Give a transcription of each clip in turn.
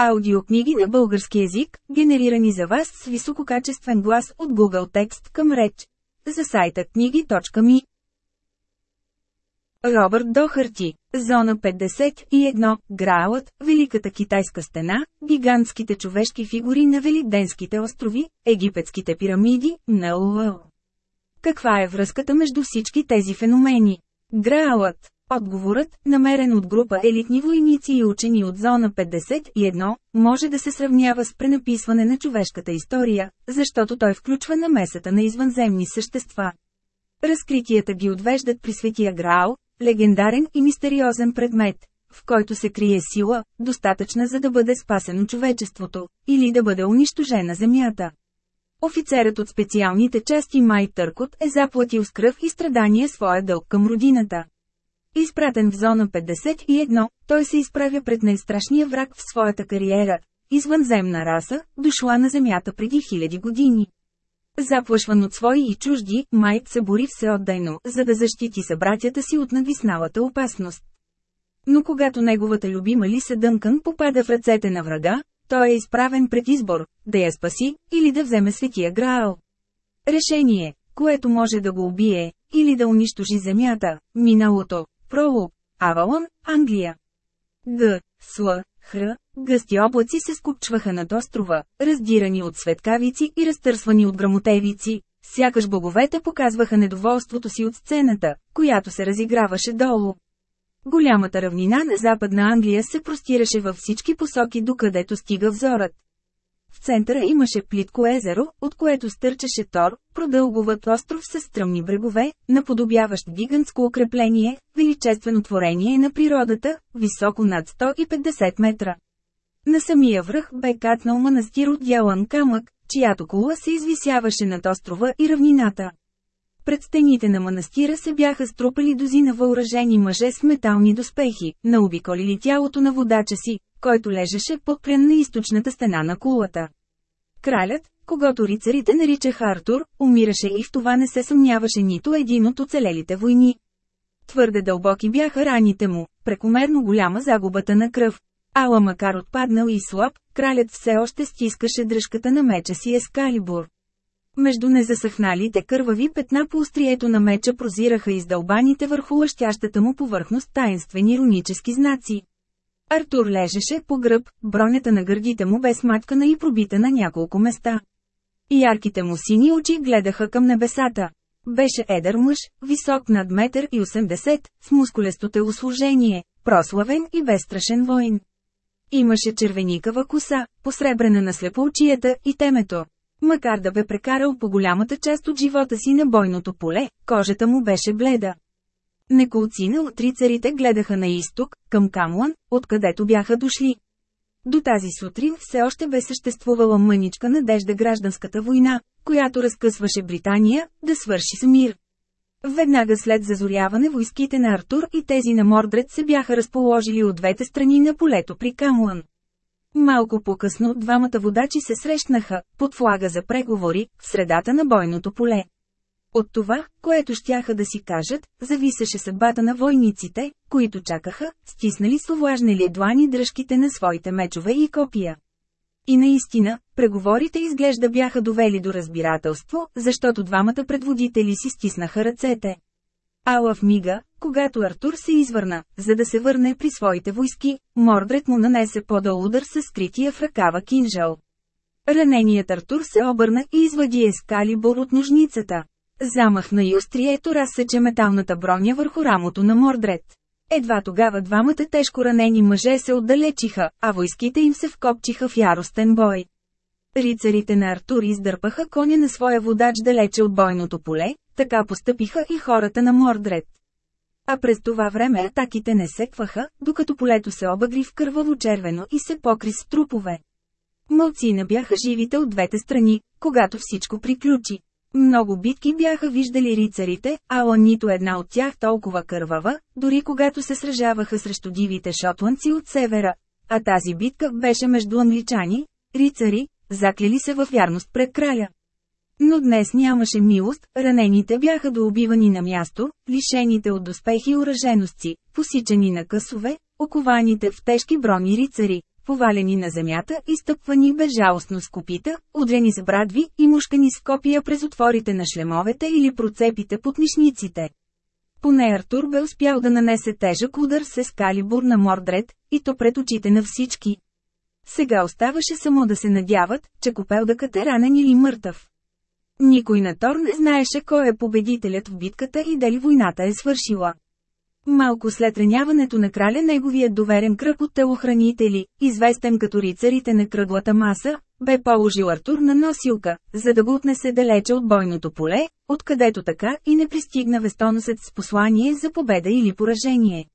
Аудиокниги на български език, генерирани за вас с висококачествен глас от Google Текст към реч. За сайта книги.ми Робърт Дохарти, Зона 51, Граалът, Великата китайска стена, гигантските човешки фигури на Великденските острови, египетските пирамиди, НЛЛ. Каква е връзката между всички тези феномени? Граалът Отговорът, намерен от група елитни войници и учени от зона 51, може да се сравнява с пренаписване на човешката история, защото той включва намесата на извънземни същества. Разкритията ги отвеждат при Светия Граал, легендарен и мистериозен предмет, в който се крие сила, достатъчна за да бъде спасено човечеството, или да бъде унищожена земята. Офицерът от специалните части Май Търкот е заплатил с кръв и страдание своя дълг към родината. Изпратен в зона 51, той се изправя пред най-страшния враг в своята кариера – извънземна раса, дошла на Земята преди хиляди години. Заплашван от свои и чужди, Майк се бори всеотдайно, за да защити събратята си от надвисналата опасност. Но когато неговата любима Лиса Дънкън попада в ръцете на врага, той е изправен пред избор – да я спаси, или да вземе светия Граал. Решение, което може да го убие, или да унищожи земята, миналото, Пролог. Авалон, Англия. Г. Сл. Хр. Гъсти облаци се скупчваха над острова, раздирани от светкавици и разтърсвани от грамотевици. Сякаш боговете показваха недоволството си от сцената, която се разиграваше долу. Голямата равнина на западна Англия се простираше във всички посоки докъдето стига взорът. В центъра имаше плитко езеро, от което стърчеше Тор, продълговат остров с стръмни брегове, наподобяващ гигантско укрепление, величествено творение на природата, високо над 150 метра. На самия връх бе катнал манастир от ялан камък, чиято кула се извисяваше над острова и равнината. Пред стените на манастира се бяха струпали дозина въоръжени мъже с метални доспехи, наобиколили тялото на водача си, който лежеше подпрян на източната стена на кулата. Кралят, когато рицарите наричаха Артур, умираше и в това не се съмняваше нито един от оцелелите войни. Твърде дълбоки бяха раните му, прекомерно голяма загубата на кръв. Ала макар отпаднал и слаб, кралят все още стискаше дръжката на меча си Ескалибур. Между незасъхналите кървави петна по острието на меча прозираха издълбаните върху лъщящата му повърхност таинствени иронически знаци. Артур лежеше по гръб, бронята на гърдите му бе смачкана и пробита на няколко места. Ярките му сини очи гледаха към небесата. Беше едър мъж, висок над метър и 80, с мускулесто телосложение, прославен и безстрашен воин. Имаше червеникава коса, посребрена на слепоочията и темето. Макар да бе прекарал по голямата част от живота си на бойното поле, кожата му беше бледа. Неколцина от рицарите гледаха на изток, към Камлан, откъдето бяха дошли. До тази сутрин все още бе съществувала мъничка надежда гражданската война, която разкъсваше Британия, да свърши с мир. Веднага след зазоряване войските на Артур и тези на Мордред се бяха разположили от двете страни на полето при Камлан. Малко по-късно двамата водачи се срещнаха, под флага за преговори, в средата на бойното поле. От това, което щяха да си кажат, зависеше съдбата на войниците, които чакаха, стиснали с овлажнели длани дръжките на своите мечове и копия. И наистина, преговорите изглежда бяха довели до разбирателство, защото двамата предводители си стиснаха ръцете. Ала в мига, когато Артур се извърна, за да се върне при своите войски, Мордред му нанесе подъл удар с скрития в ръкава кинжал. Раненият Артур се обърна и извади ескалибор от ножницата. Замахна и острието разсече металната броня върху рамото на Мордред. Едва тогава двамата тежко ранени мъже се отдалечиха, а войските им се вкопчиха в яростен бой. Рицарите на Артур издърпаха коня на своя водач далече от бойното поле, така постъпиха и хората на Мордред. А през това време атаките не секваха, докато полето се обагри в кърваво червено и се покри с трупове. Мълцина бяха живите от двете страни, когато всичко приключи. Много битки бяха виждали рицарите, ала нито една от тях толкова кървава, дори когато се сражаваха срещу дивите шотландци от севера. А тази битка беше между англичани, рицари, закляли се във вярност пред краля. Но днес нямаше милост, ранените бяха доубивани на място, лишените от доспехи и ураженостци, посичани на късове, окованите в тежки брони рицари, повалени на земята и стъпвани безжалостно с копита, удрени с брадви и мушкани с копия през отворите на шлемовете или процепите под нишниците. Поне Артур бе успял да нанесе тежък удар с ескалибур на Мордред, и то пред очите на всички. Сега оставаше само да се надяват, че копелдъкът е ранен или мъртъв. Никой на Тор не знаеше кой е победителят в битката и дали войната е свършила. Малко след раняването на краля неговият доверен кръг от телохранители, известен като рицарите на кръглата маса, бе положил Артур на носилка, за да го отнесе далече от бойното поле, откъдето така и не пристигна вестоносец с послание за победа или поражение.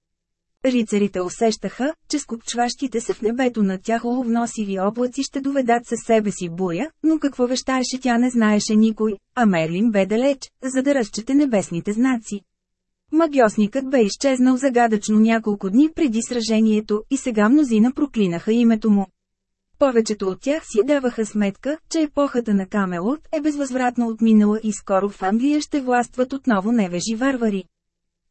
Рицарите усещаха, че скупчващите се в небето на тях оловносиви облаци ще доведат със себе си буря, но какво вещаеше тя не знаеше никой, а Мерлин бе далеч, за да разчете небесните знаци. Магиосникът бе изчезнал загадъчно няколко дни преди сражението и сега мнозина проклинаха името му. Повечето от тях си даваха сметка, че епохата на Камелот е безвъзвратно отминала и скоро в Англия ще властват отново невежи варвари.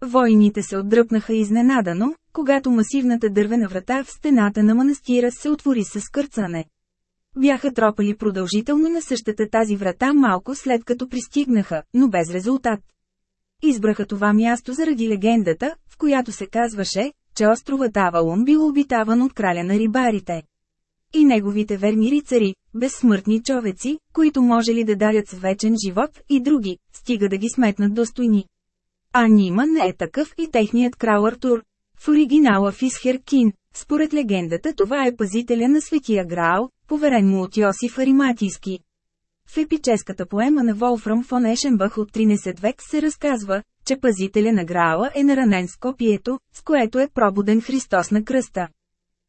Войните се отдръпнаха изненадано, когато масивната дървена врата в стената на манастира се отвори с кърцане. Бяха тропали продължително на същата тази врата малко след като пристигнаха, но без резултат. Избраха това място заради легендата, в която се казваше, че островът Авалон бил обитаван от краля на рибарите. И неговите верни рицари, безсмъртни човеци, които може ли да дарят вечен живот и други, стига да ги сметнат достойни. А Нима не е такъв и техният крал Артур. В оригинала в Исхеркин, според легендата това е пазителя на Светия Граал, поверен му от Йосиф Ариматийски. В епическата поема на Волфрам фон Ешенбах от 13 век се разказва, че пазителя на Граала е наранен с копието, с което е пробуден Христос на кръста.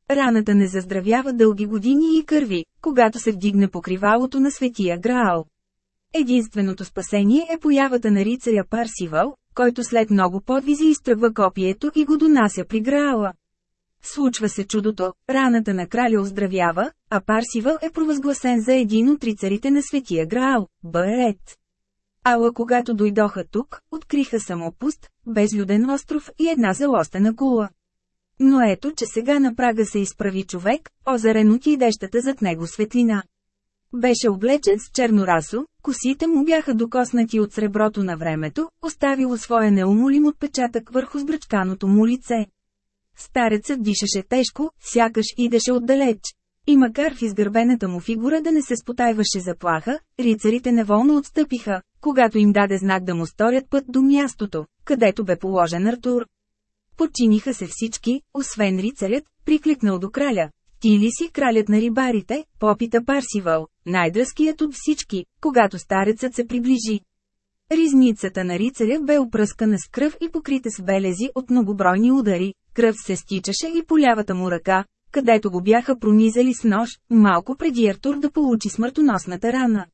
Раната не заздравява дълги години и кърви, когато се вдигне покривалото на Светия Граал. Единственото спасение е появата на рицаря Парсивал, който след много подвизи изтръгва копието и го донася при Граала. Случва се чудото, раната на краля оздравява, а Парсивал е провъзгласен за един от рицарите на Светия Граал – Барет. Ала когато дойдоха тук, откриха само пуст, безлюден остров и една залостена кула. Но ето че сега на прага се изправи човек, озарен от идещата зад него светлина. Беше облечен с черно расо, косите му бяха докоснати от среброто на времето, оставило своя неумолим отпечатък върху сбръчканото му лице. Старецът дишаше тежко, сякаш идеше отдалеч. И макар в изгърбената му фигура да не се спотайваше заплаха, рицарите неволно отстъпиха, когато им даде знак да му сторят път до мястото, където бе положен Артур. Подчиниха се всички, освен рицарят, прикликнал до краля. Ти ли си кралят на рибарите, попита Парсивал, най-дръзкият от всички, когато старецът се приближи. Ризницата на рицаря бе опръскана с кръв и покрита с белези от многобройни удари, кръв се стичаше и по лявата му ръка, където го бяха пронизали с нож, малко преди Артур да получи смъртоносната рана.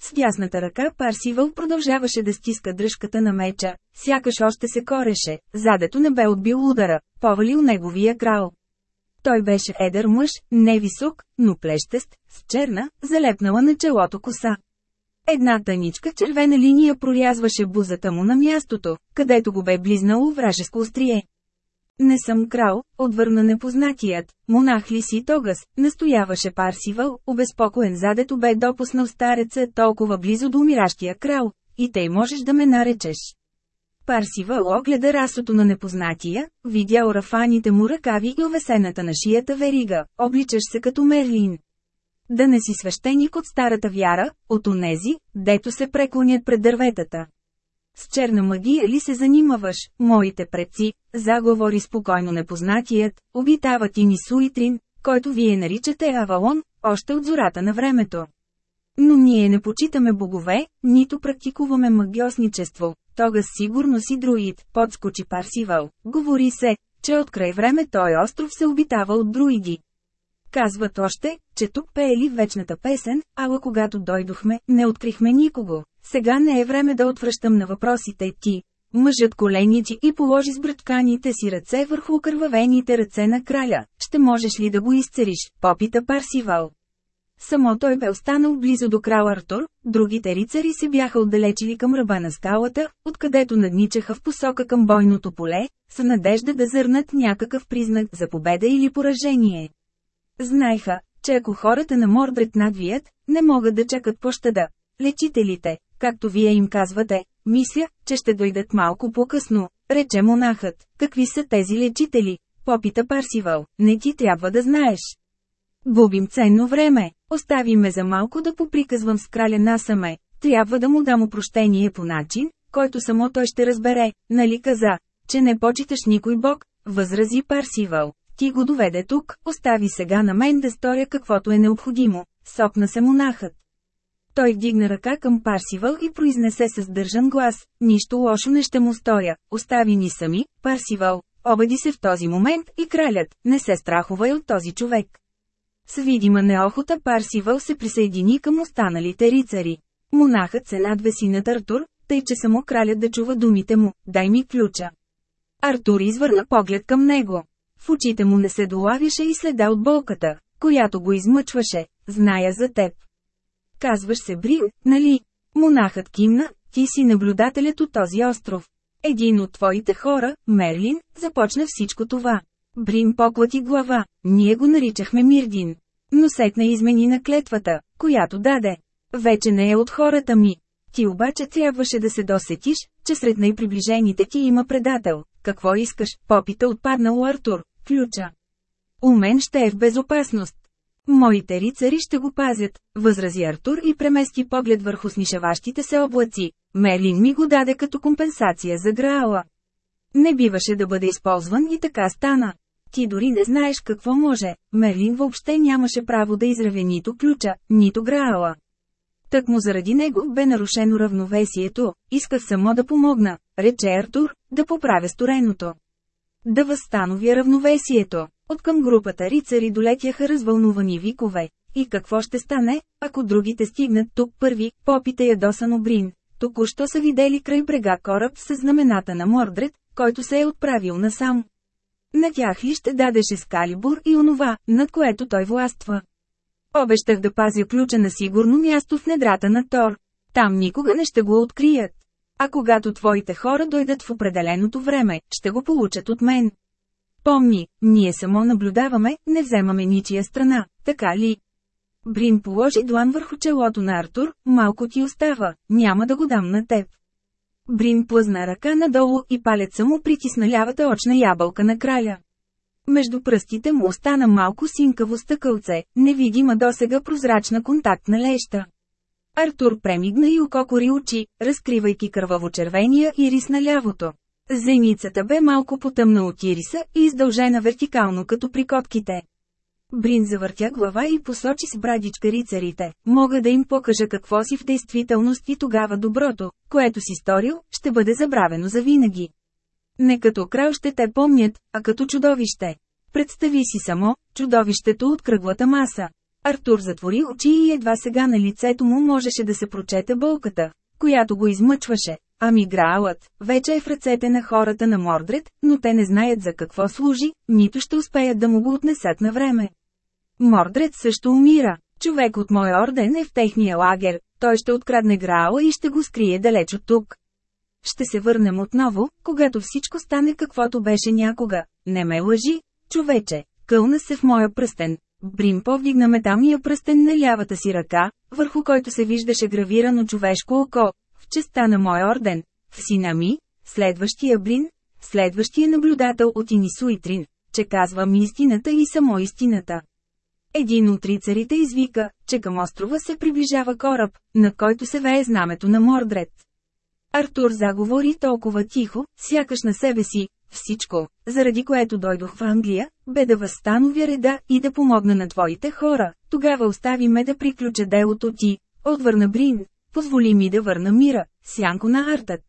С дясната ръка Парсивал продължаваше да стиска дръжката на меча, сякаш още се кореше, задето не бе отбил удара, повалил неговия крал. Той беше едър мъж, невисок, но плещест, с черна, залепнала на челото коса. Една тъничка червена линия прорязваше бузата му на мястото, където го бе близнало вражеско острие. Не съм крал, отвърна непознатият, монах ли си тогас, настояваше Парсивал, обезпокоен задето бе допуснал стареца толкова близо до умиращия крал, и тъй можеш да ме наречеш. Парсивал огледа расото на непознатия, видя орафаните му ръкави и овесената на шията верига, обличаш се като Мерлин. Да не си свещеник от старата вяра, от онези, дето се преклонят пред дърветата. С черна магия ли се занимаваш, моите предци, заговори спокойно непознатият, обитават и ни Суитрин, който вие наричате Авалон, още от зората на времето. Но ние не почитаме богове, нито практикуваме магиосничество, тога сигурно си друид, подскочи Парсивал. Говори се, че от край време той остров се обитава от друиди. Казват още, че тук пеели вечната песен, ала когато дойдохме, не открихме никого. Сега не е време да отвръщам на въпросите ти. Мъжът коленичи и положи с бръчканите си ръце върху окървавените ръце на краля. Ще можеш ли да го изцериш, попита Парсивал. Само той бе останал близо до крал Артур, другите рицари се бяха отдалечили към ръба на скалата, откъдето надничаха в посока към бойното поле, с надежда да зърнат някакъв признак за победа или поражение. Знаеха, че ако хората на Мордред надвият, не могат да чакат пощада. Лечителите, както вие им казвате, мисля, че ще дойдат малко по-късно, рече монахът. Какви са тези лечители? Попита Парсивал, не ти трябва да знаеш. Губим ценно време, остави ме за малко да поприказвам с краля насаме, трябва да му дам опрощение по начин, който само той ще разбере, нали каза, че не почиташ никой бог, възрази Парсивал. Ти го доведе тук, остави сега на мен да сторя каквото е необходимо, сопна се монахът. Той вдигна ръка към Парсивал и произнесе с глас, нищо лошо не ще му сторя, остави ни сами, Парсивал, обади се в този момент и кралят, не се страхувай от този човек. С видима неохота Парсивал се присъедини към останалите рицари. Монахът се надвеси над Артур, тъй че само кралят да чува думите му, дай ми ключа. Артур извърна поглед към него. В очите му не се долавяше и следа от болката, която го измъчваше, зная за теб. Казваш се Брин, нали? Монахът кимна, ти си наблюдателят от този остров. Един от твоите хора, Мерлин, започна всичко това. Брин поклати глава, ние го наричахме Мирдин. Но сетна измени на клетвата, която даде. Вече не е от хората ми. Ти обаче трябваше да се досетиш, че сред най-приближените ти има предател. Какво искаш, попита отпаднал Артур, ключа. У мен ще е в безопасност. Моите рицари ще го пазят, възрази Артур и премести поглед върху снишаващите се облаци. Мерлин ми го даде като компенсация за Граала. Не биваше да бъде използван и така стана. Ти дори не знаеш какво може, Мерлин въобще нямаше право да изравя нито ключа, нито Граала. Так му заради него бе нарушено равновесието, исках само да помогна, рече Артур, да поправя стореното. Да възстановя равновесието. От към групата рицари долетяха развълнувани викове. И какво ще стане, ако другите стигнат тук първи, попита ядосан Брин. Току-що са видели край брега кораб с знамената на Мордред, който се е отправил насам. На тях ли ще дадеше Скалибур и онова, над което той властва? Обещах да пазя ключа на сигурно място в недрата на Тор. Там никога не ще го открият. А когато твоите хора дойдат в определеното време, ще го получат от мен. Помни, ние само наблюдаваме, не вземаме ничия страна, така ли? Брин положи длан върху челото на Артур, малко ти остава, няма да го дам на теб. Брин плъзна ръка надолу и палеца му притисна лявата очна ябълка на краля. Между пръстите му остана малко синкаво стъкълце, невидима досега прозрачна контактна леща. Артур премигна и ококори очи, разкривайки кърваво-червения ирис на лявото. Зеницата бе малко потъмна от ириса и издължена вертикално като при котките. Брин завъртя глава и посочи с брадичка рицарите. Мога да им покажа какво си в действителност и тогава доброто, което си сторил, ще бъде забравено за винаги. Не като крал ще те помнят, а като чудовище. Представи си само, чудовището от кръглата маса. Артур затвори очи и едва сега на лицето му можеше да се прочете болката, която го измъчваше. Ами Граалът, вече е в ръцете на хората на Мордред, но те не знаят за какво служи, нито ще успеят да му го отнесат на време. Мордред също умира. Човек от мой орден е в техния лагер, той ще открадне Граала и ще го скрие далеч от тук. Ще се върнем отново, когато всичко стане каквото беше някога. Не ме лъжи, човече, кълна се в моя пръстен. Брин повдигна металния пръстен на лявата си ръка, върху който се виждаше гравирано човешко око, честа на мой орден, в сина ми, следващия Брин, следващия наблюдател от Инисуитрин, че казвам истината и само истината. Един от рицарите извика, че към острова се приближава кораб, на който се вее знамето на Мордред. Артур заговори толкова тихо, сякаш на себе си, всичко, заради което дойдох в Англия, бе да възстановя реда и да помогна на твоите хора, тогава остави ме да приключа делото ти, отвърна Брин, позволи ми да върна мира, сянко на артът.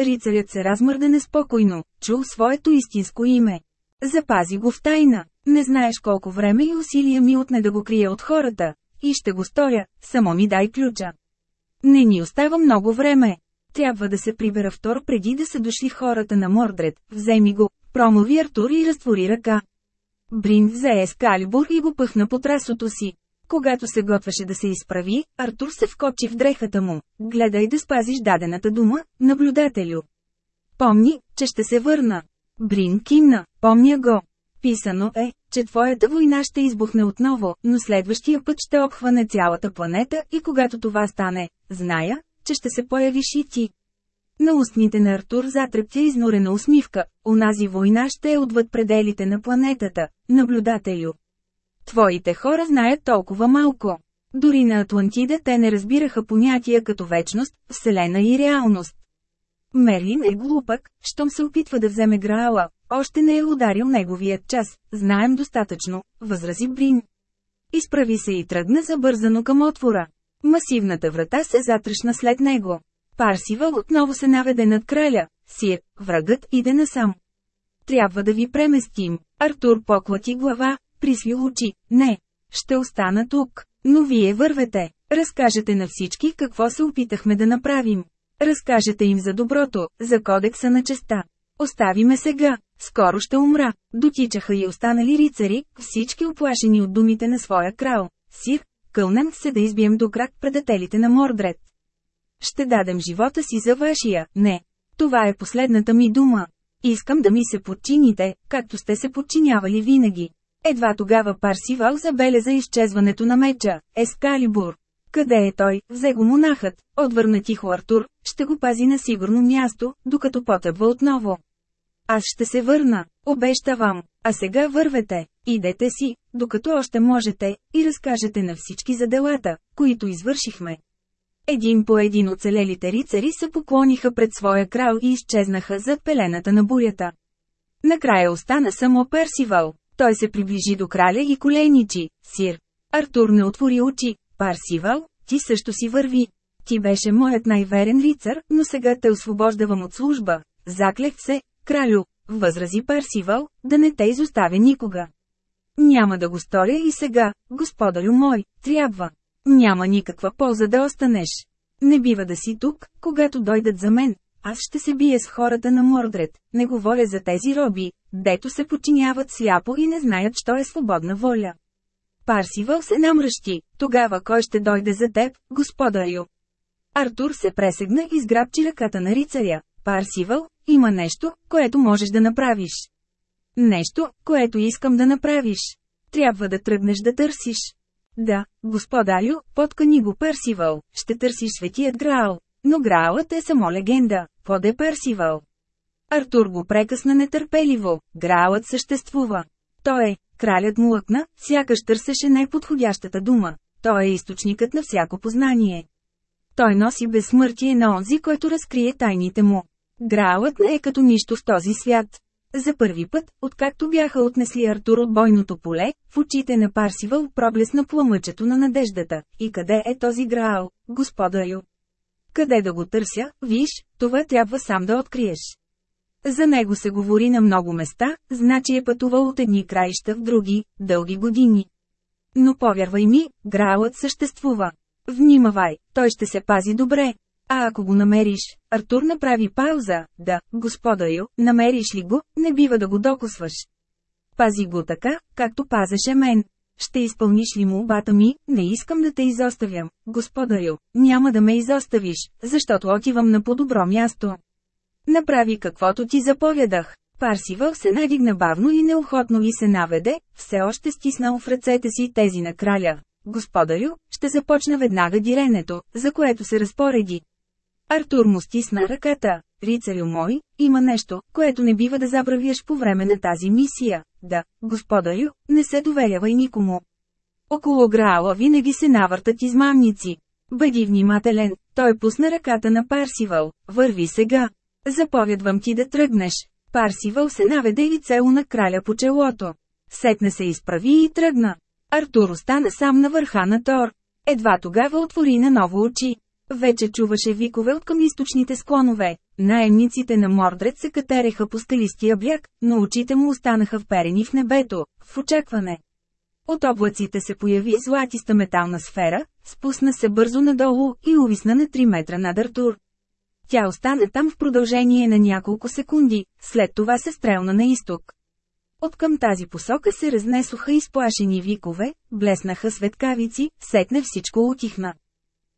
Рицарят се размърда неспокойно, чул своето истинско име. Запази го в тайна, не знаеш колко време и усилия ми отне да го крия от хората, и ще го сторя, само ми дай ключа. Не ни остава много време. Трябва да се прибера втор преди да са дошли хората на Мордред, вземи го, промови Артур и разтвори ръка. Брин взе ескалибур и го пъхна по трасото си. Когато се готвеше да се изправи, Артур се вкочи в дрехата му. Гледай да спазиш дадената дума, наблюдателю. Помни, че ще се върна. Брин кимна, помня го. Писано е, че твоята война ще избухне отново, но следващия път ще обхване цялата планета и когато това стане, зная, че ще се появиш и ти. На устните на Артур затрептя изнорена усмивка, онази война ще е отвъд пределите на планетата, наблюдателю. Твоите хора знаят толкова малко. Дори на Атлантида те не разбираха понятия като вечност, вселена и реалност. Мерлин е глупак, щом се опитва да вземе Граала, още не е ударил неговият час, знаем достатъчно, възрази Брин. Изправи се и тръгна забързано към отвора. Масивната врата се затръшна след него. Парсивал отново се наведе над краля. Сир, врагът иде насам. Трябва да ви преместим. Артур поклати глава, присви очи. Не. Ще остана тук. Но вие вървете. Разкажете на всички какво се опитахме да направим. Разкажете им за доброто, за кодекса на честа. Остави ме сега, скоро ще умра. Дотичаха и останали рицари, всички оплашени от думите на своя крал. Сир, кълнем се да избием до крак предателите на Мордред. Ще дадем живота си за вашия, не. Това е последната ми дума. Искам да ми се подчините, както сте се подчинявали винаги. Едва тогава Парсивал забеляза изчезването на меча, Ескалибур. Къде е той, взе го монахът, отвърна тихо Артур, ще го пази на сигурно място, докато потъбва отново. Аз ще се върна, обещавам, а сега вървете, идете си, докато още можете, и разкажете на всички за делата, които извършихме. Един по един оцелелите рицари се поклониха пред своя крал и изчезнаха зад пелената на бурята. Накрая остана само Персивал. Той се приближи до краля и коленичи. Сир. Артур не отвори очи. Парсивал, ти също си върви. Ти беше моят най-верен рицар, но сега те освобождавам от служба. Заклех се, кралю, възрази Парсивал, да не те изоставя никога. Няма да го сторя и сега, господарю мой, трябва. Няма никаква полза да останеш. Не бива да си тук, когато дойдат за мен. Аз ще се бия с хората на Мордред, не говоря за тези роби, дето се подчиняват сляпо и не знаят, що е свободна воля. Парсивал се намръщи, тогава кой ще дойде за теб, господарю? Артур се пресегна и сграбчи ръката на рицаря. Парсивал, има нещо, което можеш да направиш. Нещо, което искам да направиш. Трябва да тръгнеш да търсиш. Да, господарю, подкани го Персивал, ще търсиш светият Граал. Но Граалът е само легенда, поде Персивал. Артур го прекъсна нетърпеливо, Граалът съществува. Той е, кралят му лъкна, сякаш търсеше най-подходящата дума. Той е източникът на всяко познание. Той носи безсмъртие на онзи, който разкрие тайните му. Граалът не е като нищо в този свят. За първи път, откакто бяха отнесли Артур от бойното поле, в очите на Парсивал проблесна пламъчето на надеждата. И къде е този Граал, господарю? Къде да го търся, виж, това трябва сам да откриеш. За него се говори на много места, значи е пътувал от едни краища в други, дълги години. Но повярвай ми, Граалът съществува. Внимавай, той ще се пази добре. А ако го намериш, Артур направи пауза, да, господарю, намериш ли го, не бива да го докосваш. Пази го така, както пазеше мен. Ще изпълниш ли му бата ми, не искам да те изоставям, господарю, няма да ме изоставиш, защото отивам на по-добро място. Направи каквото ти заповядах. Парсивал се надигна бавно и неохотно и се наведе, все още стиснал в ръцете си тези на краля. Господарю, ще започна веднага диренето, за което се разпореди. Артур му стисна ръката. Рицарю мой, има нещо, което не бива да забравяш по време на тази мисия. Да, господарю, не се доверявай никому. Около Граала винаги се навъртат измамници. Бъди внимателен, той пусна ръката на Парсивал. Върви сега. Заповядвам ти да тръгнеш. Парсивал се наведе и цело на краля по челото. Сетне се изправи и тръгна. Артур остана сам на върха на Тор. Едва тогава отвори на ново очи. Вече чуваше викове от към източните склонове. Наемниците на Мордред се катереха по скалистия бляг, но очите му останаха вперени в небето, в очакване. От облаците се появи златиста метална сфера, спусна се бързо надолу и увисна на 3 метра над Артур. Тя остана там в продължение на няколко секунди, след това се стрелна на изток. От към тази посока се разнесоха изплашени викове, блеснаха светкавици, сетне всичко отихна.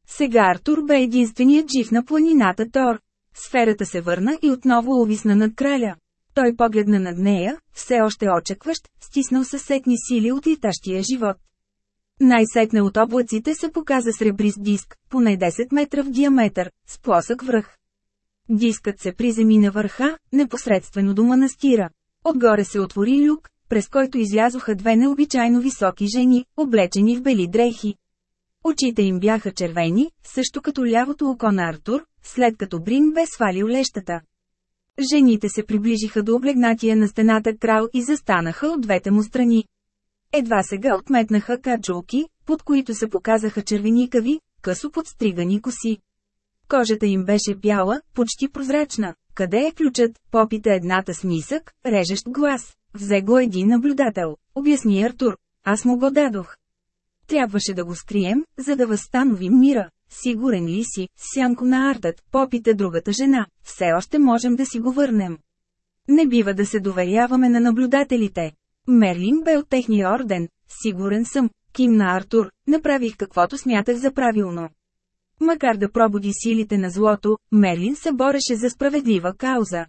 Сега Артур бе единственият жив на планината Тор. Сферата се върна и отново увисна над краля. Той погледна над нея, все още очакващ, стиснал съсетни сили от литащия живот. Най-сетне от облаците се показа сребрист диск, поне 10 метра в диаметър, с плосък връх. Дискът се приземи на върха, непосредствено до манастира. Отгоре се отвори люк, през който излязоха две необичайно високи жени, облечени в бели дрехи. Очите им бяха червени, също като лявото око на Артур, след като Брин бе свалил лещата. Жените се приближиха до облегнатия на стената крал и застанаха от двете му страни. Едва сега отметнаха качулки, под които се показаха червеникави, късо подстригани коси. Кожата им беше бяла, почти прозрачна. Къде е ключът? Попита едната с нисък, режещ глас. Взе го един наблюдател, обясни Артур. Аз му го дадох. Трябваше да го скрием, за да възстановим мира. Сигурен ли си, сянко на артът, попита другата жена, все още можем да си го върнем. Не бива да се доверяваме на наблюдателите. Мерлин бе от техния орден, сигурен съм, Ким на Артур, направих каквото смятах за правилно. Макар да пробуди силите на злото, Мерлин се бореше за справедлива кауза.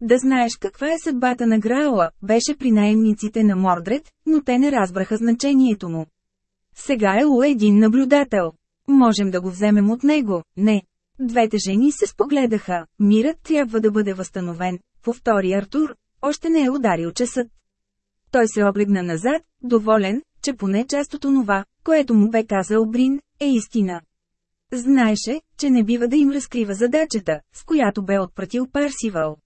Да знаеш каква е съдбата на Грауа, беше при наемниците на Мордред, но те не разбраха значението му. Сега е Лу един наблюдател. Можем да го вземем от него, не. Двете жени се спогледаха, мирът трябва да бъде възстановен, повтори Артур, още не е ударил часът. Той се облегна назад, доволен, че поне част от онова, което му бе казал Брин, е истина. Знаеше, че не бива да им разкрива задачата, с която бе отпратил Парсивал.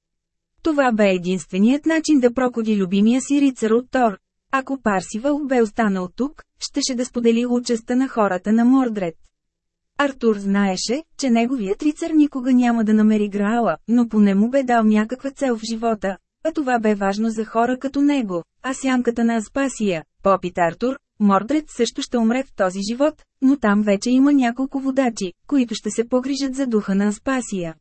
Това бе единственият начин да прокоди любимия си рицар от Тор. Ако Парсивал бе останал тук, щеше да сподели участа на хората на Мордред. Артур знаеше, че неговият рицар никога няма да намери Граала, но поне му бе дал някаква цел в живота, а това бе важно за хора като него, а сянката на Аспасия, попит Артур, Мордред също ще умре в този живот, но там вече има няколко водачи, които ще се погрижат за духа на Аспасия.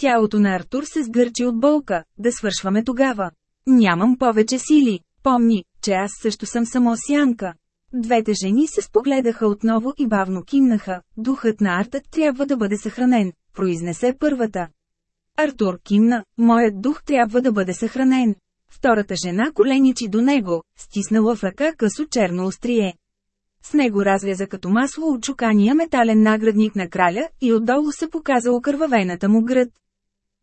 Тялото на Артур се сгърчи от болка, да свършваме тогава. Нямам повече сили, помни, че аз също съм само сянка. Двете жени се спогледаха отново и бавно кимнаха, духът на Артът трябва да бъде съхранен, произнесе първата. Артур кимна, моят дух трябва да бъде съхранен. Втората жена коленичи до него, стиснала в ръка късо черно острие. С него разляза като масло от чукания метален наградник на краля и отдолу се показа окървавената му гръд.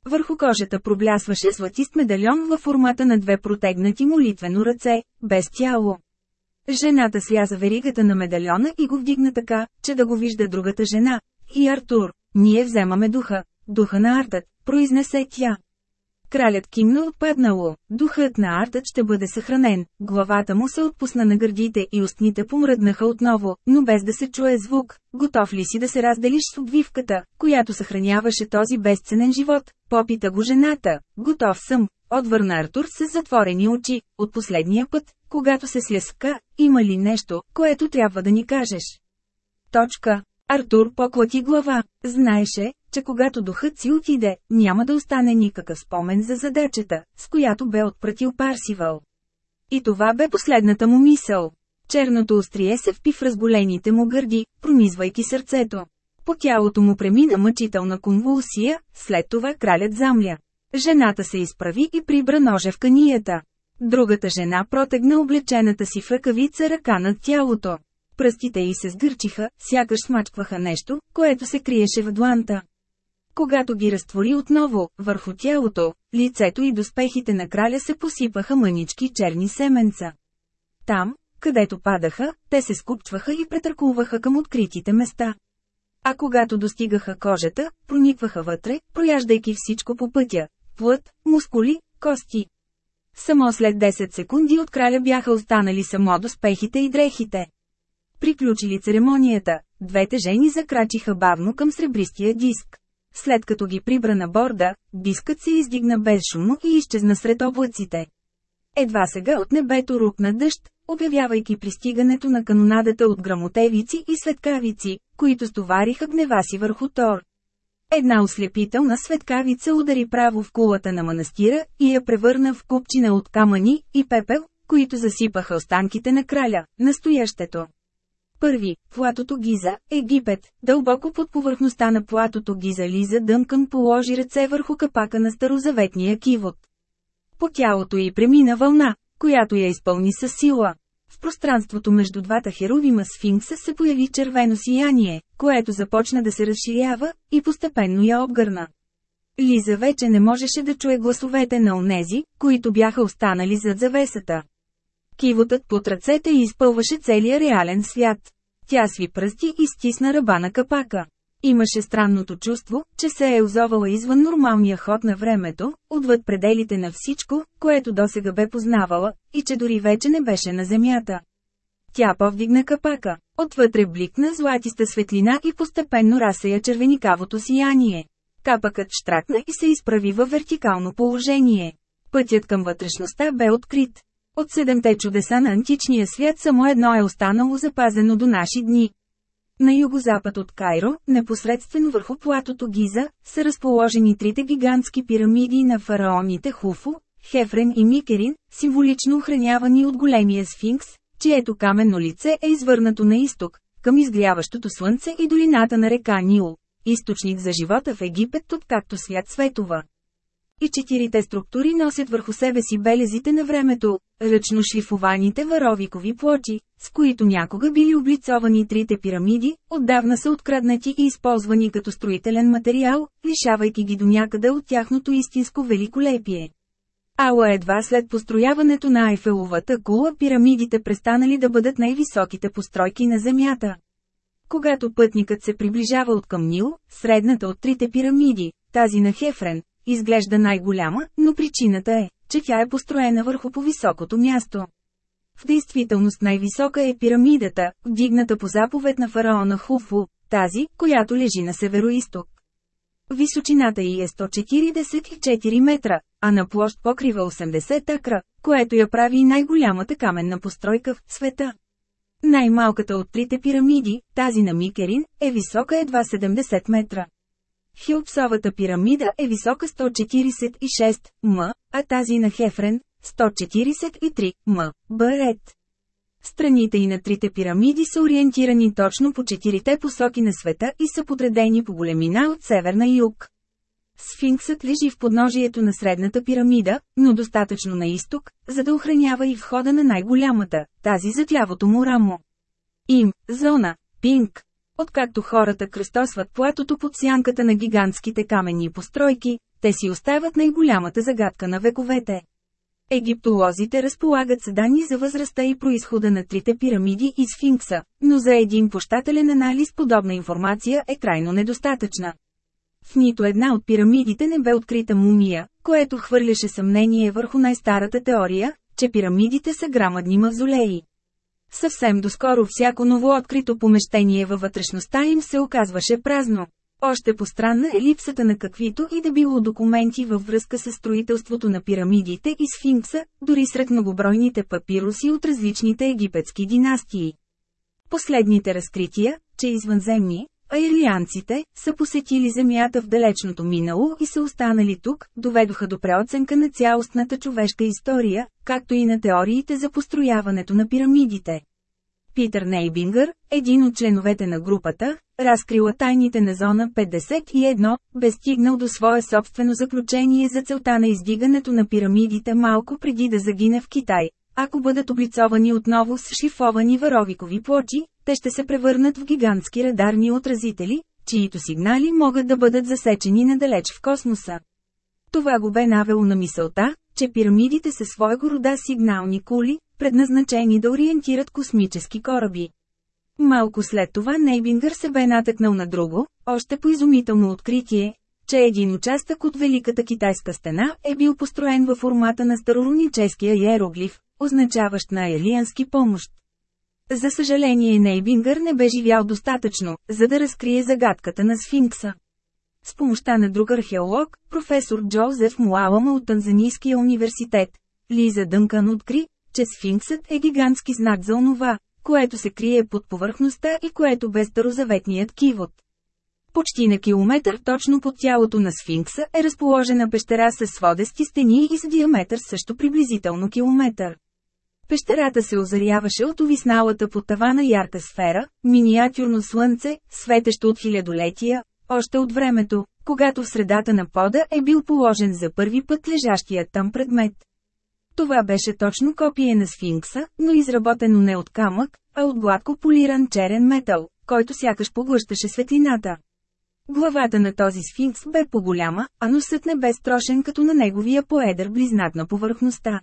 Върху кожата проблясваше златист медальон във формата на две протегнати молитвено ръце, без тяло. Жената сляза веригата на медальона и го вдигна така, че да го вижда другата жена. И Артур, ние вземаме духа, духа на Артът, произнесе тя. Кралят кимна отпаднало, духът на Артът ще бъде съхранен, главата му се отпусна на гърдите и устните помръднаха отново, но без да се чуе звук. Готов ли си да се разделиш с обвивката, която съхраняваше този безценен живот? Попита го жената. Готов съм, отвърна Артур с затворени очи. От последния път, когато се слеска, има ли нещо, което трябва да ни кажеш? Точка. Артур поклати глава. Знаеше, че когато духът си отиде, няма да остане никакъв спомен за задачата, с която бе отпратил Парсивал. И това бе последната му мисъл. Черното острие се впи в разголените му гърди, пронизвайки сърцето. По тялото му премина мъчителна конвулсия, след това кралят замля. Жената се изправи и прибра ножа в канията. Другата жена протегна облечената си в ръкавица ръка над тялото. Пръстите й се сгърчиха, сякаш смачкваха нещо, което се криеше в дланта. Когато ги разтвори отново, върху тялото, лицето и доспехите на краля се посипаха мънички черни семенца. Там, където падаха, те се скупчваха и претъркуваха към откритите места. А когато достигаха кожата, проникваха вътре, прояждайки всичко по пътя – плът, мускули, кости. Само след 10 секунди от краля бяха останали само доспехите и дрехите. Приключили церемонията, двете жени закрачиха бавно към сребристия диск. След като ги прибра на борда, дискът се издигна безшумно и изчезна сред облаците. Едва сега от небето рукна дъжд, обявявайки пристигането на канонадата от грамотевици и светкавици, които стовариха гнева си върху Тор. Една ослепителна светкавица удари право в кулата на манастира и я превърна в купчина от камъни и пепел, които засипаха останките на краля, настоящето. Първи, платото Гиза, Египет, дълбоко под повърхността на платото Гиза Лиза Дънкън положи ръце върху капака на старозаветния кивот. По тялото й премина вълна, която я изпълни със сила. В пространството между двата херувима сфинкса се появи червено сияние, което започна да се разширява, и постепенно я обгърна. Лиза вече не можеше да чуе гласовете на онези, които бяха останали зад завесата. Кивотът под ръцете изпълваше целия реален свят. Тя сви пръсти и стисна ръба на капака. Имаше странното чувство, че се е озовала извън нормалния ход на времето, отвъд пределите на всичко, което досега бе познавала, и че дори вече не беше на земята. Тя повдигна капака. Отвътре бликна златиста светлина и постепенно разсея червеникавото сияние. Капакът штракна и се изправи във вертикално положение. Пътят към вътрешността бе открит. От седемте чудеса на античния свят само едно е останало запазено до наши дни. На югозапад от Кайро, непосредствено върху платото Гиза, са разположени трите гигантски пирамиди на фараоните Хуфу, Хефрен и Микерин, символично охранявани от големия сфинкс, чието каменно лице е извърнато на изток, към изгряващото слънце и долината на река Нил, източник за живота в Египет, откакто свят светова. И четирите структури носят върху себе си белезите на времето, ръчно шлифованите варовикови плочи, с които някога били облицовани трите пирамиди, отдавна са откраднати и използвани като строителен материал, лишавайки ги до някъде от тяхното истинско великолепие. Ала едва след построяването на Айфеловата кула пирамидите престанали да бъдат най-високите постройки на Земята. Когато пътникът се приближава от към Нил, средната от трите пирамиди, тази на Хефрен, изглежда най-голяма, но причината е, че тя е построена върху по-високото място. В действителност най-висока е пирамидата, вдигната по заповед на фараона Хуфу, тази, която лежи на североисток. Височината й е 144 метра, а на площ покрива 80 акра, което я прави най-голямата каменна постройка в света. Най-малката от трите пирамиди, тази на Микерин, е висока едва 70 метра. Хилпсовата пирамида е висока 146 м, а тази на Хефрен – 143 м. Барет. Страните и на трите пирамиди са ориентирани точно по четирите посоки на света и са подредени по големина от север на юг. Сфинксът лежи в подножието на средната пирамида, но достатъчно на изток, за да охранява и входа на най-голямата, тази за лявото му рамо. Им, зона, пинг, Откакто хората кръстосват платото под сянката на гигантските каменни постройки, те си остават най-голямата загадка на вековете. Египтолозите разполагат с данни за възрастта и происхода на трите пирамиди и сфинкса, но за един пощателен анализ подобна информация е крайно недостатъчна. В нито една от пирамидите не бе открита мумия, което хвърляше съмнение върху най-старата теория, че пирамидите са грамадни мавзолеи. Съвсем доскоро всяко новооткрито помещение във вътрешността им се оказваше празно. Още постранна е липсата на каквито и да било документи във връзка с строителството на пирамидите и сфинкса, дори сред многобройните папируси от различните египетски династии. Последните разкрития, че извънземни, а ирлианците, са посетили Земята в далечното минало и са останали тук, доведоха до преоценка на цялостната човешка история, както и на теориите за построяването на пирамидите. Питър Нейбингър, един от членовете на групата, разкрила тайните на зона 51, бе стигнал до свое собствено заключение за целта на издигането на пирамидите малко преди да загине в Китай. Ако бъдат облицовани отново с шифовани варовикови плочи, те ще се превърнат в гигантски радарни отразители, чието сигнали могат да бъдат засечени надалеч в космоса. Това го бе навело на мисълта, че пирамидите са своего рода сигнални кули, предназначени да ориентират космически кораби. Малко след това Нейбингър се бе натъкнал на друго, още по-изумително откритие, че един участък от Великата китайска стена е бил построен във формата на староруническия иероглиф, означаващ на елиански помощ. За съжаление Нейбингър не бе живял достатъчно, за да разкрие загадката на сфинкса. С помощта на друг археолог, професор Джозеф Муалама от Танзанийския университет, Лиза Дънкан откри, че сфинксът е гигантски знак за онова, което се крие под повърхността и което бе старозаветният кивот. Почти на километър точно под тялото на сфинкса е разположена пещера с сводести стени и с диаметър също приблизително километър. Пещерата се озаряваше от увисналата под тавана ярка сфера, миниатюрно слънце, светещо от хилядолетия, още от времето, когато в средата на пода е бил положен за първи път лежащият там предмет. Това беше точно копие на сфинкса, но изработено не от камък, а от гладко полиран черен метал, който сякаш поглъщаше светлината. Главата на този сфинкс бе по-голяма, а носът не бе строшен като на неговия поедър близнак на повърхността.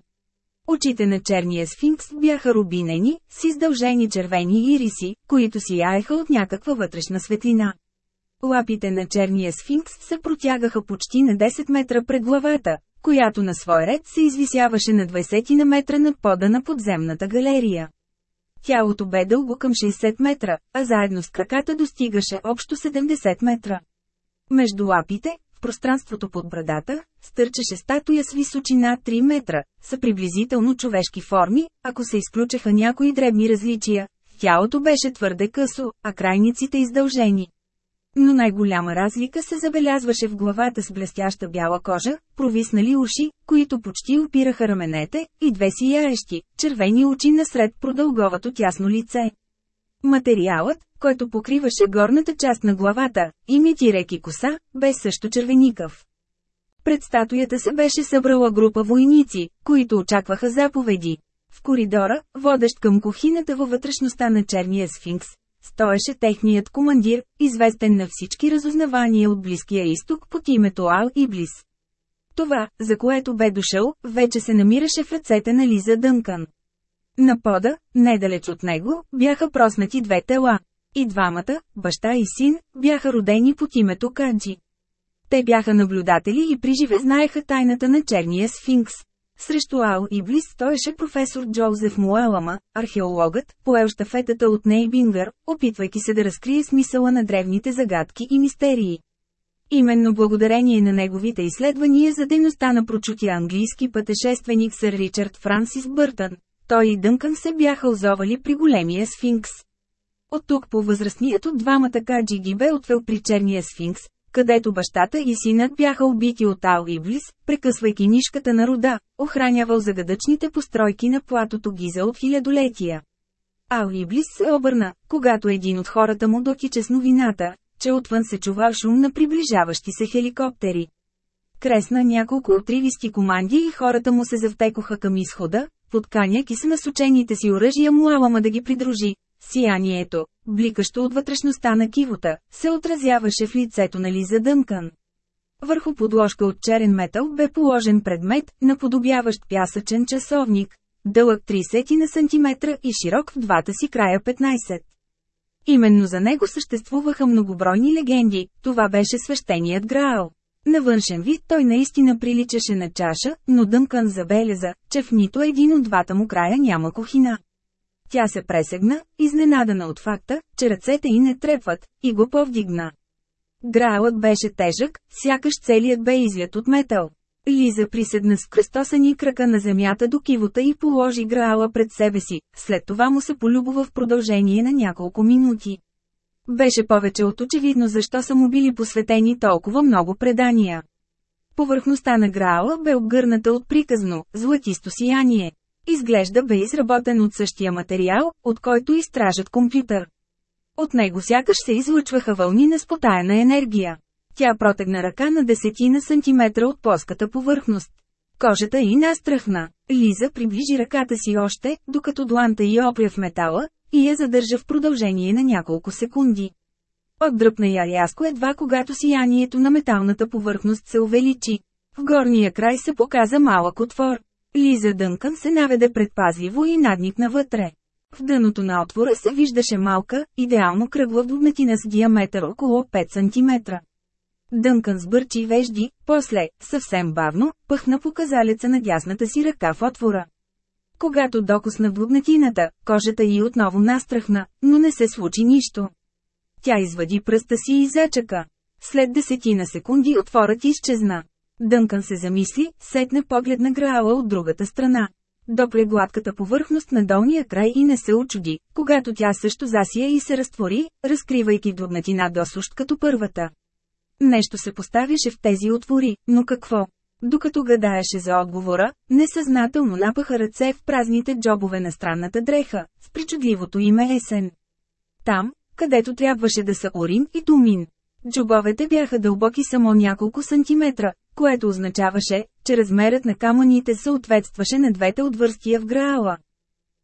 Очите на черния сфинкс бяха рубинени, с издължени червени ириси, които си яеха от някаква вътрешна светлина. Лапите на черния сфинкс се протягаха почти на 10 метра пред главата, която на свой ред се извисяваше на 20 на метра над пода на подземната галерия. Тялото бе дълго към 60 метра, а заедно с краката достигаше общо 70 метра. Между лапите, пространството под брадата, стърчеше статуя с височина 3 метра, са приблизително човешки форми, ако се изключеха някои дребни различия. Тялото беше твърде късо, а крайниците издължени. Но най-голяма разлика се забелязваше в главата с блестяща бяла кожа, провиснали уши, които почти опираха раменете, и две сияещи, червени очи насред продълговато тясно лице. Материалът, който покриваше горната част на главата, имитирайки коса, бе също червеникъв. Пред статуята се беше събрала група войници, които очакваха заповеди. В коридора, водещ към кухината във вътрешността на черния сфинкс, стоеше техният командир, известен на всички разузнавания от Близкия изток под името Ал Иблис. Това, за което бе дошъл, вече се намираше в ръцете на Лиза Дънкан. На пода, недалеч от него, бяха проснати две тела. И двамата, баща и син, бяха родени под името Каджи. Те бяха наблюдатели и приживе знаеха тайната на черния сфинкс. Срещу Ал Иблис стоеше професор Джозеф Муелама, археологът, поел щафетата от Нейбингър, опитвайки се да разкрие смисъла на древните загадки и мистерии. Именно благодарение на неговите изследвания за дейността на прочутия английски пътешественик сър Ричард Франсис Бъртън, той и Дънкън се бяха озовали при големия сфинкс. От тук по възрастният от двамата каджи ги бе отвел при черния сфинкс, където бащата и синът бяха убити от Ал Иблис, прекъсвайки нишката на рода, охранявал загадъчните постройки на платото Гиза от хилядолетия. Ал Иблис се обърна, когато един от хората му докича с новината, че отвън се чува шум на приближаващи се хеликоптери. Кресна няколко отривисти команди и хората му се завтекоха към изхода, подканяки с насочените си оръжия му да ги придружи, Сиянието, бликащо от вътрешността на кивота, се отразяваше в лицето на Лиза Дънкън. Върху подложка от черен метал бе положен предмет, наподобяващ пясъчен часовник, дълъг 30 на сантиметра и широк в двата си края 15. Именно за него съществуваха многобройни легенди, това беше свещеният Граал. На външен вид той наистина приличаше на чаша, но Дънкън забеляза, че в нито един от двата му края няма кухина. Тя се пресегна, изненадана от факта, че ръцете й не трепват, и го повдигна. Граалът беше тежък, сякаш целият бе излят от метал. Лиза приседна с кръстосани крака на земята до кивота и положи Граала пред себе си, след това му се полюбова в продължение на няколко минути. Беше повече от очевидно защо са му били посветени толкова много предания. Повърхността на Граала бе обгърната от приказно, златисто сияние. Изглежда бе изработен от същия материал, от който изтражат компютър. От него сякаш се излъчваха вълни на спотаяна енергия. Тя протегна ръка на десетина сантиметра от плоската повърхност. Кожата й настръхна. Лиза приближи ръката си още, докато дланта й опря в метала, и я задържа в продължение на няколко секунди. Отдръпна я рязко едва когато сиянието на металната повърхност се увеличи. В горния край се показа малък отвор. Лиза Дънкън се наведе предпазливо и надникна вътре. В дъното на отвора се виждаше малка, идеално кръгла вдобнатина с диаметър около 5 см. Дънкън сбърчи вежди, после, съвсем бавно, пъхна показалеца на дясната си ръка в отвора. Когато докосна вдобнатината, кожата й отново настрахна, но не се случи нищо. Тя извади пръста си и зачака. След десетина секунди отворът изчезна. Дънкан се замисли, сетне поглед на Граала от другата страна. Допре гладката повърхност на долния край и не се очуди, когато тя също засия и се разтвори, разкривайки догнатина досущ като първата. Нещо се поставяше в тези отвори, но какво? Докато гадаеше за отговора, несъзнателно напаха ръце в празните джобове на странната дреха, с причудливото име Есен. Там, където трябваше да са Орим и Тумин. Джобовете бяха дълбоки само няколко сантиметра, което означаваше, че размерът на камъните съответстваше на двете отвърстия в Граала.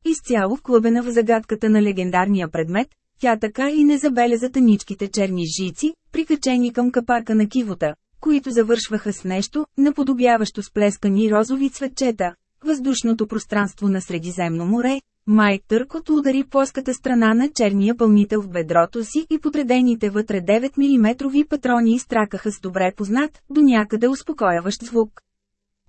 Изцяло вклъбена в загадката на легендарния предмет, тя така и не забеляза таничките черни жици, прикачени към капака на кивота, които завършваха с нещо, наподобяващо сплескани розови цветчета. Въздушното пространство на Средиземно море, Майк Търкот удари плоската страна на черния пълнител в бедрото си и подредените вътре 9 мм патрони изтракаха с добре познат, до някъде успокояващ звук.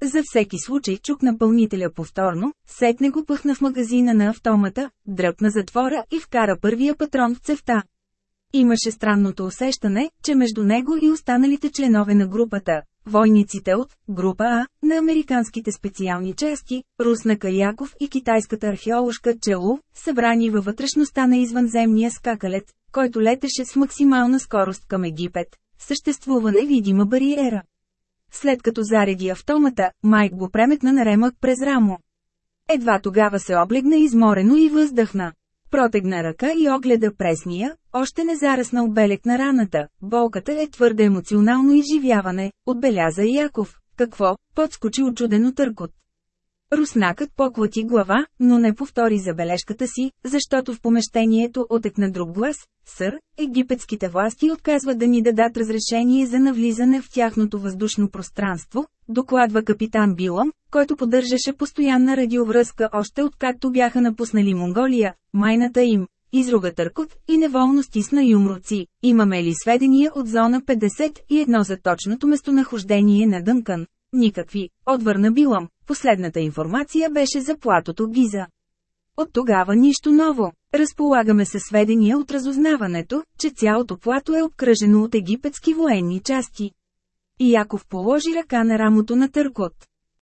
За всеки случай чук напълнителя повторно, сетне го пъхна в магазина на автомата, дръпна затвора и вкара първия патрон в цевта. Имаше странното усещане, че между него и останалите членове на групата, войниците от група А на американските специални части, Русна Каяков и китайската археоложка Челу, събрани във вътрешността на извънземния скакалет, който летеше с максимална скорост към Египет, съществува невидима бариера. След като зареди автомата, Майк го преметна на ремък през рамо. Едва тогава се облегна изморено и въздъхна. Протегна ръка и огледа пресния, още не зараснал белек на раната. Болката е твърде емоционално изживяване, отбеляза Яков. Какво? Подскочи очудено търкот. Руснакът поклати глава, но не повтори забележката си, защото в помещението отекна друг глас. Сър, египетските власти отказват да ни дадат разрешение за навлизане в тяхното въздушно пространство, докладва капитан Билам, който поддържаше постоянна радиовръзка още откакто бяха напуснали Монголия, майната им. Изруга търкот и неволно стисна юмруци. Имаме ли сведения от зона 51 за точното местонахождение на Дънкан? Никакви, отвърна Билам. Последната информация беше за платото Гиза. От тогава нищо ново. Разполагаме се сведения от разузнаването, че цялото плато е обкръжено от египетски военни части. И Яков положи ръка на рамото на Търкот.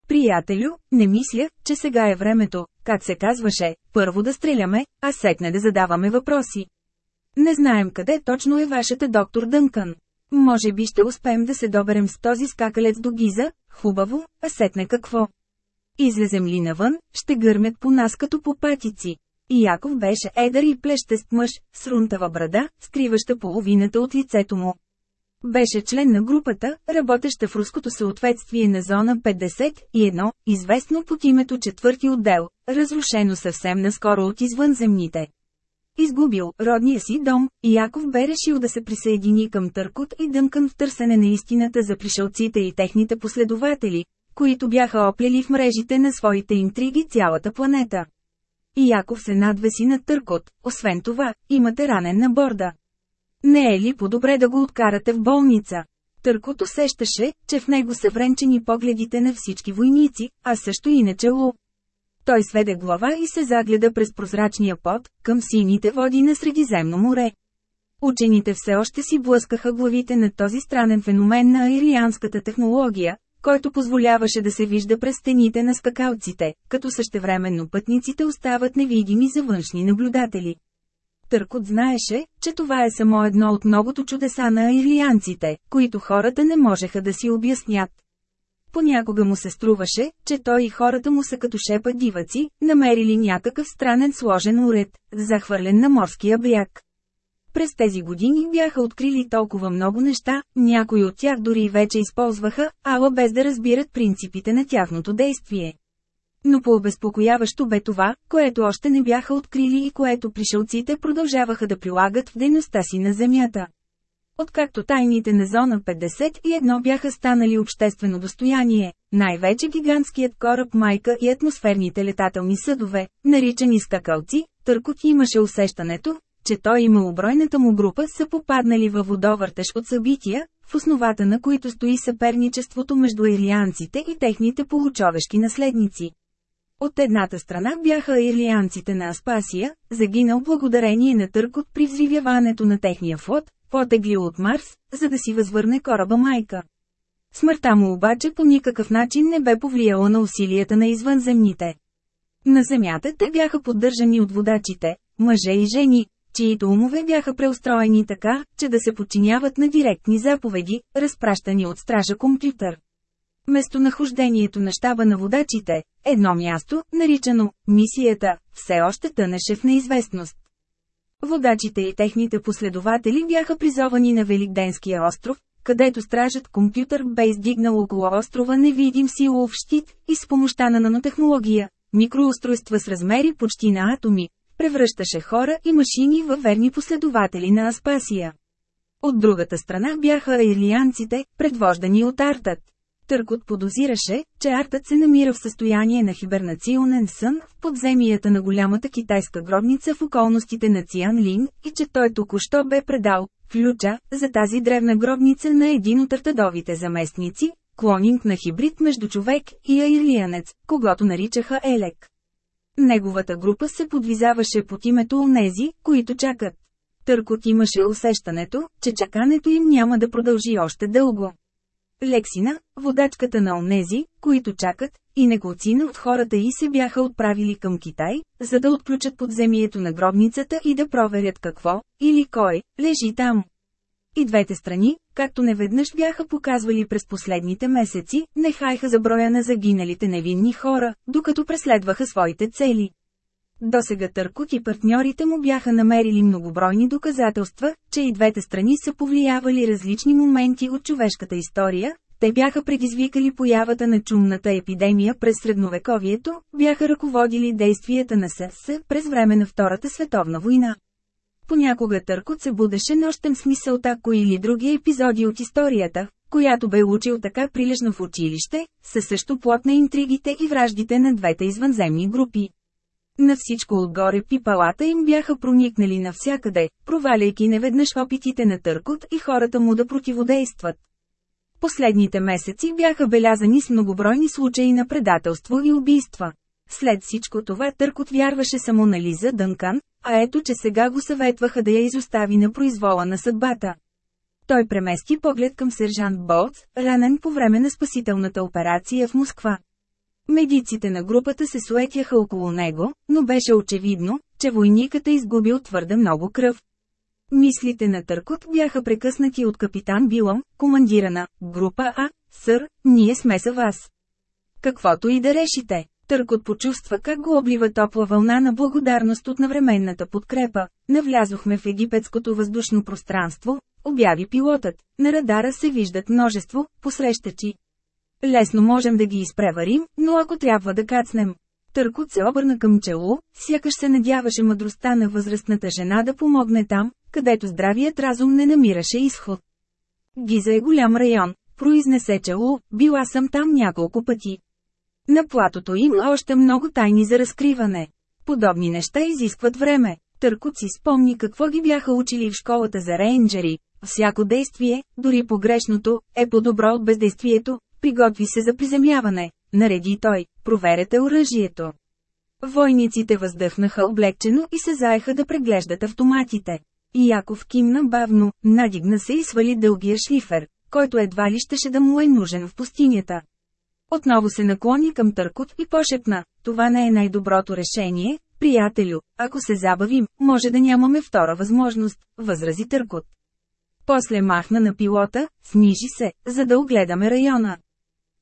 Приятелю, не мисля, че сега е времето, как се казваше, първо да стреляме, а сетне да задаваме въпроси. Не знаем къде точно е вашата доктор Дънкън. Може би ще успеем да се доберем с този скакалец до Гиза, хубаво, а сетне какво. Излезем ли навън, ще гърмят по нас като по патици. И Яков беше едър и плещест мъж, с рунтава брада, скриваща половината от лицето му. Беше член на групата, работеща в руското съответствие на зона 51, известно под името четвърти отдел, разрушено съвсем наскоро от извънземните. Изгубил родния си дом, Яков бе решил да се присъедини към Търкот и Дънкан в търсене на истината за пришелците и техните последователи, които бяха оплели в мрежите на своите интриги цялата планета. И Яков се надвеси на Търкот, освен това, имате ранен на борда. Не е ли по-добре да го откарате в болница? Търкот усещаше, че в него са вренчени погледите на всички войници, а също и на чело. Той сведе глава и се загледа през прозрачния пот, към сините води на Средиземно море. Учените все още си блъскаха главите на този странен феномен на аирианската технология, който позволяваше да се вижда през стените на скакалците, като същевременно пътниците остават невидими за външни наблюдатели. Търкот знаеше, че това е само едно от многото чудеса на аирианците, които хората не можеха да си обяснят. Понякога му се струваше, че той и хората му са като шепа диваци, намерили някакъв странен сложен уред, захвърлен на морския бряг. През тези години бяха открили толкова много неща, някои от тях дори вече използваха, ала без да разбират принципите на тяхното действие. Но по-обезпокояващо бе това, което още не бяха открили и което пришелците продължаваха да прилагат в дейността си на Земята. Откакто тайните на зона 51 бяха станали обществено достояние, най-вече гигантският кораб Майка и атмосферните летателни съдове, наричани скакалци, Търкот имаше усещането, че той и малобройната му група са попаднали във водовъртеж от събития, в основата на които стои съперничеството между ирлианците и техните получовешки наследници. От едната страна бяха ирлианците на Аспасия, загинал благодарение на търкот при взривяването на техния флот, потеглил от Марс, за да си възвърне кораба майка. Смъртта му обаче по никакъв начин не бе повлияла на усилията на извънземните. На Земята те бяха поддържани от водачите, мъже и жени, чието умове бяха преустроени така, че да се подчиняват на директни заповеди, разпращани от стража компютър. Местонахождението на щаба на водачите, едно място, наричано «мисията», все още тънеше в неизвестност. Водачите и техните последователи бяха призовани на Великденския остров, където стражът компютър бе издигнал около острова невидим силов щит и с помощта на нанотехнология, микроустройства с размери почти на атоми, превръщаше хора и машини във верни последователи на Аспасия. От другата страна бяха аирлианците, предвождани от Артът. Търкот подозираше, че Артът се намира в състояние на хибернационен сън в подземията на голямата китайска гробница в околностите на Циан Лин и че той току-що бе предал ключа за тази древна гробница на един от артадовите заместници, клонинг на хибрид между човек и аирлианец, когато наричаха Елек. Неговата група се подвизаваше под името Онези, които чакат. Търкот имаше усещането, че чакането им няма да продължи още дълго. Лексина, водачката на онези, които чакат, и неколцина от хората й се бяха отправили към Китай, за да отключат подземието на гробницата и да проверят какво, или кой, лежи там. И двете страни, както неведнъж бяха показвали през последните месеци, не хайха за броя на загиналите невинни хора, докато преследваха своите цели. Досега Търкот и партньорите му бяха намерили многобройни доказателства, че и двете страни са повлиявали различни моменти от човешката история, те бяха предизвикали появата на чумната епидемия през средновековието, бяха ръководили действията на СС през време на Втората световна война. Понякога Търкот се будеше нощем с мисълта кои или други епизоди от историята, която бе учил така прилежно в училище, са също плод на интригите и враждите на двете извънземни групи. На всичко отгоре пипалата им бяха проникнали навсякъде, проваляйки неведнъж опитите на Търкот и хората му да противодействат. Последните месеци бяха белязани с многобройни случаи на предателство и убийства. След всичко това Търкот вярваше само на Лиза Дънкан, а ето че сега го съветваха да я изостави на произвола на съдбата. Той премести поглед към сержант Болц, ранен по време на спасителната операция в Москва. Медиците на групата се суетяха около него, но беше очевидно, че войникът е изгубил твърде много кръв. Мислите на Търкот бяха прекъснати от капитан Билъм, командира на група А, сър, ние сме са вас. Каквото и да решите. Търкот почувства как го облива топла вълна на благодарност от навременната подкрепа. Навлязохме в египетското въздушно пространство, обяви пилотът. На радара се виждат множество посрещачи. Лесно можем да ги изпреварим, но ако трябва да кацнем. Търкот се обърна към чело, сякаш се надяваше мъдростта на възрастната жена да помогне там, където здравият разум не намираше изход. Гиза е голям район, произнесе чело, била съм там няколко пъти. На платото има още много тайни за разкриване. Подобни неща изискват време. Търкот си спомни какво ги бяха учили в школата за рейнджери. Всяко действие, дори погрешното, е по-добро от бездействието, Приготви се за приземяване, нареди той, проверете оръжието. Войниците въздъхнаха облегчено и се заеха да преглеждат автоматите. И Яков кимна бавно, надигна се и свали дългия шлифер, който едва ли щеше да му е нужен в пустинята. Отново се наклони към Търкот и пошепна, това не е най-доброто решение, приятелю, ако се забавим, може да нямаме втора възможност, възрази Търкот. После махна на пилота, снижи се, за да огледаме района.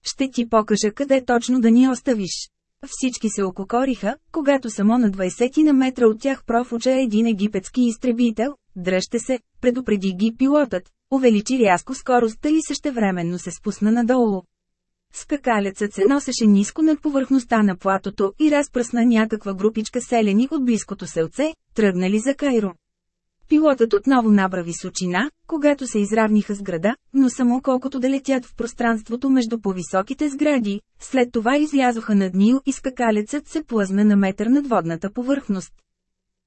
Ще ти покажа къде точно да ни оставиш. Всички се ококориха, когато само на 20 на метра от тях профуча един египетски изтребител, дръжте се, предупреди ги пилотът, увеличи рязко скоростта и същевременно се спусна надолу. Скакалецът се носеше ниско над повърхността на платото и разпръсна някаква групичка селени от близкото селце, тръгнали за Кайро. Пилотът отново набра височина, когато се изравниха с града, но само колкото да летят в пространството между повисоките сгради, след това излязоха над Нил и скакалецът се плъзна на метър над водната повърхност.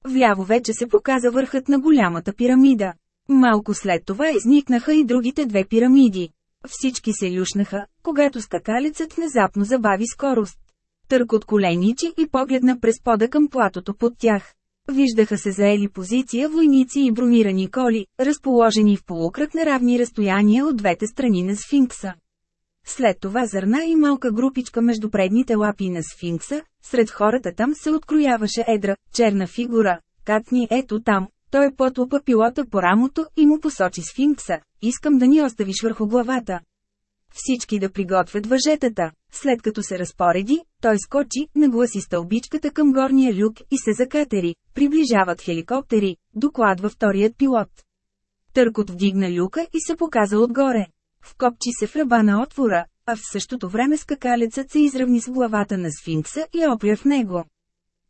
Вляво вече се показа върхът на голямата пирамида. Малко след това изникнаха и другите две пирамиди. Всички се люшнаха, когато скакалецът внезапно забави скорост. Търк от коленичи и погледна през пода към платото под тях. Виждаха се заели позиция войници и бронирани коли, разположени в полукръг на равни разстояния от двете страни на сфинкса. След това зърна и малка групичка между предните лапи на сфинкса, сред хората там се открояваше едра, черна фигура. Катни ето там, той потлупа пилота по рамото и му посочи сфинкса. Искам да ни оставиш върху главата. Всички да приготвят въжетата. След като се разпореди, той скочи, нагласи стълбичката към горния люк и се закатери. Приближават хеликоптери. докладва вторият пилот. Търкот вдигна люка и се показа отгоре. Вкопчи се в ръба на отвора, а в същото време скакалецът се изравни с главата на сфинкса и опря в него.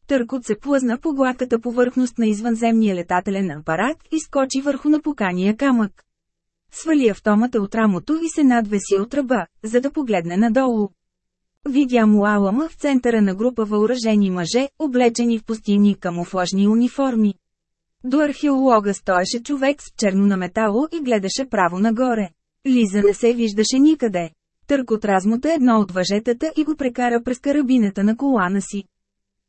Търкот се плъзна по гладката повърхност на извънземния летателен апарат и скочи върху напукания камък. Свали автомата от рамото и се надвеси от ръба, за да погледне надолу. Видя му алама в центъра на група въоръжени мъже, облечени в пустинни камуфлажни униформи. До археолога стоеше човек с черно на метало и гледаше право нагоре. Лиза не се виждаше никъде. Търкот размота едно от въжетата и го прекара през карабината на колана си.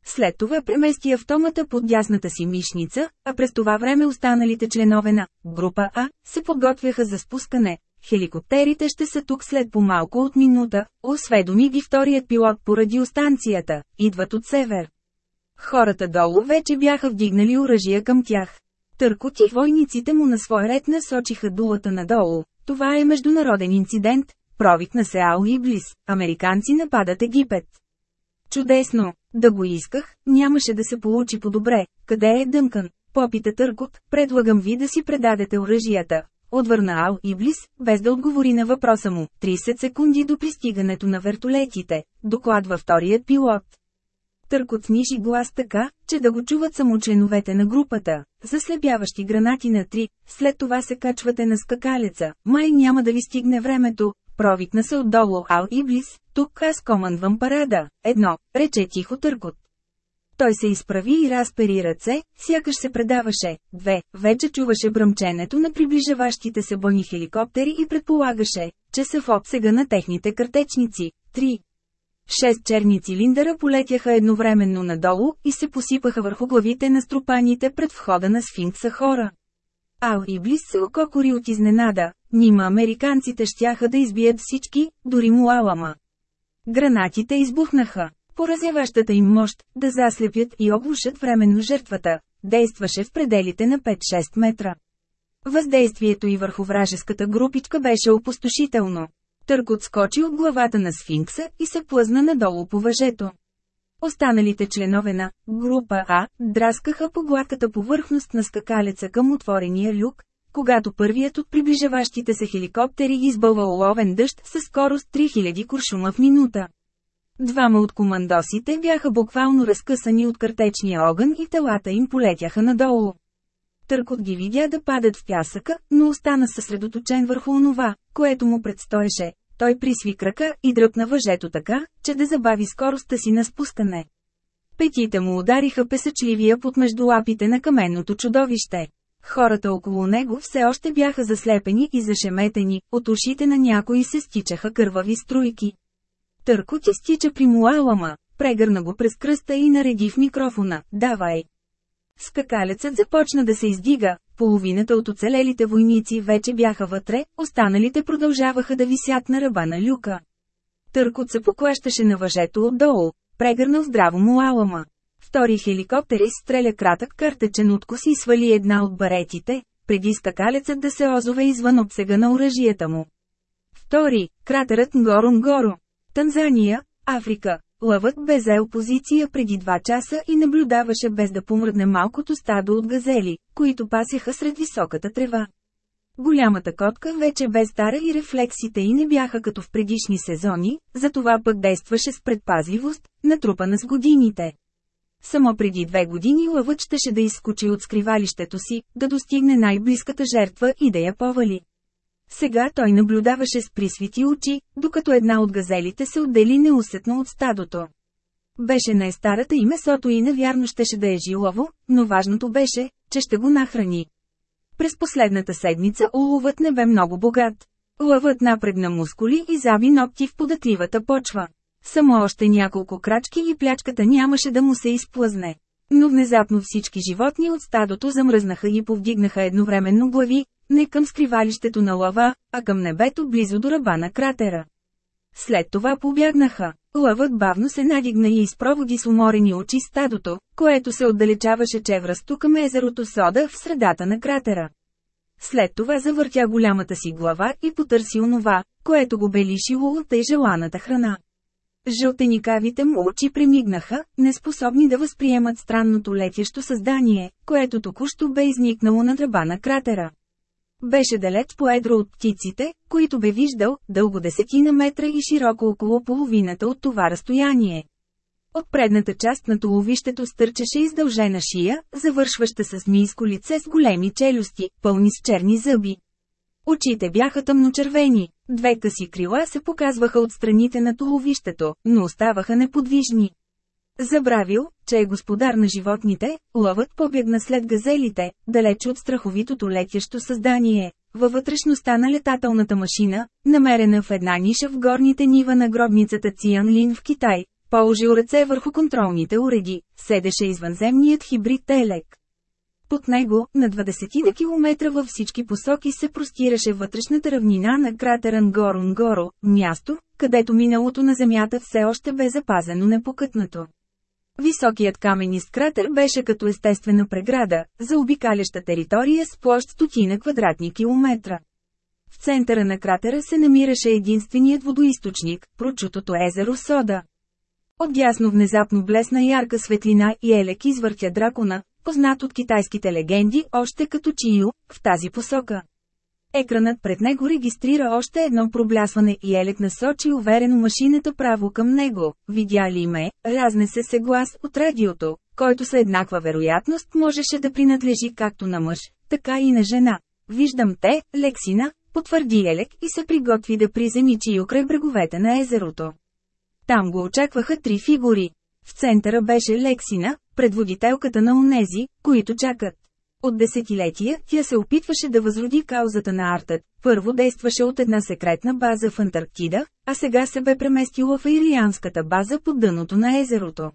След това премести автомата под дясната си мишница, а през това време останалите членове на група А се подготвяха за спускане. Хеликоптерите ще са тук след по-малко от минута, осведоми ги вторият пилот по радиостанцията, идват от север. Хората долу вече бяха вдигнали оръжия към тях. Търкот и войниците му на свой ред насочиха дулата надолу. Това е международен инцидент, провикна се Ал Иблис, американци нападат Египет. Чудесно! Да го исках, нямаше да се получи по-добре. Къде е Дънкън? Попита Търкот, предлагам ви да си предадете оръжията. Отвърна Ал Иблис, без да отговори на въпроса му. 30 секунди до пристигането на вертолетите, докладва вторият пилот. Търкот снижи глас така, че да го чуват само членовете на групата. Заслепяващи гранати на три, след това се качвате на скакалеца, май няма да ви стигне времето, Провикна се отдолу Ал Иблис, тук аз командвам парада. Едно, рече тихо търкот. Той се изправи и разпери ръце, сякаш се предаваше. Две, вече чуваше бръмченето на приближаващите се бойни хеликоптери и предполагаше, че са в обсега на техните картечници. Три. Шест черни цилиндъра полетяха едновременно надолу и се посипаха върху главите на струпаните пред входа на сфинкса хора. Ал Иблис се ококори от изненада, нима американците щяха да избият всички, дори Муалама. Гранатите избухнаха. Поразяващата им мощ, да заслепят и оглушат временно жертвата, действаше в пределите на 5-6 метра. Въздействието и върху вражеската групичка беше опустошително. Търкот скочи от главата на сфинкса и се плъзна надолу по въжето. Останалите членове на група А драскаха по гладката повърхност на скакалеца към отворения люк, когато първият от приближаващите се хеликоптери избълва оловен дъжд със скорост 3000 куршума в минута. Двама от командосите бяха буквално разкъсани от картечния огън и телата им полетяха надолу. Търкот ги видя да падат в пясъка, но остана съсредоточен върху онова, което му предстоеше. Той присви крака и дръпна въжето така, че да забави скоростта си на спускане. Петите му удариха песъчливия под между лапите на каменното чудовище. Хората около него все още бяха заслепени и зашеметени, от ушите на някои се стичаха кървави струйки. Търкот изтича при Муалама, прегърна го през кръста и нареди в микрофона, давай. Скакалецът започна да се издига, половината от оцелелите войници вече бяха вътре, останалите продължаваха да висят на ръба на люка. Търкот се поклащаше на въжето отдолу, прегърнал здраво Муалама. Втори хеликоптер изстреля кратък картечен откус и свали една от баретите, преди скакалецът да се озове извън обсега на оръжията му. Втори, кратерът Нгоро-Нгоро. Танзания, Африка. Лъвът бе заел позиция преди два часа и наблюдаваше без да помръдне малкото стадо от газели, които пасяха сред високата трева. Голямата котка вече бе стара и рефлексите й не бяха като в предишни сезони, затова пък действаше с предпазливост, натрупана с годините. Само преди две години лъвът щеше да изскочи от скривалището си, да достигне най-близката жертва и да я повали. Сега той наблюдаваше с присвити очи, докато една от газелите се отдели неусетно от стадото. Беше най-старата и месото и навярно щеше да е жилово, но важното беше, че ще го нахрани. През последната седмица уловът не бе много богат. Лъвът напрегна мускули и заби ногти в податливата почва. Само още няколко крачки и плячката нямаше да му се изплъзне. Но внезапно всички животни от стадото замръзнаха и повдигнаха едновременно глави, не към скривалището на лава, а към небето близо до ръба на кратера. След това побягнаха. Лъвът бавно се надигна и изпроводи с уморени очи стадото, което се отдалечаваше чевръсто към езерото Сода в средата на кратера. След това завъртя голямата си глава и потърси онова, което го бе лишило от тъй желаната храна. Жълтеникавите му очи премигнаха, неспособни да възприемат странното летящо създание, което току-що бе изникнало на тръба на кратера. Беше далеч поедро от птиците, които бе виждал, дълго десетина метра и широко около половината от това разстояние. От предната част на толовището стърчеше издължена шия, завършваща с мийско лице с големи челюсти, пълни с черни зъби. Очите бяха тъмночервени, две къси крила се показваха от страните на толовището, но оставаха неподвижни. Забравил, че е господар на животните, лъвът побягна след газелите, далеч от страховитото летящо създание. Във вътрешността на летателната машина, намерена в една ниша в горните нива на гробницата Циан Лин в Китай, положил ръце върху контролните уреди, седеше извънземният хибрид Телек. Под него, на 20 на километра във всички посоки се простираше вътрешната равнина на кратера Нгоро-Нгоро, място, където миналото на Земята все още бе запазено непокътнато. Високият каменист кратер беше като естествена преграда, за обикаляща територия с площ стотина квадратни километра. В центъра на кратера се намираше единственият водоисточник, прочутото езеро Сода. Отдясно внезапно блесна ярка светлина и Елек извъртя дракона, познат от китайските легенди още като Чию, в тази посока. Екранът пред него регистрира още едно проблясване и Елек насочи уверено машината право към него. Видя ли ме, разнесе се глас от радиото, който с еднаква вероятност можеше да принадлежи както на мъж, така и на жена. Виждам те, Лексина, потвърди Елек и се приготви да приземи Чию край бреговете на езерото. Там го очакваха три фигури. В центъра беше Лексина, предводителката на онези, които чакат. От десетилетия тя се опитваше да възроди каузата на артът. Първо действаше от една секретна база в Антарктида, а сега се бе преместила в Ирианската база под дъното на езерото.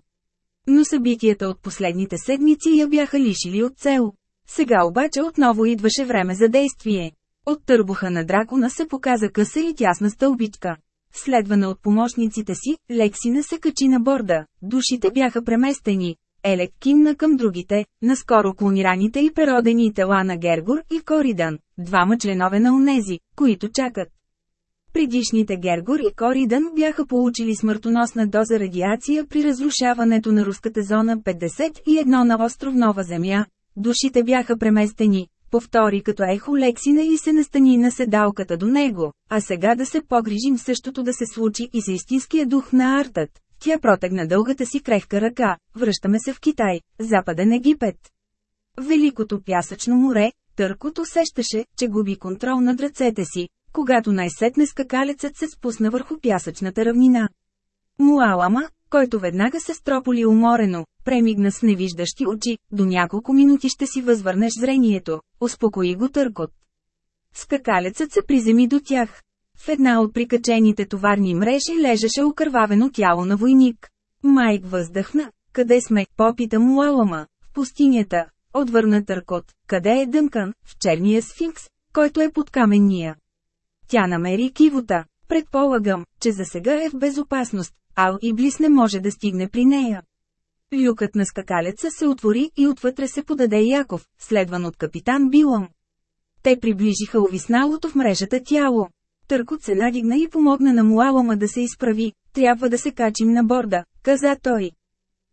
Но събитията от последните седмици я бяха лишили от цел. Сега обаче отново идваше време за действие. От търбуха на дракона се показа къса и тясна стълбичка. Следвана от помощниците си, Лексина се качи на борда. Душите бяха преместени. Елек кимна към другите, наскоро клонираните и преродени тела на Гергор и Коридан, двама членове на унези, които чакат. Предишните Гергор и Коридан бяха получили смъртоносна доза радиация при разрушаването на руската зона 51 на остров Нова Земя. Душите бяха преместени, повтори като ехо Лексина и се настани на седалката до него, а сега да се погрижим същото да се случи и за истинския дух на артът. Тя протегна дългата си крехка ръка, връщаме се в Китай, Западен Египет. Великото пясъчно море, Търкот усещаше, че губи контрол над ръцете си, когато най-сетне скакалецът се спусна върху пясъчната равнина. Муалама, който веднага се строполи уморено, премигна с невиждащи очи, до няколко минути ще си възвърнеш зрението, успокои го търкот. Скакалецът се приземи до тях. В една от прикачените товарни мрежи лежеше окървавено тяло на войник. Майк въздъхна. Къде сме? Попита му Алама. В пустинята. Отвърна търкот. Къде е Дънкан? В черния сфинкс, който е под каменния. Тя намери кивота. Предполагам, че за сега е в безопасност. Ал и Блис не може да стигне при нея. Люкът на скакалеца се отвори и отвътре се подаде Яков, следван от капитан Билъм. Те приближиха увисналото в мрежата тяло. Търкот се надигна и помогна на Муалама да се изправи. Трябва да се качим на борда, каза той.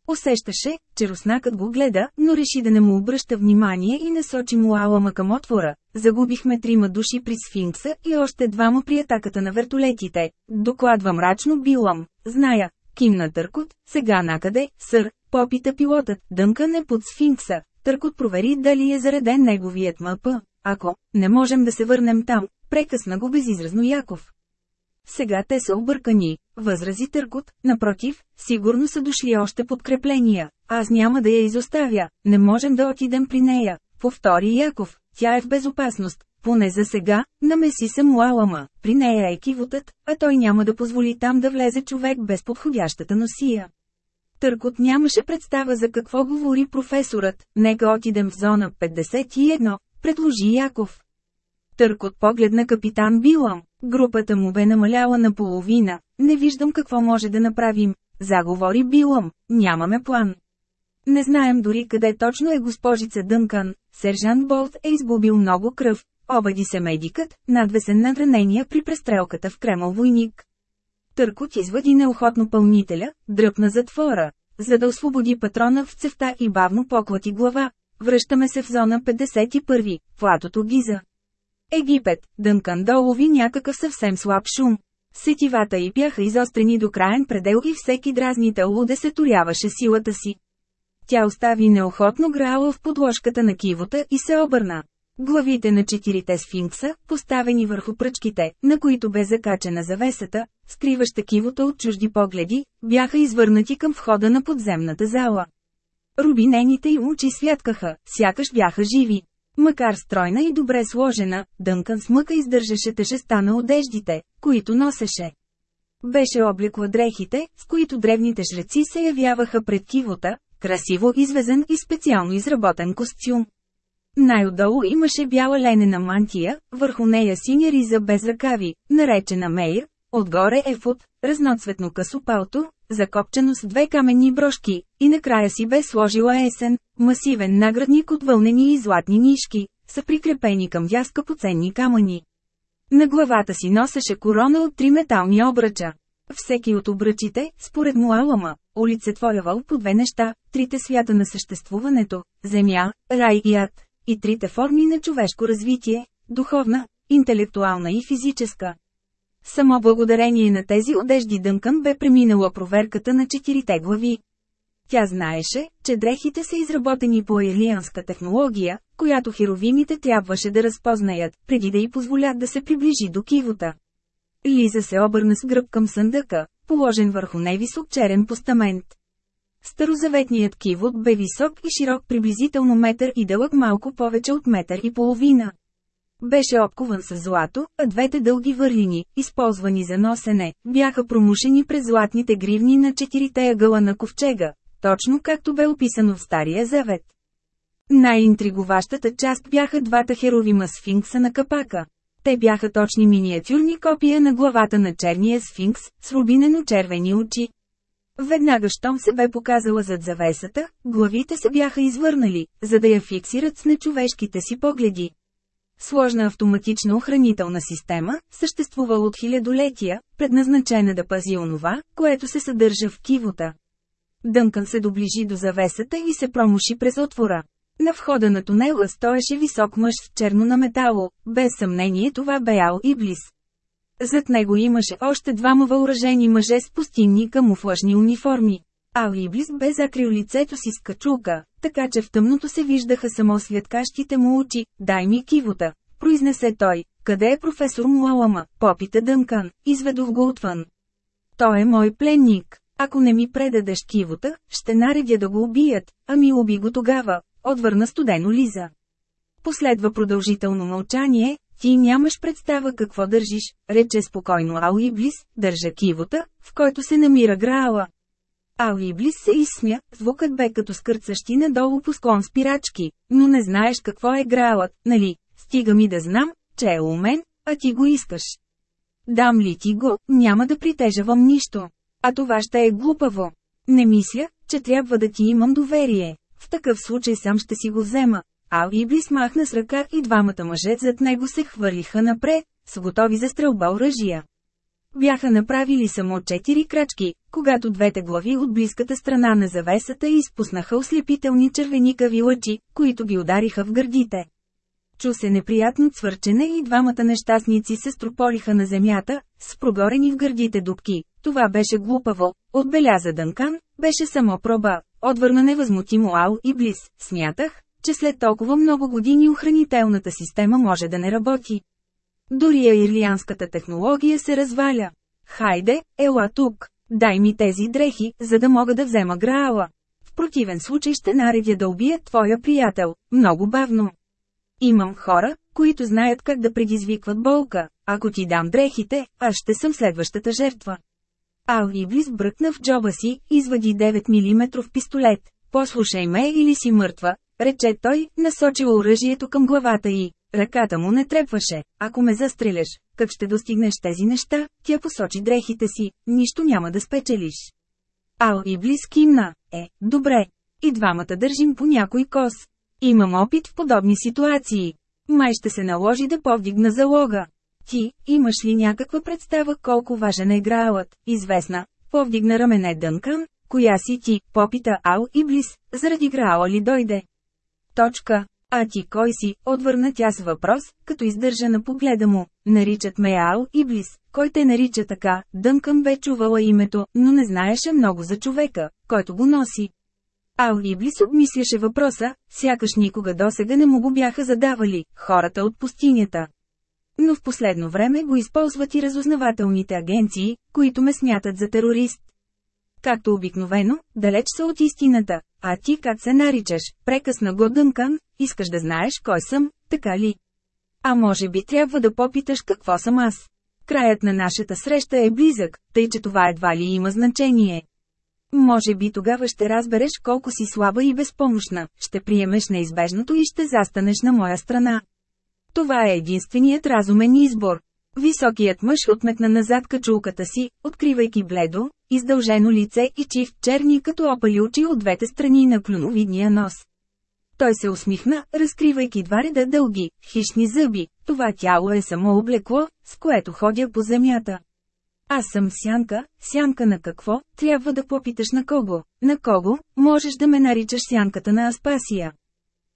Усещаше, че руснакът го гледа, но реши да не му обръща внимание и насочи Муалама към отвора. Загубихме трима души при сфинкса и още двама при атаката на вертолетите. Докладва мрачно Билам. Зная, кимна Търкот, сега накъде, сър, попита пилотът, дънкан е под сфинкса. Търкот провери дали е зареден неговият МП. Ако не можем да се върнем там, прекъсна го безизразно Яков. Сега те са объркани, възрази Търкот, напротив, сигурно са дошли още подкрепления, аз няма да я изоставя, не можем да отидем при нея, повтори Яков, тя е в безопасност, поне за сега, намеси се Муалама, при нея е кивотът, а той няма да позволи там да влезе човек без подходящата носия. Търкот нямаше представа за какво говори професорът, нека отидем в зона 51, предложи Яков. Търкот поглед на капитан Билам. Групата му бе намаляла на половина. Не виждам какво може да направим. Заговори Билам. Нямаме план. Не знаем дори къде точно е госпожица Дънкан. Сержант Болт е изгубил много кръв. Обади се медикът, надвесен над ранения при престрелката в Кремъл войник. Търкот извади неохотно пълнителя, дръпна затвора, за да освободи патрона в цевта и бавно поклати глава. Връщаме се в зона 51, платото Гиза. Египет, Дънкан долови някакъв съвсем слаб шум. Сетивата й бяха изострени до краен предел и всеки дразнител луде се торяваше силата си. Тя остави неохотно грала в подложката на кивота и се обърна. Главите на четирите сфинкса, поставени върху пръчките, на които бе закачена завесата, скриваща кивота от чужди погледи, бяха извърнати към входа на подземната зала. Рубинените им очи святкаха, сякаш бяха живи. Макар стройна и добре сложена, Дънкан с мъка издържаше тежеста на одеждите, които носеше. Беше облекла дрехите, с които древните жреци се явяваха пред кивота, красиво извезен и специално изработен костюм. Най-отдолу имаше бяла ленена мантия, върху нея синя риза без ръкави, наречена мейр, отгоре ефот, разноцветно късопалто, закопчено с две каменни брошки, и накрая си бе сложила есен, масивен наградник от вълнени и златни нишки, са прикрепени към вяска по ценни камъни. На главата си носеше корона от три метални обръча. Всеки от обръчите, според Муалама, олицетворявал по две неща, трите свята на съществуването – земя, рай и ад, и трите форми на човешко развитие – духовна, интелектуална и физическа. Само благодарение на тези одежди Дънкън бе преминала проверката на четирите глави. Тя знаеше, че дрехите са изработени по елианска технология, която херовимите трябваше да разпознаят, преди да й позволят да се приближи до кивота. Лиза се обърна с гръб към съндъка, положен върху невисок черен постамент. Старозаветният кивот бе висок и широк приблизително метър и дълъг малко повече от метър и половина. Беше обкован с злато, а двете дълги върлини, използвани за носене, бяха промушени през златните гривни на четирите ъгъла на ковчега, точно както бе описано в Стария Завет. Най-интригуващата част бяха двата херовима сфинкса на капака. Те бяха точни миниатюрни копия на главата на черния сфинкс, с рубинено-червени очи. Веднага щом се бе показала зад завесата, главите се бяха извърнали, за да я фиксират с нечовешките си погледи. Сложна автоматична охранителна система, съществувала от хилядолетия, предназначена да пази онова, което се съдържа в кивота. Дънкан се доближи до завесата и се промуши през отвора. На входа на тунела стоеше висок мъж в черно на метало, без съмнение това бе Ал Иблис. Зад него имаше още двама въоръжени мъже с пустинни камуфлажни униформи. Ал Иблис бе закрил лицето си с качулка, така че в тъмното се виждаха само светкащите му очи. «Дай ми кивота», произнесе той. «Къде е професор Муалама?» Попита Дънкан, изведох го отвън. Той е мой пленник. Ако не ми предадеш кивота, ще наредя да го убият, ами уби го тогава, отвърна студено Лиза. Последва продължително мълчание, ти нямаш представа какво държиш, рече спокойно Ал Иблис, държа кивота, в който се намира Граала. Ал Иблис се изсмя, звукът бе като скърцащи надолу по склон спирачки, но не знаеш какво е Граалът, нали, стига ми да знам, че е умен, а ти го искаш. Дам ли ти го, няма да притежавам нищо. А това ще е глупаво. Не мисля, че трябва да ти имам доверие. В такъв случай сам ще си го взема. Ал Иблис махна с ръка и двамата мъже зад него се хвърлиха напред, с готови за стрелба оръжия. Бяха направили само четири крачки, когато двете глави от близката страна на завесата изпуснаха ослепителни червеникави лъчи, които ги удариха в гърдите. Чу се неприятно цвърчене и двамата нещастници се строполиха на земята, с прогорени в гърдите дубки. Това беше глупаво, отбеляза Дънкан, беше само проба, отвърна невъзмутимо Ал и Близ. Смятах, че след толкова много години охранителната система може да не работи. Дори ирлианската технология се разваля. Хайде, ела тук, дай ми тези дрехи, за да мога да взема Граала. В противен случай ще наредя да убия твоя приятел, много бавно. Имам хора, които знаят как да предизвикват болка. Ако ти дам дрехите, аз ще съм следващата жертва. Ал Иблис бръкна в джоба си, извади 9 мм пистолет. Послушай ме или си мъртва, рече той, насочил оръжието към главата й. Ръката му не трепваше. Ако ме застреляш, как ще достигнеш тези неща, тя посочи дрехите си, нищо няма да спечелиш. Ал и близ кимна. Е, добре. И двамата държим по някой кос. Имам опит в подобни ситуации. Май ще се наложи да повдигна залога. Ти, имаш ли някаква представа колко важен е Граалът, известна? Повдигна рамене Дънкан, коя си ти, попита Ал и Блис, заради Граала ли дойде? Точка. А ти кой си, отвърна тя с въпрос, като издържа на погледа му. Наричат ме Ал и Блис, кой те нарича така, Дънкън бе чувала името, но не знаеше много за човека, който го носи. Ал Иблис обмисляше въпроса, сякаш никога досега не му го бяха задавали, хората от пустинята. Но в последно време го използват и разузнавателните агенции, които ме смятат за терорист. Както обикновено, далеч са от истината. А ти как се наричаш? Прекъсна го Дънкан, искаш да знаеш кой съм, така ли? А може би трябва да попиташ какво съм аз. Краят на нашата среща е близък, тъй че това едва ли има значение. Може би тогава ще разбереш колко си слаба и безпомощна, ще приемеш неизбежното и ще застанеш на моя страна. Това е единственият разумен избор. Високият мъж отметна назад качулката си, откривайки бледо, издължено лице и чифт черни като опали очи от двете страни на клюновидния нос. Той се усмихна, разкривайки два реда дълги, хищни зъби. Това тяло е само облекло, с което ходя по земята. Аз съм сянка, сянка на какво, трябва да попиташ на кого, на кого, можеш да ме наричаш сянката на Аспасия.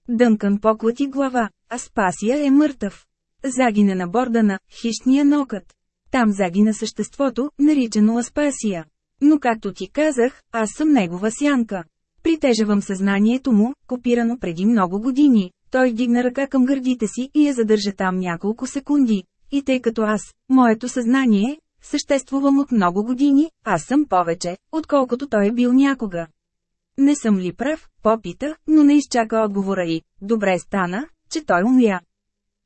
Дънкан поклати глава, Аспасия е мъртъв. Загина на борда на хищния нокът. Там загина съществото, наричано Аспасия. Но както ти казах, аз съм негова сянка. Притежавам съзнанието му, копирано преди много години. Той вдигна ръка към гърдите си и я задържа там няколко секунди. И тъй като аз, моето съзнание, съществувам от много години, аз съм повече, отколкото той е бил някога. Не съм ли прав, попита, но не изчака отговора и, добре стана, че той умря.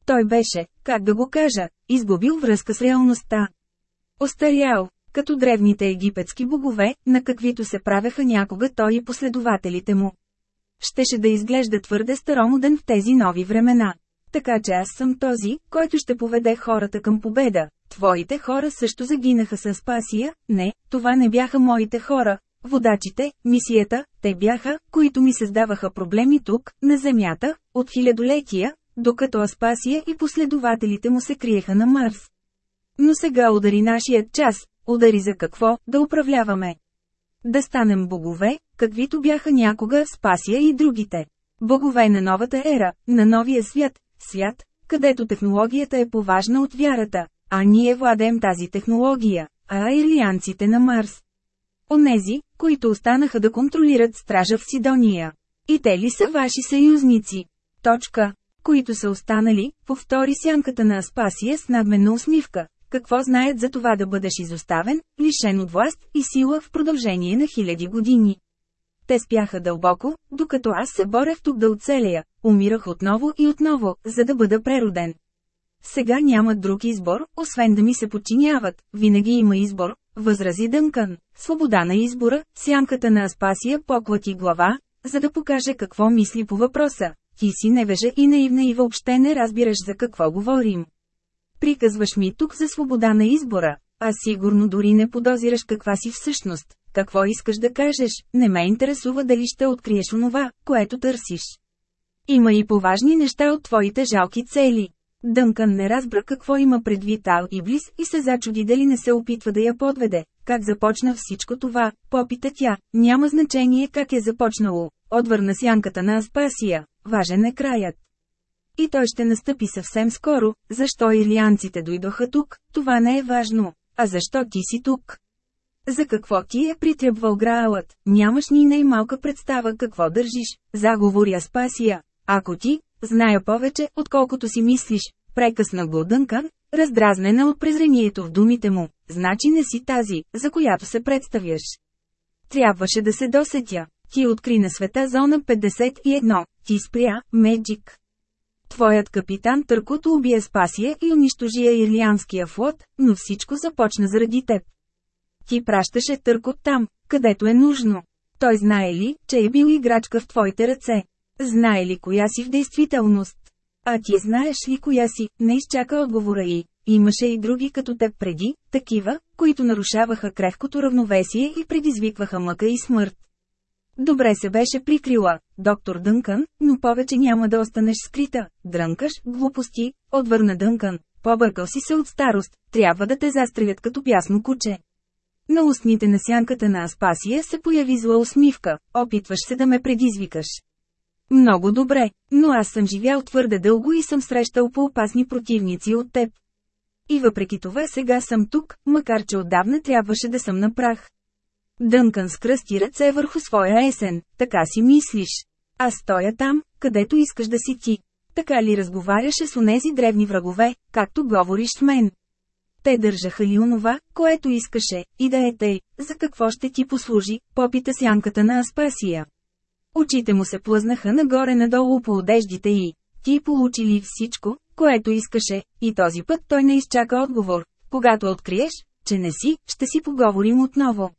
Той беше, как да го кажа, изгубил връзка с реалността. Остарял, като древните египетски богове, на каквито се правеха някога той и последователите му. Щеше да изглежда твърде старомоден в тези нови времена. Така че аз съм този, който ще поведе хората към победа. Твоите хора също загинаха с Аспасия, не, това не бяха моите хора. Водачите, мисията, те бяха, които ми създаваха проблеми тук, на Земята, от хилядолетия, докато Аспасия и последователите му се криеха на Марс. Но сега удари нашият час, удари за какво, да управляваме. Да станем богове, каквито бяха някога Спасия и другите. Богове на новата ера, на новия свят, свят, където технологията е поважна от вярата, а ние владеем тази технология, а ирлианците на Марс. Онези, които останаха да контролират стража в Сидония. И те ли са ваши съюзници? Точка. Които са останали, повтори сянката на Аспасия с надменна усмивка. Какво знаят за това да бъдеш изоставен, лишен от власт и сила в продължение на хиляди години? Те спяха дълбоко, докато аз се борех тук да оцелея, умирах отново и отново, за да бъда прероден. Сега нямат друг избор, освен да ми се подчиняват, винаги има избор, възрази Дънкан. Свобода на избора, сянката на Аспасия поклати глава, за да покаже какво мисли по въпроса. Ти си невежа и наивна и въобще не разбираш за какво говорим. Приказваш ми тук за свобода на избора, а сигурно дори не подозираш каква си всъщност. Какво искаш да кажеш, не ме интересува дали ще откриеш онова, което търсиш. Има и поважни неща от твоите жалки цели. Дънкан не разбра какво има предвид Ал Иблис и се зачуди дали не се опитва да я подведе. Как започна всичко това, попита тя, няма значение как е започнало. Отвърна сянката на Аспасия, важен е краят. И той ще настъпи съвсем скоро, защо ирлианците дойдоха тук, това не е важно. А защо ти си тук? За какво ти е притребвал Граалът, нямаш ни най-малка представа какво държиш, заговори Аспасия. Ако ти, зная повече, отколкото си мислиш, прекъсна го Дънкан, раздразнена от презрението в думите му, значи не си тази, за която се представяш. Трябваше да се досетя. Ти откри на света зона 51, ти спря, Меджик. Твоят капитан Търкото убие Спасия и унищожи Ирлианския флот, но всичко започна заради теб. Ти пращаше Търкот там, където е нужно. Той знае ли, че е бил играчка в твоите ръце? Знае ли коя си в действителност? А ти знаеш ли коя си, не изчака отговора и. Имаше и други като теб преди, такива, които нарушаваха крехкото равновесие и предизвикваха мъка и смърт. Добре се беше прикрила, доктор Дънкън, но повече няма да останеш скрита. Дрънкаш, глупости, отвърна Дънкън. побъркал си се от старост, трябва да те застрелят като бясно куче. На устните на сянката на Аспасия се появи зла усмивка, опитваш се да ме предизвикаш. Много добре, но аз съм живял твърде дълго и съм срещал по-опасни противници от теб. И въпреки това сега съм тук, макар че отдавна трябваше да съм на прах. Дънкан скръсти ръце върху своя есен, така си мислиш. Аз стоя там, където искаш да си ти. Така ли разговаряше с онези древни врагове, както говориш с мен? Те държаха ли онова, което искаше, и да е тъй, за какво ще ти послужи, попита сянката на Аспасия. Очите му се плъзнаха нагоре-надолу по одеждите и ти получи ли всичко, което искаше, и този път той не изчака отговор. Когато откриеш, че не си, ще си поговорим отново.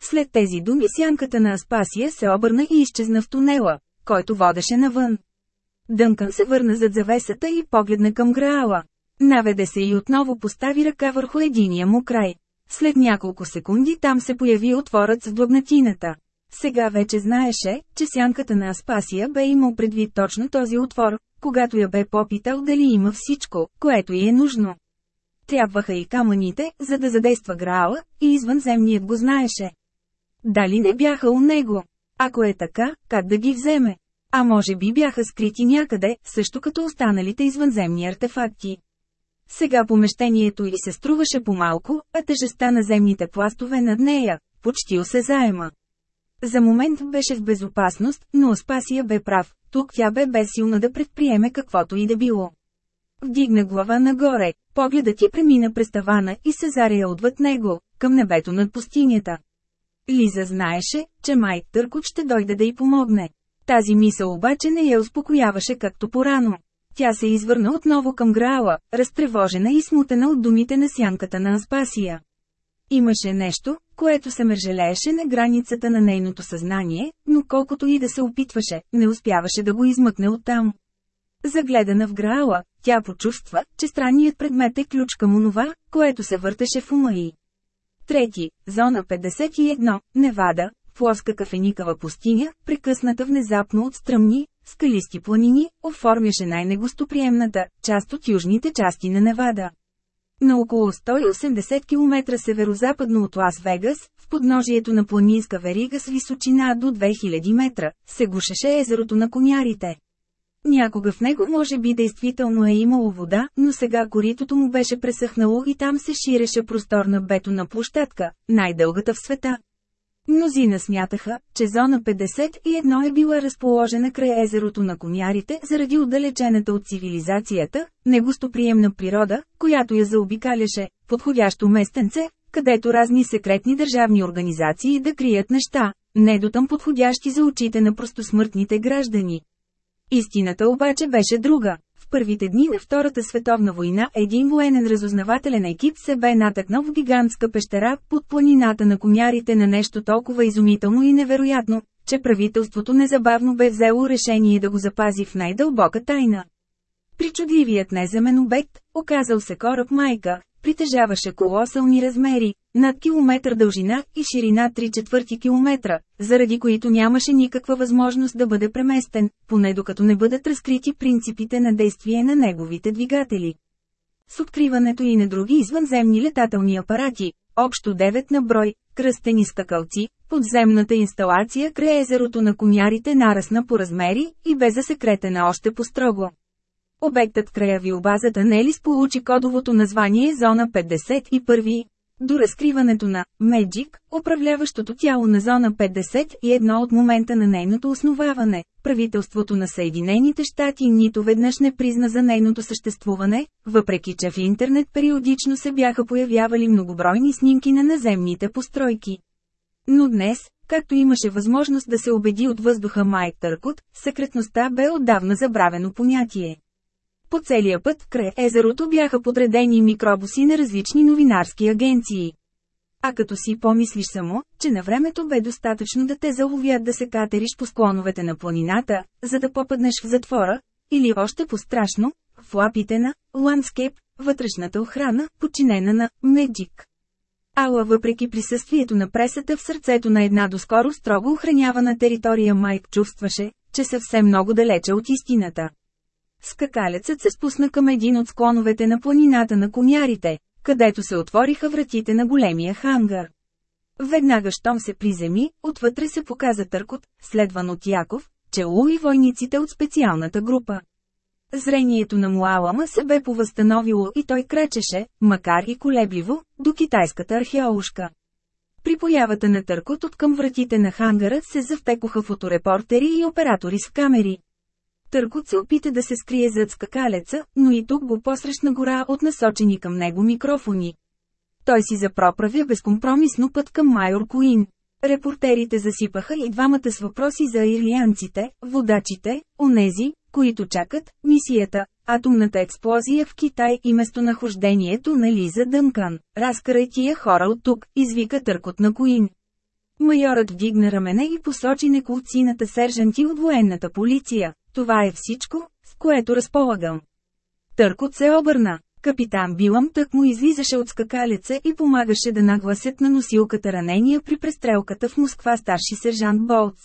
След тези думи сянката на Аспасия се обърна и изчезна в тунела, който водеше навън. Дънкан се върна зад завесата и погледна към Граала. Наведе се и отново постави ръка върху единия му край. След няколко секунди там се появи отворът с длъбнатината. Сега вече знаеше, че сянката на Аспасия бе имал предвид точно този отвор, когато я бе попитал дали има всичко, което й е нужно. Трябваха и камъните, за да задейства Граала, и извънземният го знаеше. Дали не бяха у него? Ако е така, как да ги вземе? А може би бяха скрити някъде, също като останалите извънземни артефакти. Сега помещението й се струваше по-малко, а тежестта на земните пластове над нея, почти осезаема. За момент беше в безопасност, но Аспасия бе прав, тук тя бе безсилна да предприеме каквото и да било. Вдигна глава нагоре, погледът ти премина през тавана и се заря отвъд него, към небето над пустинята. Лиза знаеше, че Майк Търкот ще дойде да й помогне. Тази мисъл обаче не я успокояваше както порано. Тя се извърна отново към Граала, разтревожена и смутена от думите на сянката на Аспасия. Имаше нещо, което се мържелееше на границата на нейното съзнание, но колкото и да се опитваше, не успяваше да го измъкне оттам. Загледана в Граала, тя почувства, че странният предмет е ключ към онова, което се въртеше в ума й. Трети, зона 51, Невада, плоска кафеникава пустиня, прекъсната внезапно от стръмни, скалисти планини, оформяше най-негостоприемната част от южните части на Невада. На около 180 км северо-западно от Лас-Вегас, в подножието на планинска верига с височина до 2000 метра, се гушеше езерото на конярите. Някога в него може би действително е имало вода, но сега коритото му беше пресъхнало и там се ширеше просторна бетона площадка, най-дългата в света. Мнозина смятаха, че зона 51 е била разположена край езерото на конярите заради отдалечената от цивилизацията, негостоприемна природа, която я заобикаляше, подходящо местенце, където разни секретни държавни организации да крият неща, недотъм подходящи за очите на простосмъртните граждани. Истината обаче беше друга. В първите дни на Втората световна война един военен разузнавателен екип се бе натъкнал в гигантска пещера под планината на комярите на нещо толкова изумително и невероятно, че правителството незабавно бе взело решение да го запази в най-дълбока тайна. Причудливият неземен обект, оказал се кораб майка, притежаваше колосални размери, над километър дължина и ширина 3 четвърти километра, заради които нямаше никаква възможност да бъде преместен, поне докато не бъдат разкрити принципите на действие на неговите двигатели. С откриването и на други извънземни летателни апарати, общо 9 на брой, кръстени скакалци, подземната инсталация край езерото на конярите нарасна по размери и бе засекретена още по-строго. Обектът края вилбазата Нелис получи кодовото название Зона 51. До разкриването на Меджик, управляващото тяло на Зона 51 от момента на нейното основаване, правителството на Съединените щати нито веднъж не призна за нейното съществуване, въпреки че в интернет периодично се бяха появявали многобройни снимки на наземните постройки. Но днес, както имаше възможност да се убеди от въздуха Майк Търкот, секретността бе отдавна забравено понятие. По целия път край езерото бяха подредени микробуси на различни новинарски агенции. А като си помислиш само, че на времето бе достатъчно да те заловят да се катериш по склоновете на планината, за да попаднеш в затвора, или още по-страшно, в лапите на Landscape, вътрешната охрана, подчинена на Меджик. Ала въпреки присъствието на пресата в сърцето на една доскоро строго охранявана територия Майк чувстваше, че съвсем много далече от истината. Скакалецът се спусна към един от склоновете на планината на конярите, където се отвориха вратите на големия хангар. Веднага щом се приземи, отвътре се показа търкот, следван от Яков, Челу и войниците от специалната група. Зрението на Муалама се бе повъзстановило и той кречеше, макар и колебливо, до китайската археолушка. При появата на търкот от към вратите на хангара се завтекоха фоторепортери и оператори с камери. Търкот се опита да се скрие зад скакалеца, но и тук го посрещна гора от насочени към него микрофони. Той си запроправя безкомпромисно път към майор Куин. Репортерите засипаха и двамата с въпроси за ирлианците, водачите, онези, които чакат, мисията, атомната експлозия в Китай и местонахождението на Лиза Дънкан. Разкарай тия хора от тук, извика търкот на Куин. Майорът вдигна рамене и посочи неколцината сержанти от военната полиция. Това е всичко, с което разполагам. Търкот се обърна. Капитан Билам тък му излизаше от скакалеца и помагаше да нагласят на носилката ранения при престрелката в Москва старши сержант Болц.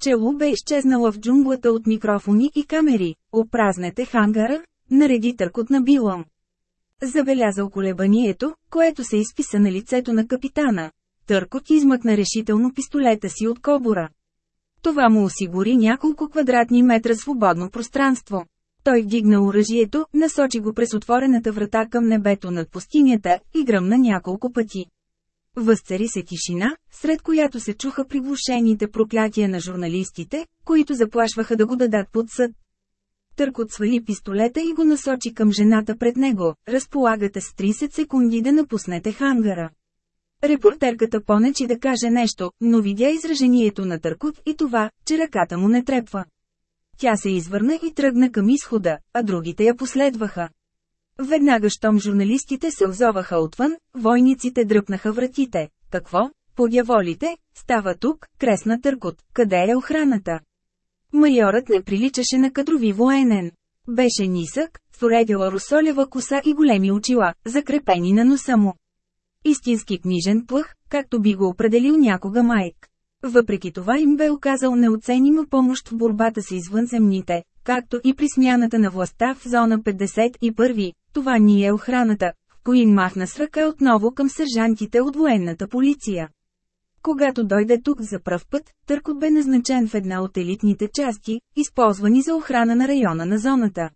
Челу бе изчезнала в джунглата от микрофони и камери. Опразнете хангара, нареди търкот на Билам. Забелязал колебанието, което се изписа на лицето на капитана. Търкот измъкна решително пистолета си от кобура. Това му осигури няколко квадратни метра свободно пространство. Той вдигна оръжието, насочи го през отворената врата към небето над пустинята и гръмна няколко пъти. Възцари се тишина, сред която се чуха приглушените проклятия на журналистите, които заплашваха да го дадат под съд. Търкот свали пистолета и го насочи към жената пред него. Разполагате с 30 секунди да напуснете хангара. Репортерката понечи да каже нещо, но видя изражението на Търкот и това, че ръката му не трепва. Тя се извърна и тръгна към изхода, а другите я последваха. Веднага щом журналистите се озоваха отвън, войниците дръпнаха вратите. Какво? Подяволите, става тук, кресна търкот, къде е охраната? Майорът не приличаше на кадрови военен. Беше нисък, с уредила русолева коса и големи очила, закрепени на носа му. Истински книжен плъх, както би го определил някога майк. Въпреки това им бе оказал неоценима помощ в борбата с извънземните, както и при смяната на властта в зона 51. Това ни е охраната. Коин махна с ръка отново към сержантите от военната полиция. Когато дойде тук за пръв път, Търкот бе назначен в една от елитните части, използвани за охрана на района на зоната.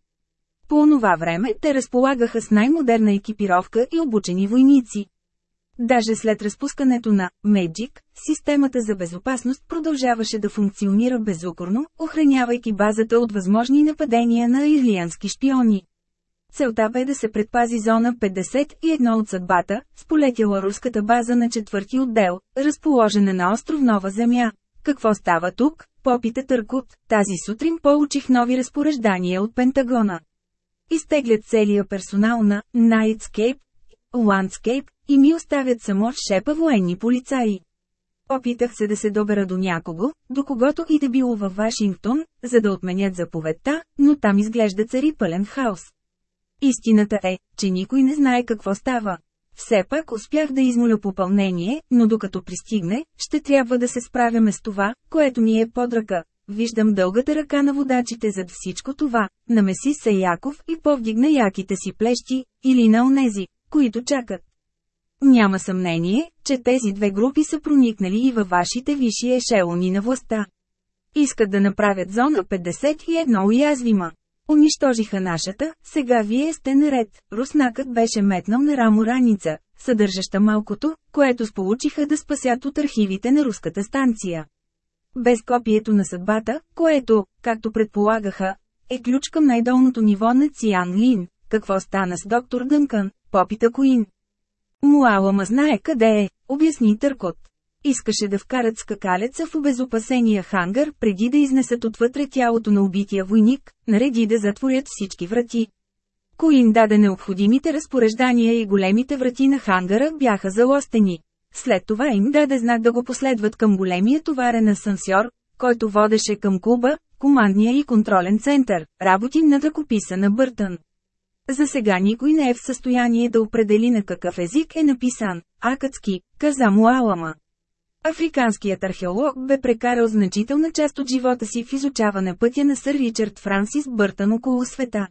По онова време те разполагаха с най-модерна екипировка и обучени войници. Даже след разпускането на Magic, системата за безопасност продължаваше да функционира безукорно, охранявайки базата от възможни нападения на ирлиански шпиони. Целта бе да се предпази зона 51 от съдбата, сполетяла руската база на четвърти отдел, разположена на остров Нова Земя. Какво става тук? Попита Търкут. Тази сутрин получих нови разпореждания от Пентагона. Изтеглят целия персонал на Nightscape, Landscape и ми оставят само шепа военни полицаи. Опитах се да се добера до някого, до когото и да било във Вашингтон, за да отменят заповедта, но там изглежда цари пълен хаос. Истината е, че никой не знае какво става. Все пак успях да измоля попълнение, но докато пристигне, ще трябва да се справяме с това, което ми е под ръка. Виждам дългата ръка на водачите зад всичко това, намеси се Яков и повдигна яките си плещи, или на онези, които чакат. Няма съмнение, че тези две групи са проникнали и във вашите висши ешелони на властта. Искат да направят зона 51 уязвима. Унищожиха нашата, сега вие сте наред. Руснакът беше метнал на рамо раница, съдържаща малкото, което сполучиха да спасят от архивите на руската станция. Без копието на съдбата, което, както предполагаха, е ключ към най-долното ниво на Циан Лин. Какво стана с доктор Дънкън, попита Коин. Муалама знае къде е, обясни Търкот. Искаше да вкарат скакалеца в обезопасения хангар, преди да изнесат отвътре тялото на убития войник, нареди да затворят всички врати. Коин даде необходимите разпореждания и големите врати на хангара бяха залостени. След това им даде знак да го последват към големия товарен асансьор, който водеше към Куба, командния и контролен център, работи на ръкописа на Бъртън. За сега никой не е в състояние да определи на какъв език е написан. Акъцки, каза му Алама. Африканският археолог бе прекарал значителна част от живота си в изучаване пътя на сър Ричард Франсис Бъртън около света.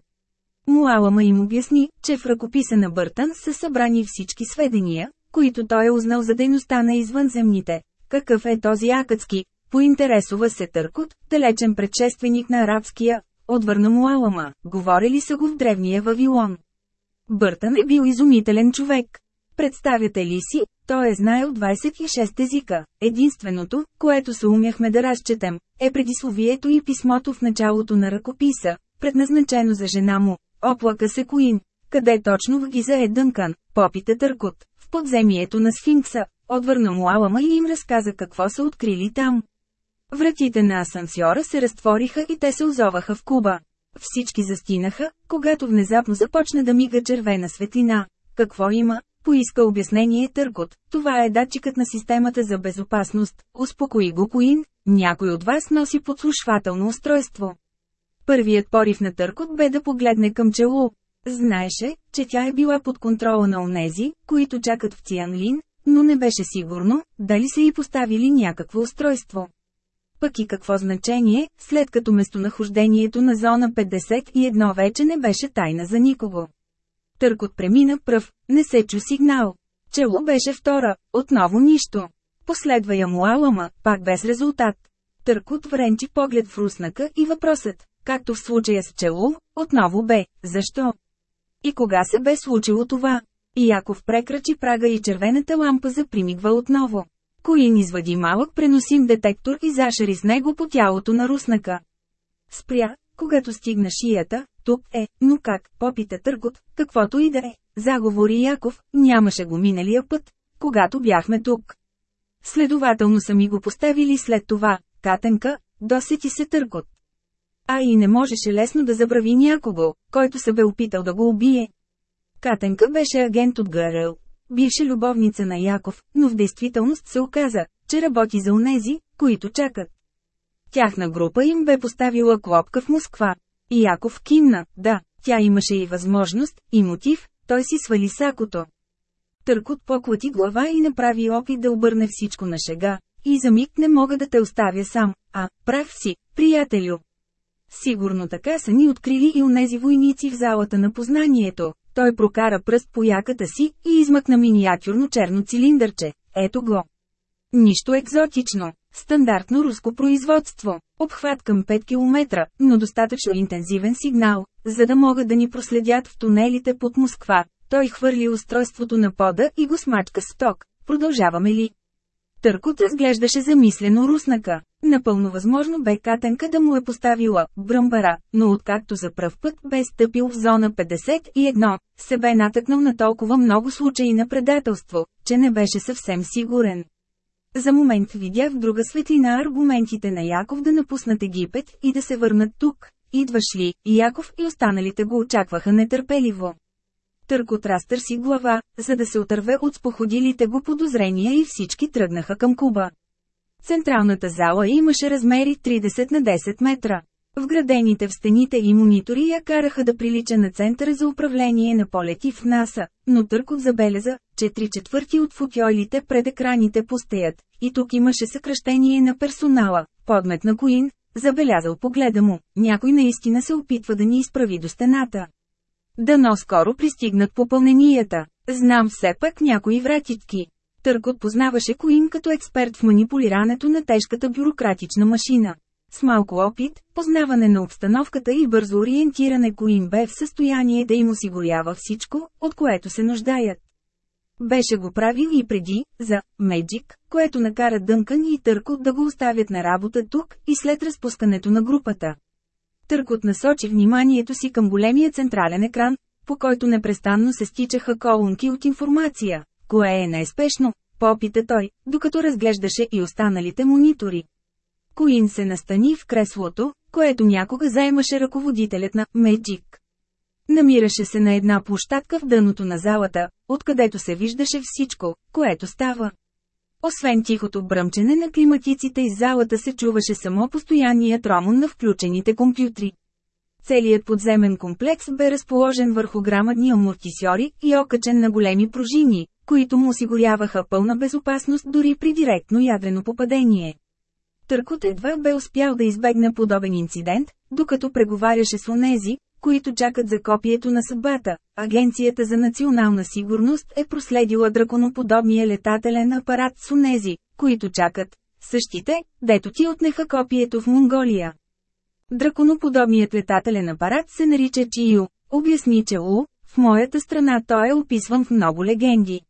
Муалама им обясни, че в ръкописа на Бъртън са събрани всички сведения, които той е узнал за дейността на извънземните. Какъв е този акъцки? Поинтересува се Търкот, далечен предшественик на арабския. Отвърна Муалама, говорили са го в древния Вавилон. Бъртън е бил изумителен човек. Представяте ли си, той е знаел 26 езика. Единственото, което се умяхме да разчетем, е предисловието и писмото в началото на ръкописа, предназначено за жена му. Оплака се Коин. Къде точно Гиза е Дънкан, попите Търкот, в подземието на Сфинкса. Отвърна му Алама и им разказа какво са открили там. Вратите на асансьора се разтвориха и те се озоваха в Куба. Всички застинаха, когато внезапно започна да мига червена светлина. Какво има? Поиска обяснение Търкот. Това е датчикът на системата за безопасност. Успокои го Коин, някой от вас носи подслушвателно устройство. Първият порив на Търкот бе да погледне към чело. Знаеше, че тя е била под контрола на онези, които чакат в Цианлин, но не беше сигурно, дали са и поставили някакво устройство. Пък и какво значение, след като местонахождението на зона 51 вече не беше тайна за никого. Търкот премина пръв, не се чу сигнал. Чело беше втора, отново нищо. Последва я Муалама, пак без резултат. Търкот вренчи поглед в руснака и въпросът, както в случая с Чело, отново бе, защо? И кога се бе случило това? И Яков прекрачи прага и червената лампа запримигва отново. Коин извади малък преносим детектор и зашари с него по тялото на руснака. Спря, когато стигна шията, тук е, но как, попита търгот, каквото и да е, заговори Яков, нямаше го миналия път, когато бяхме тук. Следователно са ми го поставили след това, катенка, досети се търгот. А и не можеше лесно да забрави някого, който се бе опитал да го убие. Катенка беше агент от ГРЛ, бивша любовница на Яков, но в действителност се оказа, че работи за унези, които чакат. Тяхна група им бе поставила клопка в Москва. И Яков кимна, да, тя имаше и възможност, и мотив, той си свали сакото. Търкот поклати глава и направи опит да обърне всичко на шега. И за миг не мога да те оставя сам, а, прав си, приятелю. Сигурно така са ни открили и онези войници в залата на познанието. Той прокара пръст по яката си и измъкна миниатюрно черно цилиндърче. Ето го. Нищо екзотично. Стандартно руско производство. Обхват към 5 км, но достатъчно интензивен сигнал, за да могат да ни проследят в тунелите под Москва. Той хвърли устройството на пода и го смачка с ток. Продължаваме ли? Търкот разглеждаше замислено руснака. Напълно възможно бе Катенка да му е поставила бръмбара, но откакто за пръв път бе стъпил в зона 51, се бе натъкнал на толкова много случаи на предателство, че не беше съвсем сигурен. За момент видя в друга светлина аргументите на Яков да напуснат Египет и да се върнат тук. Идваш ли, Яков и останалите го очакваха нетърпеливо. Търкот разтърси глава, за да се отърве от споходилите го подозрения и всички тръгнаха към Куба. Централната зала имаше размери 30 на 10 метра. Вградените в стените и монитори я караха да прилича на центъра за управление на полети в НАСА, но Търкот забеляза, че три четвърти от футиолите пред екраните пустеят, и тук имаше съкръщение на персонала, подмет на Коин, забелязал погледа му, някой наистина се опитва да ни изправи до стената. Дано скоро пристигнат попълненията. Знам все пак някои вратички. Търкот познаваше Коин като експерт в манипулирането на тежката бюрократична машина. С малко опит, познаване на обстановката и бързо ориентиране Коин бе в състояние да им осигурява всичко, от което се нуждаят. Беше го правил и преди, за Меджик, което накара Дънкан и Търкот да го оставят на работа тук и след разпускането на групата. Търкот насочи вниманието си към големия централен екран, по който непрестанно се стичаха колонки от информация. Кое е най-спешно? Попита той, докато разглеждаше и останалите монитори. Коин се настани в креслото, което някога заемаше ръководителят на Меджик. Намираше се на една площадка в дъното на залата, откъдето се виждаше всичко, което става. Освен тихото бръмчене на климатиците из залата се чуваше само постоянният ромон на включените компютри. Целият подземен комплекс бе разположен върху грамадни амортисьори и окачен на големи пружини, които му осигуряваха пълна безопасност дори при директно ядрено попадение. Търкот едва бе успял да избегне подобен инцидент, докато преговаряше с онези, които чакат за копието на съдбата. Агенцията за национална сигурност е проследила драконоподобния летателен апарат с онези, които чакат. Същите, дето ти отнеха копието в Монголия. Драконоподобният летателен апарат се нарича Чию, обясни Челу, в моята страна той е описван в много легенди.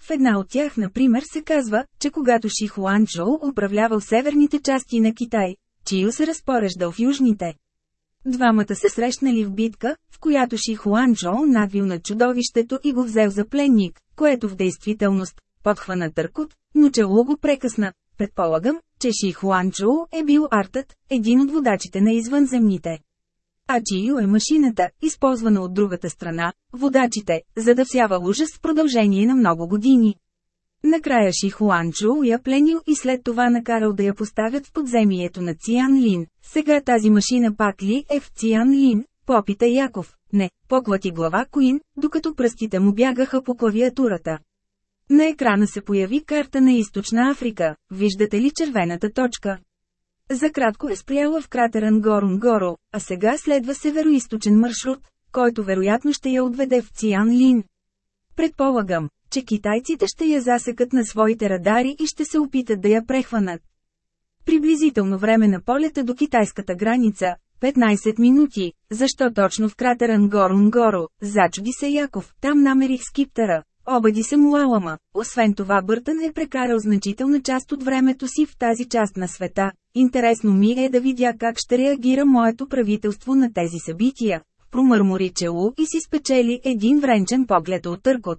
В една от тях, например, се казва, че когато Ши Хуанчжоу управлявал северните части на Китай, Чио се разпореждал в южните. Двамата се срещнали в битка, в която Ши Хуанчжоу надвил над чудовището и го взел за пленник, което в действителност подхвана търкот, но Челу го прекъсна. Предполагам, че Ши Хуанчжоу е бил артът, един от водачите на извънземните. А Чио е машината, използвана от другата страна, водачите, за да всява ужас в продължение на много години. Накрая Ши Хуанчжоу я пленил и след това накарал да я поставят в подземието на Циан Лин. Сега тази машина пак ли е в Циан Лин? Попита Яков. Не, поклати глава Коин, докато пръстите му бягаха по клавиатурата. На екрана се появи карта на Източна Африка, виждате ли червената точка? За кратко е спряла в кратера Нгорун-Горо, а сега следва североисточен маршрут, който вероятно ще я отведе в Циан Лин. Предполагам, че китайците ще я засекат на своите радари и ще се опитат да я прехванат. Приблизително време на полета до китайската граница – 15 минути. Защо точно в кратера Нгорун-Горо? Зачуди се Яков, там намерих скиптера. Обади се Муалама. Освен това Бъртън е прекарал значителна част от времето си в тази част на света. Интересно ми е да видя как ще реагира моето правителство на тези събития. Промърмори челу и си спечели един вренчен поглед от търкот.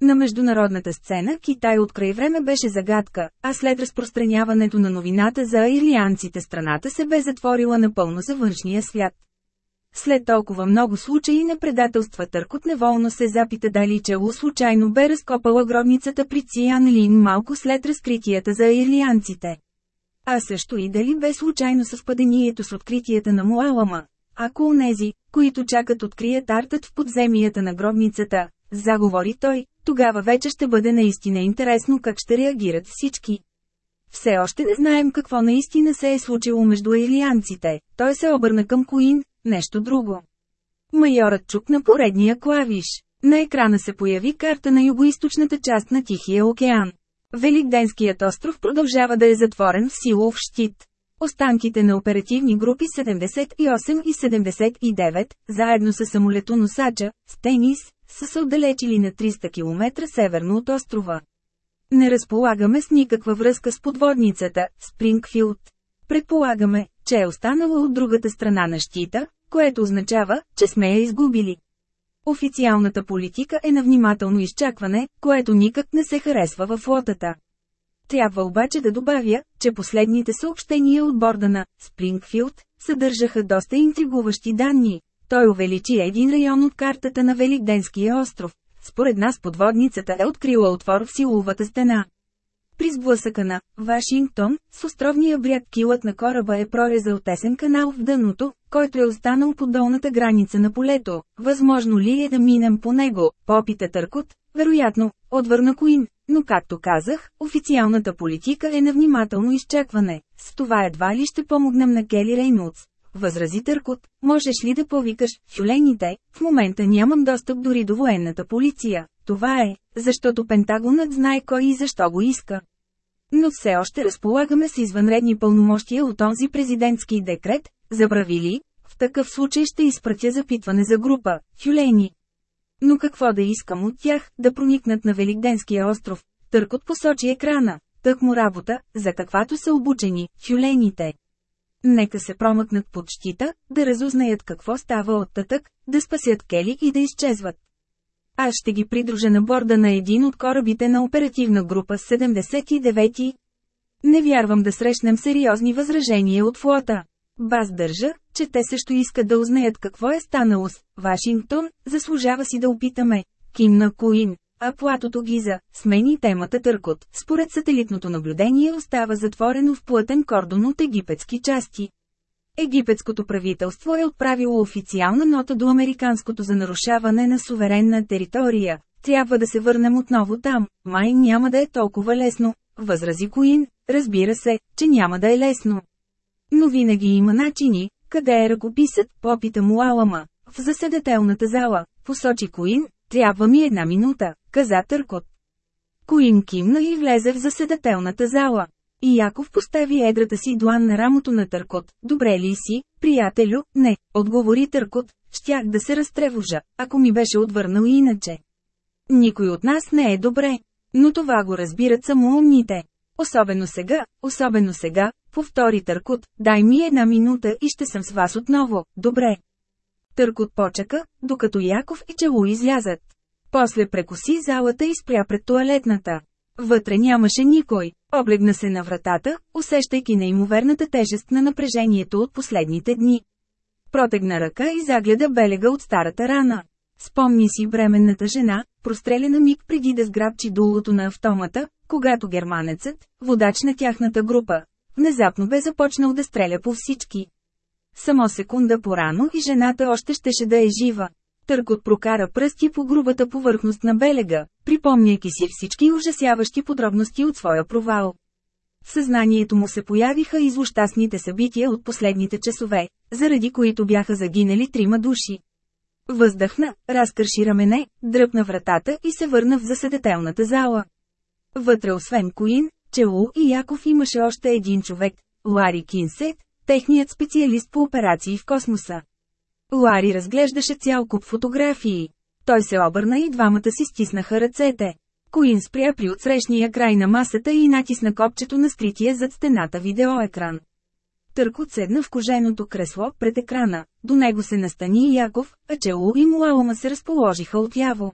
На международната сцена Китай от край време беше загадка, а след разпространяването на новината за ирлианците страната се бе затворила напълно за външния свят. След толкова много случаи на предателства Търкот неволно се запита дали Челу случайно бе разкопала гробницата при Циан Лин малко след разкритията за ирлианците. А също и дали бе случайно съвпадението с откритията на Муалама. Ако онези, които чакат открият артът в подземията на гробницата, заговори той, тогава вече ще бъде наистина интересно как ще реагират всички. Все още не знаем какво наистина се е случило между илианците. Той се обърна към Коин, нещо друго. Майорът чукна поредния клавиш. На екрана се появи карта на югоисточната част на Тихия океан. Великденският остров продължава да е затворен в силов щит. Останките на оперативни групи 78 и 79, заедно с самолетоносача, с тенис, са се отдалечили на 300 км северно от острова. Не разполагаме с никаква връзка с подводницата, Спрингфилд. Предполагаме, че е останала от другата страна на щита, което означава, че сме я изгубили. Официалната политика е на внимателно изчакване, което никак не се харесва във флотата. Трябва обаче да добавя, че последните съобщения от борда на Спрингфилд съдържаха доста интригуващи данни. Той увеличи един район от картата на Великденския остров. Според нас подводницата е открила отвор в силовата стена. При сблъсъка на Вашингтон, с островния бряг килът на кораба е прорезал тесен канал в дъното, който е останал по долната граница на полето. Възможно ли е да минем по него? Попита Търкот, вероятно, отвърна Коин. Но както казах, официалната политика е на внимателно изчакване. С това едва ли ще помогнем на Кели Рейнолдс. Възрази Търкот, можеш ли да повикаш фюлените, в момента нямам достъп дори до военната полиция. Това е, защото Пентагонът знае кой и защо го иска. Но все още разполагаме с извънредни пълномощия от този президентски декрет, забрави ли? В такъв случай ще изпратя запитване за група, фюлени. Но какво да искам от тях, да проникнат на Великденския остров? Търкот посочи екрана, тък му работа, за каквато са обучени, фюлените. Нека се промъкнат под щита, да разузнаят какво става от татък, да спасят Кели и да изчезват. Аз ще ги придружа на борда на един от корабите на оперативна група 79. Не вярвам да срещнем сериозни възражения от флота. Баз държа, че те също искат да узнаят какво е станало с Вашингтон, заслужава си да опитаме. Кимна Куин, а платото Гиза, смени темата Търкот, според сателитното наблюдение остава затворено в плътен кордон от египетски части. Египетското правителство е отправило официална нота до американското за нарушаване на суверенна територия. трябва да се върнем отново там, май няма да е толкова лесно, възрази Коин, разбира се, че няма да е лесно. Но винаги има начини, къде е ръкописът, попита му Алама. В заседателната зала, посочи Коин, трябва ми една минута, каза Търкот. Коин кимна и влезе в заседателната зала. И Яков постави едрата си длан на рамото на Търкот. Добре ли си, приятелю? Не, отговори Търкот. Щях да се разтревожа, ако ми беше отвърнал иначе. Никой от нас не е добре. Но това го разбират само умните. Особено сега, особено сега, повтори Търкот, дай ми една минута и ще съм с вас отново, добре. Търкот почака, докато Яков и Челу излязат. После прекоси залата и спря пред туалетната. Вътре нямаше никой. Облегна се на вратата, усещайки неимоверната тежест на напрежението от последните дни. Протегна ръка и загледа белега от старата рана. Спомни си бременната жена, прострелена миг преди да сграбчи дулото на автомата, когато германецът, водач на тяхната група, внезапно бе започнал да стреля по всички. Само секунда по-рано и жената още щеше да е жива. Търкот прокара пръсти по грубата повърхност на белега, припомняйки си всички ужасяващи подробности от своя провал. В съзнанието му се появиха и злощастните събития от последните часове, заради които бяха загинали трима души. Въздъхна, разкърши рамене, дръпна вратата и се върна в заседателната зала. Вътре освен Коин, Челу и Яков имаше още един човек – Лари Кинсет, техният специалист по операции в космоса. Лари разглеждаше цял куп фотографии. Той се обърна и двамата си стиснаха ръцете. Коин спря при отсрещния край на масата и натисна копчето на скрития зад стената видеоекран. Търкот седна в коженото кресло пред екрана, до него се настани Яков, а Челу и Муалама се разположиха отяво.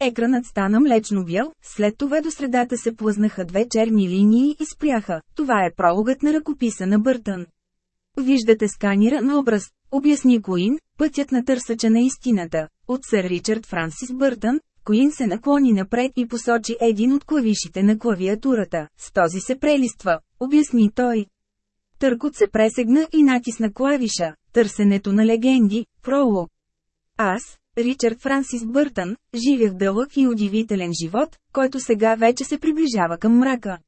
Екранът стана млечно бял, след това до средата се плъзнаха две черни линии и спряха. Това е прологът на ръкописа на Бъртън. Виждате сканиран образ, обясни Коин, пътят на търсача на истината, от сър Ричард Франсис Бъртън. Коин се наклони напред и посочи един от клавишите на клавиатурата. С този се прелиства, обясни той. Търкот се пресегна и натисна клавиша. Търсенето на легенди, пролог. Аз, Ричард Франсис Бъртън, живях дълъг и удивителен живот, който сега вече се приближава към мрака.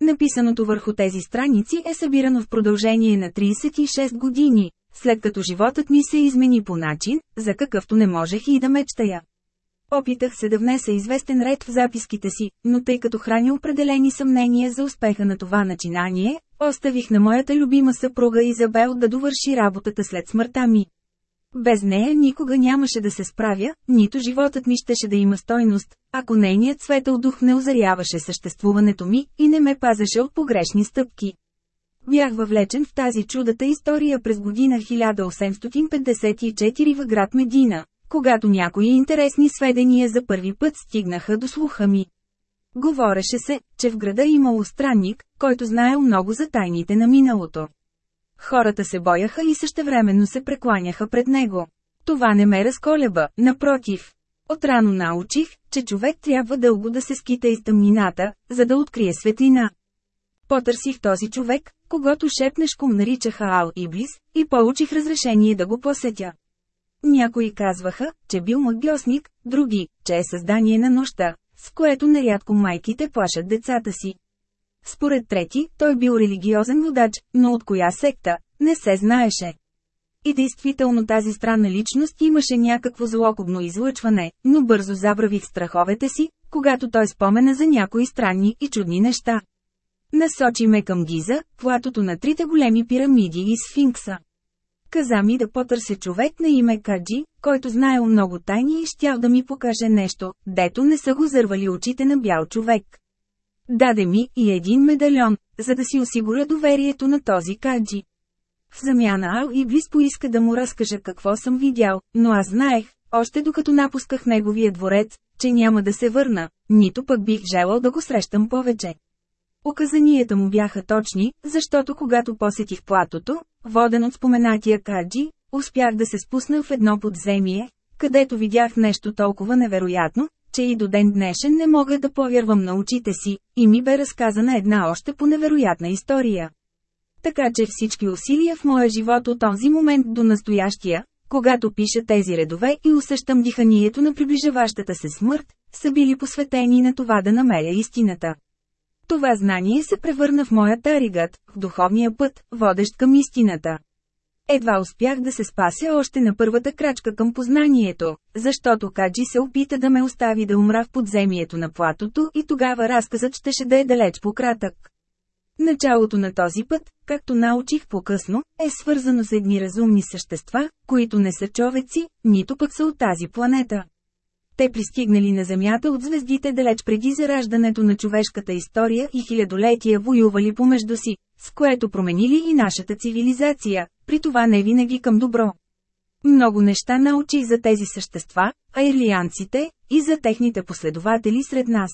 Написаното върху тези страници е събирано в продължение на 36 години, след като животът ми се измени по начин, за какъвто не можех и да мечтая. Опитах се да внеса известен ред в записките си, но тъй като храня определени съмнения за успеха на това начинание, оставих на моята любима съпруга Изабел да довърши работата след смъртта ми. Без нея никога нямаше да се справя, нито животът ми щеше да има стойност, ако нейният светъл дух не озаряваше съществуването ми и не ме пазеше от погрешни стъпки. Бях въвлечен в тази чудата история през година 1854 в град Медина, когато някои интересни сведения за първи път стигнаха до слуха ми. Говореше се, че в града имало странник, който знаел много за тайните на миналото. Хората се бояха и същевременно се прекланяха пред него. Това не ме разколеба, напротив. Отрано научих, че човек трябва дълго да се скита из тъмнината, за да открие светлина. Потърсих този човек, когато шепнешком наричаха Ал Иблис, и получих разрешение да го посетя. Някои казваха, че бил магиосник, други, че е създание на нощта, с което нерядко майките плашат децата си. Според трети, той бил религиозен водач, но от коя секта, не се знаеше. И действително тази странна личност имаше някакво злокобно излъчване, но бързо забравих страховете си, когато той спомена за някои странни и чудни неща. Насочи ме към Гиза, платото на трите големи пирамиди и сфинкса. Каза ми да потърся човек на име Каджи, който знаел много тайни и щял да ми покаже нещо, дето не са го зървали очите на бял човек. Даде ми и един медальон, за да си осигуря доверието на този Каджи. В замяна Ал Иблис поиска да му разкажа какво съм видял, но аз знаех, още докато напусках неговия дворец, че няма да се върна, нито пък бих желал да го срещам повече. Указанията му бяха точни, защото когато посетих платото, воден от споменатия Каджи, успях да се спусна в едно подземие, където видях нещо толкова невероятно, че и до ден днешен не мога да повярвам на очите си, и ми бе разказана една още по-невероятна история. Така че всички усилия в моя живот от този момент до настоящия, Когато пиша тези редове и усещам диханието на приближаващата се смърт, са били посветени на това да намеря истината. Това знание се превърна в моя таригат, в духовния път, водещ към истината. Едва успях да се спася още на първата крачка към познанието, защото Каджи се опита да ме остави да умра в подземието на платото и тогава разказът щеше да е далеч по-кратък. Началото на този път, както научих по-късно, е свързано с едни разумни същества, които не са човеци, нито пък са от тази планета. Те пристигнали на Земята от звездите далеч преди зараждането на човешката история и хилядолетия воювали помежду си, с което променили и нашата цивилизация, при това не винаги към добро. Много неща научих за тези същества, а ирлианците, и за техните последователи сред нас.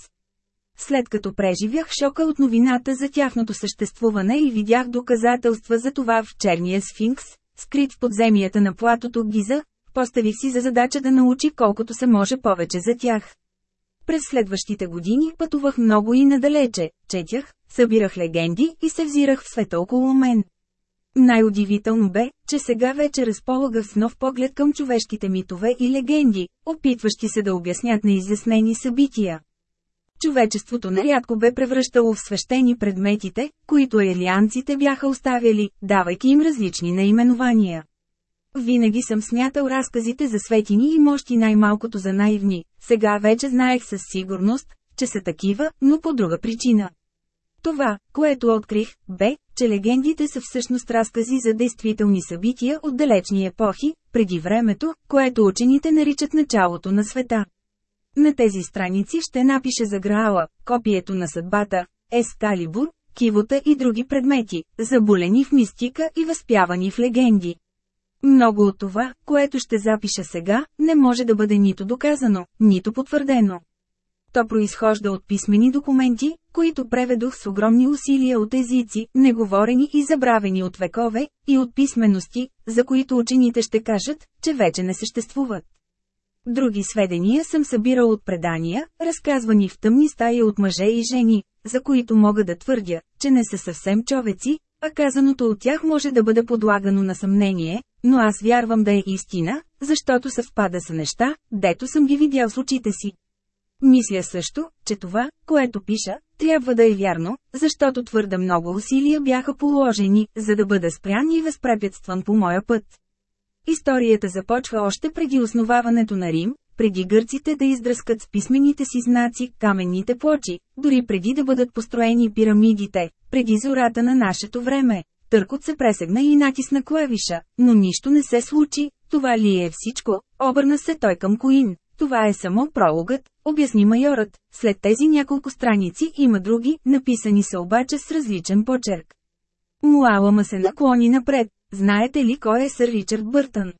След като преживях шока от новината за тяхното съществуване и видях доказателства за това в черния сфинкс, скрит в подземията на платото Гиза, поставих си за задача да научи колкото се може повече за тях. През следващите години пътувах много и надалече, четях, събирах легенди и се взирах в света около мен. Най-удивително бе, че сега вече разполагах с нов поглед към човешките митове и легенди, опитващи се да обяснят неизяснени събития. Човечеството нарядко бе превръщало в свещени предметите, които елианците бяха оставяли, давайки им различни наименования. Винаги съм смятал разказите за светини и мощи най-малкото за наивни, сега вече знаех със сигурност, че са такива, но по друга причина. Това, което открих, бе, че легендите са всъщност разкази за действителни събития от далечни епохи, преди времето, което учените наричат началото на света. На тези страници ще напише за Граала, копието на съдбата, Ескалибур, кивота и други предмети, заболени в мистика и възпявани в легенди. Много от това, което ще запиша сега, не може да бъде нито доказано, нито потвърдено. То произхожда от писмени документи, които преведох с огромни усилия от езици, неговорени и забравени от векове, и от писмености, за които учените ще кажат, че вече не съществуват. Други сведения съм събирал от предания, разказвани в тъмни стаи от мъже и жени, за които мога да твърдя, че не са съвсем човеци, а казаното от тях може да бъде подлагано на съмнение, но аз вярвам да е истина, защото съвпада с неща, дето съм ги видял с очите си. Мисля също, че това, което пиша, трябва да е вярно, защото твърде много усилия бяха положени, за да бъда спрян и възпрепятстван по моя път. Историята започва още преди основаването на Рим, преди гърците да издръскат с писмените си знаци каменните плочи, дори преди да бъдат построени пирамидите, преди зората на нашето време. Търкот се пресегна и натисна клавиша, но нищо не се случи, това ли е всичко, обърна се той към Коин. Това е само прологът, обясни майорът, след тези няколко страници има други, написани са обаче с различен почерк. Муалама се наклони напред, знаете ли кой е сър Ричард Бъртън?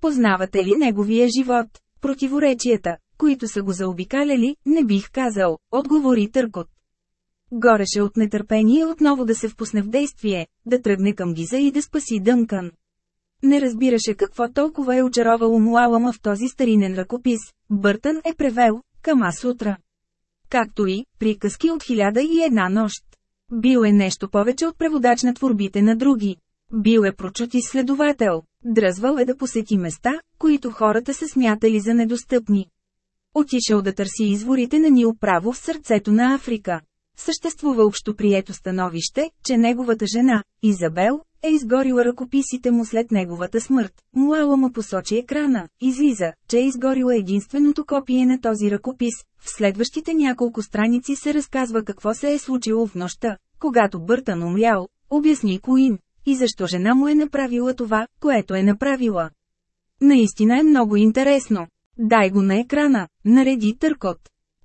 Познавате ли неговия живот? Противоречията, които са го заобикаляли, не бих казал, отговори Търкот. Гореше от нетърпение отново да се впусне в действие, да тръгне към Гиза и да спаси Дънкан. Не разбираше какво толкова е очаровало Муалама в този старинен ръкопис. Бъртън е превел «Кама сутра». Както и «Приказки от хиляда и една нощ». Бил е нещо повече от преводач на творбите на други. Бил е прочут изследовател. Дръзвал е да посети места, които хората са смятали за недостъпни. Отишъл да търси изворите на Нил право в сърцето на Африка. Съществува общоприето становище, че неговата жена, Изабел, е изгорила ръкописите му след неговата смърт. Муала му посочи екрана, излиза, че е изгорила единственото копие на този ръкопис. В следващите няколко страници се разказва какво се е случило в нощта, когато Бъртън умрял, обясни Куин, и защо жена му е направила това, което е направила. Наистина е много интересно. Дай го на екрана, нареди Търкот.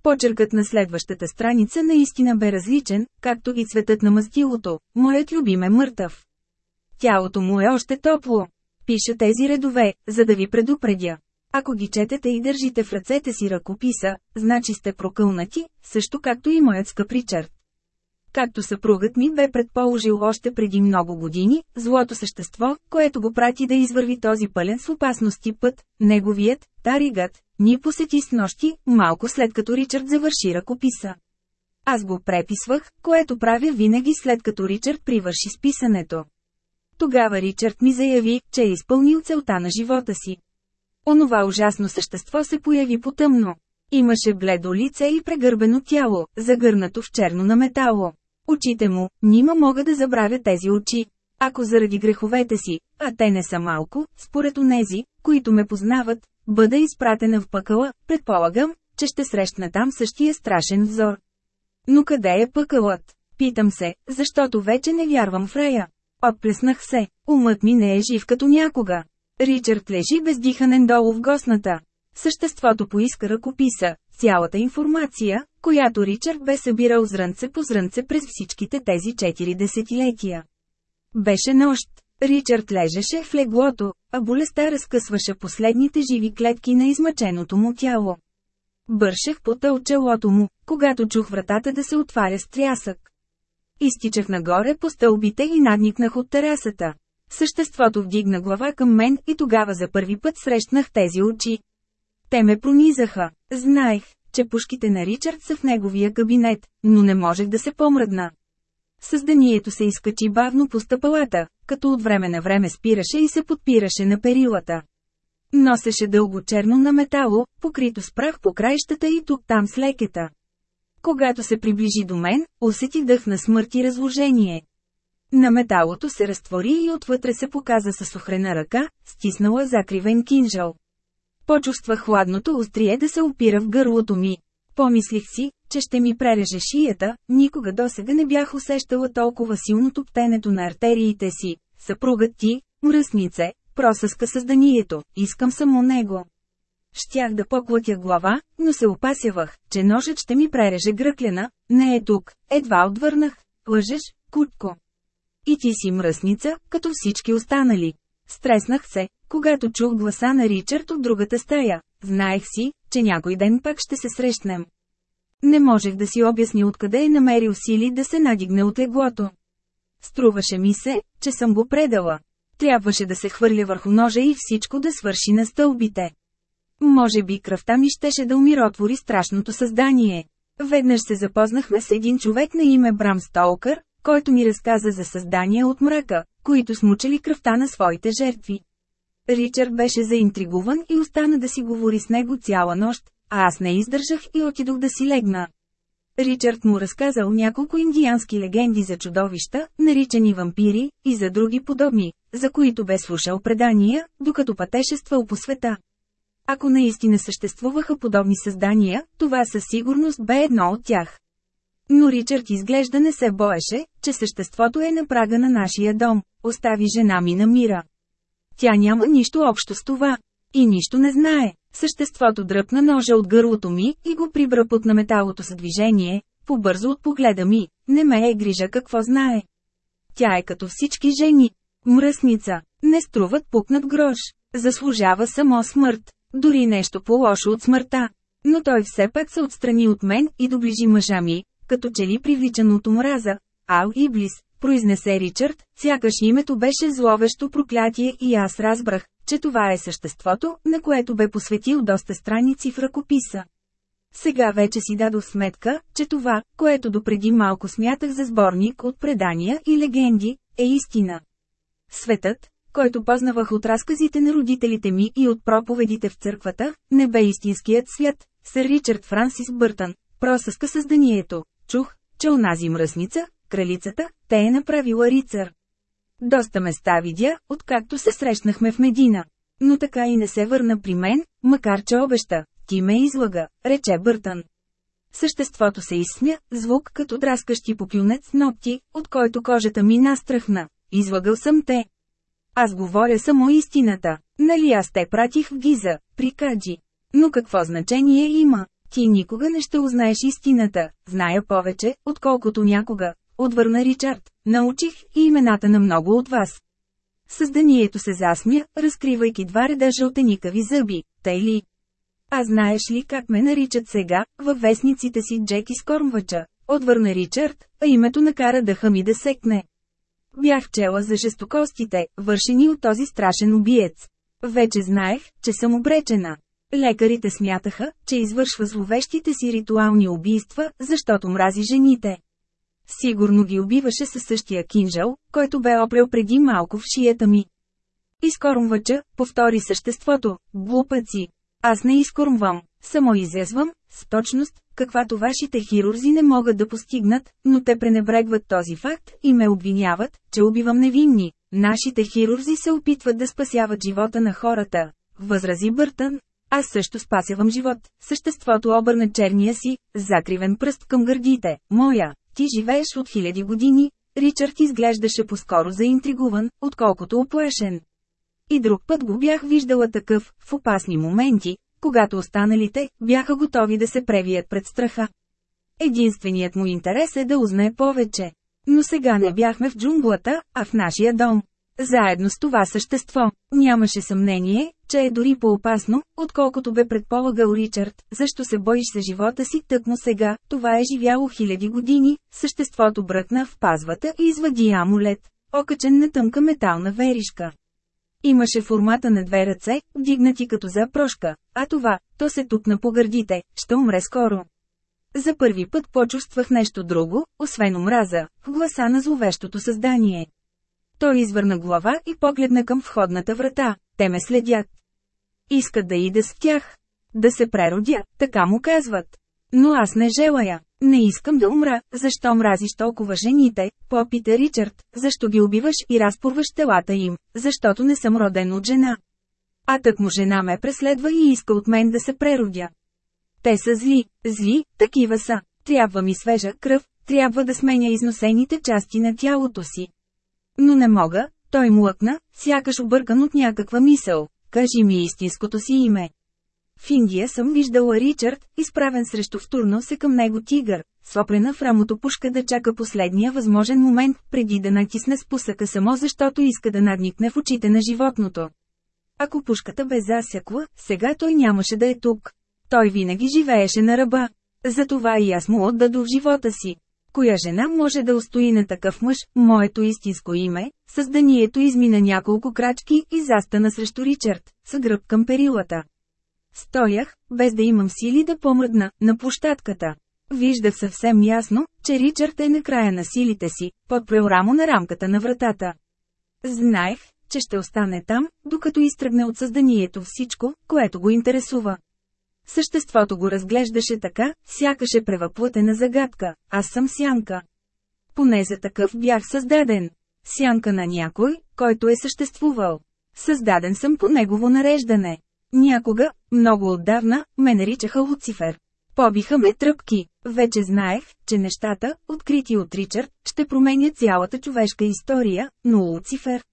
Почеркът на следващата страница наистина бе различен, както и цветът на мастилото. Моят любим е мъртъв. Тялото му е още топло. Пиша тези редове, за да ви предупредя. Ако ги четете и държите в ръцете си ръкописа, значи сте прокълнати, също както и моят скъп Ричард. Както съпругът ми бе предположил още преди много години, злото същество, което го прати да извърви този пълен с опасности път, неговият, Таригът, ни посети с нощи, малко след като Ричард завърши ръкописа. Аз го преписвах, което правя винаги след като Ричард привърши с писането. Тогава Ричард ми заяви, че е изпълнил целта на живота си. Онова ужасно същество се появи потъмно. Имаше бледо лице и прегърбено тяло, загърнато в черно на метало. Очите му, нима мога да забравя тези очи. Ако заради греховете си, а те не са малко, според онези, които ме познават, бъда изпратена в пъкъла, предполагам, че ще срещна там същия страшен взор. Но къде е пъкълът? Питам се, защото вече не вярвам в рая. Отплеснах се, умът ми не е жив като някога. Ричард лежи бездиханен долу в госната. Съществото поиска ръкописа, цялата информация, която Ричард бе събирал зрънце по зрънце през всичките тези четири десетилетия. Беше нощ. Ричард лежеше в леглото, а болестта разкъсваше последните живи клетки на измъченото му тяло. Бършех по тълчелото му, когато чух вратата да се отваря с трясък. Изтичах нагоре по стълбите и надникнах от терасата. Съществото вдигна глава към мен и тогава за първи път срещнах тези очи. Те ме пронизаха. Знаех, че пушките на Ричард са в неговия кабинет, но не можех да се помръдна. Създанието се изкачи бавно по стъпалата, като от време на време спираше и се подпираше на перилата. Носеше дълго черно на метало, покрито с прах по краищата и тук-там с лекета. Когато се приближи до мен, усети дъх на смърт и разложение. На металото се разтвори и отвътре се показа със охрена ръка, стиснала закривен кинжал. Почувствах хладното острие да се опира в гърлото ми. Помислих си, че ще ми пререже шията, никога досега не бях усещала толкова силно топтенето на артериите си. Съпругът ти, мръснице, просъска създанието, искам само него. Щях да поклатя глава, но се опасявах, че ножът ще ми пререже гръклена, не е тук, едва отвърнах. Лъжеш, кутко. И ти си мръсница, като всички останали. Стреснах се, когато чух гласа на Ричард от другата стая. Знаех си, че някой ден пак ще се срещнем. Не можех да си обясня откъде е намерил сили да се надигне от леглото. Струваше ми се, че съм го предала. Трябваше да се хвърля върху ножа и всичко да свърши на стълбите. Може би кръвта ми щеше да умиротвори страшното създание. Веднъж се запознахме с един човек на име Брам Столкър, който ми разказа за създания от мрака, които смучали кръвта на своите жертви. Ричард беше заинтригуван и остана да си говори с него цяла нощ, а аз не издържах и отидох да си легна. Ричард му разказал няколко индиански легенди за чудовища, наричани вампири, и за други подобни, за които бе слушал предания, докато пътешествал по света. Ако наистина съществуваха подобни създания, това със сигурност бе едно от тях. Но Ричард изглежда не се боеше, че съществото е на прага на нашия дом, остави жена ми на мира. Тя няма нищо общо с това. И нищо не знае. Съществото дръпна ножа от гърлото ми и го прибра под на металото с движение, побързо от погледа ми, не ме е грижа какво знае. Тя е като всички жени. Мръсница, не струват пукнат грош, заслужава само смърт, дори нещо по-лошо от смъртта. Но той все пак се отстрани от мен и доближи мъжа ми, като че ли привличан от омраза. Ал Иблис, произнесе Ричард, сякаш името беше зловещо проклятие и аз разбрах, че това е съществото, на което бе посветил доста страници в ръкописа. Сега вече си дадох сметка, че това, което допреди малко смятах за сборник от предания и легенди, е истина. Светът, който познавах от разказите на родителите ми и от проповедите в църквата, не бе истинският свят. Сър Ричард Франсис Бъртън, просъска създанието. Чух, че онази мръсница, кралицата, те е направила рицар. Доста места видя, откакто се срещнахме в Медина. Но така и не се върна при мен, макар че обеща. Ти ме излага, рече Бъртън. Съществото се изсмя, звук като драскащи попюнец ногти, от който кожата ми настръхна. Излагал съм те. Аз говоря само истината. Нали аз те пратих в Гиза, при Каджи. Но какво значение има? Ти никога не ще узнаеш истината, зная повече, отколкото някога, отвърна Ричард. Научих и имената на много от вас. Създанието се засмя, разкривайки два реда жълтеникави зъби, тъй ли? А знаеш ли как ме наричат сега, във вестниците си Джеки Скормвача? Отвърна Ричард, а името накара дъха ми да секне. Бях чела за жестокостите, вършени от този страшен убиец. Вече знаех, че съм обречена. Лекарите смятаха, че извършва зловещите си ритуални убийства, защото мрази жените. Сигурно ги убиваше със същия кинжал, който бе опрел преди малко в шията ми. Изкормвача, повтори съществото, глупаци. Аз не изкормвам, само изязвам, с точност, каквато вашите хирурзи не могат да постигнат, но те пренебрегват този факт и ме обвиняват, че убивам невинни. Нашите хирурзи се опитват да спасяват живота на хората, възрази Бъртън. Аз също спасявам живот. Съществото обърна черния си, закривен пръст към гърдите. Моя, ти живееш от хиляди години. Ричард изглеждаше по-скоро заинтригуван, отколкото оплашен. И друг път го бях виждала такъв, в опасни моменти, когато останалите бяха готови да се превият пред страха. Единственият му интерес е да узнае повече. Но сега не бяхме в джунглата, а в нашия дом. Заедно с това същество, нямаше съмнение, че е дори по-опасно, отколкото бе предполагал Ричард, защо се боиш за живота си тъкмо сега, това е живяло хиляди години, съществото бръкна в пазвата и извади амулет, окачен на тъмка метална веришка. Имаше формата на две ръце, вдигнати като за прошка, а това, то се тупна по гърдите, ще умре скоро. За първи път почувствах нещо друго, освен омраза, в гласа на зловещото създание. Той извърна глава и погледна към входната врата, те ме следят. Искат да ида с тях. Да се преродя, така му казват. Но аз не желая. Не искам да умра, защо мразиш толкова жените, попита Ричард, защо ги убиваш и разпорваш телата им, защото не съм роден от жена. А тък му жена ме преследва и иска от мен да се преродя. Те са зли, зли, такива са. Трябва ми свежа кръв, трябва да сменя износените части на тялото си. Но не мога, той млъкна, сякаш объркан от някаква мисъл. Кажи ми истинското си име. В Индия съм виждала Ричард, изправен срещу втурно се към него тигър, сопрена в рамото пушка да чака последния възможен момент, преди да натисне спусъка само защото иска да надникне в очите на животното. Ако пушката бе засякла, сега той нямаше да е тук. Той винаги живееше на ръба. Затова и аз му отдадох живота си. Коя жена може да устои на такъв мъж, моето истинско име, създанието измина няколко крачки и застана срещу Ричард, с гръб към перилата. Стоях, без да имам сили да помръдна, на площадката. Виждах съвсем ясно, че Ричард е на края на силите си, подпрел рамо на рамката на вратата. Знаех, че ще остане там, докато изтръгне от създанието всичко, което го интересува. Съществото го разглеждаше така, сякаш е превъплътена загадка, аз съм сянка. Поне за такъв бях създаден. Сянка на някой, който е съществувал. Създаден съм по негово нареждане. Някога, много отдавна, ме наричаха Луцифер. Побиха ме тръпки. Вече знаех, че нещата, открити от Ричард, ще променят цялата човешка история, но Луцифер.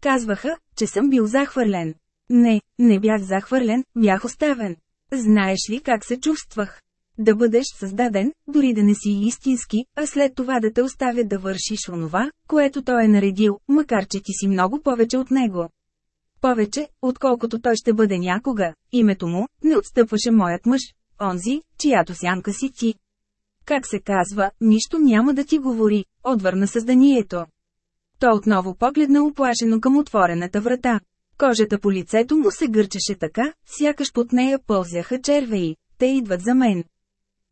Казваха, че съм бил захвърлен. Не, не бях захвърлен, бях оставен. Знаеш ли как се чувствах? Да бъдеш създаден, дори да не си истински, а след това да те оставя да вършиш онова, което той е наредил, макар че ти си много повече от него. Повече, отколкото той ще бъде някога, името му, не отстъпваше моят мъж, онзи, чиято сянка си ти. Как се казва, нищо няма да ти говори, отвърна създанието. То отново погледна оплашено към отворената врата. Кожата по лицето му се гърчеше така, сякаш под нея пълзяха червеи. Те идват за мен.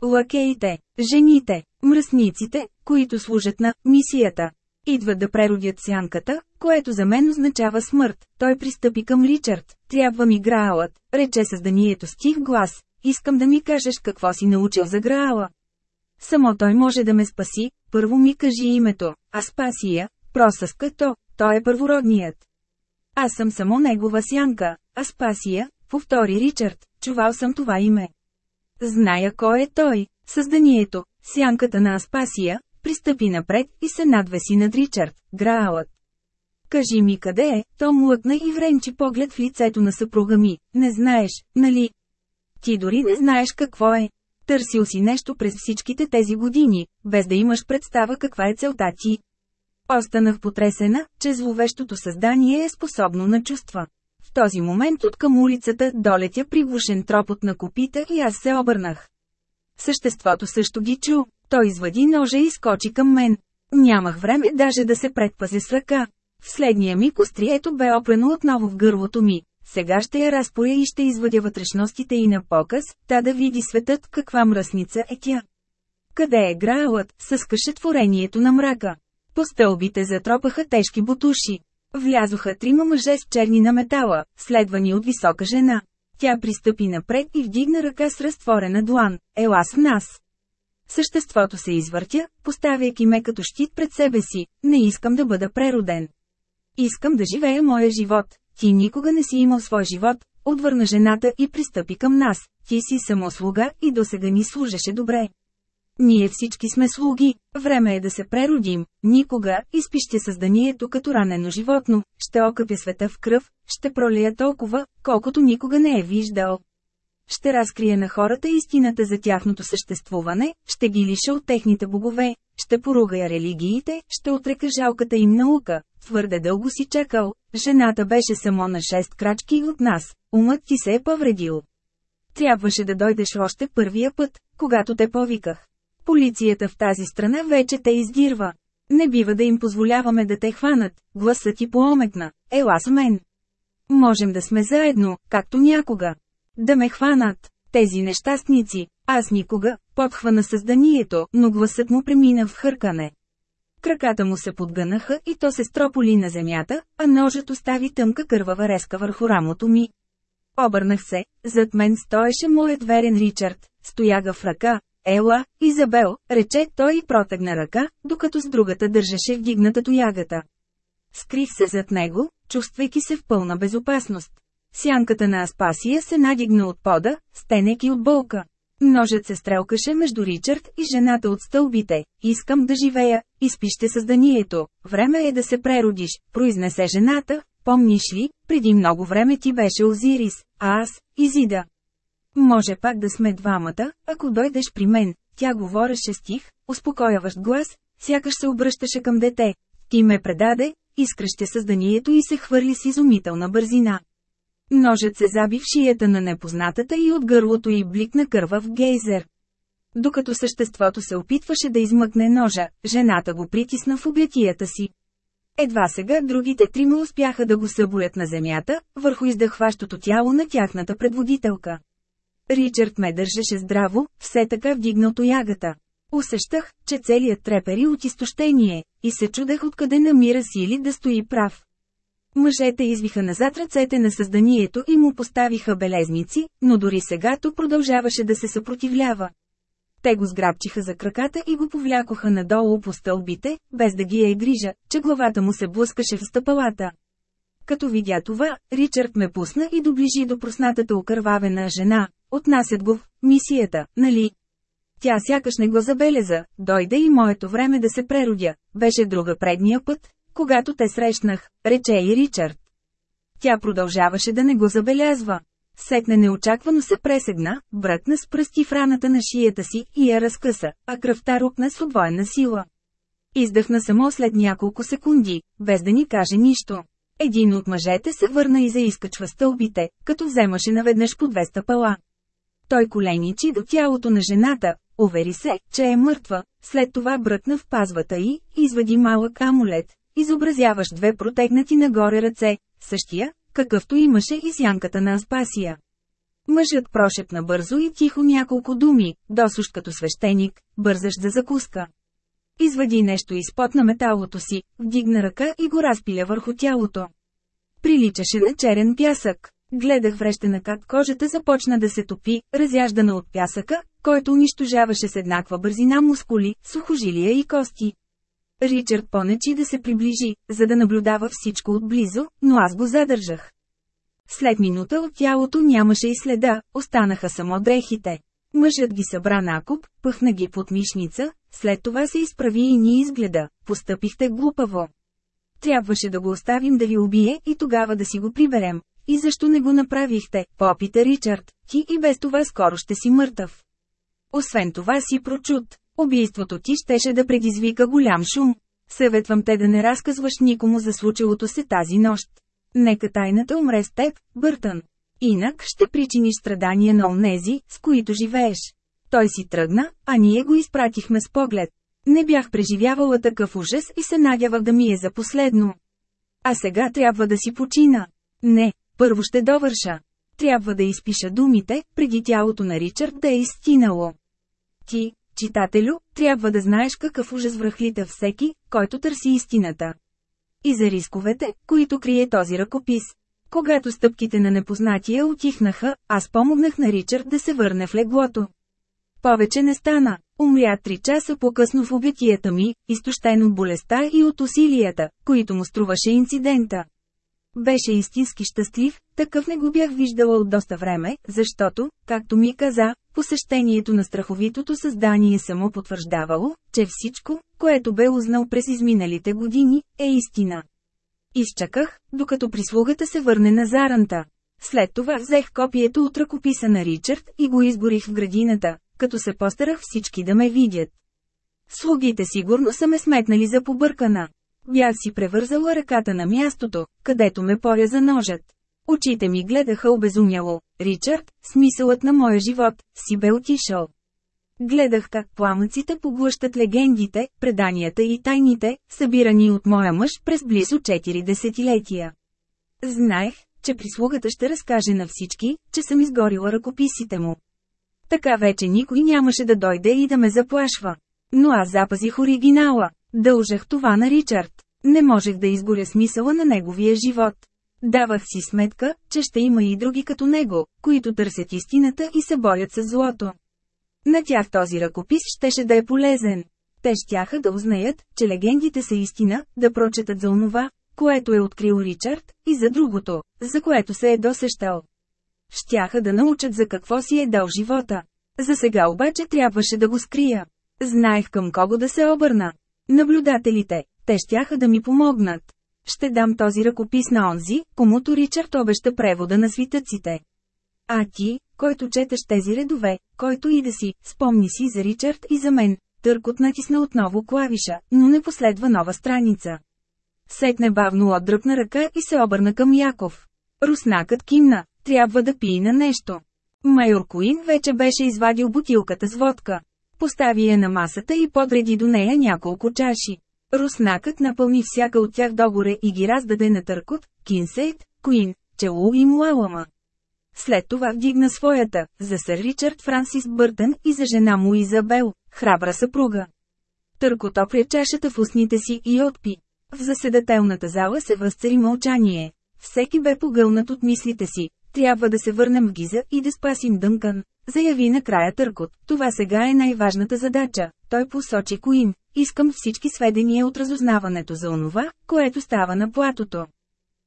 Лакеите, жените, мръсниците, които служат на мисията. Идват да преродят сянката, което за мен означава смърт. Той пристъпи към Ричард. Трябва ми Граалът, рече създанието с тих глас. Искам да ми кажеш какво си научил за Граала. Само той може да ме спаси, първо ми кажи името, а Спасия, просъска то, той е първородният. Аз съм само негова сянка, а Спасия, повтори Ричард, чувал съм това име. Зная кой е той, създанието, сянката на Аспасия, пристъпи напред и се надвеси над Ричард, Граалът. Кажи ми къде е, то млъкна и вренчи поглед в лицето на съпруга ми, не знаеш, нали? Ти дори не знаеш какво е. Търсил си нещо през всичките тези години, без да имаш представа каква е целта ти. Останах потресена, че зловещото създание е способно на чувства. В този момент от към улицата долетя приглушен тропот на копита и аз се обърнах. Съществото също ги чу. Той извади ножа и скочи към мен. Нямах време даже да се предпазе с ръка. В следния ми кострието бе опрено отново в гърлото ми. Сега ще я разпоря и ще извадя вътрешностите и на показ, та да види светът каква мръсница е тя. Къде е граалът, съскаше творението на мрака. По стълбите затропаха тежки бутуши. Влязоха трима мъже с черни на метала, следвани от висока жена. Тя пристъпи напред и вдигна ръка с разтворена длан. Ела с нас. Съществото се извъртя, поставяйки ме като щит пред себе си. Не искам да бъда прероден. Искам да живея моя живот. Ти никога не си имал свой живот, отвърна жената и пристъпи към нас. Ти си само слуга и досега ни служеше добре. Ние всички сме слуги, време е да се преродим, никога, изпище създанието като ранено животно, ще окъпя света в кръв, ще пролия толкова, колкото никога не е виждал. Ще разкрия на хората истината за тяхното съществуване, ще ги лиша от техните богове, ще поругая религиите, ще отрека жалката им наука. Твърде дълго си чакал, жената беше само на шест крачки от нас, умът ти се е повредил. Трябваше да дойдеш още първия път, когато те повиках. Полицията в тази страна вече те издирва. Не бива да им позволяваме да те хванат, гласът ти поомекна. Ела с мен. Можем да сме заедно, както някога. Да ме хванат. Тези нещастници. Аз никога, подхвана създанието, но гласът му премина в хъркане. Краката му се подгънаха и то се строполи на земята, а ножът остави тъмка кървава резка върху рамото ми. Обърнах се, зад мен стоеше моят верен Ричард, стояга в ръка, Ела, Изабел, рече той и протегна ръка, докато с другата държеше вдигната тоягата. Скрих се зад него, чувствайки се в пълна безопасност. Сянката на Аспасия се надигна от пода, стенеки от болка. Ножът се стрелкаше между Ричард и жената от стълбите. Искам да живея, изпище създанието. Време е да се преродиш, произнесе жената. Помниш ли, преди много време ти беше Озирис, а аз – Изида. Може пак да сме двамата, ако дойдеш при мен. Тя говореше стих, успокояващ глас, сякаш се обръщаше към дете. Ти ме предаде, изкръще създанието и се хвърли с изумителна бързина. Ножът се заби в шията на непознатата и от гърлото й бликна в гейзер. Докато съществото се опитваше да измъкне ножа, жената го притисна в обятията си. Едва сега другите трима успяха да го събоят на земята, върху издъхващото тяло на тяхната предводителка. Ричард ме държеше здраво, все така вдигнато ягата. Усещах, че целият трепери от изтощение, и се чудех откъде намира сили да стои прав. Мъжете извиха назад ръцете на създанието и му поставиха белезници, но дори сегато продължаваше да се съпротивлява. Те го сграбчиха за краката и го повлякоха надолу по стълбите, без да ги е грижа, че главата му се блъскаше в стъпалата. Като видя това, Ричард ме пусна и доближи до проснатата окървавена жена. Отнасят го в мисията, нали? Тя сякаш не го забеляза, дойде и моето време да се преродя. Беше друга предния път, когато те срещнах, рече и Ричард. Тя продължаваше да не го забелязва. Сетне неочаквано се пресегна, бръкна с пръсти в раната на шията си и я разкъса, а кръвта рукна с отвоена сила. Издъхна само след няколко секунди, без да ни каже нищо. Един от мъжете се върна и заискачва стълбите, като вземаше наведнъж по 200 пала. Той коленичи до тялото на жената, увери се, че е мъртва, след това бръкна в пазвата и извади малък амулет, изобразяващ две протегнати нагоре ръце, същия, какъвто имаше и сянката на Аспасия. Мъжът прошепна бързо и тихо няколко думи, досущ като свещеник, бързащ за закуска. Извади нещо изпод на металото си, вдигна ръка и го разпиля върху тялото. Приличаше на черен пясък. Гледах врещена как кожата започна да се топи, разяждана от пясъка, който унищожаваше с еднаква бързина мускули, сухожилия и кости. Ричард понечи да се приближи, за да наблюдава всичко отблизо, но аз го задържах. След минута от тялото нямаше и следа, останаха само дрехите. Мъжът ги събра накуп, пъхна ги под мишница, след това се изправи и ни изгледа, постъпихте глупаво. Трябваше да го оставим да ви убие и тогава да си го приберем. И защо не го направихте, попита Ричард, ти и без това скоро ще си мъртъв. Освен това си прочут, убийството ти щеше да предизвика голям шум. Съветвам те да не разказваш никому за случилото се тази нощ. Нека тайната умре с теб, Бъртън. Инак ще причиниш страдания на онези, с които живееш. Той си тръгна, а ние го изпратихме с поглед. Не бях преживявала такъв ужас и се надявах да ми е за последно. А сега трябва да си почина. Не, първо ще довърша. Трябва да изпиша думите, преди тялото на Ричард да е изстинало. Ти, Читателю, трябва да знаеш какъв ужас връхлита всеки, който търси истината. И за рисковете, които крие този ръкопис. Когато стъпките на непознатия отихнаха, аз помогнах на Ричард да се върне в леглото. Повече не стана. Умря три часа по-късно в обятията ми, изтощен от болестта и от усилията, които му струваше инцидента. Беше истински щастлив, такъв не го бях виждала от доста време, защото, както ми каза, посещението на страховитото създание само потвърждавало, че всичко, което бе узнал през изминалите години, е истина. Изчаках, докато прислугата се върне на заранта. След това взех копието от ръкописа на Ричард и го изгорих в градината, като се постарах всички да ме видят. Слугите сигурно са ме сметнали за побъркана. Бях си превързала ръката на мястото, където ме поряза ножът. Очите ми гледаха обезумяло. Ричард, смисълът на моя живот, си бе отишъл. Гледах как пламъците поглъщат легендите, преданията и тайните, събирани от моя мъж през близо 4 десетилетия. Знаех, че прислугата ще разкаже на всички, че съм изгорила ръкописите му. Така вече никой нямаше да дойде и да ме заплашва. Но аз запазих оригинала. Дължах това на Ричард. Не можех да изгоря смисъла на неговия живот. Давах си сметка, че ще има и други като него, които търсят истината и се борят с злото. На тях този ръкопис щеше да е полезен. Те щяха да узнаят, че легендите са истина, да прочетат за онова, което е открил Ричард, и за другото, за което се е досещал. Щяха да научат за какво си е дал живота. За сега обаче трябваше да го скрия. Знаех към кого да се обърна. Наблюдателите, те щяха да ми помогнат. Ще дам този ръкопис на онзи, комуто Ричард обеща превода на свитъците. А ти, който четеш тези редове, който и да си, спомни си за Ричард и за мен. Търкот натисна отново клавиша, но не последва нова страница. Сетне бавно отдръпна ръка и се обърна към Яков. Руснакът кимна, трябва да пие на нещо. Майор Куин вече беше извадил бутилката с водка. Постави я на масата и подреди до нея няколко чаши. Руснакът напълни всяка от тях догоре и ги раздаде на Търкот, Кинсейт, Куин, Челу и Муалама. След това вдигна своята, за сър Ричард Франсис Бъртън и за жена му Изабел, храбра съпруга. Търкот опря чашата в устните си и отпи. В заседателната зала се възцари мълчание. Всеки бе погълнат от мислите си. Трябва да се върнем в Гиза и да спасим Дънкан. Заяви накрая Търкот. Това сега е най-важната задача. Той посочи Коин. Искам всички сведения от разузнаването за онова, което става на платото.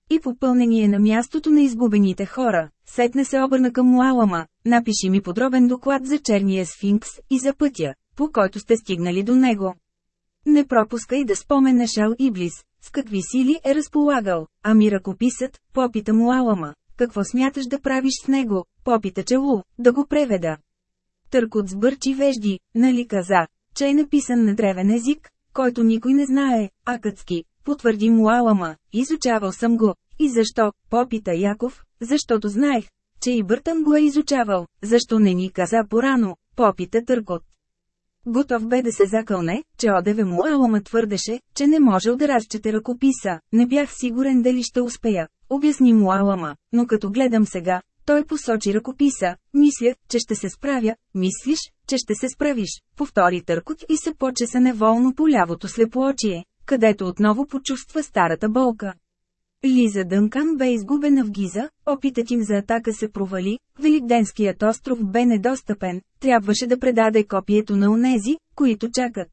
И попълнение на мястото на изгубените хора. Сетне се обърна към Муалама. Напиши ми подробен доклад за черния сфинкс и за пътя, по който сте стигнали до него. Не пропускай да споменеш Ал Иблис, с какви сили е разполагал, ами ръкописът, попита му Алама. Какво смяташ да правиш с него, попита Челу, да го преведа. Търкот сбърчи вежди, нали каза, че е написан на древен език, който никой не знае, акъцки, потвърди му Алама, изучавал съм го. И защо, попита Яков, защото знаех, че и Бъртън го е изучавал, защо не ни каза порано, попита Търкот. Готов бе да се закълне, че одеве му Алама твърдеше, че не можел да разчете ръкописа. Не бях сигурен дали ще успея, обясни му Алама, но като гледам сега, той посочи ръкописа. Мисля, че ще се справя, мислиш, че ще се справиш. Повтори търкот и се почеса неволно по лявото слепоочие, където отново почувства старата болка. Лиза Дънкан бе изгубена в Гиза, опитът им за атака се провали, Великденският остров бе недостъпен, трябваше да предаде копието на онези, които чакат.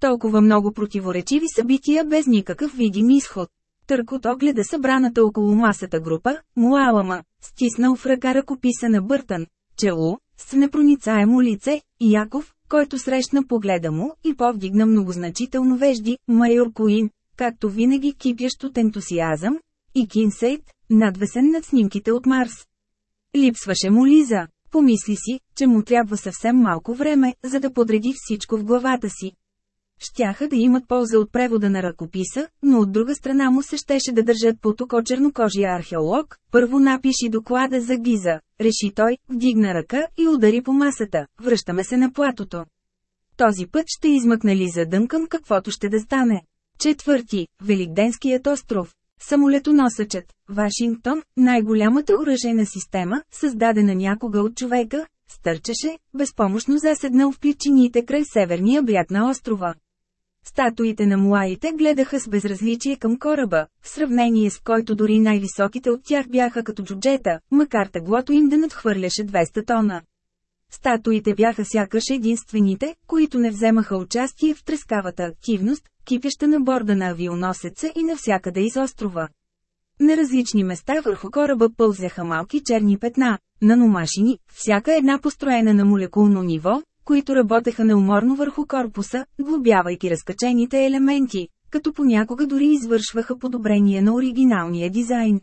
Толкова много противоречиви събития без никакъв видим изход. Търкот огледа събраната около масата група, Муалама, стиснал в ръка ръкописа на Бъртън, Челу, с непроницаемо лице, и Яков, който срещна погледа му и повдигна многозначително вежди, майор Куин, както винаги кипящ от ентусиазъм, и Кинсейт, надвесен над снимките от Марс. Липсваше му Лиза. Помисли си, че му трябва съвсем малко време, за да подреди всичко в главата си. Щяха да имат полза от превода на ръкописа, но от друга страна му се щеше да държат под око чернокожия археолог. Първо напиши доклада за Гиза, реши той, вдигна ръка и удари по масата. Връщаме се на платото. Този път ще измъкна Лиза дъмкам каквото ще да стане. Четвърти, Великденският остров. Самолетоносъчът, Вашингтон, най-голямата оръжейна система, създадена някога от човека, стърчеше, безпомощно заседнал в плечините край северния бряг на острова. Статуите на муаите гледаха с безразличие към кораба, в сравнение с който дори най-високите от тях бяха като джуджета, макар теглото им да надхвърляше 200 тона. Статуите бяха сякаш единствените, които не вземаха участие в трескавата активност, кипеща на борда на авионосеца и навсякъде из острова. На различни места върху кораба пълзяха малки черни петна, наномашини, всяка една построена на молекулно ниво, които работеха неуморно върху корпуса, глобявайки разкачените елементи, като понякога дори извършваха подобрение на оригиналния дизайн.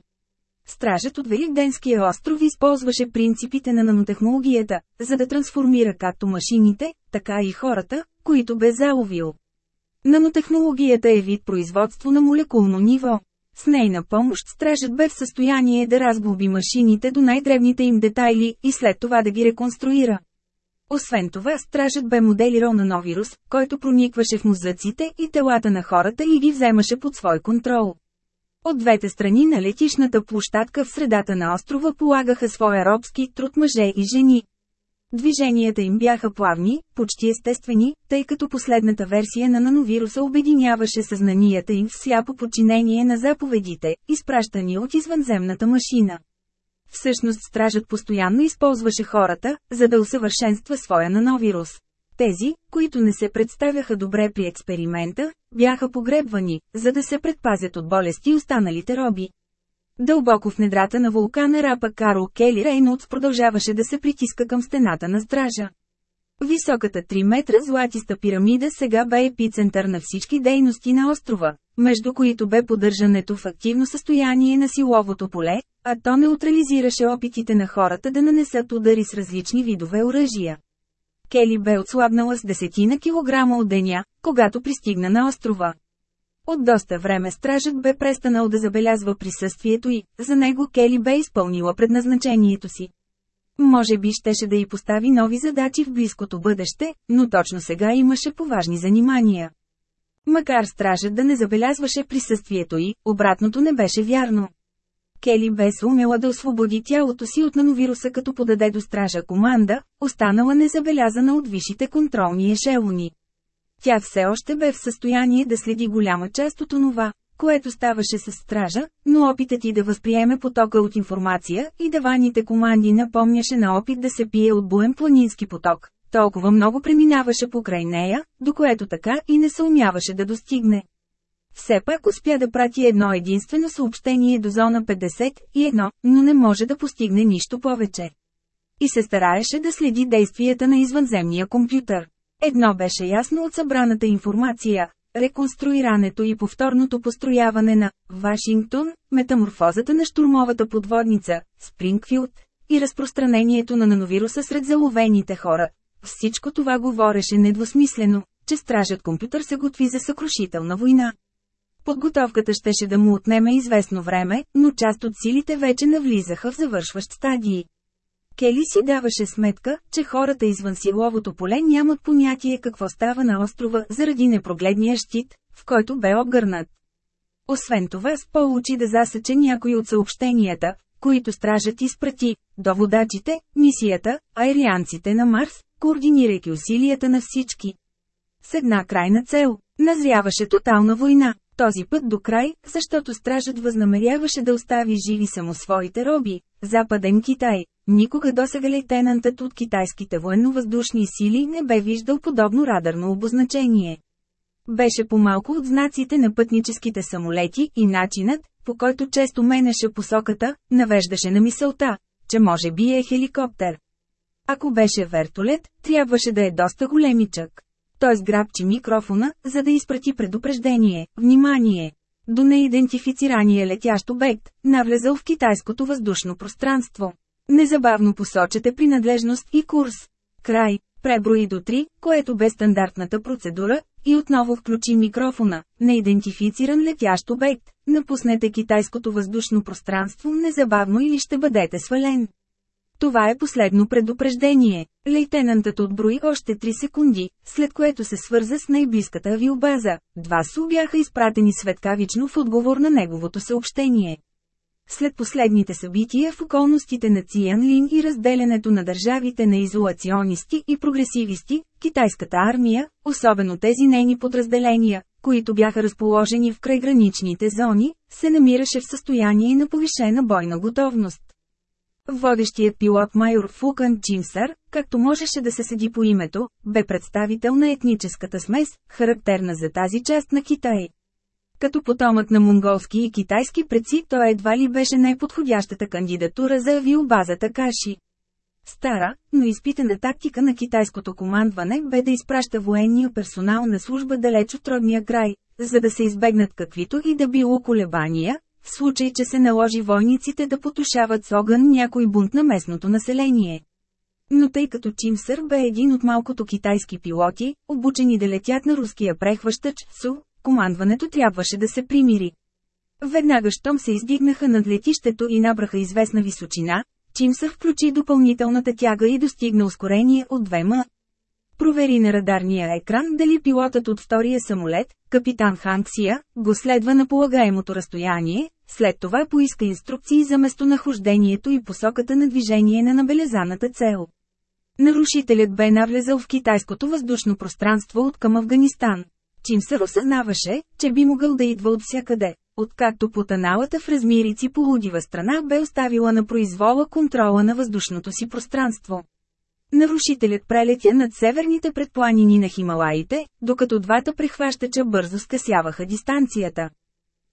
Стражът от Великденския остров използваше принципите на нанотехнологията, за да трансформира както машините, така и хората, които бе заловил. Нанотехнологията е вид производство на молекулно ниво. С нейна помощ стражът бе в състояние да разглоби машините до най-древните им детайли и след това да ги реконструира. Освен това, стражът бе моделирал на новирус, който проникваше в мозъците и телата на хората и ги вземаше под свой контрол. От двете страни на летишната площадка в средата на острова полагаха своя робски труд мъже и жени. Движенията им бяха плавни, почти естествени, тъй като последната версия на нановируса обединяваше съзнанията им в сляпо подчинение на заповедите, изпращани от извънземната машина. Всъщност стражът постоянно използваше хората, за да усъвършенства своя нановирус. Тези, които не се представяха добре при експеримента, бяха погребвани, за да се предпазят от болести останалите роби. Дълбоко в недрата на вулкана Рапа Карл Кели Рейнолдс продължаваше да се притиска към стената на стража. Високата 3 метра златиста пирамида сега бе епицентър на всички дейности на острова, между които бе поддържането в активно състояние на силовото поле, а то неутрализираше опитите на хората да нанесат удари с различни видове оръжия. Кели бе отслабнала с десетина килограма от деня, когато пристигна на острова. От доста време стражът бе престанал да забелязва присъствието и, за него Кели бе изпълнила предназначението си. Може би щеше да й постави нови задачи в близкото бъдеще, но точно сега имаше поважни занимания. Макар стражът да не забелязваше присъствието й, обратното не беше вярно. Кели бе сумела да освободи тялото си от нановируса като подаде до стража команда, останала незабелязана от висшите контролни ешелони. Тя все още бе в състояние да следи голяма част от онова, което ставаше с стража, но опитът и да възприеме потока от информация и даваните команди напомняше на опит да се пие от буен планински поток. Толкова много преминаваше покрай нея, до което така и не се умяваше да достигне. Все пак успя да прати едно единствено съобщение до зона 51, но не може да постигне нищо повече. И се стараеше да следи действията на извънземния компютър. Едно беше ясно от събраната информация – реконструирането и повторното построяване на Вашингтон, метаморфозата на штурмовата подводница, Спрингфилд, и разпространението на нановируса сред заловените хора. Всичко това говореше недвусмислено, че стражът компютър се готви за съкрушителна война. Подготовката щеше да му отнеме известно време, но част от силите вече навлизаха в завършващ стадии. Кели си даваше сметка, че хората извън силовото поле нямат понятие какво става на острова заради непрогледния щит, в който бе обгърнат. Освен това сполучи да засече някои от съобщенията, които стражът изпрати, до водачите, мисията, аерианците на Марс, координирайки усилията на всички. С една крайна цел – назряваше тотална война, този път до край, защото стражът възнамеряваше да остави живи само своите роби. Западен Китай. Никога досега лейтенантът от китайските военно-въздушни сили не бе виждал подобно радарно обозначение. Беше по-малко от знаците на пътническите самолети и начинът, по който често менеше посоката, навеждаше на мисълта, че може би е хеликоптер. Ако беше вертолет, трябваше да е доста големичък. Той сграбчи микрофона, за да изпрати предупреждение. Внимание! До неидентифицирания летящ обект, навлезал в китайското въздушно пространство. Незабавно посочете принадлежност и курс. Край. Преброи до 3, което бе стандартната процедура, и отново включи микрофона. Неидентифициран летящ обект. Напуснете китайското въздушно пространство незабавно или ще бъдете свален. Това е последно предупреждение. Лейтенантът отброи още 3 секунди, след което се свърза с най-близката авиобаза. Два СУ бяха изпратени светкавично в отговор на неговото съобщение. След последните събития в околностите на Цианлин и разделянето на държавите на изолационисти и прогресивисти, китайската армия, особено тези нейни подразделения, които бяха разположени в крайграничните зони, се намираше в състояние на повишена бойна готовност. Водещият пилот майор Фукан Чимсър, както можеше да се седи по името, бе представител на етническата смес, характерна за тази част на Китай. Като потомък на монголски и китайски предци той едва ли беше най-подходящата кандидатура за авиобазата Каши. Стара, но изпитана тактика на китайското командване бе да изпраща военния персонал на служба далеч от родния край, за да се избегнат каквито и да било колебания, в случай, че се наложи войниците да потушават с огън някой бунт на местното население. Но тъй като Чимсър бе един от малкото китайски пилоти, обучени да летят на руския прехващач СУ, командването трябваше да се примири. Веднага щом се издигнаха над летището и набраха известна височина, Чимсър включи допълнителната тяга и достигна ускорение от 2 м. Провери на радарния екран дали пилотът от втория самолет, капитан Ханксия, го следва на полагаемото разстояние, след това поиска инструкции за местонахождението и посоката на движение на набелезаната цел. Нарушителят бе навлезал в китайското въздушно пространство от към Афганистан. Чимсър осъзнаваше, че би могъл да идва от всякъде, откакто потаналата в размирици полудива страна бе оставила на произвола контрола на въздушното си пространство. Нарушителят прелетя над северните предпланини на Хималаите, докато двата прехващача бързо скъсяваха дистанцията.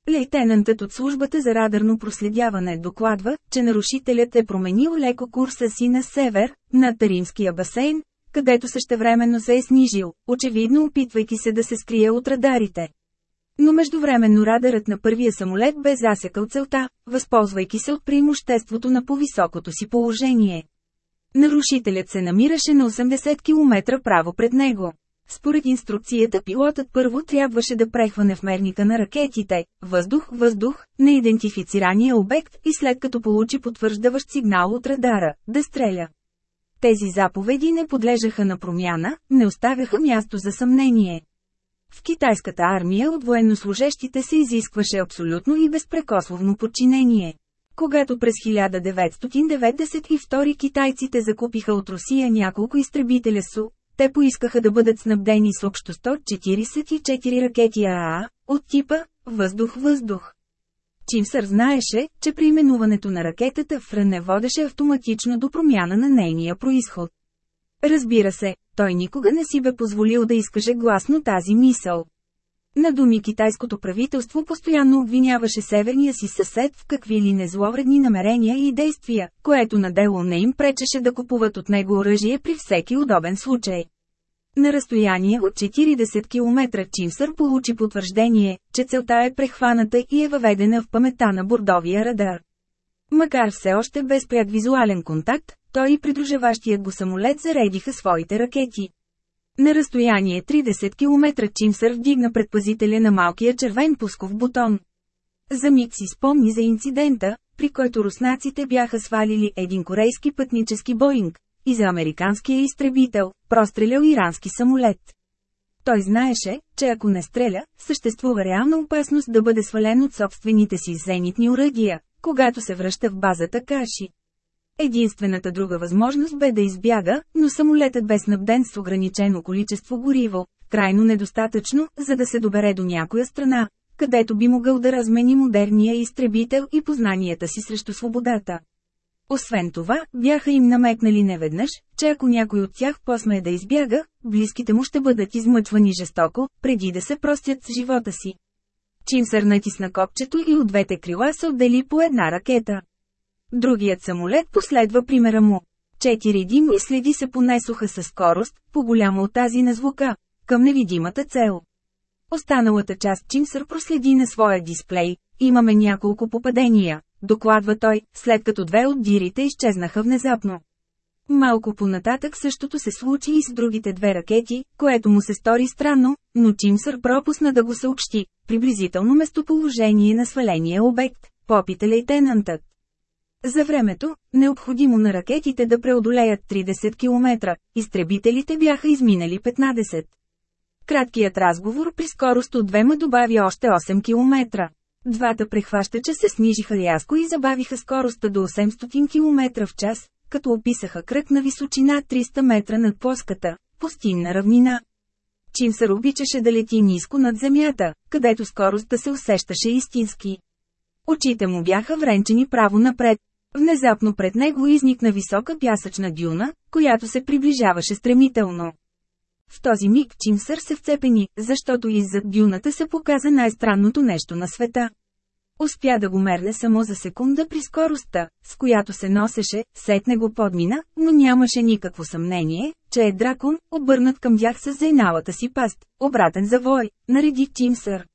Лейтенантът от службата за радарно проследяване докладва, че нарушителят е променил леко курса си на север, над Таримския басейн, където същевременно се е снижил, очевидно опитвайки се да се скрие от радарите. Но междувременно радарът на първия самолет бе засекал целта, възползвайки се от преимуществото на повисокото си положение. Нарушителят се намираше на 80 км право пред него. Според инструкцията пилотът първо трябваше да прехване в мерника на ракетите, въздух-въздух, на идентифицирания обект и след като получи потвърждаващ сигнал от радара, да стреля. Тези заповеди не подлежаха на промяна, не оставяха място за съмнение. В китайската армия от военнослужещите се изискваше абсолютно и безпрекословно подчинение. Когато през 1992 китайците закупиха от Русия няколко изтребителя СУ, те поискаха да бъдат снабдени с общо 144 ракети АА, от типа «въздух-въздух». Чимсър знаеше, че преименуването на ракетата в не водеше автоматично до промяна на нейния происход. Разбира се, той никога не си бе позволил да изкаже гласно тази мисъл. На думи китайското правителство постоянно обвиняваше северния си съсед в какви ли незловредни намерения и действия, което на дело не им пречеше да купуват от него оръжие при всеки удобен случай. На разстояние от 40 км Чимсър получи потвърждение, че целта е прехваната и е въведена в памета на бордовия радар. Макар все още без пряк визуален контакт, той и придружаващият го самолет заредиха своите ракети. На разстояние 30 км Чимсър вдигна предпазителя на малкия червен пусков бутон. За миг си спомни за инцидента, при който руснаците бяха свалили един корейски пътнически Боинг, и за американския изтребител, прострелял ирански самолет. Той знаеше, че ако не стреля, съществува реална опасност да бъде свален от собствените си зенитни уръдия, когато се връща в базата Каши. Единствената друга възможност бе да избяга, но самолетът бе снабден с ограничено количество гориво, крайно недостатъчно, за да се добере до някоя страна, където би могъл да размени модерния изтребител и познанията си срещу свободата. Освен това, бяха им намекнали неведнъж, че ако някой от тях посмее да избяга, близките му ще бъдат измъчвани жестоко, преди да се простят с живота си. Чимсър натисна копчето и от двете крила се отдели по една ракета. Другият самолет последва примера му. Четири дими следи се понесоха със скорост, по-голяма от тази на звука, към невидимата цел. Останалата част Чимсър проследи на своя дисплей. Имаме няколко попадения, докладва той, след като две от дирите изчезнаха внезапно. Малко понататък същото се случи и с другите две ракети, което му се стори странно, но Чимсър пропусна да го съобщи, приблизително местоположение на сваления обект, попита лейтенантът. За времето, необходимо на ракетите да преодолеят 30 км, изтребителите бяха изминали 15. Краткият разговор при скорост от 2 добави още 8 км. Двата прехващача се снижиха рязко и забавиха скоростта до 800 км в час, като описаха кръг на височина 300 метра над плоската, пустинна равнина. Чимсър обичаше да лети ниско над земята, където скоростта се усещаше истински. Очите му бяха вренчени право напред. Внезапно пред него изникна висока пясъчна дюна, която се приближаваше стремително. В този миг Чимсър се вцепени, защото иззад дюната се показа най-странното нещо на света. Успя да го мерне само за секунда при скоростта, с която се носеше, сетне го подмина, но нямаше никакво съмнение, че е дракон, обърнат към тях с зейналата си паст, обратен завой, нареди Чимсър.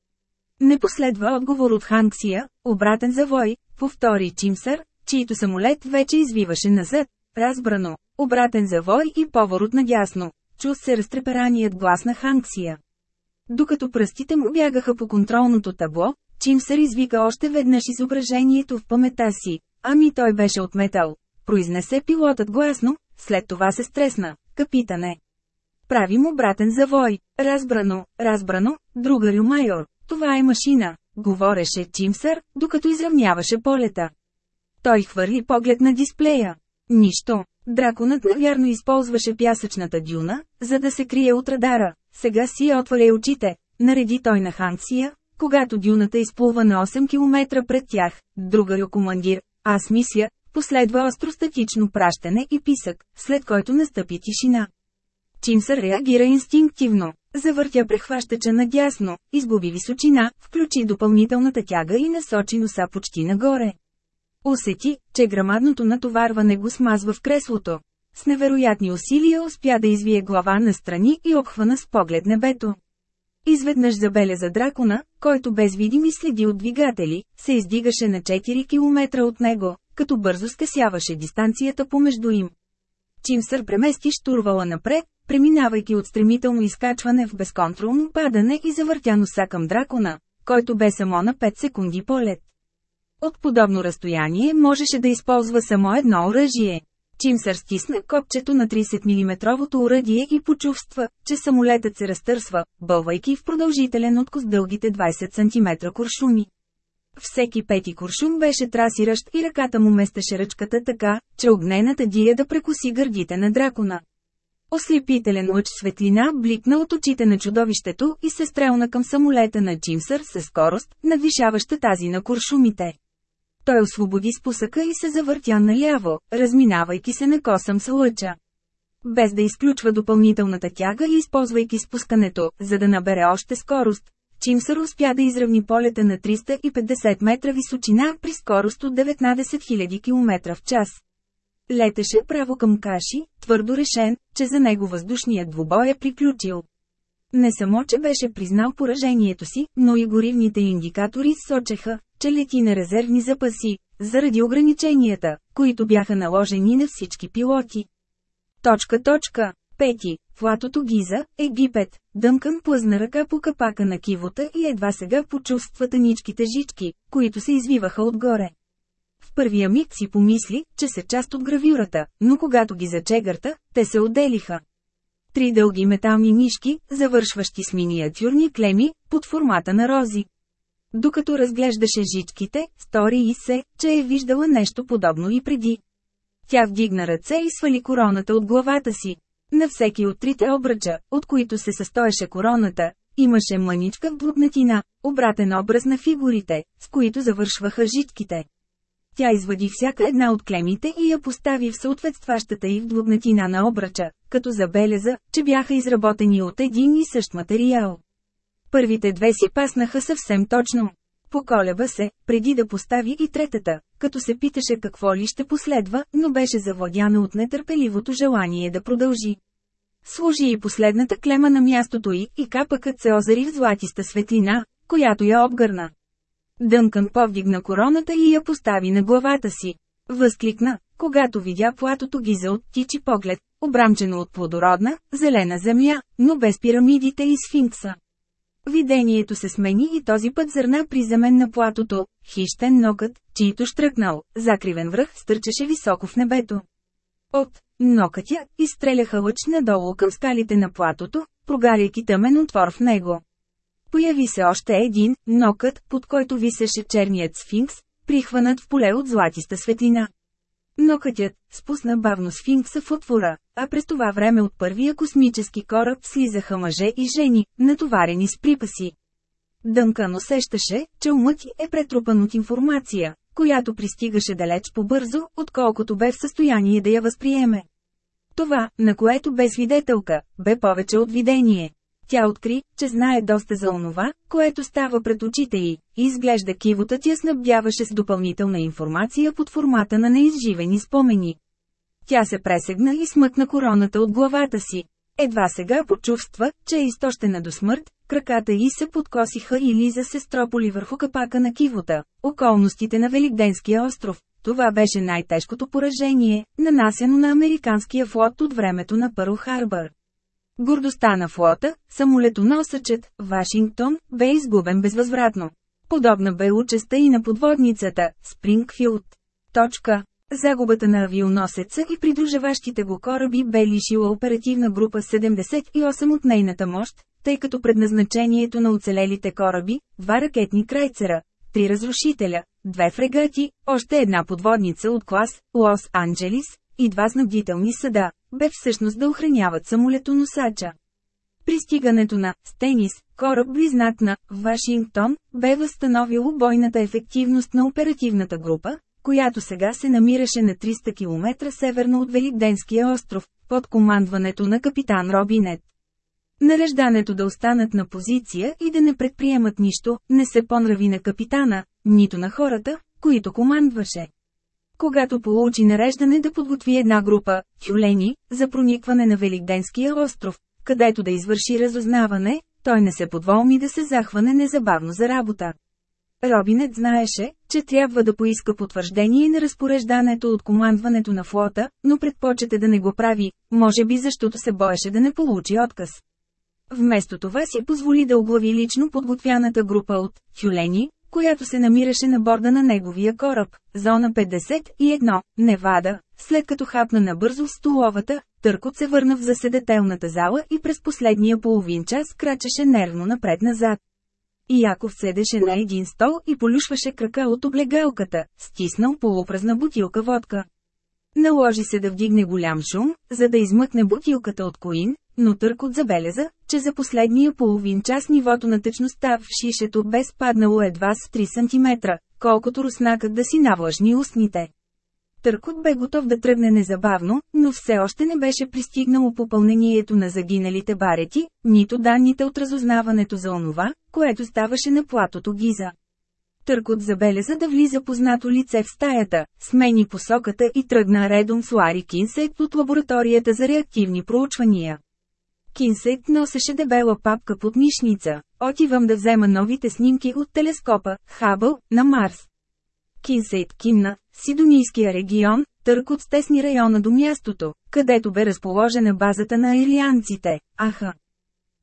Не последва отговор от Ханксия, обратен завой, повтори Чимсър, чийто самолет вече извиваше назад, разбрано, обратен завой и поворот надясно. Чу се разтрепераният глас на Ханксия. Докато пръстите му бягаха по контролното табло, Чимсър извика още веднъж изображението в памета си. Ами той беше от метал. Произнесе пилотът гласно, след това се стресна. Капитане. Правим обратен завой. Разбрано, разбрано, другарю майор. Това е машина, говореше Чимсър, докато изравняваше полета. Той хвърли поглед на дисплея. Нищо. Драконът навярно използваше пясъчната дюна, за да се крие от радара. Сега си отваря очите, нареди той на Хансия, когато дюната изплува на 8 км пред тях, другарю командир, аз мисля, последва остростатично пращане и писък, след който настъпи тишина. Чимсър реагира инстинктивно, завъртя прехващача надясно, изгуби височина, включи допълнителната тяга и насочи носа почти нагоре. Усети, че грамадното натоварване го смазва в креслото. С невероятни усилия успя да извие глава настрани и обхвана с поглед небето. Изведнъж забеляза дракона, който без видими следи от двигатели, се издигаше на 4 км от него, като бързо скъсяваше дистанцията помежду им. Чимсър премести штурвала напред, преминавайки от стремително изкачване в безконтролно падане и завъртя носа към дракона, който бе само на 5 секунди полет. От подобно разстояние можеше да използва само едно оръжие. Чимсър стисна копчето на 30 мм оръдие и почувства, че самолетът се разтърсва, бълвайки в продължителен откос дългите 20 см куршуми. Всеки пети куршум беше трасиращ и ръката му местеше ръчката така, че огнената дия да прекоси гърдите на дракона. Ослепителен лъч светлина бликна от очите на чудовището и се стрелна към самолета на Чимсър със скорост, надвишаваща тази на куршумите. Той освободи спусъка и се завъртя наляво, разминавайки се на косъм с лъча. Без да изключва допълнителната тяга и използвайки спускането, за да набере още скорост, Чимсър успя да изравни полета на 350 метра височина при скорост от 19 000 км в час. Летеше право към Каши, твърдо решен, че за него въздушният двубой е приключил. Не само, че беше признал поражението си, но и горивните индикатори сочеха, че лети на резервни запаси, заради ограниченията, които бяха наложени на всички пилоти. Точка точка. Пети. Платото Гиза, Египет. Дъмкан плъзна ръка по капака на кивота и едва сега почувства тъничките жички, които се извиваха отгоре. В първия миг си помисли, че са част от гравюрата, но когато ги зачегърта, те се отделиха. Три дълги метални нишки, завършващи с миниатюрни клеми, под формата на рози. Докато разглеждаше жичките, стори и се, че е виждала нещо подобно и преди. Тя вдигна ръце и свали короната от главата си. На всеки от трите обръча, от които се състоеше короната, имаше мъничка блуднатина, обратен образ на фигурите, с които завършваха житките. Тя извади всяка една от клемите и я постави в съответстващата и в блуднатина на обръча, като забеляза, че бяха изработени от един и същ материал. Първите две си паснаха съвсем точно. Поколеба се, преди да постави и третата, като се питаше какво ли ще последва, но беше завладяна от нетърпеливото желание да продължи. Служи и последната клема на мястото й и капъкът се озари в златиста светлина, която я обгърна. Дънкан повдигна короната и я постави на главата си. Възкликна, когато видя платото ги за оттичи поглед, обрамчено от плодородна, зелена земя, но без пирамидите и сфинкса. Видението се смени и този път зърна приземен на платото, хищен нокът, чието штръкнал, закривен връх стърчеше високо в небето. От нокътя изстреляха лъч надолу към скалите на платото, прогаряйки тъмен отвор в него. Появи се още един, нокът, под който висеше черният сфинкс, прихванат в поле от златиста светлина. Нокътят спусна бавно сфинкса в отвора, а през това време от първия космически кораб слизаха мъже и жени, натоварени с припаси. Дънкан усещаше, че умът е претрупан от информация, която пристигаше далеч по-бързо, отколкото бе в състояние да я възприеме. Това, на което бе свидетелка, бе повече от видение. Тя откри, че знае доста за онова, което става пред очите й, и изглежда кивотът я снабдяваше с допълнителна информация под формата на неизживени спомени. Тя се пресегна и смъкна короната от главата си. Едва сега почувства, че е изтощена до смърт, краката й се подкосиха и Лиза се строполи върху капака на кивота, околностите на Великденския остров. Това беше най-тежкото поражение, нанасено на американския флот от времето на Пърл Харбър. Гордостта на флота, самолетоносъчът, Вашингтон, бе изгубен безвъзвратно. Подобна бе участа и на подводницата, Спрингфилд. Точка. Загубата на авионосеца и придружаващите го кораби бе лишила оперативна група 78 от нейната мощ, тъй като предназначението на оцелелите кораби, два ракетни крайцера, три разрушителя, две фрегати, още една подводница от клас Лос-Анджелис и два снабдителни съда, бе всъщност да охраняват самолетоносача. Пристигането на «Стенис», кораб близнак на «Вашингтон», бе възстановило бойната ефективност на оперативната група, която сега се намираше на 300 км северно от Великденския остров, под командването на капитан Робинет. Нареждането да останат на позиция и да не предприемат нищо, не се понрави на капитана, нито на хората, които командваше. Когато получи нареждане да подготви една група тюлени за проникване на Великденския остров, където да извърши разузнаване, той не се подволми да се захване незабавно за работа. Робинет знаеше, че трябва да поиска потвърждение на разпореждането от командването на флота, но предпочете да не го прави, може би защото се боеше да не получи отказ. Вместо това си позволи да оглави лично подготвяната група от «тюлени», която се намираше на борда на неговия кораб, зона 51, Невада, след като хапна набързо в столовата, Търкот се върна в заседателната зала и през последния половин час крачеше нервно напред-назад. И Яков седеше на един стол и полюшваше крака от облегалката, стиснал полупразна бутилка водка. Наложи се да вдигне голям шум, за да измъкне бутилката от коин, но Търкот забеляза, че за последния половин час нивото на течността в шишето бе спаднало едва с 3 см, колкото руснакът да си навлажни устните. Търкот бе готов да тръгне незабавно, но все още не беше пристигнало попълнението на загиналите барети, нито данните от разузнаването за онова, което ставаше на платото Гиза. Търкот забеляза да влиза познато лице в стаята, смени посоката и тръгна редом с Лари Кинсет от лабораторията за реактивни проучвания. Кинсет носеше дебела папка под мишница. Отивам да взема новите снимки от телескопа, Хабъл, на Марс. Кинсейт кимна, Сидонийския регион, Търкот стесни района до мястото, където бе разположена базата на ирлианците, аха.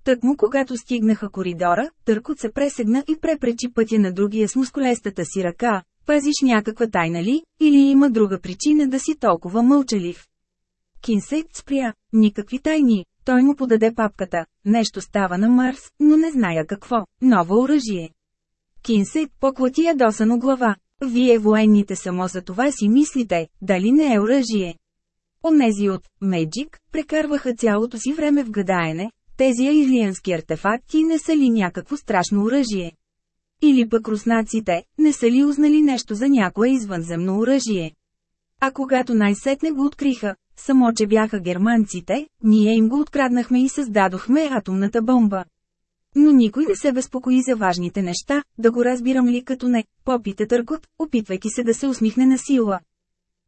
Тъкмо когато стигнаха коридора, Търкот се пресегна и препречи пътя на другия с мускулестата си ръка. Пазиш някаква тайна ли, или има друга причина да си толкова мълчалив? Кинсейт спря, никакви тайни, той му подаде папката. Нещо става на Марс, но не зная какво. Ново оръжие. Кинсейт поклати ядосано глава. Вие военните само за това си мислите, дали не е оръжие. Онези от Меджик прекарваха цялото си време в гадаене, тези аирлиански артефакти не са ли някакво страшно оръжие. Или пък руснаците, не са ли узнали нещо за някое извънземно оръжие. А когато най-сетне го откриха, само че бяха германците, ние им го откраднахме и създадохме атомната бомба. Но никой не се безпокои за важните неща, да го разбирам ли като не, попита Търкот, опитвайки се да се усмихне на сила.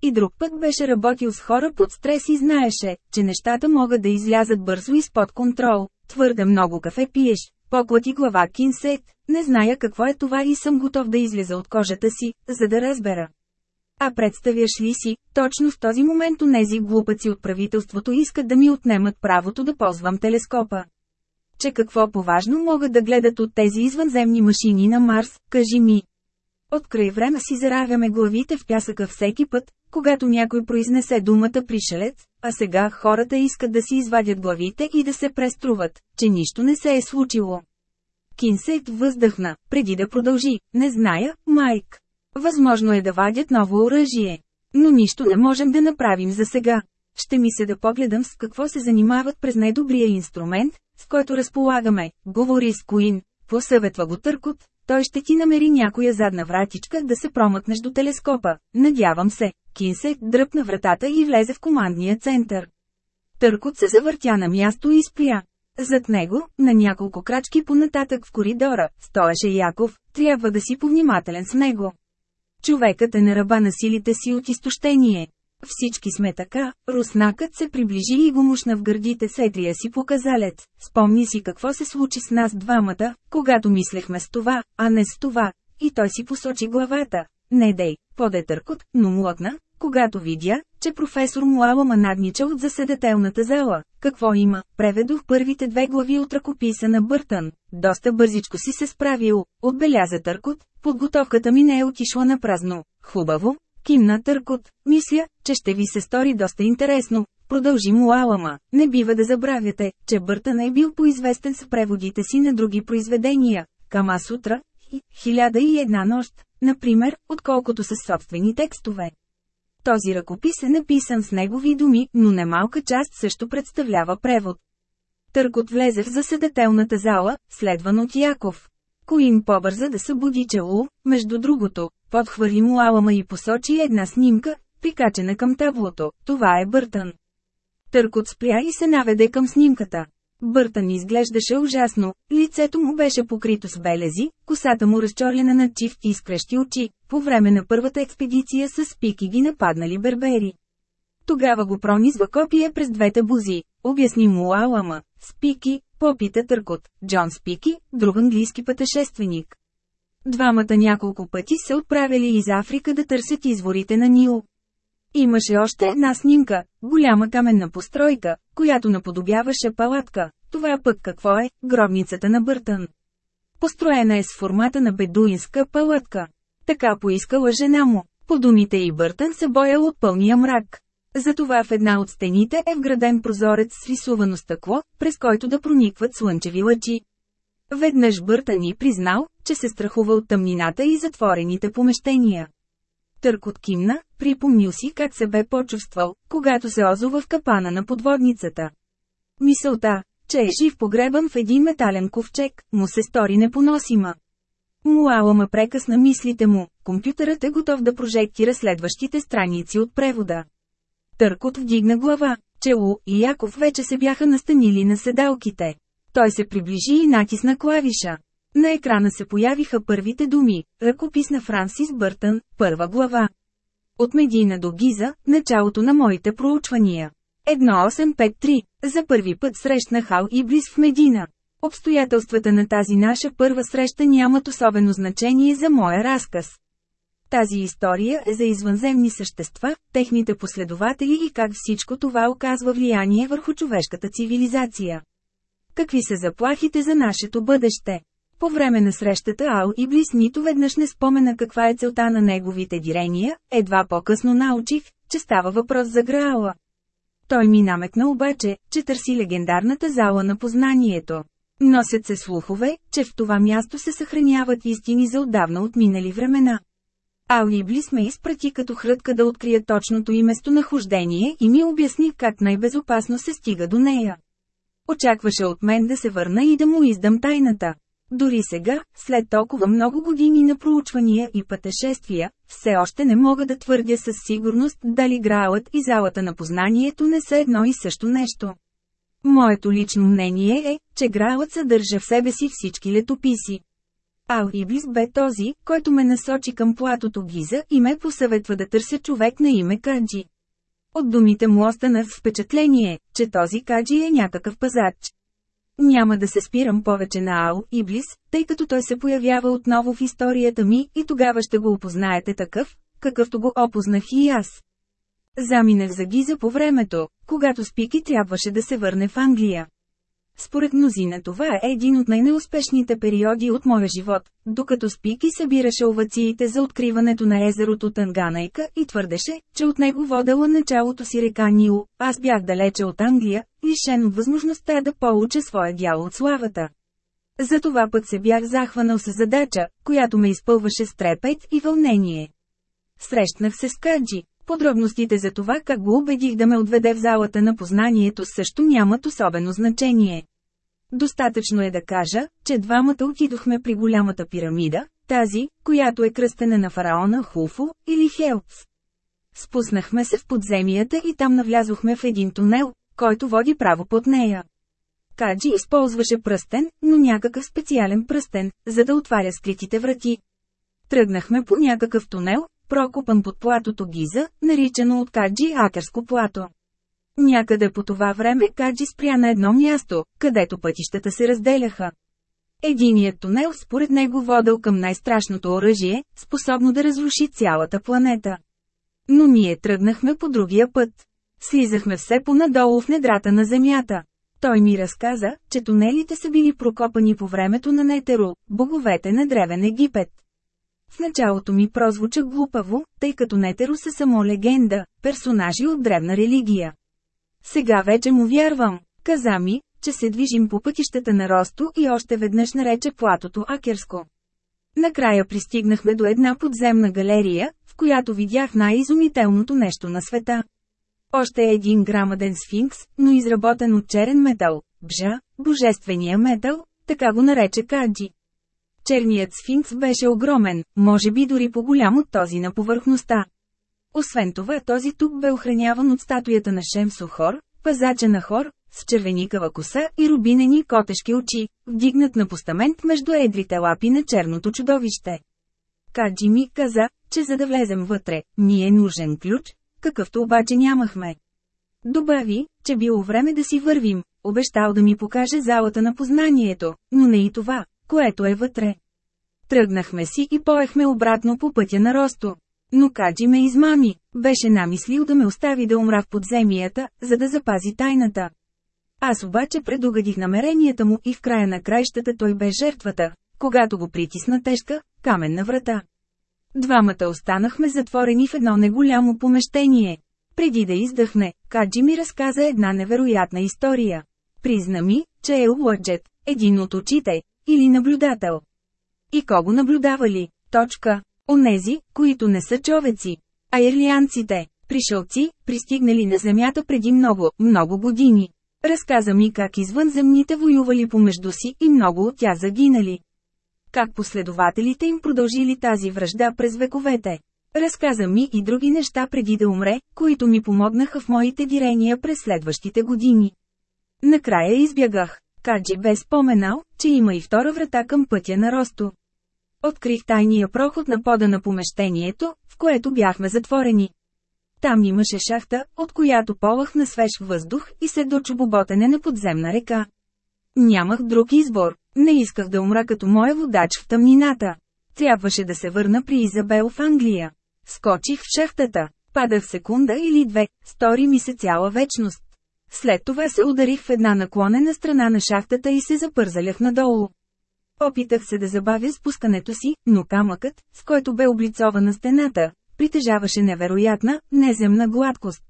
И друг път беше работил с хора под стрес и знаеше, че нещата могат да излязат бързо изпод контрол. Твърде много кафе пиеш, поклати глава кинсет, не зная какво е това и съм готов да излеза от кожата си, за да разбера. А представяш ли си, точно в този момент онези глупаци от правителството искат да ми отнемат правото да ползвам телескопа. Че какво поважно могат да гледат от тези извънземни машини на Марс, кажи ми. От край време си заравяме главите в пясъка всеки път, когато някой произнесе думата пришелец, а сега хората искат да си извадят главите и да се преструват, че нищо не се е случило. Кинсейт въздъхна, преди да продължи. Не зная, Майк. Възможно е да вадят ново оръжие. Но нищо не можем да направим за сега. Ще ми се да погледам с какво се занимават през най-добрия инструмент, с който разполагаме, говори с Куин, посъветва го Търкот, той ще ти намери някоя задна вратичка да се промъкнеш до телескопа. Надявам се. Кинсе дръпна вратата и влезе в командния център. Търкот се завъртя на място и спря. Зад него, на няколко крачки понататък в коридора, стоеше Яков, трябва да си повнимателен с него. Човекът е на ръба на силите си от изтощение. Всички сме така, руснакът се приближи и го мушна в гърдите с едрия си показалец. Спомни си какво се случи с нас двамата, когато мислехме с това, а не с това. И той си посочи главата. Не дей, поде търкот, но млъкна, когато видя, че професор Муалама наднича от заседателната зала. Какво има? Преведох първите две глави от ръкописа на Бъртън. Доста бързичко си се справил, отбеляза Търкот, подготовката ми не е отишла на празно. Хубаво, кимна Търкот, мисля, че ще ви се стори доста интересно. Продължи Муалама, не бива да забравяте, че Бъртън е бил поизвестен с преводите си на други произведения, Кама Сутра и Хиляда и една нощ, например, отколкото с собствени текстове. Този ръкопис е написан с негови думи, но немалка част също представлява превод. Търкот влезе в заседателната зала, следван от Яков. Коин побърза да събуди чело, между другото, подхвърли му алама и посочи една снимка, прикачена към таблото, това е Бъртън. Търкот спря и се наведе към снимката. Бъртън изглеждаше ужасно, лицето му беше покрито с белези, косата му разчорлена на чифт и изкрещи очи, по време на първата експедиция с спики ги нападнали бербери. Тогава го пронизва копия през двете бузи, обясни му Алама, Спики, попита Търкот, Джон Спики, друг английски пътешественик. Двамата няколко пъти се отправили из Африка да търсят изворите на Нил. Имаше още една снимка, голяма каменна постройка, която наподобяваше палатка. Това пък какво е, гробницата на Бъртън. Построена е с формата на бедуинска палатка. Така поискала жена му. По думите и Бъртън се боял от пълния мрак. Затова в една от стените е вграден прозорец с рисувано стъкло, през който да проникват слънчеви лъчи. Веднъж Бъртън ни признал, че се страхува от тъмнината и затворените помещения. Търкот кимна, припомнил си как се бе почувствал, когато се озова в капана на подводницата. Мисълта, че е жив погребан в един метален ковчег, му се стори непоносима. Муала ма прекъсна мислите му, компютърът е готов да прожектира следващите страници от превода. Търкот вдигна глава, Чело и Яков вече се бяха настанили на седалките. Той се приближи и натисна клавиша. На екрана се появиха първите думи, ръкопис на Франсис Бъртън, първа глава. От Медина до Гиза, началото на моите проучвания. 1853. За първи път срещнах Ал Иблис в Медина. Обстоятелствата на тази наша първа среща нямат особено значение за моя разказ. Тази история е за извънземни същества, техните последователи и как всичко това оказва влияние върху човешката цивилизация. Какви са заплахите за нашето бъдеще? По време на срещата Ал Иблис нито веднъж не спомена каква е целта на неговите дирения, едва по-късно научих, че става въпрос за Граала. Той ми намекна обаче, че търси легендарната зала на познанието. Носят се слухове, че в това място се съхраняват истини за отдавна отминали времена. Ал Иблис ме изпрати като хрътка да открия точното и местонахождение и ми обясни как най-безопасно се стига до нея. Очакваше от мен да се върна и да му издам тайната. Дори сега, след толкова много години на проучвания и пътешествия, все още не мога да твърдя със сигурност дали Граалът и залата на познанието не са едно и също нещо. Моето лично мнение е, че Граалът съдържа в себе си всички летописи. Ал Иблис бе този, който ме насочи към платото Гиза и ме посъветва да търся човек на име Каджи. От думите му останах впечатление, че този Каджи е някакъв пазач. Няма да се спирам повече на Ал Иблис, тъй като той се появява отново в историята ми и тогава ще го опознаете такъв, какъвто го опознах и аз. Заминах за Гиза по времето, когато Спики трябваше да се върне в Англия. Според мнозина това е един от най-неуспешните периоди от моя живот, докато Спики събираше овациите за откриването на езерото Танганайка и твърдеше, че от него водела началото си река Нил, аз бях далече от Англия, лишен от възможността да получа своя дял от славата. Затова път се бях захванал с задача, която ме изпълваше с трепет и вълнение. Срещнах се с Каджи. Подробностите за това как го убедих да ме отведе в залата на познанието също нямат особено значение. Достатъчно е да кажа, че двамата отидохме при голямата пирамида, тази, която е кръстена на фараона Хуфу, или Хелпс. Спуснахме се в подземията и там навлязохме в един тунел, който води право под нея. Каджи използваше пръстен, но някакъв специален пръстен, за да отваря скритите врати. Тръгнахме по някакъв тунел, прокопан под платото Гиза, наричано от Каджи Акерско плато. Някъде по това време Каджи спря на едно място, където пътищата се разделяха. Единият тунел според него водел към най-страшното оръжие, способно да разруши цялата планета. Но ние тръгнахме по другия път. Слизахме все понадолу в недрата на Земята. Той ми разказа, че тунелите са били прокопани по времето на Нетеру, боговете на Древен Египет. В началото ми прозвуча глупаво, тъй като Нетеру са само легенда, персонажи от древна религия. Сега вече му вярвам. Каза ми, че се движим по пътищата на Росто и още веднъж нарече платото Акерско. Накрая пристигнахме до една подземна галерия, в която видях най-изумителното нещо на света. Още един грамаден сфинкс, но изработен от черен метал, бжа, божествения метал, така го нарече Каджи. Черният сфинкс беше огромен, може би дори по-голям от този на повърхността. Освен това този тук бе охраняван от статуята на Шемсо Хор, пазача на Хор, с червеникава коса и рубинени котешки очи, вдигнат на постамент между едрите лапи на черното чудовище. Каджи ми каза, че за да влезем вътре, ни е нужен ключ, какъвто обаче нямахме. Добави, че било време да си вървим, обещал да ми покаже залата на познанието, но не и това, което е вътре. Тръгнахме си и поехме обратно по пътя на Росто. Но Каджи ме измами, беше намислил да ме остави да умра в подземията, за да запази тайната. Аз обаче предугадих намеренията му и в края на краищата той бе жертвата, когато го притисна тежка, каменна врата. Двамата останахме затворени в едно неголямо помещение. Преди да издъхне, Каджи ми разказа една невероятна история. Призна ми, че е Уаджет, един от очите, или наблюдател. И кого наблюдавали? Точка. Онези, които не са човеци. А ирлианците, пришелци, пристигнали на Земята преди много, много години. Разказа ми как извънземните воювали помежду си и много от тях загинали. Как последователите им продължили тази връжда през вековете. Разказа ми и други неща преди да умре, които ми помогнаха в моите дирения през следващите години. Накрая избягах. Каджи бе споменал, че има и втора врата към пътя на Росто. Открих тайния проход на пода на помещението, в което бяхме затворени. Там имаше шахта, от която полах на свеж въздух и се до чубоботене на подземна река. Нямах друг избор, не исках да умра като моя водач в тъмнината. Трябваше да се върна при Изабел в Англия. Скочих в шахтата, падах секунда или две, стори ми се цяла вечност. След това се ударих в една наклонена страна на шахтата и се запързалях надолу. Опитах се да забавя спускането си, но камъкът, с който бе облицована стената, притежаваше невероятна, неземна гладкост.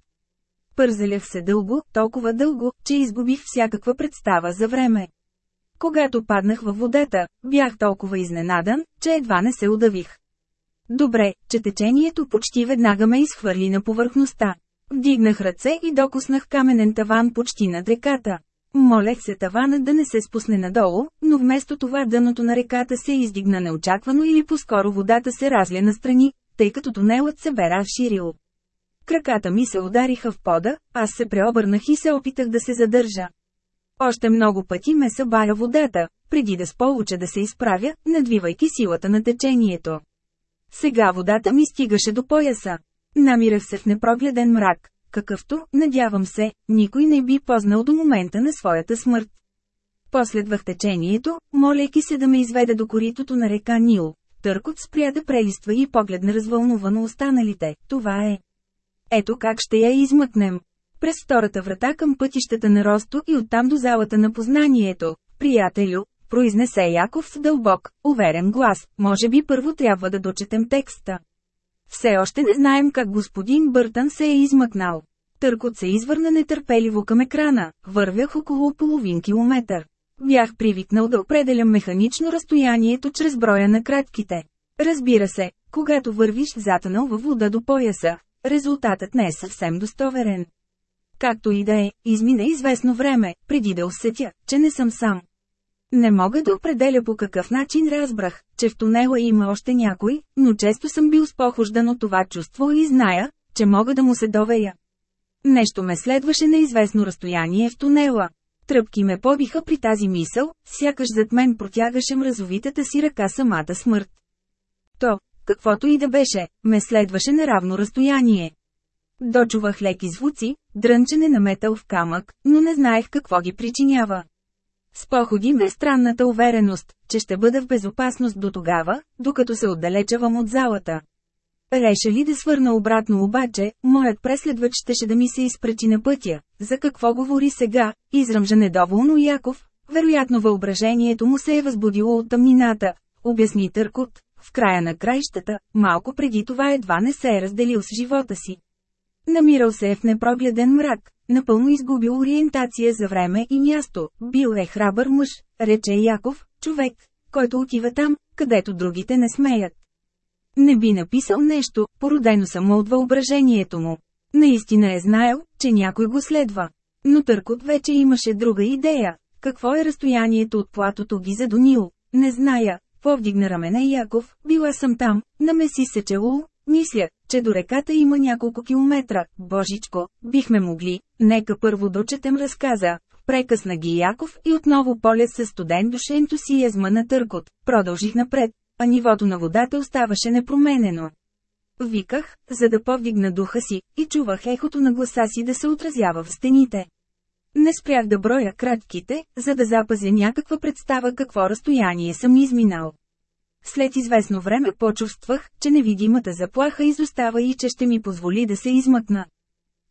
Пързалях се дълго, толкова дълго, че изгубих всякаква представа за време. Когато паднах във водата, бях толкова изненадан, че едва не се удавих. Добре, че течението почти веднага ме изхвърли на повърхността. Вдигнах ръце и докоснах каменен таван почти над реката. Молех се таванът да не се спусне надолу, но вместо това дъното на реката се издигна неочаквано или по-скоро водата се разля настрани, тъй като тунелът се бе разширил. Краката ми се удариха в пода, аз се преобърнах и се опитах да се задържа. Още много пъти ме събая водата, преди да сполуча да се изправя, надвивайки силата на течението. Сега водата ми стигаше до пояса. Намирах се в непрогледен мрак, какъвто, надявам се, никой не би познал до момента на своята смърт. Последвах течението, молейки се да ме изведе до коритото на река Нил. Търкот спря да прелиства и погледна развълнувано останалите. Това е. Ето как ще я измъкнем. През втората врата към пътищата на Росто и оттам до залата на познанието. Приятелю, произнесе Яков с дълбок, уверен глас, може би първо трябва да дочетем текста. Все още не знаем как господин Бъртън се е измъкнал. Търкот се извърна нетърпеливо към екрана, вървях около половин километър. Бях привикнал да определям механично разстоянието чрез броя на кратките. Разбира се, когато вървиш затънал във вода до пояса, резултатът не е съвсем достоверен. Както и да е, измина известно време, преди да усетя, че не съм сам. Не мога да определя по какъв начин разбрах, че в тунела има още някой, но често съм бил спохождан от това чувство и зная, че мога да му се доверя. Нещо ме следваше на известно разстояние в тунела. Тръпки ме побиха при тази мисъл, сякаш зад мен протягаше мразовитата си ръка самата смърт. То, каквото и да беше, ме следваше на равно разстояние. Дочувах леки звуци, дрънчене на метал в камък, но не знаех какво ги причинява. Споходи ме странната увереност, че ще бъда в безопасност до тогава, докато се отдалечавам от залата. Реша ли да свърна обратно обаче, моят преследвач щеше да ми се изпречи на пътя. За какво говори сега, изръмжа недоволно Яков, вероятно въображението му се е възбудило от тъмнината, обясни Търкот, в края на краищата, малко преди това едва не се е разделил с живота си. Намирал се е в непрогледен мрак, напълно изгубил ориентация за време и място, бил е храбър мъж, рече Яков, човек, който отива там, където другите не смеят. Не би написал нещо, породено само от въображението му. Наистина е знаел, че някой го следва. Но Търкот вече имаше друга идея. Какво е разстоянието от платото Гиза до Нил? Не зная. Повдигна рамене Яков, била съм там, намеси се чело, мисля, че до реката има няколко километра. Божичко, бихме могли, нека първо дочетем разказа. Прекъсна ги Яков и отново полет със студен душе ентусиазма на търкот. Продължих напред, а нивото на водата оставаше непроменено. Виках, за да повдигна духа си, и чувах ехото на гласа си да се отразява в стените. Не спрях да броя кратките, за да запазя някаква представа какво разстояние съм изминал. След известно време почувствах, че невидимата заплаха изостава и че ще ми позволи да се измъкна.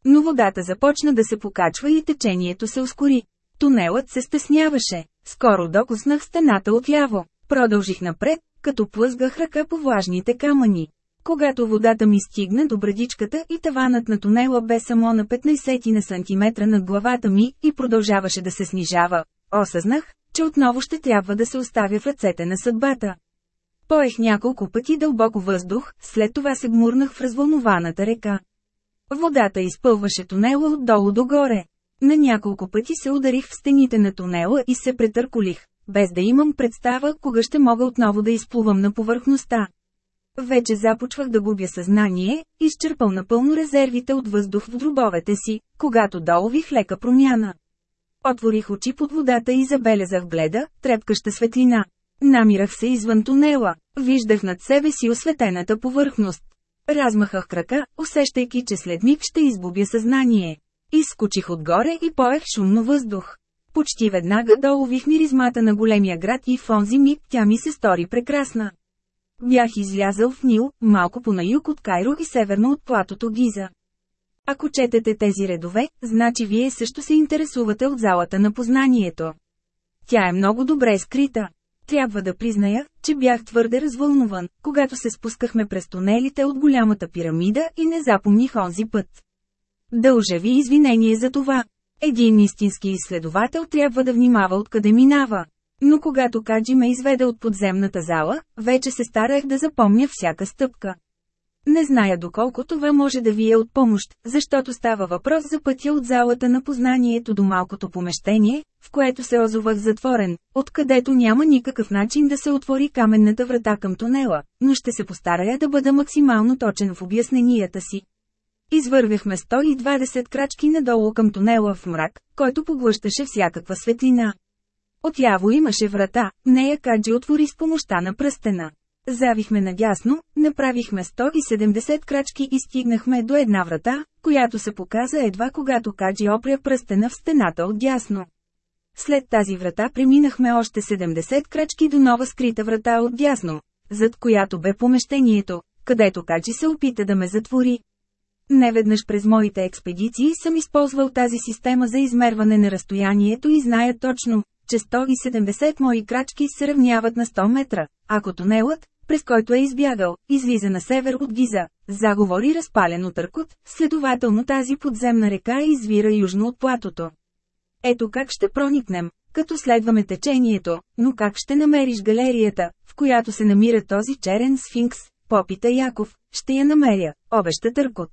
Но водата започна да се покачва и течението се ускори. Тунелът се стесняваше. Скоро докоснах стената отляво. Продължих напред, като плъзгах ръка по влажните камъни. Когато водата ми стигна до брадичката и таванът на тунела бе само на 15 на сантиметра над главата ми и продължаваше да се снижава, осъзнах, че отново ще трябва да се оставя в ръцете на съдбата. Поех няколко пъти дълбоко въздух, след това се гмурнах в развълнованата река. Водата изпълваше тунела отдолу догоре. На няколко пъти се ударих в стените на тунела и се претърколих, без да имам представа кога ще мога отново да изплувам на повърхността. Вече започвах да губя съзнание, изчерпал напълно резервите от въздух в дробовете си, когато долових лека промяна. Отворих очи под водата и забелязах гледа, трепкаща светлина. Намирах се извън тунела, виждах над себе си осветената повърхност. Размахах крака, усещайки, че след миг ще избубя съзнание. Изскочих отгоре и поех шумно въздух. Почти веднага долових миризмата на големия град и в онзи миг тя ми се стори прекрасна. Бях излязъл в Нил, малко по на юг от Кайро и северно от платото Гиза. Ако четете тези редове, значи вие също се интересувате от залата на познанието. Тя е много добре скрита. Трябва да призная, че бях твърде развълнуван, когато се спускахме през тунелите от голямата пирамида и не запомних онзи път. Дължа ви извинение за това. Един истински изследовател трябва да внимава откъде минава. Но когато Каджи ме изведе от подземната зала, вече се старах да запомня всяка стъпка. Не зная доколко това може да ви е от помощ, защото става въпрос за пътя от залата на познанието до малкото помещение, в което се озовах затворен, откъдето няма никакъв начин да се отвори каменната врата към тунела, но ще се постарая да бъда максимално точен в обясненията си. Извървяхме 120 крачки надолу към тунела в мрак, който поглъщаше всякаква светлина. Отяво имаше врата, нея Каджи отвори с помощта на пръстена. Завихме надясно, направихме 170 крачки и стигнахме до една врата, която се показа едва когато Каджи опря пръстена в стената от дясно. След тази врата преминахме още 70 крачки до нова скрита врата от дясно, зад която бе помещението, където Каджи се опита да ме затвори. Неведнъж през моите експедиции съм използвал тази система за измерване на разстоянието и зная точно, че 170 мои крачки се равняват на 100 метра, ако тунелът, през който е избягал, излиза на север от Гиза, заговори разпален от следователно тази подземна река извира южно от платото. Ето как ще проникнем. като следваме течението, но как ще намериш галерията, в която се намира този черен сфинкс, попита Яков, ще я намеря, обеща Търкот.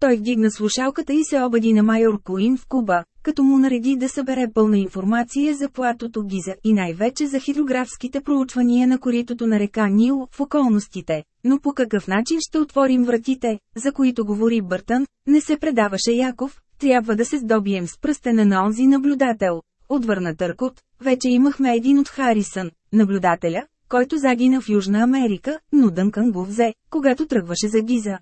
Той вдигна слушалката и се обади на майор Куин в Куба, като му нареди да събере пълна информация за платото Гиза и най-вече за хидрографските проучвания на коритото на река Нил в околностите. Но по какъв начин ще отворим вратите, за които говори Бъртън, не се предаваше Яков, трябва да се здобием с пръстена на онзи наблюдател. Отвърна Търкот, вече имахме един от Харисън, наблюдателя, който загина в Южна Америка, но Дънкън го взе, когато тръгваше за Гиза.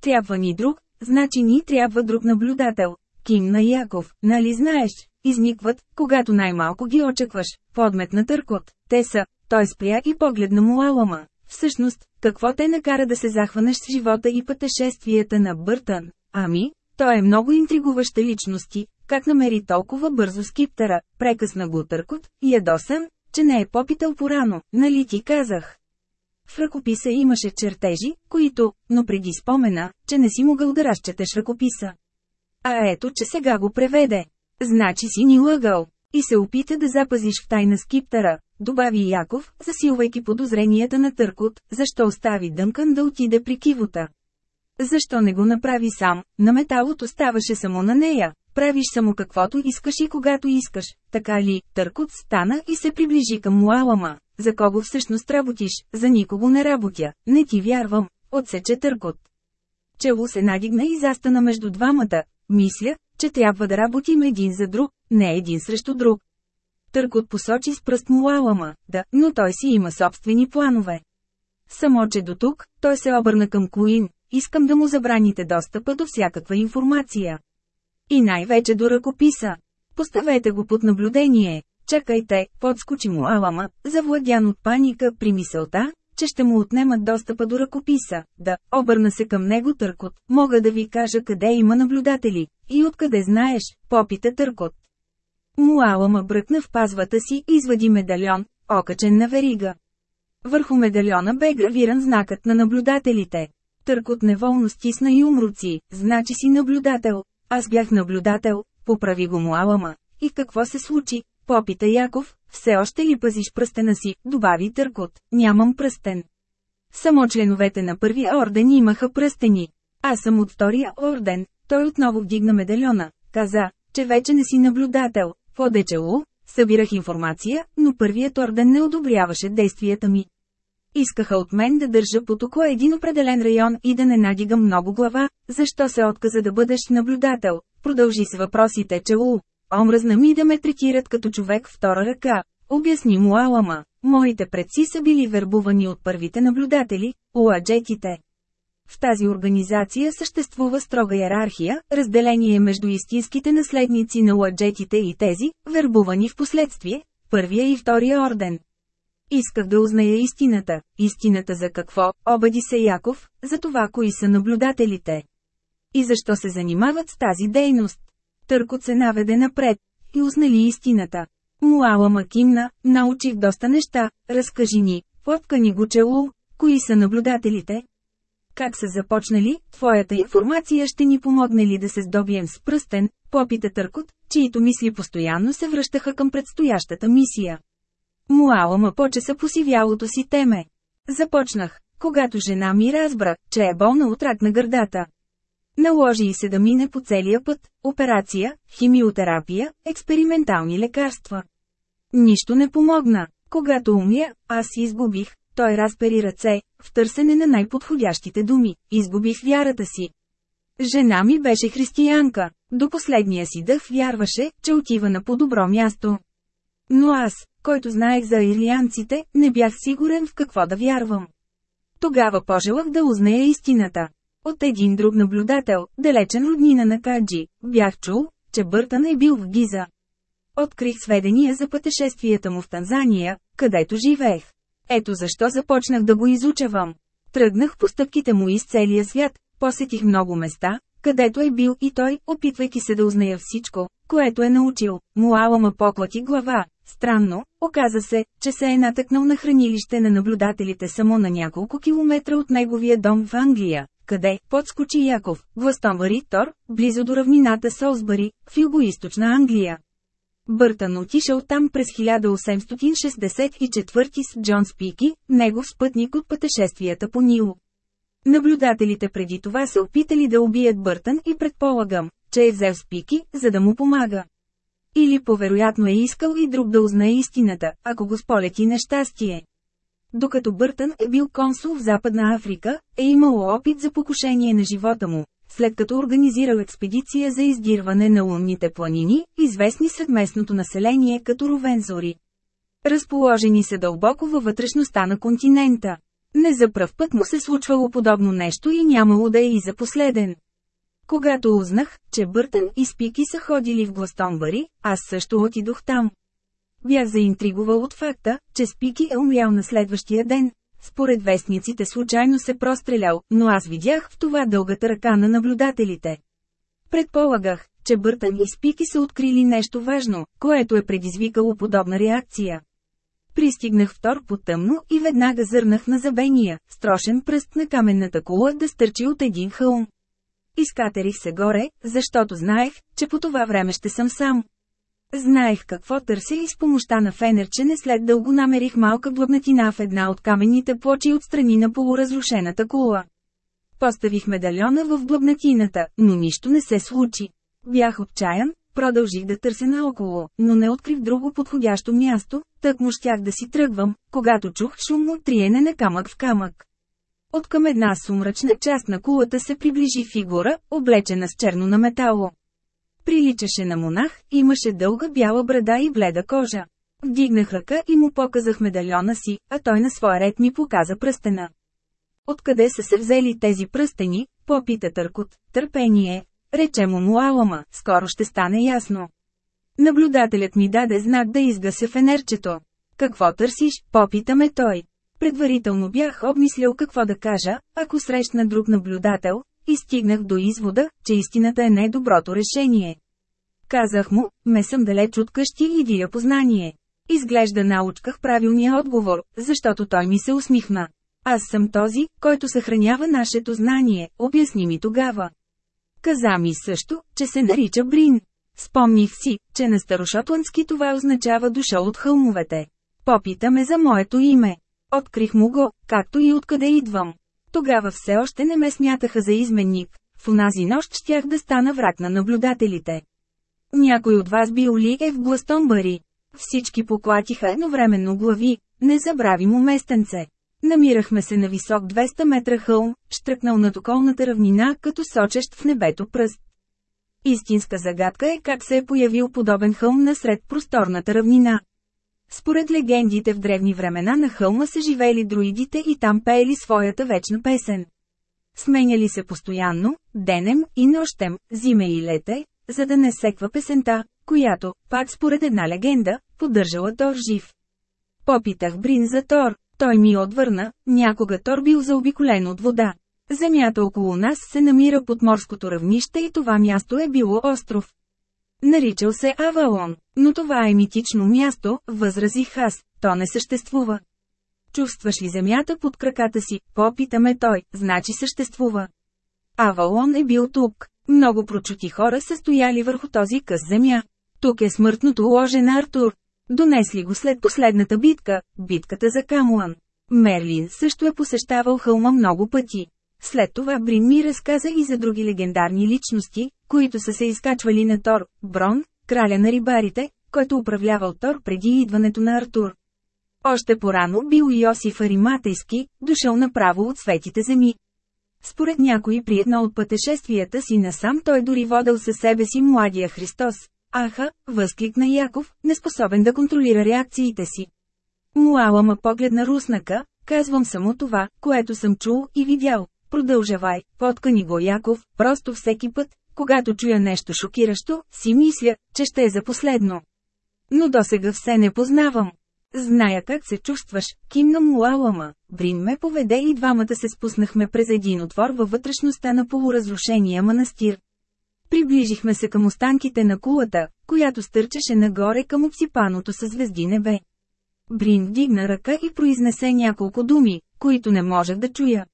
Трябва ни друг, значи ни трябва друг наблюдател. Кимна Яков, нали знаеш, изникват, когато най-малко ги очакваш, подмет на търкот. Те са, той спря и погледна му Алама. Всъщност, какво те накара да се захванеш с живота и пътешествията на Бъртън? Ами, той е много интригуваща личности, как намери толкова бързо скиптера, прекъсна го търкот, ядосан, че не е попитал порано, нали ти казах. В ръкописа имаше чертежи, които, но преди спомена, че не си могъл да разчетеш ръкописа. А ето, че сега го преведе. Значи си ни лъгал. И се опита да запазиш в тайна скиптера, добави Яков, засилвайки подозренията на Търкот, защо остави Дънкан да отиде при кивота. Защо не го направи сам, на металото ставаше само на нея, правиш само каквото искаш и когато искаш, така ли, Търкот стана и се приближи към Муалама. За кого всъщност работиш, за никого не работя, не ти вярвам, отсече Търкот. Чело се надигна и застана между двамата, мисля, че трябва да работим един за друг, не един срещу друг. Търкот посочи с пръст Муалама, да, но той си има собствени планове. Само че до тук, той се обърна към Куин, искам да му забраните достъпа до всякаква информация. И най-вече до ръкописа. Поставете го под наблюдение. Чакайте, подскочи му Алама, завладян от паника при мисълта, че ще му отнемат достъпа до ръкописа. Да, обърна се към него Търкот, мога да ви кажа къде има наблюдатели. И откъде знаеш, попита Търкот. Муалама бръкна в пазвата си извади медальон, окачен на верига. Върху медальона бе гравиран знакът на наблюдателите. Търкот неволно стисна и умруци, значи си наблюдател. Аз бях наблюдател, поправи го Муалама. И какво се случи? Попита Яков, все още ли пазиш пръстена си, добави Търкот, нямам пръстен. Само членовете на първия орден имаха пръстени. Аз съм от втория орден, той отново вдигна медальона, каза, че вече не си наблюдател, подечело, събирах информация, но първият орден не одобряваше действията ми. Искаха от мен да държа под око един определен район и да не надигам много глава, защо се отказа да бъдеш наблюдател, продължи с въпросите Челу. Омръзна ми да ме третират като човек втора ръка, обясни му Алама. Моите предци са били вербувани от първите наблюдатели, уаджетите. В тази организация съществува строга иерархия, разделение между истинските наследници на уаджетите и тези, вербувани в последствие, първия и втория орден. Исках да узная истината. Истината за какво, обади се Яков, за това кои са наблюдателите. И защо се занимават с тази дейност. Търкот се наведе напред. И узнали истината. Муала Макимна, научих доста неща, разкажи ни, плътка ни го чело, кои са наблюдателите? Как са започнали, твоята информация ще ни помогне ли да се здобием с пръстен, попита Търкот, чието мисли постоянно се връщаха към предстоящата мисия. Муала почеса по сивялото си теме. Започнах, когато жена ми разбра, че е болна от рак на гърдата. Наложи и се да мине по целия път – операция, химиотерапия, експериментални лекарства. Нищо не помогна. Когато умя, аз изгубих, той разпери ръце, в търсене на най-подходящите думи, изгубих вярата си. Жена ми беше християнка, до последния си дъх вярваше, че отива на по-добро място. Но аз, който знаех за ирлианците, не бях сигурен в какво да вярвам. Тогава пожелах да узная истината. От един друг наблюдател, далечен роднина на Каджи, бях чул, че Бъртън е бил в Гиза. Открих сведения за пътешествията му в Танзания, където живеех. Ето защо започнах да го изучавам. Тръгнах по стъпките му из целия свят, посетих много места, където е бил и той, опитвайки се да узная всичко, което е научил. Муала поклати глава. Странно, оказа се, че се е натъкнал на хранилище на наблюдателите само на няколко километра от неговия дом в Англия. Къде? Подскочи Яков, Гластонвари Тор, близо до равнината Солсбари, в югоизточна Англия. Бъртън отишъл там през 1864 с Джон Спики, негов спътник от пътешествията по Нило. Наблюдателите преди това се опитали да убият Бъртън и предполагам, че е взел Спики, за да му помага. Или повероятно е искал и друг да узнае истината, ако го сполети нещастие. Докато Бъртън е бил консул в Западна Африка, е имало опит за покушение на живота му, след като организирал експедиция за издирване на лунните планини, известни сред местното население като Ровензори. Разположени са дълбоко във вътрешността на континента. Не за пръв път му се случвало подобно нещо и нямало да е и за последен. Когато узнах, че Бъртън и Спики са ходили в Гластонбари, аз също отидох там. Бях заинтригувал от факта, че Спики е умрял на следващия ден. Според вестниците случайно се прострелял, но аз видях в това дългата ръка на наблюдателите. Предполагах, че Бъртън и Спики са открили нещо важно, което е предизвикало подобна реакция. Пристигнах втор по тъмно и веднага зърнах на забения, строшен пръст на каменната кула да стърчи от един хълм. Изкатерих се горе, защото знаех, че по това време ще съм сам. Знаех какво търся и с помощта на фенерчене след дълго намерих малка блъбнатина в една от каменните плочи от страни на полуразрушената кула. Поставих медальона в блъбнатината, но нищо не се случи. Бях отчаян, продължих да търся наоколо, но не открив друго подходящо място, тък му щях да си тръгвам, когато чух шумно триене на камък в камък. От към една сумрачна част на кулата се приближи фигура, облечена с черно на метало. Приличаше на монах, имаше дълга бяла брада и бледа кожа. Вдигнах ръка и му показах медальона си, а той на своя ред ми показа пръстена. Откъде са се взели тези пръстени, попита Търкот, търпение, рече му Муалама, скоро ще стане ясно. Наблюдателят ми даде знак да изгася фенерчето. Какво търсиш, попитаме той. Предварително бях обмислял какво да кажа, ако срещна друг наблюдател, и стигнах до извода, че истината е най-доброто решение. Казах му, ме съм далеч от къщи и дия познание. Изглежда научках правилния отговор, защото той ми се усмихна. Аз съм този, който съхранява нашето знание, обясни ми тогава. Каза ми също, че се нарича Брин. Спомних си, че на старошотландски това означава дошъл от хълмовете. Попитаме за моето име. Открих му го, както и откъде идвам. Тогава все още не ме смятаха за изменник. В онази нощ щях да стана враг на наблюдателите. Някой от вас бил ли е в Гластонбари? Всички поклатиха едновременно глави, не забравим уместенце. Намирахме се на висок 200 метра хълм, штръкнал над околната равнина, като сочещ в небето пръст. Истинска загадка е как се е появил подобен хълм насред просторната равнина. Според легендите в древни времена на хълма са живели друидите и там пеели своята вечна песен. Сменяли се постоянно, денем и нощем, зиме и лете, за да не секва песента, която, пак според една легенда, поддържала Тор жив. Попитах Брин за Тор, той ми отвърна, някога Тор бил заобиколен от вода. Земята около нас се намира под морското равнище и това място е било остров. Наричал се Авалон, но това е митично място, възразих аз, то не съществува. Чувстваш ли земята под краката си, попитаме той, значи съществува. Авалон е бил тук. Много прочути хора са стояли върху този къс земя. Тук е смъртното ложе на Артур. Донесли го след последната битка, битката за Камуан. Мерлин също е посещавал хълма много пъти. След това Брин ми разказа и за други легендарни личности, които са се изкачвали на Тор, Брон, краля на рибарите, който управлявал Тор преди идването на Артур. Още порано бил Йосиф Ариматейски, дошъл направо от светите земи. Според някои при едно от пътешествията си насам той дори водил със себе си младия Христос. Аха, възкликна Яков, неспособен да контролира реакциите си. Муала погледна руснака, казвам само това, което съм чул и видял. Продължавай, поткани го Яков, просто всеки път, когато чуя нещо шокиращо, си мисля, че ще е за последно. Но досега все не познавам. Зная как се чувстваш, кимна му Алама. Брин ме поведе и двамата се спуснахме през един отвор във вътрешността на полуразрушения манастир. Приближихме се към останките на кулата, която стърчеше нагоре към обсипаното със звезди небе. Брин вдигна ръка и произнесе няколко думи, които не можех да чуя.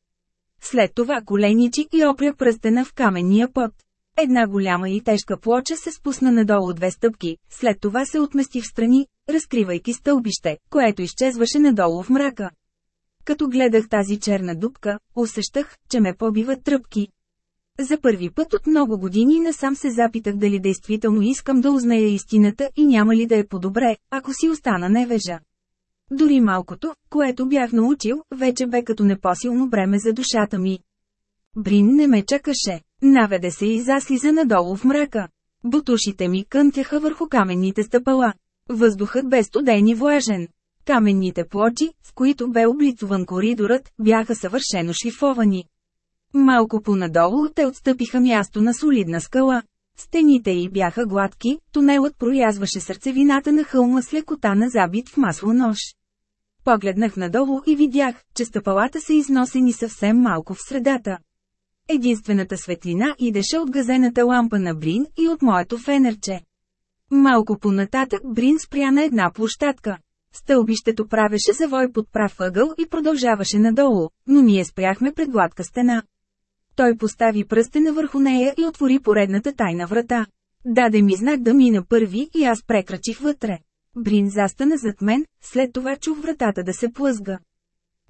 След това коленичи и опря пръстена в каменния пот. Една голяма и тежка плоча се спусна надолу две стъпки, след това се отмести в страни, разкривайки стълбище, което изчезваше надолу в мрака. Като гледах тази черна дупка, усещах, че ме побиват тръпки. За първи път от много години насам се запитах дали действително искам да узная истината и няма ли да е по-добре, ако си остана невежа. Дори малкото, което бях научил, вече бе като непосилно бреме за душата ми. Брин не ме чакаше. Наведе се и заслиза надолу в мрака. Бутушите ми кънтяха върху каменните стъпала. Въздухът бе студен и влажен. Каменните плочи, с които бе облицован коридорът, бяха съвършено шлифовани. Малко понадолу те отстъпиха място на солидна скала. Стените й бяха гладки, тунелът проязваше сърцевината на хълма с лекота на забит в масло нож. Погледнах надолу и видях, че стъпалата са износени съвсем малко в средата. Единствената светлина идеше от газената лампа на Брин и от моето фенерче. Малко понататък Брин спря на една площадка. Стълбището правеше завой под прав ъгъл и продължаваше надолу, но ние спряхме пред гладка стена. Той постави пръстена върху нея и отвори поредната тайна врата. Даде ми знак да мина първи и аз прекрачих вътре. Брин застана зад мен, след това чух вратата да се плъзга.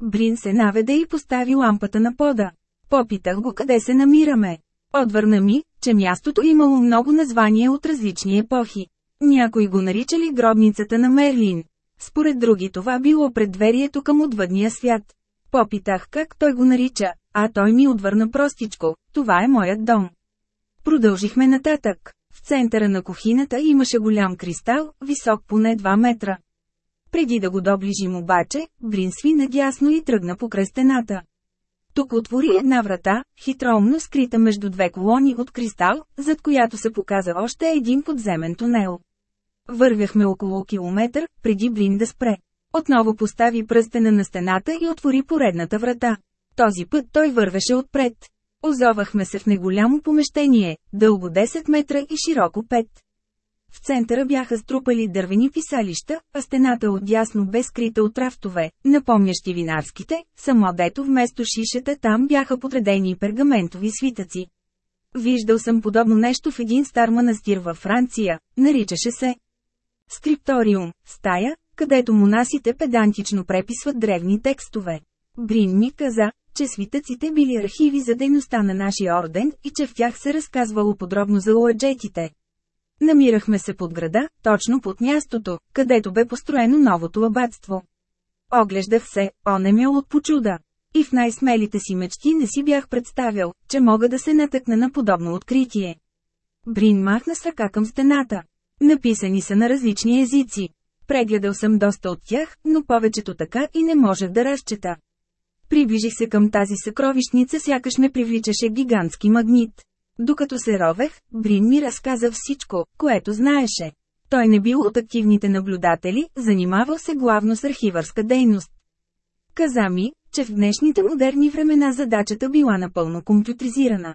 Брин се наведе и постави лампата на пода. Попитах го къде се намираме. Отвърна ми, че мястото имало много названия от различни епохи. Някои го наричали гробницата на Мерлин. Според други това било предверието към отвъдния свят. Попитах как той го нарича, а той ми отвърна простичко, това е моят дом. Продължихме нататък. В центъра на кухината имаше голям кристал, висок поне 2 метра. Преди да го доближим обаче, Брин сви надясно и тръгна по кръстената. Тук отвори една врата, хитроумно скрита между две колони от кристал, зад която се показа още един подземен тунел. Вървяхме около километър, преди Брин да спре. Отново постави пръстена на стената и отвори поредната врата. Този път той вървеше отпред. Озовахме се в неголямо помещение, дълго 10 метра и широко 5. В центъра бяха струпали дървени писалища, а стената отдясно бе скрита от рафтове, напомнящи винарските, само дето вместо шишета там бяха подредени пергаментови свитъци. Виждал съм подобно нещо в един стар манастир във Франция, наричаше се Скрипториум, стая, където монасите педантично преписват древни текстове. Брин ми каза, че свитъците били архиви за дейността на нашия орден и че в тях се разказвало подробно за луаджетите. Намирахме се под града, точно под мястото, където бе построено новото абатство. Оглеждах се, онемял от почуда. И в най-смелите си мечти не си бях представял, че мога да се натъкна на подобно откритие. Брин махна с ръка към стената. Написани са на различни езици. Прегледал съм доста от тях, но повечето така и не можех да разчета. Приближих се към тази съкровищница, сякаш ме привличаше гигантски магнит. Докато се ровех, Брин ми разказа всичко, което знаеше. Той не бил от активните наблюдатели, занимавал се главно с архивърска дейност. Каза ми, че в днешните модерни времена задачата била напълно компютризирана.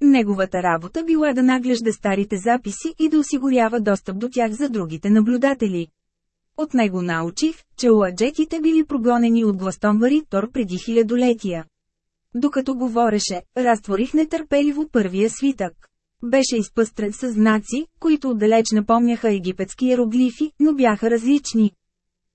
Неговата работа била да наглежда старите записи и да осигурява достъп до тях за другите наблюдатели. От него научих, че уаджетите били прогонени от Гластонвари Тор преди хилядолетия. Докато говореше, разтворих нетърпеливо първия свитък. Беше изпъстрен с знаци, които отдалеч напомняха египетски иероглифи, но бяха различни.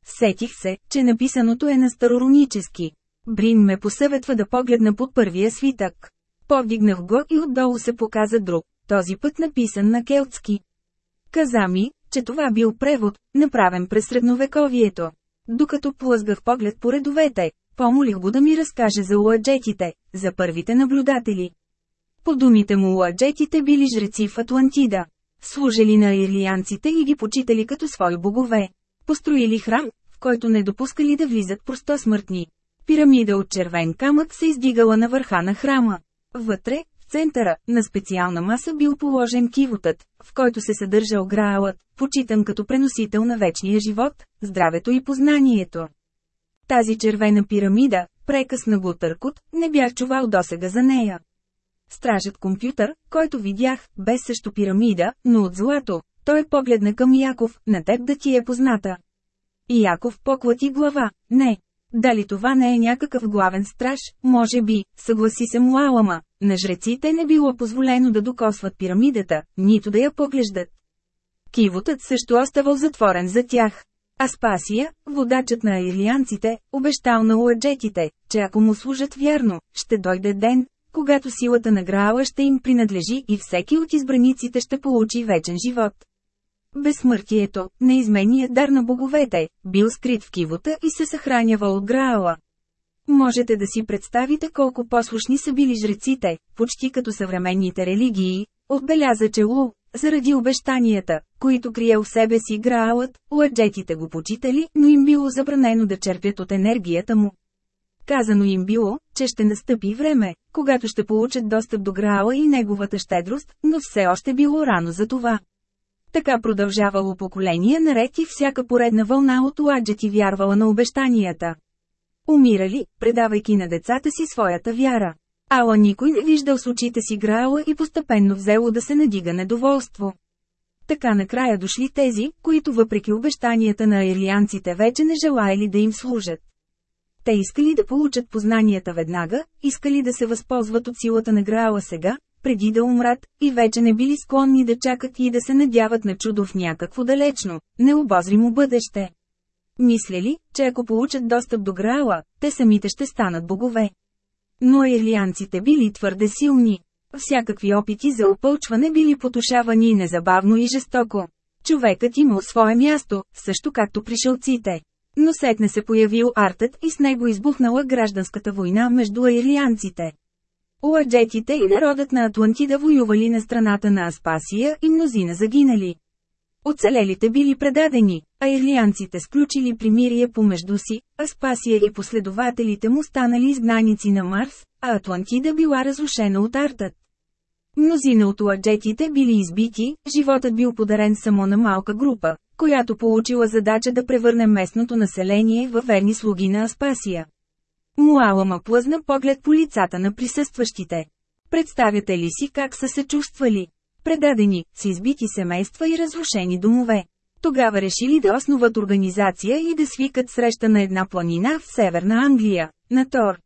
Сетих се, че написаното е на староронически. Брин ме посъветва да погледна под първия свитък. Повдигнах го и отдолу се показа друг, този път написан на келтски. Каза ми, че това бил превод, направен през средновековието. Докато плъзгах поглед по редовете, помолих го да ми разкаже за уаджетите, за първите наблюдатели. По думите му уаджетите били жреци в Атлантида. Служили на ирлианците и ги почитали като свои богове. Построили храм, в който не допускали да влизат просто смъртни. Пирамида от червен камък се издигала на върха на храма. Вътре, в центъра, на специална маса бил положен кивотът, в който се съдържал граалът, почитан като преносител на вечния живот, здравето и познанието. Тази червена пирамида, прекъсна го търкот, не бях чувал досега за нея. Стражът компютър, който видях, бе също пирамида, но от злато, той погледна към Яков, на теб да ти е позната. И Яков поклати глава, не. Дали това не е някакъв главен страж, може би, съгласи се Муалама, на жреците не било позволено да докосват пирамидата, нито да я поглеждат. Кивотът също оставал затворен за тях. Аспасия, водачът на аирлианците, обещал на уаджетите, че ако му служат вярно, ще дойде ден, когато силата на Граала ще им принадлежи и всеки от избраниците ще получи вечен живот. Безсмъртието, неизменният дар на боговете, бил скрит в кивота и се съхранявал от Граала. Можете да си представите колко послушни са били жреците, почти като съвременните религии, отбеляза че Лу, заради обещанията, които крие в себе си Граалът, ладжетите го почитали, но им било забранено да черпят от енергията му. Казано им било, че ще настъпи време, когато ще получат достъп до Граала и неговата щедрост, но все още било рано за това. Така продължавало поколение наред и всяка поредна вълна от ладжети вярвала на обещанията. Умирали, предавайки на децата си своята вяра. Ала никой не виждал с очите си Граала и постепенно взело да се надига недоволство. Така накрая дошли тези, които въпреки обещанията на ирлианците вече не желаяли да им служат. Те искали да получат познанията веднага, искали да се възползват от силата на Граала сега, преди да умрат, и вече не били склонни да чакат и да се надяват на чудо в някакво далечно, необозримо бъдеще. Мислели, че ако получат достъп до Граала, те самите ще станат богове. Но ирлианците били твърде силни. Всякакви опити за опълчване били потушавани незабавно и жестоко. Човекът имал свое място, също както пришелците. Но сетне се появил артът и с него избухнала гражданската война между аирлианците. Уаджетите и народът на Атлантида воювали на страната на Аспасия и мнозина загинали. Оцелелите били предадени, а ирлианците сключили примирие помежду си, Аспасия и последователите му станали изгнаници на Марс, а Атлантида била разрушена от артът. Мнозина от уаджетите били избити, животът бил подарен само на малка група, която получила задача да превърне местното население в верни слуги на Аспасия. Муалама плъзна поглед по лицата на присъстващите. Представяте ли си как са се чувствали? Предадени, с избити семейства и разрушени домове. Тогава решили да основат организация и да свикат среща на една планина в Северна Англия, на Тор.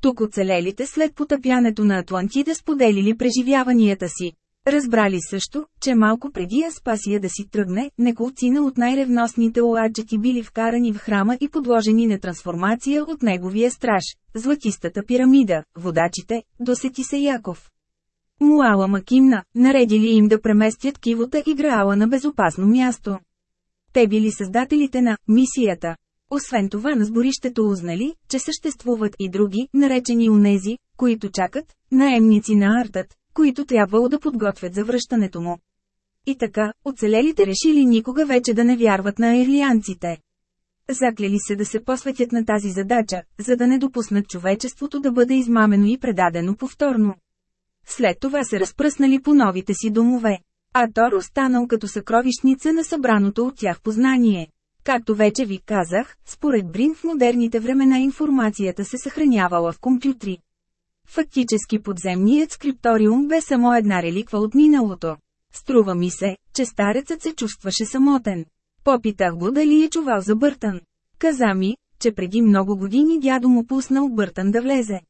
Тук оцелелите след потъпянето на Атлантида споделили преживяванията си. Разбрали също, че малко преди Аспасия да си тръгне, неколцина от най-ревносните оаджети били вкарани в храма и подложени на трансформация от неговия страж, златистата пирамида, водачите, досети се Яков. Муала Макимна, наредили им да преместят кивота и Граала на безопасно място. Те били създателите на «мисията». Освен това на сборището узнали, че съществуват и други, наречени унези, които чакат, наемници на артът, които трябвало да подготвят за връщането му. И така, оцелелите решили никога вече да не вярват на ирлианците. Закляли се да се посветят на тази задача, за да не допуснат човечеството да бъде измамено и предадено повторно. След това се разпръснали по новите си домове. А Тор останал като съкровищница на събраното от тях познание. Както вече ви казах, според Брин в модерните времена информацията се съхранявала в компютри. Фактически подземният скрипториум бе само една реликва от миналото. Струва ми се, че старецът се чувстваше самотен. Попитах го дали е чувал за Бъртън. Каза ми, че преди много години дядо му пуснал Бъртън да влезе.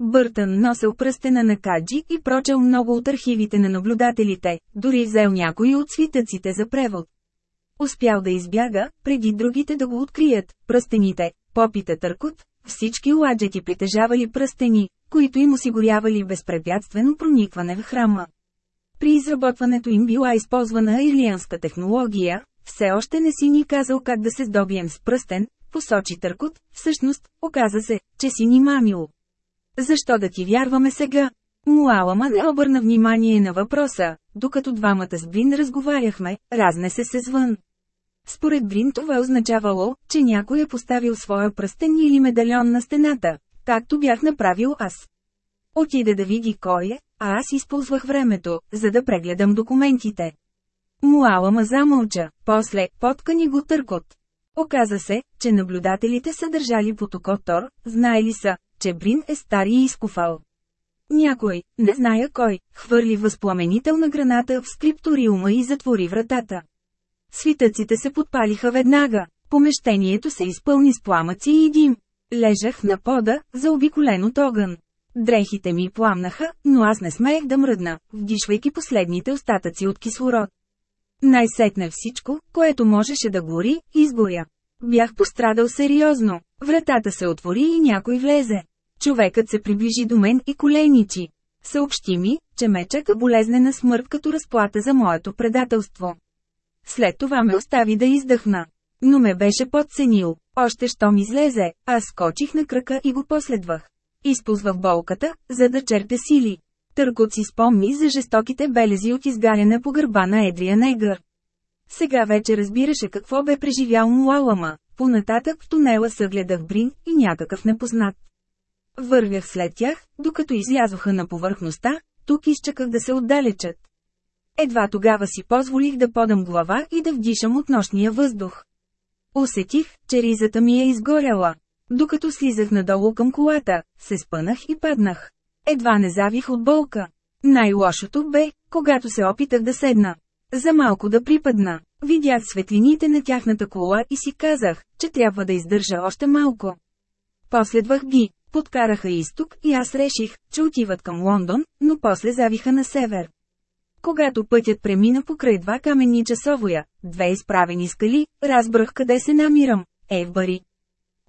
Бъртън носел пръстена на Каджи и прочел много от архивите на наблюдателите, дори взел някои от свитъците за превод. Успял да избяга, преди другите да го открият, пръстените, попите търкот, всички ладжети притежавали пръстени, които им осигурявали безпрепятствено проникване в храма. При изработването им била използвана ирлианска технология, все още не си ни казал как да се здобием с пръстен, посочи Търкот, всъщност, оказа се, че си ни мамил. Защо да ти вярваме сега? Муалама не обърна внимание на въпроса, докато двамата с Брин разговаряхме, разнесе се звън. Според Брин това означавало, че някой е поставил своя пръстен или медальон на стената, както бях направил аз. Отиде да види кой е, а аз използвах времето, за да прегледам документите. Муалама замълча, после подкани го търкот. Оказа се, че наблюдателите са държали потокот Тор, знаели са, че Брин е стар и изкуфал. Някой, не зная кой, хвърли възпламенителна граната в скрипториума и затвори вратата. Свитъците се подпалиха веднага. Помещението се изпълни с пламъци и дим. Лежах на пода, заобиколен от огън. Дрехите ми пламнаха, но аз не смеех да мръдна, вдишвайки последните остатъци от кислород. Най-сетне всичко, което можеше да гори, изгоря. Бях пострадал сериозно. Вратата се отвори и някой влезе. Човекът се приближи до мен и коленичи. Съобщи ми, че ме чака болезнена смърт като разплата за моето предателство. След това ме остави да издъхна. Но ме беше подценил. Още щом излезе, аз скочих на крака и го последвах. Използвах болката, за да черпя сили. Търкот си спомни за жестоките белези от изгаряне по гърба на едрия негър. Сега вече разбираше какво бе преживял Муалама. Понататък в тунела съгледах Брин и някакъв непознат. Вървях след тях, докато излязоха на повърхността, тук изчаках да се отдалечат. Едва тогава си позволих да подам глава и да вдишам от нощния въздух. Усетих, че ризата ми е изгоряла. Докато слизах надолу към колата, се спънах и паднах. Едва не завих от болка. Най-лошото бе, когато се опитах да седна. За малко да припадна. Видях светлините на тяхната кола и си казах, че трябва да издържа още малко. Последвах ги, подкараха изток и аз реших, че отиват към Лондон, но после завиха на север. Когато пътят премина покрай два каменни часовоя, две изправени скали, разбрах къде се намирам – Евбари.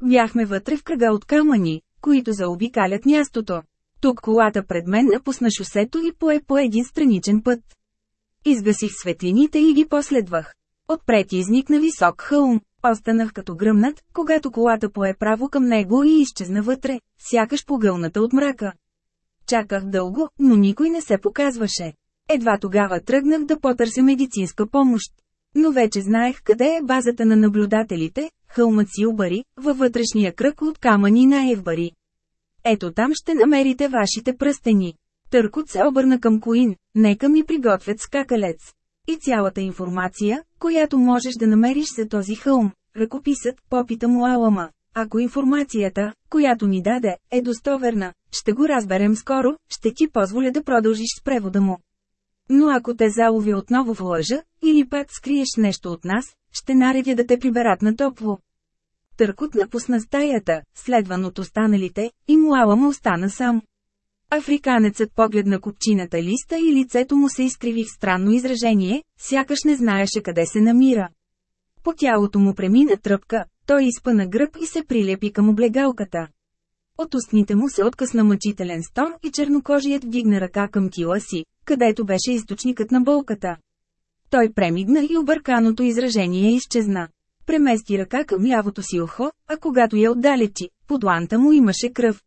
Бяхме вътре в кръга от камъни, които заобикалят мястото. Тук колата пред мен напусна шосето и пое по един страничен път. Изгасих светлините и ги последвах. Отпред изникна висок хълм. Останах като гръмнат, когато колата пое право към него и изчезна вътре, сякаш погълната от мрака. Чаках дълго, но никой не се показваше. Едва тогава тръгнах да потърся медицинска помощ. Но вече знаех къде е базата на наблюдателите, хълмът си обари, във вътрешния кръг от камъни на Евбари. Ето там ще намерите вашите пръстени. Търкот се обърна към Коин, нека ми приготвят скакалец. И цялата информация, която можеш да намериш за този хълм, ръкописът, попита му Алама. Ако информацията, която ни даде, е достоверна, ще го разберем скоро, ще ти позволя да продължиш с превода му. Но ако те залови отново в лъжа, или пак скриеш нещо от нас, ще наредя да те приберат на топло. Търкот напусна стаята, следван от останалите, и Муала му остана сам. Африканецът погледна купчината листа и лицето му се изкриви в странно изражение, сякаш не знаеше къде се намира. По тялото му премина тръпка, той изпъна гръб и се прилепи към облегалката. От устните му се откъсна мъчителен стон и чернокожият вдигна ръка към тила си, където беше източникът на болката. Той премигна и обърканото изражение изчезна. Премести ръка към лявото си ухо, а когато я отдалечи, под ланта му имаше кръв.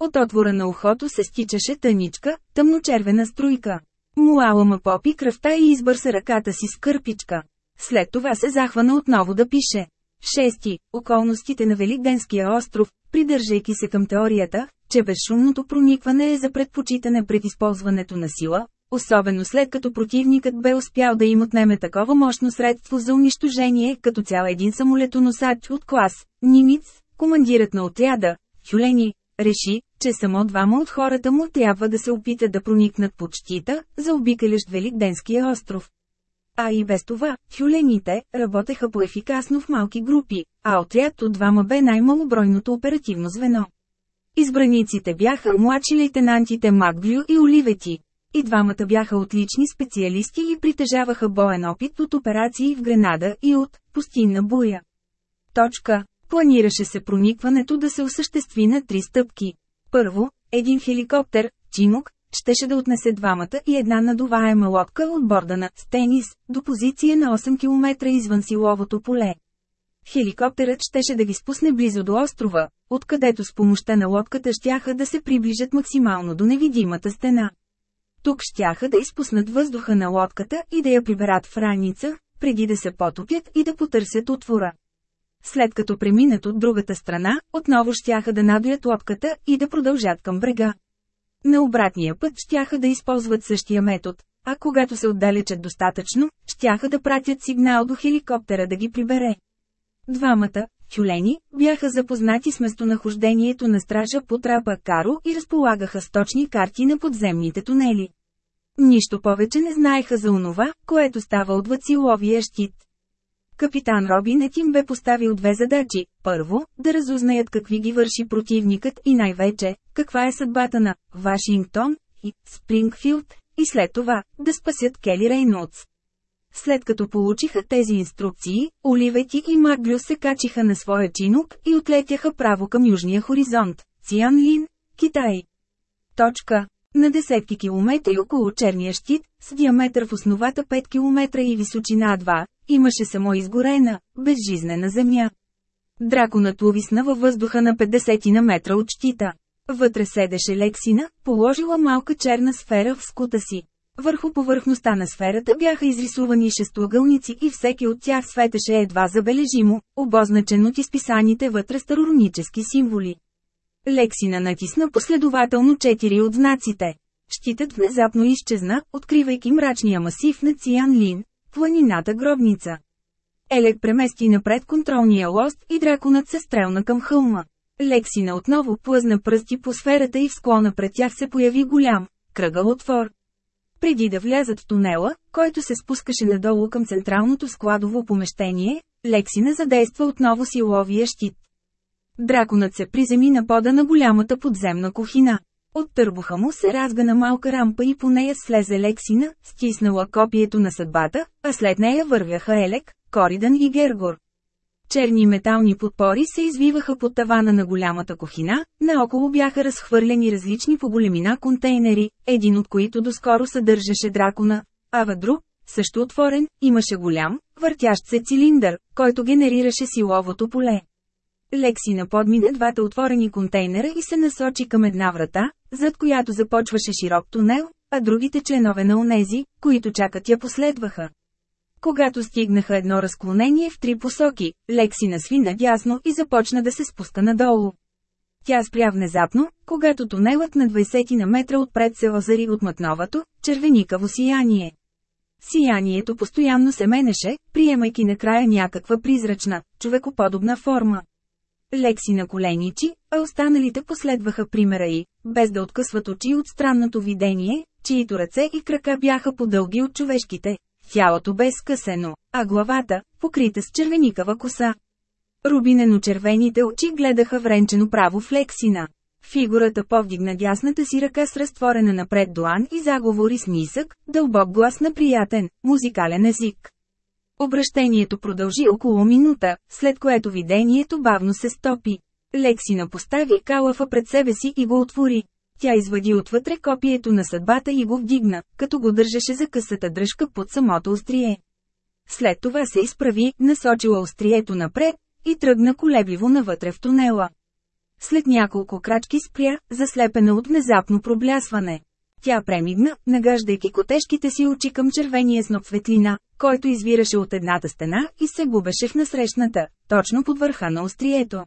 От отвора на ухото се стичаше тъничка, тъмночервена струйка. Муала ма попи кръвта и избърса ръката си с кърпичка. След това се захвана отново да пише. Шести. Околностите на Великденския остров, придържайки се към теорията, че безшумното проникване е за предпочитане пред използването на сила, особено след като противникът бе успял да им отнеме такова мощно средство за унищожение като цял един самолетоносач от клас, Нимиц, командирът на отряда, Хюлени, реши, че само двама от хората му трябва да се опитат да проникнат под щита, за обикалящ Великденския остров. А и без това, тюлените работеха по-ефикасно в малки групи, а отряд от двама бе най-малобройното оперативно звено. Избраниците бяха младши лейтенантите Макблю и Оливети. И двамата бяха отлични специалисти и притежаваха боен опит от операции в Гренада и от пустинна буя. Точка. Планираше се проникването да се осъществи на три стъпки. Първо, един хеликоптер, Чимок, щеше да отнесе двамата и една надуваема лодка от борда на «Стенис» до позиция на 8 км извън силовото поле. Хеликоптерът щеше да ги спусне близо до острова, откъдето с помощта на лодката щяха да се приближат максимално до невидимата стена. Тук щяха да изпуснат въздуха на лодката и да я приберат в раница, преди да се потопят и да потърсят отвора. След като преминат от другата страна, отново щяха да надуят лодката и да продължат към брега. На обратния път щяха да използват същия метод, а когато се отдалечат достатъчно, щяха да пратят сигнал до хеликоптера да ги прибере. Двамата, тюлени, бяха запознати с местонахождението на стража по трапа Каро и разполагаха с точни карти на подземните тунели. Нищо повече не знаеха за онова, което става отвъд силовия щит. Капитан Робинет им бе поставил две задачи. Първо, да разузнаят какви ги върши противникът и най-вече, каква е съдбата на Вашингтон и Спрингфилд, и след това, да спасят Кели Рейнолдс. След като получиха тези инструкции, Оливети и Маглю се качиха на своя чинук и отлетяха право към южния хоризонт – Цианлин, Китай. Точка. На десетки километри около черния щит, с диаметър в основата 5 км и височина 2, имаше само изгорена, безжизнена земя. Драконът увисна във въздуха на 50 на метра от щита. Вътре седеше Лексина, положила малка черна сфера в скута си. Върху повърхността на сферата бяха изрисувани шестоъгълници и всеки от тях светеше едва забележимо, обозначен от изписаните вътре староронически символи. Лексина натисна последователно четири от знаците. Щитът внезапно изчезна, откривайки мрачния масив на Циан Лин, планината гробница. Елек премести напред контролния лост и драконът се стрелна към хълма. Лексина отново плъзна пръсти по сферата и в склона пред тях се появи голям, кръгъл отвор. Преди да влязат в тунела, който се спускаше надолу към централното складово помещение, Лексина задейства отново силовия щит. Драконът се приземи на пода на голямата подземна кухина. От търбуха му се разгана малка рампа и по нея слезе Лексина, стиснала копието на съдбата, а след нея вървяха Елек, Коридан и Гергор. Черни метални подпори се извиваха под тавана на голямата кухина, наоколо бяха разхвърлени различни по големина контейнери, един от които доскоро съдържаше дракона, а друг, също отворен, имаше голям, въртящ се цилиндър, който генерираше силовото поле. Лекси наподмина двата отворени контейнера и се насочи към една врата, зад която започваше широк тунел, а другите членове на онези, които чакат я последваха. Когато стигнаха едно разклонение в три посоки, Лекси насви надясно и започна да се спуска надолу. Тя спря внезапно, когато тунелът на 20 на метра отпред се озари от мътновато, червеникаво сияние. Сиянието постоянно се менеше, приемайки накрая някаква призрачна, човекоподобна форма. Лекси на коленичи, а останалите последваха примера и, без да откъсват очи от странното видение, чието ръце и крака бяха по-дълги от човешките, тялото бе скъсено, а главата, покрита с червеникава коса. Рубинено-червените очи гледаха вренчено право в Лексина. Фигурата повдигна дясната си ръка с разтворена напред дуан и заговори с нисък, дълбок глас на приятен, музикален език. Обращението продължи около минута, след което видението бавно се стопи. Лексина постави калафа пред себе си и го отвори. Тя извади отвътре копието на съдбата и го вдигна, като го държеше за късата дръжка под самото острие. След това се изправи, насочила острието напред, и тръгна колебливо навътре в тунела. След няколко крачки спря, заслепена от внезапно проблясване. Тя премигна, нагаждайки котешките си очи към червения сноп светлина, който извираше от едната стена и се губеше в насрещната, точно под върха на острието.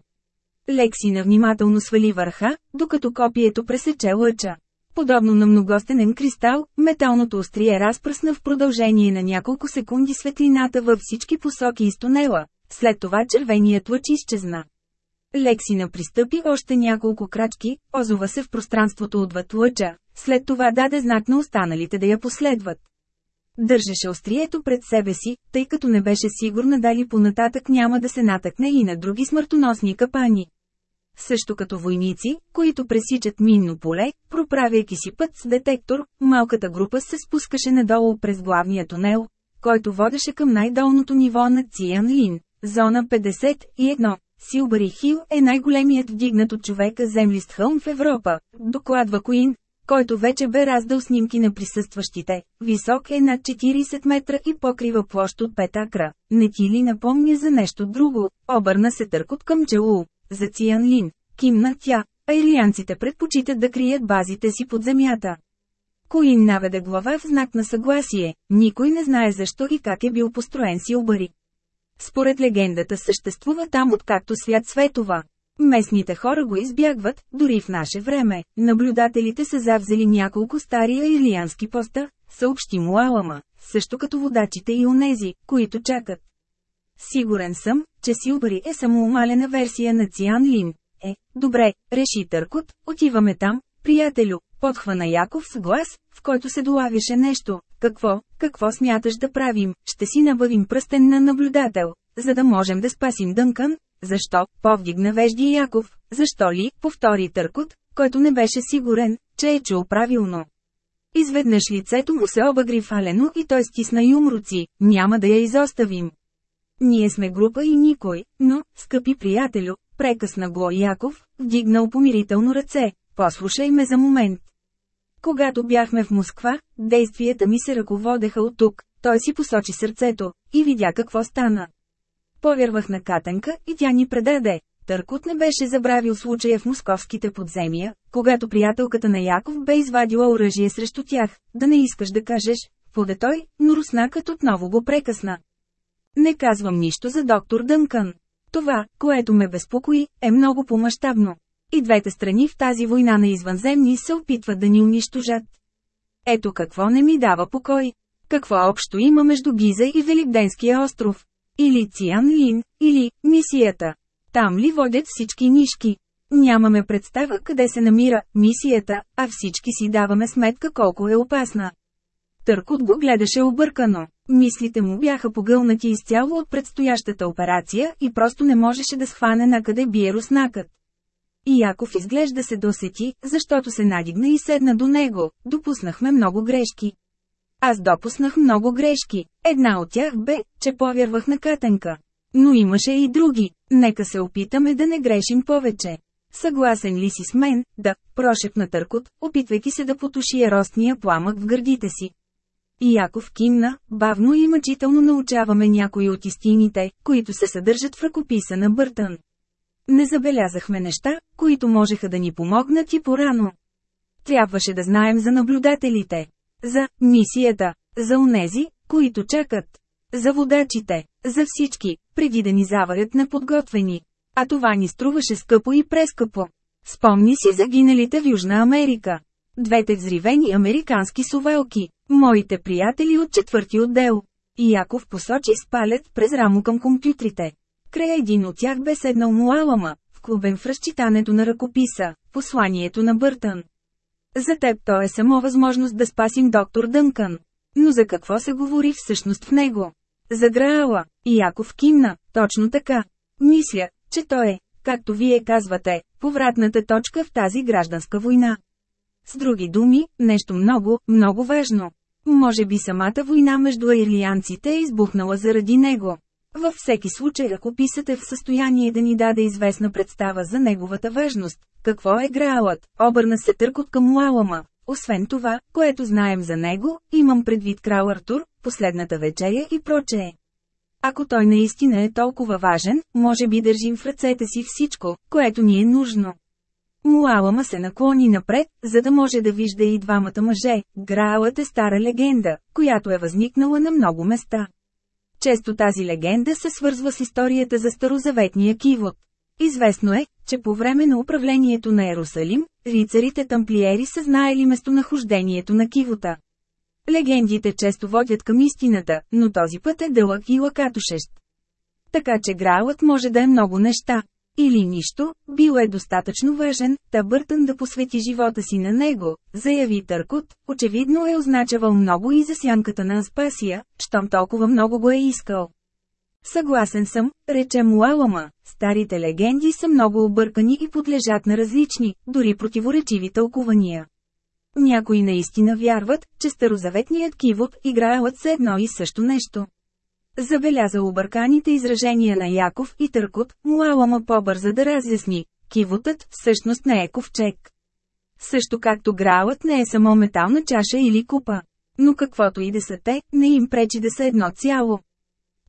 Лексина внимателно свали върха, докато копието пресече лъча. Подобно на многостенен кристал, металното острие разпръсна в продължение на няколко секунди светлината във всички посоки из тунела, след това червеният лъч изчезна. Лексина пристъпи още няколко крачки, озова се в пространството отвъд лъча, след това даде знак на останалите да я последват. Държеше острието пред себе си, тъй като не беше сигурна дали понататък няма да се натъкне и на други смъртоносни капани. Също като войници, които пресичат минно поле, проправяйки си път с детектор, малката група се спускаше надолу през главния тунел, който водеше към най-долното ниво на Циан Лин, зона 51. Силбари Хил е най-големият вдигнат от човека землист хълм в Европа, докладва Куин, който вече бе раздал снимки на присъстващите. Висок е над 40 метра и покрива площ от 5 акра. Не ти ли напомня за нещо друго? Обърна се търкот към Челу. За Циан Лин. Кимна тя, а илианците предпочитат да крият базите си под земята. Коин наведе глава в знак на съгласие, никой не знае защо и как е бил построен Силбари. Според легендата съществува там откакто свят светова. Местните хора го избягват, дори в наше време. Наблюдателите са завзели няколко стари илиански поста, съобщи му Алама, също като водачите и онези, които чакат. Сигурен съм, че Силбари е самоумалена версия на Циан Лин. Е, добре, реши Търкот, отиваме там, приятелю, подхвана Яков с глас, в който се долавяше нещо. Какво, какво смяташ да правим, ще си набавим пръстен на наблюдател, за да можем да спасим Дънкан. Защо? Повдигна вежди Яков. Защо ли? Повтори Търкот, който не беше сигурен, че е чул правилно. Изведнъж лицето му се обагри фалено и той стисна юмруци, няма да я изоставим. Ние сме група и никой, но, скъпи приятелю, прекъсна го Яков, вдигнал помирително ръце, послушай ме за момент. Когато бяхме в Москва, действията ми се ръководеха от тук, той си посочи сърцето, и видя какво стана. Повярвах на Катенка и тя ни предаде. Търкот не беше забравил случая в московските подземия, когато приятелката на Яков бе извадила оръжие срещу тях, да не искаш да кажеш, поде той, но руснакът отново го прекъсна. Не казвам нищо за доктор Дънкън. Това, което ме безпокои, е много по-мащабно. И двете страни в тази война на извънземни се опитват да ни унищожат. Ето какво не ми дава покой. Какво общо има между Гиза и Великденския остров? Или Циан Лин, или мисията. Там ли водят всички нишки? Нямаме представа къде се намира мисията, а всички си даваме сметка колко е опасна. Търкот го гледаше объркано. Мислите му бяха погълнати изцяло от предстоящата операция и просто не можеше да схване на къде бие руснакът. И Яков изглежда се досети, защото се надигна и седна до него. Допуснахме много грешки. Аз допуснах много грешки. Една от тях бе, че повярвах на Катенка. Но имаше и други. Нека се опитаме да не грешим повече. Съгласен ли си с мен, да, прошепна Търкот, опитвайки се да потуши яростния пламък в гърдите си. И Яков кимна, бавно и мъчително научаваме някои от истините, които се съдържат в ръкописа на Бъртън. Не забелязахме неща, които можеха да ни помогнат и порано. Трябваше да знаем за наблюдателите, за мисията, за унези, които чакат, за водачите, за всички, преди да ни заварят неподготвени. А това ни струваше скъпо и прескъпо. Спомни си загиналите в Южна Америка. Двете взривени американски сувелки, моите приятели от четвърти отдел. Яков посочи с палец през рамо към компютрите. Край един от тях бе седнал Муалама, клубен в разчитането на ръкописа, посланието на Бъртън. За теб то е само възможност да спасим доктор Дънкън. Но за какво се говори всъщност в него? За Граала. Яков кимна, точно така. Мисля, че той е, както вие казвате, повратната точка в тази гражданска война. С други думи, нещо много, много важно. Може би самата война между ирлианците е избухнала заради него. Във всеки случай ръкописът е в състояние да ни даде известна представа за неговата важност. Какво е Граалът? Обърна се търкот към Уалама. Освен това, което знаем за него, имам предвид крал Артур, последната вечеря и прочее. Ако той наистина е толкова важен, може би държим в ръцете си всичко, което ни е нужно. Муалама се наклони напред, за да може да вижда и двамата мъже. Граалът е стара легенда, която е възникнала на много места. Често тази легенда се свързва с историята за старозаветния кивот. Известно е, че по време на управлението на Ерусалим, рицарите тамплиери са знаели местонахождението на кивота. Легендите често водят към истината, но този път е дълъг и лакатушещ. Така че Граалът може да е много неща. Или нищо, бил е достатъчно важен, та Бъртън да посвети живота си на него, заяви Търкот, очевидно е означавал много и за сянката на Аспасия, щом толкова много го е искал. Съгласен съм, рече Муалама, старите легенди са много объркани и подлежат на различни, дори противоречиви тълкувания. Някои наистина вярват, че старозаветният кивот играелът се едно и също нещо. Забеляза обърканите изражения на Яков и Търкот, Муалама по-бърза да разясни. Кивотът всъщност не е ковчег. Също както граалът не е само метална чаша или купа. Но каквото и да са те, не им пречи да са едно цяло.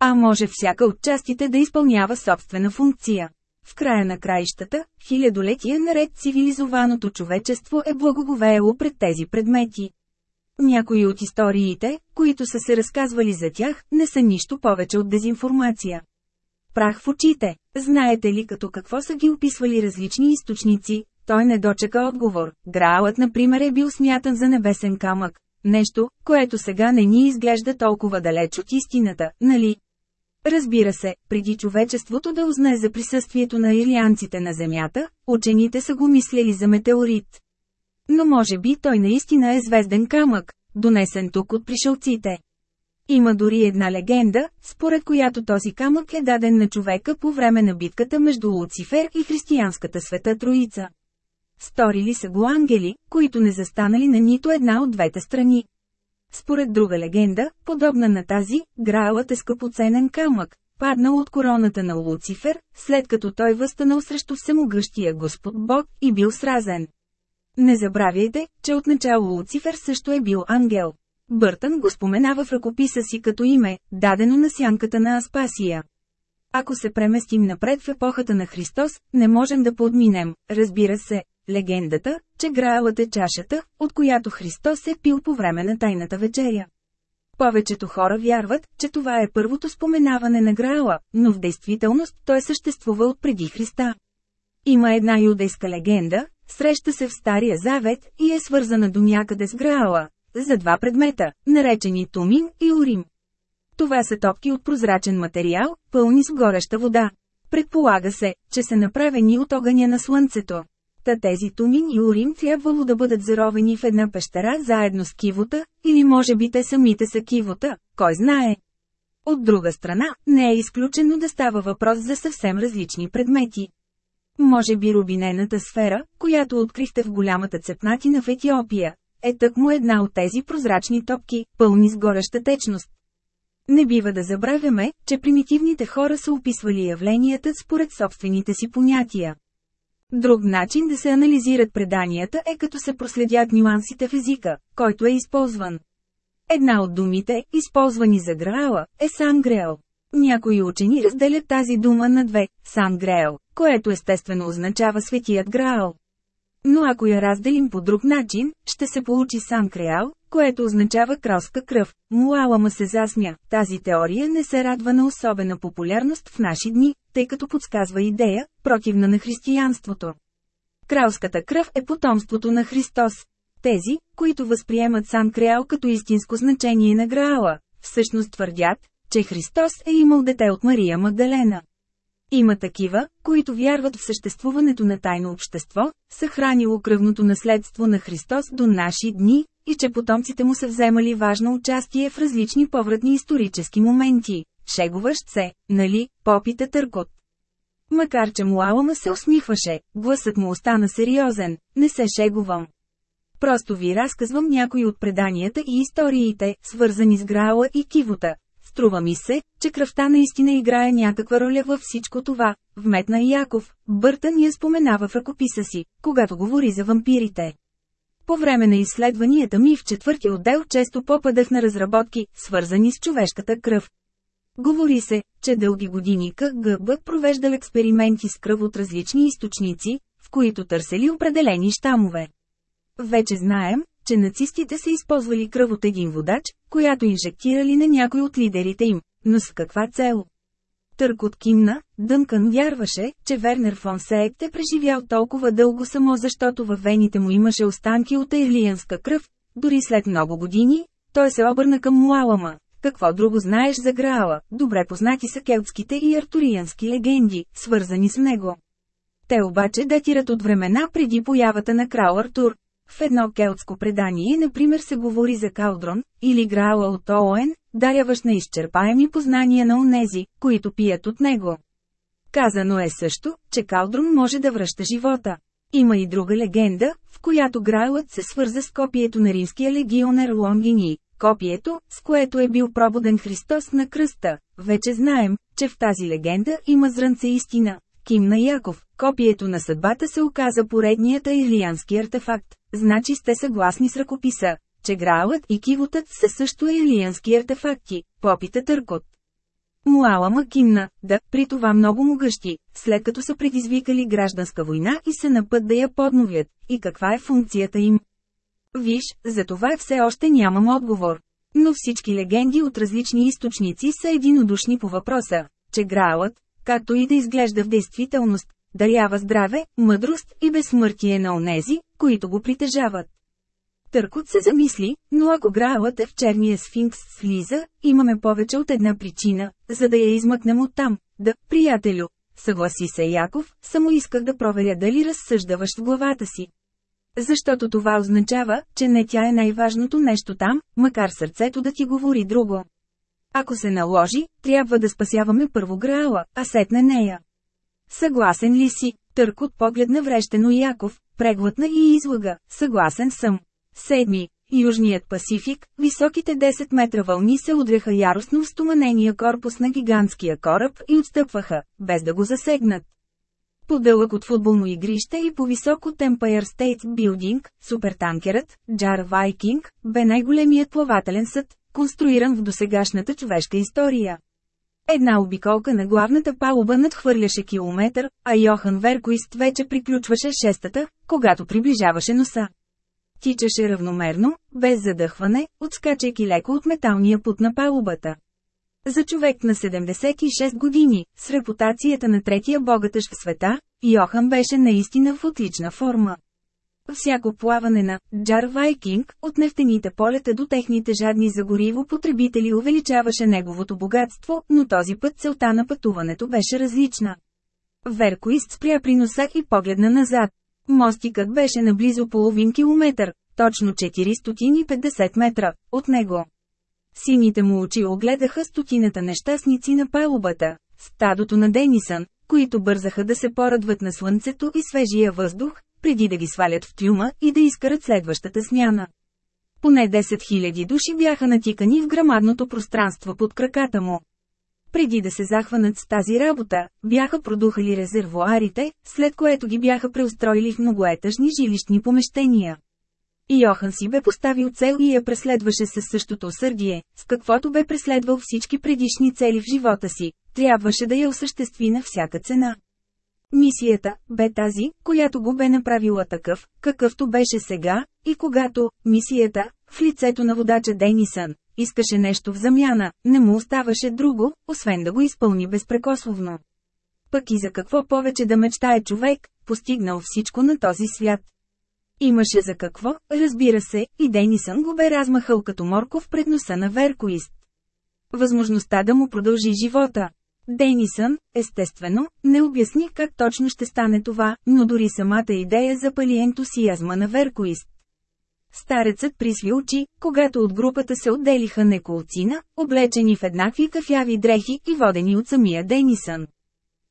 А може всяка от частите да изпълнява собствена функция. В края на краищата, хилядолетия наред цивилизованото човечество е благоговеело пред тези предмети. Някои от историите, които са се разказвали за тях, не са нищо повече от дезинформация. Прах в очите. Знаете ли като какво са ги описвали различни източници? Той не дочека отговор. Граалът, например, е бил смятан за небесен камък. Нещо, което сега не ни изглежда толкова далеч от истината, нали? Разбира се, преди човечеството да узнае за присъствието на ирианците на Земята, учените са го мислели за метеорит. Но може би той наистина е звезден камък, донесен тук от пришелците. Има дори една легенда, според която този камък е даден на човека по време на битката между Луцифер и християнската света Троица. Сторили са го ангели, които не застанали на нито една от двете страни. Според друга легенда, подобна на тази, Граалът е скъпоценен камък, паднал от короната на Луцифер, след като той възстанал срещу всемогъщия Господ Бог и бил сразен. Не забравяйте, че отначало Луцифер също е бил ангел. Бъртън го споменава в ръкописа си като име, дадено на сянката на Аспасия. Ако се преместим напред в епохата на Христос, не можем да подминем, разбира се, легендата, че Граалът е чашата, от която Христос е пил по време на Тайната вечеря. Повечето хора вярват, че това е първото споменаване на Граала, но в действителност той съществува от преди Христа. Има една юдейска легенда, среща се в Стария Завет и е свързана до някъде с Граала, за два предмета, наречени Тумин и Урим. Това са топки от прозрачен материал, пълни с гореща вода. Предполага се, че са направени от огъня на слънцето. Та тези Тумин и Урим трябвало да бъдат заровени в една пещера заедно с кивота, или може би те самите са кивота, кой знае. От друга страна, не е изключено да става въпрос за съвсем различни предмети. Може би рубинената сфера, която открихте в голямата цепнатина в Етиопия, е тъкмо една от тези прозрачни топки, пълни с гореща течност. Не бива да забравяме, че примитивните хора са описвали явленията според собствените си понятия. Друг начин да се анализират преданията е като се проследят нюансите в езика, който е използван. Една от думите, използвани за Граала, е Сангреал. Някои учени разделят тази дума на две – Сангреал, което естествено означава Светият Граал. Но ако я разделим по друг начин, ще се получи Санкреал, което означава кралска кръв. Муалама се засмя. Тази теория не се радва на особена популярност в наши дни, тъй като подсказва идея, противна на християнството. Кралската кръв е потомството на Христос. Тези, които възприемат Сан Креал като истинско значение на Граала, всъщност твърдят, че Христос е имал дете от Мария Магдалена. Има такива, които вярват в съществуването на тайно общество, съхранило кръвното наследство на Христос до наши дни, и че потомците му са вземали важно участие в различни повратни исторически моменти. Шегуващ се, нали, попита Търкот. Макар че Муалама се усмихваше, гласът му остана сериозен, не се шегувам. Просто ви разказвам някои от преданията и историите, свързани с Граала и Кивота, Струва ми се, че кръвта наистина играе някаква роля във всичко това, вметна Яков. Бъртън я споменава в ръкописа си, когато говори за вампирите. По време на изследванията ми в четвърти отдел често попадах на разработки, свързани с човешката кръв. Говори се, че дълги години КГБ провеждал експерименти с кръв от различни източници, в които търсели определени щамове. Вече знаем, че нацистите са използвали кръв от един водач, която инжектирали на някой от лидерите им, но с каква цел? Търк от кимна, Дънкън вярваше, че Вернер фон Сейкт е преживял толкова дълго само защото във вените му имаше останки от ерлиянска кръв, дори след много години, той се обърна към Муалама. Какво друго знаеш за Граала? Добре познати са келтските и артуриянски легенди, свързани с него. Те обаче датират от времена преди появата на крал Артур, в едно келтско предание например се говори за Калдрон, или Граала от Оуен, даряващ на изчерпаеми познания на онези, които пият от него. Казано е също, че Калдрон може да връща живота. Има и друга легенда, в която Граалът се свърза с копието на римския легионер Лонгини, копието, с което е бил пробуден Христос на кръста. Вече знаем, че в тази легенда има зрънце истина, Кимна Яков, копието на съдбата се оказа поредният илиански артефакт. Значи сте съгласни с ръкописа, че Граалът и Кивотът са също илиански артефакти, попита Търкот. Муала кимна, да, при това много могъщи, след като са предизвикали гражданска война и се на път да я подновят, и каква е функцията им. Виж, за това все още нямам отговор. Но всички легенди от различни източници са единодушни по въпроса, че Граалът, както и да изглежда в действителност, дарява здраве, мъдрост и безсмъртие на онези, които го притежават. Търкот се замисли, но ако Граалът е в черния сфинкс с Лиза, имаме повече от една причина, за да я измъкнем оттам. Да, приятелю, съгласи се Яков, само исках да проверя дали разсъждаваш в главата си. Защото това означава, че не тя е най-важното нещо там, макар сърцето да ти говори друго. Ако се наложи, трябва да спасяваме първо Граала, а сетне нея. Съгласен ли си? Търкот погледна врещено Яков, преглътна и излага, съгласен съм. Седми. Южният Пасифик, високите 10 метра вълни се удряха яростно в стоманения корпус на гигантския кораб и отстъпваха, без да го засегнат. По-дълъг от футболно игрище и по-висок от Empire State Building, супертанкерът, Jar Viking, бе най-големият плавателен съд, конструиран в досегашната човешка история. Една обиколка на главната палуба надхвърляше километър, а Йохан Веркоист вече приключваше шестата, когато приближаваше носа. Тичаше равномерно, без задъхване, отскачайки леко от металния пут на палубата. За човек на 76 години, с репутацията на третия богатъж в света, Йохан беше наистина в отлична форма. Всяко плаване на «Джар Вайкинг» от нефтените полета до техните жадни за гориво потребители увеличаваше неговото богатство, но този път целта на пътуването беше различна. Веркоист спря при носа и погледна назад. Мостикът беше наблизо половин километър, точно 450 метра, от него. Сините му очи огледаха стотината нещастници на палубата, стадото на Денисън, които бързаха да се порадват на слънцето и свежия въздух, преди да ги свалят в тюма и да изкарат следващата смяна. Поне 10 000 души бяха натикани в грамадното пространство под краката му. Преди да се захванат с тази работа, бяха продухали резервуарите, след което ги бяха преустроили в многоетажни жилищни помещения. Йохан си бе поставил цел и я преследваше със същото усърдие, с каквото бе преследвал всички предишни цели в живота си, трябваше да я осъществи на всяка цена. Мисията бе тази, която го бе направила такъв, какъвто беше сега, и когато мисията, в лицето на водача Денисън, искаше нещо в замяна, не му оставаше друго, освен да го изпълни безпрекословно. Пък и за какво повече да мечтае човек, постигнал всичко на този свят. Имаше за какво, разбира се, и Денисън го бе размахал като морков пред носа на Веркоист. Възможността да му продължи живота. Денисън, естествено, не обясни как точно ще стане това, но дори самата идея запали ентусиазма на Веркоист. Старецът присви очи, когато от групата се отделиха неколцина, облечени в еднакви кафяви дрехи и водени от самия Денисън.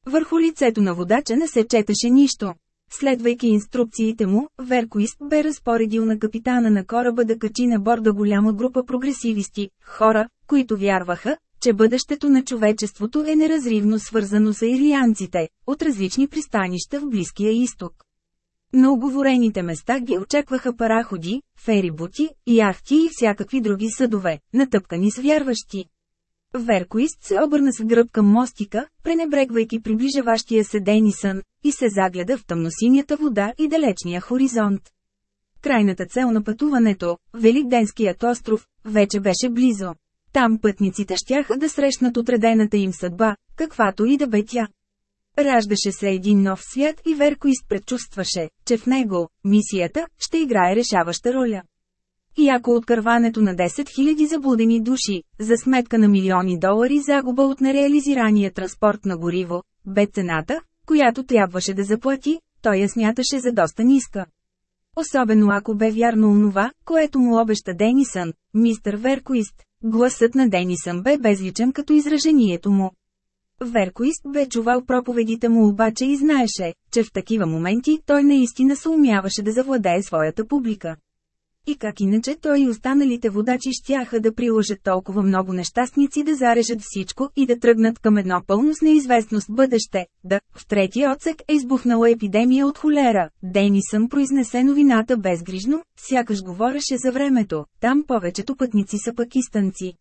Върху лицето на водача не се четеше нищо. Следвайки инструкциите му, Веркоист бе разпоредил на капитана на кораба да качи на борда голяма група прогресивисти, хора, които вярваха, че бъдещето на човечеството е неразривно свързано с ирианците, от различни пристанища в Близкия изток. На оговорените места ги очакваха параходи, ферибути, яхти и всякакви други съдове, натъпкани с вярващи. Веркоист се обърна с гръб към мостика, пренебрегвайки приближаващия се Денисън, и се загледа в тъмносинята вода и далечния хоризонт. Крайната цел на пътуването, Великденският остров, вече беше близо. Там пътниците щяха да срещнат отредената им съдба, каквато и да бе тя. Раждаше се един нов свят и Верко изпредчувстваше, че в него, мисията, ще играе решаваща роля. И ако откърването на 10 000 заблудени души, за сметка на милиони долари загуба от нереализирания транспорт на гориво, бе цената, която трябваше да заплати, той я смяташе за доста ниска. Особено ако бе вярно онова, което му обеща Денисън, мистер Веркоист, гласът на Денисън бе безличен като изражението му. Веркоист бе чувал проповедите му обаче и знаеше, че в такива моменти той наистина се умяваше да завладее своята публика. И как иначе той и останалите водачи щяха да приложат толкова много нещастници да зарежат всичко и да тръгнат към едно пълно с неизвестност бъдеще. Да, в третия отсек е избухнала епидемия от холера. Денисън произнесе новината безгрижно, сякаш говореше за времето, там повечето пътници са пакистанци.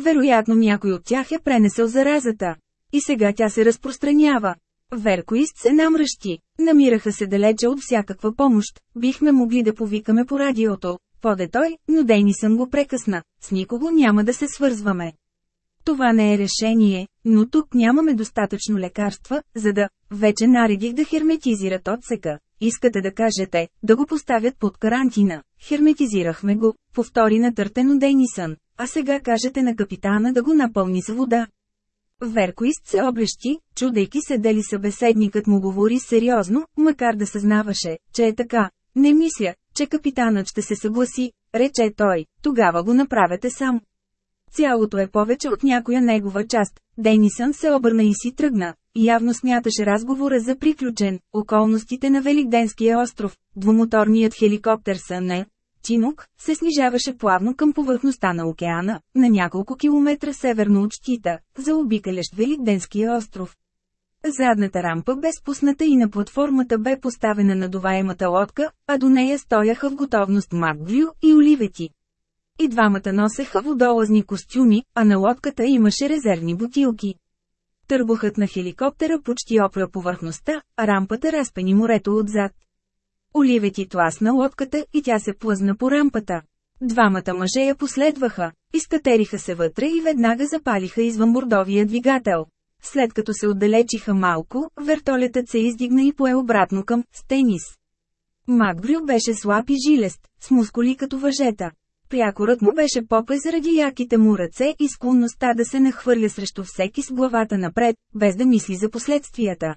Вероятно някой от тях е пренесъл заразата. И сега тя се разпространява. Веркоист се намръщи. Намираха се далече от всякаква помощ. Бихме могли да повикаме по радиото. Поде той, но Денисън го прекъсна. С никого няма да се свързваме. Това не е решение, но тук нямаме достатъчно лекарства, за да... Вече наредих да херметизират отсека. Искате да кажете, да го поставят под карантина. Херметизирахме го, повтори натъртено Денисън. А сега кажете на капитана да го напълни с вода. Веркоист се облещи, чудейки се дали събеседникът му говори сериозно, макар да съзнаваше, че е така. Не мисля, че капитанът ще се съгласи, рече той, тогава го направете сам. Цялото е повече от някоя негова част. Денисън се обърна и си тръгна. Явно смяташе разговора за приключен. Околностите на Великденския остров, двумоторният хеликоптер Съне, Чинук, се снижаваше плавно към повърхността на океана, на няколко километра северно от щита, заобикалящ Великденския остров. Задната рампа бе спусната и на платформата бе поставена надуваемата лодка, а до нея стояха в готовност Макглю и Оливети. И двамата носеха водолазни костюми, а на лодката имаше резервни бутилки. Търбухът на хеликоптера почти опря повърхността, а рампата разпени морето отзад. Оливети тласна лодката и тя се плъзна по рампата. Двамата мъже я последваха, изкатериха се вътре и веднага запалиха извън бордовия двигател. След като се отдалечиха малко, вертолетът се издигна и пое обратно към «Стенис». Макбрю беше слаб и жилест, с мускули като въжета. Прякорът му беше попе заради яките му ръце и склонността да се нахвърля срещу всеки с главата напред, без да мисли за последствията.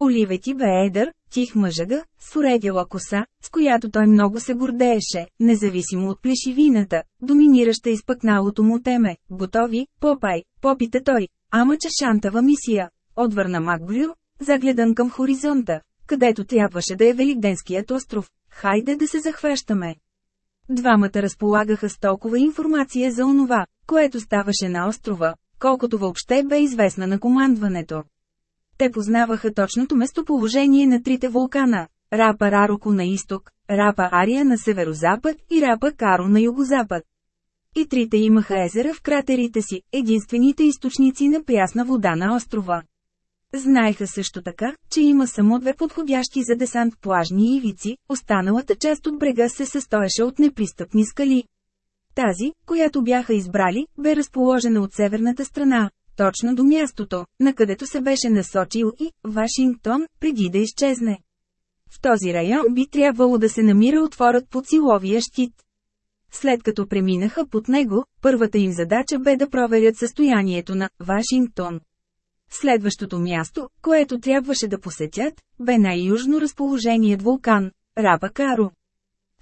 Оливети бе едър, тих мъжага, с уредяла коса, с която той много се гордееше, независимо от плешивината, доминираща изпъкналото му теме. Готови, попай, попита той, ама че шантава мисия. Отвърна Макблю, загледан към хоризонта, където трябваше да е Великденският остров. Хайде да се захващаме. Двамата разполагаха с толкова информация за онова, което ставаше на острова, колкото въобще бе известна на командването. Те познаваха точното местоположение на трите вулкана – Рапа Рароко на изток, Рапа Ария на северозапад и Рапа Каро на югозапад. И трите имаха езера в кратерите си, единствените източници на прясна вода на острова. Знаеха също така, че има само две подходящи за десант плажни ивици, останалата част от брега се състоеше от непристъпни скали. Тази, която бяха избрали, бе разположена от северната страна, точно до мястото, на където се беше насочил и Вашингтон, преди да изчезне. В този район би трябвало да се намира отворът под силовия щит. След като преминаха под него, първата им задача бе да проверят състоянието на Вашингтон. Следващото място, което трябваше да посетят, бе най-южно разположеният вулкан – Рапа Каро.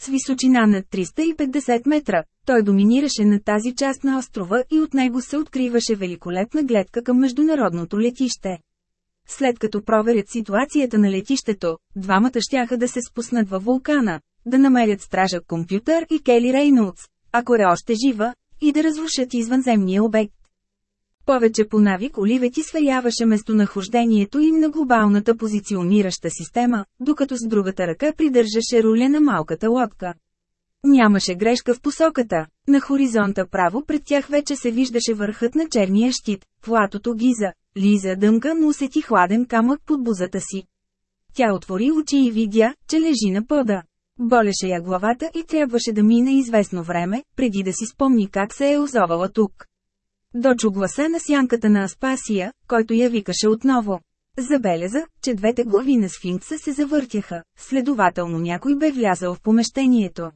С височина над 350 метра, той доминираше на тази част на острова и от него се откриваше великолепна гледка към международното летище. След като проверят ситуацията на летището, двамата щяха да се спуснат във вулкана, да намерят стража компютър и Кели Рейнолдс, ако е още жива, и да разрушат извънземния обект. Повече по навик Оливети сверяваше местонахождението им на глобалната позиционираща система, докато с другата ръка придържаше руля на малката лодка. Нямаше грешка в посоката. На хоризонта право пред тях вече се виждаше върхът на черния щит, платото Гиза. Лиза дънка, но усети хладен камък под бузата си. Тя отвори очи и видя, че лежи на пода. Болеше я главата и трябваше да мине известно време, преди да си спомни как се е озовала тук. Дочу гласа на сянката на Аспасия, който я викаше отново. Забеляза, че двете глави на сфинкса се завъртяха, следователно някой бе влязъл в помещението.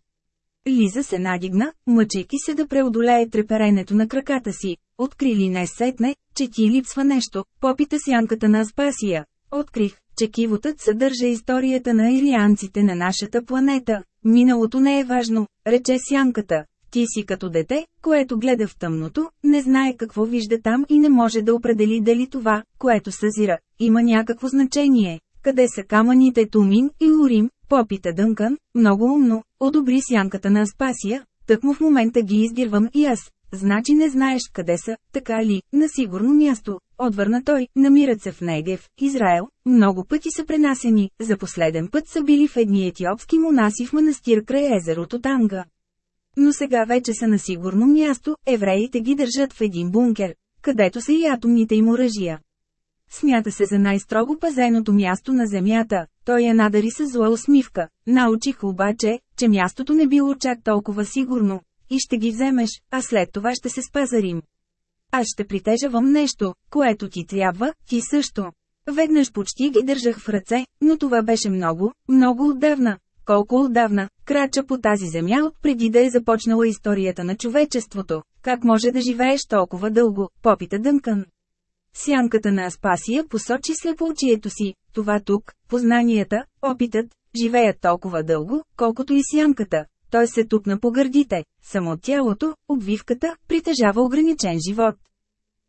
Лиза се надигна, мъчейки се да преодолее треперенето на краката си. Откри ли не сетне, че ти липсва нещо, попита сянката на Аспасия. Открих, че кивотът съдържа историята на ирианците на нашата планета. Миналото не е важно, рече сянката. Ти си като дете, което гледа в тъмното, не знае какво вижда там и не може да определи дали това, което съзира, има някакво значение. Къде са камъните Тумин и Урим, попита Дънкан, много умно, одобри сянката на Аспасия, тъкмо в момента ги издирвам и аз. Значи не знаеш къде са, така ли, на сигурно място, отвърна той, намират се в Негев, Израел, много пъти са пренасени, за последен път са били в едни етиопски монаси в манастир край езерото Танга. Но сега вече са на сигурно място, евреите ги държат в един бункер, където са и атомните им оръжия. Смята се за най-строго пазеното място на земята, той я надари с зла усмивка. Научих обаче, че мястото не било чак толкова сигурно. И ще ги вземеш, а след това ще се спазарим. Аз ще притежавам нещо, което ти трябва, ти също. Веднъж почти ги държах в ръце, но това беше много, много отдавна. Колко отдавна, крача по тази земя преди да е започнала историята на човечеството. Как може да живееш толкова дълго, попита Дънкън. Сянката на Аспасия посочи слепоочието си, това тук, познанията, опитът, живеят толкова дълго, колкото и сянката. той се тупна по гърдите, само тялото, обвивката, притежава ограничен живот.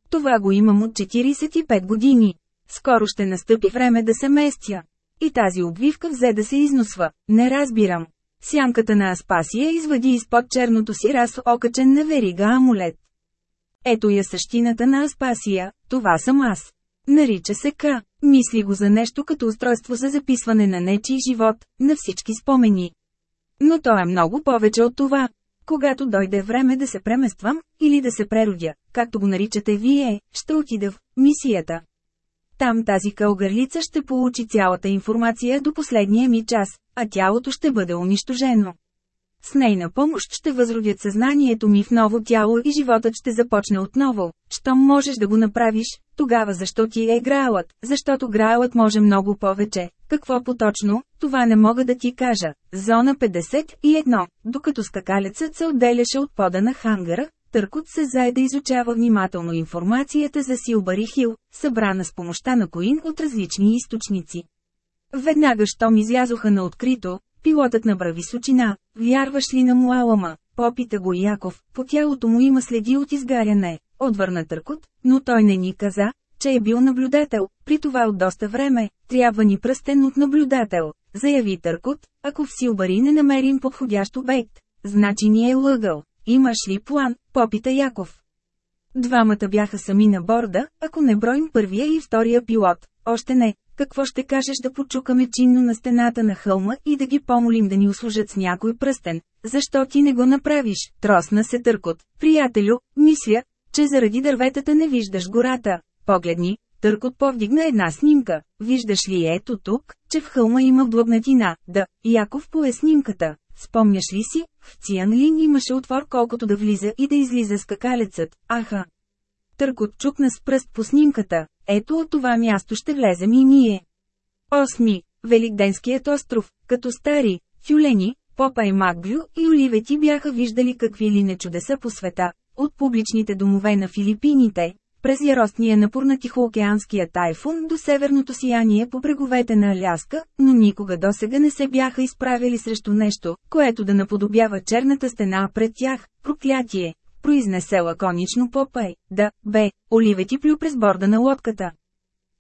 Това го имам от 45 години. Скоро ще настъпи време да се местя. И тази обвивка взе да се износва, не разбирам. Сянката на Аспасия извади изпод черното си раз окачен на верига амулет. Ето я същината на Аспасия, това съм аз. Нарича се К. Мисли го за нещо като устройство за записване на нечий живот, на всички спомени. Но то е много повече от това. Когато дойде време да се премествам, или да се преродя, както го наричате вие, ще отида в мисията. Там тази кългърлица ще получи цялата информация до последния ми час, а тялото ще бъде унищожено. С нейна помощ ще възродят съзнанието ми в ново тяло и животът ще започне отново. Щом можеш да го направиш, тогава защо ти е граалът? Защото граалът може много повече. Какво поточно, това не мога да ти кажа. Зона 51. Докато скакалецът се отделяше от пода на хангара, Търкот се зае да изучава внимателно информацията за Силбари Хил, събрана с помощта на Коин от различни източници. Веднага щом излязоха на открито, пилотът набра височина, вярваш ли на Муалама, попита го Яков, по тялото му има следи от изгаряне, отвърна Търкот, но той не ни каза, че е бил наблюдател, при това от доста време, трябва ни пръстен от наблюдател, заяви Търкот, ако в Силбари не намерим подходящ обект, значи ни е лъгал. Имаш ли план, попита Яков. Двамата бяха сами на борда, ако не броим първия и втория пилот. Още не, какво ще кажеш да почукаме чинно на стената на хълма и да ги помолим да ни услужат с някой пръстен? Защо ти не го направиш? Тросна се търкот. Приятелю, мисля, че заради дърветата не виждаш гората. Погледни, Търкот повдигна една снимка. Виждаш ли ето тук, че в хълма има блъбнатина? Да, Яков пое снимката. Спомняш ли си, в Цианлин имаше отвор колкото да влиза и да излиза скакалецът, аха. Търкот чукна с пръст по снимката, ето от това място ще влезем и ние. Осми. Великденският остров, като стари, тюлени, Попа и Макглю и Оливети бяха виждали какви ли не чудеса по света, от публичните домове на Филипините, през яростния напор на Тихоокеанския тайфун до северното сияние по бреговете на Аляска, но никога досега не се бяха изправили срещу нещо, което да наподобява черната стена пред тях, проклятие, произнесе лаконично Попай, да, бе, оливети плю през борда на лодката.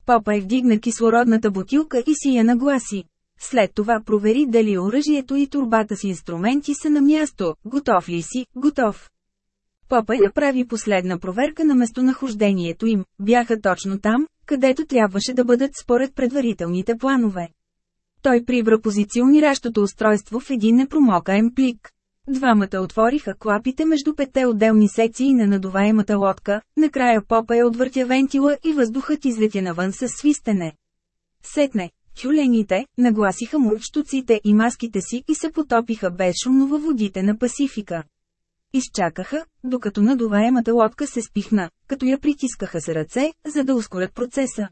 Попай вдигна кислородната бутилка и си я нагласи. След това провери дали оръжието и турбата с инструменти са на място, готов ли си, готов. Папа направи последна проверка на местонахождението им, бяха точно там, където трябваше да бъдат според предварителните планове. Той прибра позициониращото устройство в един непромокаем плик. Двамата отвориха клапите между петте отделни секции на надуваемата лодка, накрая попа е отвъртя вентила и въздухът излетя навън със свистене. Сетне, тюлените, нагласиха му штуците и маските си и се потопиха безшумно във водите на Пасифика. Изчакаха, докато надуваемата лодка се спихна, като я притискаха с ръце, за да ускорят процеса.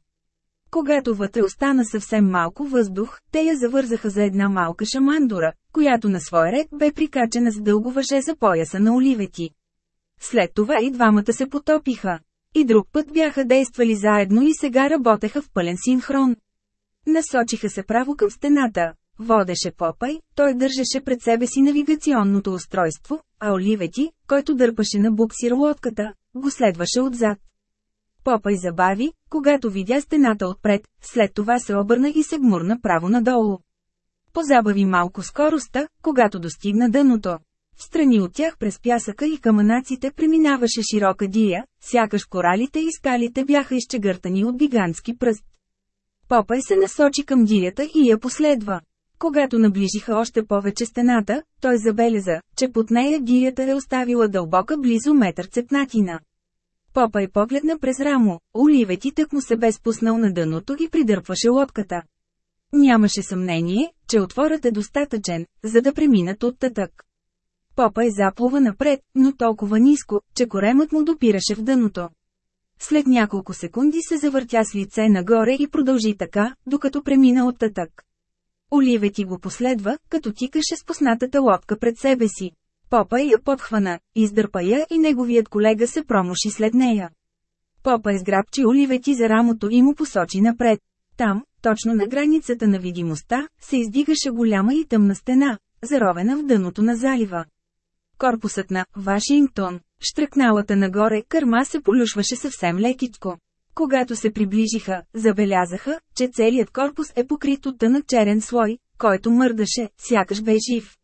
Когато вътре остана съвсем малко въздух, те я завързаха за една малка шамандура, която на свой ред бе прикачена с дълго въже за пояса на оливети. След това и двамата се потопиха. И друг път бяха действали заедно и сега работеха в пълен синхрон. Насочиха се право към стената, Водеше Попай, той държеше пред себе си навигационното устройство, а Оливети, който дърпаше на буксир лодката, го следваше отзад. Попай забави, когато видя стената отпред, след това се обърна и се гмурна право надолу. Позабави малко скоростта, когато достигна дъното. В страни от тях през пясъка и камънаците преминаваше широка дия, сякаш коралите и скалите бяха изчегъртани от гигантски пръст. Попай се насочи към дирята и я последва. Когато наближиха още повече стената, той забеляза, че под нея гирята е оставила дълбока близо метър цепнатина. Попай погледна през рамо, оливети тък му се бе спуснал на дъното и придърпваше лодката. Нямаше съмнение, че отворът е достатъчен, за да преминат от тътък. Попай заплува напред, но толкова ниско, че коремът му допираше в дъното. След няколко секунди се завъртя с лице нагоре и продължи така, докато премина от тътък. Оливети го последва, като тикаше с поснатата лодка пред себе си. Попа я подхвана, издърпа я и неговият колега се промуши след нея. Попа изграбчи Оливети за рамото и му посочи напред. Там, точно на границата на видимостта, се издигаше голяма и тъмна стена, заровена в дъното на залива. Корпусът на Вашингтон, штръкналата нагоре кърма се полюшваше съвсем лекичко. Когато се приближиха, забелязаха, че целият корпус е покрит от тънък черен слой, който мърдаше, сякаш бе жив.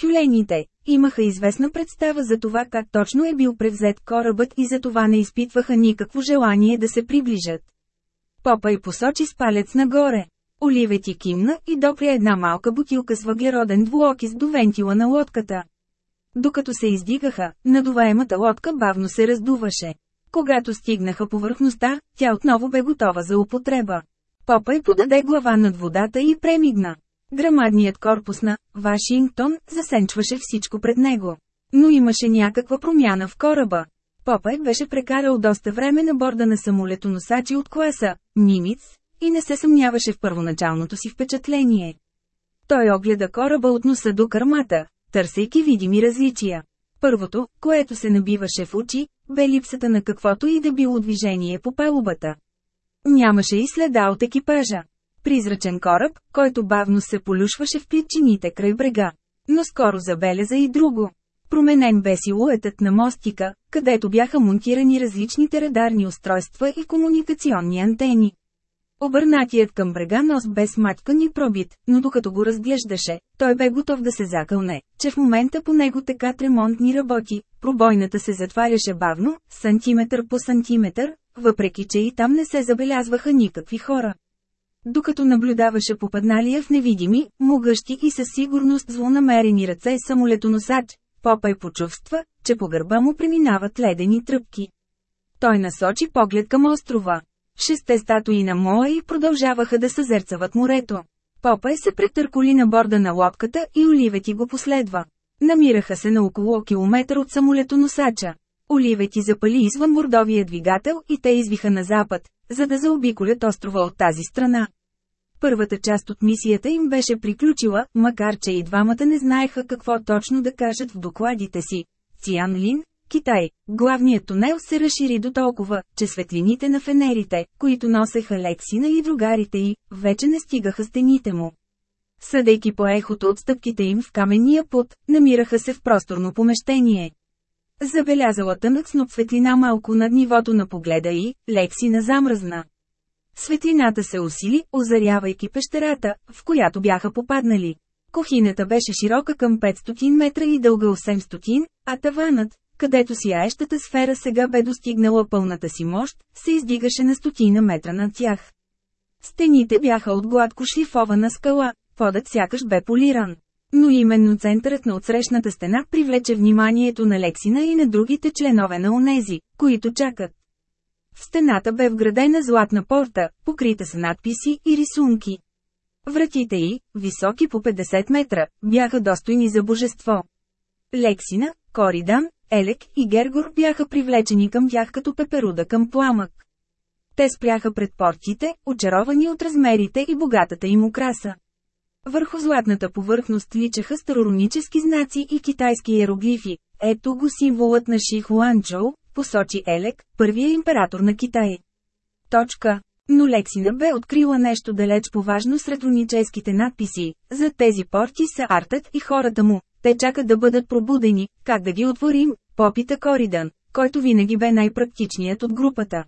Тюлените имаха известна представа за това как точно е бил превзет корабът и за това не изпитваха никакво желание да се приближат. Попа и посочи с палец нагоре. Оливети кимна и допря една малка бутилка с въглероден двуокис до вентила на лодката. Докато се издигаха, надуваемата лодка бавно се раздуваше. Когато стигнаха повърхността, тя отново бе готова за употреба. Попай подаде глава над водата и премигна. Грамадният корпус на Вашингтон засенчваше всичко пред него. Но имаше някаква промяна в кораба. Попай беше прекарал доста време на борда на самолетоносачи от класа Нимиц и не се съмняваше в първоначалното си впечатление. Той огледа кораба от носа до кърмата, търсейки видими различия. Първото, което се набиваше в очи, бе липсата на каквото и да било движение по палубата. Нямаше и следа от екипажа. Призрачен кораб, който бавно се полюшваше в плитчините край брега. Но скоро забеляза и друго. Променен бе силуетът на мостика, където бяха монтирани различните радарни устройства и комуникационни антени. Обърнатият към брега нос бе смачкан и пробит, но докато го разглеждаше, той бе готов да се закълне, че в момента по него текат ремонтни работи, пробойната се затваряше бавно, сантиметър по сантиметър, въпреки че и там не се забелязваха никакви хора. Докато наблюдаваше попадналия в невидими, могъщи и със сигурност злонамерени ръце самолетоносач, Попай почувства, че по гърба му преминават ледени тръпки. Той насочи поглед към острова. Шесте статуи на Моа и продължаваха да съзерцават морето. Попай се претърколи на борда на лодката и Оливети го последва. Намираха се на около километър от самолетоносача. Оливети запали извън бордовия двигател и те извиха на запад, за да заобиколят острова от тази страна. Първата част от мисията им беше приключила, макар че и двамата не знаеха какво точно да кажат в докладите си. Циан Лин, Китай, главният тунел се разшири до толкова, че светлините на фенерите, които носеха Лексина и другарите й, вече не стигаха стените му. Съдейки по ехото от стъпките им в каменния пот, намираха се в просторно помещение. Забелязала тънък сноп светлина малко над нивото на погледа и, Лексина замръзна. Светлината се усили, озарявайки пещерата, в която бяха попаднали. Кухинята беше широка към 500 метра и дълга 800, а таванът, където сияещата сфера сега бе достигнала пълната си мощ, се издигаше на стотина метра над тях. Стените бяха от гладко шлифована скала, подът сякаш бе полиран. Но именно центърът на отсрещната стена привлече вниманието на Лексина и на другите членове на онези, които чакат. В стената бе вградена златна порта, покрита с надписи и рисунки. Вратите й, високи по 50 метра, бяха достойни за божество. Лексина, Коридан, Елек и Гергор бяха привлечени към тях като пеперуда към пламък. Те спряха пред портите, очаровани от размерите и богатата им украса. Върху златната повърхност личаха староронически знаци и китайски иероглифи. Ето го символът на Ши Хуанчоу, посочи Елек, първия император на Китай. Точка. Но Лексина бе открила нещо далеч поважно сред руническите надписи. За тези порти са артът и хората му. Те чакат да бъдат пробудени, как да ги отворим, попита Коридан, който винаги бе най-практичният от групата.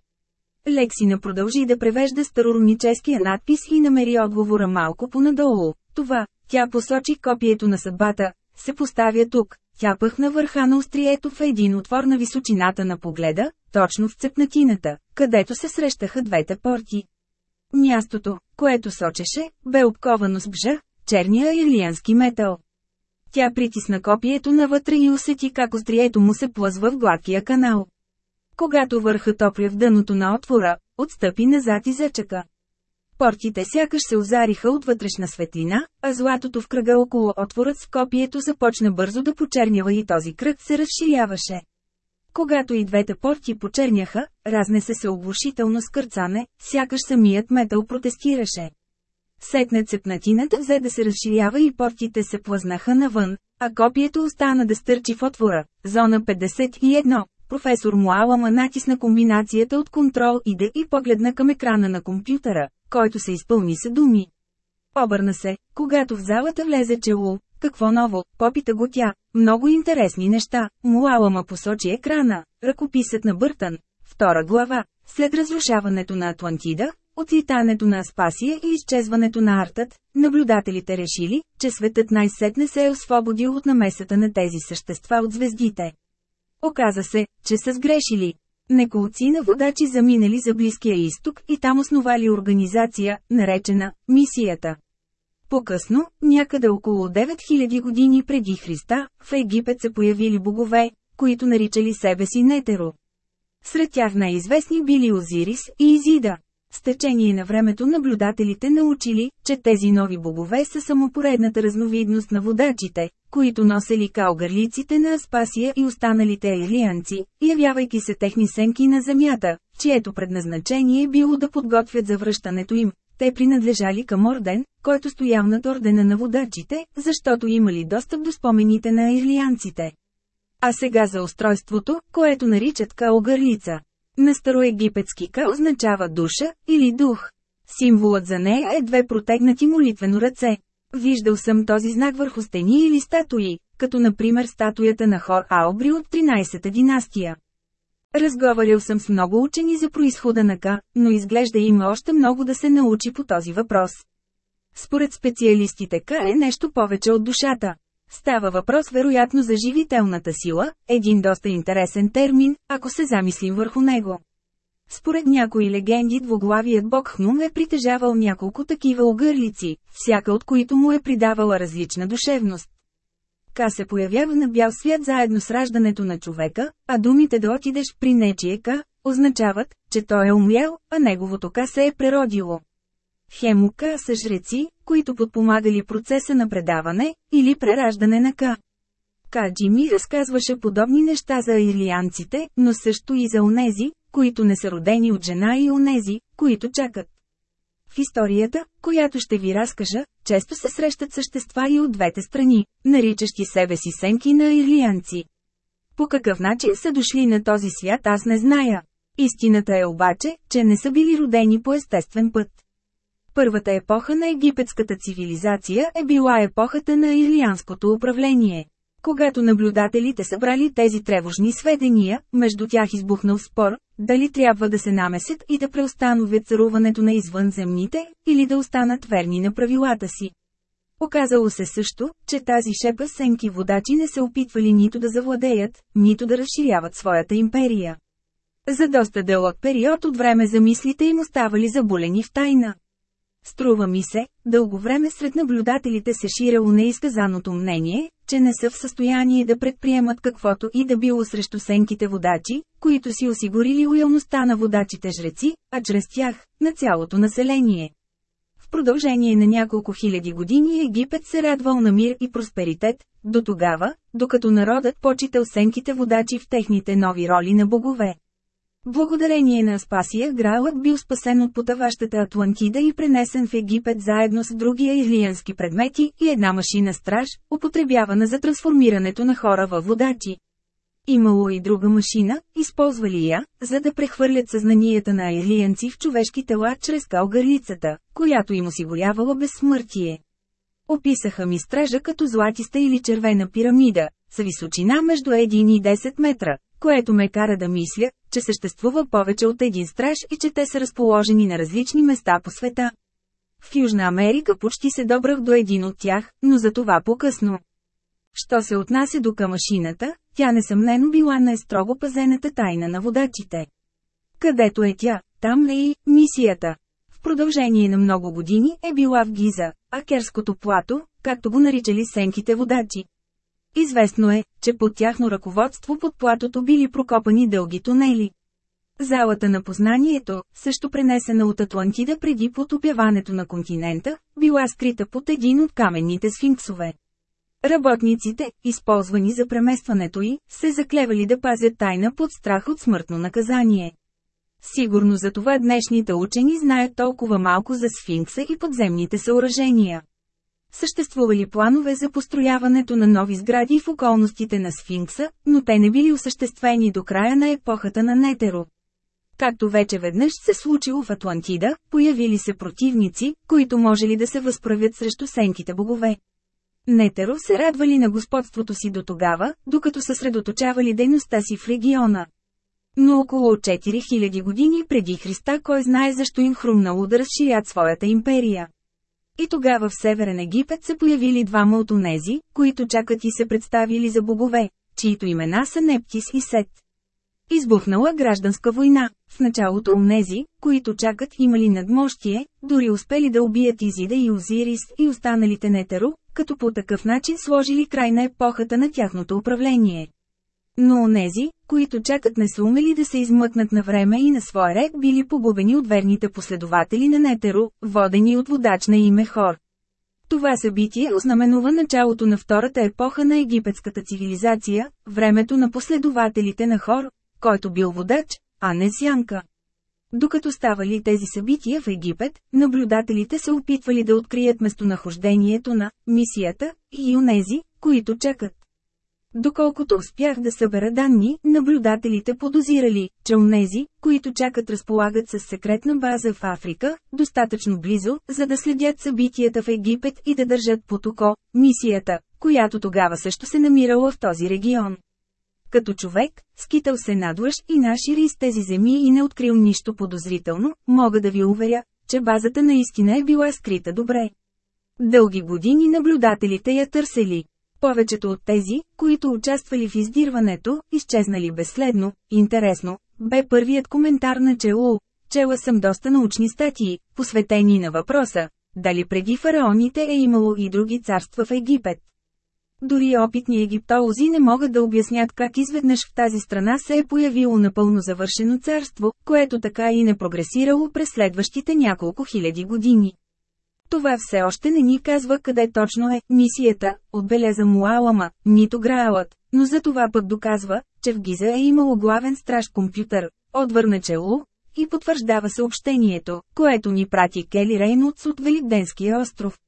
Лексина продължи да превежда староруническия надпис и намери отговора малко понадолу. Това, тя посочи копието на съдбата, се поставя тук. Тя пъхна върха на острието в един отвор на височината на погледа, точно в цепнатината, където се срещаха двете порти. Мястото, което сочеше, бе обковано с бжа, черния илиански метал. Тя притисна копието навътре и усети как острието му се плъзва в гладкия канал. Когато върхът опря в дъното на отвора, отстъпи назад и зачака. Портите сякаш се озариха от вътрешна светлина, а златото в кръга около отворът с копието започна бързо да почернява и този кръг се разширяваше. Когато и двете порти почерняха, разнесе се оглушително скърцане, сякаш самият метал протестираше. Сетне цепнатината взе да се разширява и портите се плъзнаха навън, а копието остана да стърчи в отвора. Зона 51. Професор Муалама натисна комбинацията от контрол и да и погледна към екрана на компютъра, който се изпълни с думи. Обърна се, когато в залата влезе Челу, какво ново, попита го тя, много интересни неща, Муалама посочи екрана, ръкописът на Бъртън, втора глава, след разрушаването на Атлантида, отлитането на Аспасия и изчезването на Артът, наблюдателите решили, че светът най-сетне се е освободил от намесата на тези същества от звездите. Оказа се, че са сгрешили. Неколци на водачи заминали за Близкия изток и там основали организация, наречена «Мисията». По-късно, някъде около 9000 години преди Христа, в Египет се появили богове, които наричали себе си Нетеро. Сред тях най-известни били Озирис и Изида. С течение на времето наблюдателите научили, че тези нови богове са само поредната разновидност на водачите, които носели калгарлиците на Аспасия и останалите елианци, явявайки се техни сенки на земята, чието предназначение било да подготвят завръщането им. Те принадлежали към орден, който стоял над ордена на водачите, защото имали достъп до спомените на ирлианците. А сега за устройството, което наричат калгарлица. На староегипетски ка означава душа или дух. Символът за нея е две протегнати молитвено ръце. Виждал съм този знак върху стени или статуи, като например статуята на Хор Аобри от 13-та династия. Разговарял съм с много учени за происхода на Ка, но изглежда има още много да се научи по този въпрос. Според специалистите Ка е нещо повече от душата. Става въпрос вероятно за живителната сила, един доста интересен термин, ако се замислим върху него. Според някои легенди двоглавият бог Хнум е притежавал няколко такива огърлици, всяка от които му е придавала различна душевност. Ка се появява на бял свят заедно с раждането на човека, а думите да отидеш при нечие Ка, означават, че той е умрял, а неговото Ка се е преродило. Хемука са жреци, които подпомагали процеса на предаване или прераждане на Ка. Каджи ми разказваше подобни неща за ирлианците, но също и за онези, които не са родени от жена и онези, които чакат. В историята, която ще ви разкажа, често се срещат същества и от двете страни, наричащи себе си сенки на ирлианци. По какъв начин са дошли на този свят аз не зная. Истината е обаче, че не са били родени по естествен път. Първата епоха на египетската цивилизация е била епохата на ирлианското управление. Когато наблюдателите събрали тези тревожни сведения, между тях избухнал спор, дали трябва да се намесят и да преустановят царуването на извънземните, или да останат верни на правилата си. Оказало се също, че тази шепа сенки водачи не се опитвали нито да завладеят, нито да разширяват своята империя. За доста дълъг период от време замислите им оставали заболени в тайна. Струва ми се, дълго време сред наблюдателите се ширяло неизказаното мнение, че не са в състояние да предприемат каквото и да било срещу сенките водачи, които си осигурили лоялността на водачите жреци, а чрез тях – на цялото население. В продължение на няколко хиляди години Египет се радвал на мир и просперитет, до тогава, докато народът почитал сенките водачи в техните нови роли на богове. Благодарение на Аспасия Граалът бил спасен от потаващата Атлантида и пренесен в Египет заедно с други илиянски предмети и една машина страж, употребявана за трансформирането на хора във водачи. Имало и друга машина, използвали я, за да прехвърлят съзнанията на илиянци в човешки тела чрез калгарлицата, която им осигурявала безсмъртие. Описаха ми стража като златиста или червена пирамида, с височина между 1 и 10 метра, което ме кара да мисля, че съществува повече от един страж и че те са разположени на различни места по света. В Южна Америка почти се добрах до един от тях, но за това по-късно. Що се отнася до камашината, тя несъмнено била на строго пазената тайна на водачите. Където е тя, там е и мисията. В продължение на много години е била в Гиза, Акерското плато, както го наричали сенките водачи. Известно е, че под тяхно ръководство под платото били прокопани дълги тунели. Залата на познанието, също пренесена от Атлантида преди потопяването на континента, била скрита под един от каменните сфинксове. Работниците, използвани за преместването й, се заклевали да пазят тайна под страх от смъртно наказание. Сигурно за това днешните учени знаят толкова малко за сфинкса и подземните съоръжения. Съществували планове за построяването на нови сгради в околностите на Сфинкса, но те не били осъществени до края на епохата на Нетеро. Както вече веднъж се случило в Атлантида, появили се противници, които можели да се възправят срещу сенките богове. Нетеро се радвали на господството си до тогава, докато съсредоточавали дейността си в региона. Но около 4000 години преди Христа кой знае защо им хрумнало да разширят своята империя. И тогава в Северен Египет се появили двама от онези, които чакат и се представили за богове, чието имена са Нептис и Сет. Избухнала гражданска война. В началото онези, които чакат имали надмощие, дори успели да убият Изида и Озирис и останалите Нетеро, като по такъв начин сложили край на епохата на тяхното управление. Но онези, които чакат не са умели да се измъкнат на време и на своя ред били погубени от верните последователи на Нетеро, водени от водач на име Хор. Това събитие ознаменува началото на втората епоха на египетската цивилизация, времето на последователите на Хор, който бил водач, а не сянка. Докато ставали тези събития в Египет, наблюдателите се опитвали да открият местонахождението на мисията и онези, които чакат. Доколкото успях да събера данни, наблюдателите подозирали, че онези, които чакат разполагат с секретна база в Африка, достатъчно близо, за да следят събитията в Египет и да държат под око мисията, която тогава също се намирала в този регион. Като човек, скитал се надлъж и нашири из тези земи и не открил нищо подозрително, мога да ви уверя, че базата наистина е била скрита добре. Дълги години наблюдателите я търсели. Повечето от тези, които участвали в издирването, изчезнали безследно, интересно, бе първият коментар на Челу. Чела съм доста научни статии, посветени на въпроса, дали преди фараоните е имало и други царства в Египет. Дори опитни египтолози не могат да обяснят как изведнъж в тази страна се е появило напълно завършено царство, което така и не прогресирало през следващите няколко хиляди години. Това все още не ни казва къде точно е мисията, отбеляза Муалама, нито Граалът, но за това пък доказва, че в Гиза е имало главен страж компютър, отвърна Челу, и потвърждава съобщението, което ни прати Кели Рейнолдс от Великденския остров.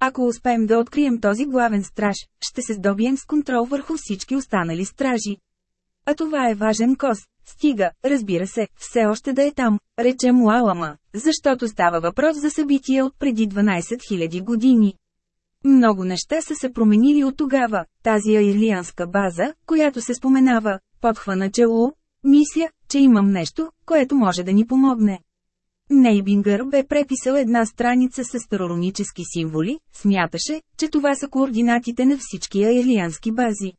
Ако успеем да открием този главен страж, ще се здобием с контрол върху всички останали стражи. А това е важен кос. Стига, разбира се, все още да е там, рече Муалама, защото става въпрос за събития от преди 12 000 години. Много неща са се променили от тогава. Тази аирлианска база, която се споменава, подхвана чело, мисля, че имам нещо, което може да ни помогне. Нейбингър бе преписал една страница с астрономически символи, смяташе, че това са координатите на всички аирлиански бази.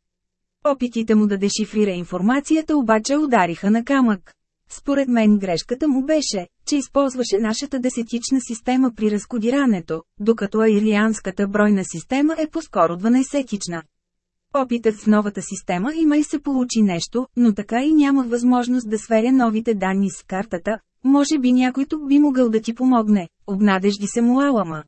Опитите му да дешифрира информацията обаче удариха на камък. Според мен грешката му беше, че използваше нашата десетична система при разкодирането, докато аирлианската бройна система е по-скоро 12-тична. Опитът с новата система има и се получи нещо, но така и нямах възможност да сверя новите данни с картата, може би някой тук би могъл да ти помогне, обнадежди се му Алама.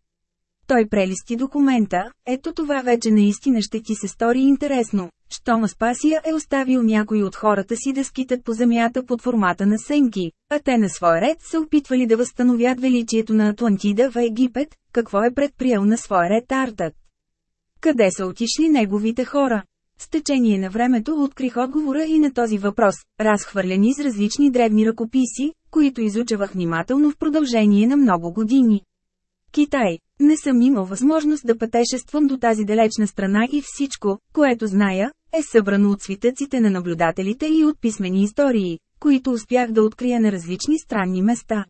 Той прелисти документа, ето това вече наистина ще ти се стори интересно. Щом Аспасия е оставил някои от хората си да скитат по земята под формата на сенки, а те на свой ред са опитвали да възстановят величието на Атлантида в Египет, какво е предприел на свой ред Артът. Къде са отишли неговите хора? С течение на времето открих отговора и на този въпрос, разхвърлени с различни древни ръкописи, които изучавах внимателно в продължение на много години. Китай. Не съм имал възможност да пътешествам до тази далечна страна и всичко, което зная, е събрано от свитъците на наблюдателите и от писмени истории, които успях да открия на различни странни места.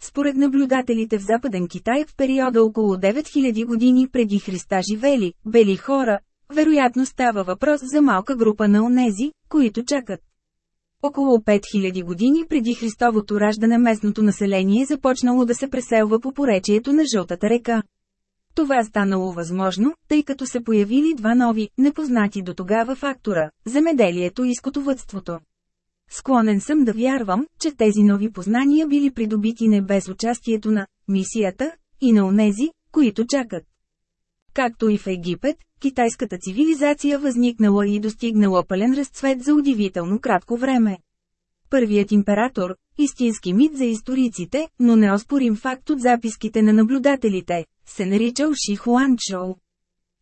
Според наблюдателите в Западен Китай в периода около 9000 години преди Христа живели, бели хора, вероятно става въпрос за малка група на онези, които чакат. Около 5000 години преди Христовото раждане местното население започнало да се преселва по поречието на Жълтата река. Това станало възможно, тъй като се появили два нови, непознати до тогава фактора – земеделието и скотовътството. Склонен съм да вярвам, че тези нови познания били придобити не без участието на мисията и на онези, които чакат. Както и в Египет, китайската цивилизация възникнала и достигнала пълен разцвет за удивително кратко време. Първият император, истински мит за историците, но неоспорим факт от записките на наблюдателите, се наричал Ши Хуанчоу.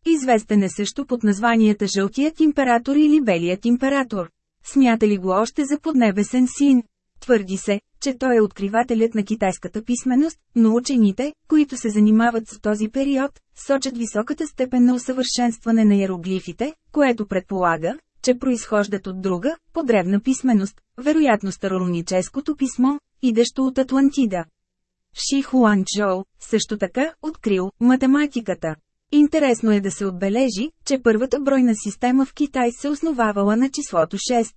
Известен е също под названията Жълтият император или Белият император. Смята ли го още за поднебесен син? Твърди се, че той е откривателят на китайската писменост, но учените, които се занимават с този период, сочат високата степен на усъвършенстване на иероглифите, което предполага, че произхождат от друга, подревна писменост, вероятно старороническото писмо, идещо от Атлантида. Ши Хуан Чжоу, също така, открил математиката. Интересно е да се отбележи, че първата бройна система в Китай се основавала на числото 6.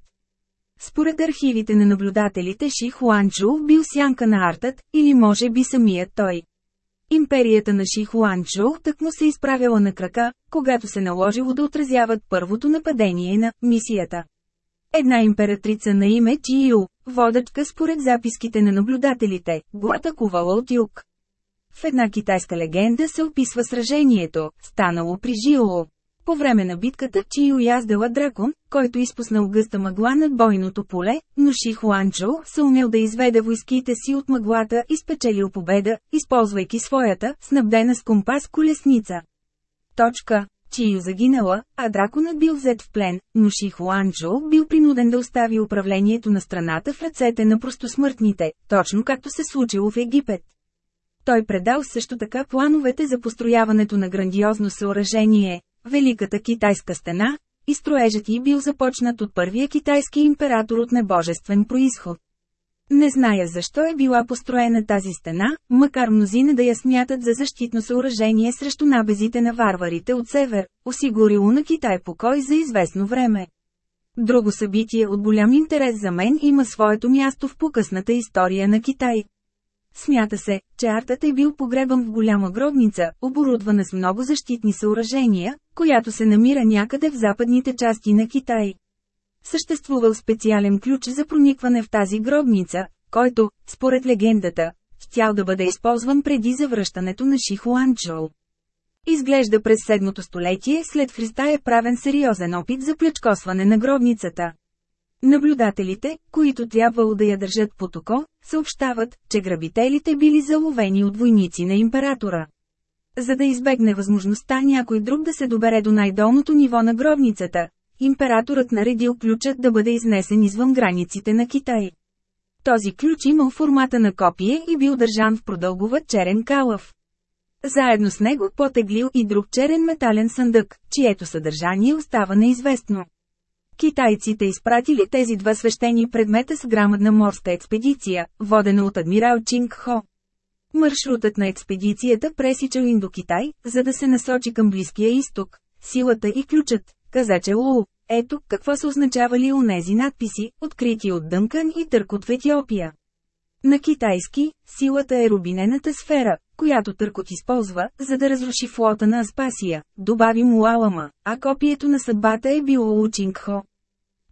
Според архивите на наблюдателите Ши Хуанчжоу бил сянка на артът, или може би самият той. Империята на Ши Хуанчжоу тъкмо се изправила на крака, когато се наложило да отразяват първото нападение на мисията. Една императрица на име Чию, водачка според записките на наблюдателите, го атакувала от юг. В една китайска легенда се описва сражението, станало при Жило. По време на битката Чио яздела дракон, който изпуснал гъста мъгла над бойното поле, но Ши Хуанчо се умел да изведе войските си от мъглата и спечелил победа, използвайки своята, снабдена с компас колесница. Точка. Чио загинала, а драконът бил взет в плен, но Ши Хуанчо бил принуден да остави управлението на страната в ръцете на простосмъртните, точно както се случило в Египет. Той предал също така плановете за построяването на грандиозно съоръжение, Великата китайска стена, и строежът й бил започнат от първия китайски император от небожествен происход. Не зная защо е била построена тази стена, макар мнозина да я смятат за защитно съоръжение срещу набезите на варварите от север, осигурило на Китай покой за известно време. Друго събитие от голям интерес за мен има своето място в покъсната история на Китай. Смята се, че артът е бил погребан в голяма гробница, оборудвана с много защитни съоръжения, която се намира някъде в западните части на Китай. Съществувал специален ключ за проникване в тази гробница, който, според легендата, щял да бъде използван преди завръщането на Шихуанчжоу. Изглежда през седмото столетие след Христа е правен сериозен опит за плечкосване на гробницата. Наблюдателите, които трябвало да я държат под око, съобщават, че грабителите били заловени от войници на императора. За да избегне възможността някой друг да се добере до най-долното ниво на гробницата, императорът наредил ключът да бъде изнесен извън границите на Китай. Този ключ имал формата на копие и бил държан в продълговат черен калъв. Заедно с него потеглил и друг черен метален съндък, чието съдържание остава неизвестно. Китайците изпратили тези два свещени предмета с грамадна морска експедиция, водена от адмирал Чинг Хо. Маршрутът на експедицията пресичал Индокитай, за да се насочи към Близкия изток. Силата и ключът, казаче Лу. Ето, какво са означавали нези надписи, открити от Дънкан и Търкот в Етиопия. На китайски, силата е рубинената сфера, която Търкот използва, за да разруши флота на Аспасия, добави Муалама, а копието на съдбата е било Лучингхо.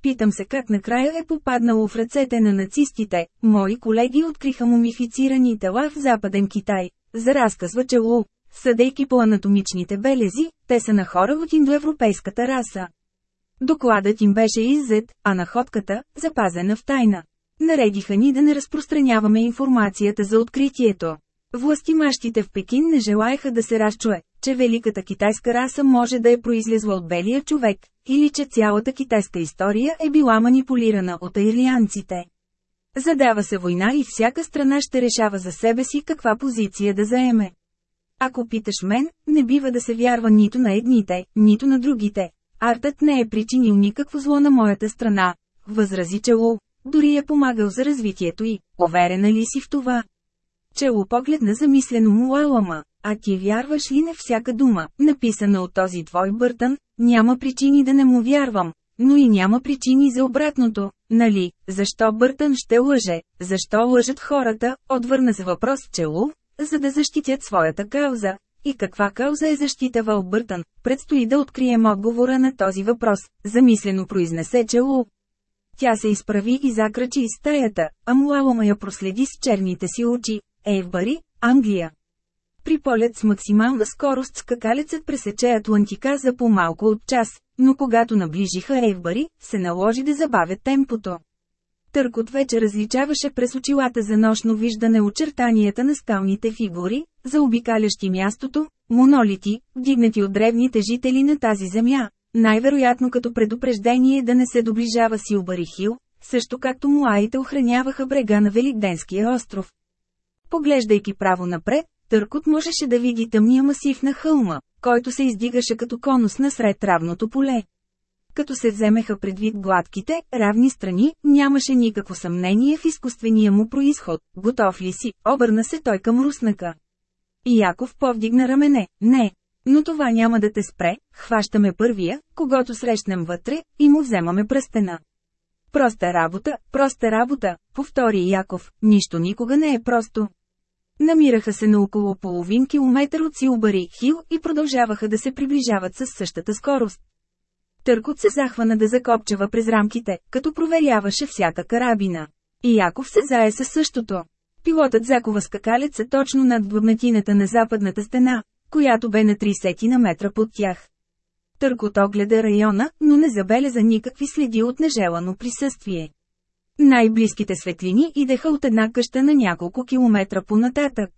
Питам се как накрая е попаднало в ръцете на нацистите. Мои колеги откриха мумифицирани тела в Западен Китай. За разказва Челу, съдейки по анатомичните белези, те са на хора от индоевропейската раса. Докладът им беше иззет, а находката – запазена в тайна. Наредиха ни да не разпространяваме информацията за откритието. Властимащите в Пекин не желаяха да се разчуе, че великата китайска раса може да е произлезла от белия човек, или че цялата китайска история е била манипулирана от аирлианците. Задава се война и всяка страна ще решава за себе си каква позиция да заеме. Ако питаш мен, не бива да се вярва нито на едните, нито на другите. Артът не е причинил никакво зло на моята страна, възрази Чело. Дори е помагал за развитието й. Уверена ли си в това? Чело погледна замислено му Алама. А ти вярваш ли на всяка дума, написана от този твой Бъртън? Няма причини да не му вярвам. Но и няма причини за обратното, нали? Защо Бъртън ще лъже? Защо лъжат хората? Отвърна се въпрос Челу, за да защитят своята кауза. И каква кауза е защитавал Бъртън? Предстои да открием отговора на този въпрос, замислено произнесе Челу. Тя се изправи и закрачи из стаята, а Муалома я проследи с черните си очи. Ейвбари, Англия. При полет с максимална скорост скакалецът пресече Атлантика за по-малко от час, но когато наближиха Ейвбари, се наложи да забавят темпото. Търкот вече различаваше през очилата за нощно виждане очертанията на скалните фигури, заобикалящи мястото, монолити, вдигнати от древните жители на тази земя, най-вероятно като предупреждение да не се доближава Силбари Хил, също както муаите охраняваха брега на Великденския остров. Поглеждайки право напред, Търкот можеше да види тъмния масив на хълма, който се издигаше като конус насред равното поле. Като се вземеха предвид гладките, равни страни, нямаше никакво съмнение в изкуствения му происход. Готов ли си? Обърна се той към руснака. И Яков повдигна рамене. Не. Но това няма да те спре, хващаме първия, когато срещнем вътре, и му вземаме пръстена. Проста работа, проста работа, повтори Яков, нищо никога не е просто. Намираха се на около половин километър от Силбари Хил и продължаваха да се приближават с същата скорост. Търкот се захвана да закопчава през рамките, като проверяваше всяка карабина. И Яков се зае със същото. Пилотът закова скакалеца точно над бъбнатината на западната стена, която бе на 30 на метра под тях. Търкот огледа района, но не забеляза никакви следи от нежелано присъствие. Най-близките светлини идеха от една къща на няколко километра по-нататък.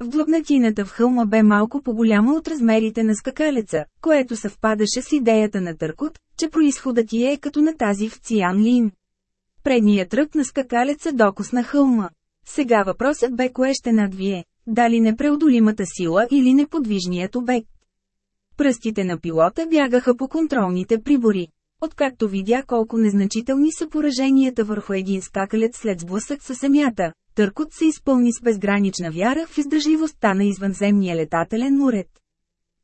В глъбнатината в хълма бе малко по-голяма от размерите на скакалеца, което съвпадаше с идеята на Търкот, че происходът ти е като на тази в Циан Лин. Предният тръп на скакалеца докосна хълма. Сега въпросът бе кое ще надвие, дали непреодолимата сила или неподвижният обект. Пръстите на пилота бягаха по контролните прибори. Откакто видя колко незначителни са пораженията върху един скакалец след сблъсък със земята, Търкот се изпълни с безгранична вяра в издържливостта на извънземния летателен уред.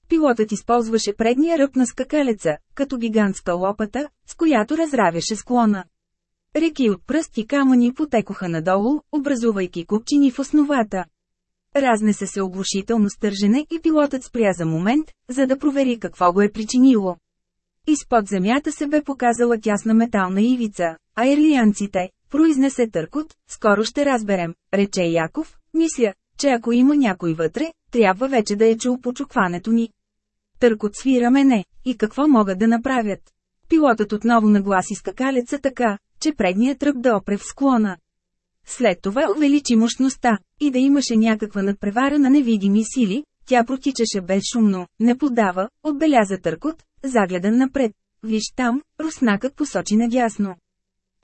Пилотът използваше предния ръб на скакалеца, като гигантска лопата, с която разравяше склона. Реки от пръсти камъни потекоха надолу, образувайки купчини в основата. Разнесе се оглушително стържене и пилотът спря за момент, за да провери какво го е причинило. Изпод земята се бе показала тясна метална ивица, а ирлианците, произнесе Търкот, скоро ще разберем, рече Яков, мисля, че ако има някой вътре, трябва вече да е чул почукването ни. Търкот свира мене, и какво могат да направят? Пилотът отново нагласи скакалеца така, че предният тръп да опре в склона. След това увеличи мощността, и да имаше някаква надпревара на невидими сили, тя протичаше безшумно, не подава, отбеляза търкот, загледан напред. Виж там, руснакът посочи надясно.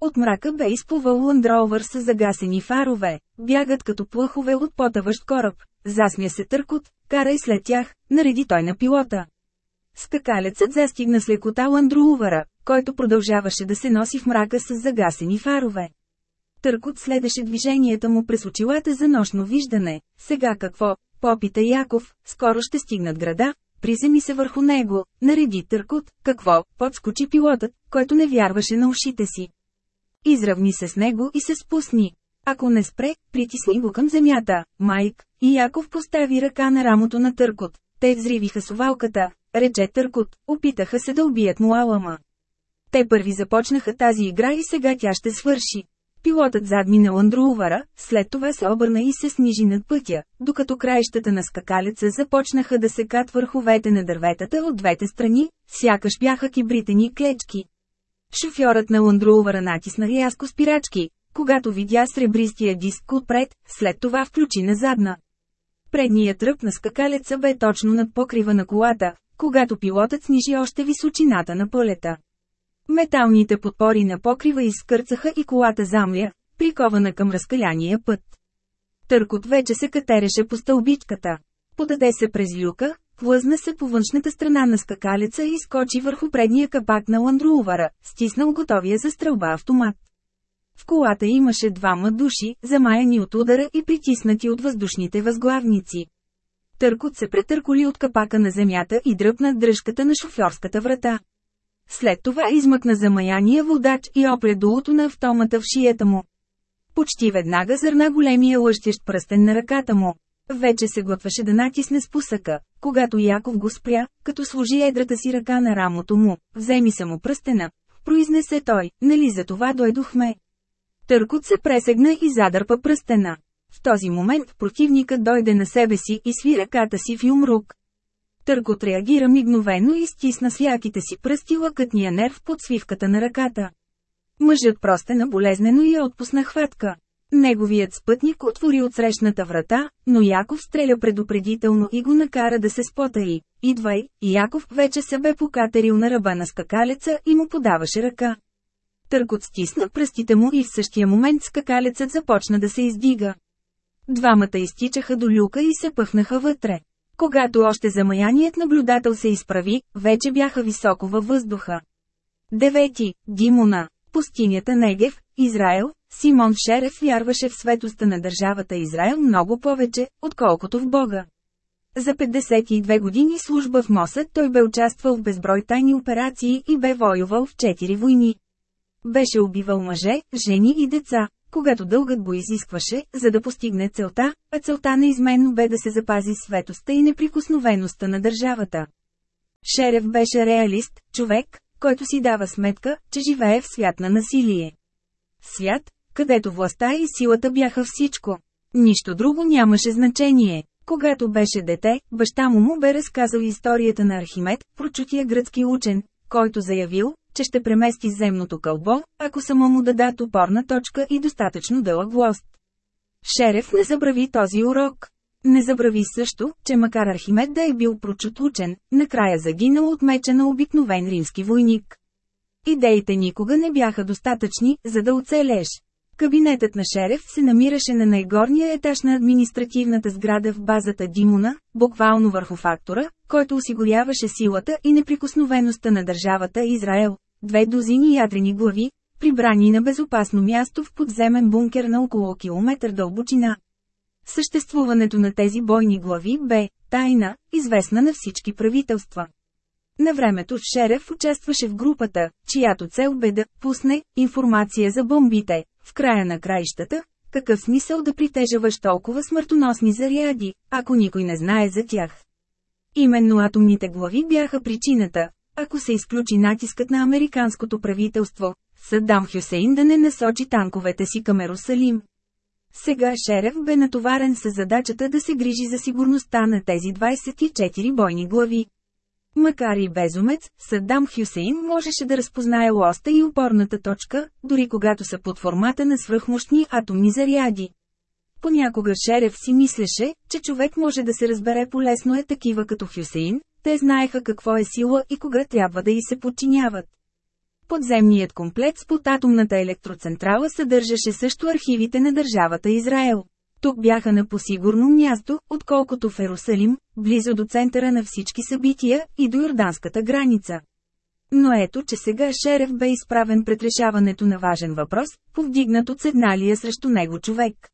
От мрака бе изплувал ландровър с загасени фарове, бягат като плъхове от потаващ кораб. Засмя се търкот, карай след тях, нареди той на пилота. Скакалецът застигна с лекота ландроувара, който продължаваше да се носи в мрака с загасени фарове. Търкот следеше движенията му през очилата за нощно виждане. Сега какво? Попита Яков, скоро ще стигнат града, приземи се върху него, нареди Търкот, какво, подскочи пилотът, който не вярваше на ушите си. Изравни се с него и се спусни. Ако не спре, притисни го към земята, Майк, и Яков постави ръка на рамото на Търкот. Те взривиха совалката, рече Търкот, опитаха се да убият му Алама. Те първи започнаха тази игра и сега тя ще свърши. Пилотът задмина ландруувара, след това се обърна и се снижи над пътя, докато краищата на скакалеца започнаха да се кат върховете на дърветата от двете страни, сякаш бяха кибритени клечки. Шофьорът на ландруувара натисна рязко спирачки, когато видя сребристия диск отпред, след това включи на задна. Предният тръп на скакалеца бе точно над покрива на колата, когато пилотът снижи още височината на пълета. Металните подпори на покрива изкърцаха и колата замля, прикована към разкаляния път. Търкот вече се катереше по стълбичката. Подаде се през люка, плъзна се по външната страна на скакалеца и скочи върху предния капак на ландруувара, стиснал готовия за стрелба автомат. В колата имаше двама души, замаяни от удара и притиснати от въздушните възглавници. Търкот се претърколи от капака на земята и дръпна дръжката на шофьорската врата. След това измъкна замаяния водач и опре дулото на автомата в шията му. Почти веднага зърна големия лъщещ пръстен на ръката му. Вече се готвеше да натисне спусъка, когато Яков го спря, като сложи едрата си ръка на рамото му. Вземи се му пръстена. Произнесе той, нали за това дойдохме. Търкот се пресегна и задърпа пръстена. В този момент противникът дойде на себе си и сви ръката си в юмрук. Търгот реагира мигновено и стисна с яките си пръсти лъкътния нерв под свивката на ръката. Мъжът простена болезнено и я отпусна хватка. Неговият спътник отвори отсрещната врата, но Яков стреля предупредително и го накара да се спотаи. Идвай, Яков вече се бе покатерил на ръба на скакалеца и му подаваше ръка. Търкот стисна пръстите му и в същия момент скакалецът започна да се издига. Двамата изтичаха до люка и се пъхнаха вътре. Когато още замаяният наблюдател се изправи, вече бяха високо във въздуха. Девети, Димона, пустинята Негев, Израел, Симон Шереф вярваше в светоста на държавата Израел много повече, отколкото в Бога. За 52 години служба в Мосад той бе участвал в безброй тайни операции и бе воювал в четири войни. Беше убивал мъже, жени и деца, когато дългът го изискваше, за да постигне целта, а целта неизменно бе да се запази светостта и неприкосновеността на държавата. Шерев беше реалист, човек, който си дава сметка, че живее в свят на насилие. Свят, където властта и силата бяха всичко. Нищо друго нямаше значение. Когато беше дете, баща му му бе разказал историята на Архимед, прочутия гръцки учен, който заявил, че ще премести земното кълбо, ако само му дадат опорна точка и достатъчно дълъг власт. Шерев не забрави този урок. Не забрави също, че макар Архимед да е бил прочут учен, накрая загинал от меча на обикновен римски войник. Идеите никога не бяха достатъчни, за да оцелеш. Кабинетът на Шерев се намираше на най-горния етаж на административната сграда в базата Димона, буквално върху фактора, който осигуряваше силата и неприкосновеността на държавата Израел. Две дозини ядрени глави, прибрани на безопасно място в подземен бункер на около километър дълбочина. Съществуването на тези бойни глави бе тайна, известна на всички правителства. На времето Шерев участваше в групата, чиято цел бе да пусне информация за бомбите. В края на краищата, какъв смисъл да притежаваш толкова смъртоносни заряди, ако никой не знае за тях? Именно атомните глави бяха причината, ако се изключи натискът на американското правителство, Саддам Хюсейн да не насочи танковете си към Ерусалим. Сега Шерев бе натоварен с задачата да се грижи за сигурността на тези 24 бойни глави. Макар и безумец, Саддам Хюсейн можеше да разпознае лоста и опорната точка, дори когато са под формата на свръхмощни атомни заряди. Понякога Шерев си мислеше, че човек може да се разбере полесно е такива като Хюсейн, те знаеха какво е сила и кога трябва да й се подчиняват. Подземният комплекс под атомната електроцентрала съдържаше също архивите на държавата Израел. Тук бяха на посигурно място, отколкото в Ерусалим, близо до центъра на всички събития и до йорданската граница. Но ето, че сега Шерев бе изправен пред решаването на важен въпрос, повдигнат от седналия срещу него човек.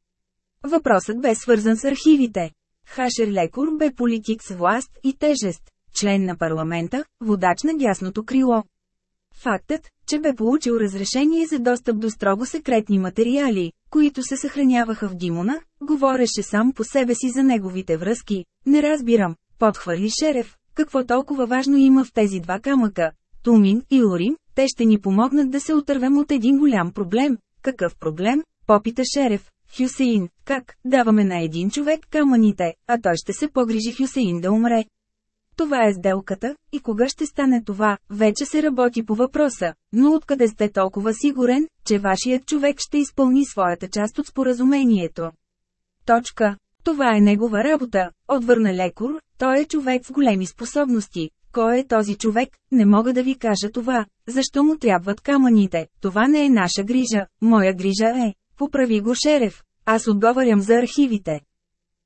Въпросът бе свързан с архивите. Хашер Лекур бе политик с власт и тежест, член на парламента, водач на дясното крило. Фактът, че бе получил разрешение за достъп до строго секретни материали, които се съхраняваха в Димона, говореше сам по себе си за неговите връзки. Не разбирам, подхвърли Шерев, какво толкова важно има в тези два камъка. Тумин и Урим, те ще ни помогнат да се отървем от един голям проблем. Какъв проблем? Попита Шерев. Хюсеин, как? Даваме на един човек камъните, а той ще се погрижи Хюсеин да умре. Това е сделката, и кога ще стане това, вече се работи по въпроса, но откъде сте толкова сигурен, че вашият човек ще изпълни своята част от споразумението? Точка. Това е негова работа, отвърна лекар, той е човек с големи способности. Кой е този човек, не мога да ви кажа това. Защо му трябват камъните? Това не е наша грижа, моя грижа е. Поправи го шерев. Аз отговарям за архивите.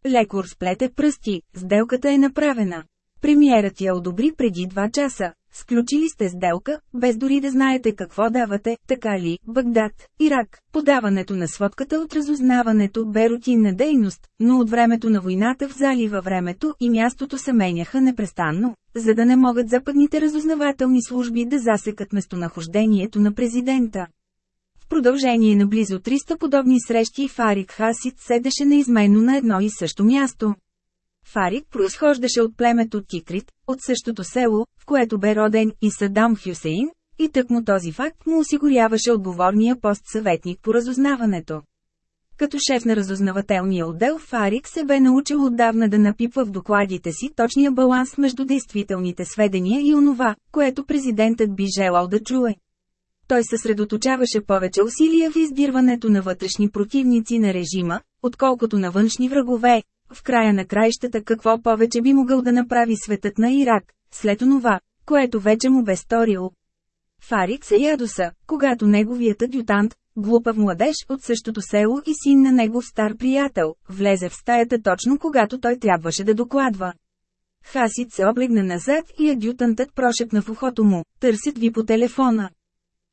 Лекор сплете пръсти, сделката е направена. Премиерът я одобри преди два часа. Сключили сте сделка, без дори да знаете какво давате, така ли, Багдад, Ирак. Подаването на сводката от разузнаването бе рутинна дейност, но от времето на войната в залива времето и мястото се меняха непрестанно, за да не могат западните разузнавателни служби да засекат местонахождението на президента. В продължение на близо 300 подобни срещи Фарик Хасид седеше неизменно на едно и също място. Фарик произхождаше от племето Тикрит, от същото село, в което бе роден и Садам Хюсейн, и тъкмо този факт му осигуряваше отговорния пост съветник по разузнаването. Като шеф на разузнавателния отдел Фарик се бе научил отдавна да напипва в докладите си точния баланс между действителните сведения и онова, което президентът би желал да чуе. Той съсредоточаваше повече усилия в издирването на вътрешни противници на режима, отколкото на външни врагове, в края на краищата какво повече би могъл да направи светът на Ирак, след онова, което вече му бе сторил. Фарик се ядоса, когато неговият адютант, глупав младеж от същото село и син на негов стар приятел, влезе в стаята точно когато той трябваше да докладва. Хасид се облегна назад и адютантът прошепна в ухото му, търсят ви по телефона.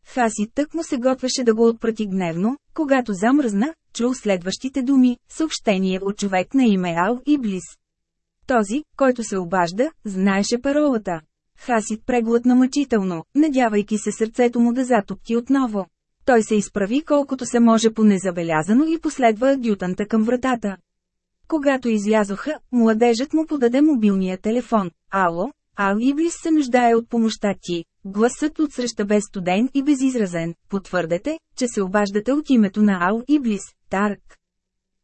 Хасид тък му се готвеше да го отпрати гневно, когато замръзна, чул следващите думи, съобщение от човек на име Ал и Близ. Този, който се обажда, знаеше паролата. Хасид преглътна мъчително, надявайки се сърцето му да затопти отново. Той се изправи колкото се може по-незабелязано и последва адютанта към вратата. Когато излязоха, младежът му подаде мобилния телефон. Ало, Ал Иблис се нуждае от помощта ти. Гласът отсреща без студен и безизразен. Потвърдете, че се обаждате от името на Ал Иблис, Тарк.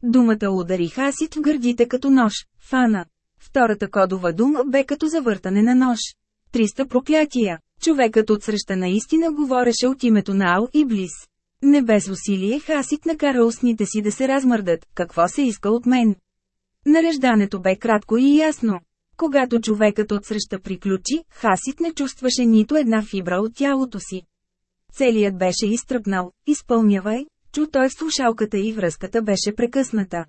Думата удари Хасид в гърдите като нож, фана. Втората кодова дума бе като завъртане на нож. Триста проклятия. Човекът отсреща наистина говореше от името на Ал и Близ. Не без усилие Хасит накара устните си да се размърдат, какво се иска от мен. Нареждането бе кратко и ясно. Когато човекът отсреща приключи, Хасит не чувстваше нито една фибра от тялото си. Целият беше изтръпнал, изпълнявай, чу той в слушалката и връзката беше прекъсната.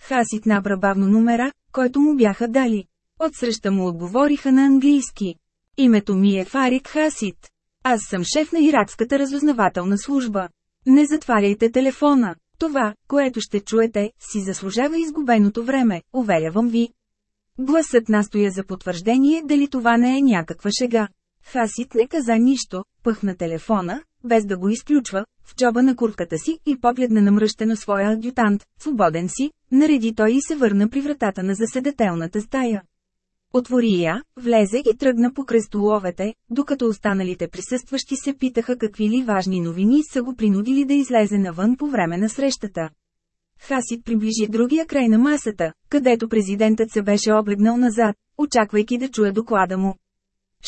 Хасит набра бавно номера, който му бяха дали. Отсреща му отговориха на английски. Името ми е Фарик Хасит. Аз съм шеф на иракската разузнавателна служба. Не затваряйте телефона. Това, което ще чуете, си заслужава изгубеното време, уверявам ви. Гласът настоя за потвърждение дали това не е някаква шега. Хасит не каза нищо, пъхна телефона, без да го изключва, в джоба на куртката си и погледна намръщено своя адютант, свободен си, нареди той и се върна при вратата на заседателната стая. Отвори я, влезе и тръгна по кръстоловете, докато останалите присъстващи се питаха какви ли важни новини са го принудили да излезе навън по време на срещата. Хасид приближи другия край на масата, където президентът се беше облегнал назад, очаквайки да чуе доклада му.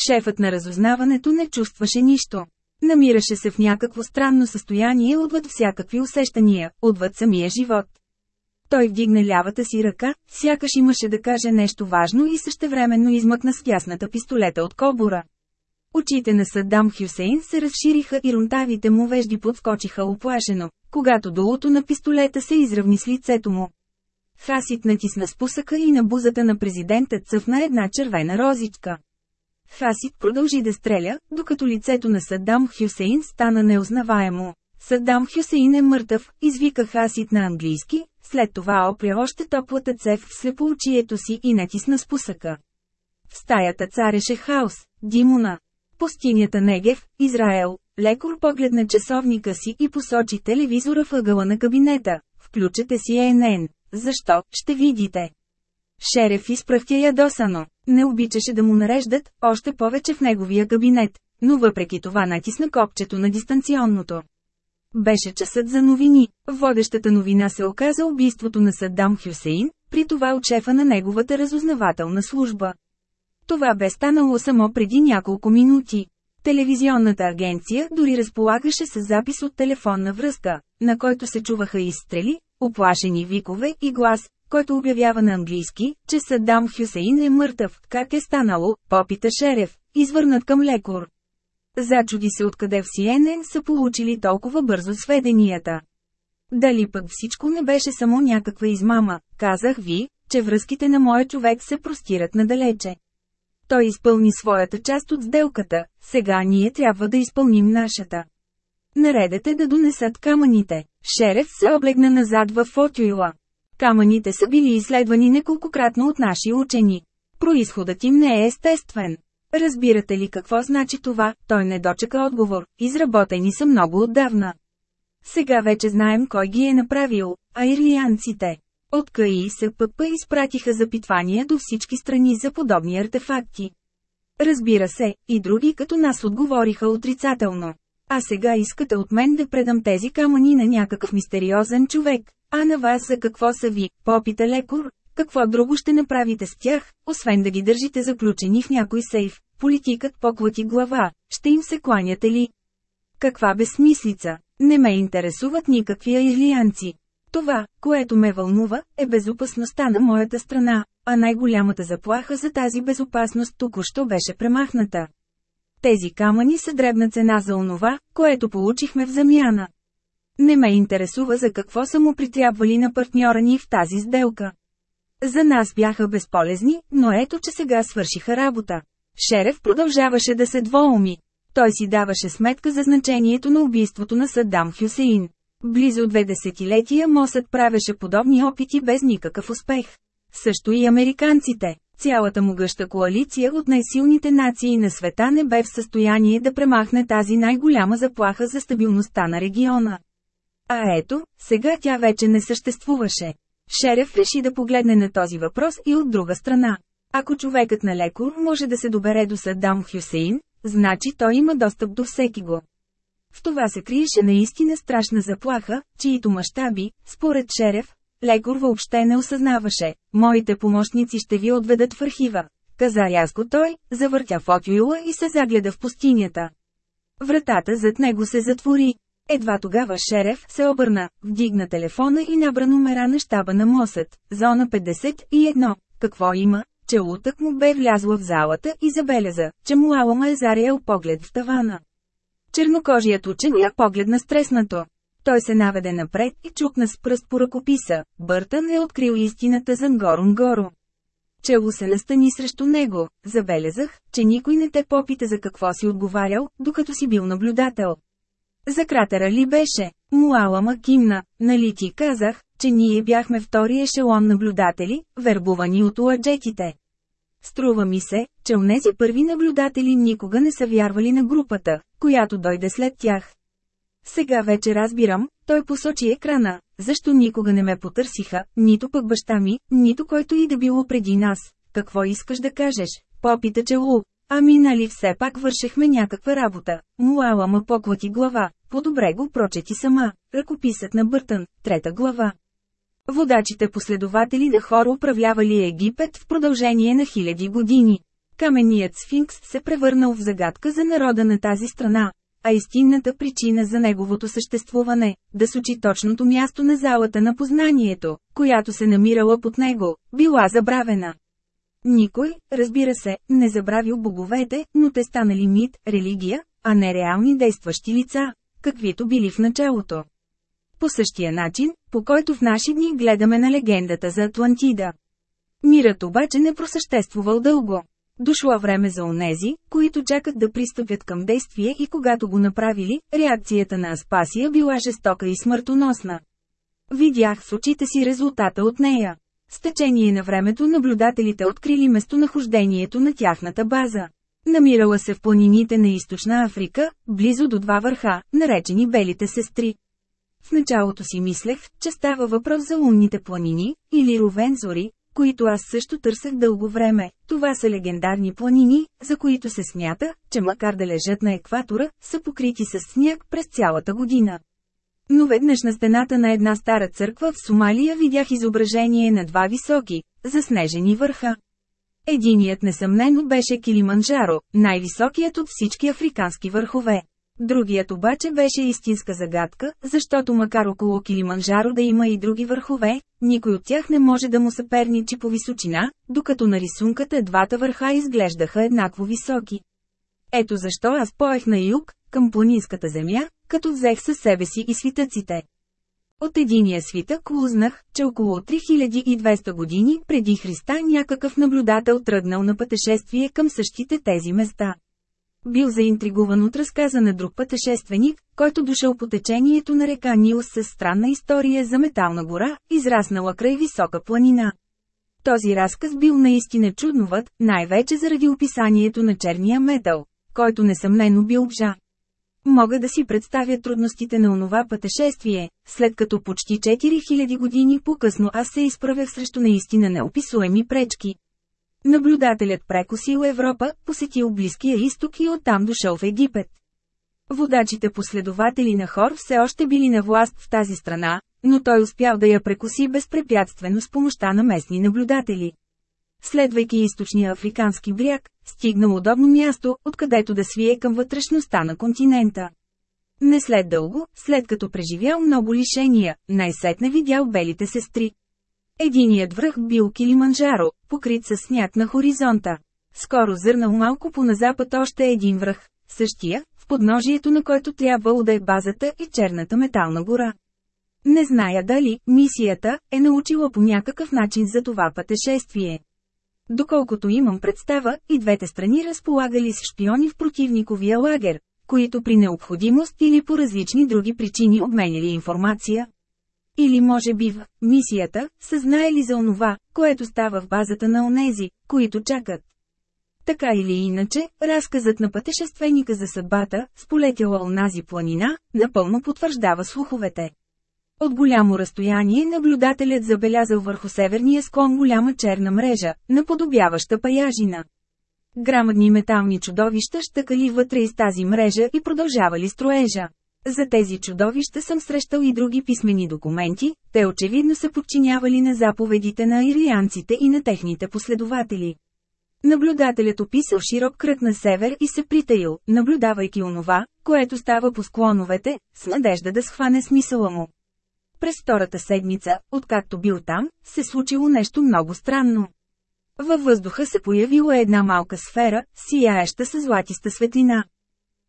Шефът на разузнаването не чувстваше нищо. Намираше се в някакво странно състояние отвъд всякакви усещания, отвъд самия живот. Той вдигна лявата си ръка, сякаш имаше да каже нещо важно и същевременно измъкна с тясната пистолета от кобура. Очите на Саддам Хюсейн се разшириха и рунтавите му вежди подскочиха оплашено, когато долото на пистолета се изравни с лицето му. Хасит натисна спусъка и на бузата на президента цъфна една червена розичка. Хасит продължи да стреля, докато лицето на Саддам Хюсейн стана неузнаваемо. Саддам Хюсейн е мъртъв, извика Хасит на английски, след това опря още топлата цев в слепоочието си и натисна спусъка. В стаята цареше хаос, Димона. Пустинята Негев, Израел, лекор погледна часовника си и посочи телевизора въгъла на кабинета. Включете си ЕНН. Защо, ще видите. Шереф изпръхтя ядосано. Не обичаше да му нареждат, още повече в неговия кабинет, но въпреки това натисна копчето на дистанционното. Беше часът за новини. Водещата новина се оказа убийството на Саддам Хюсейн, при това от шефа на неговата разузнавателна служба. Това бе станало само преди няколко минути. Телевизионната агенция дори разполагаше с запис от телефонна връзка, на който се чуваха изстрели, оплашени викове и глас, който обявява на английски, че Саддам Хюсейн е мъртъв. Как е станало, попита Шерев, извърнат към лекор. Зачуди се откъде в CNN са получили толкова бързо сведенията. Дали пък всичко не беше само някаква измама, казах ви, че връзките на моя човек се простират надалече. Той изпълни своята част от сделката, сега ние трябва да изпълним нашата. Наредете да донесат камъните. Шереф се облегна назад в фотюила. Камъните са били изследвани неколкократно от наши учени. Произходът им не е естествен. Разбирате ли какво значи това, той не дочека отговор, изработени са много отдавна. Сега вече знаем кой ги е направил, а ирлианците. От КИСПП изпратиха запитвания до всички страни за подобни артефакти. Разбира се, и други като нас отговориха отрицателно. А сега искате от мен да предам тези камъни на някакъв мистериозен човек, а на вас за какво са ви, попита лекор, какво друго ще направите с тях, освен да ги държите заключени в някой сейф? Политикът поклати глава, ще им се кланяте ли? Каква безсмислица? Не ме интересуват никакви аирлианци. Това, което ме вълнува, е безопасността на моята страна, а най-голямата заплаха за тази безопасност току-що беше премахната. Тези камъни са дребна цена за онова, което получихме в замяна. Не ме интересува за какво са му притрябвали на партньора ни в тази сделка. За нас бяха безполезни, но ето че сега свършиха работа. Шереф продължаваше да се двоуми. Той си даваше сметка за значението на убийството на Саддам Хюсеин. Близо две десетилетия Мосъд правеше подобни опити без никакъв успех. Също и американците. Цялата му гъща коалиция от най-силните нации на света не бе в състояние да премахне тази най-голяма заплаха за стабилността на региона. А ето, сега тя вече не съществуваше. Шереф реши да погледне на този въпрос и от друга страна. Ако човекът на лекар може да се добере до Саддам Хюсейн, значи той има достъп до всеки го. В това се криеше наистина страшна заплаха, чието мащаби, според Шереф, лекар въобще не осъзнаваше. Моите помощници ще ви отведат в архива. Каза рязко той, завъртя фотюила и се загледа в пустинята. Вратата зад него се затвори. Едва тогава шереф се обърна, вдигна телефона и набра номера на щаба на Мосът, зона 51. Какво има? Че лутък му бе влязла в залата и забеляза, че Муалама е зарял поглед в тавана. Чернокожият учен я погледна стреснато. Той се наведе напред и чукна с пръст по ръкописа. Бъртън е открил истината за Нгорун Горо. Чело се настани срещу него. Забелязах, че никой не те попита за какво си отговарял, докато си бил наблюдател. За кратера ли беше? Муалама кимна, нали ти казах, че ние бяхме втори ешелон наблюдатели, вербувани от уаджетите. Струва ми се, че унези първи наблюдатели никога не са вярвали на групата, която дойде след тях. Сега вече разбирам, той посочи екрана, защо никога не ме потърсиха, нито пък баща ми, нито който и да било преди нас. Какво искаш да кажеш? Попита Челу. Ами нали все пак вършехме някаква работа. Муала ма поклати глава. По-добре го прочети сама. Ръкописът на Бъртън, трета глава. Водачите последователи на хора управлявали Египет в продължение на хиляди години. Каменият сфинкс се превърнал в загадка за народа на тази страна, а истинната причина за неговото съществуване – да сочи точното място на залата на познанието, която се намирала под него, била забравена. Никой, разбира се, не забравил боговете, но те станали мит, религия, а не реални действащи лица, каквито били в началото. По същия начин, по който в наши дни гледаме на легендата за Атлантида. Мирът обаче не просъществувал дълго. Дошло време за онези, които чакат да пристъпят към действие и когато го направили, реакцията на Аспасия била жестока и смъртоносна. Видях с очите си резултата от нея. С течение на времето наблюдателите открили местонахождението на тяхната база. Намирала се в планините на източна Африка, близо до два върха, наречени Белите сестри. В началото си мислех, че става въпрос за лунните планини, или Ровензори, които аз също търсех дълго време. Това са легендарни планини, за които се смята, че макар да лежат на екватора, са покрити с сняг през цялата година. Но веднъж на стената на една стара църква в Сомалия видях изображение на два високи, заснежени върха. Единият несъмнено беше Килиманджаро, най-високият от всички африкански върхове. Другият обаче беше истинска загадка, защото макар около Килиманджаро да има и други върхове, никой от тях не може да му съперничи по височина, докато на рисунката двата върха изглеждаха еднакво високи. Ето защо аз поех на юг, към планинската земя, като взех със себе си и свитъците. От единия свитък узнах, че около 3200 години преди Христа някакъв наблюдател тръгнал на пътешествие към същите тези места. Бил заинтригуван от разказа на друг пътешественик, който дошъл по течението на река Нил с странна история за метална гора, израснала край висока планина. Този разказ бил наистина чудноват, най-вече заради описанието на черния метал, който несъмнено бил бжа. Мога да си представя трудностите на онова пътешествие, след като почти 4000 години по-късно аз се изправях срещу наистина неописуеми пречки. Наблюдателят прекусил Европа, посетил Близкия изток и оттам дошъл в Египет. Водачите последователи на Хор все още били на власт в тази страна, но той успял да я прекуси безпрепятствено с помощта на местни наблюдатели. Следвайки източния африкански бряг, стигнал удобно място, откъдето да свие към вътрешността на континента. Не след дълго, след като преживял много лишения, най-сетне видял белите сестри. Единият връх бил Килиманджаро, покрит с сняг на хоризонта. Скоро зърнал малко по на запад още един връх, същия, в подножието на който трябвало да е базата и черната метална гора. Не зная дали мисията е научила по някакъв начин за това пътешествие. Доколкото имам представа, и двете страни разполагали с шпиони в противниковия лагер, които при необходимост или по различни други причини обменяли информация. Или може би в мисията са знаели за онова, което става в базата на онези, които чакат. Така или иначе, разказът на пътешественика за съдбата, сполетяла онази планина, напълно потвърждава слуховете. От голямо разстояние наблюдателят забелязал върху северния склон голяма черна мрежа, наподобяваща паяжина. Грамадни метални чудовища щъкали вътре из тази мрежа и продължавали строежа. За тези чудовища съм срещал и други писмени документи, те очевидно са подчинявали на заповедите на ирианците и на техните последователи. Наблюдателят описал широк кръг на север и се притаил, наблюдавайки онова, което става по склоновете, с надежда да схване смисъла му. През втората седмица, откакто бил там, се случило нещо много странно. Във въздуха се появила една малка сфера, сияеща с златиста светлина.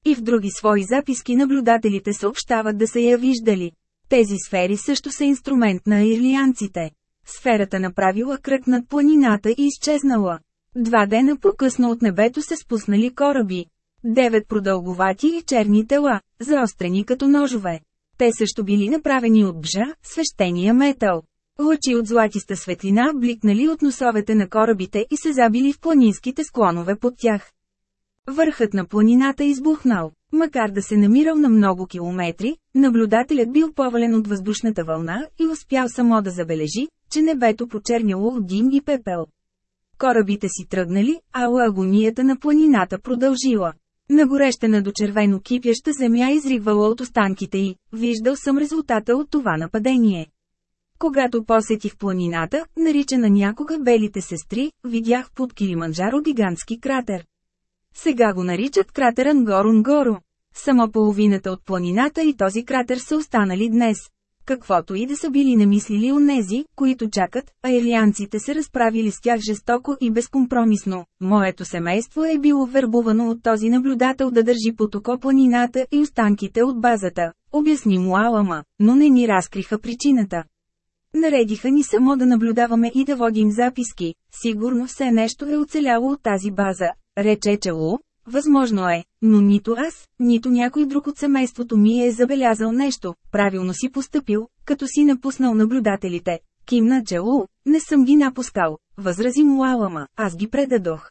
И в други свои записки наблюдателите съобщават да са я виждали. Тези сфери също са инструмент на ирлианците. Сферата направила кръг над планината и изчезнала. Два дена по-късно от небето се спуснали кораби. Девет продълговати и черни тела, заострени като ножове. Те също били направени от бжа, свещения метал. Лъчи от златиста светлина бликнали от носовете на корабите и се забили в планинските склонове под тях. Върхът на планината избухнал. Макар да се намирал на много километри, наблюдателят бил повален от въздушната вълна и успял само да забележи, че небето почерняло от дим и пепел. Корабите си тръгнали, а агонията на планината продължила. Нагорещена до червено кипяща земя изригвала от останките й, виждал съм резултата от това нападение. Когато посетих планината, наричана някога Белите сестри, видях под Килиманджаро гигантски кратер. Сега го наричат кратера Нгорун-Горо. Само половината от планината и този кратер са останали днес. Каквото и да са били намислили онези, които чакат, а елианците се разправили с тях жестоко и безкомпромисно. Моето семейство е било вербувано от този наблюдател да държи под око планината и останките от базата. Обясни му Алама, но не ни разкриха причината. Наредиха ни само да наблюдаваме и да водим записки. Сигурно все нещо е оцеляло от тази база, рече Челу. Възможно е, но нито аз, нито някой друг от семейството ми е забелязал нещо, правилно си поступил, като си напуснал наблюдателите. Кимна Челу, не съм ги напускал, възрази му Алама, аз ги предадох.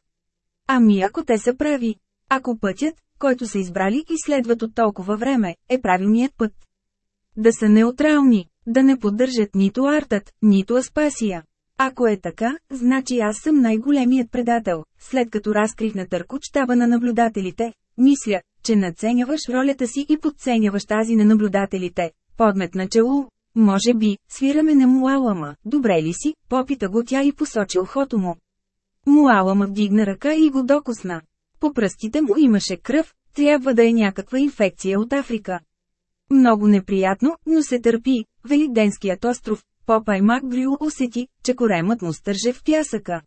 Ами ако те са прави, ако пътят, който са избрали и следват от толкова време, е правилният път. Да са неутрални, да не поддържат нито Артът, нито Аспасия. Ако е така, значи аз съм най-големият предател. След като разкрих на търкот щаба на наблюдателите, мисля, че надценяваш ролята си и подценяваш тази на наблюдателите. Подмет на челу. Може би, свираме на Муалама, добре ли си, попита го тя и посочи ухото му. Муалама вдигна ръка и го докосна. По пръстите му имаше кръв, трябва да е някаква инфекция от Африка. Много неприятно, но се търпи. Великденският остров, Попай Макгрил усети, че коремът му стърже в пясъка.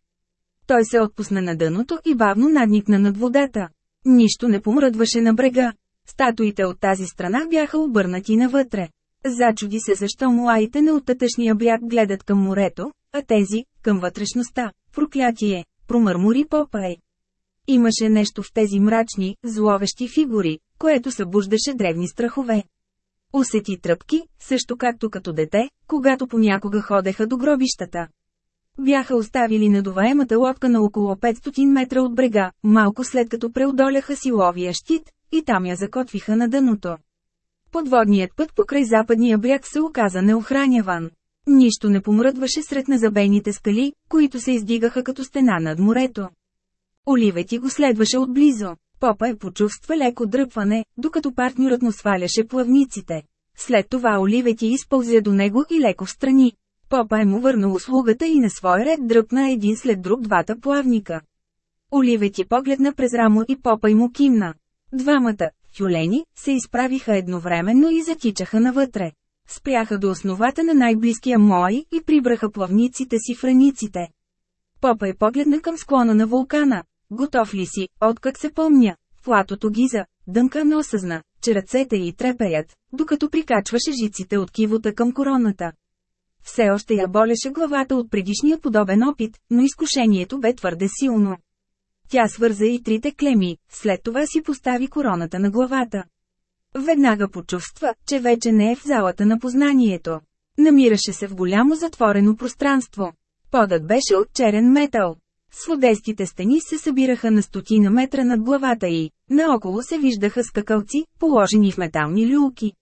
Той се отпусна на дъното и бавно надникна над водата. Нищо не помръдваше на брега. Статуите от тази страна бяха обърнати навътре. Зачуди се защо муаите на оттатъчния бряг гледат към морето, а тези – към вътрешността. Проклятие, промърмори Попай. Имаше нещо в тези мрачни, зловещи фигури, което събуждаше древни страхове. Усети тръпки, също както като дете, когато понякога ходеха до гробищата. Бяха оставили надуваемата лодка на около 500 метра от брега, малко след като преодоляха силовия щит, и там я закотвиха на дъното. Подводният път покрай западния бряг се оказа неохраняван. Нищо не помръдваше сред назабените скали, които се издигаха като стена над морето. Оливети го следваше отблизо. Попа е почувства леко дръпване, докато партньорът му сваляше плавниците. След това Оливети изпълзе до него и леко встрани. Е му върнал услугата и на свой ред дръпна един след друг двата плавника. Оливети погледна през рамо и Попа му кимна. Двамата, тюлени, се изправиха едновременно и затичаха навътре. Спряха до основата на най-близкия мой и прибраха плавниците си в раниците. Попа е погледна към склона на вулкана. Готов ли си, откак се помня? Платото Гиза, Дънкан осъзна, че ръцете й трепеят, докато прикачваше жиците от кивота към короната. Все още я болеше главата от предишния подобен опит, но изкушението бе твърде силно. Тя свърза и трите клеми, след това си постави короната на главата. Веднага почувства, че вече не е в залата на познанието. Намираше се в голямо затворено пространство. Подът беше от черен метал. Сводестите стени се събираха на стотина метра над главата й. Наоколо се виждаха скакалци, положени в метални люлки.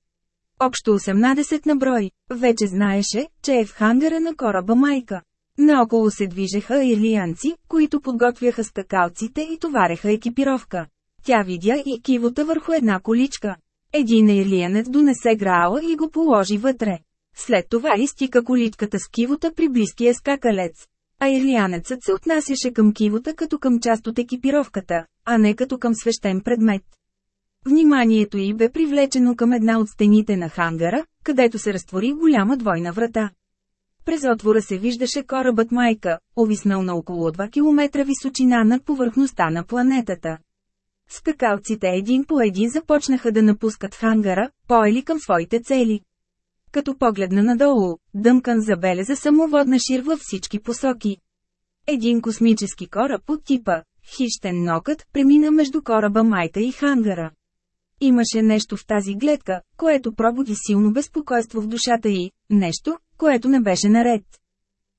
Общо 18 на брой. Вече знаеше, че е в хангара на кораба майка. Наоколо се движеха ирлианци, които подготвяха скакалците и товареха екипировка. Тя видя и кивота върху една количка. Един ирлиянец донесе граала и го положи вътре. След това изтика количката с кивота при близкия скакалец. А ирлианецът се отнасяше към кивота като към част от екипировката, а не като към свещен предмет. Вниманието й бе привлечено към една от стените на хангара, където се разтвори голяма двойна врата. През отвора се виждаше корабът Майка, овиснал на около 2 км височина над повърхността на планетата. Скакалците един по един започнаха да напускат хангара, поели към своите цели. Като погледна надолу, Дъмкан забеляза самоводна шир във всички посоки. Един космически кораб от типа «Хищен нокът» премина между кораба Майка и хангара. Имаше нещо в тази гледка, което пробуди силно безпокойство в душата й, нещо, което не беше наред.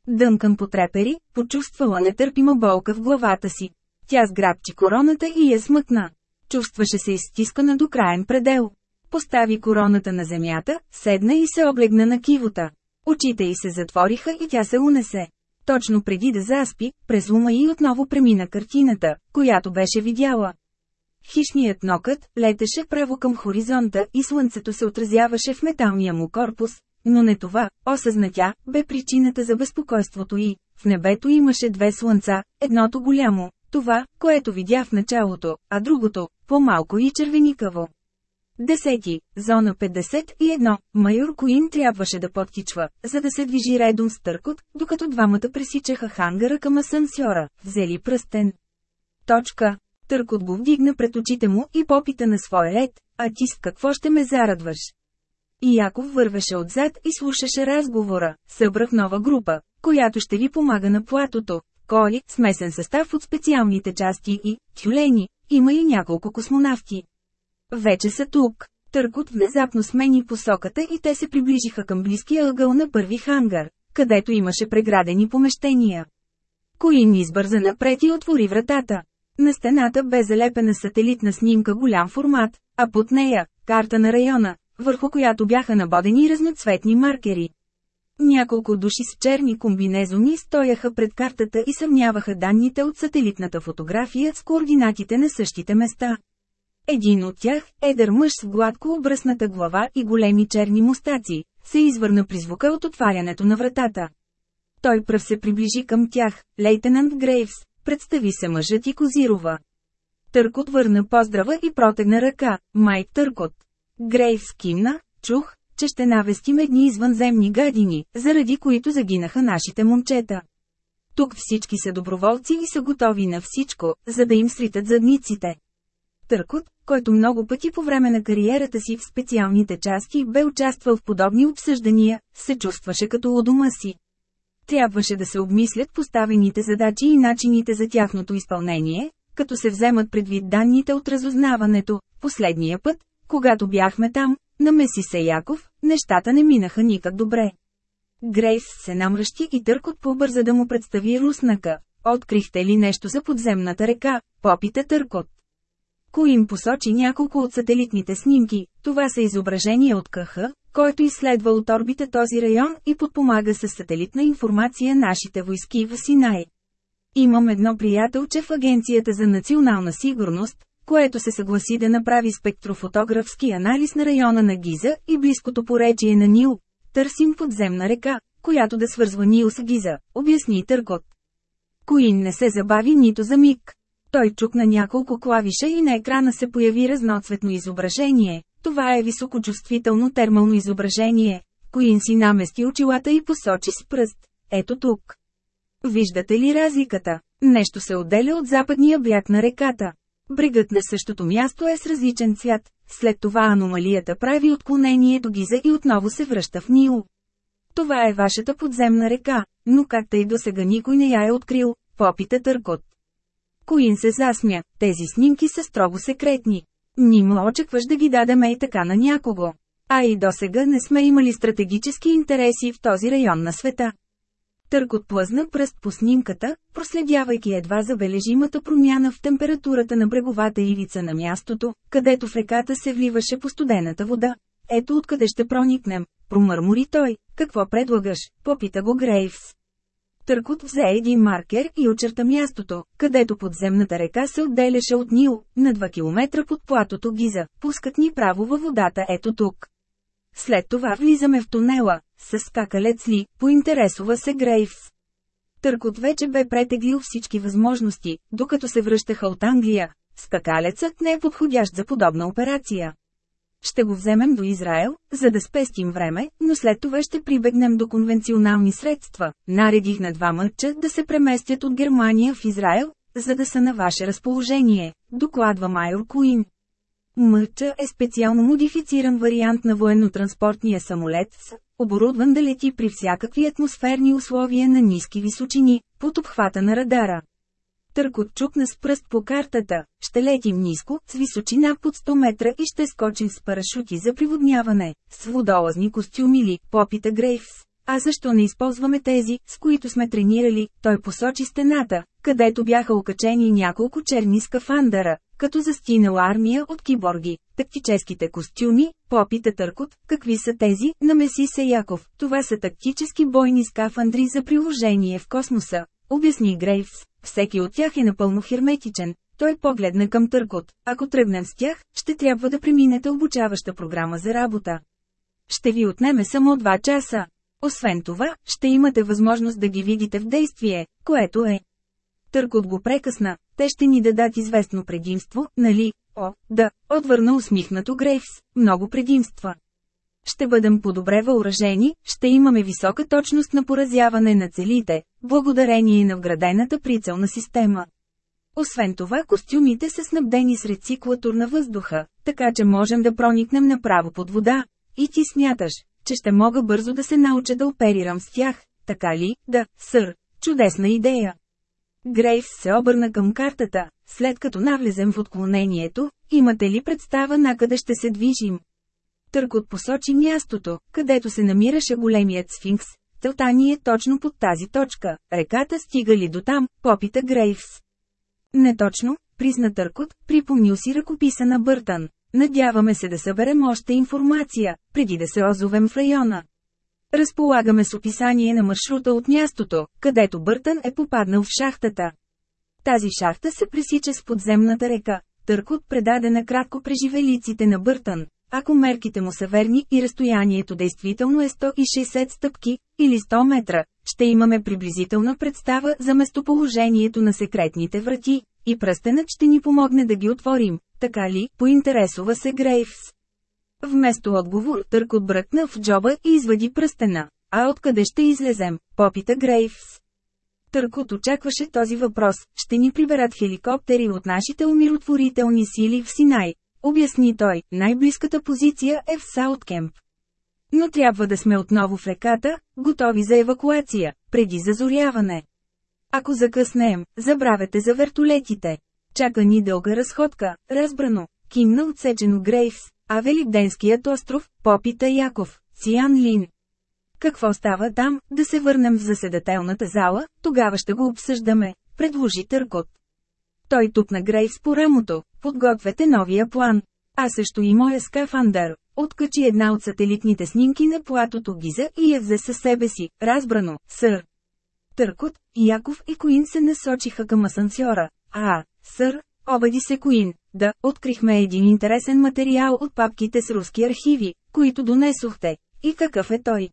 Дънкан потрепери, почувствала нетърпима болка в главата си. Тя сграбчи короната и я смъкна. Чувстваше се изстискана до краен предел. Постави короната на земята, седна и се облегна на кивота. Очите й се затвориха и тя се унесе. Точно преди да заспи, през ума и отново премина картината, която беше видяла. Хищният нокът летеше право към хоризонта и слънцето се отразяваше в металния му корпус, но не това, осъзна тя, бе причината за безпокойството й. В небето имаше две слънца, едното голямо, това, което видя в началото, а другото, по-малко и червеникаво. Десети, зона 51, майор Коин трябваше да подтичва, за да се движи редом с търкот, докато двамата пресичаха хангара към асансьора, взели пръстен. Точка. Търкот го вдигна пред очите му и попита на своя ред, а ти с какво ще ме зарадваш? И Яков вървеше отзад и слушаше разговора. Събрах нова група, която ще ви помага на платото. Коли, смесен състав от специалните части и тюлени, има и няколко космонавти. Вече са тук. Търкот внезапно смени посоката и те се приближиха към близкия ъгъл на първи хангар, където имаше преградени помещения. Коин избърза напред и отвори вратата. На стената бе залепена сателитна снимка голям формат, а под нея – карта на района, върху която бяха набодени разноцветни маркери. Няколко души с черни комбинезони стояха пред картата и съмняваха данните от сателитната фотография с координатите на същите места. Един от тях, едър мъж с гладко обръсната глава и големи черни мустаци, се извърна при звука от отварянето на вратата. Той пръв се приближи към тях, лейтенант Грейвс, представи се мъжът и Козирова. Търкот върна поздрава и протегна ръка, Майк Търкот. Грейвс кимна, чух, че ще навестим едни извънземни гадини, заради които загинаха нашите момчета. Тук всички са доброволци и са готови на всичко, за да им сритат задниците. Търкот, който много пъти по време на кариерата си в специалните части бе участвал в подобни обсъждания, се чувстваше като у дома си. Трябваше да се обмислят поставените задачи и начините за тяхното изпълнение, като се вземат предвид данните от разузнаването. Последния път, когато бяхме там, намеси се Яков, нещата не минаха никак добре. Грейс се намръщи и Търкот побърза да му представи руснака. Открихте ли нещо за подземната река? Попита Търкот. Коим посочи няколко от сателитните снимки, това са изображения от КХ, който изследва от орбита този район и подпомага с сателитна информация нашите войски в Синай. Имам едно приятелче в Агенцията за национална сигурност, което се съгласи да направи спектрофотографски анализ на района на Гиза и близкото поречие на Нил. Търсим подземна река, която да свързва Нил с Гиза, обясни Търкот. Коин не се забави нито за миг. Той чукна няколко клавиша и на екрана се появи разноцветно изображение. Това е високочувствително термално изображение. Коин си намести очилата и посочи с пръст. Ето тук. Виждате ли разликата? Нещо се отделя от западния бряг на реката. Брегът на същото място е с различен цвят, след това аномалията прави отклонение до Гиза и отново се връща в Нил. Това е вашата подземна река, но както и до сега никой не я е открил, попита Търкот. Коин се засмя, тези снимки са строго секретни. Нима очакваш да ги дадем и така на някого. А и до сега не сме имали стратегически интереси в този район на света. Търкот плъзна пръст по снимката, проследявайки едва забележимата промяна в температурата на бреговата ивица на мястото, където в реката се вливаше по студената вода. Ето откъде ще проникнем, промърмори той. Какво предлагаш? Попита го Грейвс. Търкот взе един маркер и очерта мястото, където подземната река се отделяше от Нил, на 2 км под платото Гиза. Пускат ни право във водата ето тук. След това влизаме в тунела, с скакалец ли, поинтересува се Грейвс. Търкот вече бе претеглил всички възможности, докато се връщаха от Англия. Скакалецът не е подходящ за подобна операция. Ще го вземем до Израел, за да спестим време, но след това ще прибегнем до конвенционални средства. Наредих на два мъча да се преместят от Германия в Израел, за да са на ваше разположение, докладва майор Куин. Мърча е специално модифициран вариант на военно-транспортния самолет с, оборудван да лети при всякакви атмосферни условия на ниски височини, под обхвата на радара. Търкот чукна с пръст по картата, ще летим ниско, с височина под 100 метра и ще скочим с парашути за приводняване, с водолазни костюми ли, попита Грейвс. А защо не използваме тези, с които сме тренирали? Той посочи стената, където бяха окачени няколко черни скафандъра, като застинала армия от киборги. Тактическите костюми, попита Търкот, какви са тези, намеси се Яков. Това са тактически бойни скафандри за приложение в космоса, обясни Грейвс. Всеки от тях е напълно херметичен. Той погледна към Търкот. Ако тръгнем с тях, ще трябва да преминете обучаваща програма за работа. Ще ви отнеме само 2 часа. Освен това, ще имате възможност да ги видите в действие, което е. Търкот го прекъсна, те ще ни дадат известно предимство, нали? О, да, отвърна усмихнато Грейвс, много предимства. Ще бъдем по-добре въоръжени, ще имаме висока точност на поразяване на целите, благодарение на вградената прицелна система. Освен това костюмите са снабдени с рециклатор на въздуха, така че можем да проникнем направо под вода. И ти смяташ, че ще мога бързо да се науча да оперирам с тях, така ли? Да, сър. Чудесна идея. Грейвс се обърна към картата, след като навлезем в отклонението, имате ли представа на къде ще се движим? Търкот посочи мястото, където се намираше големият сфинкс. Целта ни е точно под тази точка. Реката стига ли до там, попита Грейвс. Не точно, призна Търкот, припомнил си ръкописа на Бъртън. Надяваме се да съберем още информация, преди да се озовем в района. Разполагаме с описание на маршрута от мястото, където Бъртън е попаднал в шахтата. Тази шахта се пресича с подземната река. Търкот предаде накратко преживелиците на Бъртън. Ако мерките му са верни и разстоянието действително е 160 стъпки, или 100 метра, ще имаме приблизителна представа за местоположението на секретните врати, и пръстенът ще ни помогне да ги отворим, така ли, поинтересува се Грейвс. Вместо отговор, търк отбръкна в джоба и извади пръстена. А откъде ще излезем? Попита Грейвс. Търкот очакваше този въпрос. Ще ни приберат хеликоптери от нашите умиротворителни сили в Синай. Обясни той, най-близката позиция е в Сауткемп. Но трябва да сме отново в реката, готови за евакуация, преди зазоряване. Ако закъснеем, забравете за вертолетите. Чака ни дълга разходка, разбрано, кимна отсечено Грейвс, а Великденският остров, попита Яков, Циан Лин. Какво става там, да се върнем в заседателната зала, тогава ще го обсъждаме, предложи Търкот. Той тупна Грейвс по рамото, подгответе новия план. А също и моя скафандър. Откачи една от сателитните снимки на платото Гиза и я взе със себе си, разбрано, сър. Търкот, Яков и Коин се насочиха към асансьора. А, сър, обади се Коин, да, открихме един интересен материал от папките с руски архиви, които донесохте. И какъв е той?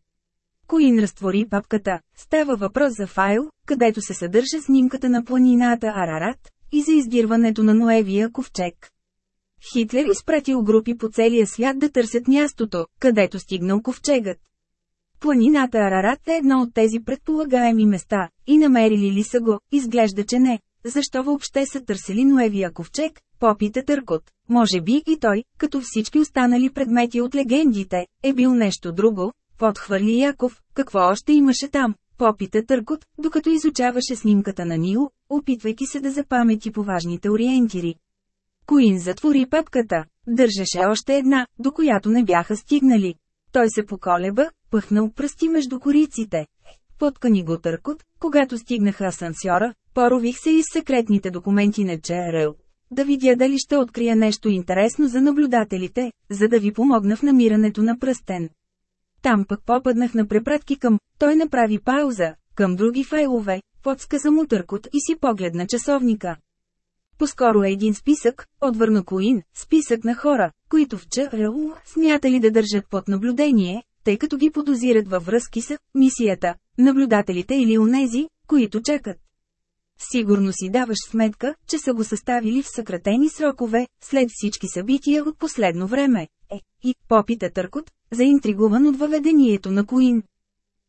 Коин разтвори папката. Става въпрос за файл, където се съдържа снимката на планината Арарат, и за издирването на Ноевия ковчег. Хитлер изпратил групи по целия свят да търсят мястото, където стигнал ковчегът. Планината Арарат е едно от тези предполагаеми места, и намерили ли са го, изглежда че не. защо въобще са търсили Ноевия ковчег, попита Търкот. Може би и той, като всички останали предмети от легендите, е бил нещо друго, подхвърли Яков, какво още имаше там, попита Търкот, докато изучаваше снимката на Нил, опитвайки се да запамети по важните ориентири. Коин затвори папката. Държеше още една, до която не бяха стигнали. Той се поколеба, пъхнал пръсти между кориците. Поткани го търкот, когато стигнаха асансьора, порових се из секретните документи на ЧРЛ. Да видя дали ще открия нещо интересно за наблюдателите, за да ви помогна в намирането на пръстен. Там пък попаднах на препратки към, той направи пауза, към други файлове, подсказа му търкот и си погледна часовника. По-скоро е един списък, отвърна Коин, списък на хора, които в ЧРУ смятали да държат под наблюдение, тъй като ги подозират във връзки с мисията, наблюдателите или онези, които чакат. Сигурно си даваш сметка, че са го съставили в съкратени срокове, след всички събития от последно време. Е, и, попита Търкот, заинтригуван от въведението на Коин.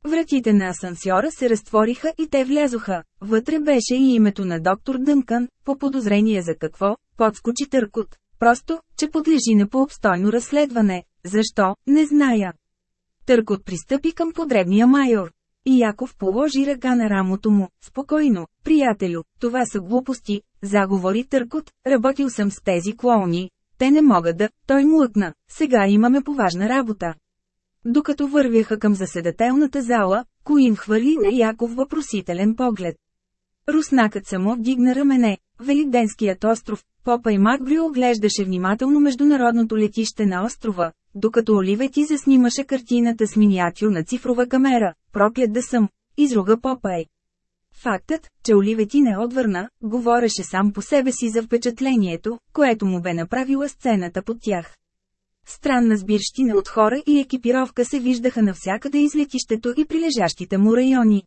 Вратите на асансьора се разтвориха и те влязоха. Вътре беше и името на доктор Дънкан, по подозрение за какво, подскочи търкот. Просто, че подлежи на пообстойно разследване. Защо, не зная. Търкот пристъпи към подребния майор. И Яков положи ръка на рамото му. Спокойно, приятелю, това са глупости, заговори Търкот, работил съм с тези клоуни. Те не могат да, той млъкна, сега имаме поважна работа. Докато вървяха към заседателната зала, Коин хвърли на Яков въпросителен поглед. Руснакът само вдигна рамене. Великденският остров, Попа и Макбри оглеждаше внимателно международното летище на острова, докато Оливети заснимаше картината с миниатюрна цифрова камера. Проклет да съм, изруга Попай. Фактът, че Оливети не отвърна, говореше сам по себе си за впечатлението, което му бе направила сцената под тях. Странна сбирщина от хора и екипировка се виждаха навсякъде из летището и прилежащите му райони.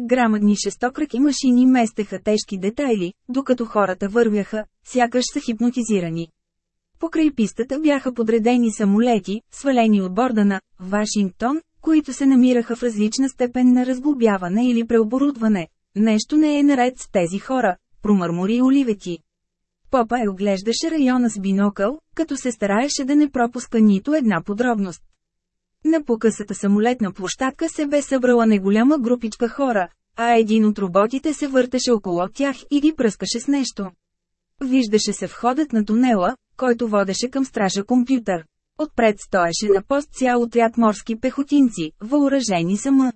Грамадни шестокраки машини местеха тежки детайли, докато хората вървяха, сякаш са хипнотизирани. Покрай пистата бяха подредени самолети, свалени от борда на Вашингтон, които се намираха в различна степен на разглобяване или преоборудване. Нещо не е наред с тези хора, промърмори Оливети. Попа е оглеждаше района с бинокъл, като се стараеше да не пропуска нито една подробност. На покъсата самолетна площадка се бе събрала неголяма групичка хора, а един от роботите се въртеше около тях и ги пръскаше с нещо. Виждаше се входът на тунела, който водеше към стража компютър. Отпред стоеше на пост цял отряд морски пехотинци, въоръжени са м.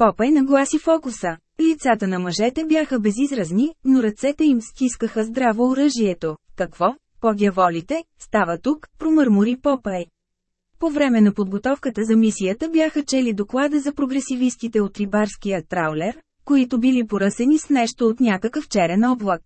Попай нагласи фокуса. Лицата на мъжете бяха безизразни, но ръцете им стискаха здраво оръжието. Какво? Подяволите, става тук, промърмори Попай. По време на подготовката за мисията бяха чели доклада за прогресивистите от рибарския траулер, които били поръсени с нещо от някакъв черен облак.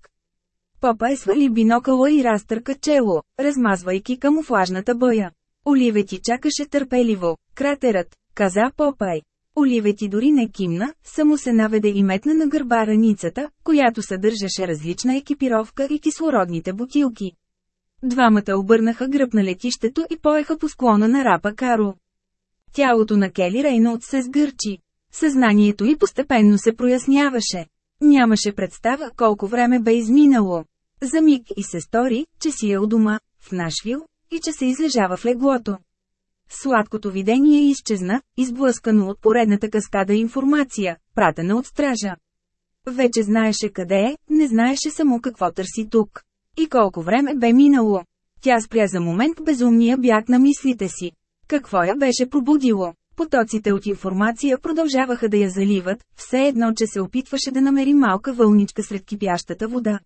Попай свали бинокъла и разтърка чело, размазвайки камуфлажната боя. Оливети чакаше търпеливо. Кратерът, каза Попай. Оливети дори не кимна, само се наведе и метна на гърба раницата, която съдържаше различна екипировка и кислородните бутилки. Двамата обърнаха гръб на летището и поеха по склона на Рапа Каро. Тялото на Кели Рейнолд се сгърчи. Съзнанието й постепенно се проясняваше. Нямаше представа колко време бе изминало. За миг и се стори, че си е у дома, в Нашвил, и че се излежава в леглото. Сладкото видение изчезна, изблъскано от поредната каскада информация, пратена от стража. Вече знаеше къде е, не знаеше само какво търси тук. И колко време бе минало. Тя спря за момент безумния бяг на мислите си. Какво я беше пробудило? Потоците от информация продължаваха да я заливат, все едно, че се опитваше да намери малка вълничка сред кипящата вода.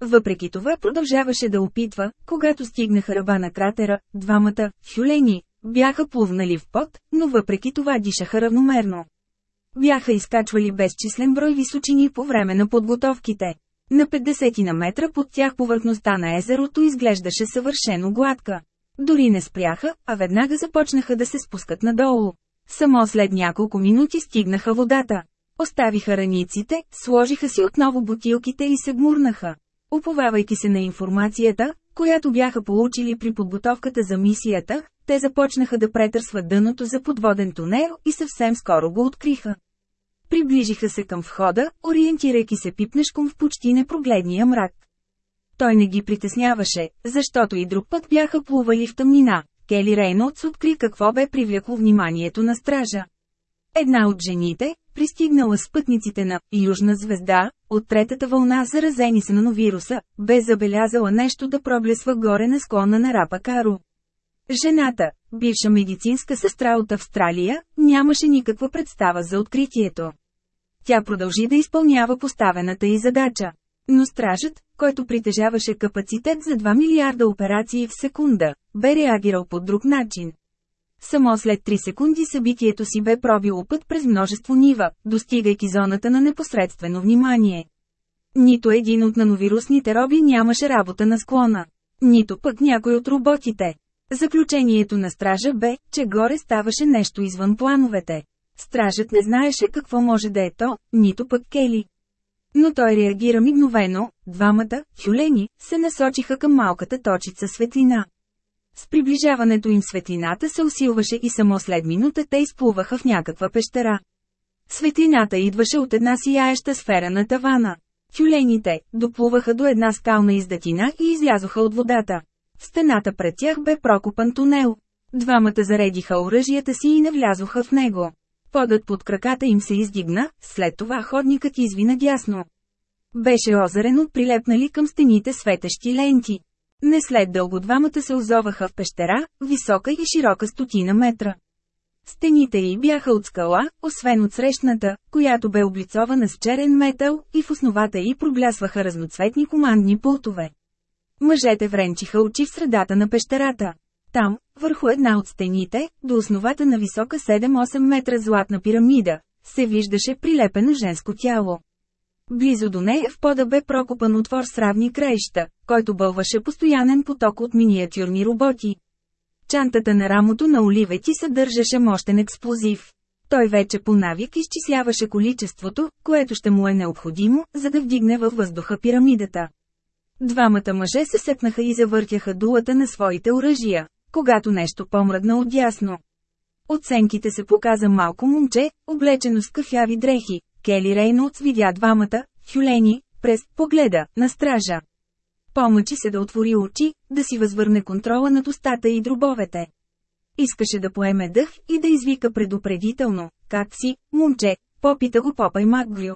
Въпреки това продължаваше да опитва, когато стигнаха ръба на кратера, двамата, хюлени, бяха плувнали в пот, но въпреки това дишаха равномерно. Бяха изкачвали безчислен брой височини по време на подготовките. На 50 на метра под тях повърхността на езерото изглеждаше съвършено гладка. Дори не спряха, а веднага започнаха да се спускат надолу. Само след няколко минути стигнаха водата. Оставиха раниците, сложиха си отново бутилките и се гмурнаха. Уповавайки се на информацията, която бяха получили при подготовката за мисията, те започнаха да претърсват дъното за подводен тунел и съвсем скоро го откриха. Приближиха се към входа, ориентирайки се пипнешком в почти непрогледния мрак. Той не ги притесняваше, защото и друг път бяха плували в тъмнина. Кели Рейнолдс откри какво бе привлякло вниманието на стража. Една от жените, пристигнала с пътниците на «Южна звезда», от третата вълна заразени с нановируса, бе забелязала нещо да проблесва горе на склона на Рапа Каро. Жената, бивша медицинска сестра от Австралия, нямаше никаква представа за откритието. Тя продължи да изпълнява поставената й задача. Но стражът, който притежаваше капацитет за 2 милиарда операции в секунда, бе реагирал по друг начин. Само след 3 секунди събитието си бе пробило път през множество нива, достигайки зоната на непосредствено внимание. Нито един от нановирусните роби нямаше работа на склона. Нито пък някой от роботите. Заключението на стража бе, че горе ставаше нещо извън плановете. Стражът не знаеше какво може да е то, нито пък Кели. Но той реагира мигновено, двамата, хюлени, се насочиха към малката точица светлина. С приближаването им светлината се усилваше и само след минута те изплуваха в някаква пещера. Светлината идваше от една сияеща сфера на тавана. Тюлените доплуваха до една скална издатина и излязоха от водата. В стената пред тях бе прокопан тунел. Двамата заредиха оръжията си и навлязоха в него. Подът под краката им се издигна, след това ходникът изви надясно. Беше озарен прилепнали към стените светещи ленти. Не след дълго двамата се озоваха в пещера, висока и широка стотина метра. Стените й бяха от скала, освен от срещната, която бе облицована с черен метал, и в основата й проблясваха разноцветни командни пултове. Мъжете вренчиха очи в средата на пещерата. Там, върху една от стените, до основата на висока 7-8 метра златна пирамида, се виждаше прилепено женско тяло. Близо до нея в пода бе прокопан отвор с равни краища, който бълваше постоянен поток от миниатюрни роботи. Чантата на рамото на оливети съдържаше мощен експлозив. Той вече по навик изчисляваше количеството, което ще му е необходимо, за да вдигне във въздуха пирамидата. Двамата мъже се сепнаха и завъртяха дулата на своите оръжия, когато нещо помръдна отясно. Оценките се показа малко момче, облечено с кафяви дрехи, Кели Рейнолдс видя двамата, хюлени, през погледа на стража. Помъчи се да отвори очи, да си възвърне контрола над устата и дробовете. Искаше да поеме дъх и да извика предупредително, как си, момче, попита го Попай Макгрю.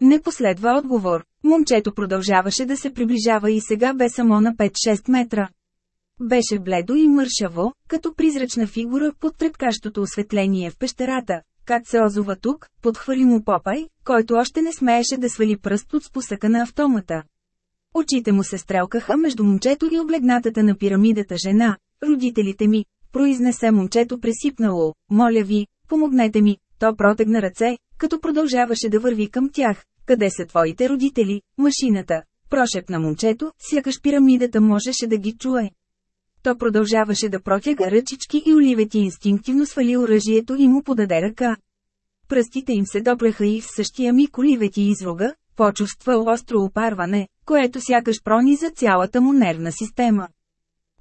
Не последва отговор. Момчето продължаваше да се приближава и сега бе само на 5-6 метра. Беше бледо и мършаво, като призрачна фигура под трепкащото осветление в пещерата, как се озова тук, подхвали му Попай, който още не смееше да свали пръст от спусъка на автомата. Очите му се стрелкаха между момчето и облегнатата на пирамидата жена. Родителите ми, произнесе момчето пресипнало, моля ви, помогнете ми, то протегна ръце, като продължаваше да върви към тях. Къде са твоите родители, машината? Прошепна момчето, сякаш пирамидата можеше да ги чуе. То продължаваше да протяга ръчички и оливети инстинктивно свали оръжието и му подаде ръка. Пръстите им се допреха и в същия миг оливети изрога, почувства остро опарване, което сякаш прониза цялата му нервна система.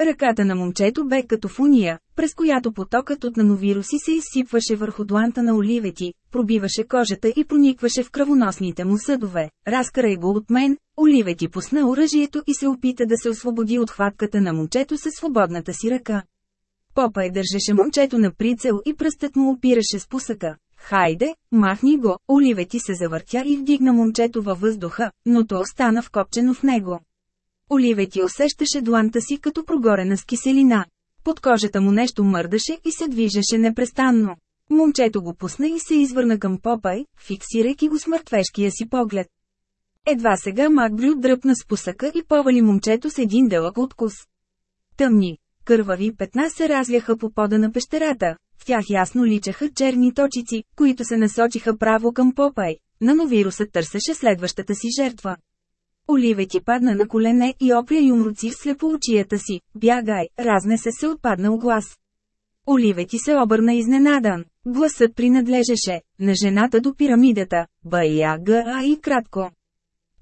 Ръката на момчето бе като фуния, през която потокът от нановируси се изсипваше върху дланта на оливети, пробиваше кожата и проникваше в кръвоносните му съдове. Разкарай го от мен, оливети пусна оръжието и се опита да се освободи от хватката на момчето със свободната си ръка. Попай държеше момчето на прицел и пръстът му опираше с пусъка. Хайде, махни го, оливети се завъртя и вдигна момчето във въздуха, но то остана вкопчено в него. Оливети усещаше дланта си като прогорена с киселина. Под кожата му нещо мърдаше и се движеше непрестанно. Момчето го пусна и се извърна към Попай, фиксирайки го с мъртвешкия си поглед. Едва сега Макбрю дръпна с посъка и повали момчето с един дълъг откус. Тъмни, кървави петна се разляха по пода на пещерата, в тях ясно личаха черни точици, които се насочиха право към Попай. Нановирусът търсеше следващата си жертва. Оливети падна на колене и опря юмруци в слепоочията си. Бягай, разнесе се отпаднал глас. Оливети се обърна изненадан. Гласът принадлежеше на жената до пирамидата, бая а и кратко.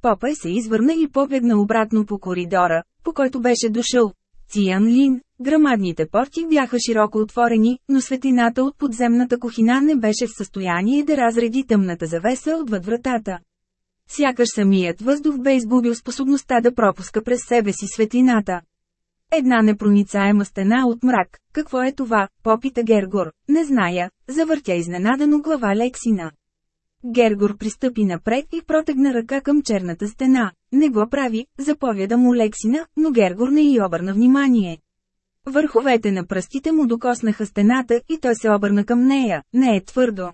Попай се извърна и побегна обратно по коридора, по който беше дошъл. Циан Лин, грамадните порти бяха широко отворени, но светлината от подземната кухина не беше в състояние да разреди тъмната завеса отвъд вратата. Сякаш самият въздух бе изгубил способността да пропуска през себе си светлината. Една непроницаема стена от мрак. Какво е това? Попита Гергор. Не зная, завъртя изненадано глава Лексина. Гергор пристъпи напред и протегна ръка към черната стена. Не го прави, заповяда му Лексина, но Гергор не й обърна внимание. Върховете на пръстите му докоснаха стената и той се обърна към нея, не е твърдо.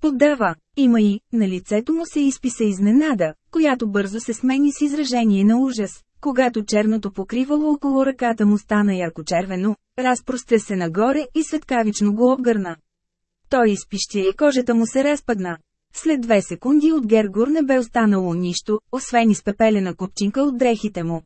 Поддава, има и, на лицето му се изписа изненада, която бързо се смени с изражение на ужас. Когато черното покривало около ръката му стана ярко-червено, разпростря се нагоре и светкавично го обгърна. Той изпищи и кожата му се разпадна. След две секунди от Гергор не бе останало нищо, освен изпепелена копчинка от дрехите му.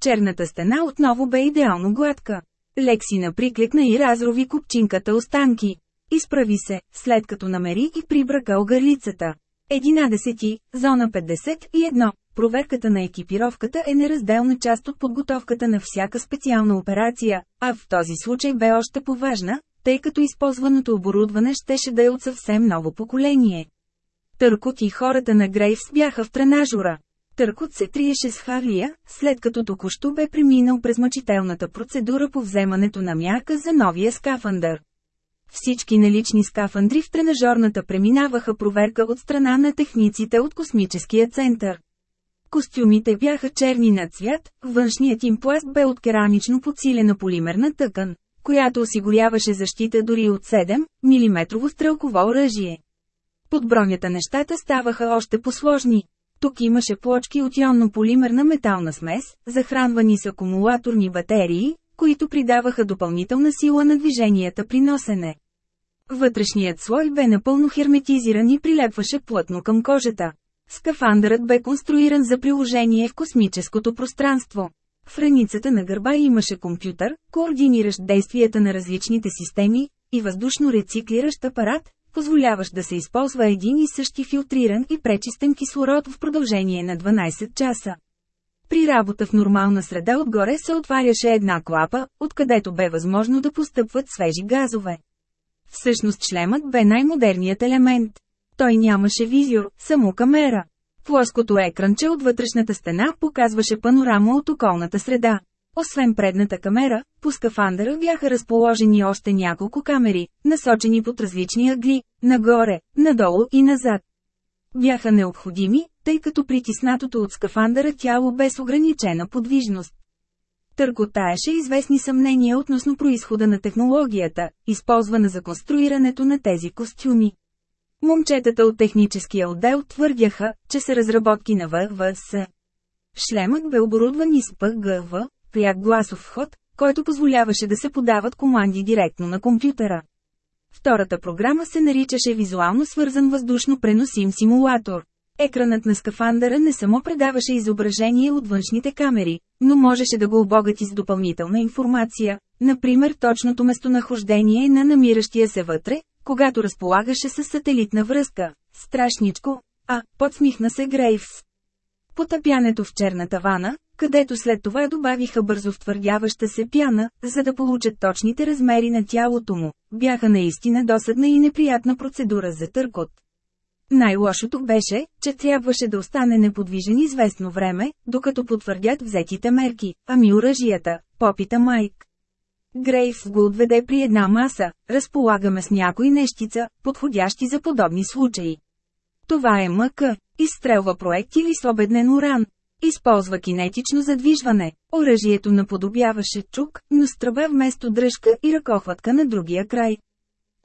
Черната стена отново бе идеално гладка. Лекси наприкликна и разрови копчинката останки. Изправи се, след като намери и прибрака огърлицата. 11. Зона 51. Проверката на екипировката е неразделна част от подготовката на всяка специална операция, а в този случай бе още поважна, тъй като използваното оборудване щеше да е от съвсем ново поколение. Търкот и хората на Грейвс бяха в тренажура. Търкот се триеше с Харлия, след като току-що бе преминал през мъчителната процедура по вземането на мярка за новия скафандър. Всички налични скафандри в тренажорната преминаваха проверка от страна на техниците от космическия център. Костюмите бяха черни на цвят, външният им пласт бе от керамично подсилена полимерна тъкан, която осигуряваше защита дори от 7 мм стрелково оръжие. Под бронята нещата ставаха още посложни. Тук имаше плочки от йонно-полимерна метална смес, захранвани с акумулаторни батерии, които придаваха допълнителна сила на движенията при носене. Вътрешният слой бе напълно херметизиран и прилепваше плътно към кожата. Скафандърът бе конструиран за приложение в космическото пространство. В раницата на гърба имаше компютър, координиращ действията на различните системи, и въздушно рециклиращ апарат, позволяващ да се използва един и същи филтриран и пречистен кислород в продължение на 12 часа. При работа в нормална среда отгоре се отваряше една клапа, откъдето бе възможно да постъпват свежи газове. Всъщност шлемът бе най-модерният елемент. Той нямаше визиор, само камера. Плоското екранче от вътрешната стена показваше панорама от околната среда. Освен предната камера, по скафандъра бяха разположени още няколко камери, насочени под различни ъгли, нагоре, надолу и назад. Бяха необходими, тъй като притиснатото от скафандъра тяло без ограничена подвижност. Търкотаеше известни съмнения относно происхода на технологията, използвана за конструирането на тези костюми. Момчетата от техническия отдел твърдяха, че са разработки на ВВС. Шлемът бе оборудван и с ПГВ, пряк гласов вход, който позволяваше да се подават команди директно на компютъра. Втората програма се наричаше визуално свързан въздушно преносим симулатор. Екранът на скафандъра не само предаваше изображение от външните камери, но можеше да го обогати с допълнителна информация, например точното местонахождение на намиращия се вътре, когато разполагаше с сателитна връзка. Страшничко, а, подсмихна се Грейвс. Потъпянето в черната вана, където след това добавиха бързо втвърдяваща се пяна, за да получат точните размери на тялото му, бяха наистина досадна и неприятна процедура за търкот. Най-лошото беше, че трябваше да остане неподвижен известно време, докато потвърдят взетите мерки, ами оръжията, попита Майк. Грейвс го отведе при една маса, разполагаме с някои нещица, подходящи за подобни случаи. Това е МК, изстрелва проектили с обеднен уран. Използва кинетично задвижване. Оръжието наподобяваше чук, но с тръба вместо дръжка и ръкохватка на другия край.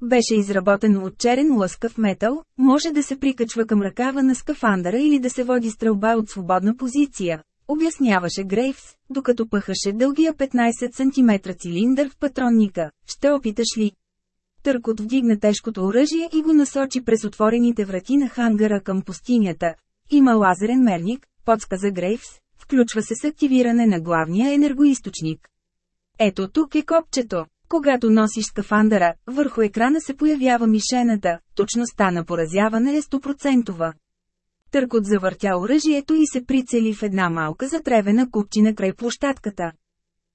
Беше изработено от черен лъскав метал, може да се прикачва към ръкава на скафандъра или да се води стрелба от свободна позиция, обясняваше Грейвс, докато пъхаше дългия 15 см цилиндър в патронника. Ще опиташ ли? Търкот вдигна тежкото оръжие и го насочи през отворените врати на хангара към пустинята. Има лазерен мерник, подсказа Грейвс, включва се с активиране на главния енергоисточник. Ето тук е копчето. Когато носиш скафандъра, върху екрана се появява мишената, точността на поразяване е 100%. Търкот завъртя оръжието и се прицели в една малка затревена купчина край площадката.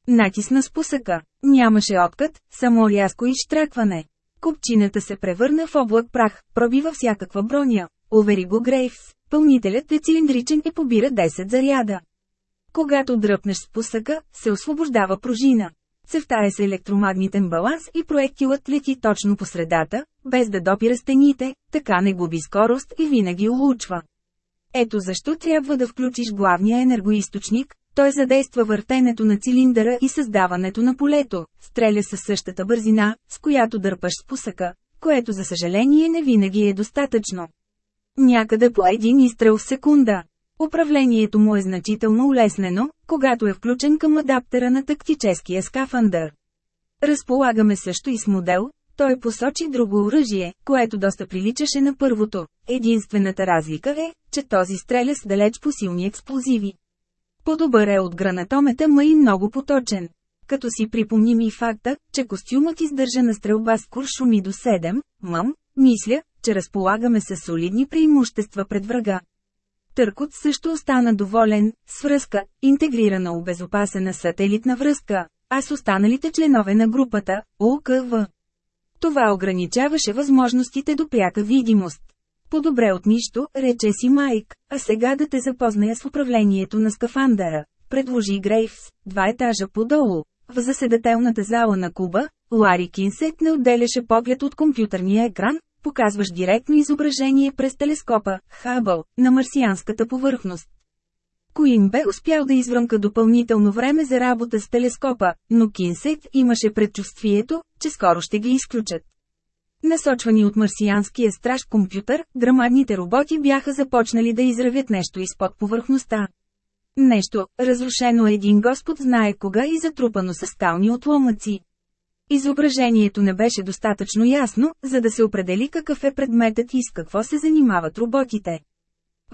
Натисна спусъка. Нямаше откът, само рязко изштракване. Купчината се превърна в облак прах, пробива всякаква броня. Увери го Грейвс. Пълнителят е цилиндричен и побира 10 заряда. Когато дръпнеш спусъка, се освобождава пружина. Цевта е с електромагнитен баланс и проектилът лети точно по средата, без да допира стените, така не губи скорост и винаги улучва. Ето защо трябва да включиш главния енергоисточник, той задейства въртенето на цилиндъра и създаването на полето, стреля със същата бързина, с която дърпаш спусъка, което за съжаление не винаги е достатъчно. Някъде по един изстрел в секунда. Управлението му е значително улеснено, когато е включен към адаптера на тактическия скафандър. Разполагаме също и с модел, той посочи друго оръжие, което доста приличаше на първото. Единствената разлика е, че този стреля с далеч по силни експлозиви. По-добър е от гранатомета, ма и много поточен. Като си припомним и факта, че костюмът издържа на стрелба с куршуми до 7, мъм, мисля, че разполагаме с солидни преимущества пред врага. Търкот също остана доволен, с връзка, интегрирана обезопасена сателитна връзка, а с останалите членове на групата, УКВ. Това ограничаваше възможностите до пряка видимост. По-добре от нищо, рече си Майк, а сега да те запозная с управлението на скафандъра, предложи Грейвс, два етажа подолу. В заседателната зала на Куба, Лари Кинсет не отделяше поглед от компютърния екран, показваш директно изображение през телескопа, Хабъл, на марсианската повърхност. Куин бе успял да изврънка допълнително време за работа с телескопа, но Кинсет имаше предчувствието, че скоро ще ги изключат. Насочвани от марсианския страж компютър, грамадните роботи бяха започнали да изравят нещо изпод повърхността. Нещо, разрушено един господ знае кога и затрупано с скални отломъци. Изображението не беше достатъчно ясно, за да се определи какъв е предметът и с какво се занимават роботите.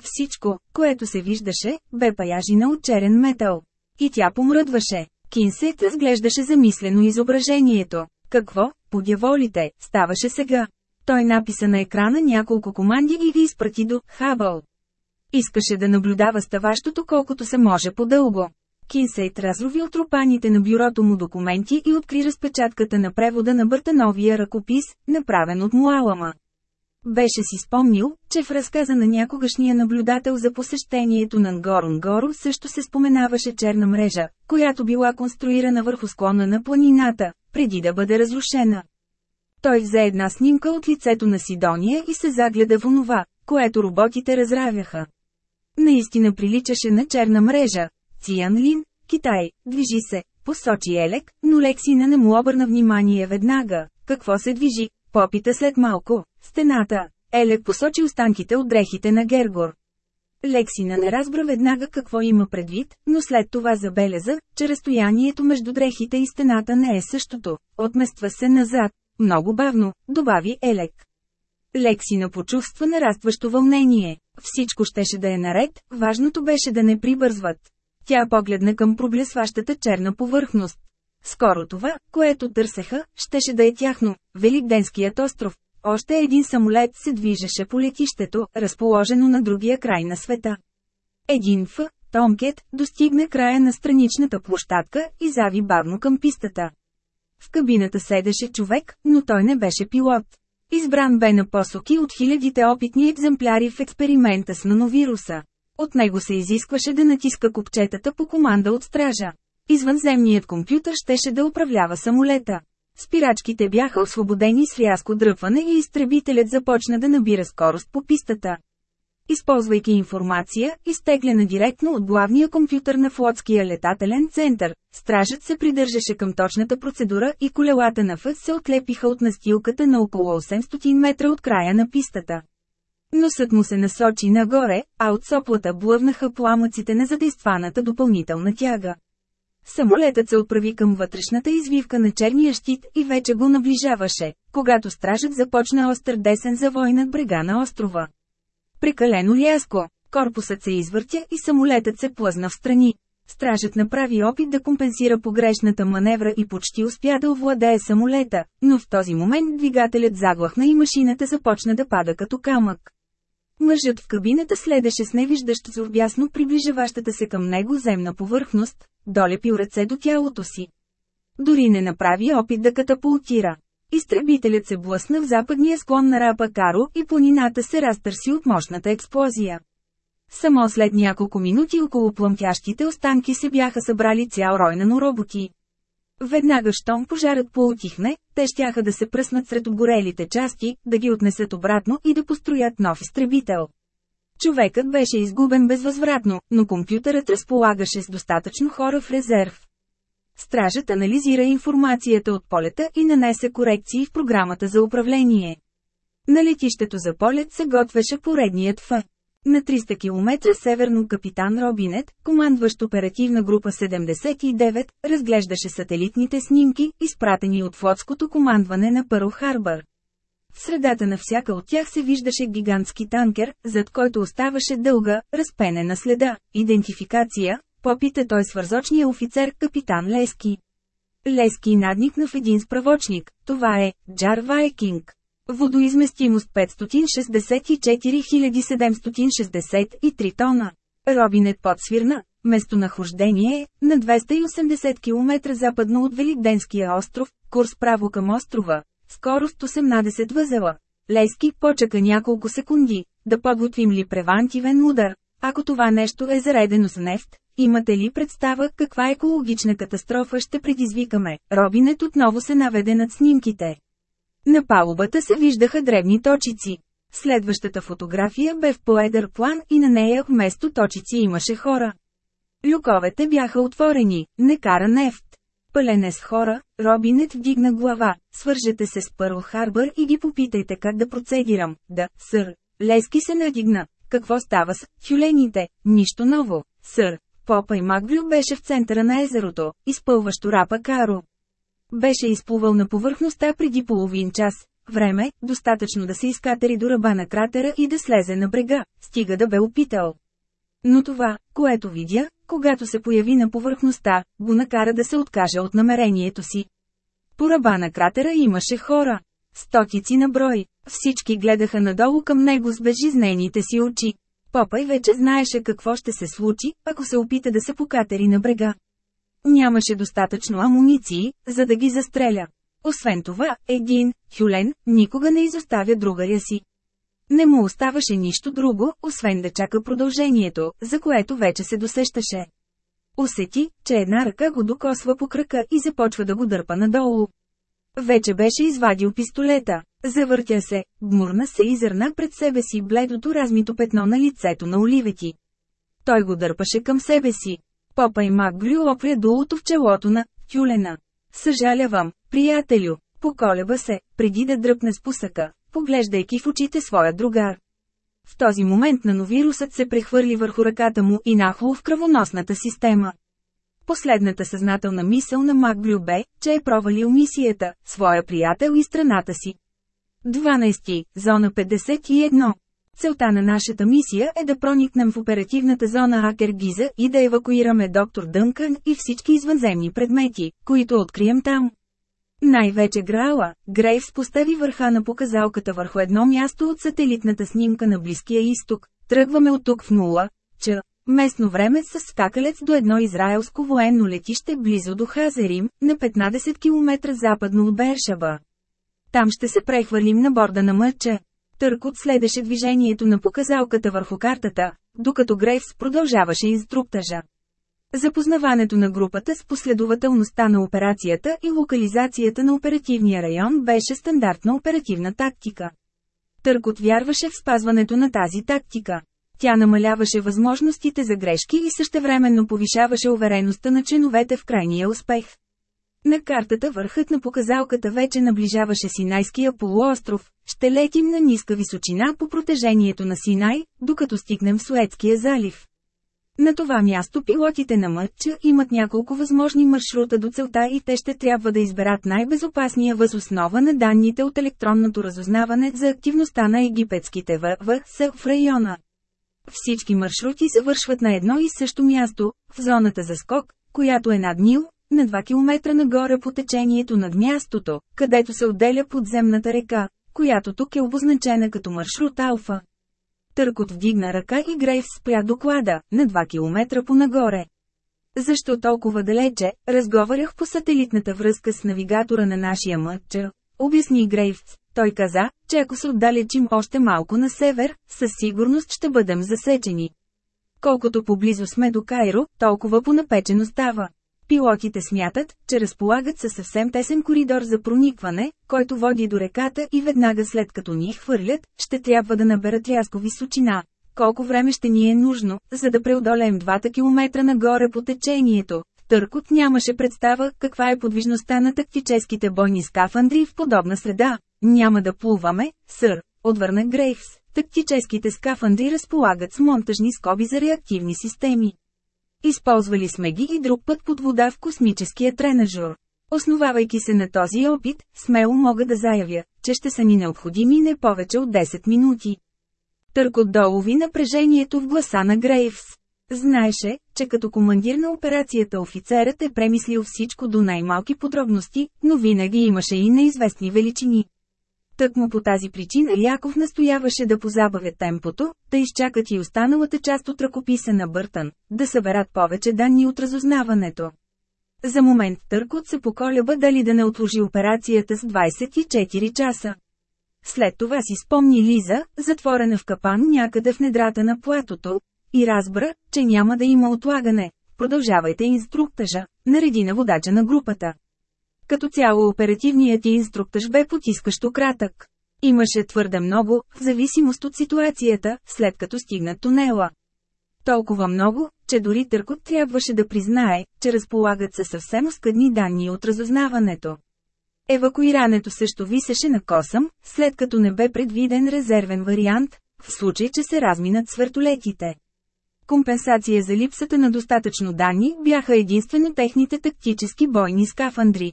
Всичко, което се виждаше, бе паяжина от черен метал. И тя помръдваше. Кинсет разглеждаше замислено изображението. Какво, подяволите, ставаше сега? Той написа на екрана няколко команди и ги изпрати до Хабъл. Искаше да наблюдава ставащото колкото се може по-дълго. Кинсейт разрови отрупаните на бюрото му документи и откри разпечатката на превода на Бъртановия ръкопис, направен от Муалама. Беше си спомнил, че в разказа на някогашния наблюдател за посещението на Нгорун Гору също се споменаваше черна мрежа, която била конструирана върху склона на планината, преди да бъде разрушена. Той взе една снимка от лицето на Сидония и се загледа в онова, което роботите разравяха. Наистина приличаше на черна мрежа. Циан Лин, Китай, движи се, посочи Елек, но Лексина не му обърна внимание веднага. Какво се движи? Попита след малко. Стената. Елек посочи останките от дрехите на Гергор. Лексина не разбра веднага какво има предвид, но след това забеляза, че разстоянието между дрехите и стената не е същото. Отмества се назад. Много бавно, добави Елек. Лексина почувства нарастващо вълнение. Всичко щеше да е наред, важното беше да не прибързват. Тя погледна към проблесващата черна повърхност. Скоро това, което търсеха, щеше да е тяхно, Великденският остров. Още един самолет се движеше по летището, разположено на другия край на света. Един Ф, Томкет, достигна края на страничната площадка и зави бавно към пистата. В кабината седеше човек, но той не беше пилот. Избран бе на посоки от хилядите опитни екземпляри в експеримента с нановируса. От него се изискваше да натиска копчетата по команда от стража. Извънземният компютър щеше да управлява самолета. Спирачките бяха освободени с рязко дръпване и изтребителят започна да набира скорост по пистата. Използвайки информация, изтеглена директно от главния компютър на флотския летателен център, стражът се придържаше към точната процедура и колелата на ФС се отлепиха от настилката на около 800 метра от края на пистата. Носът му се насочи нагоре, а от соплата блъвнаха пламъците на задействаната допълнителна тяга. Самолетът се отправи към вътрешната извивка на черния щит и вече го наближаваше, когато стражът започна остър десен завой над брега на острова. Прекалено рязко, корпусът се извъртя и самолетът се плъзна в страни. Стражът направи опит да компенсира погрешната маневра и почти успя да овладее самолета, но в този момент двигателят заглахна и машината започна да пада като камък. Мъжът в кабината следеше с невиждащ зор приближаващата се към него земна повърхност, долепил ръце до тялото си. Дори не направи опит да катапултира. Изтребителят се блъсна в западния склон на Рапа Каро и планината се разтърси от мощната експлозия. Само след няколко минути около плъмтящите останки се бяха събрали цял рой на роботи. Веднага щом пожарът поутихне, те щяха да се пръснат сред обгорелите части, да ги отнесат обратно и да построят нов изтребител. Човекът беше изгубен безвъзвратно, но компютърът разполагаше с достатъчно хора в резерв. Стражът анализира информацията от полета и нанесе корекции в програмата за управление. На летището за полет се готвеше поредният Ф. На 300 км северно капитан Робинет, командващ оперативна група 79, разглеждаше сателитните снимки, изпратени от флотското командване на Пърл Харбър. В средата на всяка от тях се виждаше гигантски танкер, зад който оставаше дълга, разпенена следа, идентификация, попита той свързочния офицер капитан Лески. Лески надникна в един справочник, това е, Джар Вайкинг. Водоизместимост 564 763 тона. Робинет подсвирна, местонахождение е на 280 км западно от Великденския остров, курс право към острова, скорост 18 възела. Лески почака няколко секунди, да подготвим ли превантивен удар. Ако това нещо е заредено с нефт, имате ли представа каква екологична катастрофа ще предизвикаме? Робинет отново се наведе над снимките. На палубата се виждаха дребни точици. Следващата фотография бе в поедър план и на нея вместо точици имаше хора. Люковете бяха отворени, не кара нефт. Пълене с хора, Робинет вдигна глава, свържете се с Пърл Харбър и ги попитайте как да процедирам. Да, сър. Лески се надигна. Какво става с тюлените? Нищо ново. Сър. Попа и Макглю беше в центъра на езерото, изпълващо рапа Каро. Беше изплувал на повърхността преди половин час. Време, достатъчно да се изкатери до ръба на кратера и да слезе на брега, стига да бе опитал. Но това, което видя, когато се появи на повърхността, го накара да се откаже от намерението си. По ръба на кратера имаше хора. Стотици на брой. Всички гледаха надолу към него с безжизнените си очи. Попай вече знаеше какво ще се случи, ако се опита да се покатери на брега. Нямаше достатъчно амуниции, за да ги застреля. Освен това, един, Хюлен, никога не изоставя другаря си. Не му оставаше нищо друго, освен да чака продължението, за което вече се досещаше. Усети, че една ръка го докосва по крака и започва да го дърпа надолу. Вече беше извадил пистолета. Завъртя се, гмурна се и зърна пред себе си бледото размито петно на лицето на оливети. Той го дърпаше към себе си. Попа и Макгрю опря дулото в челото на тюлена. Съжалявам, приятелю, поколеба се, преди да дръпне с пусъка, поглеждайки в очите своя другар. В този момент нановирусът се прехвърли върху ръката му и нахло в кръвоносната система. Последната съзнателна мисъл на Макблю бе, че е провалил мисията, своя приятел и страната си. 12. Зона 51. Целта на нашата мисия е да проникнем в оперативната зона Акергиза и да евакуираме доктор Дънкън и всички извънземни предмети, които открием там. Най-вече Граала, Грейвс постави върха на показалката върху едно място от сателитната снимка на Близкия изток. Тръгваме от тук в нула, че местно време с скакалец до едно израелско военно летище близо до Хазерим, на 15 км западно от Бершаба. Там ще се прехвърлим на борда на мъча. Търкот следеше движението на показалката върху картата, докато Грейвс продължаваше инструктажа. Запознаването на групата с последователността на операцията и локализацията на оперативния район беше стандартна оперативна тактика. Търкот вярваше в спазването на тази тактика. Тя намаляваше възможностите за грешки и същевременно повишаваше увереността на членовете в крайния успех. На картата върхът на показалката вече наближаваше Синайския полуостров. Ще летим на ниска височина по протежението на Синай, докато стигнем в Суетския залив. На това място пилотите на Мътча имат няколко възможни маршрута до целта и те ще трябва да изберат най-безопасния въз основа на данните от електронното разузнаване за активността на египетските ВВС в района. Всички маршрути завършват на едно и също място, в зоната за скок, която е над Нил, на 2 км нагоре по течението над мястото, където се отделя подземната река, която тук е обозначена като маршрут Алфа. Търкот вдигна ръка и Грейвс спря доклада, на 2 км понагоре. Защо толкова далече, разговарях по сателитната връзка с навигатора на нашия мъч, обясни Грейвс. Той каза, че ако се отдалечим още малко на север, със сигурност ще бъдем засечени. Колкото поблизо сме до Кайро, толкова понапечено става. Пилотите смятат, че разполагат със съвсем тесен коридор за проникване, който води до реката и веднага след като ни хвърлят, ще трябва да наберат рязко височина. Колко време ще ни е нужно, за да преодолеем двата километра нагоре по течението? Търкот нямаше представа каква е подвижността на тактическите бойни скафандри в подобна среда. Няма да плуваме, сър, отвърна Грейвс. Тактическите скафандри разполагат с монтажни скоби за реактивни системи. Използвали сме ги и друг път под вода в космическия тренажор. Основавайки се на този опит, смело мога да заявя, че ще са ни необходими не повече от 10 минути. Търкот долови напрежението в гласа на Грейвс. Знаеше, че като командир на операцията офицерът е премислил всичко до най-малки подробности, но винаги имаше и неизвестни величини. Тъкмо по тази причина Яков настояваше да позабавят темпото, да изчакат и останалата част от ръкописа на Бъртън, да съберат повече данни от разузнаването. За момент Търкот се поколеба дали да не отложи операцията с 24 часа. След това си спомни Лиза, затворена в капан някъде в недрата на платото, и разбра, че няма да има отлагане. Продължавайте инструктажа, нареди на водача на групата. Като цяло оперативният ти инструктаж бе потискащо кратък. Имаше твърде много, в зависимост от ситуацията, след като стигнат тунела. Толкова много, че дори Търкот трябваше да признае, че разполагат със съвсем скъдни данни от разузнаването. Евакуирането също висеше на косъм, след като не бе предвиден резервен вариант, в случай, че се разминат с вертолетите. Компенсация за липсата на достатъчно данни бяха единствено техните тактически бойни скафандри.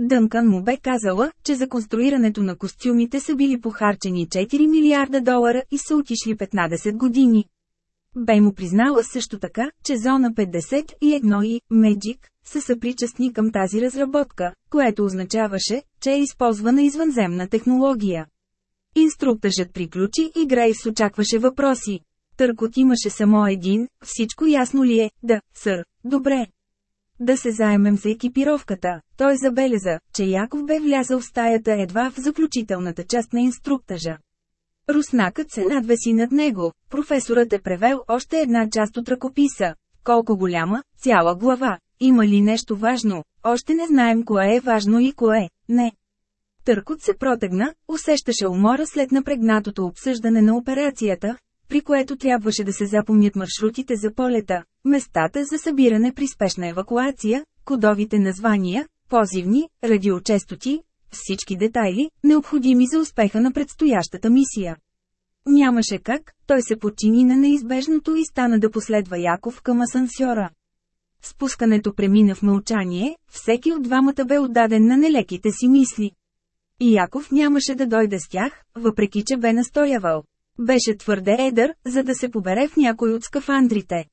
Дънкан му бе казала, че за конструирането на костюмите са били похарчени 4 милиарда долара и са отишли 15 години. Бе му признала също така, че Зона 51 и Magic са съпричастни към тази разработка, което означаваше, че е използвана извънземна технология. Инструктажът приключи и Грейс очакваше въпроси. Търкот имаше само един, всичко ясно ли е, да, сър, добре. Да се заемем с екипировката. Той забеляза, че Яков бе влязъл в стаята едва в заключителната част на инструктажа. Руснакът се надвеси над него, професорът е превел още една част от ръкописа. Колко голяма, цяла глава, има ли нещо важно, още не знаем кое е важно и кое, не. Търкот се протегна, усещаше умора след напрегнатото обсъждане на операцията, при което трябваше да се запомнят маршрутите за полета, местата за събиране при спешна евакуация, кодовите названия, позивни, радиочестоти, всички детайли, необходими за успеха на предстоящата мисия. Нямаше как, той се подчини на неизбежното и стана да последва Яков към асансьора. Спускането премина в мълчание, всеки от двамата бе отдаден на нелеките си мисли. И Яков нямаше да дойде с тях, въпреки че бе настоявал. Беше твърде едър, за да се побере в някой от скафандрите.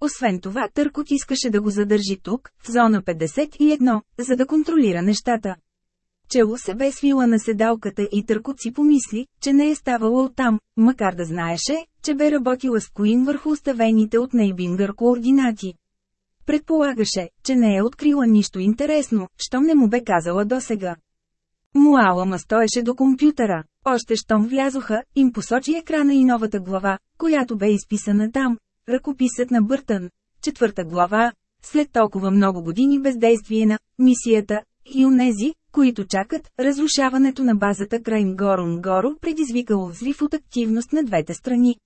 Освен това, Търкот искаше да го задържи тук, в зона 51, за да контролира нещата. Чело се бе свила на седалката и Търкот си помисли, че не е ставала оттам, макар да знаеше, че бе работила с Куин върху оставените от Нейбингър координати. Предполагаше, че не е открила нищо интересно, щом не му бе казала досега. Муалама стоеше до компютъра. Още щом влязоха, им посочи екрана и новата глава, която бе изписана там. Ръкописът на Бъртън. Четвърта глава. След толкова много години бездействие на мисията и унези, които чакат, разрушаването на базата край Нгорун-Горо предизвикало взрив от активност на двете страни.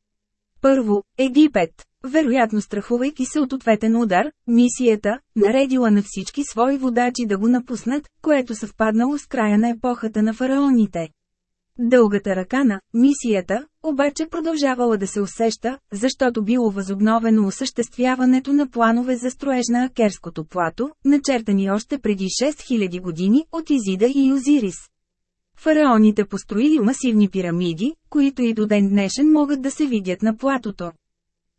Първо, Египет. Вероятно страхувайки се от ответен удар, мисията, наредила на всички свои водачи да го напуснат, което съвпаднало с края на епохата на фараоните. Дългата ръка на мисията, обаче продължавала да се усеща, защото било възобновено осъществяването на планове за строеж на Акерското плато, начертани още преди 6000 години от Изида и Озирис. Фараоните построили масивни пирамиди, които и до ден днешен могат да се видят на платото.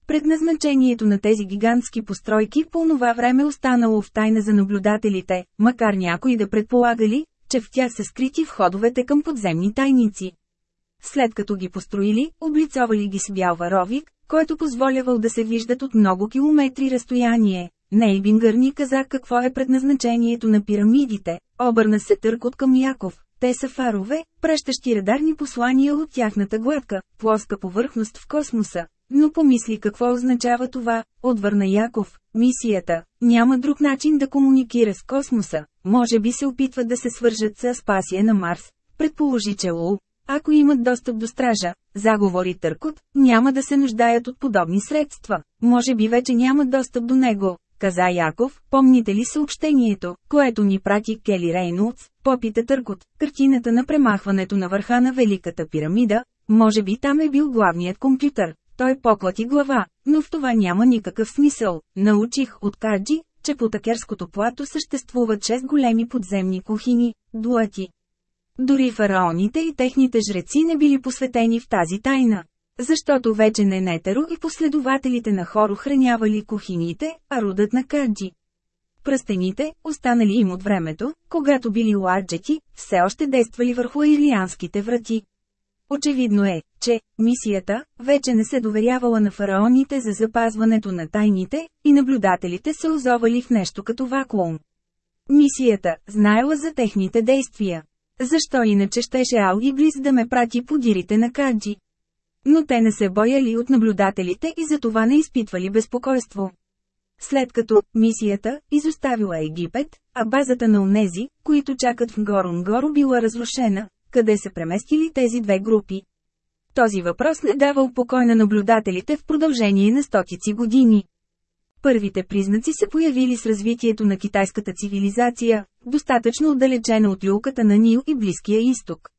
Предназначението на тези гигантски постройки по това време останало в тайна за наблюдателите, макар някои да предполагали, че в тях са скрити входовете към подземни тайници. След като ги построили, облицовали ги с бял варовик, който позволявал да се виждат от много километри разстояние. Нейбингър ни каза какво е предназначението на пирамидите, обърна се търкот към Яков. Те са фарове, пращащи радарни послания от тяхната гладка, плоска повърхност в космоса. Но помисли какво означава това, отвърна Яков. Мисията, няма друг начин да комуникира с космоса, може би се опитват да се свържат с Аспасия на Марс. Предположи, че Лу, ако имат достъп до стража, заговори Търкот, няма да се нуждаят от подобни средства. Може би вече нямат достъп до него, каза Яков, помните ли съобщението, което ни прати Кели Рейнолдс, попита Търкот, картината на премахването на върха на Великата пирамида, може би там е бил главният компютър. Той поклати глава, но в това няма никакъв смисъл. Научих от Каджи, че по такерското плато съществуват 6 големи подземни кухини, дуати. Дори фараоните и техните жреци не били посветени в тази тайна. Защото вече не Нетеро и последователите на хор охранявали кухините, а родът на Каджи. Пръстените, останали им от времето, когато били ладжети, все още действали върху ирлианските врати. Очевидно е, че мисията вече не се доверявала на фараоните за запазването на тайните, и наблюдателите се озовали в нещо като вакуум. Мисията знаела за техните действия. Защо иначе щеше Ал Иблис да ме прати подирите на Каджи? Но те не се бояли от наблюдателите и за това не изпитвали безпокойство. След като мисията изоставила Египет, а базата на онези, които чакат в Горон-Горо била разрушена, къде се преместили тези две групи? Този въпрос не давал покой на наблюдателите в продължение на стотици години. Първите признаци се появили с развитието на китайската цивилизация, достатъчно отдалечена от люлката на Нил и Близкия изток.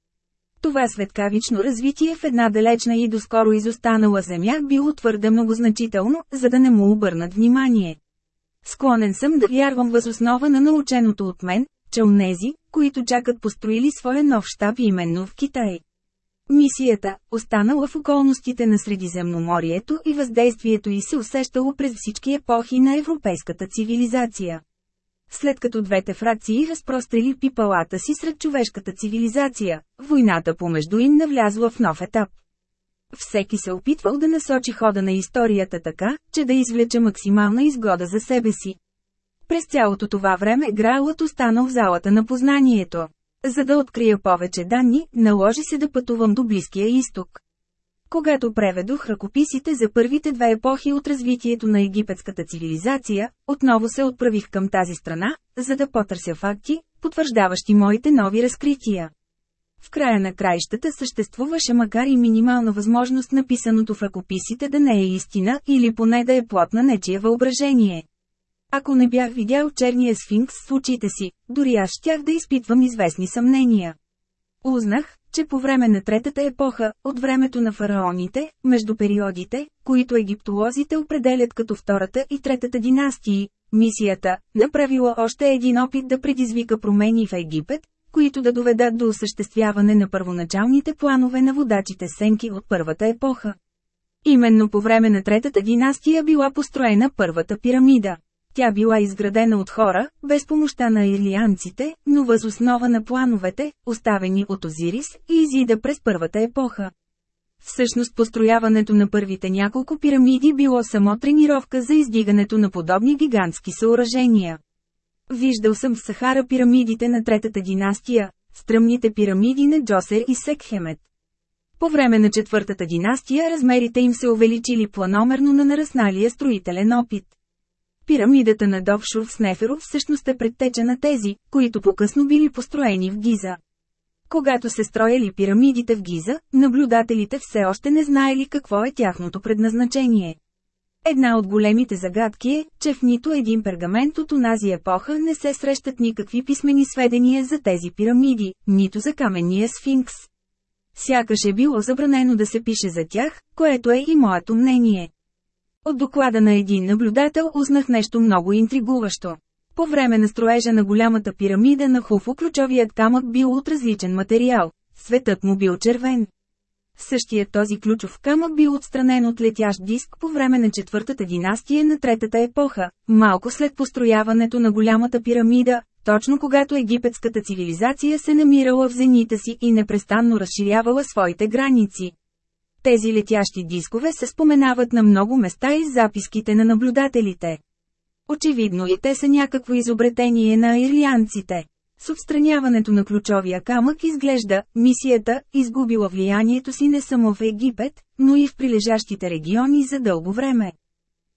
Това светкавично развитие в една далечна и доскоро изостанала земя било твърде много значително, за да не му обърнат внимание. Склонен съм да вярвам възоснова на наученото от мен, че онези, които чакат построили своя нов щаб именно в Китай. Мисията, останала в околностите на Средиземноморието и въздействието й се усещало през всички епохи на европейската цивилизация. След като двете фракции разпрострели пипалата си сред човешката цивилизация, войната помежду им навлязла в нов етап. Всеки се опитвал да насочи хода на историята така, че да извлече максимална изгода за себе си. През цялото това време Граалът останал в залата на познанието. За да открия повече данни, наложи се да пътувам до Близкия изток. Когато преведох ръкописите за първите две епохи от развитието на египетската цивилизация, отново се отправих към тази страна, за да потърся факти, потвърждаващи моите нови разкрития. В края на краищата съществуваше макар и минимална възможност написаното в ръкописите да не е истина или поне да е плод на нечия въображение. Ако не бях видял черния сфинкс с очите си, дори аз щях да изпитвам известни съмнения. Узнах, че по време на третата епоха, от времето на фараоните, между периодите, които египтолозите определят като втората и третата династии, мисията, направила още един опит да предизвика промени в Египет, които да доведат до осъществяване на първоначалните планове на водачите Сенки от първата епоха. Именно по време на третата династия била построена първата пирамида. Тя била изградена от хора, без помощта на ирлианците, но възоснова на плановете, оставени от Озирис и Изида през първата епоха. Всъщност построяването на първите няколко пирамиди било само тренировка за издигането на подобни гигантски съоръжения. Виждал съм в Сахара пирамидите на третата династия, стръмните пирамиди на Джосер и Секхемет. По време на четвъртата династия размерите им се увеличили планомерно на нарасналия строителен опит. Пирамидата на Довшур в Снеферо всъщност е предтеча на тези, които по-късно били построени в Гиза. Когато се строяли пирамидите в Гиза, наблюдателите все още не знаели какво е тяхното предназначение. Една от големите загадки е, че в нито един пергамент от онази епоха не се срещат никакви писмени сведения за тези пирамиди, нито за каменния сфинкс. Сякаш е било забранено да се пише за тях, което е и моето мнение. От доклада на един наблюдател узнах нещо много интригуващо. По време на строежа на голямата пирамида на Хуфу ключовият камък бил от различен материал. Светът му бил червен. Същият този ключов камък бил отстранен от летящ диск по време на четвъртата династия на третата епоха, малко след построяването на голямата пирамида, точно когато египетската цивилизация се намирала в зенита си и непрестанно разширявала своите граници. Тези летящи дискове се споменават на много места и записките на наблюдателите. Очевидно и те са някакво изобретение на ирлианците. С отстраняването на ключовия камък изглежда, мисията, изгубила влиянието си не само в Египет, но и в прилежащите региони за дълго време.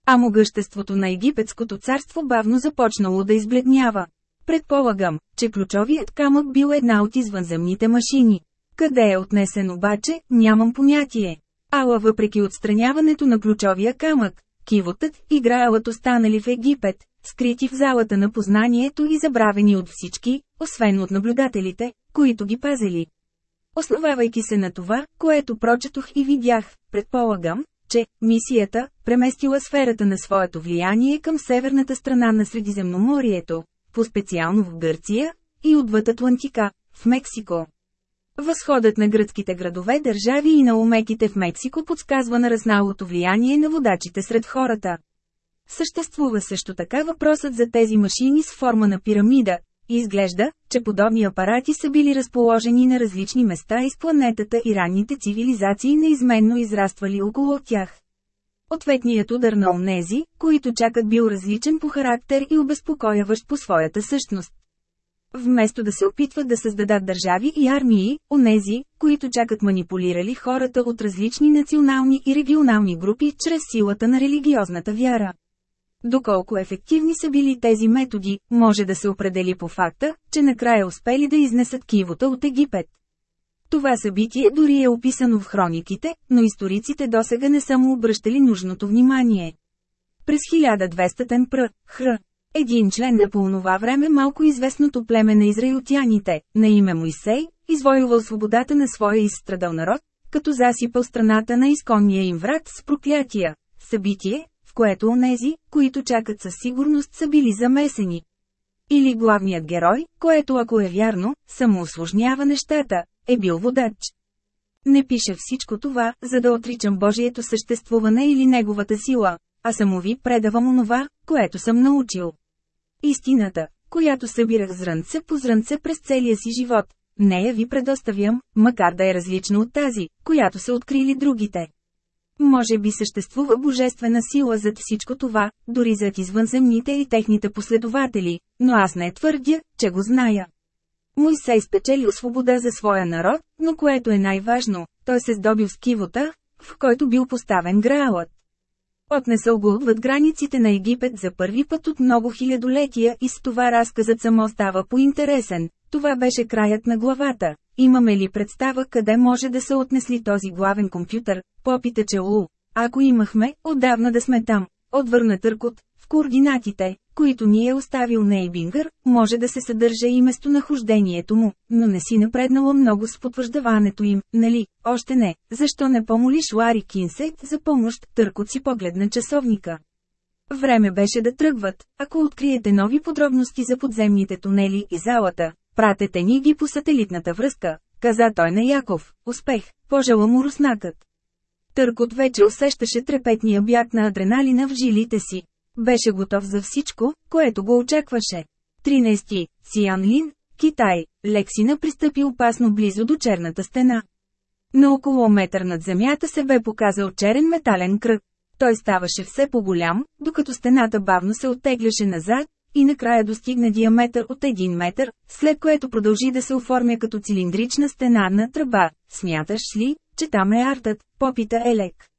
А могъществото на египетското царство бавно започнало да избледнява. Предполагам, че ключовият камък бил една от извънземните машини. Къде е отнесен обаче, нямам понятие. Ала въпреки отстраняването на ключовия камък, кивотът и граалът останали в Египет, скрити в залата на познанието и забравени от всички, освен от наблюдателите, които ги пазили. Основавайки се на това, което прочетох и видях, предполагам, че мисията преместила сферата на своето влияние към северната страна на Средиземноморието, по-специално в Гърция и отвъд Атлантика, в Мексико. Възходът на гръцките градове държави и на умеките в Мексико подсказва на разналото влияние на водачите сред хората. Съществува също така въпросът за тези машини с форма на пирамида. Изглежда, че подобни апарати са били разположени на различни места из планетата и ранните цивилизации неизменно израствали около тях. Ответният удар на онези, които чакат бил различен по характер и обезпокояващ по своята същност. Вместо да се опитват да създадат държави и армии, онези, които чакат манипулирали хората от различни национални и регионални групи чрез силата на религиозната вяра. Доколко ефективни са били тези методи, може да се определи по факта, че накрая успели да изнесат кивота от Египет. Това събитие дори е описано в хрониките, но историците досега не са му обръщали нужното внимание. През 1200 пр. Хр. Един член на по онова време малко известното племе на израилтяните, на име Моисей, извоювал свободата на своя изстрадал народ, като засипал страната на изконния им враг с проклятия. Събитие, в което онези, които чакат със сигурност са били замесени. Или главният герой, което ако е вярно, само осложнява нещата, е бил водач. Не пише всичко това, за да отричам Божието съществуване или Неговата сила, а само ви предавам онова, което съм научил. Истината, която събирах зрънце по зрънце през целия си живот, нея ви предоставям, макар да е различна от тази, която са открили другите. Може би съществува божествена сила зад всичко това, дори зад извънземните и техните последователи, но аз не твърдя, че го зная. Мойсей спечелил свобода за своя народ, но което е най-важно, той се здобил с кивота, в който бил поставен граалът. Отнесъл го отвъд границите на Египет за първи път от много хилядолетия и с това разказът само става поинтересен. Това беше краят на главата. Имаме ли представа къде може да се отнесли този главен компютър? Попита Челу. Ако имахме, отдавна да сме там. Отвърна Търкот. В координатите, които ни е оставил Нейбингър, може да се съдържа и местонахождението му, но не си напреднала много с потвърждаването им, нали? Още не. Защо не помолиш Лари Кинсет за помощ? Търкот си погледна часовника. Време беше да тръгват. Ако откриете нови подробности за подземните тунели и залата, пратете ни ги по сателитната връзка, каза той на Яков. Успех, пожела му руснакът. Търкот вече усещаше трепетния бяг на адреналина в жилите си. Беше готов за всичко, което го очакваше. 13. Сиан Лин, Китай. Лексина пристъпи опасно близо до черната стена. На около метър над земята се бе показал черен метален кръг. Той ставаше все по-голям, докато стената бавно се оттегляше назад, и накрая достигна диаметър от 1 метър, след което продължи да се оформя като цилиндрична стена на тръба. Смяташ ли, че там е артът? Попита Елек.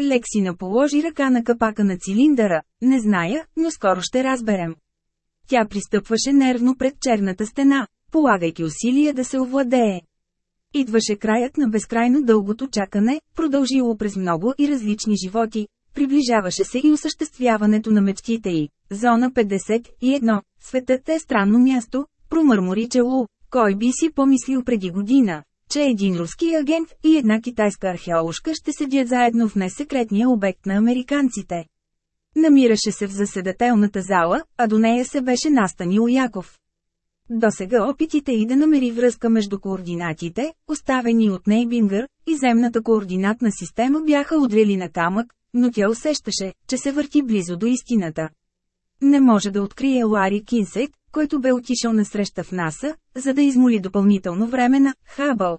Лексина положи ръка на капака на цилиндъра, не зная, но скоро ще разберем. Тя пристъпваше нервно пред черната стена, полагайки усилия да се овладее. Идваше краят на безкрайно дългото чакане, продължило през много и различни животи, приближаваше се и осъществяването на мечтите й. Зона 51. Светът е странно място, промърмори Челу. Кой би си помислил преди година, че един руски агент и една китайска археоложка ще седят заедно в несекретния обект на американците. Намираше се в заседателната зала, а до нея се беше настанил Яков. До сега опитите и да намери връзка между координатите, оставени от Нейбингър, и земната координатна система бяха удрели на камък, но тя усещаше, че се върти близо до истината. Не може да открие Лари Кинсейт, който бе отишъл на среща в НАСА, за да измоли допълнително време на Хабъл.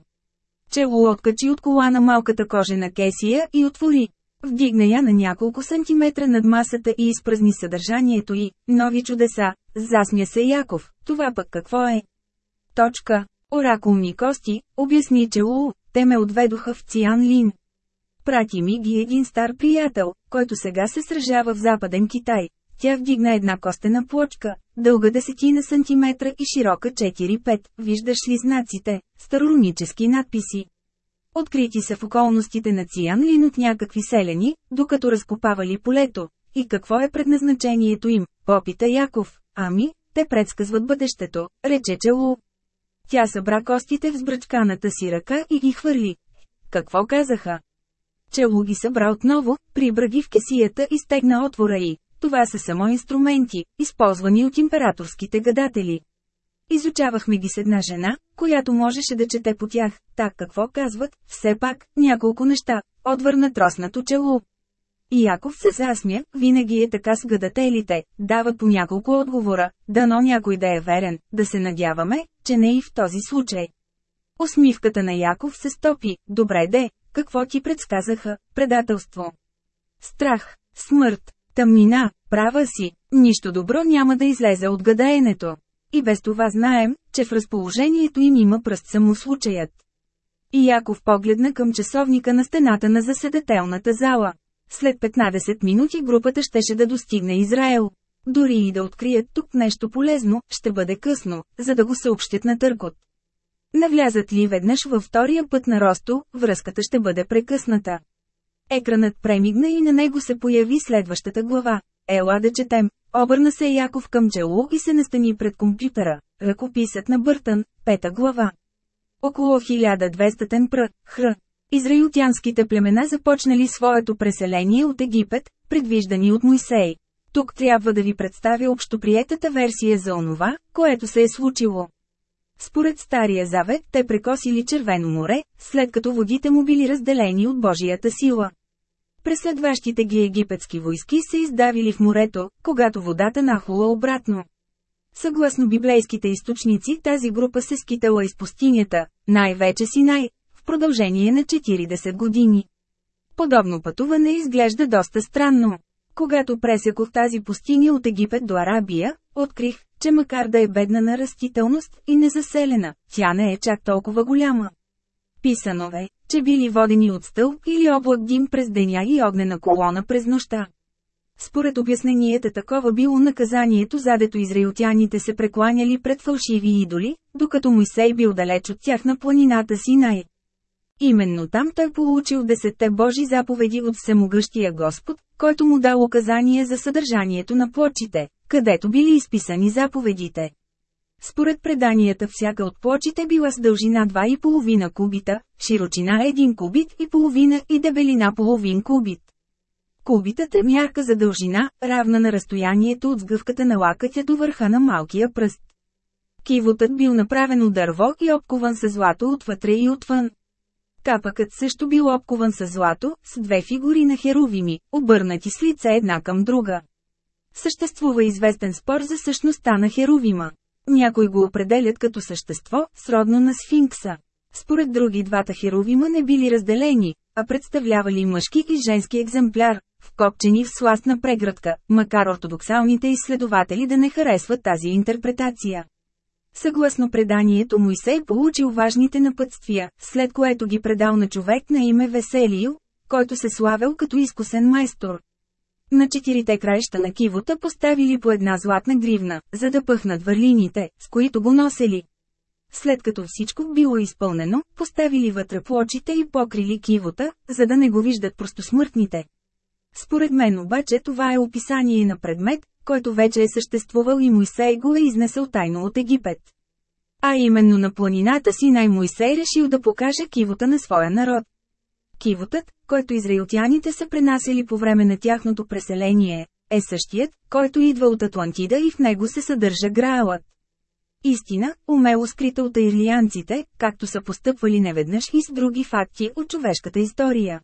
Чело откачи от кола на малката кожена кесия и отвори. Вдигна я на няколко сантиметра над масата и изпразни съдържанието й. Нови чудеса. Засмя се Яков. Това пък какво е? Точка. Оракулни кости, обясни Челу, те ме отведоха в Циан Лин. Прати ми ги един стар приятел, който сега се сражава в западен Китай. Тя вдигна една костена плочка, дълга десетина сантиметра и широка 4-5, виждаш ли знаците, старорунически надписи. Открити са в околностите на Циан Лин от някакви селени, докато разкопавали полето. И какво е предназначението им, попита Яков, ами, те предсказват бъдещето, рече Челу. Тя събра костите в сбръчканата си ръка и ги хвърли. Какво казаха? Челу ги събра отново, прибра ги в кесията и стегна отвора й. Това са само инструменти, използвани от императорските гадатели. Изучавахме ги с една жена, която можеше да чете по тях. Так какво казват, все пак, няколко неща, отвърна троснато чело. И Яков се засмя, винаги е така с гадателите, дават по няколко отговора, дано някой да е верен, да се надяваме, че не и в този случай. Усмивката на Яков се стопи, добре де, какво ти предсказаха, предателство. Страх, смърт, тъмнина, права си, нищо добро няма да излезе от гадаенето. И без това знаем, че в разположението им има пръст само случаят. И Яков погледна към часовника на стената на заседателната зала. След 15 минути групата щеше да достигне Израел. Дори и да открият тук нещо полезно, ще бъде късно, за да го съобщят на търкот. Навлязат ли веднъж във втория път на Росто, връзката ще бъде прекъсната. Екранът премигна и на него се появи следващата глава. Ела да четем. Обърна се Яков към чело и се настани пред компютъра. Ръкописът на Бъртън, пета глава. Около 1200 пр. Хр. Израилтянските племена започнали своето преселение от Египет, предвиждани от Моисей. Тук трябва да ви представя общоприетата версия за онова, което се е случило. Според Стария Завет, те прекосили Червено море, след като водите му били разделени от Божията сила. Преследващите ги египетски войски се издавили в морето, когато водата нахула обратно. Съгласно библейските източници тази група се скитала из пустинята, най-вече Синай, в продължение на 40 години. Подобно пътуване изглежда доста странно. Когато пресекох тази пустиня от Египет до Арабия, открих, че макар да е бедна на растителност и незаселена, тя не е чак толкова голяма. Писано е, че били водени от стълб или облак дим през деня и огнена колона през нощта. Според обясненията такова било наказанието задето израилтяните се прекланяли пред фалшиви идоли, докато Мойсей бил далеч от тях на планината Синай. Именно там той получил десетте Божи заповеди от Всемогъщия Господ, който му дал указание за съдържанието на плочите, където били изписани заповедите. Според преданията всяка от плочите била с дължина 2,5 кубита, широчина 1 кубит и половина и дебелина половин кубит. Кубитът е мярка за дължина, равна на разстоянието от сгъвката на лакътя до върха на малкия пръст. Кивотът бил направен от дърво и обкован с злато отвътре и отвън. Капъкът също бил обкован с злато, с две фигури на херувими, обърнати с лице една към друга. Съществува известен спор за същността на херувима. Някои го определят като същество, сродно на сфинкса. Според други двата херувима не били разделени, а представлявали мъжки и женски екземпляр, вкопчени в сластна преградка, макар ортодоксалните изследователи да не харесват тази интерпретация. Съгласно преданието Мойсей получил важните напътствия, след което ги предал на човек на име Веселио, който се славил като изкусен майстор. На четирите краища на кивота поставили по една златна гривна, за да пъхнат върлините, с които го носели. След като всичко било изпълнено, поставили вътре плочите и покрили кивота, за да не го виждат простосмъртните. Според мен обаче това е описание на предмет, който вече е съществувал и Мойсей го е изнесъл тайно от Египет. А именно на планината си най Мойсей решил да покаже кивота на своя народ. Кивотът, който израилтяните са пренасели по време на тяхното преселение, е същият, който идва от Атлантида и в него се съдържа Граалът. Истина, умело скрита от ирлианците, както са постъпвали неведнъж и с други факти от човешката история.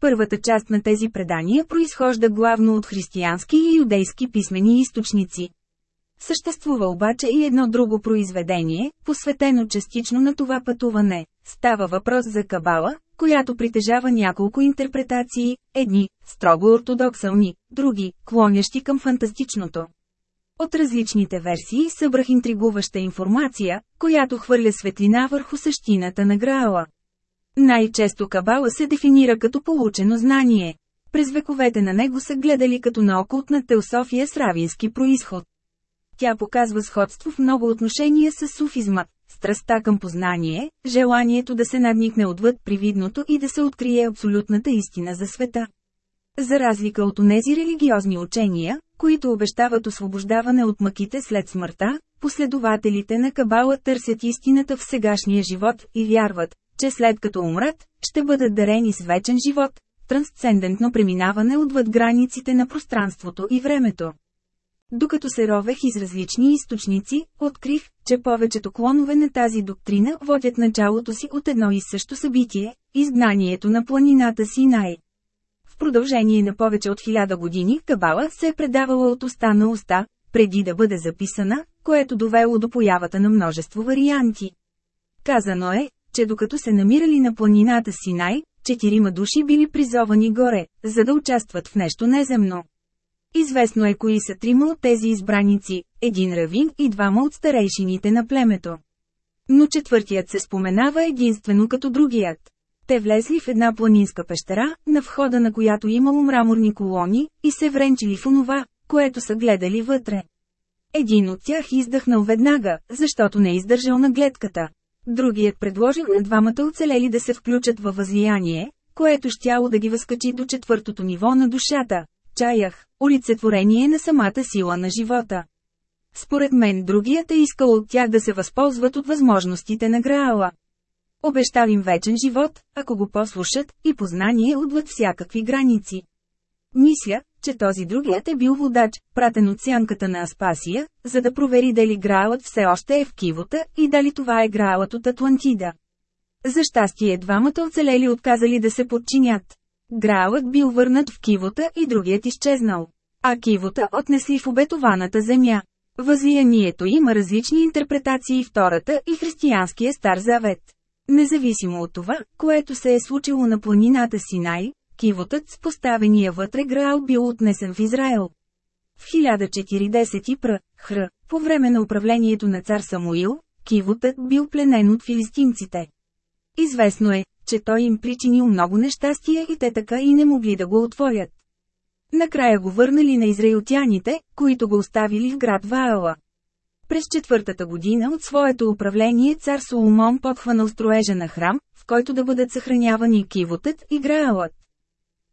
Първата част на тези предания произхожда главно от християнски и юдейски писмени източници. Съществува обаче и едно друго произведение, посветено частично на това пътуване. Става въпрос за Кабала, която притежава няколко интерпретации, едни – строго ортодоксални, други – клонящи към фантастичното. От различните версии събрах интригуваща информация, която хвърля светлина върху същината на Граала. Най-често Кабала се дефинира като получено знание. През вековете на него са гледали като на окултна теософия с равински происход. Тя показва сходство в много отношения с суфизма, страстта към познание, желанието да се надникне отвъд привидното и да се открие абсолютната истина за света. За разлика от онези религиозни учения, които обещават освобождаване от мъките след смъртта, последователите на Кабала търсят истината в сегашния живот и вярват, че след като умрат, ще бъдат дарени с вечен живот, трансцендентно преминаване отвъд границите на пространството и времето. Докато се ровех из различни източници, открих, че повечето клонове на тази доктрина водят началото си от едно и също събитие – изгнанието на планината Синай. В продължение на повече от хиляда години Кабала се е предавала от уста на уста, преди да бъде записана, което довело до появата на множество варианти. Казано е, че докато се намирали на планината Синай, четирима души били призовани горе, за да участват в нещо неземно. Известно е кои са трима от тези избраници, един равин и двама от старейшините на племето. Но четвъртият се споменава единствено като другият. Те влезли в една планинска пещера, на входа на която имало мраморни колони, и се вренчили в онова, което са гледали вътре. Един от тях издъхнал веднага, защото не издържал на гледката. Другият предложил на двамата оцелели да се включат във възлияние, което щяло да ги възкачи до четвъртото ниво на душата, чаях, олицетворение на самата сила на живота. Според мен другият е искал от тях да се възползват от възможностите на Граала. Обещал им вечен живот, ако го послушат, и познание отвъд всякакви граници. Мисля, че този другият е бил водач, пратен от сянката на Аспасия, за да провери дали Граалът все още е в Кивота и дали това е Граалът от Атлантида. За щастие двамата оцелели отказали да се подчинят. Граалът бил върнат в Кивота и другият изчезнал. А Кивота отнесли в обетованата земя. Възлиянието има различни интерпретации втората и християнския Стар Завет. Независимо от това, което се е случило на планината Синай, кивотът с поставения вътре Граал бил отнесен в Израел. В 1040 пр. хр. по време на управлението на цар Самуил, кивотът бил пленен от филистимците. Известно е, че той им причинил много нещастия и те така и не могли да го отворят. Накрая го върнали на израилтяните, които го оставили в град Ваала. През четвъртата година от своето управление цар Соломон подхванал строежа на храм, в който да бъдат съхранявани кивотът и граалът.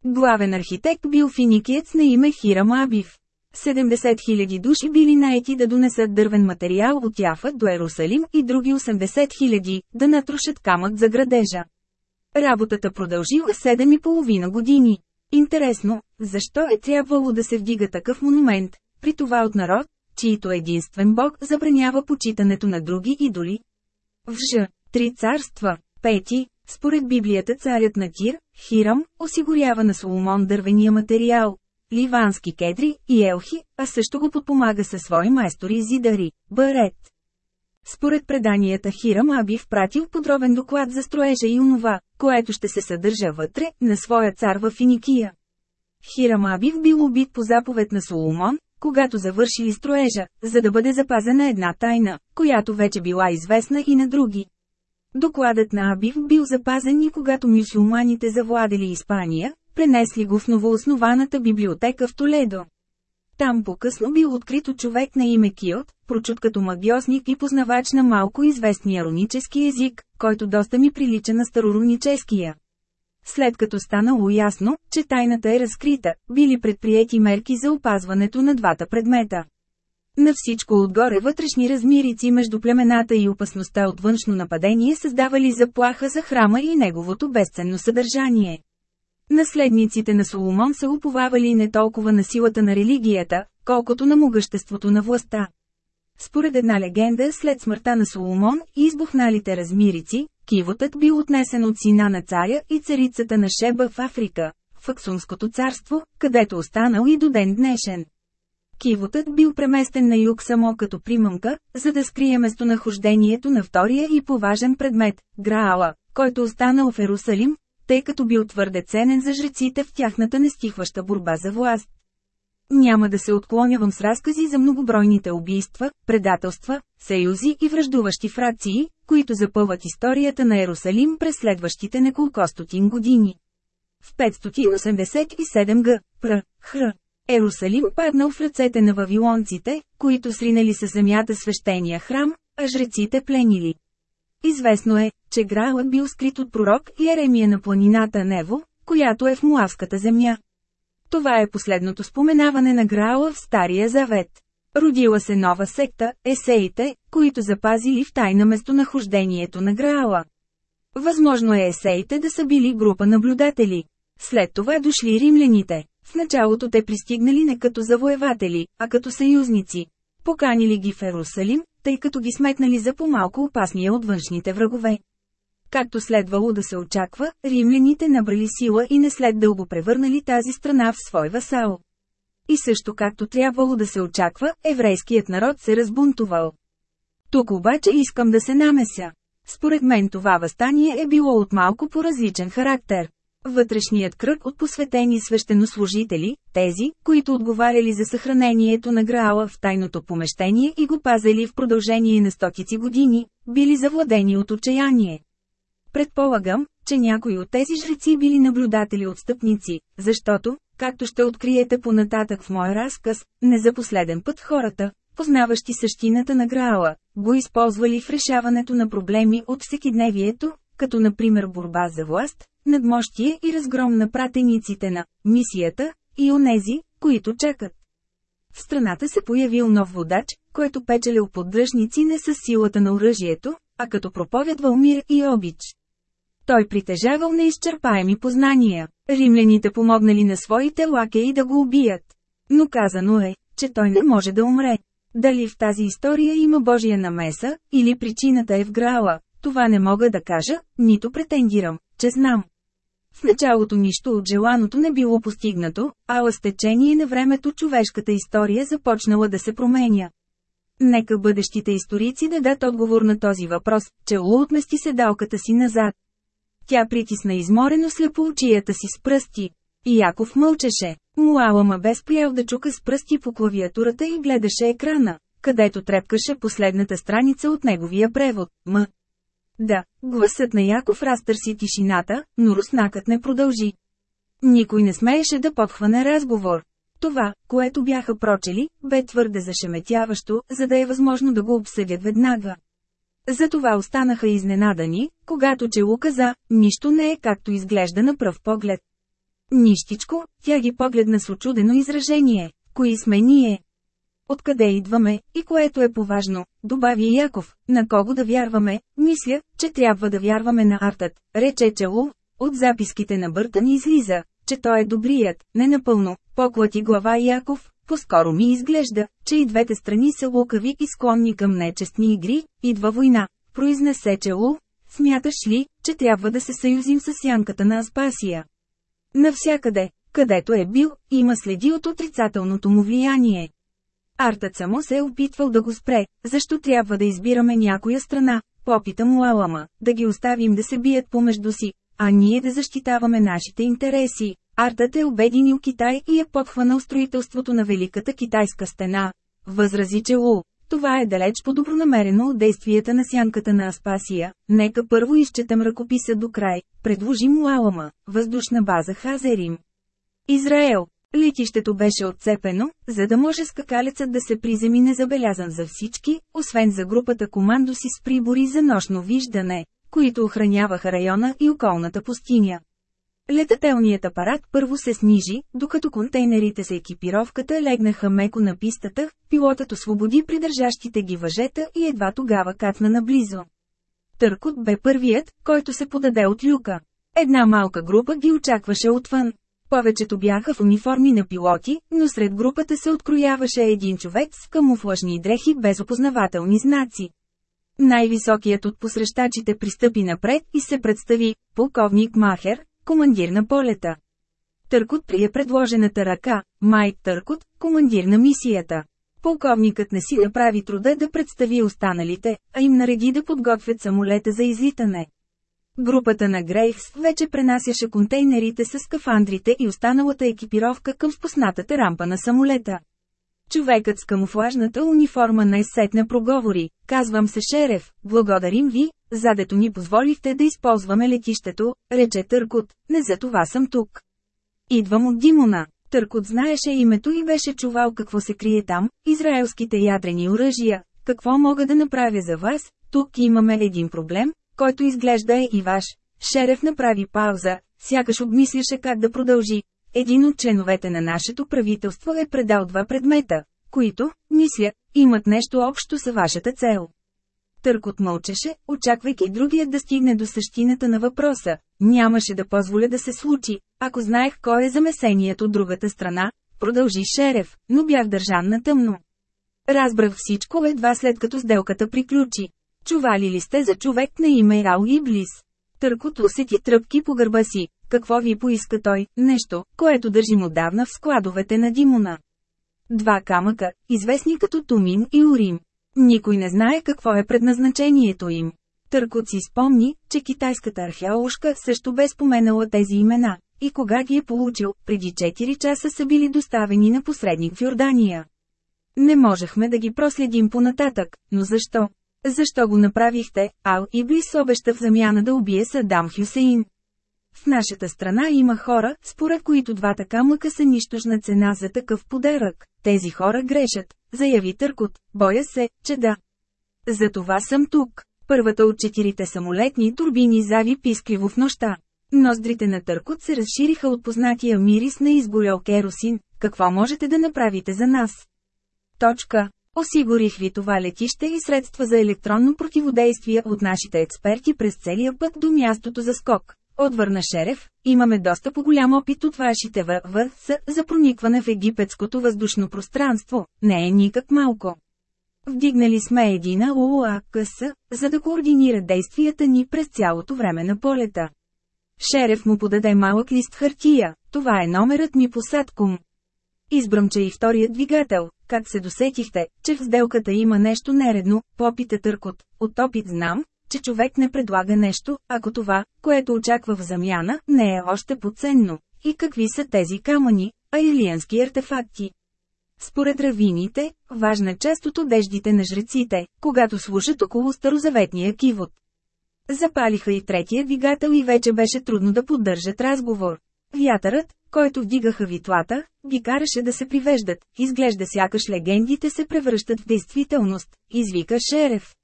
Главен архитект бил финикиец на име Хирам Абив. 70 000 души били наети да донесат дървен материал от Яфа до Ерусалим и други 80 000 да натрушат камък за градежа. Работата продължила 7,5 години. Интересно, защо е трябвало да се вдига такъв монумент, при това от народ, чието единствен бог забранява почитането на други идоли? В Ж. Три царства. Пети. Според Библията царят на Тир, Хирам, осигурява на Соломон дървения материал, ливански кедри и елхи, а също го подпомага със свои майстори зидари, барет. Според преданията Хирам Аби впратил подробен доклад за строежа и онова, което ще се съдържа вътре, на своя цар в Финикия. Хирам Абив бил убит по заповед на Соломон, когато завършили строежа, за да бъде запазена една тайна, която вече била известна и на други. Докладът на Абив бил запазен и когато мюсюлманите завладели Испания, пренесли го в новооснованата библиотека в Толедо. Там по-късно бил открито човек на име Киот, прочут като магиосник и познавач на малко известния рунически език, който доста ми прилича на староруническия. След като станало ясно, че тайната е разкрита, били предприяти мерки за опазването на двата предмета. На всичко отгоре вътрешни размирици между племената и опасността от външно нападение създавали заплаха за храма и неговото безценно съдържание. Наследниците на Соломон са уповавали не толкова на силата на религията, колкото на могъществото на властта. Според една легенда, след смъртта на Соломон и избухналите размирици, кивотът бил отнесен от сина на царя и царицата на Шеба в Африка, в Аксумското царство, където останал и до ден днешен. Кивотът бил преместен на юг само като примъмка, за да скрие местонахождението на втория и поважен предмет – Граала, който останал в Ерусалим, тъй като бил твърде ценен за жреците в тяхната нестихваща борба за власт. Няма да се отклонявам с разкази за многобройните убийства, предателства, съюзи и връждуващи фракции, които запълват историята на Ерусалим през следващите неколкостотин години. В 587 г. Пр. Хр. Ерусалим паднал в ръцете на вавилонците, които сринали със земята свещения храм, а жреците пленили. Известно е, че Граалът бил скрит от пророк Еремия на планината Нево, която е в Муавската земя. Това е последното споменаване на Граала в Стария Завет. Родила се нова секта, есеите, които запазили в тайна местонахождението на Граала. Възможно е есеите да са били група наблюдатели. След това дошли римляните. В началото те пристигнали не като завоеватели, а като съюзници. Поканили ги в Ерусалим, тъй като ги сметнали за по-малко опасния от външните врагове. Както следвало да се очаква, римляните набрали сила и не след дълго превърнали тази страна в свой васал. И също както трябвало да се очаква, еврейският народ се разбунтувал. Тук обаче искам да се намеся. Според мен това възстание е било от малко по различен характер. Вътрешният кръг от посветени свещенослужители, тези, които отговаряли за съхранението на Граала в тайното помещение и го пазели в продължение на стотици години, били завладени от отчаяние. Предполагам, че някои от тези жреци били наблюдатели отстъпници, защото, както ще откриете понататък в моя разказ, не за последен път хората, познаващи същината на Граала, го използвали в решаването на проблеми от всекидневието, като например борба за власт, надмощие и разгром на пратениците на мисията и онези, които чакат. В страната се появил нов водач, който печелил поддръжници не с силата на оръжието, а като проповядвал мир и обич. Той притежавал неизчерпаеми познания. Римляните помогнали на своите лакеи да го убият. Но казано е, че той не може да умре. Дали в тази история има Божия намеса, или причината е в Граала, това не мога да кажа, нито претендирам, че знам. В началото нищо от желаното не било постигнато, а с течение на времето човешката история започнала да се променя. Нека бъдещите историци дадат отговор на този въпрос, че Лу отмести седалката си назад. Тя притисна изморено слепоочията си с пръсти. И Яков мълчеше. Муалама бе спрял да чука с пръсти по клавиатурата и гледаше екрана, където трепкаше последната страница от неговия превод. М. Да, гласът на Яков разтърси тишината, но руснакът не продължи. Никой не смееше да подхване разговор. Това, което бяха прочели, бе твърде зашеметяващо, за да е възможно да го обсъдят веднага. Затова останаха изненадани, когато Челу каза, нищо не е както изглежда на пръв поглед. Нищичко, тя ги погледна с очудено изражение. Кои сме ние? Откъде идваме, и което е поважно, добави Яков, на кого да вярваме, мисля, че трябва да вярваме на Артът, рече Челу. От записките на Бъртън излиза, че той е добрият, не напълно, поклати глава Яков, по-скоро ми изглежда, че и двете страни са лукави и склонни към нечестни игри, идва война. Произнесе Челу, смяташ ли, че трябва да се съюзим с сянката на Аспасия? Навсякъде, където е бил, има следи от отрицателното му влияние. Артът само се е опитвал да го спре, защо трябва да избираме някоя страна, попита му Алама, да ги оставим да се бият помежду си, а ние да защитаваме нашите интереси. Артът е обединил Китай и е подхванал строителството на Великата китайска стена. Възрази Челу. Това е далеч по-добронамерено от действията на сянката на Аспасия. Нека първо изчетем ръкописа до край. Предложи му Алама, въздушна база Хазерим. Израел. Летището беше отцепено, за да може скакалецът да се приземи незабелязан за всички, освен за групата командоси с прибори за нощно виждане, които охраняваха района и околната пустиня. Летателният апарат първо се снижи, докато контейнерите с екипировката легнаха меко на пистата, пилотът освободи придържащите ги въжета и едва тогава кацна наблизо. Търкот бе първият, който се подаде от люка. Една малка група ги очакваше отвън. Повечето бяха в униформи на пилоти, но сред групата се открояваше един човек с камуфлажни дрехи без опознавателни знаци. Най-високият от посрещачите пристъпи напред и се представи, полковник Махер, командир на полета. Търкот прие предложената ръка, Майк Търкот, командир на мисията. Полковникът не си направи труда да представи останалите, а им нареди да подготвят самолета за излитане. Групата на Грейвс вече пренасяше контейнерите с скафандрите и останалата екипировка към спуснатата рампа на самолета. Човекът с камуфлажната униформа най-сетне проговори. Казвам се Шерев, благодарим ви, задето ни позволихте да използваме летището, рече Търкот, не за това съм тук. Идвам от Димона. Търкот знаеше името и беше чувал какво се крие там, израелските ядрени оръжия. Какво мога да направя за вас? Тук имаме един проблем, който изглежда е и ваш. Шерев направи пауза, сякаш обмисляше как да продължи. Един от членовете на нашето правителство е предал два предмета, които, мисля, имат нещо общо с вашата цел. Търкот мълчеше, очаквайки другият да стигне до същината на въпроса. Нямаше да позволя да се случи, ако знаех кой е замесеният от другата страна, продължи Шерев, но бях държан на тъмно. Разбрах всичко едва след като сделката приключи. Чували ли сте за човек на име Рал Иблис? Търкот усети тръпки по гърба си. Какво ви поиска той? Нещо, което държим отдавна в складовете на Димона. Два камъка, известни като Тумин и Урим. Никой не знае какво е предназначението им. Търкот си спомни, че китайската археоложка също бе споменала тези имена, и кога ги е получил, преди 4 часа са били доставени на посредник в Йордания. Не можехме да ги проследим понататък, но защо? Защо го направихте? Ал Иблис обеща в замяна да убие Садам Хюсеин. В нашата страна има хора, според които двата камъка са нищожна цена за такъв подарък. Тези хора грешат, заяви Търкот. Боя се, че да. За това съм тук. Първата от четирите самолетни турбини зави пискливо в нощта. Ноздрите на Търкот се разшириха от познатия мирис на изгорял керосин. Какво можете да направите за нас? Точка. Осигурих ви това летище и средства за електронно противодействие от нашите експерти през целия път до мястото за скок. Отвърна Шерев, имаме доста по-голям опит от вашите ВВС за проникване в египетското въздушно пространство, не е никак малко. Вдигнали сме едина УАКС, за да координира действията ни през цялото време на полета. Шерев му подаде малък лист хартия, това е номерът ми по Садком. Избръмча и вторият двигател, как се досетихте, че в сделката има нещо нередно, попита Търкот. От опит знам, че човек не предлага нещо, ако това, което очаква в замяна, не е още поценно. И какви са тези камъни, а илиански артефакти? Според равините, важна част от одеждите на жреците, когато слушат около старозаветния кивот. Запалиха и третия двигател и вече беше трудно да поддържат разговор. Вятърът, който вдигаха витлата, ги караше да се привеждат, изглежда сякаш легендите се превръщат в действителност, извика Шерев.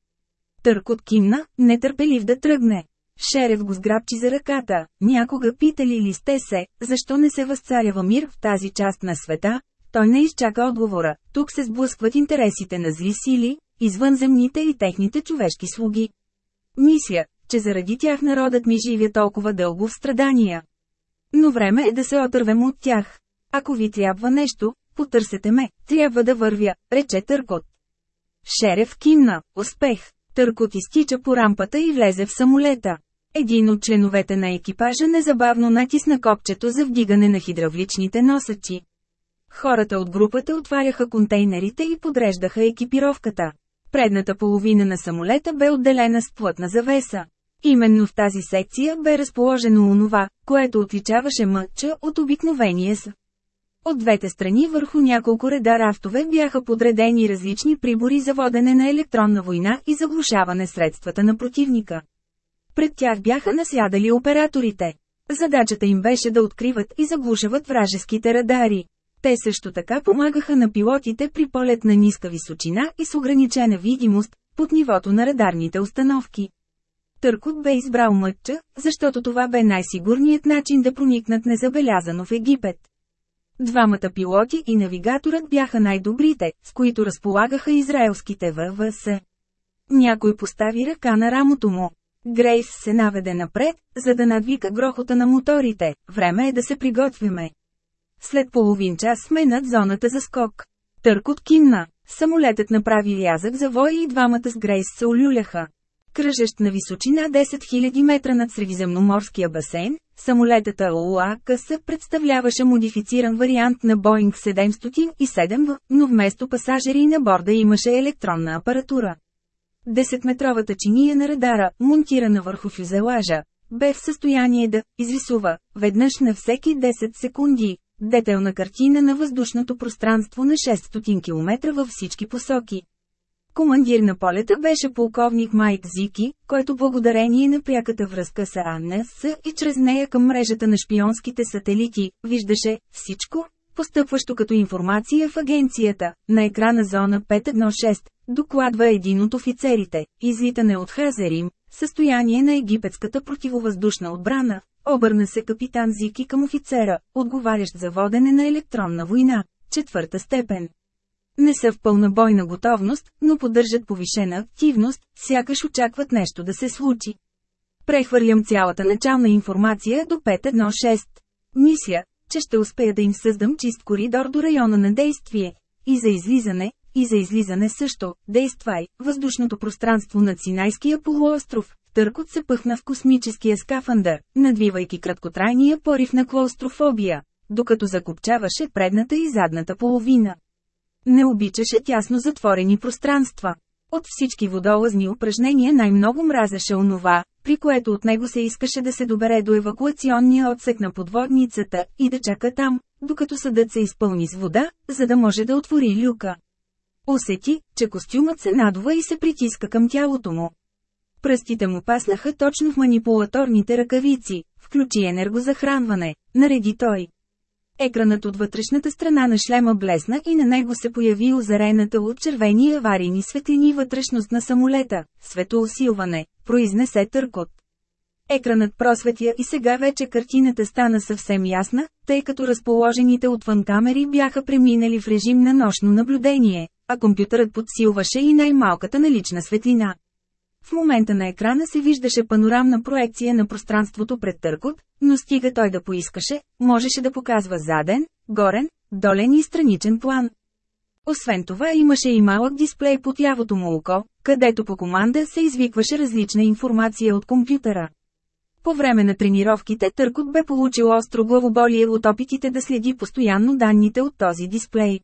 Търкот кимна, нетърпелив да тръгне. Шерев го сграбчи за ръката. Някога питали ли сте се, защо не се възцарява мир в тази част на света? Той не изчака отговора. Тук се сблъскват интересите на зли сили, извънземните и техните човешки слуги. Мисля, че заради тях народът ми живе толкова дълго в страдания. Но време е да се отървем от тях. Ако ви трябва нещо, потърсете ме, трябва да вървя, рече Търкот. Шерев кимна, успех. Търкот изтича по рампата и влезе в самолета. Един от членовете на екипажа незабавно натисна копчето за вдигане на хидравличните носачи. Хората от групата отваряха контейнерите и подреждаха екипировката. Предната половина на самолета бе отделена с плътна завеса. Именно в тази секция бе разположено онова, което отличаваше мъча от обикновения с. От двете страни върху няколко реда рафтове бяха подредени различни прибори за водене на електронна война и заглушаване средствата на противника. Пред тях бяха насядали операторите. Задачата им беше да откриват и заглушават вражеските радари. Те също така помагаха на пилотите при полет на ниска височина и с ограничена видимост, под нивото на радарните установки. Търкот бе избрал мъча, защото това бе най-сигурният начин да проникнат незабелязано в Египет. Двамата пилоти и навигаторът бяха най-добрите, с които разполагаха израелските ВВС. Някой постави ръка на рамото му. Грейс се наведе напред, за да надвика грохота на моторите. Време е да се приготвяме. След половин час сме над зоната за скок. Търкот кимна. Самолетът направи рязък завой и двамата с Грейс се олюляха. Кръжещ на височина 10 000 метра над Средиземноморския басейн, самолетата ОАКС представляваше модифициран вариант на Боинг 707В, но вместо пасажери на борда имаше електронна апаратура. Десетметровата чиния на радара, монтирана върху фюзелажа, бе в състояние да изрисува, веднъж на всеки 10 секунди, детелна картина на въздушното пространство на 600 км във всички посоки. Командир на полета беше полковник Майк Зики, който благодарение на пряката връзка с АНС и чрез нея към мрежата на шпионските сателити, виждаше всичко, постъпващо като информация в агенцията. На екрана зона 516, докладва един от офицерите, излитане от Хазерим, състояние на египетската противовъздушна отбрана. Обърна се капитан Зики към офицера, отговарящ за водене на електронна война, четвърта степен. Не са в пълна бойна готовност, но поддържат повишена активност, сякаш очакват нещо да се случи. Прехвърлям цялата начална информация до 516. Мисля, че ще успея да им създам чист коридор до района на действие. И за излизане, и за излизане също, действай, въздушното пространство на Синайския полуостров. Търкот се пъхна в космическия скафандър, надвивайки краткотрайния порив на клаустрофобия, докато закопчаваше предната и задната половина. Не обичаше тясно затворени пространства. От всички водолазни упражнения най-много мразеше онова, при което от него се искаше да се добере до евакуационния отсек на подводницата и да чака там, докато съдът се изпълни с вода, за да може да отвори люка. Усети, че костюмът се надува и се притиска към тялото му. Пръстите му паснаха точно в манипулаторните ръкавици, включи енергозахранване, нареди той. Екранът от вътрешната страна на шлема блесна и на него се появи озарената от червени аварийни светлини вътрешност на самолета, светоусилване, произнесе търкот. Екранът просветя и сега вече картината стана съвсем ясна, тъй като разположените отвън камери бяха преминали в режим на нощно наблюдение, а компютърът подсилваше и най-малката налична светлина. В момента на екрана се виждаше панорамна проекция на пространството пред търкот, но стига той да поискаше, можеше да показва заден, горен, долен и страничен план. Освен това имаше и малък дисплей под лявото му око, където по команда се извикваше различна информация от компютъра. По време на тренировките Търкот бе получил остро главоболие от опитите да следи постоянно данните от този дисплей.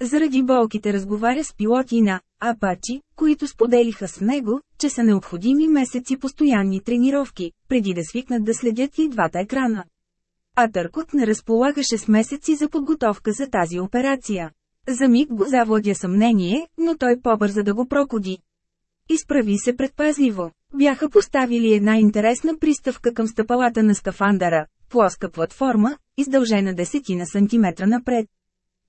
Заради болките разговаря с пилоти на Апачи, които споделиха с него, че са необходими месеци постоянни тренировки, преди да свикнат да следят и двата екрана. А Търкот не разполагаше с месеци за подготовка за тази операция. За миг го завладя съмнение, но той побърза да го прокоди. Изправи се предпазливо. Бяха поставили една интересна приставка към стъпалата на скафандъра, плоска платформа, издължена десетина сантиметра напред.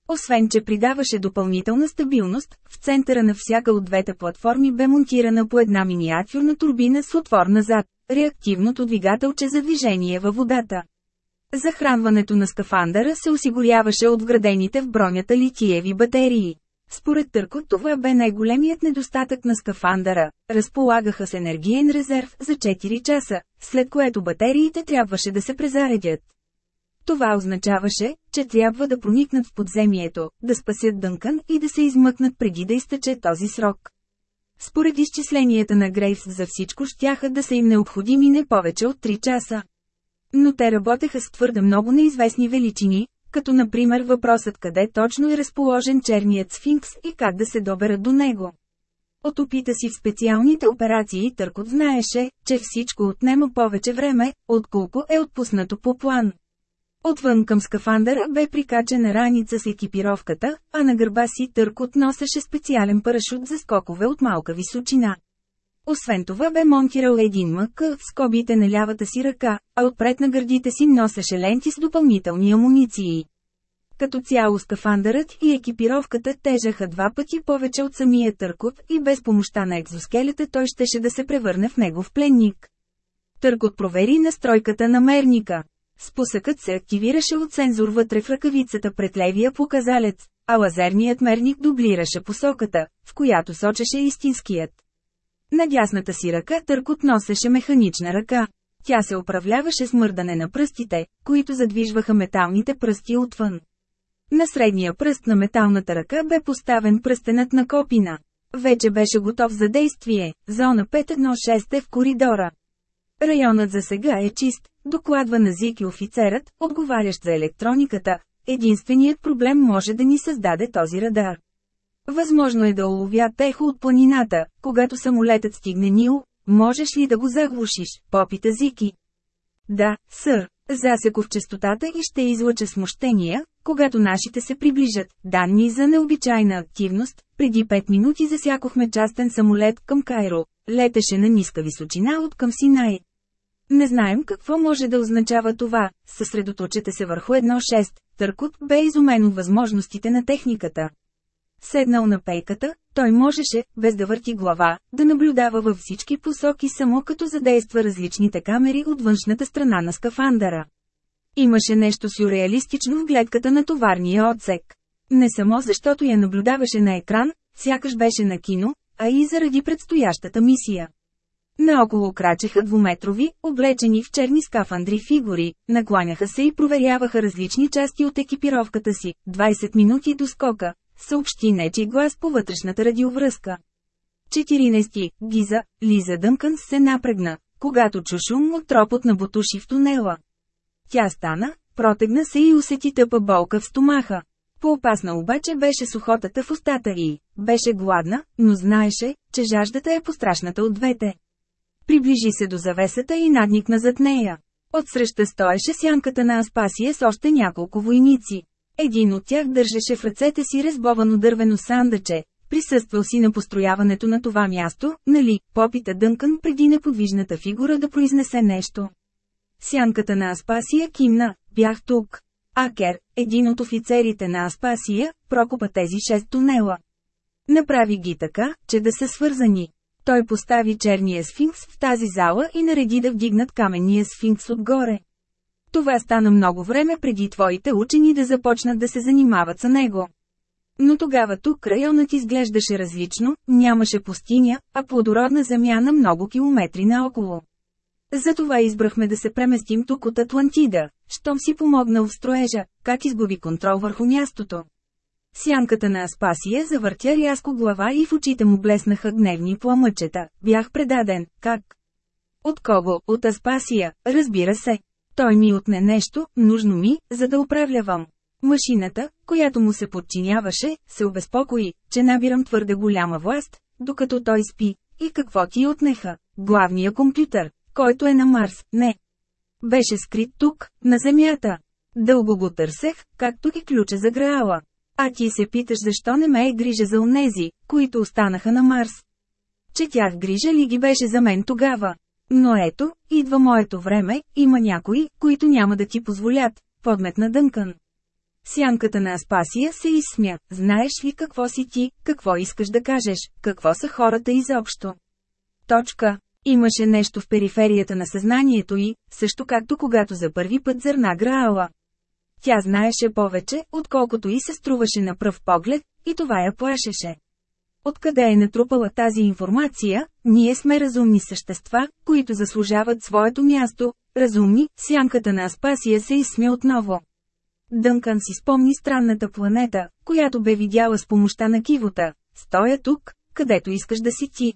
Освен че придаваше допълнителна стабилност, в центъра на всяка от двете платформи бе монтирана по една миниатюрна турбина с отвор назад, реактивното двигателче за движение във водата. Захранването на скафандъра се осигуряваше от вградените в бронята литиеви батерии. Според Търко това бе най-големият недостатък на скафандъра. Разполагаха с енергиен резерв за 4 часа, след което батериите трябваше да се презаредят. Това означаваше, че трябва да проникнат в подземието, да спасят Дънкан и да се измъкнат преди да изтече този срок. Според изчисленията на Грейвс за всичко щяха да са им необходими не повече от 3 часа. Но те работеха с твърде много неизвестни величини, като например въпросът къде точно е разположен черният сфинкс и как да се доберат до него. От опита си в специалните операции Търкот знаеше, че всичко отнема повече време, отколко е отпуснато по план. Отвън към скафандъра бе прикачена раница с екипировката, а на гърба си Търкот носеше специален парашут за скокове от малка височина. Освен това бе монтирал един мък в скобите на лявата си ръка, а отпред на гърдите си носеше ленти с допълнителни амуниции. Като цяло скафандърът и екипировката тежаха два пъти повече от самия Търкот и без помощта на екзоскелета той щеше да се превърне в негов пленник. Търкот провери настройката на мерника. Спусъкът се активираше от сензор вътре в ръкавицата пред левия показалец, а лазерният мерник дублираше посоката, в която сочеше истинският. На дясната си ръка Търкот носеше механична ръка. Тя се управляваше с мърдане на пръстите, които задвижваха металните пръсти отвън. На средния пръст на металната ръка бе поставен пръстенът на копина. Вече беше готов за действие, зона 516 е в коридора. Районът за сега е чист, докладва на Зики офицерът, отговарящ за електрониката. Единственият проблем може да ни създаде този радар. Възможно е да уловят ехо от планината, когато самолетът стигне Нил, можеш ли да го заглушиш, попита Зики. Да, сър, засеков частотата и ще излъча смущения, когато нашите се приближат. Данни за необичайна активност, преди 5 минути засякохме частен самолет към Кайро, летеше на ниска височина от към Синай. Не знаем какво може да означава това, съсредоточете се върху 1.6, Търкот бе изумен възможностите на техниката. Седнал на пейката, той можеше, без да върти глава, да наблюдава във всички посоки само като задейства различните камери от външната страна на скафандъра. Имаше нещо сюрреалистично в гледката на товарния отсек. Не само защото я наблюдаваше на екран, сякаш беше на кино, а и заради предстоящата мисия. Наоколо крачеха двуметрови, облечени в черни скафандри фигури, накланяха се и проверяваха различни части от екипировката си. 20 минути до скока, съобщи нечи глас по вътрешната радиовръзка. 14. Гиза, Лиза Дънкън се напрегна, когато чу шум от тропот на бутуши в тунела. Тя стана, протегна се и усети тъпа болка в стомаха. По-опасна обаче беше сухотата в устата й. Беше гладна, но знаеше, че жаждата е пострашната от двете. Приближи се до завесата и надникна зад нея. Отсреща стоеше сянката на Аспасия с още няколко войници. Един от тях държеше в ръцете си резбовано дървено сандъче. Присъствал си на построяването на това място, нали, попита Дънкън преди неподвижната фигура да произнесе нещо. Сянката на Аспасия кимна, бях тук. Акер, един от офицерите на Аспасия, прокопа тези шест тунела. Направи ги така, че да са свързани. Той постави черния сфинкс в тази зала и нареди да вдигнат каменния сфинкс отгоре. Това стана много време преди твоите учени да започнат да се занимават с него. Но тогава тук районът изглеждаше различно, нямаше пустиня, а плодородна земя на много километри наоколо. Затова избрахме да се преместим тук от Атлантида, щом си помогнал в строежа, как изгуби контрол върху мястото. Сянката на Аспасия завъртя рязко глава и в очите му блеснаха гневни пламъчета. Бях предаден, как? От кого? От Аспасия, разбира се. Той ми отне нещо, нужно ми, за да управлявам. Машината, която му се подчиняваше, се обезпокои, че набирам твърде голяма власт, докато той спи. И какво ти отнеха? Главния компютър, който е на Марс, не. Беше скрит тук, на Земята. Дълго го търсех, както и ключа за Граала. А ти се питаш защо не ме е грижа за онези, които останаха на Марс. Че тях грижа ли ги беше за мен тогава? Но ето, идва моето време, има някои, които няма да ти позволят, подметна Дънкън. Сянката на Аспасия се изсмя, знаеш ли какво си ти, какво искаш да кажеш, какво са хората изобщо. Точка. Имаше нещо в периферията на съзнанието й, също както когато за първи път зърна Граала. Тя знаеше повече, отколкото и се струваше на пръв поглед, и това я плашеше. Откъде е натрупала тази информация, ние сме разумни същества, които заслужават своето място, разумни, сянката на Аспасия се изсмя отново. Дънкан си спомни странната планета, която бе видяла с помощта на кивота. Стоя тук, където искаш да си ти.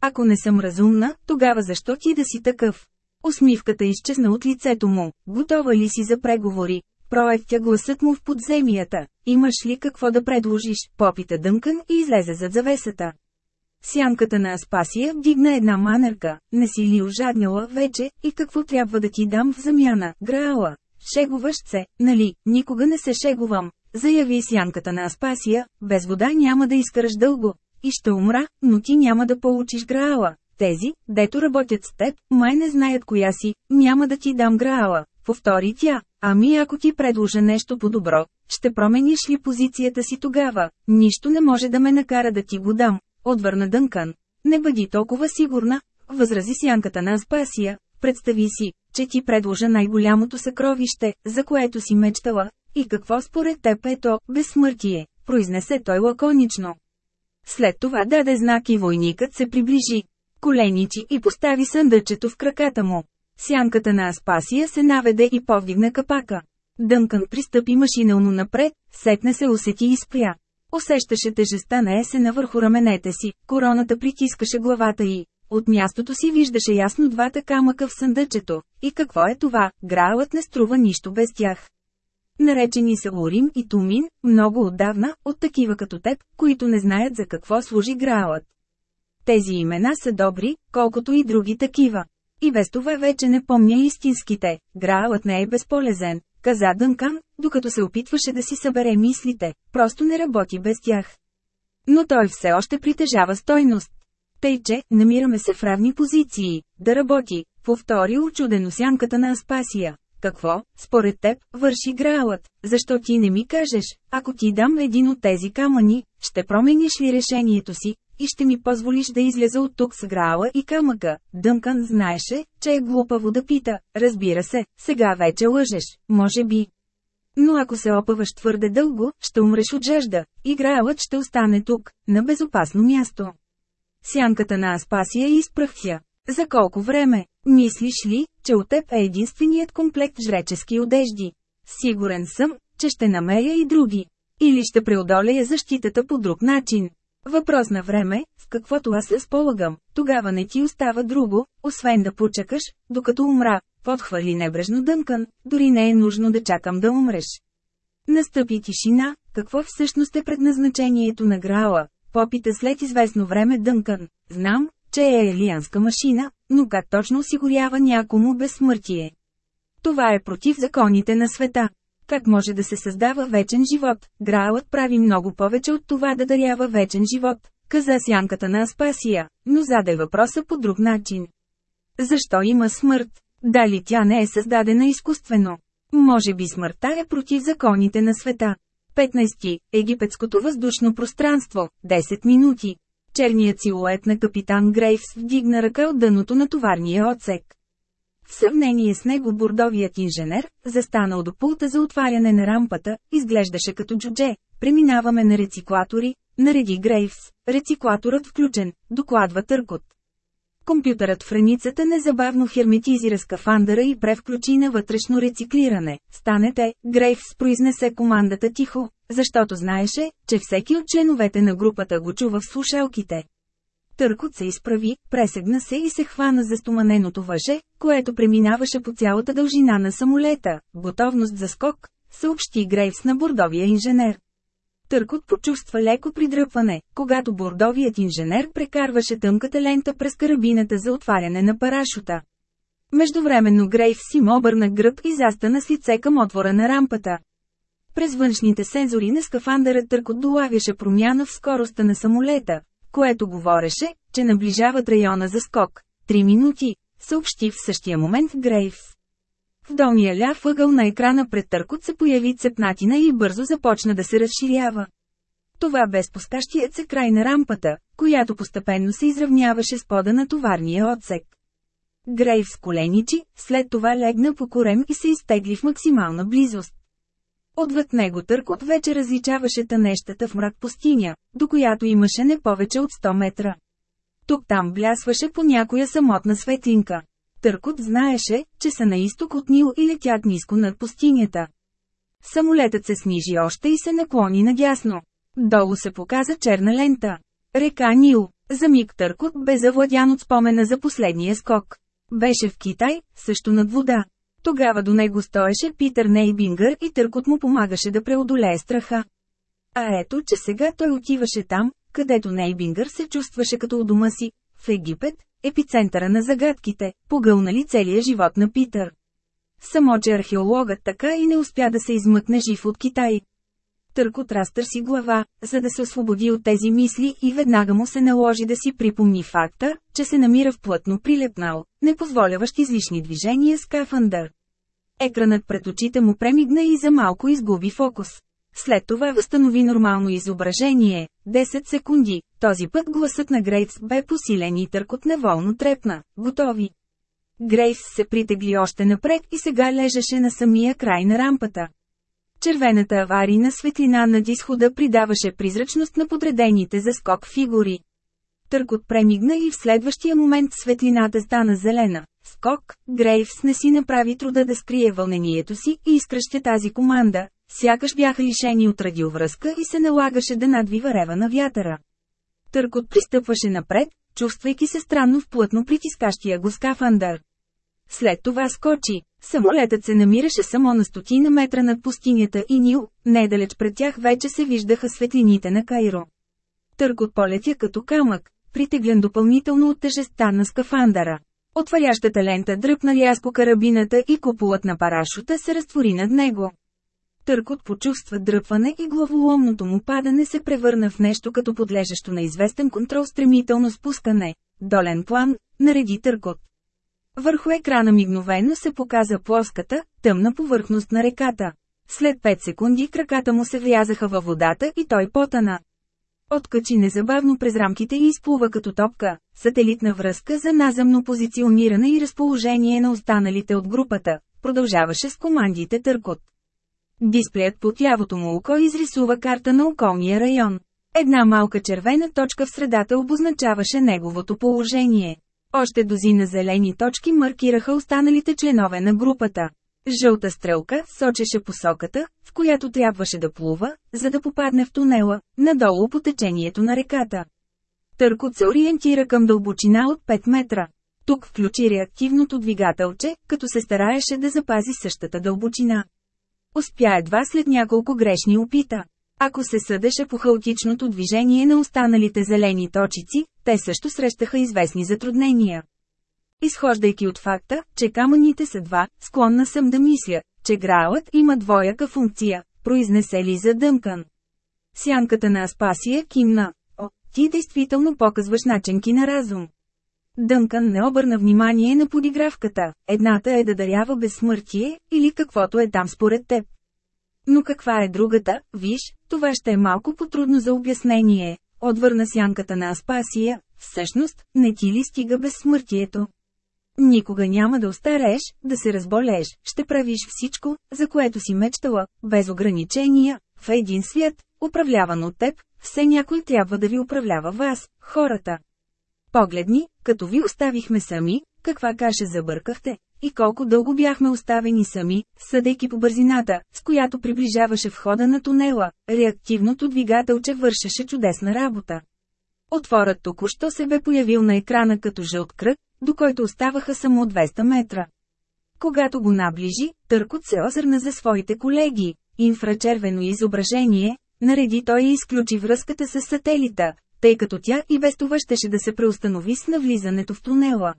Ако не съм разумна, тогава защо ти да си такъв? Усмивката изчезна от лицето му. Готова ли си за преговори? Проектя гласът му в подземията. Имаш ли какво да предложиш? Попита Дънкън и излезе зад завесата. Сянката на Аспасия вдигна една манерка. Не си ли ожадняла вече, и какво трябва да ти дам в замяна, Граала? Шегуваш се, нали, никога не се шегувам, заяви сянката на Аспасия, без вода няма да изкараш дълго. И ще умра, но ти няма да получиш Граала. Тези, дето работят с теб, май не знаят коя си, няма да ти дам Граала. Повтори тя, ами ако ти предложа нещо по-добро, ще промениш ли позицията си тогава? Нищо не може да ме накара да ти го дам, отвърна Дънкан. Не бъди толкова сигурна, възрази сянката на Аспасия. Представи си, че ти предложа най-голямото съкровище, за което си мечтала, и какво според теб е то, безсмъртие, произнесе той лаконично. След това даде знак и войникът се приближи. Коленичи и постави съндъчето в краката му. Сянката на Аспасия се наведе и повдигна капака. Дънкън пристъпи машинално напред, сетне се усети и спря. Усещаше тежестта на есена върху раменете си, короната притискаше главата й. От мястото си виждаше ясно двата камъка в съндъчето. И какво е това, граалът не струва нищо без тях. Наречени са Орим и Тумин, много отдавна, от такива като теб, които не знаят за какво служи граалът. Тези имена са добри, колкото и други такива. И без това вече не помня истинските, граалът не е безполезен, каза Дънкан, докато се опитваше да си събере мислите, просто не работи без тях. Но той все още притежава стойност. Тъй, че, намираме се в равни позиции, да работи, повтори очудено сянката на Аспасия. Какво, според теб, върши граалът? Защо ти не ми кажеш, ако ти дам един от тези камъни, ще промениш ли решението си, и ще ми позволиш да изляза от тук с граала и камъка. Дънкан знаеше, че е глупаво да пита. Разбира се, сега вече лъжеш, може би. Но ако се опъваш твърде дълго, ще умреш от жажда, и граалът ще остане тук, на безопасно място. Сянката на Аспасия изпръхтя. За колко време? Мислиш ли, че от теб е единственият комплект жречески одежди? Сигурен съм, че ще намеря и други. Или ще преодолея защитата по друг начин. Въпрос на време, с каквото аз разполагам, тогава не ти остава друго, освен да почакаш, докато умра, подхвърли небрежно дънкан, дори не е нужно да чакам да умреш. Настъпи тишина, какво всъщност е предназначението на Граала, попита след известно време дънкан. Знам, че е елианска машина, но как точно осигурява някому безсмъртие? Това е против законите на света. Как може да се създава вечен живот? Граалът прави много повече от това да дарява вечен живот, каза сянката на Аспасия, но заде въпроса по друг начин. Защо има смърт? Дали тя не е създадена изкуствено? Може би смъртта е против законите на света. 15. Египетското въздушно пространство. 10 минути. Черният силует на капитан Грейвс вдигна ръка от дъното на товарния отсек. В сравнение с него бордовият инженер, застанал до пулта за отваряне на рампата, изглеждаше като джудже. Преминаваме на рециклатори, нареди Грейвс, рециклаторът включен, докладва Търкот. Компютърът в раницата незабавно херметизира скафандъра и превключи на вътрешно рециклиране. Станете, Грейвс произнесе командата тихо, защото знаеше, че всеки от членовете на групата го чува в слушалките. Търкот се изправи, пресегна се и се хвана за стоманеното въже, което преминаваше по цялата дължина на самолета. Готовност за скок, съобщи Грейвс на бордовия инженер. Търкот почувства леко придръпване, когато бордовият инженер прекарваше тънката лента през карабината за отваряне на парашута. Междувременно Грейв си обърна гръб и застана с лице към отвора на рампата. През външните сензори на скафандъра Търкот долавяше промяна в скоростта на самолета, което говореше, че наближават района за скок. Три минути, съобщи в същия момент Грейвс. В долния ляв ъгъл на екрана пред търкот се появи цепнатина и бързо започна да се разширява. Това бе спускащият се край на рампата, която постепенно се изравняваше с пода на товарния отсек. Грейвс коленичи, след това легна по корем и се изтегли в максимална близост. Отвъд него търкот вече различаваше тънещата в мрак пустиня, до която имаше не повече от 100 метра. Тук-там блясваше по някоя самотна светлинка. Търкот знаеше, че са на изток от Нил и летят ниско над пустинята. Самолетът се снижи още и се наклони надясно. Долу се показа черна лента. Река Нил. За миг Търкот бе завладян от спомена за последния скок. Беше в Китай, също над вода. Тогава до него стоеше Питър Нейбингър и търкот му помагаше да преодолее страха. А ето, че сега той отиваше там, където Нейбингър се чувстваше като у дома си, в Египет, епицентъра на загадките, погълнали целия живот на Питър. Само, че археологът така и не успя да се измъкне жив от Китай. Търкот разтърси глава, за да се освободи от тези мисли и веднага му се наложи да си припомни факта, че се намира в плътно прилепнал, непозволяващ излишни движения скафандър. Екранът пред очите му премигна и за малко изгуби фокус. След това възстанови нормално изображение. 10 секунди. Този път гласът на Грейвс бе посилен и търкот неволно трепна. Готови. Грейвс се притегли още напред и сега лежеше на самия край на рампата. Червената аварийна светлина над изхода придаваше призрачност на подредените за скок фигури. Търкот премигна и в следващия момент светлината стана зелена. Скок, Грейвс не си направи труда да скрие вълнението си и изкръща тази команда. сякаш бяха лишени от радиовръзка и се налагаше да надвива рева на вятъра. Търкот пристъпваше напред, чувствайки се странно в плътно притискащия го скафандър. След това скочи. Самолетът се намираше само на стотина метра над пустинята и Нил, недалеч пред тях вече се виждаха светлините на Кайро. Търкот полетя като камък, притеглен допълнително от тежестта на скафандъра. Отварящата лента дръпна рязко карабината и куполът на парашута се разтвори над него. Търкот почувства дръпване и главоломното му падане се превърна в нещо като подлежащо на известен контрол стремително спускане. Долен план, нареди Търкот. Върху екрана мигновено се показа плоската, тъмна повърхност на реката. След 5 секунди краката му се влязаха във водата и той потана. Откачи незабавно през рамките и изплува като топка, сателитна връзка за наземно позициониране и разположение на останалите от групата, продължаваше с командите Търкот. Дисплеят под лявото му око изрисува карта на околния район. Една малка червена точка в средата обозначаваше неговото положение. Още дозина зелени точки маркираха останалите членове на групата. Жълта стрелка сочеше посоката, в която трябваше да плува, за да попадне в тунела, надолу по течението на реката. Търкот се ориентира към дълбочина от 5 метра. Тук включи реактивното двигателче, като се стараеше да запази същата дълбочина. Успя едва след няколко грешни опита. Ако се съдеше по хаотичното движение на останалите зелени точици, те също срещаха известни затруднения. Изхождайки от факта, че камъните са два, склонна съм да мисля, че граалът има двояка функция, произнесе ли за Дъмкан. Сянката на Аспасия кимна. О, ти действително показваш начинки на разум. Дънкан не обърна внимание на подигравката, едната е да дарява безсмъртие, или каквото е там според теб. Но каква е другата, виж, това ще е малко потрудно за обяснение, отвърна сянката на Аспасия, всъщност, не ти ли стига безсмъртието? Никога няма да остарееш, да се разболееш, ще правиш всичко, за което си мечтала, без ограничения, в един свят, управляван от теб, все някой трябва да ви управлява вас, хората. Погледни, като ви оставихме сами, каква каша забъркахте, и колко дълго бяхме оставени сами, съдейки по бързината, с която приближаваше входа на тунела, реактивното двигателче вършеше чудесна работа. Отворът току-що се бе появил на екрана като жълт кръг, до който оставаха само 200 метра. Когато го наближи, Търкот се озърна за своите колеги. Инфрачервено изображение, нареди той и изключи връзката с сателита, тъй като тя и без това щеше да се преустанови с навлизането в тунела.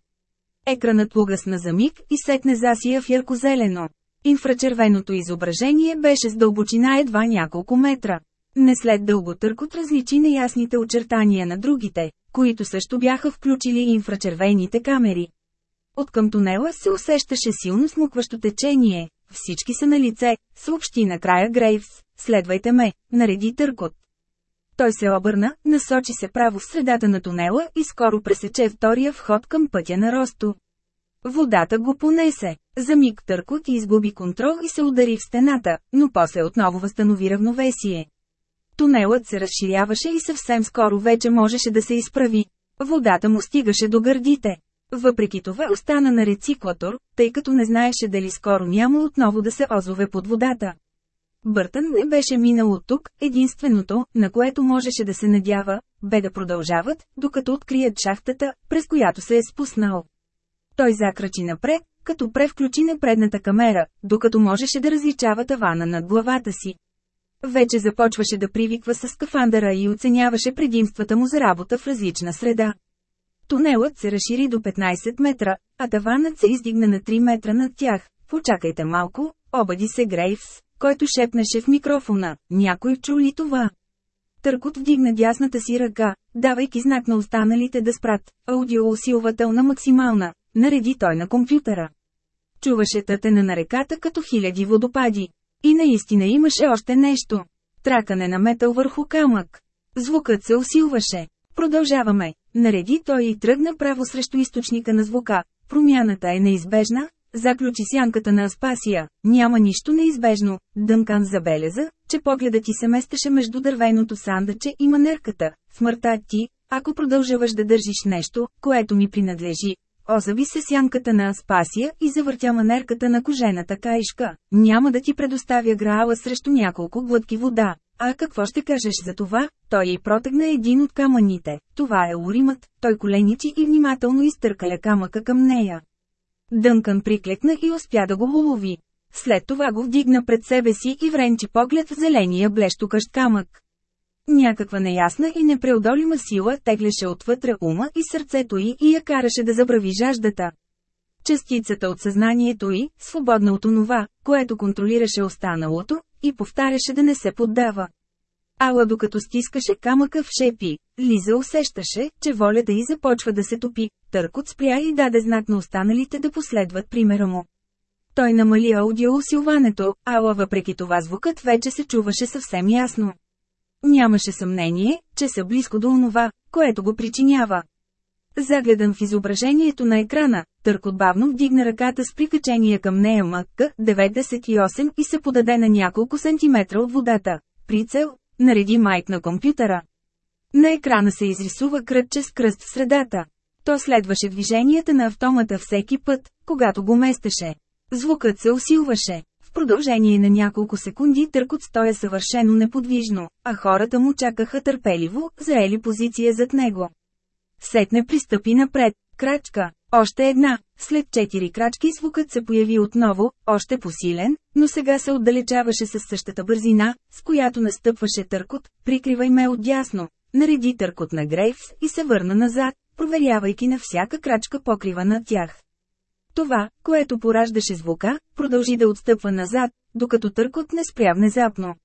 Екранът угасна за миг и сетне засия в яркозелено. Инфрачервеното изображение беше с дълбочина едва няколко метра. Не след дълго търкот различи неясните очертания на другите, които също бяха включили инфрачервените камери. От към тунела се усещаше силно смукващо течение. Всички са на лице, съобщи накрая Грейвс. Следвайте ме, нареди търкот. Той се обърна, насочи се право в средата на тунела и скоро пресече втория вход към пътя на Росто. Водата го понесе. За миг търкот изгуби контрол и се удари в стената, но после отново възстанови равновесие. Тунелът се разширяваше и съвсем скоро вече можеше да се изправи. Водата му стигаше до гърдите. Въпреки това остана на рециклатор, тъй като не знаеше дали скоро няма отново да се озове под водата. Бъртън не беше минал от тук, единственото, на което можеше да се надява, бе да продължават, докато открият шахтата, през която се е спуснал. Той закрачи напред, като превключи на предната камера, докато можеше да различава тавана над главата си. Вече започваше да привиква с скафандъра и оценяваше предимствата му за работа в различна среда. Тунелът се разшири до 15 метра, а таванът се издигна на 3 метра над тях. Почакайте малко, обади се Грейвс, който шепнеше в микрофона. Някой чу ли това? Търкот вдигна дясната си ръка, давайки знак на останалите да спрат. Аудиоусилвател на максимална, нареди той на компютъра. Чуваше тътена на реката като хиляди водопади. И наистина имаше още нещо. Тракане на метал върху камък. Звукът се усилваше. Продължаваме. Нареди той и тръгна право срещу източника на звука. Промяната е неизбежна, заключи сянката на Аспасия. Няма нищо неизбежно. Дъмкан забеляза, че погледът ти се местеше между дървеното сандъче и манерката. Смъртта ти, ако продължаваш да държиш нещо, което ми принадлежи, озаби се сянката на Аспасия и завъртя манерката на кожената каишка. Няма да ти предоставя граала срещу няколко глътки вода. А какво ще кажеш за това? Той й протегна един от камъните. Това е уримът. Той коленичи и внимателно изтъркаля камъка към нея. Дънкан приклекна и успя да го улови. След това го вдигна пред себе си и вренчи поглед в зеления блещукащ камък. Някаква неясна и непреодолима сила теглеше отвътре ума и сърцето й и я караше да забрави жаждата. Частицата от съзнанието й, свободна от онова, което контролираше останалото, и повтаряше да не се поддава. Ала докато стискаше камъка в шепи, Лиза усещаше, че волята й започва да се топи, търкот спря и даде знак на останалите да последват примера му. Той намали аудиоусилването, ала въпреки това звукът вече се чуваше съвсем ясно. Нямаше съмнение, че са близко до онова, което го причинява. Загледан в изображението на екрана, Търкот бавно вдигна ръката с прикачения към нея МК 98 и се подаде на няколко сантиметра от водата. Прицел, нареди майк на компютъра. На екрана се изрисува кръгче с кръст в средата. То следваше движенията на автомата всеки път, когато го местеше. Звукът се усилваше. В продължение на няколко секунди търкот стоя съвършено неподвижно, а хората му чакаха търпеливо, заели позиция зад него. Сетне пристъпи напред, крачка, още една. След четири крачки звукът се появи отново, още посилен, но сега се отдалечаваше с същата бързина, с която настъпваше търкот, прикривай ме отдясно. Нареди търкот на Грейвс и се върна назад, проверявайки на всяка крачка покрива над тях. Това, което пораждаше звука, продължи да отстъпва назад, докато търкот не спря внезапно.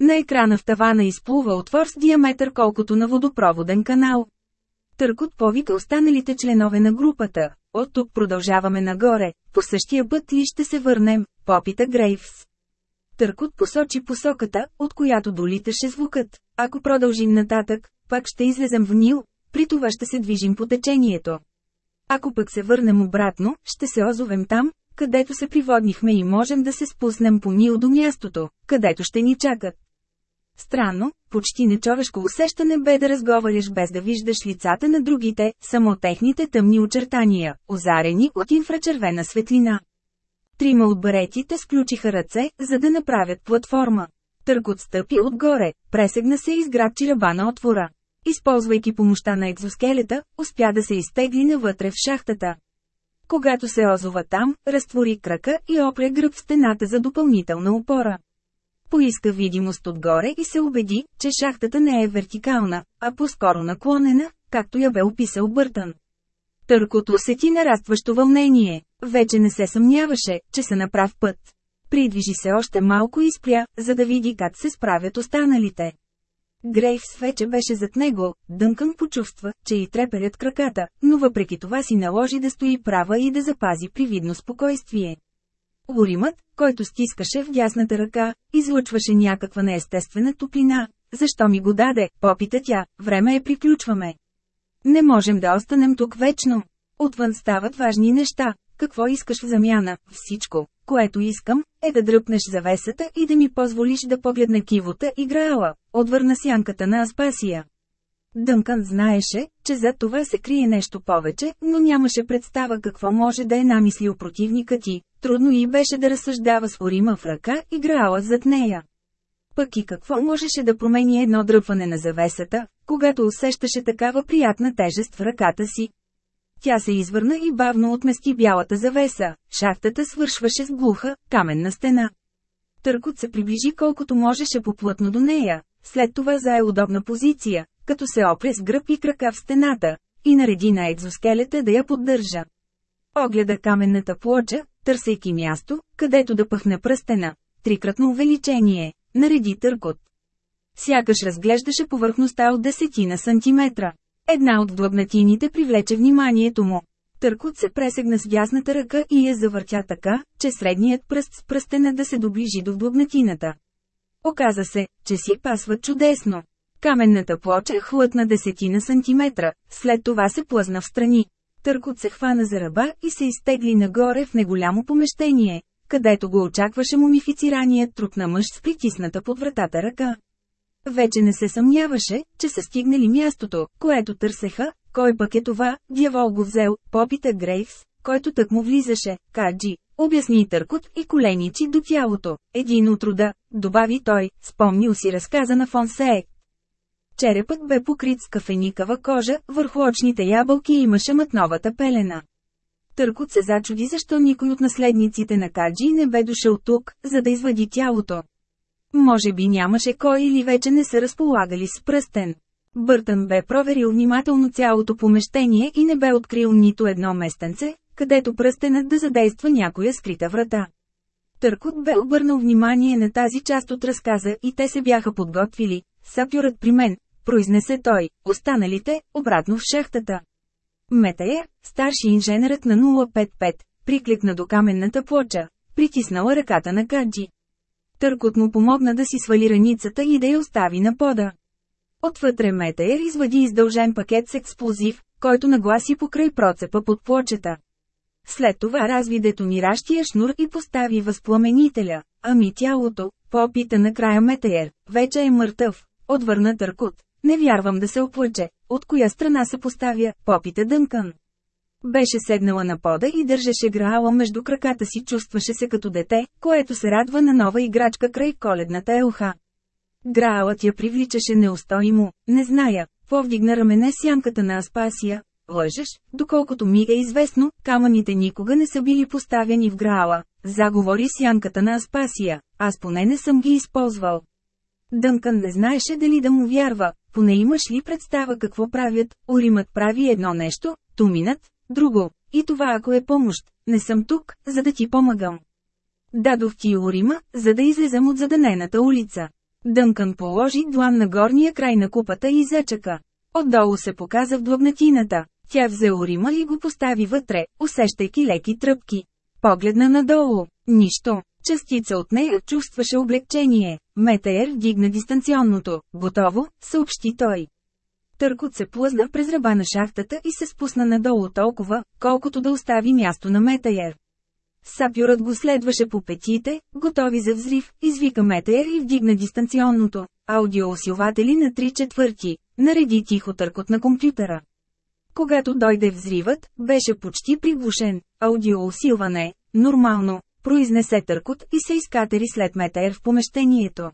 На екрана в тавана изплува отвор с диаметър колкото на водопроводен канал. Търкот повика останалите членове на групата. От тук продължаваме нагоре, по същия път ли ще се върнем, попита Грейвс. Търкот посочи посоката, от която долиташе звукът. Ако продължим нататък, пак ще излезем в Нил, при това ще се движим по течението. Ако пък се върнем обратно, ще се озовем там, където се приводнихме и можем да се спуснем по Нил до мястото, където ще ни чакат. Странно, почти нечовешко усещане бе да разговаряш без да виждаш лицата на другите, само техните тъмни очертания, озарени от инфрачервена светлина. Трима от баретите сключиха ръце, за да направят платформа. Търкот стъпи отгоре, пресегна се и изграбчи ръба на отвора. Използвайки помощта на екзоскелета, успя да се изтегли навътре в шахтата. Когато се озова там, разтвори крака и опря гръб в стената за допълнителна опора. Поиска видимост отгоре и се убеди, че шахтата не е вертикална, а по-скоро наклонена, както я бе описал Бъртън. Търкот усети нарастващо вълнение. Вече не се съмняваше, че са на прав път. Придвижи се още малко и спря, за да види как се справят останалите. Грейвс вече беше зад него, Дънкън почувства, че и треперят краката, но въпреки това си наложи да стои права и да запази привидно спокойствие. Уримът, който стискаше в дясната ръка, излъчваше някаква неестествена топлина. Защо ми го даде, попита тя, време е приключваме. Не можем да останем тук вечно. Отвън стават важни неща. Какво искаш в замяна? Всичко, което искам, е да дръпнеш завесата и да ми позволиш да погледна кивота и граала, отвърна сянката на Аспасия. Дънкан знаеше, че зад това се крие нещо повече, но нямаше представа какво може да е намислил противника ти. Трудно и беше да разсъждава с Орима в ръка и грала зад нея. Пък и какво можеше да промени едно дръпване на завесата, когато усещаше такава приятна тежест в ръката си. Тя се извърна и бавно отмести бялата завеса, шахтата свършваше с глуха, каменна стена. Търкот се приближи колкото можеше поплътно до нея, след това зае удобна позиция, като се опре с гръб и крака в стената, и нареди на екзоскелета да я поддържа. Огледа каменната плоча, търсейки място, където да пъхне пръстена. Трикратно увеличение, нареди търкот. Сякаш разглеждаше повърхността от десетина сантиметра. Една от длъбнатините привлече вниманието му. Търкот се пресегна с дясната ръка и я завъртя така, че средният пръст с пръстена да се доближи до длъбнатината. Оказа се, че си пасва чудесно. Каменната плоча хлътна десетина сантиметра, след това се плъзна в страни. Търкот се хвана за ръба и се изтегли нагоре в неголямо помещение, където го очакваше мумифицираният труп на мъж с притисната под вратата ръка. Вече не се съмняваше, че са стигнали мястото, което търсеха, Кой пък е това, дявол го взел, попита Грейвс, който тък му влизаше, каджи, обясни търкот и коленичи до тялото. Един от рода, добави той, спомнил си разказа на Фонсеек. Черепът бе покрит с кафеникава кожа, върху очните ябълки имаше мътновата пелена. Търкот се зачуди защо никой от наследниците на Каджи не бе дошъл тук, за да извади тялото. Може би нямаше кой или вече не са разполагали с пръстен. Бъртън бе проверил внимателно цялото помещение и не бе открил нито едно местенце, където пръстенът да задейства някоя скрита врата. Търкот бе обърнал внимание на тази част от разказа и те се бяха подготвили. Сапюрът при мен, произнесе той, останалите, обратно в шахтата. Метая, старши инженерът на 055, прикликна до каменната плоча, притиснала ръката на Каджи. Търкот му помогна да си свали раницата и да я остави на пода. Отвътре Метаер извади издължен пакет с експлозив, който нагласи покрай процепа под плочета. След това разви детониращия шнур и постави възпламенителя, ами тялото, попита накрая Метаер, вече е мъртъв, отвърна Търкот. Не вярвам да се оплаче, от коя страна се поставя, попита Дънкън. Беше седнала на пода и държеше граала между краката си, чувстваше се като дете, което се радва на нова играчка край коледната елха. Граалът я привличаше неустоимо, не зная, повдигна рамене сянката на Аспасия. Лъжеш, доколкото ми е известно, камъните никога не са били поставени в Граала. Заговори сянката на Аспасия, аз поне не съм ги използвал. Дънкън не знаеше дали да му вярва, поне имаш ли представа какво правят, Оримът прави едно нещо, Туминът, друго, и това ако е помощ, не съм тук, за да ти помагам. Дадох ти Орима, за да излезам от заданената улица. Дънкън положи длан на горния край на купата и зачака. Отдолу се показа в длъбнатината. Тя взе Орима и го постави вътре, усещайки леки тръпки. Погледна надолу. Нищо. Частица от нея чувстваше облегчение. Метаер вдигна дистанционното. Готово, съобщи той. Търкот се плъзна през ръба на шахтата и се спусна надолу толкова, колкото да остави място на Метаер. Сапюрът го следваше по петите, готови за взрив, извика Метаер и вдигна дистанционното. Аудиоусилватели на три четвърти, нареди тихо търкот на компютъра. Когато дойде взривът, беше почти приглушен. Аудиоусилване, нормално, произнесе търкот и се изкатери след Метаер в помещението.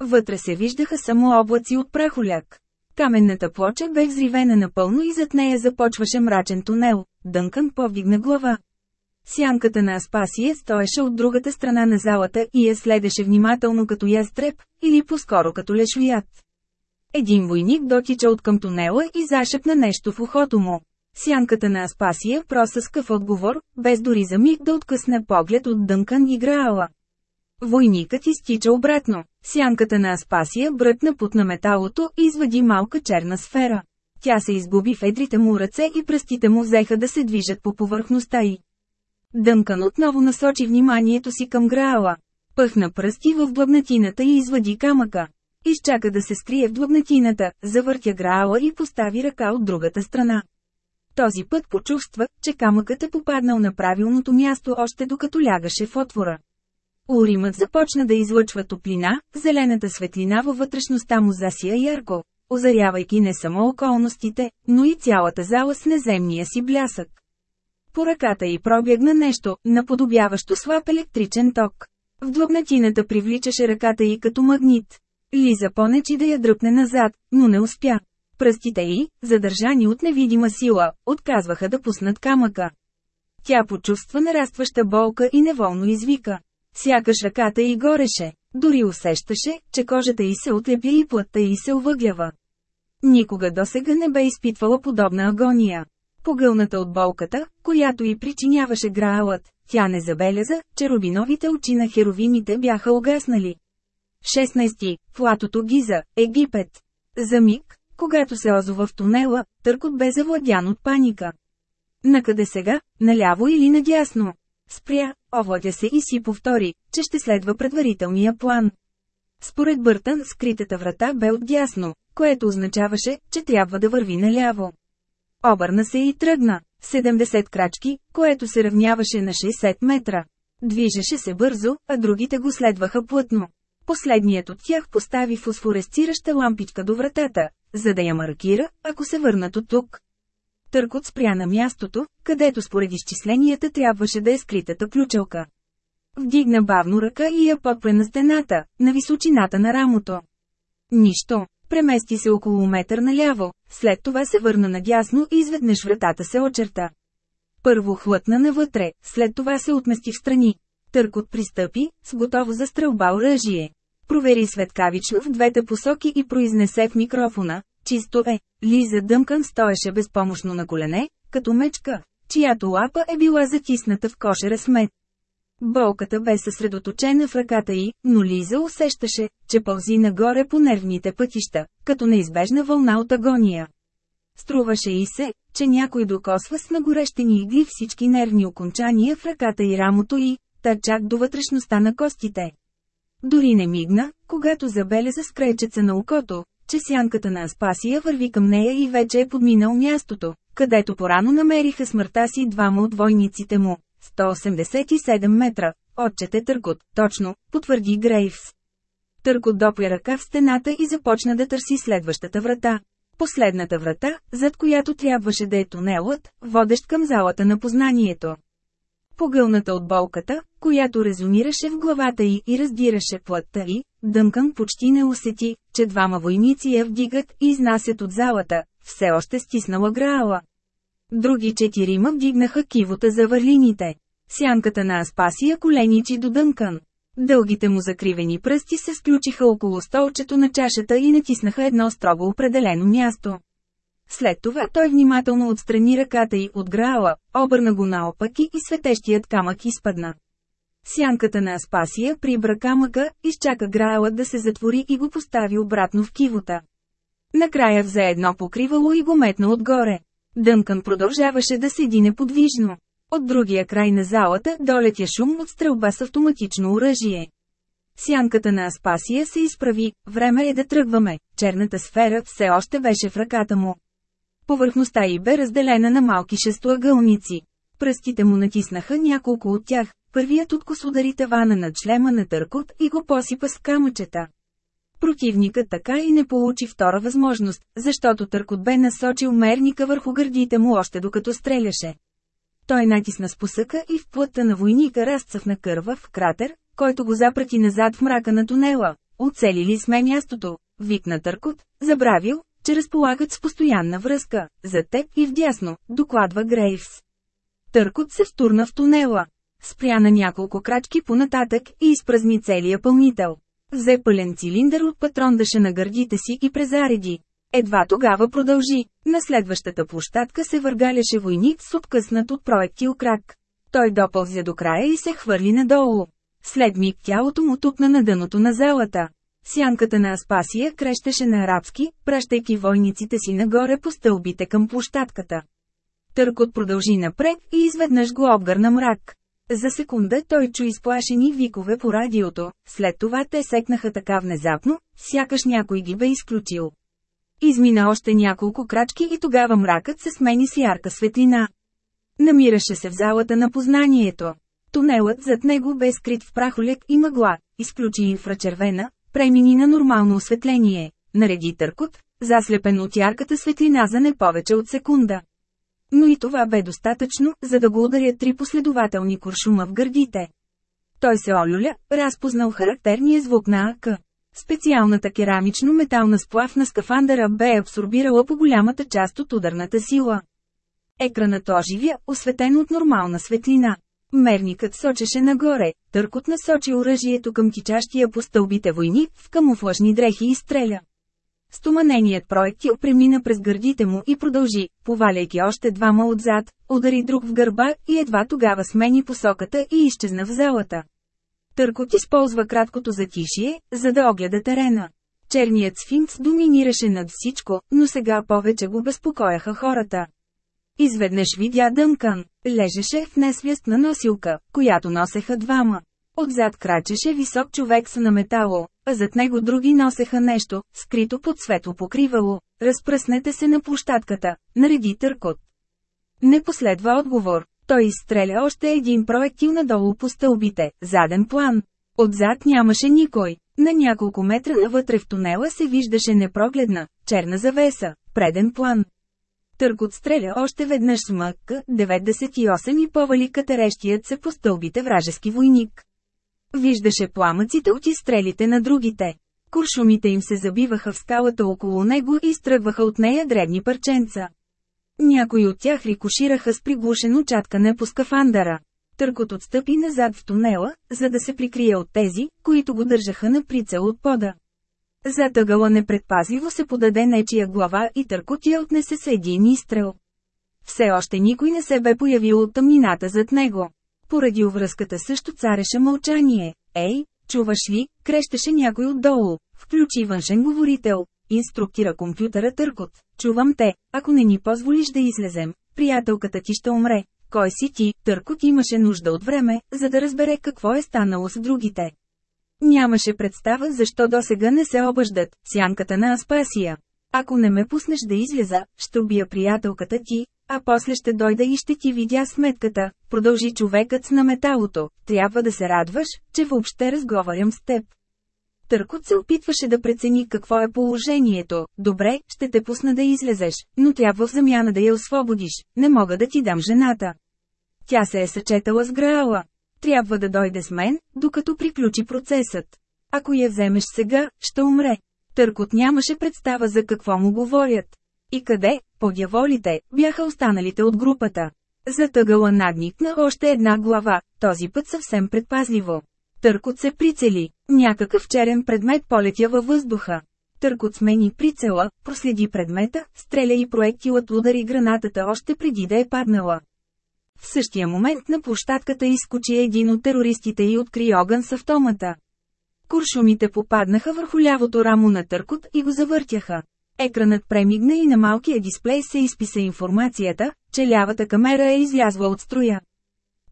Вътре се виждаха само облаци от прахоляк. Каменната плоча бе взривена напълно и зад нея започваше мрачен тунел. Дънкън повдигна глава. Сянката на Аспасия стоеше от другата страна на залата и я следеше внимателно като ястреб, или по-скоро като лешвият. Един войник дотича от към тунела и зашепна нещо в ухото му. Сянката на Аспасия проса скъв отговор, без дори за миг да откъсне поглед от Дънкан и Граала. Войникът изтича обратно. Сянката на Аспасия бръкна пут на металото и извади малка черна сфера. Тя се изгуби в едрите му ръце и пръстите му взеха да се движат по повърхността й. Дънкан отново насочи вниманието си към Граала. Пъхна пръсти в блъбнатината и извади камъка. Изчака да се скрие в блъбнатината, завъртя Граала и постави ръка от другата страна. Този път почувства, че камъкът е попаднал на правилното място още докато лягаше в отвора. Уримът започна да излъчва топлина, зелената светлина във вътрешността му засия ярко, озарявайки не само околностите, но и цялата зала с неземния си блясък. По ръката й пробягна нещо, наподобяващо слаб електричен ток. В длъбнатината привличаше ръката й като магнит. Лиза понечи да я дръпне назад, но не успя. Пръстите й, задържани от невидима сила, отказваха да пуснат камъка. Тя почувства нарастваща болка и неволно извика. Сякаш ръката й гореше, дори усещаше, че кожата й се отлепя и плътта й се овъглява. Никога досега не бе изпитвала подобна агония. Погълната от болката, която й причиняваше граалът, тя не забеляза, че рубиновите очи на херовимите бяха огаснали. 16. Платото Гиза, Египет. За миг, когато се озова в тунела, търкот бе завладян от паника. Накъде сега, наляво или надясно? Спря, овладя се и си повтори, че ще следва предварителния план. Според Бъртън, скритата врата бе отдясно, което означаваше, че трябва да върви наляво. Обърна се и тръгна. 70 крачки, което се равняваше на 60 метра. Движеше се бързо, а другите го следваха плътно. Последният от тях постави фосфоресцираща лампичка до вратата, за да я маркира, ако се върнат от тук. Търкот спря на мястото, където според изчисленията трябваше да е скритата ключелка. Вдигна бавно ръка и я подпре на стената, на височината на рамото. Нищо. Премести се около метър наляво, след това се върна надясно и изведнъж вратата се очерта. Първо хлътна навътре, след това се отмести в страни. Търкот пристъпи, с готово за стрелба оръжие. Провери светкавично в двете посоки и произнесе в микрофона, чисто е. Лиза Дъмкан стоеше безпомощно на колене, като мечка, чиято лапа е била затисната в кошера с мед. Болката бе съсредоточена в ръката й, но Лиза усещаше, че пълзи нагоре по нервните пътища, като неизбежна вълна от агония. Струваше и се, че някой докосва с нагорещени игли всички нервни окончания в ръката и рамото й, та чак до вътрешността на костите. Дори не мигна, когато забеляза скречеца на окото, че сянката на Аспасия върви към нея и вече е подминал мястото, където порано намериха смъртта си двама от войниците му. 187 метра, отчете Търкот, точно, потвърди Грейвс. Търкот допля ръка в стената и започна да търси следващата врата. Последната врата, зад която трябваше да е тунелът, водещ към залата на познанието. Погълната от болката, която резонираше в главата й и раздираше плътта й, Дъмкън почти не усети, че двама войници я вдигат и изнасят от залата, все още стиснала граала. Други четирима вдигнаха кивота за върлините. Сянката на Аспасия коленичи до Дънкън. Дългите му закривени пръсти се сключиха около столчето на чашата и натиснаха едно строго определено място. След това той внимателно отстрани ръката й от граала, обърна го наопаки и светещият камък изпадна. Сянката на Аспасия прибра камъка, изчака граалът да се затвори и го постави обратно в кивота. Накрая взе едно покривало и го метна отгоре. Дънкан продължаваше да седи неподвижно. От другия край на залата долетя шум от стрелба с автоматично оръжие. Сянката на Аспасия се изправи, време е да тръгваме, черната сфера все още беше в ръката му. Повърхността й бе разделена на малки шестоъгълници. Пръстите му натиснаха няколко от тях, първият откос удари тавана над члема на търкот и го посипа с камъчета. Противникът така и не получи втора възможност, защото търкот бе насочил мерника върху гърдите му още докато стреляше. Той натисна с посъка и в плътта на войника разцъфна кърва в кратер, който го запрати назад в мрака на тунела. Оцелили сме мястото, викна Търкот, забравил, че разполагат с постоянна връзка, за теб и вдясно, докладва Грейвс. Търкот се втурна в тунела. Спря на няколко крачки понататък и изпразни целия пълнител. Взе пълен цилиндър от патрондаше на гърдите си и презареди. Едва тогава продължи. На следващата площадка се въргаляше войник с откъснат от проектил крак. Той допълзе до края и се хвърли надолу. След миг тялото му тупна на дъното на залата. Сянката на Аспасия крещеше на арабски, пращайки войниците си нагоре по стълбите към площадката. Търкот продължи напред и изведнъж го обгърна мрак. За секунда той чу изплашени викове по радиото, след това те секнаха така внезапно, сякаш някой ги бе изключил. Измина още няколко крачки и тогава мракът се смени с ярка светлина. Намираше се в залата на познанието. Тунелът зад него бе скрит в прахолек и мъгла, изключи инфрачервена, премини на нормално осветление, нареди търкот, заслепен от ярката светлина за не повече от секунда. Но и това бе достатъчно, за да го ударят три последователни куршума в гърдите. Той се олюля, разпознал характерния звук на АК. Специалната керамично-метална сплав на скафандъра бе абсорбирала по голямата част от ударната сила. Екранът оживя, осветен от нормална светлина. Мерникът сочеше нагоре, търкот насочи оръжието към кичащия по стълбите войни, в камуфлажни дрехи и стреля. Стоманеният проектил премина през гърдите му и продължи, поваляйки още двама отзад, удари друг в гърба и едва тогава смени посоката и изчезна в залата. Търкот използва краткото затишие, за да огледа терена. Черният сфинкс доминираше над всичко, но сега повече го безпокояха хората. Изведнъж видя Дънкан. Лежеше в несвястна носилка, която носеха двама. Отзад крачеше висок човек с на метало, а зад него други носеха нещо, скрито под светло покривало. Разпръснете се на площадката, нареди търкот. Не последва отговор. Той изстреля още един проектил надолу по стълбите, заден план. Отзад нямаше никой. На няколко метра навътре в тунела се виждаше непрогледна, черна завеса, преден план. Търкот стреля още веднъж с МК 98 и повали катерещият се по стълбите вражески войник. Виждаше пламъците от изстрелите на другите. Куршумите им се забиваха в скалата около него и стръгваха от нея дребни парченца. Някои от тях рикошираха с приглушено чаткане по скафандъра. Търкот отстъпи назад в тунела, за да се прикрие от тези, които го държаха на прицел от пода. Зад ъгъла непредпазливо се подаде нечия глава и Търкот я отнесе с един изстрел. Все още никой не се бе появил от тъмнината зад него. Поради увръзката също цареше мълчание. Ей, чуваш ли, крещеше някой отдолу. Включи външен говорител. Инструктира компютъра Търкот. Чувам те, ако не ни позволиш да излезем, приятелката ти ще умре. Кой си ти, Търкот имаше нужда от време, за да разбере какво е станало с другите. Нямаше представа защо досега не се обаждат, сянката на Аспасия. Ако не ме пуснеш да излеза, ще убия приятелката ти, а после ще дойда и ще ти видя сметката, продължи човекът с наметалото. Трябва да се радваш, че въобще разговарям с теб. Търкот се опитваше да прецени какво е положението. Добре, ще те пусна да излезеш, но трябва в замяна да я освободиш. Не мога да ти дам жената. Тя се е съчетала с Граала. Трябва да дойде с мен, докато приключи процесът. Ако я вземеш сега, ще умре. Търкот нямаше представа за какво му говорят. И къде, по дяволите, бяха останалите от групата. Затъгала надникна още една глава, този път съвсем предпазливо. Търкот се прицели. Някакъв черен предмет полетя във въздуха. Търкот смени прицела, проследи предмета, стреля и проектилът удари гранатата още преди да е паднала. В същия момент на площадката изкочи един от терористите и откри огън с автомата. Куршумите попаднаха върху лявото рамо на Търкот и го завъртяха. Екранът премигна и на малкия дисплей се изписа информацията, че лявата камера е излязла от строя.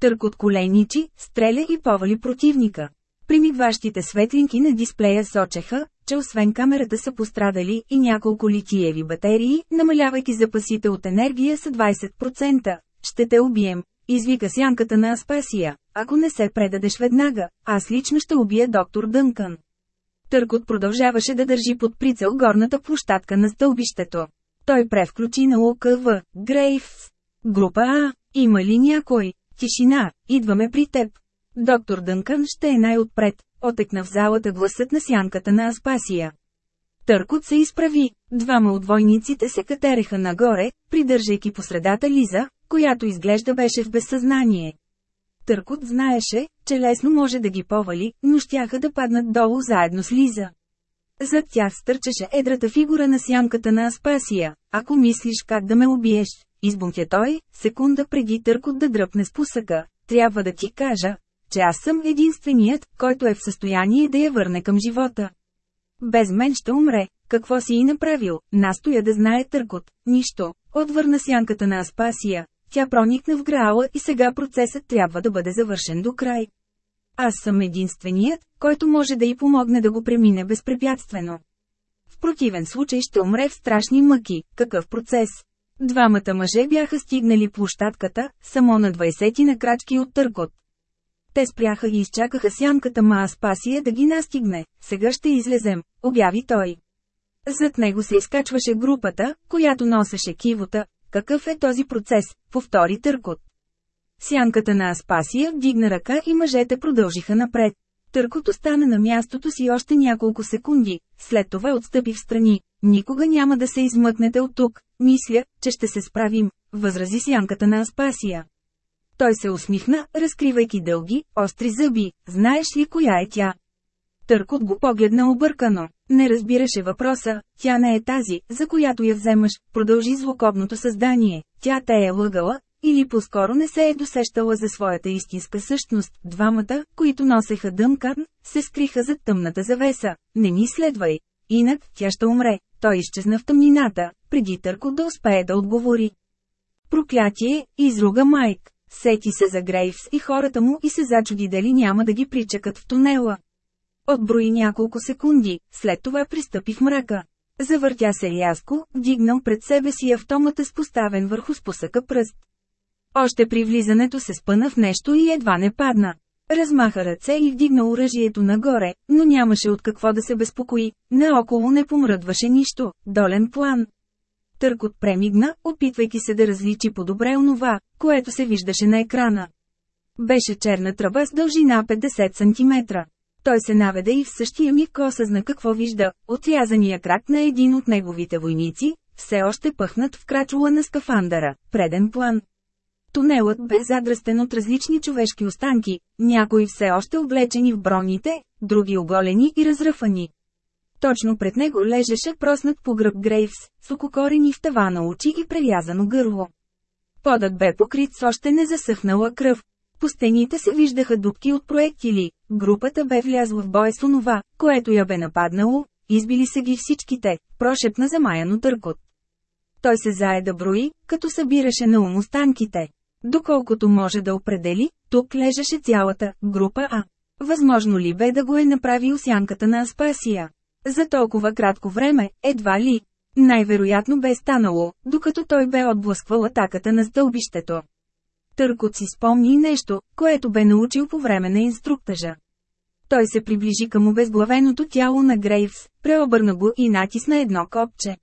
Търкот коленичи, стреля и повали противника. Примигващите светлинки на дисплея сочеха, че освен камерата са пострадали и няколко литиеви батерии, намалявайки запасите от енергия с 20%. Ще те убием, извика сянката на Аспасия, ако не се предадеш веднага, аз лично ще убия доктор Дънкън. Търкот продължаваше да държи под прицел горната площадка на стълбището. Той превключи на ОКВ, Грейвс. Група А, има ли някой? Тишина, идваме при теб. Доктор Дънкън ще е най-отпред, отекна в залата гласът на сянката на Аспасия. Търкот се изправи, двама от войниците се катереха нагоре, придържайки по средата Лиза, която изглежда беше в безсъзнание. Търкот знаеше, че лесно може да ги повали, но щяха да паднат долу заедно с Лиза. Зад тях стърчеше едрата фигура на сянката на Аспасия. Ако мислиш как да ме убиеш, избунтя той, секунда преди Търкот да дръпне с пусъка, трябва да ти кажа, че аз съм единственият, който е в състояние да я върне към живота. Без мен ще умре, какво си и направил, настоя да знае Търкот, нищо, отвърна сянката на Аспасия, тя проникна в Граала и сега процесът трябва да бъде завършен до край. Аз съм единственият, който може да й помогне да го премине безпрепятствено. В противен случай ще умре в страшни мъки. Какъв процес? Двамата мъже бяха стигнали площадката, само на 20 на крачки от търкот. Те спряха и изчакаха сянката Ма Аспасия да ги настигне. Сега ще излезем, обяви той. Зад него се изкачваше групата, която носеше кивота, какъв е този процес? Повтори Търкот. Сянката на Аспасия вдигна ръка и мъжете продължиха напред. Търкот остана на мястото си още няколко секунди, след това отстъпи в страни. Никога няма да се измъкнете от тук, мисля, че ще се справим, възрази сянката на Аспасия. Той се усмихна, разкривайки дълги, остри зъби, знаеш ли коя е тя? Търкот го погледна объркано. Не разбираше въпроса, тя не е тази, за която я вземаш, продължи злокобното създание. Тя те е лъгала, или по-скоро не се е досещала за своята истинска същност. Двамата, които носеха дъмкарн, се скриха зад тъмната завеса. Не ни следвай. Инак, тя ще умре. Той изчезна в тъмнината, преди Търко да успее да отговори. Проклятие, изруга Майк. Сети се за Грейвс и хората му и се зачуди дали няма да ги причакат в тунела. Отброи няколко секунди, след това пристъпи в мрака. Завъртя се рязко, вдигнал пред себе си автомата с поставен върху спусъка пръст. Още при влизането се спъна в нещо и едва не падна. Размаха ръце и вдигна оръжието нагоре, но нямаше от какво да се безпокои, наоколо не помръдваше нищо, долен план. Търкот премигна, опитвайки се да различи по-добре онова, което се виждаше на екрана. Беше черна тръба с дължина 50 см. Той се наведе и в същия миг осъзна какво вижда, отрязания крак на един от неговите войници, все още пъхнат в крачула на скафандъра, преден план. Тунелът бе задръстен от различни човешки останки, някои все още облечени в броните, други оголени и разръфани. Точно пред него лежеше проснат по гръб Грейвс, с ококорени в тавана очи и прелязано гърло. Подът бе покрит с още не засъхнала кръв. По стените се виждаха дубки от проектили, групата бе влязла в бой с онова, което я бе нападнало, избили се ги всичките, прошепна замаяно търкот. Той се зае да брои, като събираше на ум останките. Доколкото може да определи, тук лежеше цялата група А. Възможно ли бе да го е направил сянката на Аспасия? За толкова кратко време, едва ли. Най-вероятно бе станало, докато той бе отблъсквал атаката на стълбището. Търкот си спомни нещо, което бе научил по време на инструктажа. Той се приближи към обезглавеното тяло на Грейвс, преобърна го и натисна едно копче.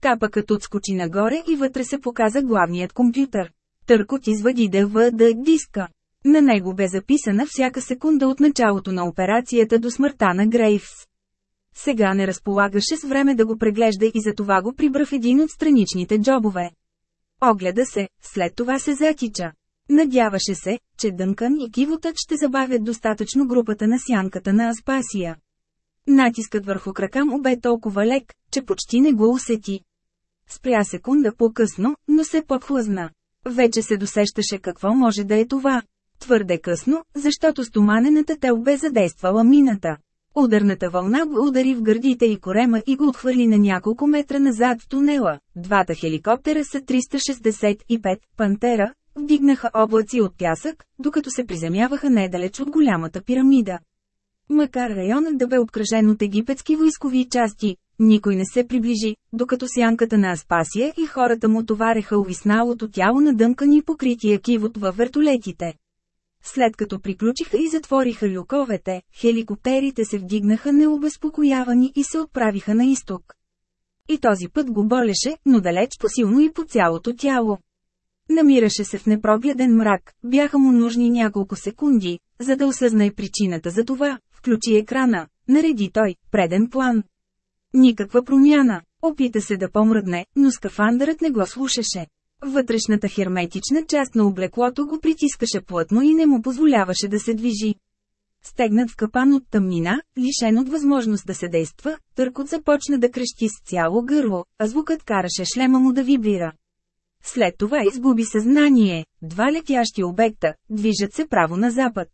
Капъкът отскочи нагоре и вътре се показа главният компютър. Търкот извади DVD диска. На него бе записана всяка секунда от началото на операцията до смъртта на Грейвс. Сега не разполагаше с време да го преглежда и затова го прибра в един от страничните джобове. Огледа се, след това се затича. Надяваше се, че Дънкън и Кивотът ще забавят достатъчно групата на сянката на Аспасия. Натискът върху крака му бе толкова лек, че почти не го усети. Спря секунда по-късно, но се подхлъзна. Вече се досещаше какво може да е това. Твърде късно, защото стоманената тел бе задействала мината. Ударната вълна го удари в гърдите и корема и го отхвърли на няколко метра назад в тунела. Двата хеликоптера са 365 «Пантера», вдигнаха облаци от пясък, докато се приземяваха недалеч от голямата пирамида. Макар районът да бе обкръжен от египетски войскови части, никой не се приближи, докато сянката на Аспасия и хората му товареха увисналото тяло на дъмкани покрития кивот във вертолетите. След като приключиха и затвориха люковете, хеликоптерите се вдигнаха необезпокоявани и се отправиха на изток. И този път го болеше, но далеч по-силно и по цялото тяло. Намираше се в непрогледен мрак, бяха му нужни няколко секунди, за да осъзнае причината за това, включи екрана, нареди той, преден план. Никаква промяна. Опита се да помръдне, но скафандърът не го слушаше. Вътрешната херметична част на облеклото го притискаше плътно и не му позволяваше да се движи. Стегнат в капан от тъмнина, лишен от възможност да се действа, търкот започна да крещи с цяло гърло, а звукът караше шлема му да вибрира. След това изгуби съзнание, два летящи обекта, движат се право на запад.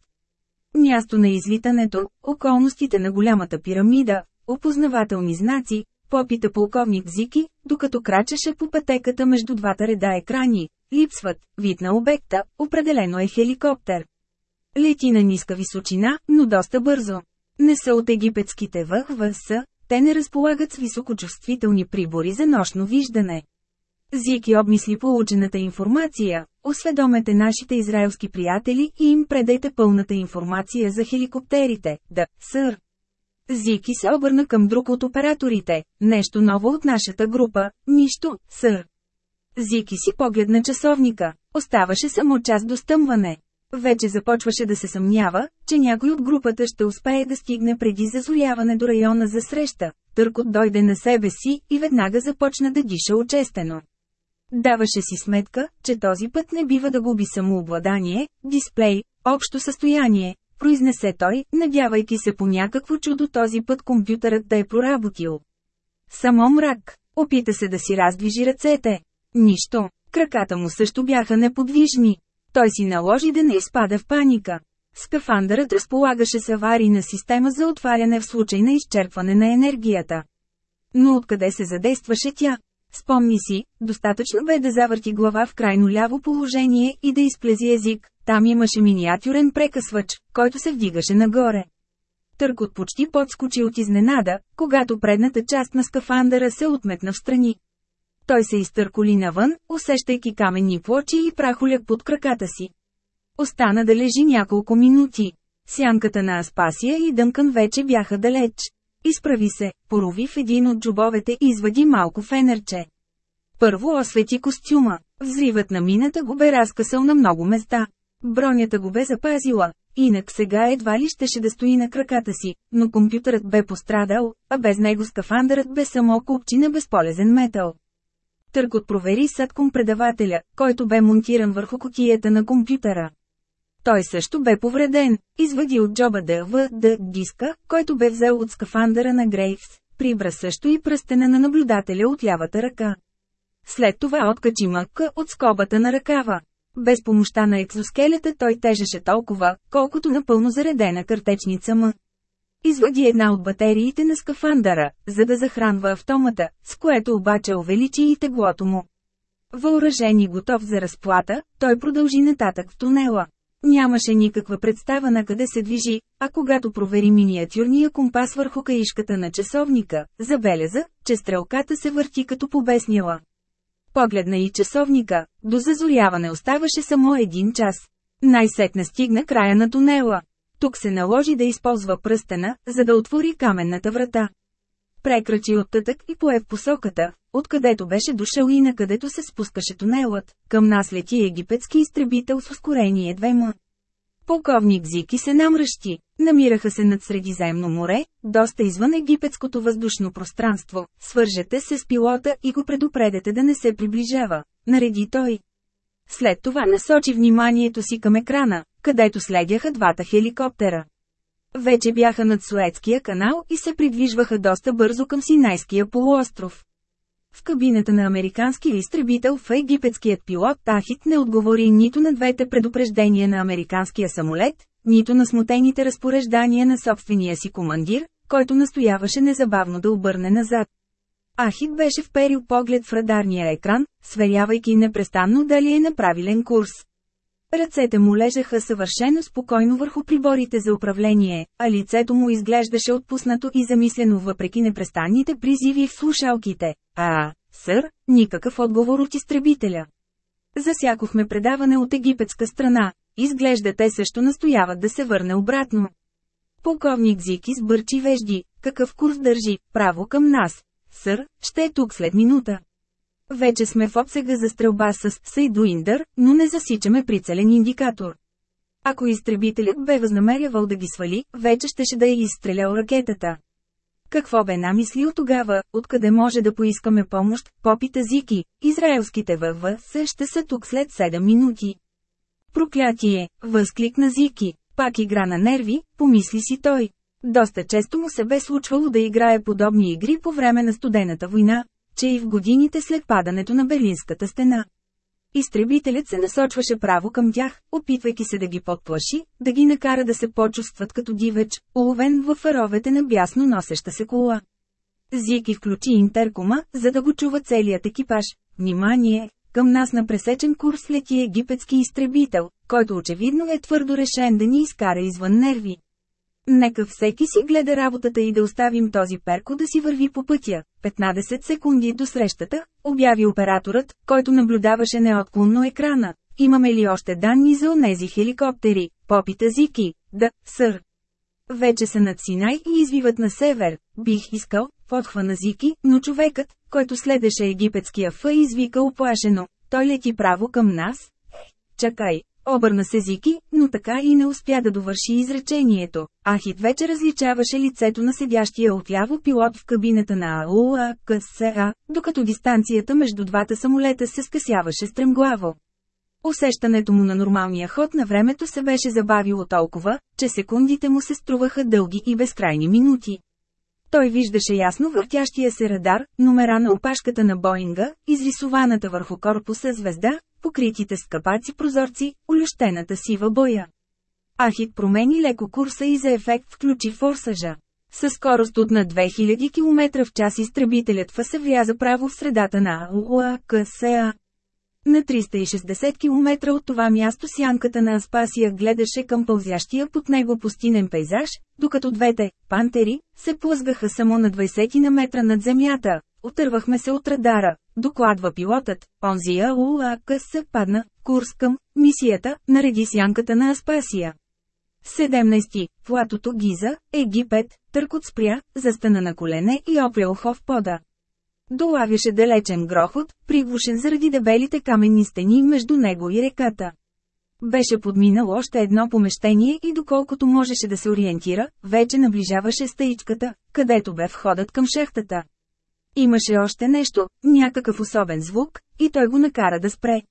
Място на излитането, околностите на голямата пирамида, опознавателни знаци, попита полковник Зики, докато крачеше по пътеката между двата реда екрани. Липсват, вид на обекта, определено е хеликоптер. Лети на ниска височина, но доста бързо. Не са от египетските ВХВС, те не разполагат с високочувствителни прибори за нощно виждане. Зики обмисли получената информация, осведомете нашите израелски приятели и им предайте пълната информация за хеликоптерите, да, сър. Зики се обърна към друг от операторите. Нещо ново от нашата група. Нищо, сър. Зики си погледна часовника. Оставаше само час до стъмване. Вече започваше да се съмнява, че някой от групата ще успее да стигне преди зазоряване до района за среща. Търкот дойде на себе си и веднага започна да диша очестено. Даваше си сметка, че този път не бива да губи самообладание, дисплей, общо състояние, произнесе той, надявайки се по някакво чудо този път компютърът да е проработил. Само мрак. Опита се да си раздвижи ръцете. Нищо. Краката му също бяха неподвижни. Той си наложи да не изпада в паника. Скафандърът разполагаше с аварийна система за отваряне в случай на изчерпване на енергията. Но откъде се задействаше тя? Спомни си, достатъчно бе да завърти глава в крайно ляво положение и да изплези език, там имаше миниатюрен прекъсвач, който се вдигаше нагоре. Търкот почти подскочи от изненада, когато предната част на скафандъра се отметна в страни. Той се изтърколи навън, усещайки каменни плочи и прахоляк под краката си. Остана да лежи няколко минути. Сянката на Аспасия и Дъмкан вече бяха далеч. Изправи се, порови в един от джобовете и извади малко фенерче. Първо освети костюма. Взривът на мината го бе разкъсал на много места. Бронята го бе запазила, инак сега едва ли щеше да стои на краката си, но компютърът бе пострадал, а без него скафандърът бе само купчина безполезен метал. Търкот провери съдком предавателя, който бе монтиран върху котията на компютъра. Той също бе повреден, извади от джоба ДВД диска, който бе взел от скафандъра на Грейвс, прибра също и пръстена на наблюдателя от лявата ръка. След това откачи мъка от скобата на ръкава. Без помощта на екзоскелета той тежеше толкова, колкото напълно заредена картечница М. Извади една от батериите на скафандъра, за да захранва автомата, с което обаче увеличи и теглото му. Въоръжен и готов за разплата, той продължи нататък в тунела. Нямаше никаква представа на къде се движи, а когато провери миниатюрния компас върху каишката на часовника, забеляза, че стрелката се върти като побесняла. Погледна и часовника, до зазоряване оставаше само един час. Най-сетне стигна края на тунела. Тук се наложи да използва пръстена, за да отвори каменната врата. Прекрачи оттътък и пое в посоката, откъдето беше дошъл и на където се спускаше тунелът. Към нас лети египетски изтребител с ускорение 2 м. Полковник Зики се намръщи. Намираха се над Средиземно море, доста извън египетското въздушно пространство. Свържете се с пилота и го предупредете да не се приближава. Нареди той. След това насочи вниманието си към екрана, където следяха двата хеликоптера. Вече бяха над Суетския канал и се придвижваха доста бързо към Синайския полуостров. В кабината на американски изтребител в египетският пилот Тахит не отговори нито на двете предупреждения на американския самолет, нито на смутените разпореждания на собствения си командир, който настояваше незабавно да обърне назад. Ахит беше вперил поглед в радарния екран, сверявайки непрестанно дали е на правилен курс. Ръцете му лежаха съвършено спокойно върху приборите за управление, а лицето му изглеждаше отпуснато и замислено въпреки непрестанните призиви в слушалките. А, сър, никакъв отговор от изтребителя. Засякохме предаване от египетска страна. Изглежда те също настояват да се върне обратно. Полковник Зики сбърчи вежди, какъв курс държи, право към нас. Сър, ще е тук след минута. Вече сме в обсега за стрелба с Сейдуиндър, но не засичаме прицелен индикатор. Ако изтребителят бе възнамерявал да ги свали, вече щеше да е изстрелял ракетата. Какво бе намислил тогава, откъде може да поискаме помощ, попита Зики, израелските ВВС ще са тук след 7 минути. Проклятие, възкликна Зики, пак игра на нерви, помисли си той. Доста често му се бе случвало да играе подобни игри по време на студената война, че и в годините след падането на Берлинската стена. Изтребителят се насочваше право към тях, опитвайки се да ги подплаши, да ги накара да се почувстват като дивеч, уловен в фаровете на бясно носеща се кола. Зики включи интеркома, за да го чува целият екипаж. Внимание! Към нас на пресечен курс лети египетски изтребител, който очевидно е твърдо решен да ни изкара извън нерви. Нека всеки си гледа работата и да оставим този перко да си върви по пътя. 15 секунди до срещата, обяви операторът, който наблюдаваше неотклонно екрана. Имаме ли още данни за онези хеликоптери? Попита Зики. Да, сър. Вече са над Синай и извиват на север. Бих искал, подхвана Зики, но човекът, който следеше египетския фа извика оплашено. Той лети право към нас. Чакай, Обърна се Зики, но така и не успя да довърши изречението. Ахит вече различаваше лицето на седящия отляво пилот в кабината на АУА-КСА, докато дистанцията между двата самолета се скъсяваше стремглаво. Усещането му на нормалния ход на времето се беше забавило толкова, че секундите му се струваха дълги и безкрайни минути. Той виждаше ясно въртящия се радар, номера на опашката на Боинга, изрисуваната върху корпуса звезда, покритите с капаци прозорци, улющената сива боя. Ахит промени леко курса и за ефект включи форсажа. Със скорост от на 2000 км в час изтребителят ФА се вляза право в средата на УАКСА. На 360 км от това място сянката на Аспасия гледаше към пълзящия под него пустинен пейзаж, докато двете «пантери» се плъзгаха само на 20 на метра над земята. Отървахме се от радара, докладва пилотът, онзи АУАК се падна, курс към мисията, нареди сянката на Аспасия. 17. Платото Гиза, Египет, Търкот спря, застана на колене и опрял в пода. Долавяше далечен грохот, приглушен заради дебелите каменни стени между него и реката. Беше подминал още едно помещение и доколкото можеше да се ориентира, вече наближаваше стаичката, където бе входът към шехтата. Имаше още нещо, някакъв особен звук, и той го накара да спре.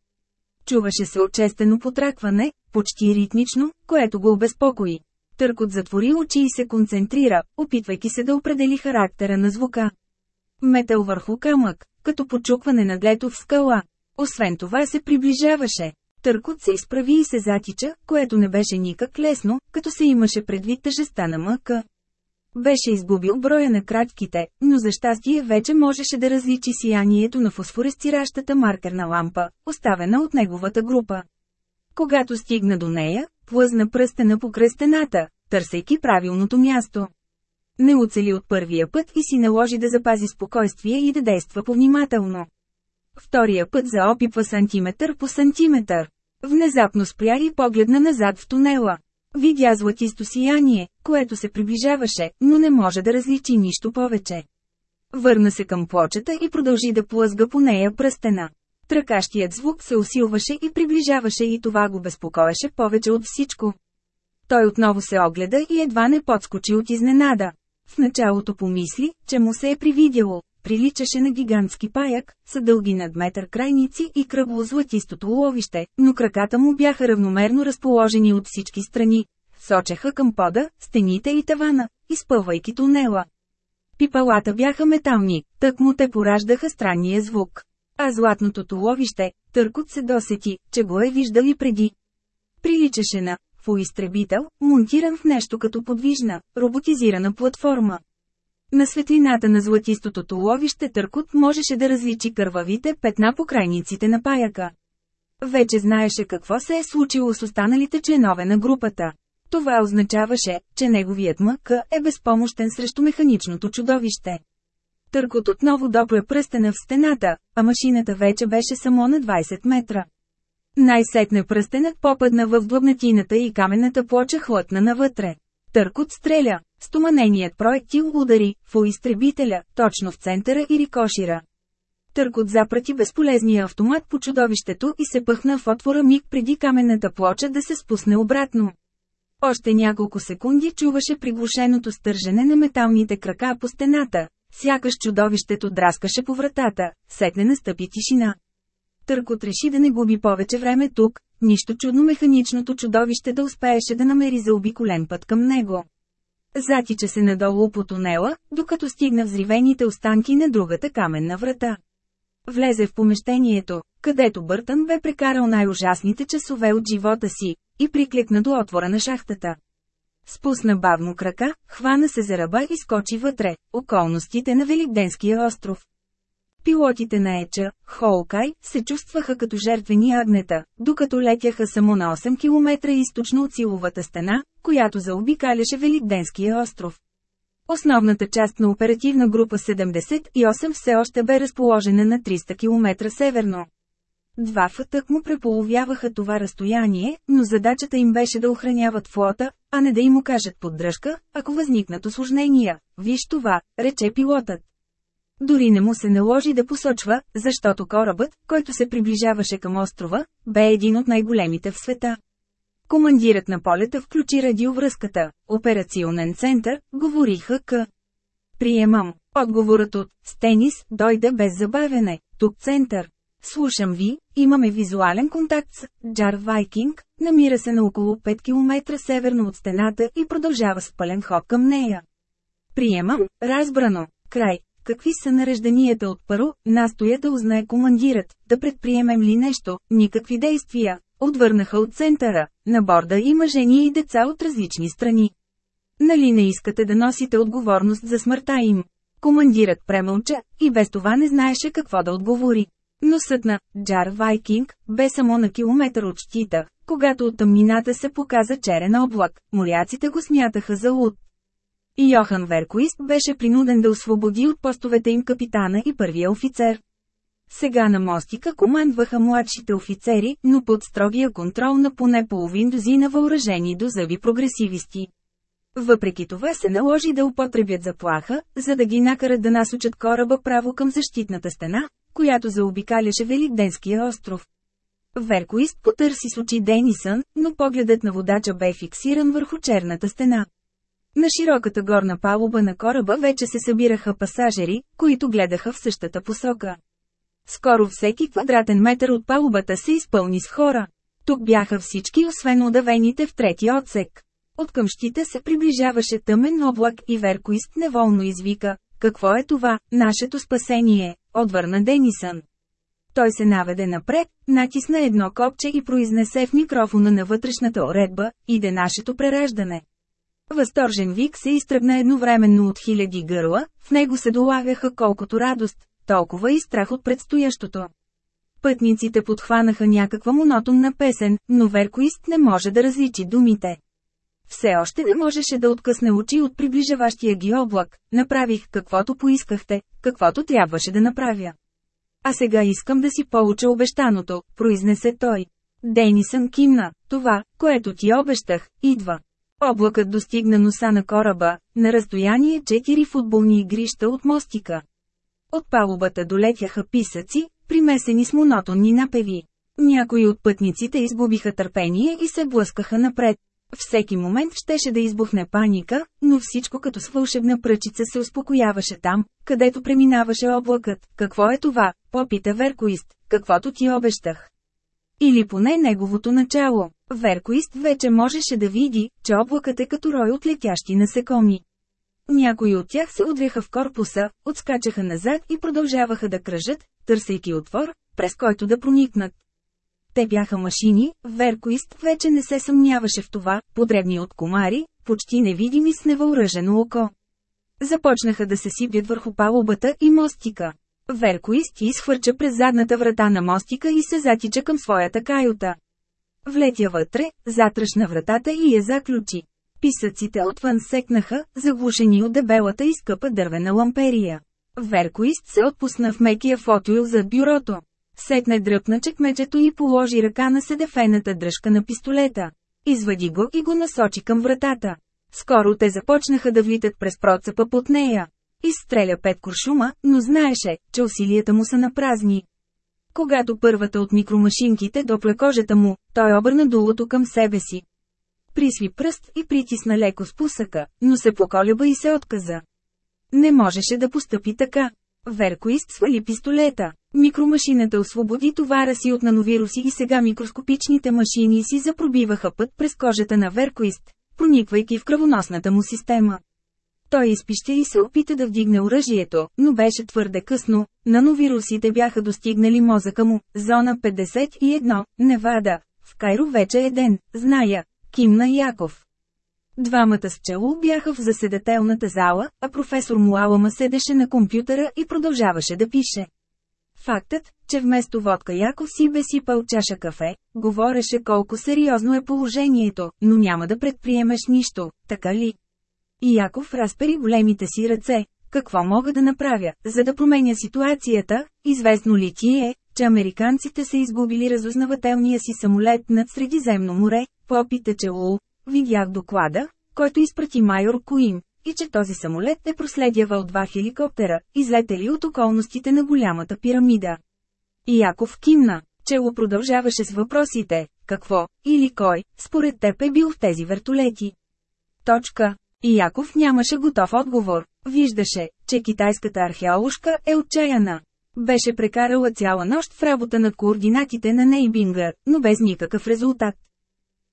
Чуваше се отчестено потракване, почти ритмично, което го обезпокои. Търкот затвори очи и се концентрира, опитвайки се да определи характера на звука. Метел върху камък, като почукване на глето в скала. Освен това се приближаваше. Търкот се изправи и се затича, което не беше никак лесно, като се имаше предвид тъжеста на мъка. Беше изгубил броя на кратките, но за щастие вече можеше да различи сиянието на фосфоресциращата маркерна лампа, оставена от неговата група. Когато стигна до нея, плъзна пръстена по кръстената, търсейки правилното място. Не оцели от първия път и си наложи да запази спокойствие и да действа повнимателно. Втория път заопипва сантиметър по сантиметър. Внезапно спря и погледна назад в тунела. Видя златисто сияние, което се приближаваше, но не може да различи нищо повече. Върна се към плочата и продължи да плъзга по нея пръстена. Тръкащият звук се усилваше и приближаваше и това го безпокоеше повече от всичко. Той отново се огледа и едва не подскочи от изненада. В началото помисли, че му се е привидяло, приличаше на гигантски паяк, са дълги над метър крайници и кръгло златистото ловище, но краката му бяха равномерно разположени от всички страни. Сочеха към пода, стените и тавана, изпълвайки тунела. Пипалата бяха метални, тък му те пораждаха странния звук. А златното туловище, търкот се досети, че го е виждал и преди. Приличаше на фуизтребител, монтиран в нещо като подвижна, роботизирана платформа. На светлината на златистото туловище Търкот можеше да различи кървавите петна по крайниците на паяка. Вече знаеше какво се е случило с останалите членове на групата. Това означаваше, че неговият МК е безпомощен срещу механичното чудовище. Търкот отново допре пръстена в стената, а машината вече беше само на 20 метра. Най-сетне пръстенът попадна в глъбнатината и каменната плоча хлътна навътре. Търкот стреля. Стоманеният проектил удари в изтребителя, точно в центъра и рикошира. Търкот запрати безполезния автомат по чудовището и се пъхна в отвора миг преди каменната плоча да се спусне обратно. Още няколко секунди чуваше приглушеното стържене на металните крака по стената, сякаш чудовището драскаше по вратата, сетне настъпи тишина. Търкот реши да не губи повече време тук, нищо чудно механичното чудовище да успееше да намери заобиколен път към него. Затича се надолу по тунела, докато стигна взривените останки на другата каменна врата. Влезе в помещението, където Бъртън бе прекарал най-ужасните часове от живота си, и прикликна до отвора на шахтата. Спусна бавно крака, хвана се за ръба и скочи вътре, околностите на Великденския остров. Пилотите на Еча, Хоукай, се чувстваха като жертвени агнета, докато летяха само на 8 км източно от силовата стена, която заобикаляше Великденския остров. Основната част на оперативна група 78 все още бе разположена на 300 км северно. Два фътък му преполовяваха това разстояние, но задачата им беше да охраняват флота, а не да им окажат поддръжка, ако възникнат осложнения. Виж това, рече пилотът. Дори не му се наложи да посочва, защото корабът, който се приближаваше към острова, бе един от най-големите в света. Командирът на полета включи радиовръзката, операционен център, говориха к. Приемам. Отговорът от «Стенис» дойде без забавене. Тук център. Слушам ви, имаме визуален контакт с Джар Вайкинг, намира се на около 5 км северно от стената и продължава с пълен ход към нея. Приемам, разбрано. Край. Какви са нарежданията от първо, настоя да узнае командират, да предприемем ли нещо, никакви действия. Отвърнаха от центъра, на борда има жени и деца от различни страни. Нали не искате да носите отговорност за смъртта им? Командират премълча, и без това не знаеше какво да отговори. Носът на Джар Вайкинг бе само на километър от щита, когато от тъмнината се показа черен облак, моряците го смятаха за луд. И Йохан Веркуист беше принуден да освободи от постовете им капитана и първия офицер. Сега на мостика командваха младшите офицери, но под строгия контрол на поне половин дозина въоръжени до зъби прогресивисти. Въпреки това се наложи да употребят заплаха, за да ги накарат да насочат кораба право към защитната стена, която заобикаляше Великденския остров. Веркоист потърси с очи Денисън, но погледът на водача бе фиксиран върху черната стена. На широката горна палуба на кораба вече се събираха пасажери, които гледаха в същата посока. Скоро всеки квадратен метър от палубата се изпълни с хора. Тук бяха всички освен удавените в третия отсек. От към щита се приближаваше тъмен облак и Веркоист неволно извика. Какво е това, нашето спасение, отвърна Денисън. Той се наведе напред, натисна едно копче и произнесе в микрофона на вътрешната уредба, иде нашето прераждане. Възторжен вик се изтръгна едновременно от хиляди гърла, в него се долавяха колкото радост, толкова и страх от предстоящото. Пътниците подхванаха някаква монотонна песен, но Веркоист не може да различи думите. Все още не можеше да откъсне очи от приближаващия ги облак, направих каквото поискахте, каквото трябваше да направя. А сега искам да си получа обещаното, произнесе той. Денисън кимна, това, което ти обещах, идва. Облакът достигна носа на кораба, на разстояние 4 футболни игрища от мостика. От палубата долетяха писъци, примесени с монотонни напеви. Някои от пътниците изгубиха търпение и се блъскаха напред. Всеки момент щеше да избухне паника, но всичко като с вълшебна пръчица се успокояваше там, където преминаваше облакът. Какво е това? Попита Веркоист, каквото ти обещах. Или поне неговото начало. Веркоист вече можеше да види, че облакът е като рой от летящи насекоми. Някои от тях се удряха в корпуса, отскачаха назад и продължаваха да кръжат, търсейки отвор, през който да проникнат. Те бяха машини, Веркоист вече не се съмняваше в това, подребни от комари, почти невидими с невъоръжено око. Започнаха да се сипят върху палубата и мостика. Веркоист изхвърча през задната врата на мостика и се затича към своята каюта. Влетя вътре, затръшна вратата и я заключи. Писъците отвън секнаха, заглушени от дебелата и скъпа дървена ламперия. Веркоист се отпусна в мекия фотоил зад бюрото. Сетне дръпна чекмеджето и положи ръка на седефената дръжка на пистолета. Извади го и го насочи към вратата. Скоро те започнаха да влитат през процепа под нея. Изстреля пет куршума, но знаеше, че усилията му са напразни. Когато първата от микромашинките допля кожата му, той обърна дулото към себе си. Присви пръст и притисна леко спусъка, но се поколеба и се отказа. Не можеше да постъпи така. Веркоист свали пистолета. Микромашината освободи товара си от нановируси и сега микроскопичните машини си запробиваха път през кожата на Веркоист, прониквайки в кръвоносната му система. Той изпища и се опита да вдигне оръжието, но беше твърде късно. Нановирусите бяха достигнали мозъка му. Зона 51, Невада. В Кайро вече е ден, зная. Кимна Яков. Двамата с чело бяха в заседателната зала, а професор Муалама седеше на компютъра и продължаваше да пише. Фактът, че вместо водка Яков си бе сипал чаша кафе, говореше колко сериозно е положението, но няма да предприемеш нищо, така ли? И Яков разпери големите си ръце. Какво мога да направя, за да променя ситуацията? Известно ли ти е, че американците са изгубили разузнавателния си самолет над Средиземно море? Попите че Лул. Видях доклада, който изпрати майор Куим, и че този самолет е проследявал два хеликоптера, излетели от околностите на голямата пирамида. И Яков кимна. Чело продължаваше с въпросите, какво, или кой, според теб е бил в тези вертолети. Точка. И Яков нямаше готов отговор. Виждаше, че китайската археоложка е отчаяна. Беше прекарала цяла нощ в работа над координатите на Нейбингър, но без никакъв резултат.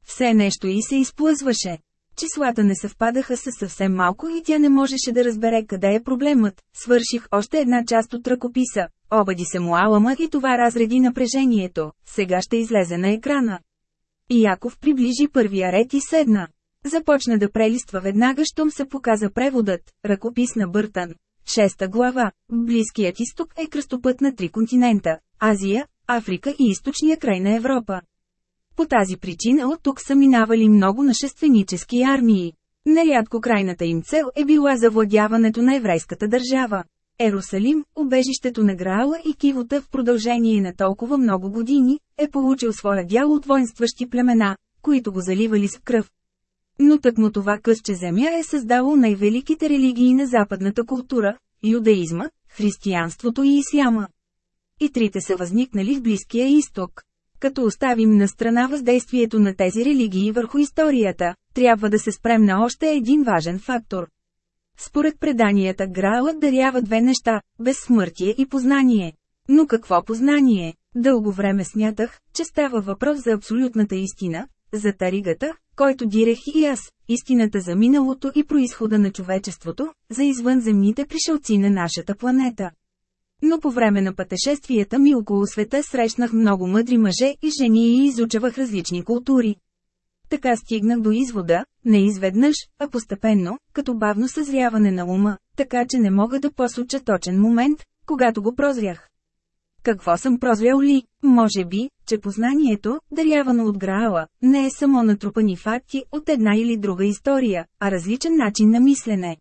Все нещо и се изплъзваше. Числата не съвпадаха с съвсем малко и тя не можеше да разбере къде е проблемът. Свърших още една част от ръкописа. Обади се му Алама и това разреди напрежението. Сега ще излезе на екрана. И Яков приближи първия ред и седна. Започна да прелиства веднага, щом се показа преводът, ръкопис на Бъртън. Шеста глава. Близкият изток е кръстопът на три континента – Азия, Африка и източния край на Европа. По тази причина от тук са минавали много нашественически армии. Нерядко крайната им цел е била завладяването на еврейската държава. Ерусалим, убежището на Граала и Кивота в продължение на толкова много години, е получил своя дял от воинстващи племена, които го заливали с кръв. Но тъкмо това късче земя е създало най-великите религии на западната култура – юдаизма, християнството и исляма. И трите са възникнали в Близкия изток. Като оставим на страна въздействието на тези религии върху историята, трябва да се спрем на още един важен фактор. Според преданията Граалът дарява две неща – безсмъртие и познание. Но какво познание? Дълго време смятах, че става въпрос за абсолютната истина, за таригата, който дирех и аз, истината за миналото и происхода на човечеството, за извънземните пришелци на нашата планета. Но по време на пътешествията ми около света срещнах много мъдри мъже и жени и изучавах различни култури. Така стигнах до извода, не изведнъж, а постепенно, като бавно съзряване на ума, така че не мога да посоча точен момент, когато го прозрях. Какво съм прозрял ли? Може би, че познанието, дарявано от Граала, не е само натрупани факти от една или друга история, а различен начин на мислене.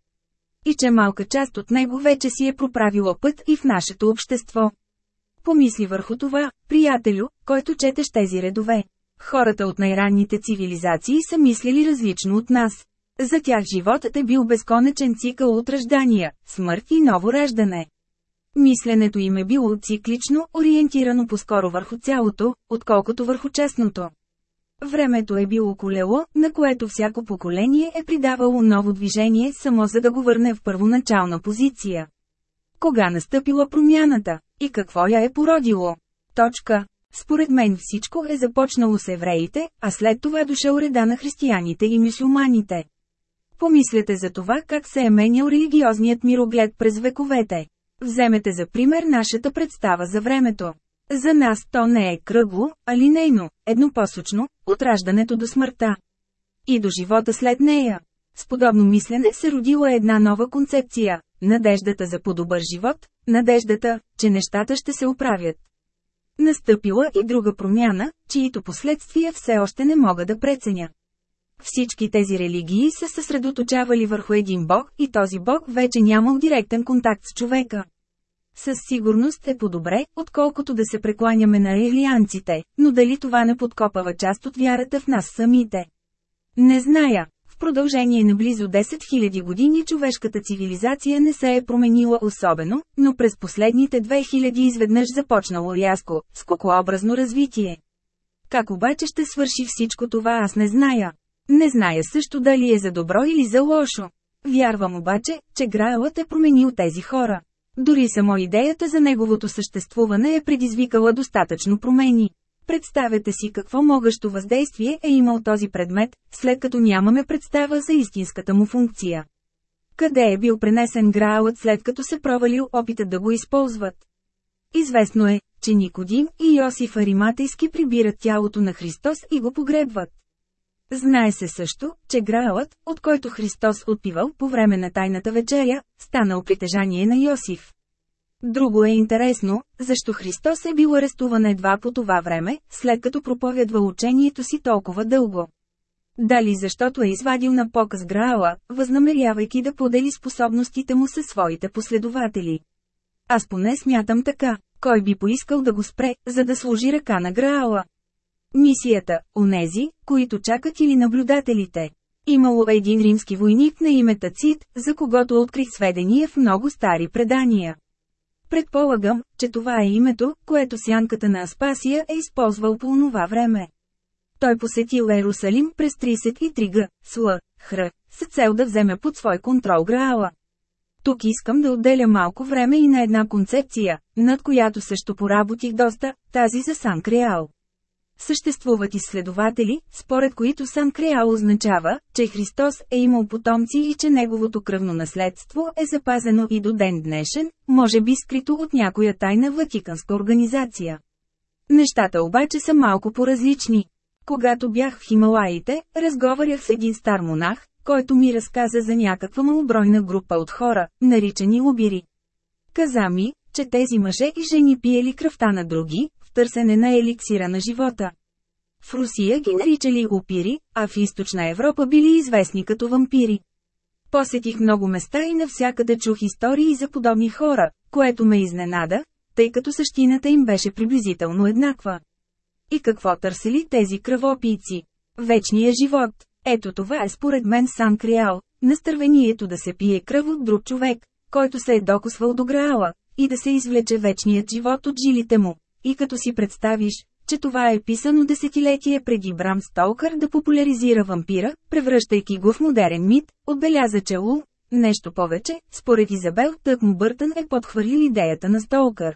И че малка част от него вече си е проправила път и в нашето общество. Помисли върху това, приятелю, който четеш тези редове. Хората от най-ранните цивилизации са мислили различно от нас. За тях животът е бил безконечен цикъл от ръждания, смърт и ново раждане. Мисленето им е било циклично, ориентирано по-скоро върху цялото, отколкото върху частното. Времето е било колело, на което всяко поколение е придавало ново движение само за да го върне в първоначална позиция. Кога настъпила промяната? И какво я е породило? Точка. Според мен всичко е започнало с евреите, а след това дошъл реда на християните и мусулманите. Помислете за това как се е менял религиозният мироглед през вековете. Вземете за пример нашата представа за времето. За нас то не е кръгло, а линейно, еднопосочно, от раждането до смъртта. И до живота след нея. С подобно мислене се родила една нова концепция – надеждата за по-добър живот, надеждата, че нещата ще се оправят. Настъпила и друга промяна, чието последствия все още не мога да преценя. Всички тези религии се съсредоточавали върху един бог и този бог вече нямал директен контакт с човека. Със сигурност е по-добре, отколкото да се прекланяме на елианците, но дали това не подкопава част от вярата в нас самите? Не зная. В продължение на близо 10 000 години човешката цивилизация не се е променила особено, но през последните 2000 изведнъж започнало рязко, скокообразно развитие. Как обаче ще свърши всичко това аз не зная. Не зная също дали е за добро или за лошо. Вярвам обаче, че Граалът е променил тези хора. Дори само идеята за неговото съществуване е предизвикала достатъчно промени. Представете си какво могащо въздействие е имал този предмет, след като нямаме представа за истинската му функция. Къде е бил пренесен Граалът след като се провалил опитът да го използват? Известно е, че Никодим и Йосиф Ариматейски прибират тялото на Христос и го погребват. Знае се също, че Граалът, от който Христос отпивал по време на Тайната вечеря, станал притежание на Йосиф. Друго е интересно, защо Христос е бил арестуван едва по това време, след като проповядва учението си толкова дълго. Дали защото е извадил на показ Граала, възнамерявайки да подели способностите му със своите последователи. Аз поне смятам така, кой би поискал да го спре, за да служи ръка на Граала. Мисията – онези, които чакат или наблюдателите. Имало един римски войник на име Тацит, за когото открих сведения в много стари предания. Предполагам, че това е името, което сянката на Аспасия е използвал по онова време. Той посетил Ерусалим през 33 г. сл. хр. с цел да вземе под свой контрол Граала. Тук искам да отделя малко време и на една концепция, над която също поработих доста, тази за Сан Креал. Съществуват изследователи, според които Сан Креал означава, че Христос е имал потомци и че неговото кръвно наследство е запазено и до ден днешен, може би скрито от някоя тайна ватиканска организация. Нещата обаче са малко по-различни. Когато бях в Хималаите, разговарях с един стар монах, който ми разказа за някаква малобройна група от хора, наричани лобири. Каза ми, че тези мъже и жени пиели кръвта на други, търсене на еликсира на живота. В Русия ги наричали опири, а в източна Европа били известни като вампири. Посетих много места и навсякъде чух истории за подобни хора, което ме изненада, тъй като същината им беше приблизително еднаква. И какво търсили тези кръвопийци? Вечния живот. Ето това е според мен сан криал, настървението да се пие кръв от друг човек, който се е докосвал до Граала, и да се извлече вечният живот от жилите му. И като си представиш, че това е писано десетилетие преди Брам Столкър да популяризира вампира, превръщайки го в модерен мит, отбеляза че нещо повече, според Изабел Тъкмо Бъртън е подхвърлил идеята на Столкър.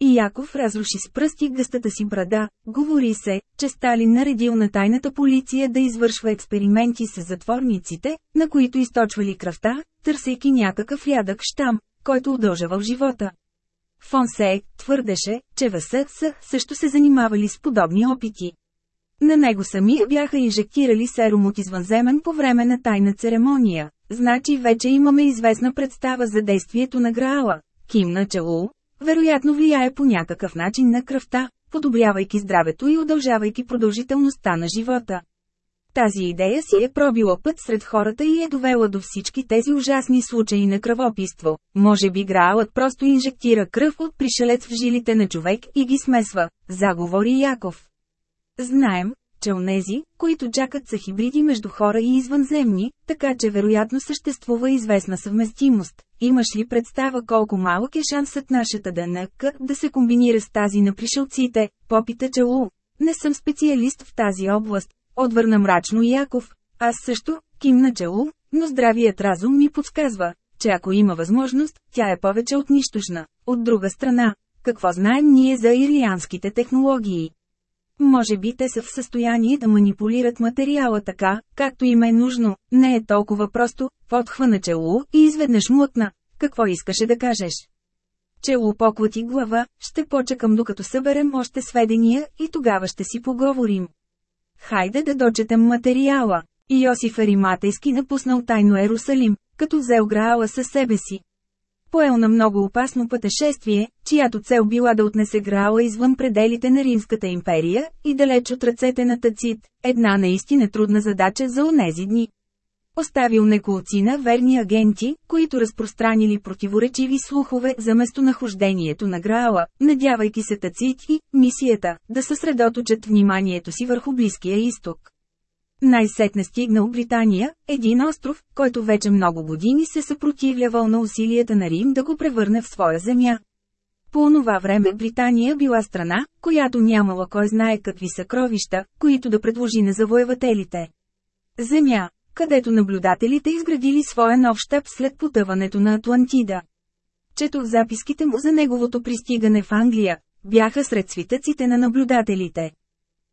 И Яков разруши с пръсти гъстата си брада, говори се, че Сталин наредил на тайната полиция да извършва експерименти с затворниците, на които източвали кръвта, търсейки някакъв рядък штам, който удължавал живота. Фонсей твърдеше, че ВСС също се занимавали с подобни опити. На него самия бяха инжектирали серум от извънземен по време на тайна церемония, значи вече имаме известна представа за действието на Граала. Кимна Челул, вероятно влияе по някакъв начин на кръвта, подобрявайки здравето и удължавайки продължителността на живота. Тази идея си е пробила път сред хората и е довела до всички тези ужасни случаи на кръвопиство. Може би Граалът просто инжектира кръв от пришелец в жилите на човек и ги смесва, заговори Яков. Знаем, че онези, които чакат са хибриди между хора и извънземни, така че вероятно съществува известна съвместимост. Имаш ли представа колко малък е шансът нашата ДНК да се комбинира с тази на пришелците, попита Челу. Не съм специалист в тази област, отвърна мрачно Яков. Аз също, кимна Челу, но здравият разум ми подсказва, че ако има възможност, тя е повече от нищожна. От друга страна, какво знаем ние за ирианските технологии? Може би те са в състояние да манипулират материала така, както им е нужно, не е толкова просто, подхвана челу и изведнъж млъкна. Какво искаше да кажеш? Челу поклати глава, ще почекам докато съберем още сведения и тогава ще си поговорим. Хайде да дочетем материала. Йосиф Ариматейски напуснал тайно Ерусалим, като взел Граала със себе си. Поел на много опасно пътешествие, чиято цел била да отнесе Граала извън пределите на Римската империя и далеч от ръцете на Тацит, една наистина трудна задача за онези дни. Оставил неколцина верни агенти, които разпространили противоречиви слухове за местонахождението на Граала, надявайки се Тацит и мисията да съсредоточат вниманието си върху Близкия изток. Най-сетне стигнал Британия, един остров, който вече много години се съпротивлявал на усилията на Рим да го превърне в своя земя. По онова време Британия била страна, която нямала кой знае какви съкровища, които да предложи на завоевателите. Земя, където наблюдателите изградили своя нов щаб след потъването на Атлантида. Четох записките му за неговото пристигане в Англия, бяха сред свитъците на наблюдателите.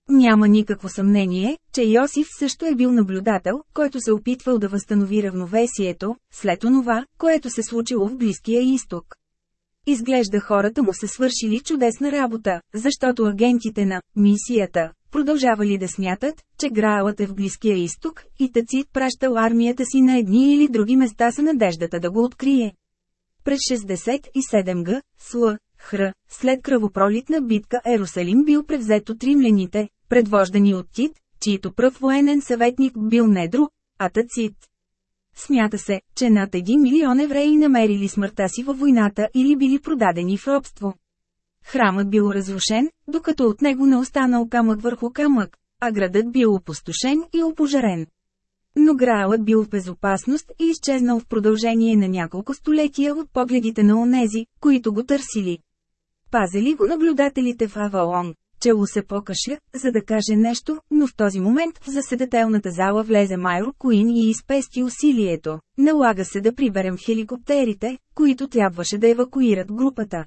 Няма никакво съмнение, че Йосиф също е бил наблюдател, който се опитвал да възстанови равновесието, след онова, което се случило в Близкия изток. Изглежда хората му се свършили чудесна работа, защото агентите на «мисията» продължавали да смятат, че Граалът е в Близкия изток, и Тацит пращал армията си на едни или други места с надеждата да го открие. През 67 г. Сл. Хр. След кръвопролитна битка Ерусалим бил превзет от римляните, предвождани от Тит, чието пръв военен съветник бил не друг, а Тацит. Смята се, че над 1 милион евреи намерили смъртта си във войната или били продадени в робство. Храмът бил разрушен, докато от него не останал камък върху камък, а градът бил опустошен и опожарен. Но Граалът бил в безопасност и изчезнал в продължение на няколко столетия от погледите на онези, които го търсили. Пазели го наблюдателите в Авалон. Чело се покаша, за да каже нещо, но в този момент в заседателната зала влезе Майро Куин и изпести усилието. Налага се да приберем хеликоптерите, които трябваше да евакуират групата.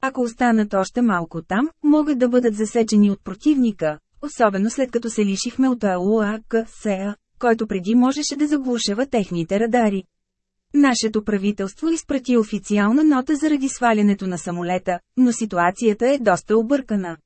Ако останат още малко там, могат да бъдат засечени от противника, особено след като се лишихме от АУАКСА, който преди можеше да заглушава техните радари. Нашето правителство изпрати официална нота заради свалянето на самолета, но ситуацията е доста объркана.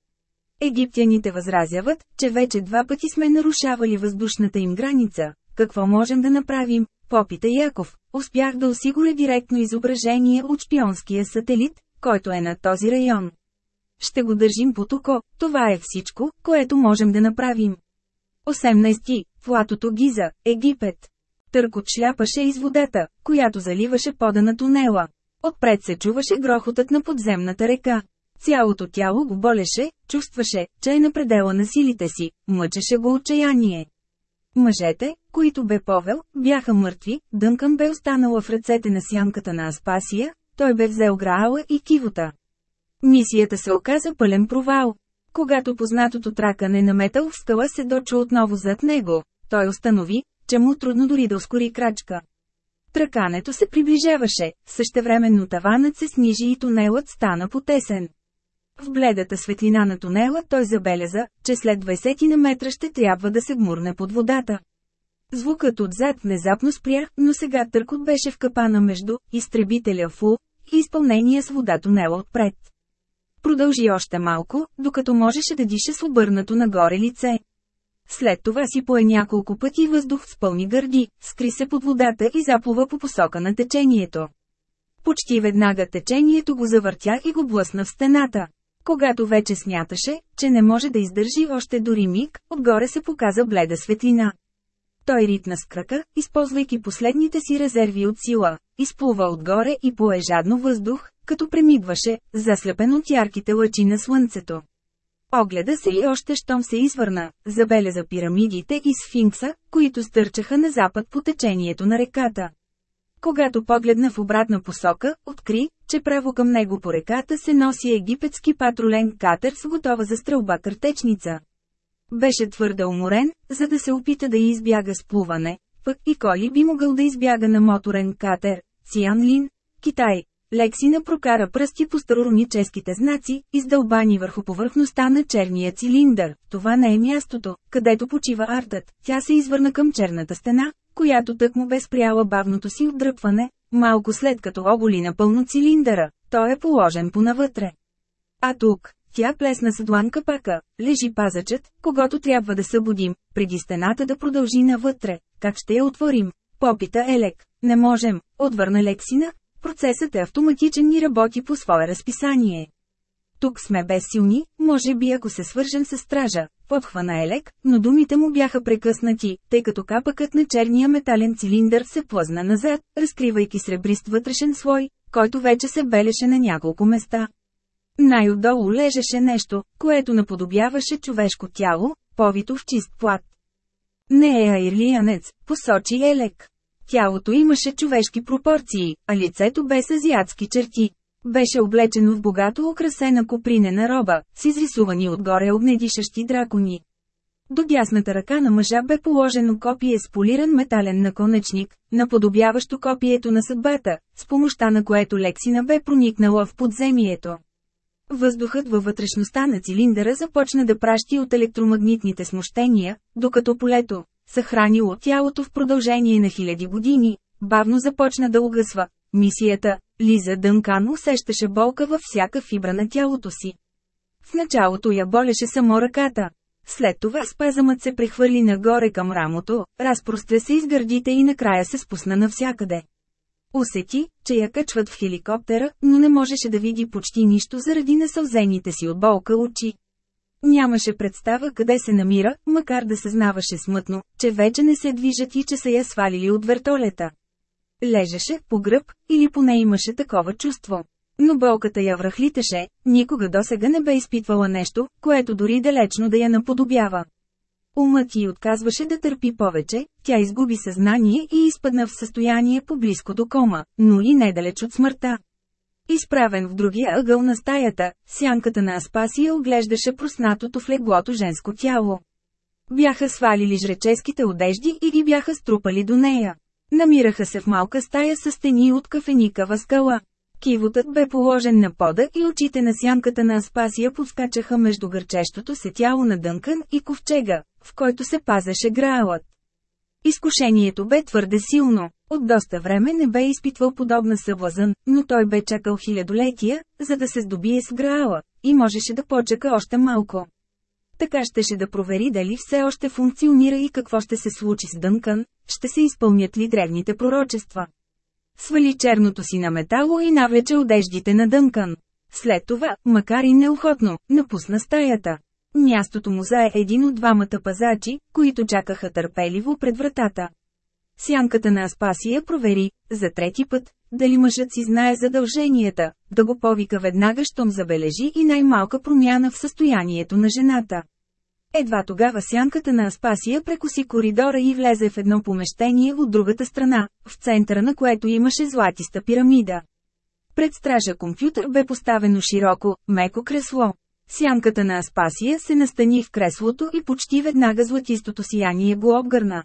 Египтяните възразяват, че вече два пъти сме нарушавали въздушната им граница. Какво можем да направим? Попита Яков. Успях да осигуря директно изображение от шпионския сателит, който е на този район. Ще го държим под око, това е всичко, което можем да направим. 18. Платото Гиза, Египет. Търкот шляпаше из водата, която заливаше пода на тунела. Отпред се чуваше грохотът на подземната река. Цялото тяло го болеше, чувстваше, че е на предела на силите си, мъчеше го отчаяние. Мъжете, които бе повел, бяха мъртви, Дънкън бе останала в ръцете на сянката на Аспасия, той бе взел Граала и Кивота. Мисията се оказа пълен провал. Когато познатото тракане на метал в скала се дочу отново зад него, той установи, че му трудно дори да ускори крачка. Тракането се приближаваше, същевременно таванът се снижи и тунелът стана потесен. В бледата светлина на тунела той забеляза, че след 20 на метра ще трябва да се гмурне под водата. Звукът отзад внезапно спря, но сега търкот беше в капана между изтребителя ФУ и изпълнение с вода тунела отпред. Продължи още малко, докато можеше да диша с обърнато нагоре лице. След това си пое няколко пъти въздух с пълни гърди, скри се под водата и заплува по посока на течението. Почти веднага течението го завъртя и го блъсна в стената. Когато вече смяташе, че не може да издържи още дори миг, отгоре се показа бледа светлина. Той ритна с крака, използвайки последните си резерви от сила, изплува отгоре и пое жадно въздух, като премигваше, заслепен от ярките лъчи на слънцето. Огледа се и още щом се извърна, забеляза пирамидите и сфинкса, които стърчаха на запад по течението на реката. Когато погледна в обратна посока, откри, че право към него по реката се носи египетски патрулен катер с готова за стрелба картечница. Беше твърде уморен, за да се опита да избяга с плуване, пък и кой би могъл да избяга на моторен катер, Лин, Китай. Лексина прокара пръсти по старороническите знаци, издълбани върху повърхността на черния цилиндър. Това не е мястото, където почива артът. Тя се извърна към черната стена, която тък му бе спряла бавното си отдръпване, малко след като оголи напълно цилиндъра, той е положен понавътре. А тук, тя плесна с длан капака, лежи пазачът, когато трябва да събудим, преди стената да продължи навътре. Как ще я отворим? Попита Елек. Не можем, отвърна Лексина. Процесът е автоматичен и работи по свое разписание. Тук сме безсилни, може би ако се свържем с стража, подхвана Елек, но думите му бяха прекъснати, тъй като капъкът на черния метален цилиндър се плъзна назад, разкривайки сребрист вътрешен слой, който вече се белеше на няколко места. Най-отдолу лежеше нещо, което наподобяваше човешко тяло, повито в чист плат. Не е айрлиянец, посочи Елек. Тялото имаше човешки пропорции, а лицето бе с азиатски черти. Беше облечено в богато украсена копринена роба, с изрисувани отгоре огнедишащи дракони. До дясната ръка на мъжа бе положено копие с полиран метален наконечник, наподобяващо копието на съдбата, с помощта на което Лексина бе проникнала в подземието. Въздухът във вътрешността на цилиндъра започна да пращи от електромагнитните смущения, докато полето, съхранило тялото в продължение на хиляди години, бавно започна да угъсва. Мисията, Лиза Дънкан усещаше болка във всяка фибра на тялото си. В началото я болеше само ръката. След това спазъмът се прехвърли нагоре към рамото, разпростря се из гърдите и накрая се спусна навсякъде. Усети, че я качват в хеликоптера, но не можеше да види почти нищо заради насълзените си от болка очи. Нямаше представа къде се намира, макар да съзнаваше смътно, че вече не се движат и че са я свалили от вертолета. Лежеше, по гръб, или поне имаше такова чувство. Но болката я връхлиташе, никога досега не бе изпитвала нещо, което дори далечно да я наподобява. Умът й отказваше да търпи повече, тя изгуби съзнание и изпадна в състояние поблизко до кома, но и недалеч от смъртта. Изправен в другия ъгъл на стаята, сянката на Аспасия оглеждаше проснатото в леглото женско тяло. Бяха свалили жреческите одежди и ги бяха струпали до нея. Намираха се в малка стая с стени от кафеникава скала. Кивотът бе положен на пода и очите на сянката на Аспасия подскачаха между гърчещото се тяло на Дънкън и ковчега, в който се пазеше Граалът. Изкушението бе твърде силно. От доста време не бе изпитвал подобна съблазън, но той бе чакал хилядолетия, за да се здобие с Граала, и можеше да почака още малко. Така щеше да провери дали все още функционира и какво ще се случи с Дънкън, ще се изпълнят ли древните пророчества. Свали черното си на метало и навлече одеждите на Дънкън. След това, макар и неохотно, напусна стаята. Мястото му зае един от двамата пазачи, които чакаха търпеливо пред вратата. Сянката на Аспасия провери, за трети път, дали мъжът си знае задълженията, да го повика веднага, щом забележи и най-малка промяна в състоянието на жената. Едва тогава сянката на Аспасия прекоси коридора и влезе в едно помещение от другата страна, в центъра на което имаше златиста пирамида. Пред стража компютър бе поставено широко, меко кресло. Сянката на Аспасия се настани в креслото и почти веднага златистото сияние го обгърна.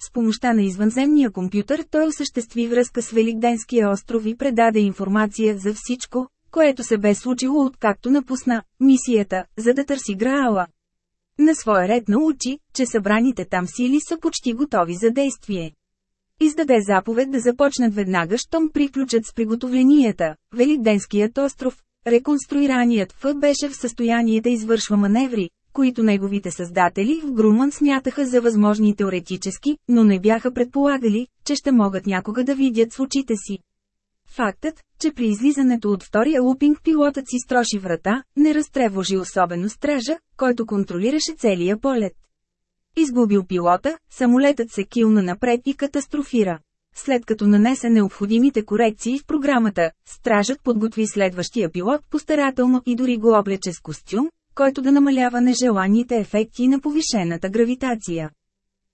С помощта на извънземния компютър той осъществи връзка с Великденския остров и предаде информация за всичко, което се бе случило откакто напусна мисията, за да търси Граала. На своя ред научи, че събраните там сили са почти готови за действие. Издаде заповед да започнат веднага, щом приключат с приготовленията. Великденският остров, реконструираният Ф беше в състояние да извършва маневри, които неговите създатели в Груман смятаха за възможни теоретически, но не бяха предполагали, че ще могат някога да видят с очите си. Фактът, че при излизането от втория лупинг пилотът си строши врата, не разтревожи особено стража, който контролираше целия полет. Изгубил пилота, самолетът се килна напред и катастрофира. След като нанесе необходимите корекции в програмата, стражът подготви следващия пилот постарателно и дори го облече с костюм, който да намалява нежеланите ефекти на повишената гравитация.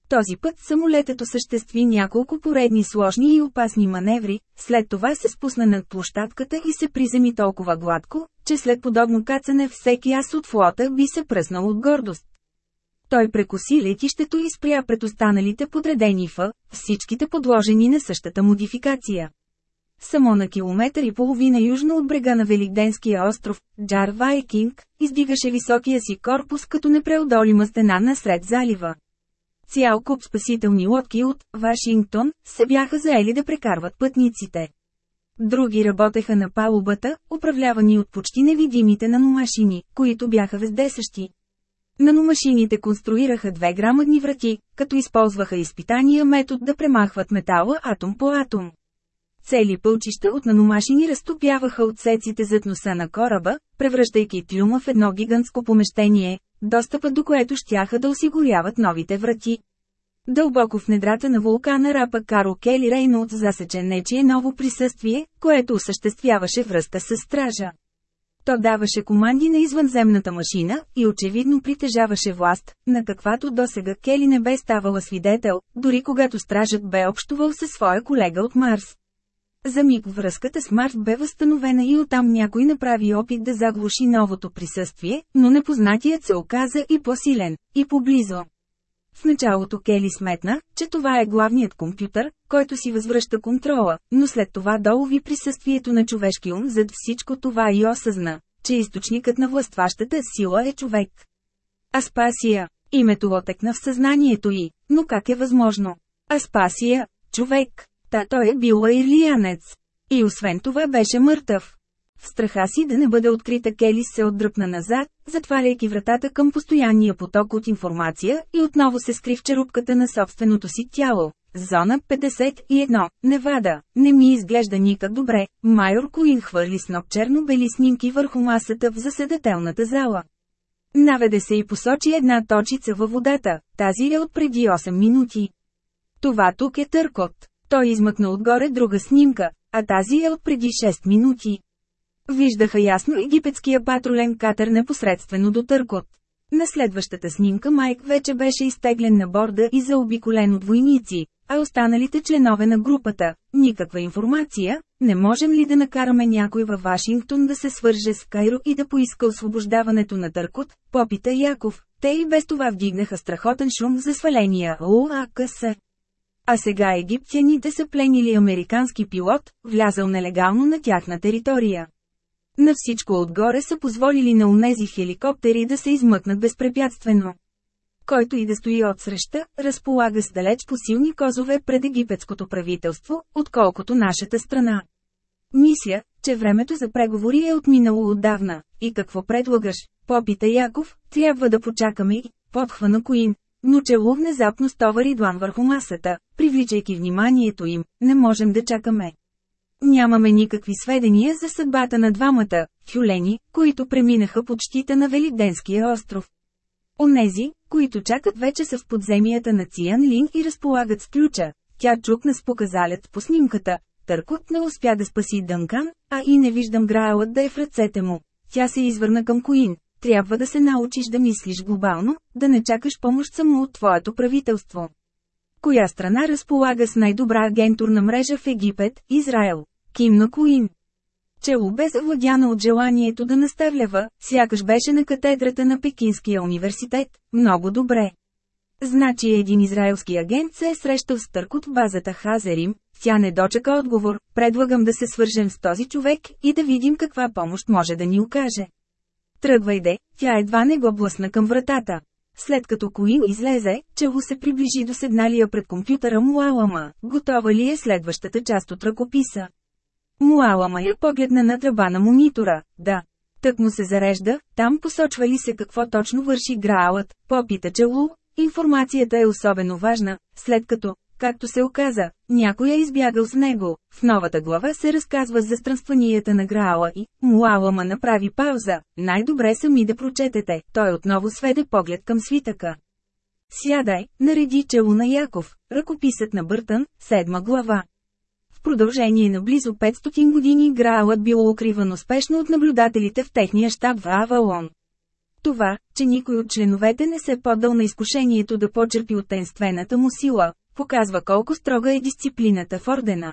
Този път самолетът осъществи няколко поредни сложни и опасни маневри, след това се спусна над площадката и се приземи толкова гладко, че след подобно кацане всеки аз от флота би се пръснал от гордост. Той прекоси летището и спря пред останалите подредени в, всичките подложени на същата модификация. Само на километър и половина южно от брега на Великденския остров, Джар Вайкинг, издигаше високия си корпус като непреодолима стена насред залива. Цял куп спасителни лодки от Вашингтон се бяха заели да прекарват пътниците. Други работеха на палубата, управлявани от почти невидимите наномашини, които бяха вездесъщи. Наномашините конструираха две грамадни врати, като използваха изпитания метод да премахват метала атом по атом. Цели пълчища от наномашини разтопяваха отсеците зад носа на кораба, превръщайки трюма в едно гигантско помещение, достъпът до което щяха да осигуряват новите врати. Дълбоко в недрата на вулкана рапа Карл Кели Рейнолдс засече нечие ново присъствие, което осъществяваше връзка с стража. То даваше команди на извънземната машина и очевидно притежаваше власт, на каквато досега Кели не бе ставала свидетел, дори когато стражът бе общувал със своя колега от Марс. За миг връзката с Марс бе възстановена и оттам някой направи опит да заглуши новото присъствие, но непознатият се оказа и по-силен, и поблизо. В началото Кели сметна, че това е главният компютър, който си възвръща контрола, но след това долови присъствието на човешки ум зад всичко това и осъзна, че източникът на властващата сила е човек. Аспасия. Името отекна в съзнанието й, но как е възможно? Аспасия, човек. Та той е бил ирлиянец. И освен това беше мъртъв. В страха си да не бъде открита Келис се отдръпна назад, затваряйки вратата към постоянния поток от информация и отново се скри в черупката на собственото си тяло. Зона 51, Невада, не ми изглежда никак добре. Майор Куин хвърли с ног черно-бели снимки върху масата в заседателната зала. Наведе се и посочи една точица във водата, тази е от преди 8 минути. Това тук е търкот. Той измъкна отгоре друга снимка, а тази е от преди 6 минути. Виждаха ясно египетския патрулен катер непосредствено до Търкот. На следващата снимка Майк вече беше изтеглен на борда и заобиколен от войници, а останалите членове на групата – никаква информация, не можем ли да накараме някой във Вашингтон да се свърже с Кайро и да поиска освобождаването на Търкот, попита Яков. Те и без това вдигнаха страхотен шум за сваления УАКС. А сега египтяните са пленили американски пилот, влязал нелегално на тяхна територия. На всичко отгоре са позволили на унези хеликоптери да се измъкнат безпрепятствено. Който и да стои отсреща, разполага с далеч по силни козове пред египетското правителство, отколкото нашата страна. Мисля, че времето за преговори е отминало отдавна. И какво предлагаш? Попита Яков, трябва да почакаме и, подхвана Коин. Но чело внезапно стовари длан върху масата, привличайки вниманието им, не можем да чакаме. Нямаме никакви сведения за съдбата на двамата, тюлени, които преминаха почтите на Великденския остров. Онези, които чакат вече са в подземията на Циан Лин и разполагат с ключа. Тя чукна с показалец по снимката. Търкот не успя да спаси Дънкан, а и не виждам Граалът да е в ръцете му. Тя се извърна към Коин. Трябва да се научиш да мислиш глобално, да не чакаш помощ само от твоето правителство. Коя страна разполага с най-добра агентурна мрежа в Египет, Израел? Кимна Куин. Чело бе завладяна от желанието да наставлява, сякаш беше на катедрата на Пекинския университет, много добре. Значи един израелски агент се е срещал с търк от базата Хазерим, тя не дочака отговор, предлагам да се свържем с този човек и да видим каква помощ може да ни окаже. Тръгвайде, тя едва не го блъсна към вратата. След като Коин излезе, Чело се приближи до седналия пред компютъра Муалама, готова ли е следващата част от ръкописа. Муалама я погледна на тръба на монитора, да. Тък му се зарежда, там посочва ли се какво точно върши Граалът, попита Челу, информацията е особено важна, след като, както се оказа, някой е избягал с него. В новата глава се разказва за странстванията на Граала и Муалама направи пауза. Най-добре сами да прочетете. Той отново сведе поглед към свитъка. Сядай, нареди чело на Яков, ръкописът на Бъртън, седма глава. В продължение на близо 500 години Граалът бил укриван успешно от наблюдателите в техния щаб в Авалон. Това, че никой от членовете не се поддал на изкушението да почерпи от тенствената му сила, показва колко строга е дисциплината в ордена.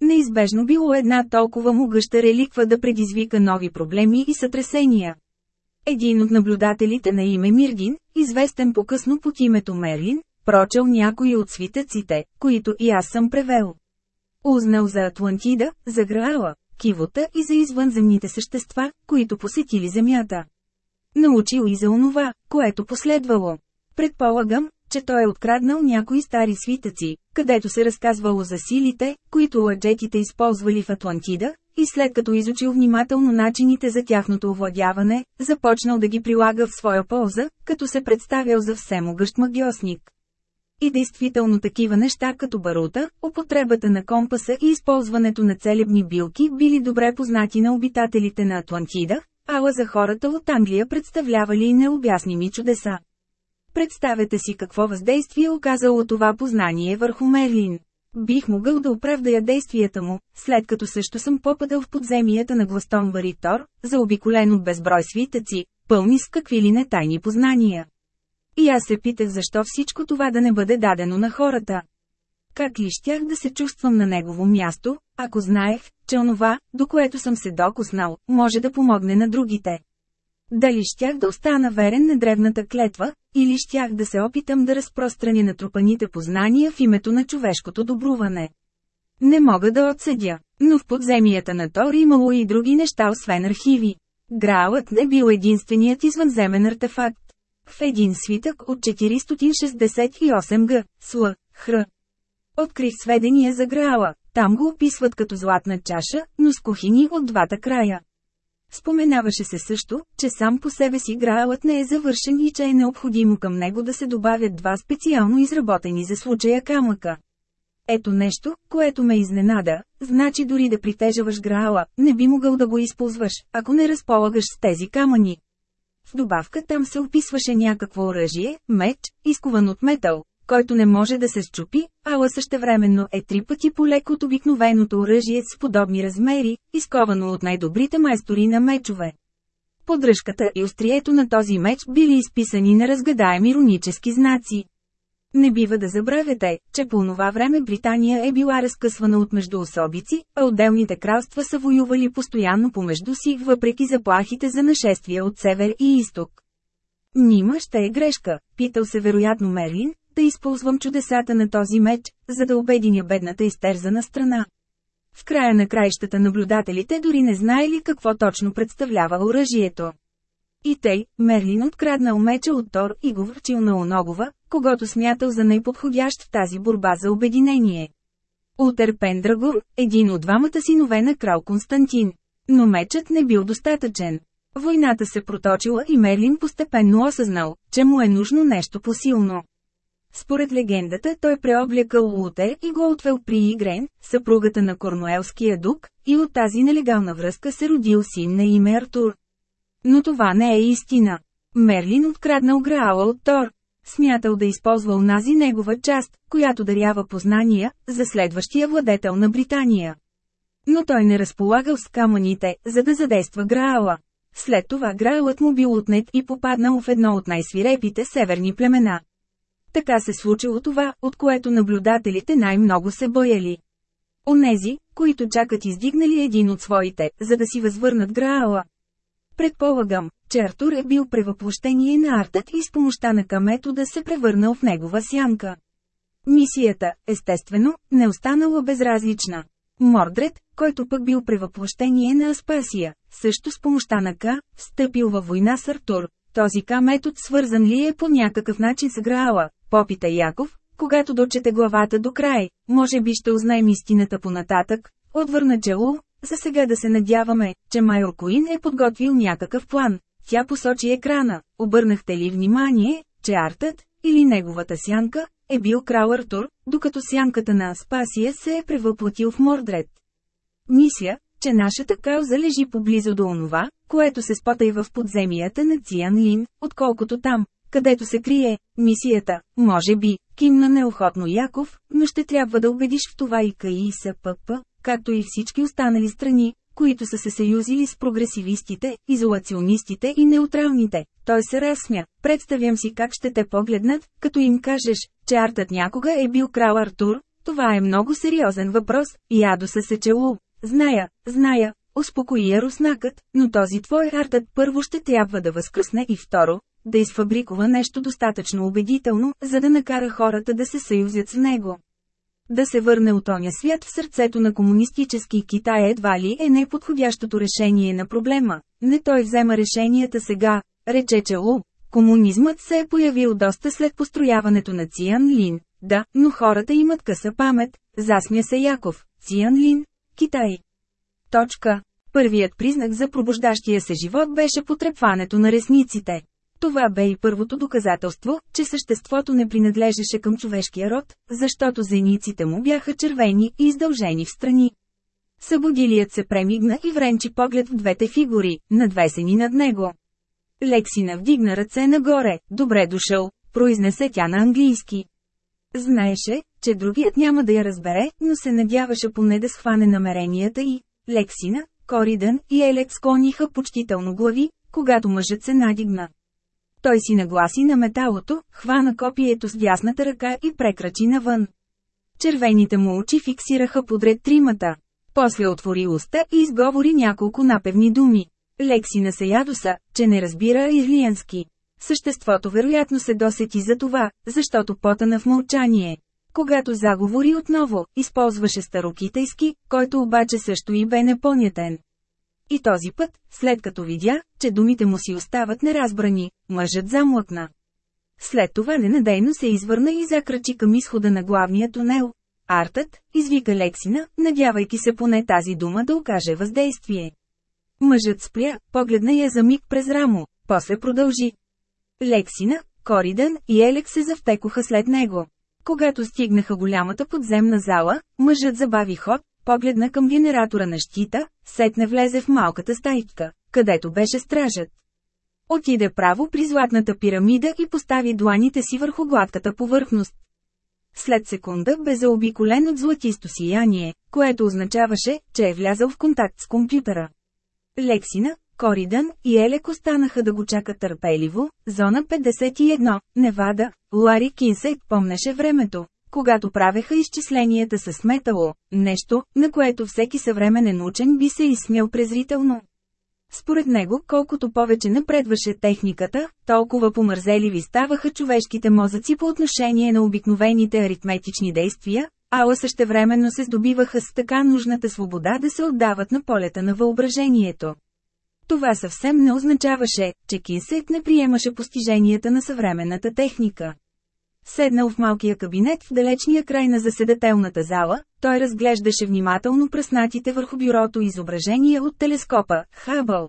Неизбежно било една толкова могъща реликва да предизвика нови проблеми и сътресения. Един от наблюдателите на име Миргин, известен по-късно под името Мерлин, прочел някои от свитъците, които и аз съм превел. Узнал за Атлантида, за Граала, Кивота и за извънземните същества, които посетили Земята. Научил и за онова, което последвало. Предполагам, че той е откраднал някои стари свитъци, където се разказвало за силите, които ладжетите използвали в Атлантида, и след като изучил внимателно начините за тяхното овладяване, започнал да ги прилага в своя полза, като се представял за всемогъщ магиосник. И действително такива неща като барута, употребата на компаса и използването на целебни билки били добре познати на обитателите на Атлантида, ала за хората от Англия представлявали и необясними чудеса. Представете си какво въздействие оказало това познание върху Мерлин. Бих могъл да оправдая действията му, след като също съм попадал в подземията на Гластон Варитор, заобиколен от безброй свитъци, пълни с какви ли не тайни познания. И аз се питах защо всичко това да не бъде дадено на хората. Как ли щях да се чувствам на негово място, ако знаех, че онова, до което съм се докоснал, може да помогне на другите. Дали щях да остана верен на древната клетва, или щях да се опитам да разпространя натрупаните познания в името на човешкото добруване. Не мога да отсъдя, но в подземията на Тор имало и други неща освен архиви. Граалът не бил единственият извънземен артефакт. В един свитък от 468 г. Сл. Хр. Открих сведения за Граала, там го описват като златна чаша, но с кухини от двата края. Споменаваше се също, че сам по себе си Граалът не е завършен и че е необходимо към него да се добавят два специално изработени за случая камъка. Ето нещо, което ме изненада, значи дори да притежаваш Граала, не би могъл да го използваш, ако не разполагаш с тези камъни. В добавка там се описваше някакво оръжие, меч, изкован от метал, който не може да се счупи, ала същевременно е три пъти полек от обикновеното оръжие с подобни размери, изковано от най-добрите майстори на мечове. Поддръжката и острието на този меч били изписани на разгадаеми иронически знаци. Не бива да забравяте, че по това време Британия е била разкъсвана от междуособици, а отделните кралства са воювали постоянно помежду си, въпреки заплахите за нашествия от север и изток. Нима ще е грешка, питал се вероятно Мерлин, да използвам чудесата на този меч, за да обединя бедната изтерзана страна. В края на краищата наблюдателите дори не знаели какво точно представлява оръжието. И тъй, Мерлин откраднал меча от Тор и го връчил на Оногова, когато смятал за най-подходящ в тази борба за обединение. Утер Пендрагор, един от двамата синове на крал Константин. Но мечът не бил достатъчен. Войната се проточила и Мерлин постепенно осъзнал, че му е нужно нещо посилно. Според легендата той преоблякал Лутер и го отвел при Игрен, съпругата на Корнуелския дук, и от тази нелегална връзка се родил син на име Артур. Но това не е истина. Мерлин откраднал Граала от Тор. Смятал да използва унази негова част, която дарява познания, за следващия владетел на Британия. Но той не разполагал с камъните, за да задейства Граала. След това Граалът му бил отнет и попаднал в едно от най-свирепите северни племена. Така се случило това, от което наблюдателите най-много се бояли. Онези, които чакат издигнали един от своите, за да си възвърнат Граала. Предполагам, че Артур е бил превъплощение на Артът и с помощта на камето да се превърнал в негова сянка. Мисията, естествено, не останала безразлична. Мордред, който пък бил превъплощение на Аспасия, също с помощта на К, встъпил във война с Артур. Този К метод свързан ли е по някакъв начин с Граала, попита Яков, когато дочете главата до край, може би ще узнаем истината понататък, отвърна Джелу, за сега да се надяваме, че майор Куин е подготвил някакъв план. Тя посочи екрана, обърнахте ли внимание, че артът, или неговата сянка, е бил крал Артур, докато сянката на Аспасия се е превъплатил в Мордред. Мисля, че нашата кауза лежи поблизо до онова, което се спота и в подземията на Циан Лин, отколкото там, където се крие мисията. Може би, кимна неохотно Яков, но ще трябва да убедиш в това и КИСПП, както и всички останали страни, които са се съюзили с прогресивистите, изолационистите и неутралните. Той се разсмя. Представям си как ще те погледнат, като им кажеш, че артът някога е бил крал Артур. Това е много сериозен въпрос, и Адоса се челу. Зная, зная, успокои я руснакът, но този твой артът първо ще трябва да възкръсне и второ, да изфабрикува нещо достатъчно убедително, за да накара хората да се съюзят с него. Да се върне от оня свят в сърцето на комунистически Китай едва ли е неподходящото решение на проблема. Не той взема решенията сега, рече Челу. Комунизмът се е появил доста след построяването на Циан Лин. Да, но хората имат къса памет, засмя се Яков. Циан Лин, Китай. Точка. Първият признак за пробуждащия се живот беше потрепването на ресниците. Това бе и първото доказателство, че съществото не принадлежеше към човешкия род, защото зениците му бяха червени и издължени в страни. Събудилият се премигна и вренчи поглед в двете фигури, надвесени над него. Лексина вдигна ръце нагоре, добре дошъл, произнесе тя на английски. Знаеше, че другият няма да я разбере, но се надяваше поне да схване намеренията и Лексина, Коридън и Елек склониха почтително глави, когато мъжът се надигна. Той си нагласи на металото, хвана копието с дясната ръка и прекрачи навън. Червените му очи фиксираха подред тримата. После отвори уста и изговори няколко напевни думи. Лексина се ядоса, че не разбира ирлиянски. Съществото вероятно се досети за това, защото потана в мълчание. Когато заговори отново, използваше старокитайски, който обаче също и бе непонятен. И този път, след като видя, че думите му си остават неразбрани, мъжът замлъкна. След това ненадейно се извърна и закрачи към изхода на главния тунел. Артът, извика Лексина, надявайки се поне тази дума да окаже въздействие. Мъжът спря, погледна я за миг през рамо, после продължи. Лексина, Коридън и Елек се завтекоха след него. Когато стигнаха голямата подземна зала, мъжът забави ход, погледна към генератора на щита, сетне влезе в малката стаичка, където беше стражът. Отиде право при златната пирамида и постави дланите си върху гладката повърхност. След секунда бе заобиколен от златисто сияние, което означаваше, че е влязъл в контакт с компютъра. Лексина, Коридън и Елек останаха да го чакат търпеливо. Зона 51, Невада, Лари Кинсейт помнеше времето, когато правеха изчисленията с метало, нещо, на което всеки съвременен учен би се изсмял презрително. Според него, колкото повече напредваше техниката, толкова помързеливи ставаха човешките мозъци по отношение на обикновените аритметични действия, ала същевременно се здобиваха с така нужната свобода да се отдават на полета на въображението. Това съвсем не означаваше, че Кинсет не приемаше постиженията на съвременната техника. Седнал в малкия кабинет в далечния край на заседателната зала, той разглеждаше внимателно пръснатите върху бюрото изображения от телескопа – Хабъл.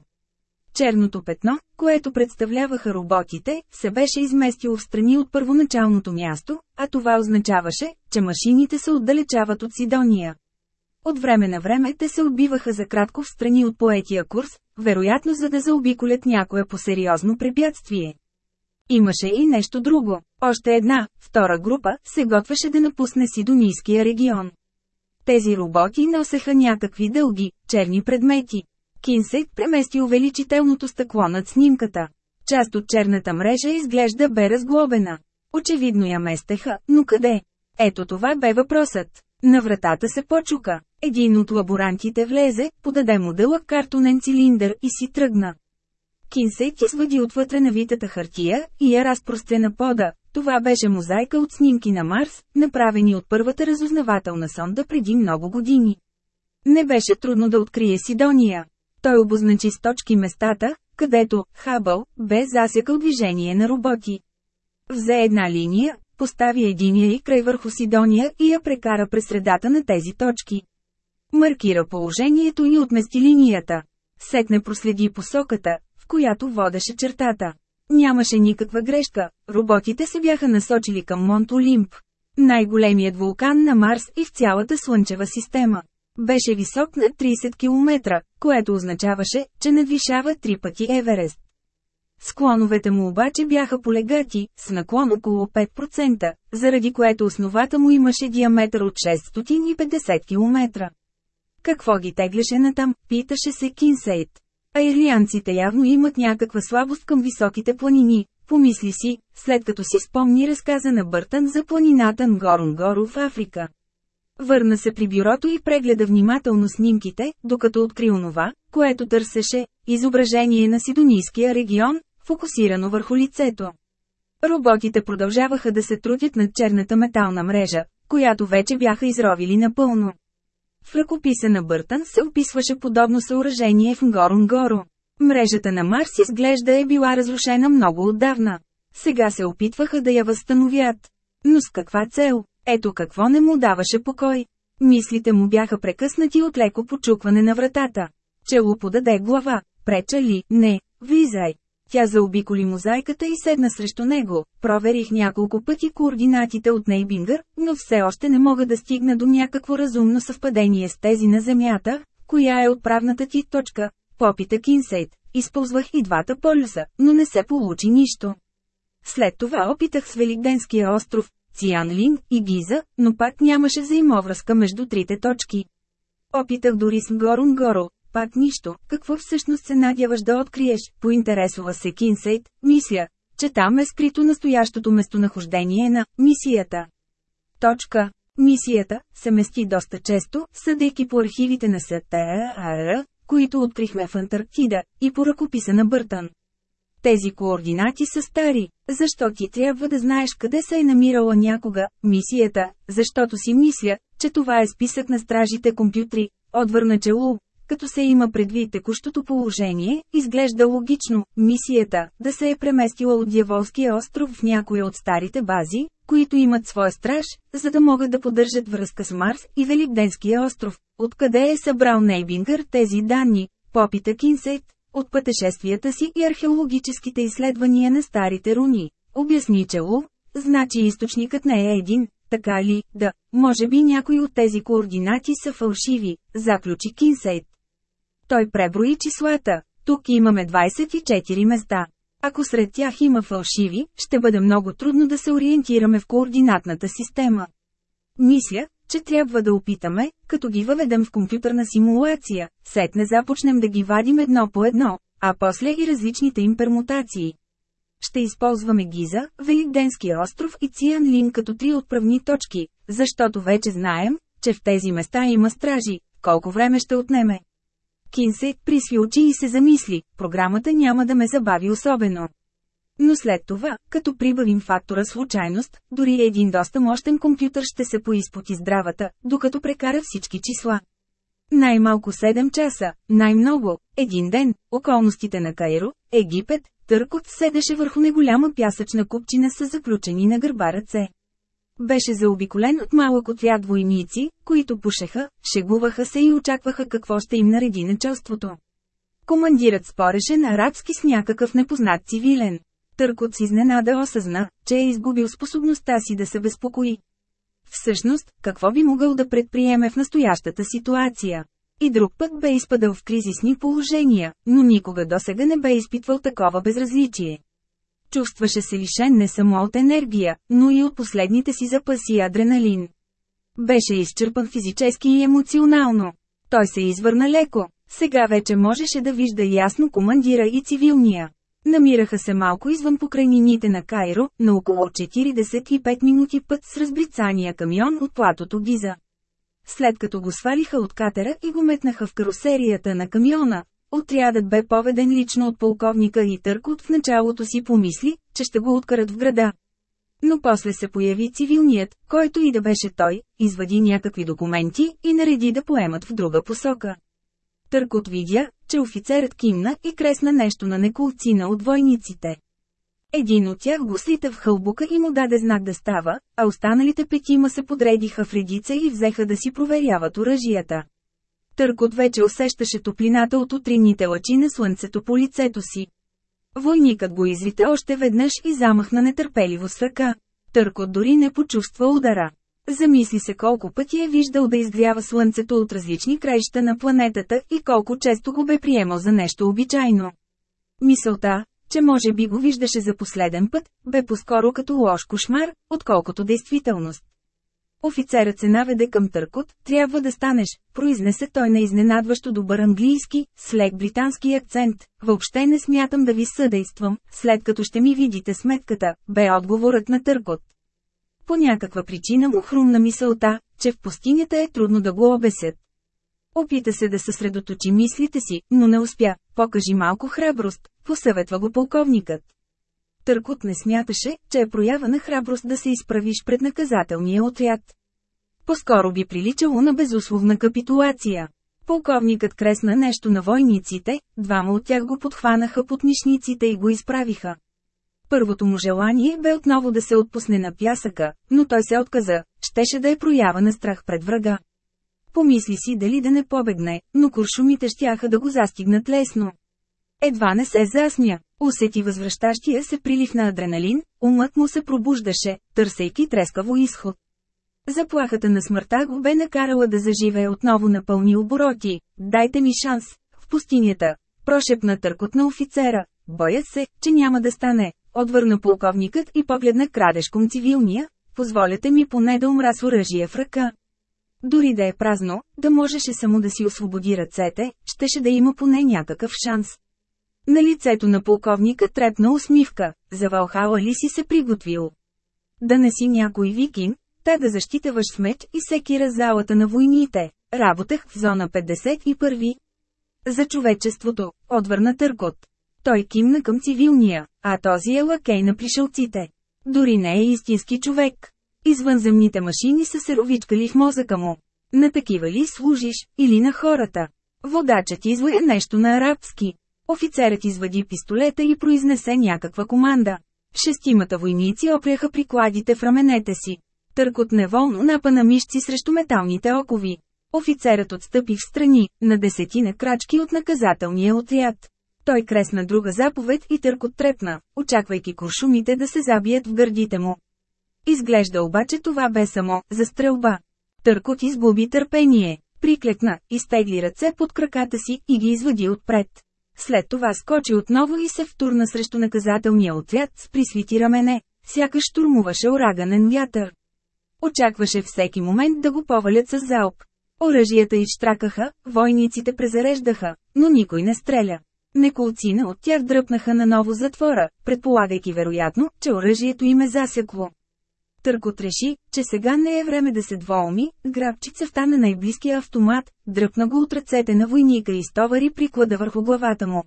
Черното петно, което представляваха роботите, се беше изместило в страни от първоначалното място, а това означаваше, че машините се отдалечават от Сидония. От време на време те се отбиваха за кратко в страни от поетия курс, вероятно за да заобиколят някое по-сериозно препятствие. Имаше и нещо друго. Още една, втора група, се готвеше да напусне Сидонийския регион. Тези роботи носеха някакви дълги, черни предмети. Кинсейт премести увеличителното стъкло над снимката. Част от черната мрежа изглежда бе разглобена. Очевидно я местеха, но къде? Ето това бе въпросът. На вратата се почука. Един от лаборантите влезе, подаде му дълъг картонен цилиндър и си тръгна. Кинсейт извади отвътре навитата хартия и я разпростря на пода. Това беше мозайка от снимки на Марс, направени от първата разузнавателна сонда преди много години. Не беше трудно да открие Сидония. Той обозначи с точки местата, където Хабъл бе засекал движение на роботи. Взе една линия, постави единия и край върху Сидония и я прекара през средата на тези точки. Маркира положението и отмести линията. Сетне проследи посоката, в която водеше чертата. Нямаше никаква грешка, роботите се бяха насочили към Монт Олимп. Най-големият вулкан на Марс и в цялата Слънчева система. Беше висок над 30 км, което означаваше, че надвишава три пъти Еверест. Склоновете му обаче бяха полегати, с наклон около 5%, заради което основата му имаше диаметър от 650 км. Какво ги тегляше натам, питаше се Кинсейт. А ирлианците явно имат някаква слабост към високите планини, помисли си, след като си спомни разказа на Бъртън за планината Нгорунгору в Африка. Върна се при бюрото и прегледа внимателно снимките, докато откри онова, което търсеше – изображение на Сидонийския регион, фокусирано върху лицето. Роботите продължаваха да се трудят над черната метална мрежа, която вече бяха изровили напълно. В ръкописа на Бъртън се описваше подобно съоръжение в Нгорунгоро. Мрежата на Марс изглежда е била разрушена много отдавна. Сега се опитваха да я възстановят. Но с каква цел? Ето какво не му даваше покой. Мислите му бяха прекъснати от леко почукване на вратата. Чело подаде глава. Преча ли? Не. Влизай. Тя заобиколи мозайката и седна срещу него. Проверих няколко пъти координатите от Нейбингър, но все още не мога да стигна до някакво разумно съвпадение с тези на Земята, коя е отправната ти точка. Попита Кинсейт. Използвах и двата полюса, но не се получи нищо. След това опитах с Великденския остров, Цианлин и Гиза, но пак нямаше взаимовръзка между трите точки. Опитах дори с Горун-Горо, пак нищо, какво всъщност се надяваш да откриеш, поинтересува се Кинсейт, мисля, че там е скрито настоящото местонахождение на мисията. Точка. Мисията се мести доста често, съдейки по архивите на СТАР, които открихме в Антарктида, и по ръкописа на Бъртън. Тези координати са стари. Защо ти трябва да знаеш къде се е намирала някога мисията? Защото си мисля, че това е списък на стражите компютри, отвърна Челу. Като се има предвид текущото положение, изглежда логично, мисията, да се е преместила от Дяволския остров в някоя от старите бази, които имат своя страж, за да могат да поддържат връзка с Марс и Великденския остров. Откъде е събрал Нейбингър тези данни? Попита Кинсейт, от пътешествията си и археологическите изследвания на старите руни. Обясни Челу, значи източникът не е един, така ли, да, може би някои от тези координати са фалшиви, заключи Кинсейт. Той преброи числата. Тук имаме 24 места. Ако сред тях има фалшиви, ще бъде много трудно да се ориентираме в координатната система. Мисля, че трябва да опитаме, като ги въведем в компютърна симулация, сетне започнем да ги вадим едно по едно, а после и различните им пермутации. Ще използваме Гиза, Великденския остров и Цианлин като три отправни точки, защото вече знаем, че в тези места има стражи, колко време ще отнеме. Кинсейт присви очи и се замисли, програмата няма да ме забави особено. Но след това, като прибавим фактора случайност, дори един доста мощен компютър ще се поизпоти здравата, докато прекара всички числа. Най-малко 7 часа, най-много, един ден, околностите на Кайро, Египет, Търкот седеше върху неголяма пясъчна купчина с заключени на гърба ръце. Беше заобиколен от малък отряд войници, които пушеха, шегуваха се и очакваха какво ще им нареди началството. Командирът спореше на арабски с някакъв непознат цивилен. Търкот с изненада осъзна, че е изгубил способността си да се безпокои. Всъщност, какво би могъл да предприеме в настоящата ситуация? И друг път бе изпадал в кризисни положения, но никога досега не бе изпитвал такова безразличие. Чувстваше се лишен не само от енергия, но и от последните си запаси адреналин. Беше изчерпан физически и емоционално. Той се извърна леко. Сега вече можеше да вижда ясно командира и цивилния. Намираха се малко извън покрайнините на Кайро, на около 45 минути път с разбрицания камион от платото Гиза. След като го свалиха от катера и го метнаха в карусерията на камиона, отрядът бе поведен лично от полковника и Търкот в началото си помисли, че ще го откарат в града. Но после се появи цивилният, който и да беше той, извади някакви документи и нареди да поемат в друга посока. Търкот видя, че офицерът кимна и кресна нещо на неколцина от войниците. Един от тях го слита в хълбука и му даде знак да става, а останалите петима се подредиха в редица и взеха да си проверяват оръжията. Търкот вече усещаше топлината от утринните лъчи на слънцето по лицето си. Войникът го извита още веднъж и замахна нетърпеливо с ръка. Търкот дори не почувства удара. Замисли се колко пъти е виждал да изгрява слънцето от различни краища на планетата и колко често го бе приемал за нещо обичайно. Мисълта, че може би го виждаше за последен път, бе по-скоро като лош кошмар, отколкото действителност. Офицерът се наведе към търкот, трябва да станеш, произнесе той на изненадващо добър английски, с лек британски акцент. Въобще не смятам да ви съдействам, след като ще ми видите сметката, бе отговорът на търкот. По някаква причина му хрумна мисълта, че в пустинята е трудно да го обесят. Опита се да съсредоточи мислите си, но не успя. Покажи малко храброст, посъветва го полковникът. Търкот не смяташе, че е проява на храброст да се изправиш пред наказателния отряд. По-скоро би приличало на безусловна капитулация. Полковникът кресна нещо на войниците, двама от тях го подхванаха под мишниците и го изправиха. Първото му желание бе отново да се отпусне на пясъка, но той се отказа, щеше да е проява на страх пред врага. Помисли си дали да не побегне, но куршумите щяха да го застигнат лесно. Едва не се засмя. Усети възвръщащия се прилив на адреналин, умът му се пробуждаше, търсейки трескаво изход. Заплахата на смъртта го бе накарала да заживее отново на пълни обороти. Дайте ми шанс. В пустинята. Прошепна търкот на офицера. Боят се, че няма да стане. Отвърна полковникът и погледна крадешком цивилния. Позволете ми поне да умра с оръжие в ръка. Дори да е празно, да можеше само да си освободи ръцете, щеше да има поне някакъв шанс. На лицето на полковника трепна усмивка, за Валхала ли си се приготвил? Да не си някой викин, та да защитаваш в меч и всеки раз залата на войните. Работех в зона 51. За човечеството, отвърна Търкот. Той кимна към цивилния, а този е лакей на пришелците. Дори не е истински човек. Извънземните машини са се ровичкали в мозъка му. На такива ли служиш, или на хората? Водачът извоя нещо на арабски. Офицерът извади пистолета и произнесе някаква команда. Шестимата войници опряха прикладите в раменете си. Търкот неволно напа мишци срещу металните окови. Офицерът отстъпи в страни, на десетина крачки от наказателния отряд. Той кресна друга заповед и търкот трепна, очаквайки куршумите да се забият в гърдите му. Изглежда обаче това бе само за стрелба. Търкот изгуби търпение, приклекна, изтегли ръце под краката си и ги извади отпред. След това скочи отново и се втурна срещу наказателния отряд с присвити рамене, сякаш штурмуваше ураганен вятър. Очакваше всеки момент да го повалят с залп. Оръжията изштракаха, войниците презареждаха, но никой не стреля. Неколцина от тях дръпнаха на ново затвора, предполагайки вероятно, че оръжието им е засекло. Търкот реши, че сега не е време да се двоуми, грабчица втана най-близкия автомат, дръпна го от ръцете на войника и стовари приклада върху главата му.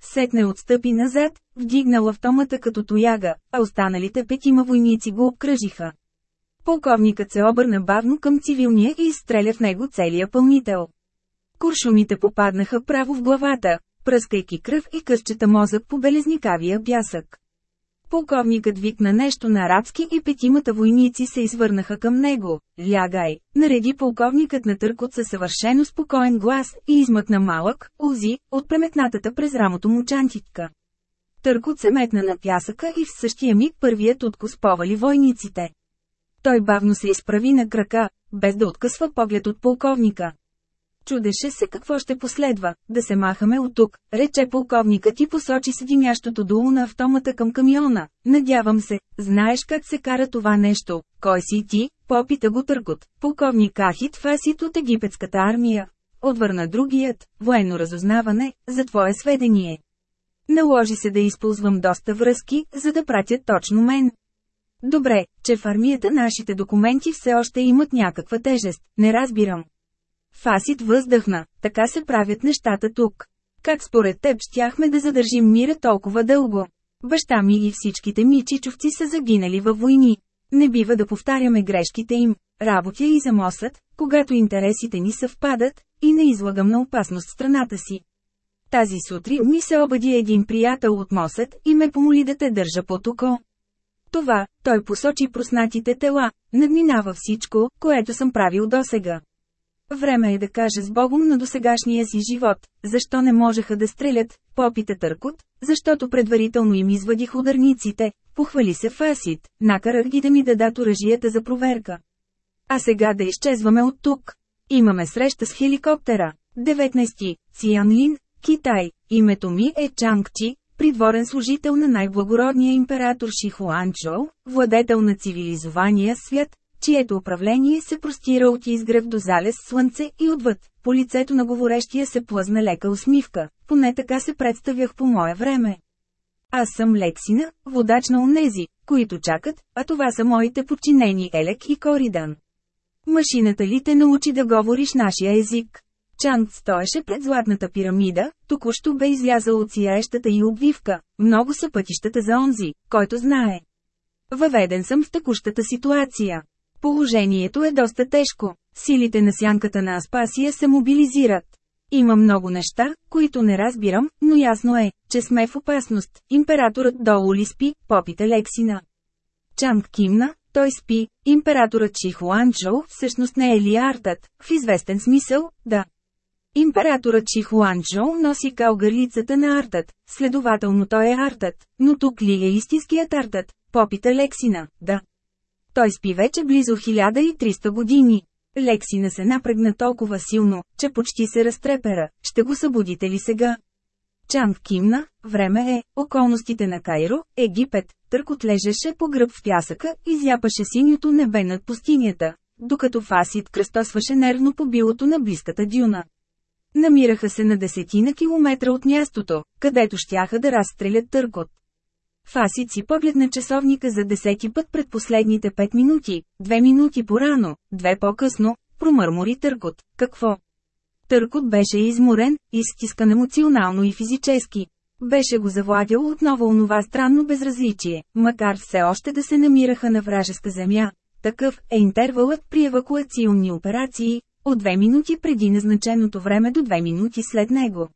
Сетне отстъпи назад, вдигнал автомата като тояга, а останалите петима войници го обкръжиха. Полковникът се обърна бавно към цивилния и изстреля в него целия пълнител. Куршумите попаднаха право в главата, пръскайки кръв и късчета мозък по белезникавия бясък. Полковникът викна нещо на арабски и петимата войници се извърнаха към него. Лягай, нареди полковникът на търкот със съвършено спокоен глас и измъкна малък, узи, от преметнатата през рамото му чантичка. Търкот се метна на пясъка и в същия миг първият откус повали войниците. Той бавно се изправи на крака, без да откъсва поглед от полковника. Чудеше се какво ще последва, да се махаме от тук, рече полковникът и посочи седимящото дуло на автомата към камиона. Надявам се, знаеш как се кара това нещо, кой си ти, попита го търкот, полковник Ахит Фасит от египетската армия. отвърна другият, военно разузнаване, за твое сведение. Наложи се да използвам доста връзки, за да пратят точно мен. Добре, че в армията нашите документи все още имат някаква тежест, не разбирам. Фасит въздъхна, така се правят нещата тук. Как според теб щяхме да задържим мира толкова дълго? Баща ми и всичките ми чичовци са загинали във войни. Не бива да повтаряме грешките им. Работя и за Мосът, когато интересите ни съвпадат, и не излагам на опасност страната си. Тази сутрин ми се обади един приятел от Мосът и ме помоли да те държа под око. Това, той посочи проснатите тела, надминава всичко, което съм правил досега. Време е да кажа с Богом на досегашния си живот, защо не можеха да стрелят, попита Търкот, защото предварително им извадих ударниците, похвали се Фасит, накарах ги да ми дадат оръжията за проверка. А сега да изчезваме от тук. Имаме среща с хеликоптера. 19. Цианлин, Китай. Името ми е Чангчи, придворен служител на най-благородния император Шихуанчжоу, владетел на цивилизования свят, чието управление се простира от изгрев до залез слънце и отвъд. По лицето на говорещия се плъзна лека усмивка, поне така се представях по мое време. Аз съм Лексина, водач на онези, които чакат, а това са моите подчинени Елек и Коридан. Машината ли те научи да говориш нашия език? Чанг стоеше пред златната пирамида, току-що бе излязъл от сияещата и обвивка, много са пътищата за онзи, който знае. Въведен съм в текущата ситуация. Положението е доста тежко. Силите на сянката на Аспасия се мобилизират. Има много неща, които не разбирам, но ясно е, че сме в опасност. Императорът долу ли спи, попита Лексина. Чанг кимна, той спи, императорът Чихуанчжоу всъщност не е ли артът, в известен смисъл, да. Императорът Чихуанчжоу носи калгарлицата на артът, следователно той е артът, но тук ли е истинският артът, попита Лексина, да. Той спи вече близо 1300 години. Лексина се напрегна толкова силно, че почти се разтрепера. Ще го събудите ли сега? Чанг кимна, време е, околностите на Кайро, Египет, търкот лежеше по гръб в пясъка и зяпаше синьото небе над пустинята, докато Фасит кръстосваше нервно по билото на близката дюна. Намираха се на десетина километра от мястото, където щяха да разстрелят търкот. Фасит си погледна часовника за десети път пред последните пет минути, две минути по-рано, две по-късно, промърмори Търкот. Какво? Търкот беше изморен, изтискан емоционално и физически. Беше го завладяло отново онова странно безразличие, макар все още да се намираха на вражеска земя. Такъв е интервалът при евакуационни операции, от две минути преди назначеното време до две минути след него.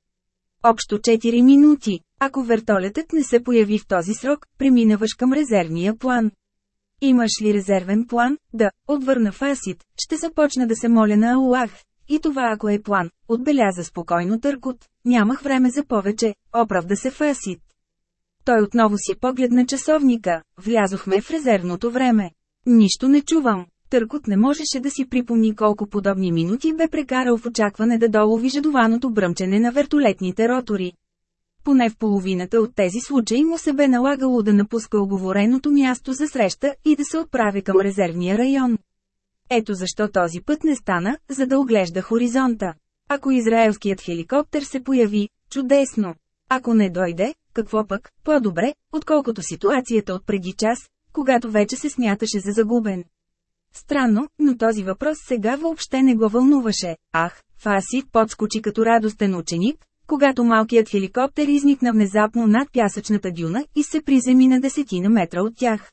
Общо 4 минути. Ако вертолетът не се появи в този срок, преминаваш към резервния план. Имаш ли резервен план? Да, отвърна Фасит, ще започна да се моля на Аллах. И това ако е план, отбеляза спокойно Търкот. Нямах време за повече, оправда се Фасит. Той отново си погледна часовника, влязохме в резервното време. Нищо не чувам. Търкот не можеше да си припомни колко подобни минути бе прекарал в очакване да долови жадованото бръмчене на вертолетните ротори. Поне в половината от тези случаи му се бе налагало да напуска оговореното място за среща и да се отправи към резервния район. Ето защо този път не стана, за да оглежда хоризонта. Ако израелският хеликоптер се появи, чудесно. Ако не дойде, какво пък, по-добре, отколкото ситуацията от преди час, когато вече се смяташе за загубен. Странно, но този въпрос сега въобще не го вълнуваше. Ах, Фаси подскочи като радостен ученик, когато малкият хеликоптер изникна внезапно над пясъчната дюна и се приземи на десетина метра от тях.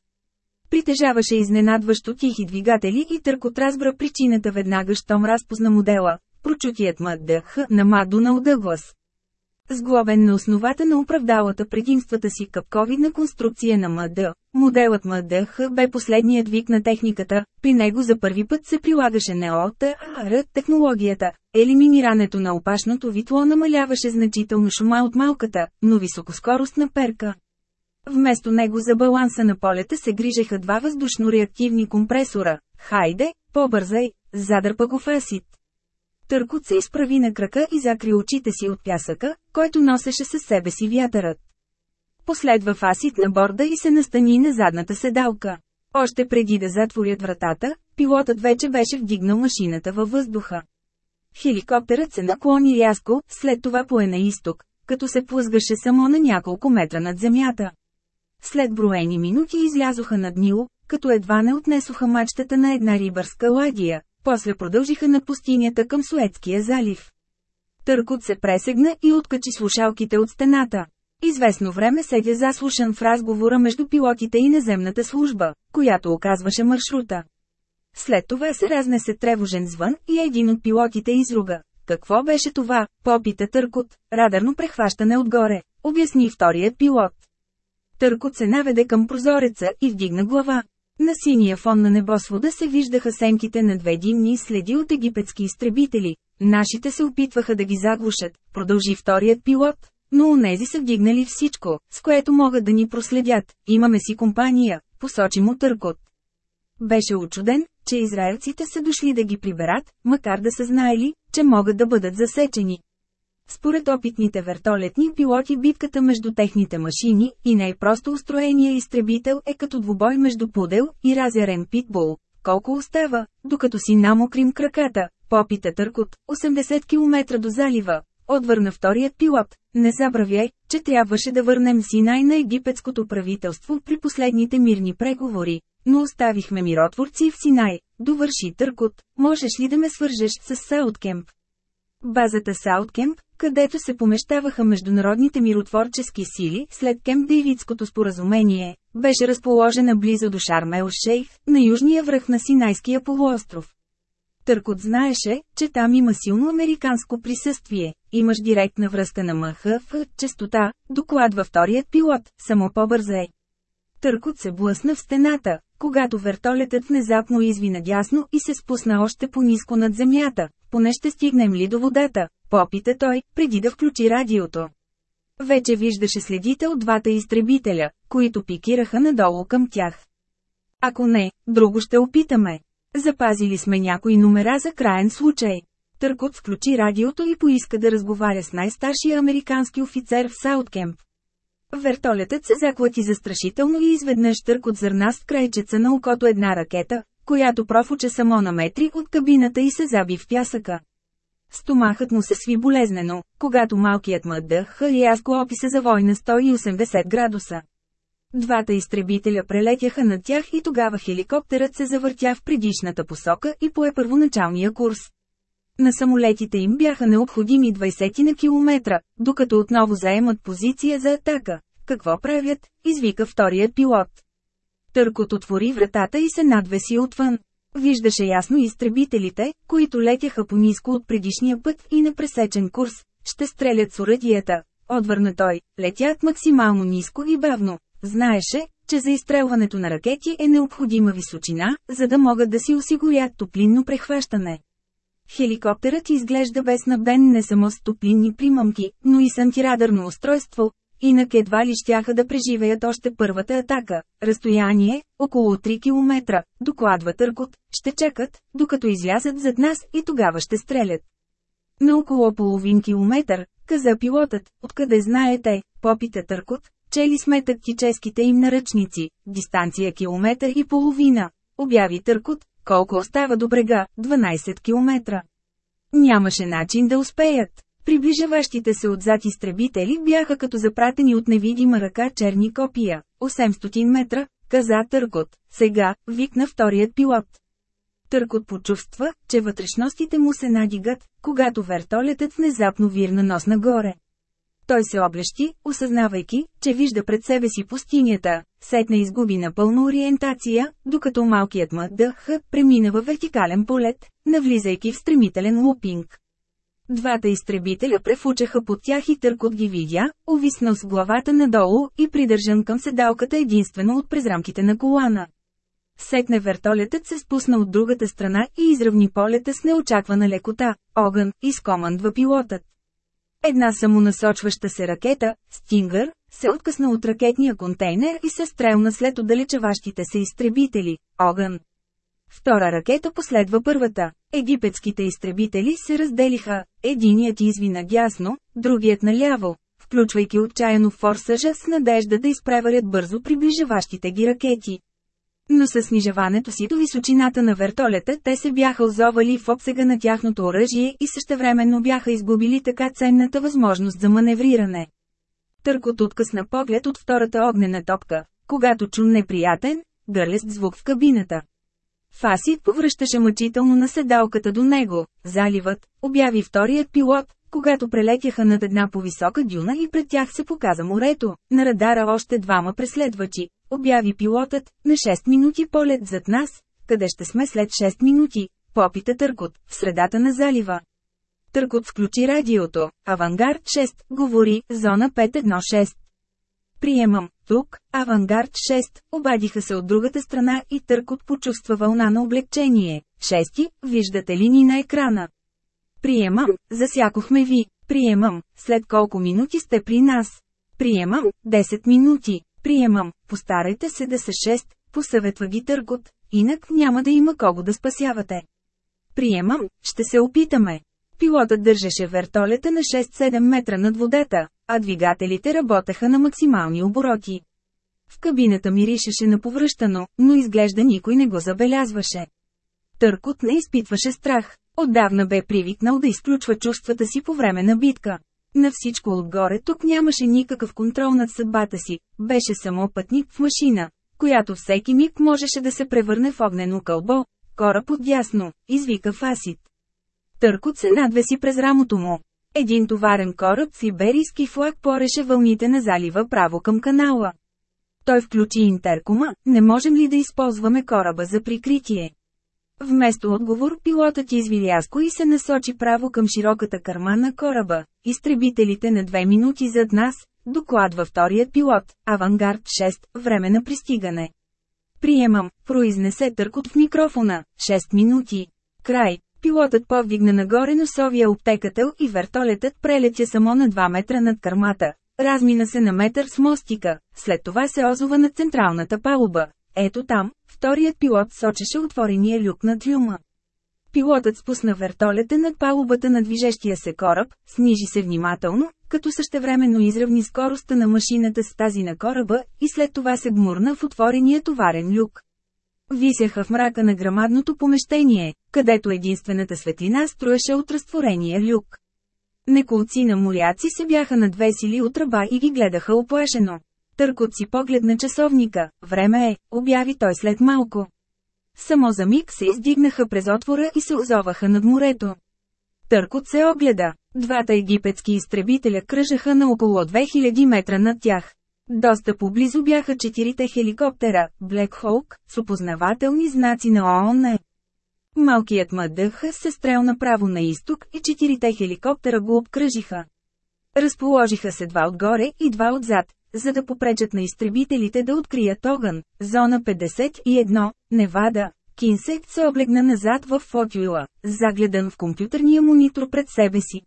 Притежаваше изненадващо тихи двигатели и търкот разбра причината веднага, щом разпозна модела. Прочутият МДХ на Мадуна Дъглас. Сглобен на основата на оправдалата предимствата си капковидна конструкция на МД, моделът МДХ бе последният вик на техниката, при него за първи път се прилагаше НОТАР технологията. Елиминирането на опашното витло намаляваше значително шума от малката, но високоскоростна перка. Вместо него за баланса на полета се грижеха два въздушно-реактивни компресора. Хайде, по-бързай, задърпа го Фасит. Търкот се изправи на крака и закри очите си от пясъка, който носеше със себе си вятърът. Последва Фасит на борда и се настани на задната седалка. Още преди да затворят вратата, пилотът вече беше вдигнал машината във въздуха. Хеликоптерът се наклони рязко, след това пое на изток, като се плъзгаше само на няколко метра над земята. След броени минути излязоха над Нило, като едва не отнесоха мачтата на една рибърска ладия, после продължиха на пустинята към Суетския залив. Търкот се пресегна и откачи слушалките от стената. Известно време седя заслушан в разговора между пилотите и наземната служба, която оказваше маршрута. След това се разнесе тревожен звън и един от пилотите изруга. Какво беше това? Попита Търкот. Радарно прехващане отгоре, обясни вторият пилот. Търкот се наведе към прозореца и вдигна глава. На синия фон на небосвода се виждаха сенките на две димни следи от египетски изтребители. Нашите се опитваха да ги заглушат, продължи вторият пилот. Но онези са вдигнали всичко, с което могат да ни проследят. Имаме си компания, посочи му Търкот. Беше очуден, че израелците са дошли да ги приберат, макар да са знаели, че могат да бъдат засечени. Според опитните вертолетни пилоти битката между техните машини и най-просто устроения изтребител е като двубой между пудел и разярен питбул. Колко остава, докато си намокрим краката, попита Търкот, 80 км до залива. Отвърна вторият пилот. Не забравяй, че трябваше да върнем Синай на египетското правителство при последните мирни преговори. Но оставихме миротворци в Синай. Довърши Търкот. Можеш ли да ме свържеш с Сауткемп? Базата Сауткемп, където се помещаваха международните миротворчески сили след Кемп Дейвидското споразумение, беше разположена близо до Шармел Шейх, на южния връх на Синайския полуостров. Търкот знаеше, че там има силно американско присъствие, имаш директна връзка на МХФ, частота, докладва вторият пилот, само по-бързе. Търкот се блъсна в стената, когато вертолетът внезапно изви надясно и се спусна още по-низко над земята, поне ще стигнем ли до водата, попита той, преди да включи радиото. Вече виждаше следите от двата изтребителя, които пикираха надолу към тях. Ако не, друго ще опитаме. Запазили сме някои номера за краен случай. Търкот включи радиото и поиска да разговаря с най-старшия американски офицер в Сауткемп. Вертолетът се заклати застрашително и изведнъж търкот зърнаст крайчеца на окото една ракета, която профуче само на метри от кабината и се заби в пясъка. Стомахът му се сви болезнено, когато малкият мъдъх рязко описа за война 180 градуса. Двата изтребителя прелетяха над тях и тогава хеликоптерът се завъртя в предишната посока и пое първоначалния курс. На самолетите им бяха необходими 20 на километра, докато отново заемат позиция за атака. Какво правят? извика вторият пилот. Търкот отвори вратата и се надвеси отвън. Виждаше ясно изтребителите, които летяха по-низко от предишния път и на пресечен курс. Ще стрелят с урадията. Отвърна той, летят максимално ниско и бавно. Знаеше, че за изстрелването на ракети е необходима височина, за да могат да си осигурят топлинно прехващане. Хеликоптерът изглежда бе снабден не само с топлинни примамки, но и с антирадарно устройство, инак едва ли щяха да преживеят още първата атака. Разстояние – около 3 км, докладва Търкот, ще чакат, докато излязат зад нас и тогава ще стрелят. На около половин километър, каза пилотът, откъде знаете, попита Търкот, чели сме тактическите им наръчници, дистанция километър и половина, обяви Търкот, колко остава до брега, 12 км. Нямаше начин да успеят. Приближаващите се отзад изтребители бяха като запратени от невидима ръка черни копия. 800 метра, каза Търкот. Сега, викна вторият пилот. Търкот почувства, че вътрешностите му се надигат, когато вертолетът внезапно вирна нос нагоре. Той се облещи, осъзнавайки, че вижда пред себе си пустинята, сетне изгуби напълно ориентация, докато малкият МДХ премина във вертикален полет, навлизайки в стремителен лупинг. Двата изтребителя префучаха под тях и търкот ги видя, увиснал с главата надолу и придържан към седалката единствено от презрамките на колана. Сетне вертолетът се спусна от другата страна и изравни полета с неочаквана лекота, огън, изкомандва пилотът. Една самонасочваща се ракета, Стингър, се откъсна от ракетния контейнер и се стрелна след отдалечаващите се изтребители. Огън! Втора ракета последва първата. Египетските изтребители се разделиха, единият изви надясно, другият наляво, включвайки отчаяно форсажа с надежда да изпреварят бързо приближаващите ги ракети. Но със снижаването си до височината на вертолета те се бяха озовали в обсега на тяхното оръжие и същевременно бяха изгубили така ценната възможност за маневриране. Търкот откъсна поглед от втората огнена топка, когато чу неприятен, гърлест звук в кабината. Фасит повръщаше мъчително на седалката до него. Заливът, обяви вторият пилот, когато прелетяха над една повисока дюна и пред тях се показа морето. На радара още двама преследвачи. Обяви пилотът, на 6 минути полет зад нас. Къде ще сме след 6 минути? Попита Търкот, в средата на залива. Търкот включи радиото. Авангард 6, говори, зона 516. Приемам, тук, Авангард 6, обадиха се от другата страна и Търкот почувства вълна на облегчение. Шести, виждате ли ни на екрана? Приемам, засякохме ви. Приемам, след колко минути сте при нас? Приемам, 10 минути. Приемам, постарайте се да са 6, посъветва ги Търкот, инак няма да има кого да спасявате. Приемам, ще се опитаме. Пилотът държеше вертолета на 6-7 метра над водата, а двигателите работеха на максимални обороти. В кабината миришеше на повръщано, но изглежда никой не го забелязваше. Търкот не изпитваше страх, отдавна бе привикнал да изключва чувствата си по време на битка. На всичко отгоре тук нямаше никакъв контрол над съдбата си, беше само пътник в машина, която всеки миг можеше да се превърне в огнено кълбо, кораб отдясно, извика Фасит. Търкот се надвеси през рамото му. Един товарен кораб с иберийски флаг пореше вълните на залива право към канала. Той включи интеркома, не можем ли да използваме кораба за прикритие? Вместо отговор, пилотът изви рязко и се насочи право към широката кърма на кораба. Изтребителите на две минути зад нас, докладва вторият пилот, Авангард 6, време на пристигане. Приемам, произнесе търкот в микрофона, 6 минути. Край, Пилотът повдигна нагоре носовия обтекател и вертолетът прелетя само на 2 метра над кърмата. Размина се на метър с мостика, след това се озова на централната палуба. Ето там, вторият пилот сочеше отворения люк на трюма. Пилотът спусна вертолета над палубата на движещия се кораб, снижи се внимателно, като същевременно изравни скоростта на машината с тази на кораба и след това се гмурна в отворения товарен люк. Висяха в мрака на грамадното помещение, където единствената светлина строеше от разтворения люк. Неколци на моряци се бяха надвесили от ръба и ги гледаха оплашено. Търкот си поглед на часовника, време е, обяви той след малко. Само за миг се издигнаха през отвора и се озоваха над морето. Търкот се огледа. Двата египетски изтребителя кръжаха на около 2000 метра над тях. Доста поблизо бяха четирите хеликоптера, Black Hawk, с опознавателни знаци на ООН. Малкият МДХ се стрел направо на изток и четирите хеликоптера го обкръжиха. Разположиха се два отгоре и два отзад, за да попречат на изтребителите да открият огън. Зона 51, Невада, Кинсект се облегна назад в фотюила, загледан в компютърния монитор пред себе си.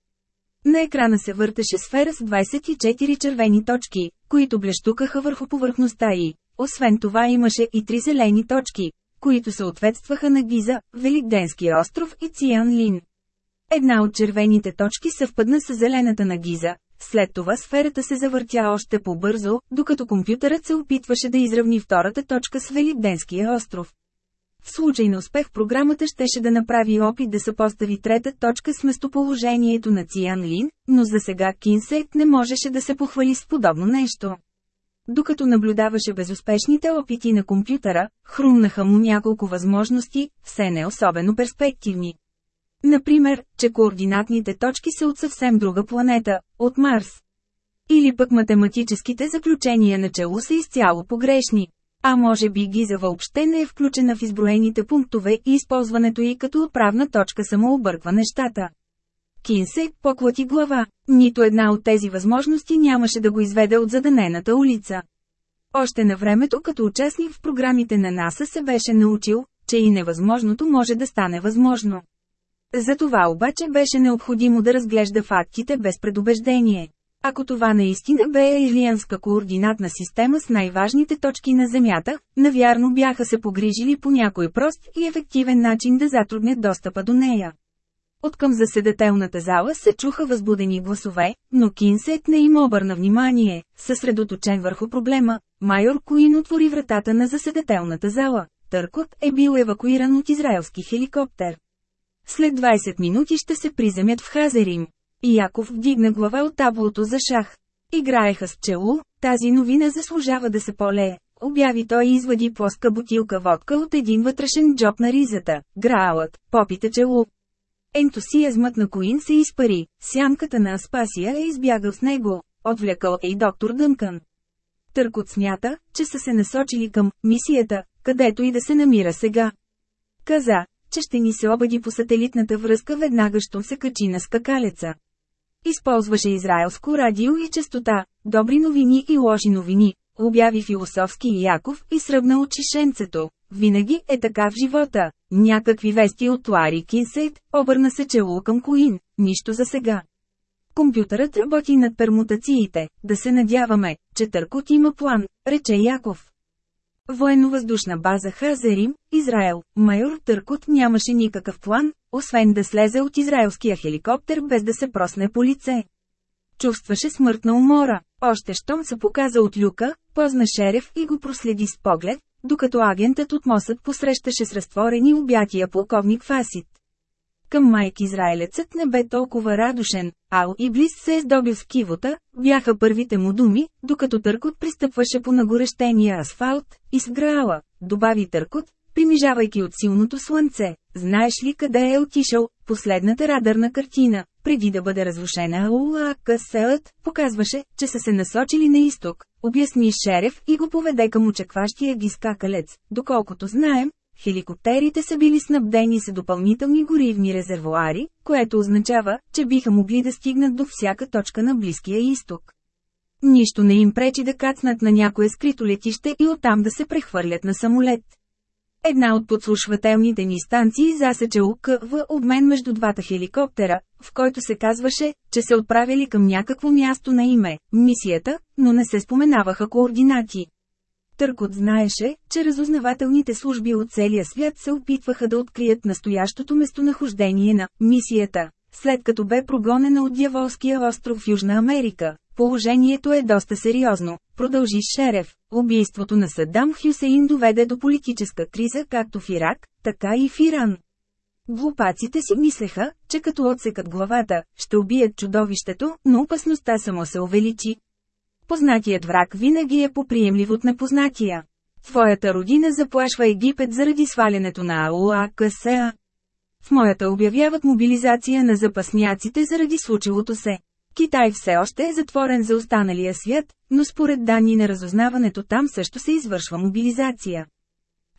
На екрана се въртеше сфера с 24 червени точки, които блещукаха върху повърхността й. Освен това имаше и три зелени точки, които съответстваха на Гиза, Великденския остров и Циан Лин. Една от червените точки съвпадна с зелената на Гиза, след това сферата се завъртя още по-бързо, докато компютърът се опитваше да изравни втората точка с Великденския остров. В случай на успех програмата щеше да направи опит да съпостави трета точка с местоположението на Циан Лин, но за сега Кинсек не можеше да се похвали с подобно нещо. Докато наблюдаваше безуспешните опити на компютъра, хрумнаха му няколко възможности, все не особено перспективни. Например, че координатните точки са от съвсем друга планета, от Марс. Или пък математическите заключения на чело са изцяло погрешни. А може би Гиза въобще не е включена в изброените пунктове и използването й като отправна точка само обърква нещата. Кинсе поклати глава. Нито една от тези възможности нямаше да го изведе от задънената улица. Още на времето като участник в програмите на НАСА се беше научил, че и невъзможното може да стане възможно. За това обаче беше необходимо да разглежда фактите без предубеждение. Ако това наистина бе ирлианска координатна система с най-важните точки на Земята, навярно бяха се погрижили по някой прост и ефективен начин да затруднят достъпа до нея. Откъм заседателната зала се чуха възбудени гласове, но Кинсет не им обърна внимание, съсредоточен върху проблема. Майор Куин отвори вратата на заседателната зала. Търкот е бил евакуиран от израелски хеликоптер. След 20 минути ще се приземят в Хазерим. Яков вдигна глава от таблото за шах. Играеха с челу, тази новина заслужава да се полее. Обяви той и извади плоска бутилка водка от един вътрешен джоб на ризата. Граалът, попите челу. Ентусиазмът на Коин се изпари, сянката на Аспасия е избягал с него, отвлекал е и доктор Дънкън. Търкот смята, че са се насочили към мисията, където и да се намира сега. Каза, че ще ни се обади по сателитната връзка веднага, щом се качи на скакалеца. Използваше израелско радио и частота, добри новини и лоши новини, обяви философски Яков и сръбна от чишенцето. Винаги е така в живота. Някакви вести от Лари Кинсейт, обърна се чело към Коин, нищо за сега. Компютърът работи над пермутациите, да се надяваме, че Търкот има план, рече Яков. Военно-въздушна база Хазерим, Израел, майор Търкот нямаше никакъв план, освен да слезе от израелския хеликоптер без да се просне по лице. Чувстваше смъртна умора. Още щом се показа от люка, позна Шерев и го проследи с поглед, докато агентът от Мосът посрещаше с разтворени обятия полковник Фасит. Към майк израелецът не бе толкова радушен, Ал и Близ се е здобил с кивота, бяха първите му думи, докато Търкот пристъпваше по нагорещения асфалт, и с граала, добави Търкот, принижавайки от силното слънце. Знаеш ли къде е отишъл, последната радарна картина, преди да бъде разрушена селът, показваше, че са се насочили на изток, обясни Шерев и го поведе към очакващия ги скакалец. Доколкото знаем, хеликоптерите са били снабдени с допълнителни горивни резервуари, което означава, че биха могли да стигнат до всяка точка на Близкия изток. Нищо не им пречи да кацнат на някое скрито летище и оттам да се прехвърлят на самолет. Една от подслушвателните ни станции засече УКВ обмен между двата хеликоптера, в който се казваше, че се отправили към някакво място на име, мисията, но не се споменаваха координати. Търкот знаеше, че разузнавателните служби от целия свят се опитваха да открият настоящото местонахождение на мисията, след като бе прогонена от Дяволския остров Южна Америка. Положението е доста сериозно, продължи Шерев. Убийството на Саддам Хюсеин доведе до политическа криза както в Ирак, така и в Иран. Глупаците си мислеха, че като отсекат главата, ще убият чудовището, но опасността само се увеличи. Познатият враг винаги е поприемлив от непознатия. Твоята родина заплашва Египет заради свалянето на АУАКСА. В моята обявяват мобилизация на запасняците заради случилото се. Китай все още е затворен за останалия свят, но според данни на разузнаването там също се извършва мобилизация.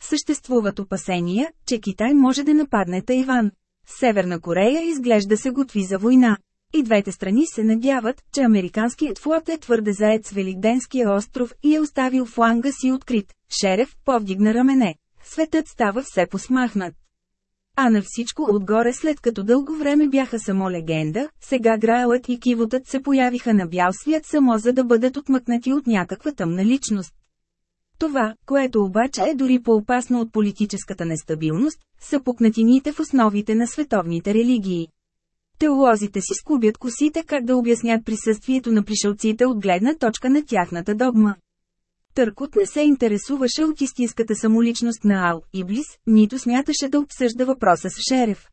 Съществуват опасения, че Китай може да нападне Тайван. Северна Корея изглежда се готви за война. И двете страни се надяват, че американският флот е твърде заед с Великденския остров и е оставил фланга си открит. Шерев повдигна рамене. Светът става все посмахнат. А на всичко отгоре след като дълго време бяха само легенда, сега Граалът и Кивотът се появиха на бял свят само за да бъдат отмъкнати от някаква тъмна личност. Това, което обаче е дори по-опасно от политическата нестабилност, са пукнатините в основите на световните религии. Теолозите си скубят косите как да обяснят присъствието на пришелците от гледна точка на тяхната догма. Търкот не се интересуваше от истинската самоличност на Ал и Близ, нито смяташе да обсъжда въпроса с Шерев.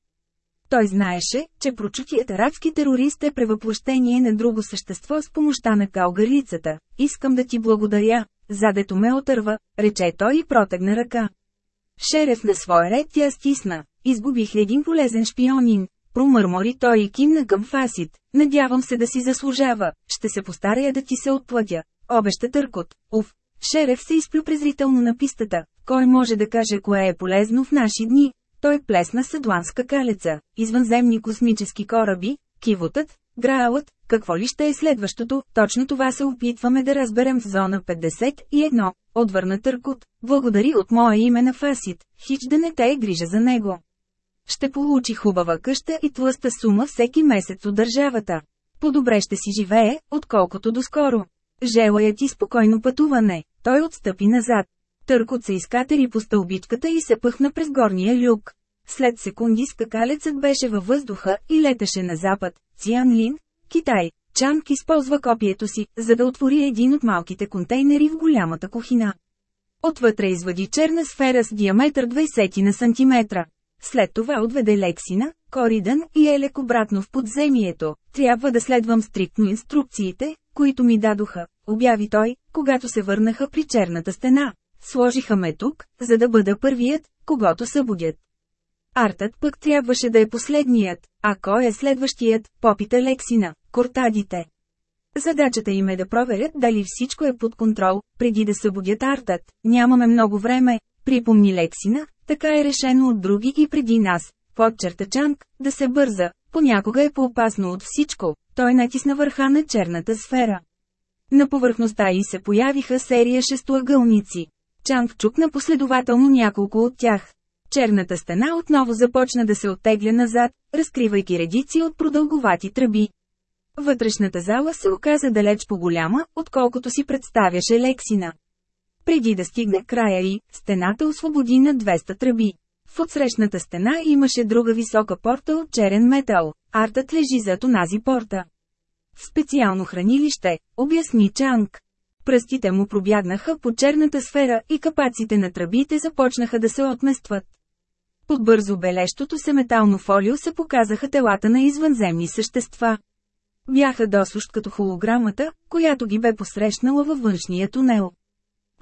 Той знаеше, че прочутият арабски терорист е превъплощение на друго същество с помощта на калгарицата. Искам да ти благодаря, задето ме отърва, рече той и протегна ръка. Шерев на своя ред тя стисна. Изгубих един полезен шпионин. Промърмори той и кимна към Фасит. Надявам се да си заслужава. Ще се постарая да ти се отплатя. Обеща Търкот. Уф, Шерев се изплю презрително на пистата. Кой може да каже кое е полезно в наши дни? Той плесна седланска калеца, извънземни космически кораби, кивотът, граалът, какво ли ще е следващото, точно това се опитваме да разберем в зона 51, отвърна Търкот, благодари от мое име на Фасит, хич да не те е грижа за него. Ще получи хубава къща и тлъста сума всеки месец от държавата. По-добре ще си живее, отколкото доскоро. Желая ти спокойно пътуване. Той отстъпи назад. Търкот се изкатери по стълбичката и се пъхна през горния люк. След секунди скакалецът беше във въздуха и летеше на запад, Цианлин, Китай. Чанг използва копието си, за да отвори един от малките контейнери в голямата кухина. Отвътре извади черна сфера с диаметър 20 на сантиметра. След това отведе Лексина, Коридън и Елек обратно в подземието. Трябва да следвам стриктно инструкциите, които ми дадоха, обяви той, когато се върнаха при черната стена. Сложиха ме тук, за да бъда първият, когато събудят. Артът пък трябваше да е последният, а кой е следващият, попита Лексина, кортадите. Задачата им е да проверят дали всичко е под контрол, преди да събудят артът. Нямаме много време, припомни Лексина, така е решено от други и преди нас. Подчерта Чанг, да се бърза, понякога е по-опасно от всичко. Той натисна върха на черната сфера. На повърхността й се появиха серия шестоъгълници. Чанг чукна последователно няколко от тях. Черната стена отново започна да се оттегля назад, разкривайки редици от продълговати тръби. Вътрешната зала се оказа далеч по-голяма, отколкото си представяше Лексина. Преди да стигне края й, стената освободи на 200 тръби. В отсрещната стена имаше друга висока порта от черен метал. Артът лежи зад онази порта. В специално хранилище, обясни Чанг. Пръстите му пробягнаха по черната сфера и капаците на тръбите започнаха да се отместват. Под бързо белещото се метално фолио се показаха телата на извънземни същества. Бяха досущ като холограмата, която ги бе посрещнала във външния тунел.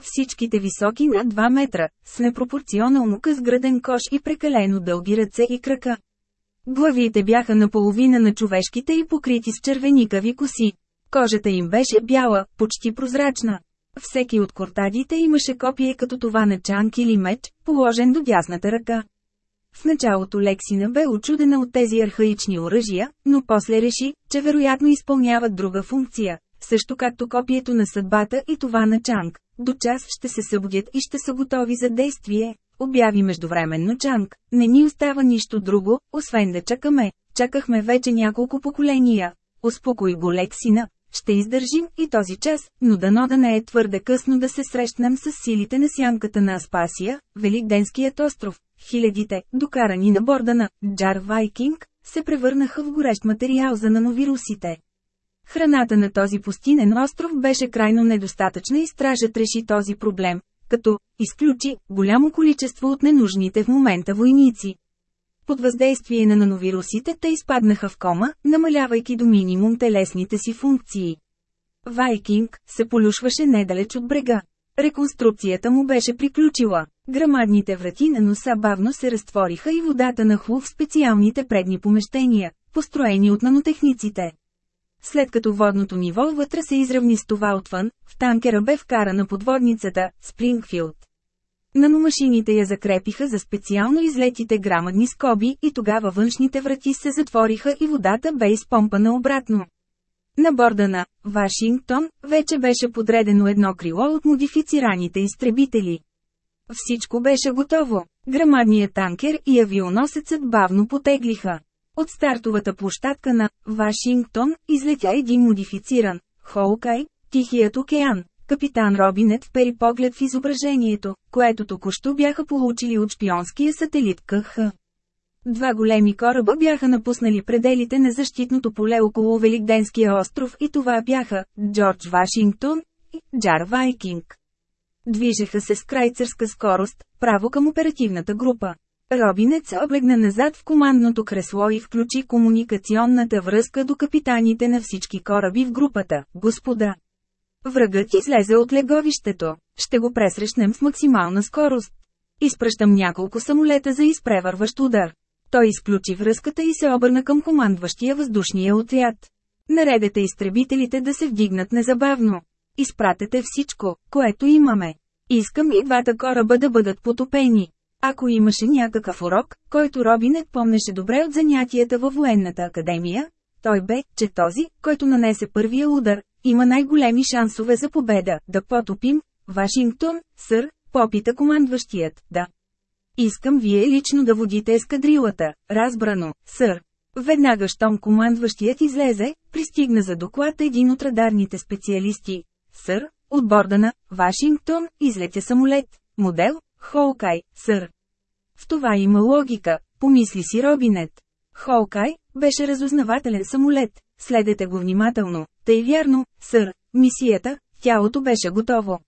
Всичките високи над 2 метра, с непропорционално къс граден кош и прекалено дълги ръце и крака. Главите бяха наполовина на човешките и покрити с червеникави коси. Кожата им беше бяла, почти прозрачна. Всеки от кортадите имаше копие като това на чанк или меч, положен до дясната ръка. В началото Лексина бе очудена от тези архаични оръжия, но после реши, че вероятно изпълняват друга функция, също както копието на съдбата и това на Чанг. До час ще се събудят и ще са готови за действие. Обяви междувременно Чанг. Не ни остава нищо друго, освен да чакаме. Чакахме вече няколко поколения. Успокой го Лексина. Ще издържим и този час, но дано да не е твърде късно да се срещнем с силите на сянката на Аспасия, Великденският остров. Хилядите, докарани на борда на Джар Вайкинг, се превърнаха в горещ материал за нановирусите. Храната на този пустинен остров беше крайно недостатъчна и стражът реши този проблем, като изключи голямо количество от ненужните в момента войници. Под въздействие на нановирусите те изпаднаха в кома, намалявайки до минимум телесните си функции. Вайкинг се полюшваше недалеч от брега. Реконструкцията му беше приключила. Грамадните врати на носа бавно се разтвориха и водата нахлу в специалните предни помещения, построени от нанотехниците. След като водното ниво вътре се изравни с това отвън, в танкера бе вкарана подводницата – Спрингфилд. Наномашините я закрепиха за специално излетите грамадни скоби и тогава външните врати се затвориха и водата бе изпомпана обратно. На борда на Вашингтон вече беше подредено едно крило от модифицираните изтребители. Всичко беше готово. Грамадният танкер и авионосецът бавно потеглиха. От стартовата площадка на Вашингтон излетя един модифициран Хоукай, Тихият океан. Капитан Робинет впери поглед в изображението, което току-що бяха получили от шпионския сателит КХ. Два големи кораба бяха напуснали пределите на защитното поле около Великденския остров и това бяха Джордж Вашингтон и Джар Вайкинг. Движеха се с крайцерска скорост, право към оперативната група. Робинец облегна назад в командното кресло и включи комуникационната връзка до капитаните на всички кораби в групата. Господа! Врагът излезе от леговището. Ще го пресрещнем с максимална скорост. Изпращам няколко самолета за изпреварващ удар. Той изключи връзката и се обърна към командващия въздушния отряд. Наредете изтребителите да се вдигнат незабавно. Изпратете всичко, което имаме. Искам и двата кораба да бъдат потопени. Ако имаше някакъв урок, който Робинет помнеше добре от занятията във военната академия, той бе, че този, който нанесе първия удар, има най-големи шансове за победа, да потопим, Вашингтон, сър, попита командващият, да. Искам вие лично да водите ескадрилата, разбрано, сър. Веднага щом командващият излезе, пристигна за доклад един от радарните специалисти. Сър, от борда на Вашингтон излетя самолет, модел Хоукай, сър. В това има логика, помисли си Робинет. Холкай, беше разузнавателен самолет, следете го внимателно, тъй вярно, сър, мисията, тялото беше готово.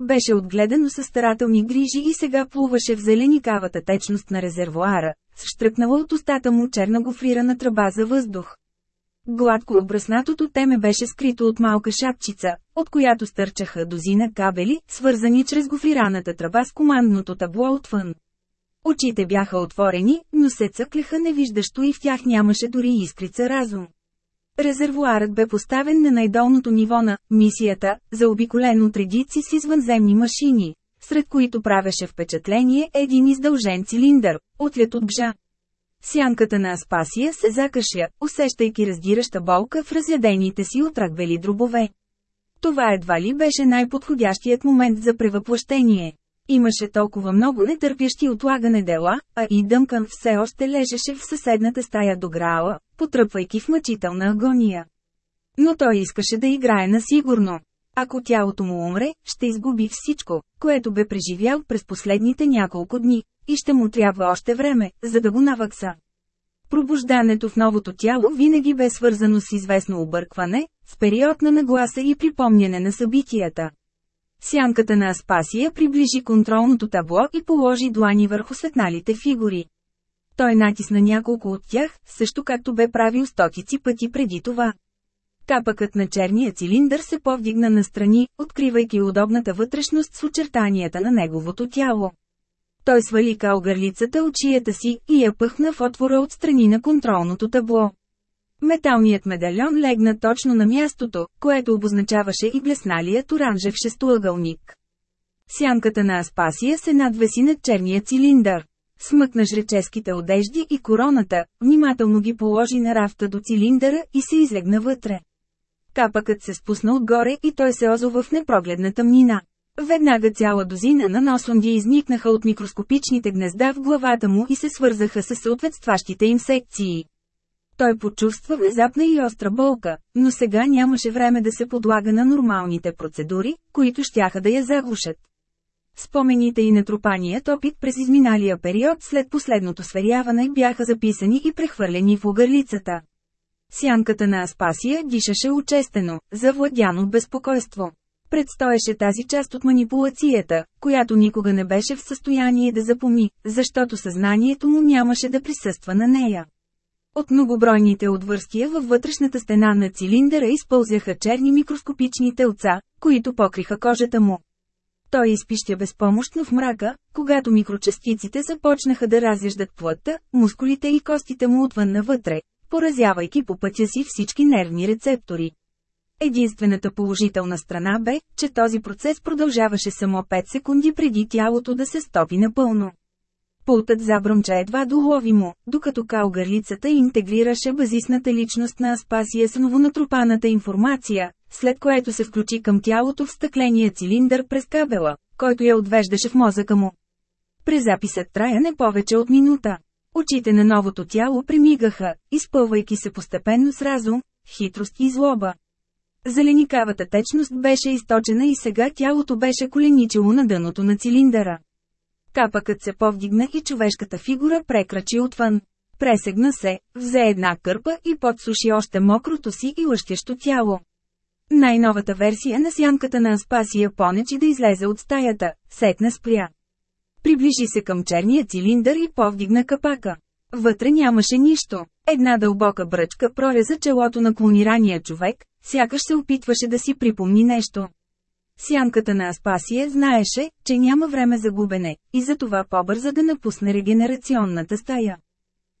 Беше отгледано с старателни грижи и сега плуваше в зеленикавата течност на резервуара, с штръкнала от устата му черна гофрирана тръба за въздух. Гладко обръснатото теме беше скрито от малка шапчица, от която стърчаха дозина кабели, свързани чрез гофрираната тръба с командното табло отвън. Очите бяха отворени, но се цъклеха невиждащо и в тях нямаше дори искрица разум. Резервуарът бе поставен на най-долното ниво на мисията, заобиколен от редици с извънземни машини, сред които правеше впечатление един издължен цилиндър, отлет от бжа. Сянката на Аспасия се закаша, усещайки раздираща болка в разядените си отрагвели дробове. Това едва ли беше най-подходящият момент за превъплъщение. Имаше толкова много нетърпящи отлагане дела, а и Дъмкан все още лежеше в съседната стая до Граала, потръпвайки в мъчителна агония. Но той искаше да играе на сигурно. Ако тялото му умре, ще изгуби всичко, което бе преживял през последните няколко дни, и ще му трябва още време, за да го навакса. Пробуждането в новото тяло винаги бе свързано с известно объркване, с период на нагласа и припомняне на събитията. Сянката на Аспасия приближи контролното табло и положи длани върху светналите фигури. Той натисна няколко от тях, също както бе правил стотици пъти преди това. Капъкът на черния цилиндър се повдигна настрани, откривайки удобната вътрешност с очертанията на неговото тяло. Той свали калгърлицата от шията си и я пъхна в отвора от страни на контролното табло. Металният медальон легна точно на мястото, което обозначаваше и блесналият оранжев шестоъгълник. Сянката на Аспасия се надвеси над черния цилиндър. Смъкна жреческите одежди и короната, внимателно ги положи на рафта до цилиндъра и се излегна вътре. Капъкът се спусна отгоре и той се озова в непрогледна тъмнина. Веднага цяла дозина на носонди изникнаха от микроскопичните гнезда в главата му и се свързаха с съответстващите им секции. Той почувства внезапна и остра болка, но сега нямаше време да се подлага на нормалните процедури, които щяха да я заглушат. Спомените и натрупаният опит през изминалия период след последното сверяване бяха записани и прехвърлени в огърлицата. Сянката на Аспасия дишаше учестено, завладян от безпокойство. Предстоеше тази част от манипулацията, която никога не беше в състояние да запомни, защото съзнанието му нямаше да присъства на нея. От многобройните отвърстия във вътрешната стена на цилиндъра изпълзяха черни микроскопични телца, които покриха кожата му. Той изпищя безпомощно в мрака, когато микрочастиците започнаха да разяждат плътта, мускулите и костите му отвън навътре, поразявайки по пътя си всички нервни рецептори. Единствената положителна страна бе, че този процес продължаваше само 5 секунди преди тялото да се стопи напълно. Пултът забръмча едва доловимо, докато калгарлицата интегрираше базисната личност на Аспасия с новонатрупаната информация, след което се включи към тялото в стъкления цилиндър през кабела, който я отвеждаше в мозъка му. Презаписът трая не повече от минута. Очите на новото тяло примигаха, изпълвайки се постепенно с разум, хитрост и злоба. Зеленикавата течност беше източена и сега тялото беше коленичило на дъното на цилиндъра. Капъкът се повдигна и човешката фигура прекрачи отвън. Пресегна се, взе една кърпа и подсуши още мокрото си и лъщещо тяло. Най-новата версия на сянката на Аспасия понечи да излезе от стаята, сетна спря. Приближи се към черния цилиндър и повдигна капака. Вътре нямаше нищо. Една дълбока бръчка прореза челото на клонирания човек, сякаш се опитваше да си припомни нещо. Сянката на Аспасия знаеше, че няма време за губене, и затова побърза да напусне регенерационната стая.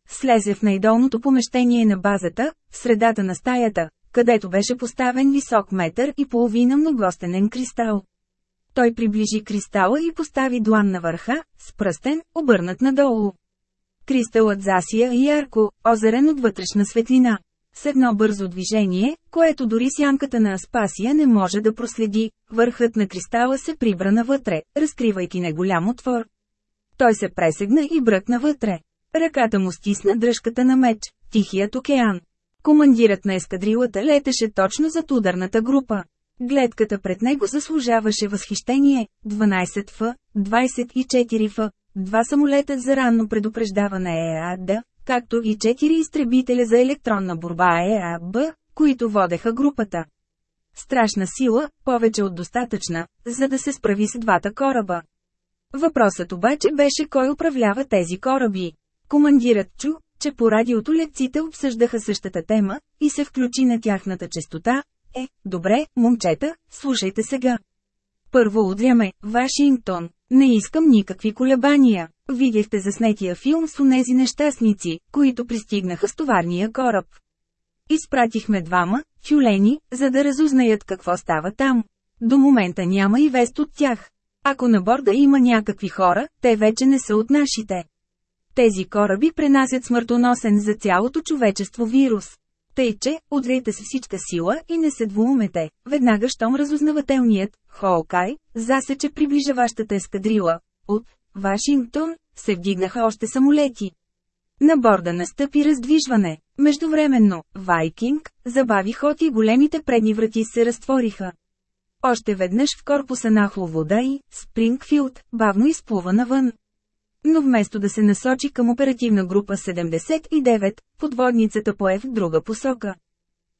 Слезе в най-долното помещение на базата, в средата на стаята, където беше поставен висок метър и половина многостенен кристал. Той приближи кристала и постави длан на върха, с пръстен, обърнат надолу. Кристалът засия ярко, озарен от вътрешна светлина. С едно бързо движение, което дори сянката на Аспасия не може да проследи, върхът на кристала се прибра навътре, разкривайки неголям отвор. Той се пресегна и бръкна вътре. Ръката му стисна дръжката на меч, Тихият океан. Командирът на ескадрилата летеше точно зад ударната група. Гледката пред него заслужаваше възхищение, 12 ф, 24 ф, два самолета за ранно предупреждаване ЕАД, както и четири изтребителя за електронна борба ЕАБ, които водеха групата. Страшна сила, повече от достатъчна, за да се справи с двата кораба. Въпросът обаче беше кой управлява тези кораби. Командират чу, че по радиото лекците обсъждаха същата тема, и се включи на тяхната частота. Е, добре, момчета, слушайте сега. Първо удряме, Вашингтон. Не искам никакви колебания. Видяхте заснетия филм с онези нещастници, които пристигнаха с товарния кораб. Изпратихме двама, тюлени, за да разузнаят какво става там. До момента няма и вест от тях. Ако на борда има някакви хора, те вече не са от нашите. Тези кораби пренасят смъртоносен за цялото човечество вирус. Тъй, че, удрейте с всичка сила и не се двумете, веднага щом разузнавателният, Хоокай, засече приближаващата ескадрила. От Вашингтон се вдигнаха още самолети. На борда настъпи раздвижване. Междувременно, Вайкинг, забави ход и големите предни врати се разтвориха. Още веднъж в корпуса нахло вода и, Спрингфилд, бавно изплува навън. Но вместо да се насочи към оперативна група 79, подводницата пое в друга посока.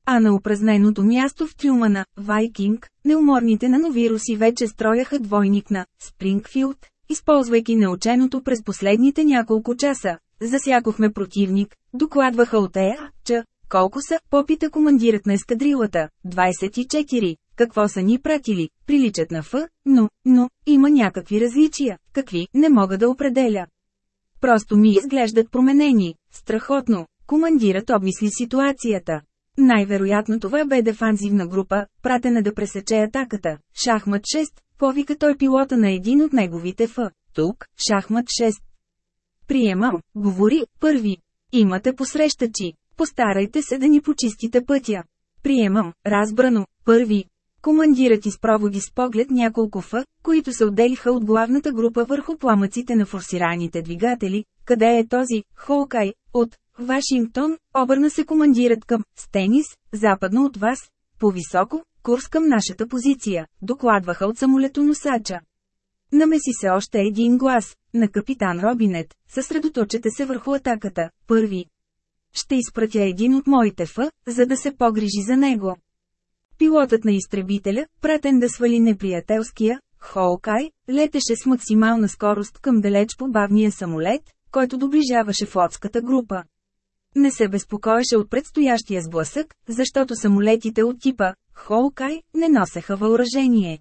А на упразненото място в трюмана, Вайкинг, неуморните нановируси вече строяха двойник на Спрингфилд, използвайки наученото през последните няколко часа. Засякохме противник, докладваха от ЕА, че колко са, попита командирът на ескадрилата, 24, какво са ни пратили, приличат на Ф, но, но, има някакви различия, какви, не мога да определя. Просто ми изглеждат променени, страхотно, командирът обмисли ситуацията. Най-вероятно това бе дефанзивна група, пратена да пресече атаката. Шахмат 6, повика той пилота на един от неговите Ф. Тук, шахмат 6. Приемам, говори, първи. Имате посрещачи. Постарайте се да ни почистите пътя. Приемам, разбрано, първи. Командирът изпроводи с поглед няколко фа, които се отделиха от главната група върху пламъците на форсираните двигатели. Къде е този, Холкай, от Вашингтон, обърна се командират към Стенис, западно от вас, по-високо, курс към нашата позиция, докладваха от самолетоносача. Намеси се още един глас, на капитан Робинет, съсредоточете се върху атаката, първи. Ще изпратя един от моите фа, за да се погрижи за него. Пилотът на изтребителя, пратен да свали неприятелския, Хоукай, летеше с максимална скорост към далеч по бавния самолет, който доближаваше флотската група. Не се безпокоеше от предстоящия сблъсък, защото самолетите от типа Хоукай не носеха въоръжение.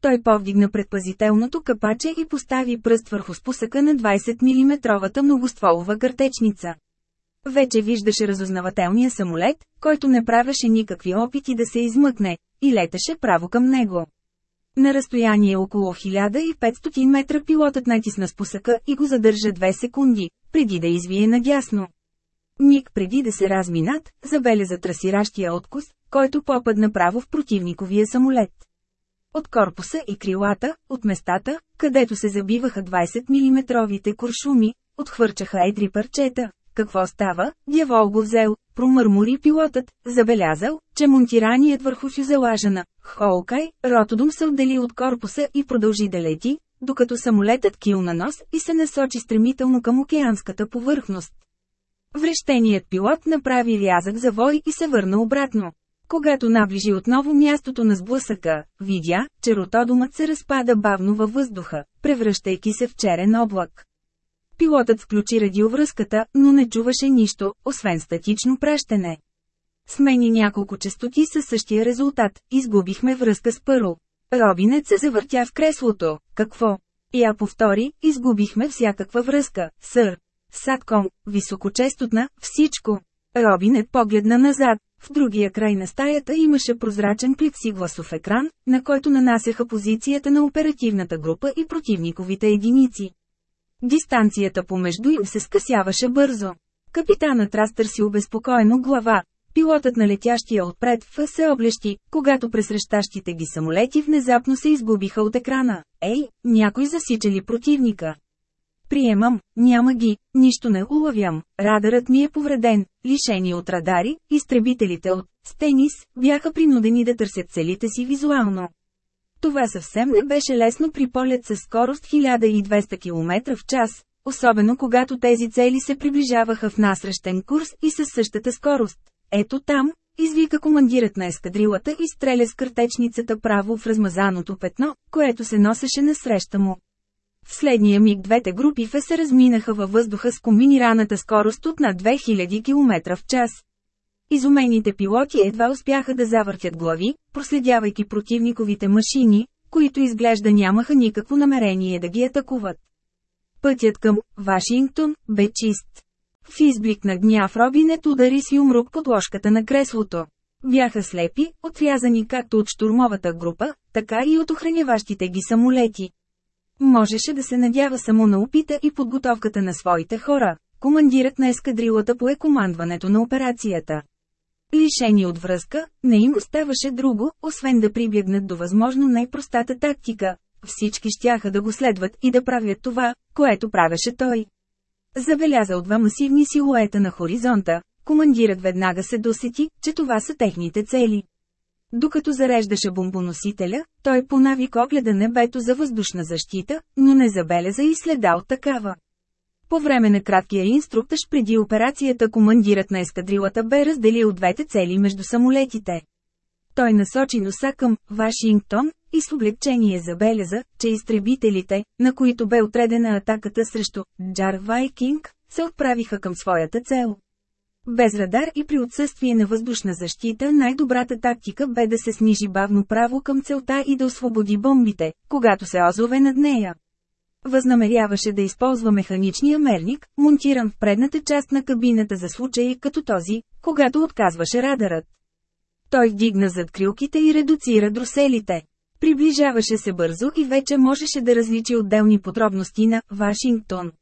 Той повдигна предпазителното капаче и постави пръст върху спусъка на 20 мм многостволова картечница. Вече виждаше разузнавателния самолет, който не правеше никакви опити да се измъкне, и летеше право към него. На разстояние около 1500 метра пилотът натисна спусъка и го задържа 2 секунди, преди да извие надясно. Миг преди да се разминат, забеляза трасиращия откус, който попадна право в противниковия самолет. От корпуса и крилата, от местата, където се забиваха 20 мм куршуми, отхвърчаха едри парчета, какво става? Дявол го взел, промърмори пилотът, забелязал, че монтираният върху фюзелажа на Холкай, ротодом се отдели от корпуса и продължи да лети, докато самолетът кил на нос и се насочи стремително към океанската повърхност. Врещеният пилот направи рязък завой и се върна обратно. Когато наближи отново мястото на сблъсъка, видя, че ротодомът се разпада бавно във въздуха, превръщайки се в черен облак. Пилотът включи радиовръзката, но не чуваше нищо, освен статично пращане. Смени няколко частоти със същия резултат, изгубихме връзка с Пърл. Робинет се завъртя в креслото. Какво? Я повтори, изгубихме всякаква връзка, сър. Сатком, високочестотна, всичко. Робинет погледна назад. В другия край на стаята имаше прозрачен плексигласов екран, на който нанасяха позицията на оперативната група и противниковите единици. Дистанцията помежду им се скъсяваше бързо. Капитанът разтърси обезпокоено глава. Пилотът на летящия отпред в се облещи, когато пресрещащите ги самолети внезапно се изгубиха от екрана. Ей, някой засичали противника. Приемам, няма ги, нищо не улавям, радарът ми е повреден, лишени от радари, изтребителите от «Стенис» бяха принудени да търсят целите си визуално. Това съвсем не беше лесно при полет с скорост 1200 км в час, особено когато тези цели се приближаваха в насрещен курс и със същата скорост. Ето там, извика командирът на ескадрилата и стреля с картечницата право в размазаното петно, което се носеше насреща му. В следния миг двете групи ФЕ се разминаха във въздуха с комбинираната скорост от над 2000 км в час. Изумените пилоти едва успяха да завъртят глави, проследявайки противниковите машини, които изглежда нямаха никакво намерение да ги атакуват. Пътят към Вашингтон бе чист. В изблик на гняв Робинет удари с юмрук под ложката на креслото. Бяха слепи, отрязани както от штурмовата група, така и от охраняващите ги самолети. Можеше да се надява само на опита и подготовката на своите хора. Командирът на ескадрилата пое командването на операцията. Лишени от връзка, не им оставаше друго, освен да прибягнат до възможно най-простата тактика. Всички щяха да го следват и да правят това, което правеше той. Забелязал два масивни силуета на хоризонта, командирът веднага се досети, че това са техните цели. Докато зареждаше бомбоносителя, той по навик огледа небето за въздушна защита, но не забеляза и следа от такава. По време на краткия инструктаж преди операцията командирът на ескадрилата бе разделил двете цели между самолетите. Той насочи носа към Вашингтон и с облегчение забеляза, че изтребителите, на които бе отредена атаката срещу Джар Вайкинг, се отправиха към своята цел. Без радар и при отсъствие на въздушна защита най-добрата тактика бе да се снижи бавно право към целта и да освободи бомбите, когато се озове над нея. Възнамеряваше да използва механичния мерник, монтиран в предната част на кабината за случаи като този, когато отказваше радарът. Той вдигна зад крилките и редуцира дроселите. Приближаваше се бързо и вече можеше да различи отделни подробности на Вашингтон.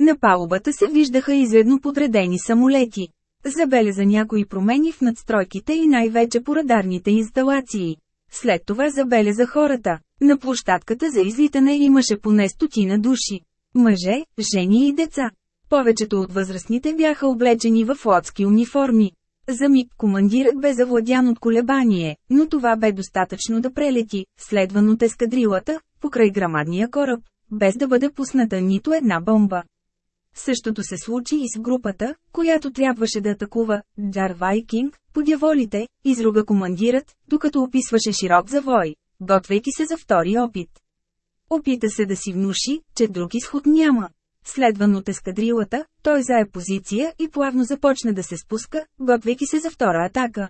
На палубата се виждаха изредно подредени самолети. Забеляза някои промени в надстройките и най-вече по радарните инсталации. След това забеляза хората. На площадката за излитане имаше поне стотина души. Мъже, жени и деца. Повечето от възрастните бяха облечени в флотски униформи. За миг командирът бе завладян от колебание, но това бе достатъчно да прелети, следван от ескадрилата, покрай грамадния кораб, без да бъде пусната нито една бомба. Същото се случи и с групата, която трябваше да атакува Джар Вайкинг, подяволите, изруга командирът, докато описваше широк завой, готвейки се за втори опит. Опита се да си внуши, че друг изход няма. Следван от ескадрилата, той зае позиция и плавно започна да се спуска, готвейки се за втора атака.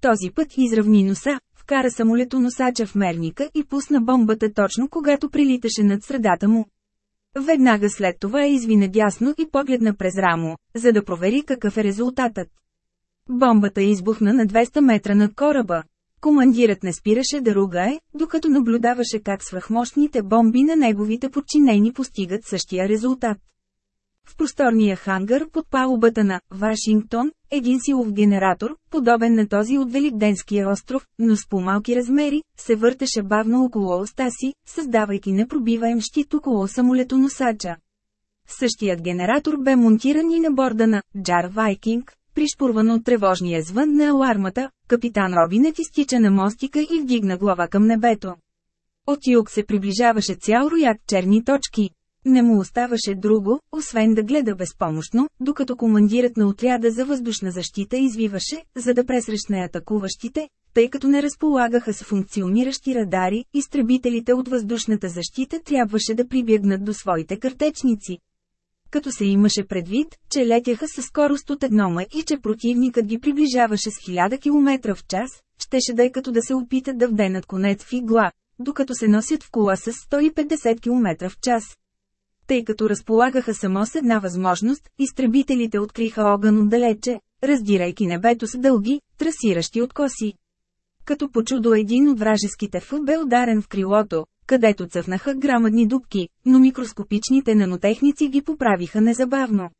Този път изравни носа, вкара самолетоносача в мерника и пусна бомбата точно когато прилиташе над средата му. Веднага след това извина дясно и погледна през рамо, за да провери какъв е резултатът. Бомбата избухна на 200 метра над кораба. Командирът не спираше да ругае, докато наблюдаваше как свръхмощните бомби на неговите подчинени постигат същия резултат. В просторния хангар под палубата на Вашингтон, един силов генератор, подобен на този от Великденския остров, но с по-малки размери, се въртеше бавно около оста си, създавайки непробиваем щит около самолетоносача. Същият генератор бе монтиран и на борда на Джар Вайкинг, пришпурван от тревожния звън на алармата, капитан Робинет изтича на мостика и вдигна глава към небето. От юг се приближаваше цял рояк черни точки. Не му оставаше друго, освен да гледа безпомощно, докато командирът на отряда за въздушна защита извиваше, за да пресрещне атакуващите, тъй като не разполагаха с функциониращи радари, изтребителите от въздушната защита трябваше да прибягнат до своите картечници. Като се имаше предвид, че летяха със скорост от еднома и че противникът ги приближаваше с 1000 км в час, щеше да е като да се опитат да вденат конец в игла, докато се носят в кола с 150 км в час. Тъй като разполагаха само с една възможност, изтребителите откриха огън отдалече, раздирайки небето с дълги, трасиращи откоси. Като по чудо един от вражеските фу бе ударен в крилото, където цъфнаха грамадни дубки, но микроскопичните нанотехници ги поправиха незабавно.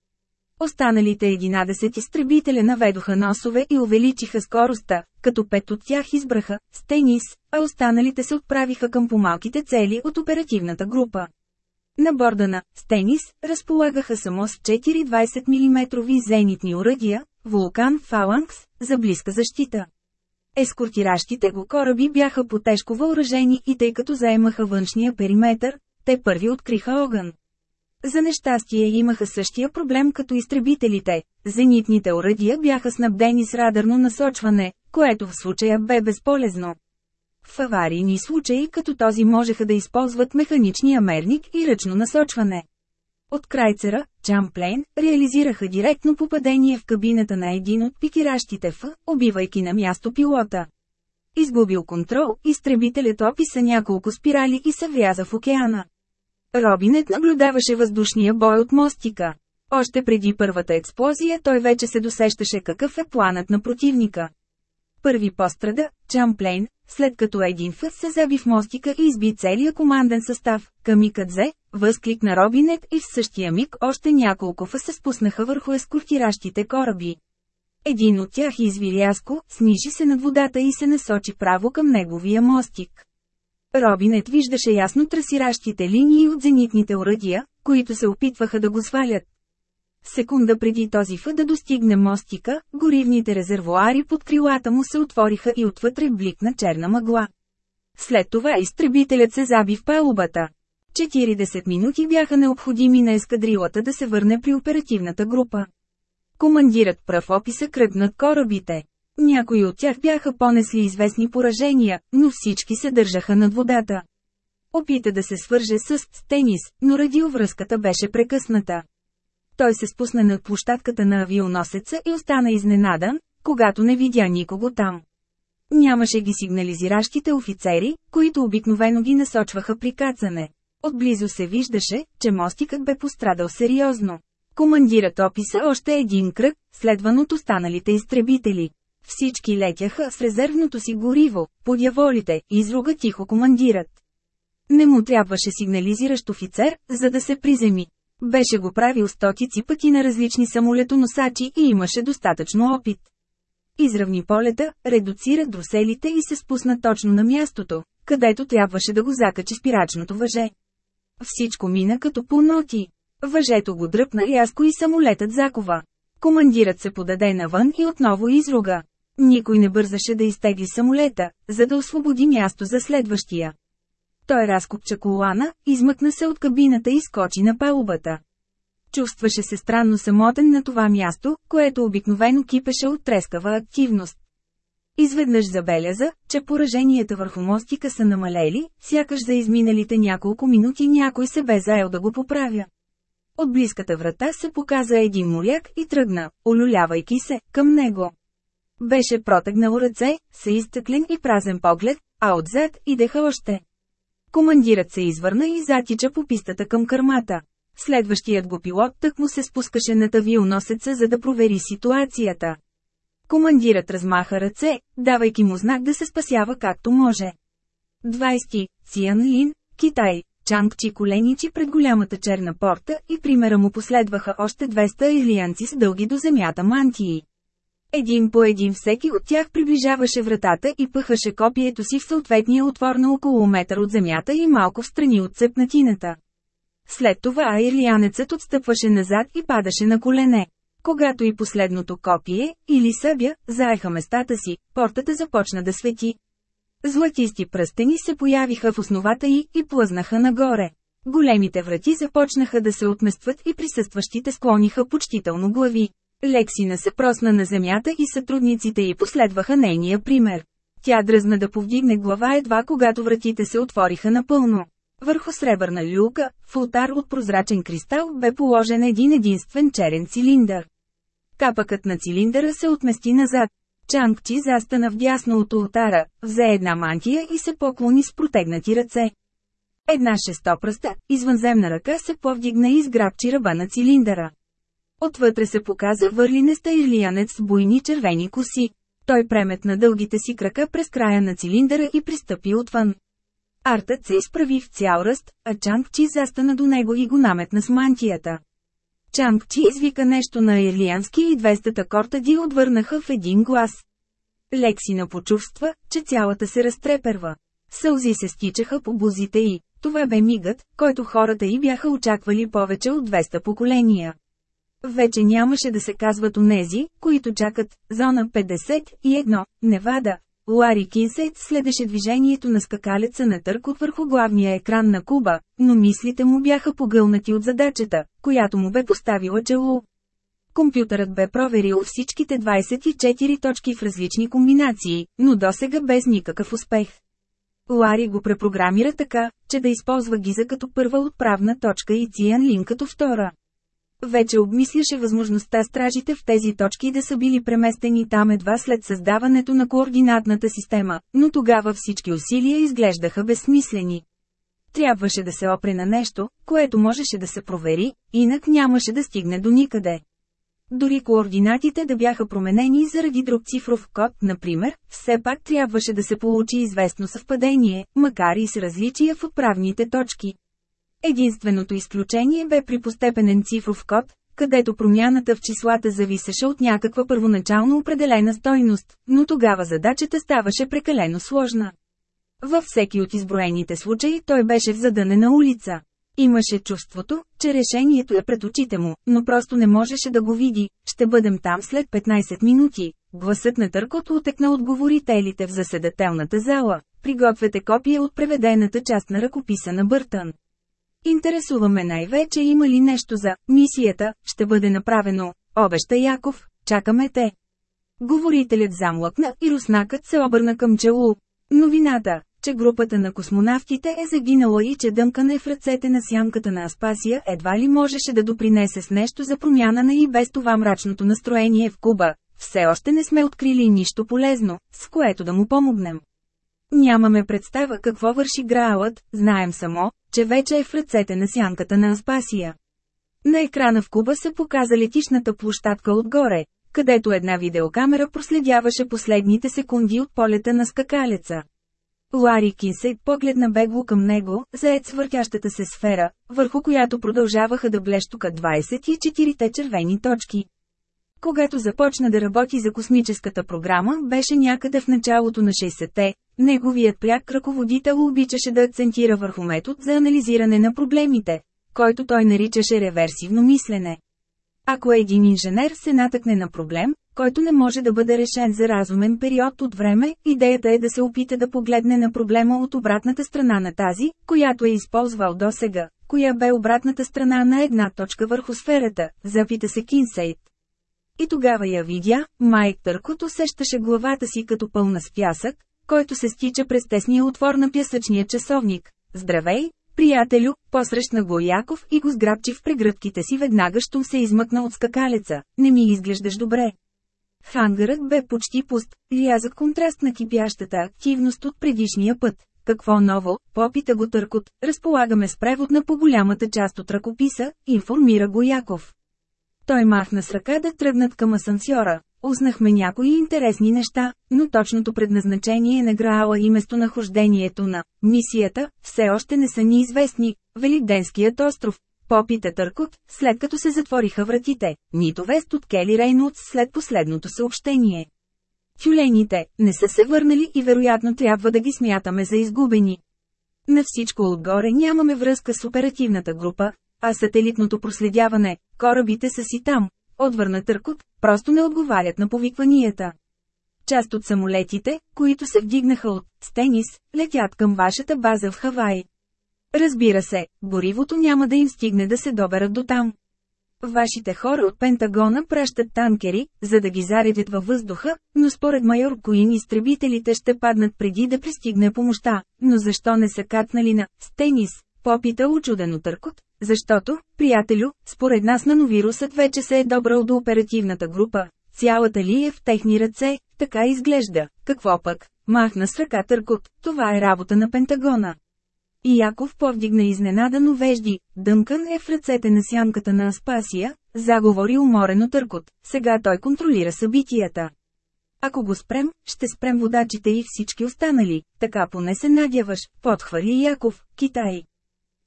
Останалите 11 изтребителя наведоха носове и увеличиха скоростта, като пет от тях избраха Стенис, а останалите се отправиха към помалките цели от оперативната група. На борда на «Стенис» разполагаха само с 4 20 мм зенитни оръдия, вулкан «Фаланкс» за близка защита. Ескортиращите го кораби бяха по-тежко въоръжени и тъй като заемаха външния периметър, те първи откриха огън. За нещастие имаха същия проблем като изтребителите. Зенитните оръдия бяха снабдени с радарно насочване, което в случая бе безполезно. В аварийни случаи като този можеха да използват механичния мерник и ръчно насочване. От крайцера, Чамплейн, реализираха директно попадение в кабината на един от пикиращите в, убивайки на място пилота. Изгубил контрол, изтребителят описа няколко спирали и се вряза в океана. Робинет наблюдаваше въздушния бой от мостика. Още преди първата експлозия той вече се досещаше какъв е планът на противника. Първи пострада, Чамплейн, след като един фът се заби в мостика и изби целия команден състав, Камикадзе, възкликна Робинет и в същия миг още няколко фа се спуснаха върху ескортиращите кораби. Един от тях изви рязко, снижи се над водата и се насочи право към неговия мостик. Робинет виждаше ясно трасиращите линии от зенитните оръдия, които се опитваха да го свалят. Секунда преди този фът да достигне мостика, горивните резервуари под крилата му се отвориха и отвътре бликна черна мъгла. След това изтребителят се заби в палубата. 40 минути бяха необходими на ескадрилата да се върне при оперативната група. Командират пръв описа кръгнат корабите. Някои от тях бяха понесли известни поражения, но всички се държаха над водата. Опита да се свърже с Стенис, но радиовръзката беше прекъсната. Той се спусна над площадката на авионосеца и остана изненадан, когато не видя никого там. Нямаше ги сигнализиращите офицери, които обикновено ги насочваха при кацане. Отблизо се виждаше, че мостикът бе пострадал сериозно. Командирът описа още един кръг, следван от останалите изтребители. Всички летяха с резервното си гориво, подяволите, изруга тихо командират. Не му трябваше сигнализиращ офицер, за да се приземи. Беше го правил стотици пъти на различни самолетоносачи и имаше достатъчно опит. Изравни полета, редуцира дроселите и се спусна точно на мястото, където трябваше да го закачи спирачното въже. Всичко мина като по ноти. Въжето го дръпна рязко и самолетът закова. Командирът се подаде навън и отново изруга. Никой не бързаше да изтегли самолета, за да освободи място за следващия. Той разкопча колана, измъкна се от кабината и скочи на палубата. Чувстваше се странно самотен на това място, което обикновено кипеше от трескава активност. Изведнъж забеляза, че пораженията върху мостика са намалели, сякаш за изминалите няколко минути някой се бе заел да го поправя. От близката врата се показа един моряк и тръгна, олюлявайки се, към него. Беше протегнал ръце, се изтъклен и празен поглед, а отзад идеха още. Командирът се извърна и затича по пистата към кърмата. Следващият го пилот тък му се спускаше на авионосеца за да провери ситуацията. Командирът размаха ръце, давайки му знак да се спасява както може. 20. Циан Лин, Китай. Чанг Чи коленичи пред голямата черна порта и примера му последваха още 200 илианци с дълги до земята мантии. Един по един всеки от тях приближаваше вратата и пъхаше копието си в съответния отвор на около метър от земята и малко в страни от цепнатината. След това ирлианецът отстъпваше назад и падаше на колене. Когато и последното копие, или събя, заеха местата си, портата започна да свети. Златисти пръстени се появиха в основата й и плъзнаха нагоре. Големите врати започнаха да се отместват и присъстващите склониха почтително глави. Лексина се просна на земята и сътрудниците й последваха нейния пример. Тя дръзна да повдигне глава едва когато вратите се отвориха напълно. Върху сребърна люлка, фултар от прозрачен кристал, бе положен един единствен черен цилиндър. Капъкът на цилиндъра се отмести назад. Чангчи застана вдясно от ултара, взе една мантия и се поклони с протегнати ръце. Една шестопръста, извънземна ръка се повдигна и изграбчи ръба на цилиндъра. Отвътре се показа върлинеста ирлиянец с буйни червени коси. Той преметна дългите си крака през края на цилиндъра и пристъпи отвън. Артът се изправи в цял ръст, а Чангчи застана до него и го наметна с мантията. Чангчи извика нещо на ирлиянски и 200-та кортади отвърнаха в един глас. Лексина почувства, че цялата се разтреперва. Сълзи се стичаха по бузите й. Това бе мигът, който хората й бяха очаквали повече от 200 поколения. Вече нямаше да се казват онези, които чакат, зона 51, Невада, Лари Кинсейт следеше движението на скакалеца на търк върху главния екран на Куба, но мислите му бяха погълнати от задачата, която му бе поставила чело. Компютърът бе проверил всичките 24 точки в различни комбинации, но досега без никакъв успех. Лари го препрограмира така, че да използва Гиза като първа отправна точка и Циан Лин като втора. Вече обмисляше възможността стражите в тези точки да са били преместени там едва след създаването на координатната система, но тогава всички усилия изглеждаха безсмислени. Трябваше да се опре на нещо, което можеше да се провери, инак нямаше да стигне до никъде. Дори координатите да бяха променени заради друг цифров код, например, все пак трябваше да се получи известно съвпадение, макар и с различия в отправните точки. Единственото изключение бе при постепенен цифров код, където промяната в числата зависеше от някаква първоначално определена стойност, но тогава задачата ставаше прекалено сложна. Във всеки от изброените случаи той беше в задънена улица. Имаше чувството, че решението е пред очите му, но просто не можеше да го види. Ще бъдем там след 15 минути. Гласът на търкот отекна от говорителите в заседателната зала. Пригответе копия от преведената част на ръкописа на Бъртън. Интересуваме най-вече има ли нещо за мисията, ще бъде направено. Обеща Яков, чакаме те. Говорителят замлъкна и руснакът се обърна към Челу. Новината, че групата на космонавтите е загинала и че Дънкан е в ръцете на сянката на Аспасия едва ли можеше да допринесе с нещо за промяна на и без това мрачното настроение в Куба. Все още не сме открили нищо полезно, с което да му помогнем. Нямаме представа какво върши Граалът, знаем само, че вече е в ръцете на сянката на Аспасия. На екрана в Куба се показа летишната площадка отгоре, където една видеокамера проследяваше последните секунди от полета на скакалеца. Лари Кинсейт погледна бегло към него, заед с въртящата се сфера, върху която продължаваха да блещука 24-те червени точки. Когато започна да работи за космическата програма, беше някъде в началото на 60-те, неговият пряк ръководител обичаше да акцентира върху метод за анализиране на проблемите, който той наричаше реверсивно мислене. Ако един инженер се натъкне на проблем, който не може да бъде решен за разумен период от време, идеята е да се опита да погледне на проблема от обратната страна на тази, която е използвал досега, коя бе обратната страна на една точка върху сферата, запита се Кинсейт. И тогава я видя, Майк Търкот усещаше главата си като пълна с пясък, който се стича през тесния отвор на пясъчния часовник. Здравей, приятелю, посрещна го Яков и го сграбчи в прегръдките си веднага, щом се измъкна от скакалеца. Не ми изглеждаш добре. Хангарът бе почти пуст, рязък контраст на кипящата активност от предишния път. Какво ново, попита го Търкот, разполагаме с превод на по-голямата част от ръкописа, информира го Яков. Той махна с ръка да тръгнат към асансьора. Узнахме някои интересни неща, но точното предназначение на Граала и местонахождението на мисията все още не са ни известни. Великденският остров, попита Търкот, след като се затвориха вратите, нито вест от Кели Рейнолдс след последното съобщение. Тюлените не са се върнали и вероятно трябва да ги смятаме за изгубени. На всичко отгоре нямаме връзка с оперативната група, а сателитното проследяване, корабите са си там, отвърна Търкот, просто не отговарят на повикванията. Част от самолетите, които се вдигнаха от Стенис, летят към вашата база в Хавай. Разбира се, горивото няма да им стигне да се доберат до там. Вашите хора от Пентагона пращат танкери, за да ги заредят във въздуха, но според майор Коин изтребителите ще паднат преди да пристигне помощта. Но защо не са катнали на Стенис? Попита очудено Търкот, защото, приятелю, според нас нановирусът вече се е добрал до оперативната група. Цялата ли е в техни ръце, така изглежда. Какво пък? Махна с ръка Търкот, това е работа на Пентагона. И Яков повдигна изненадано вежди, Дънкън е в ръцете на сянката на Аспасия, заговори уморено Търкот, сега той контролира събитията. Ако го спрем, ще спрем водачите и всички останали, така поне се надяваш, подхвърли Яков, Китай.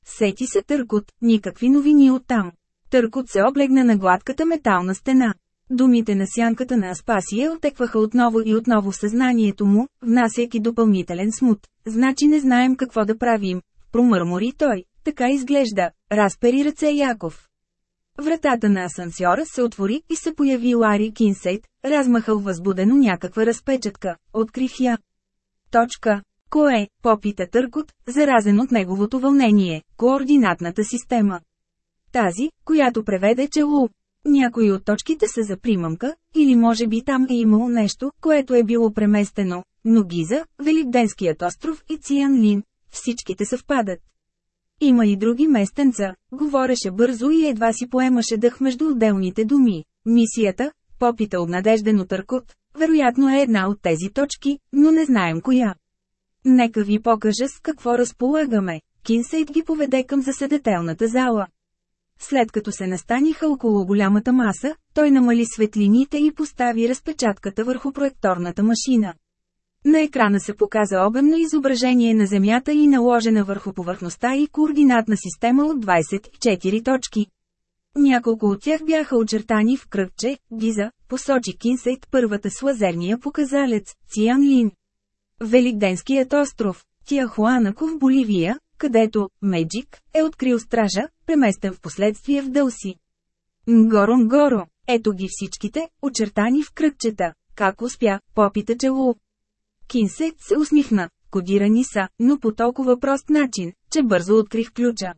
Сети се Търкот, никакви новини оттам. Търкот се облегна на гладката метална стена. Думите на сянката на Аспасия отекваха отново и отново в съзнанието му, внасяйки допълнителен смут. Значи не знаем какво да правим. Промърмори той. Така изглежда. Разпери ръце Яков. Вратата на асансьора се отвори и се появи Лари Кинсейт, размахал възбудено някаква разпечатка. Открих я. Точка. Кое, попита Търкот, заразен от неговото вълнение, координатната система. Тази, която преведе челу. Някои от точките са за примамка, или може би там е имало нещо, което е било преместено, но Гиза, Великденският остров и Цианлин, всичките съвпадат. Има и други местенца, говореше бързо и едва си поемаше дъх между отделните думи. Мисията, попита обнадеждено Търкот, вероятно е една от тези точки, но не знаем коя. Нека ви покажа с какво разполагаме. Кинсейт ги поведе към заседателната зала. След като се настаниха около голямата маса, той намали светлините и постави разпечатката върху проекторната машина. На екрана се показа обемно изображение на Земята и наложена върху повърхността и координатна система от 24 точки. Няколко от тях бяха очертани в кръгче, Гиза, посочи Кинсейт първата с лазерния показалец, Циан Лин. Великденският остров, Тиахуанако в Боливия, където Меджик е открил стража, преместен в последствие в Дълси. Нгоро-нгоро, ето ги всичките, очертани в кръгчета. Как успя, попита Челу. Кинсет се усмихна, кодирани са, но по толкова прост начин, че бързо открих ключа.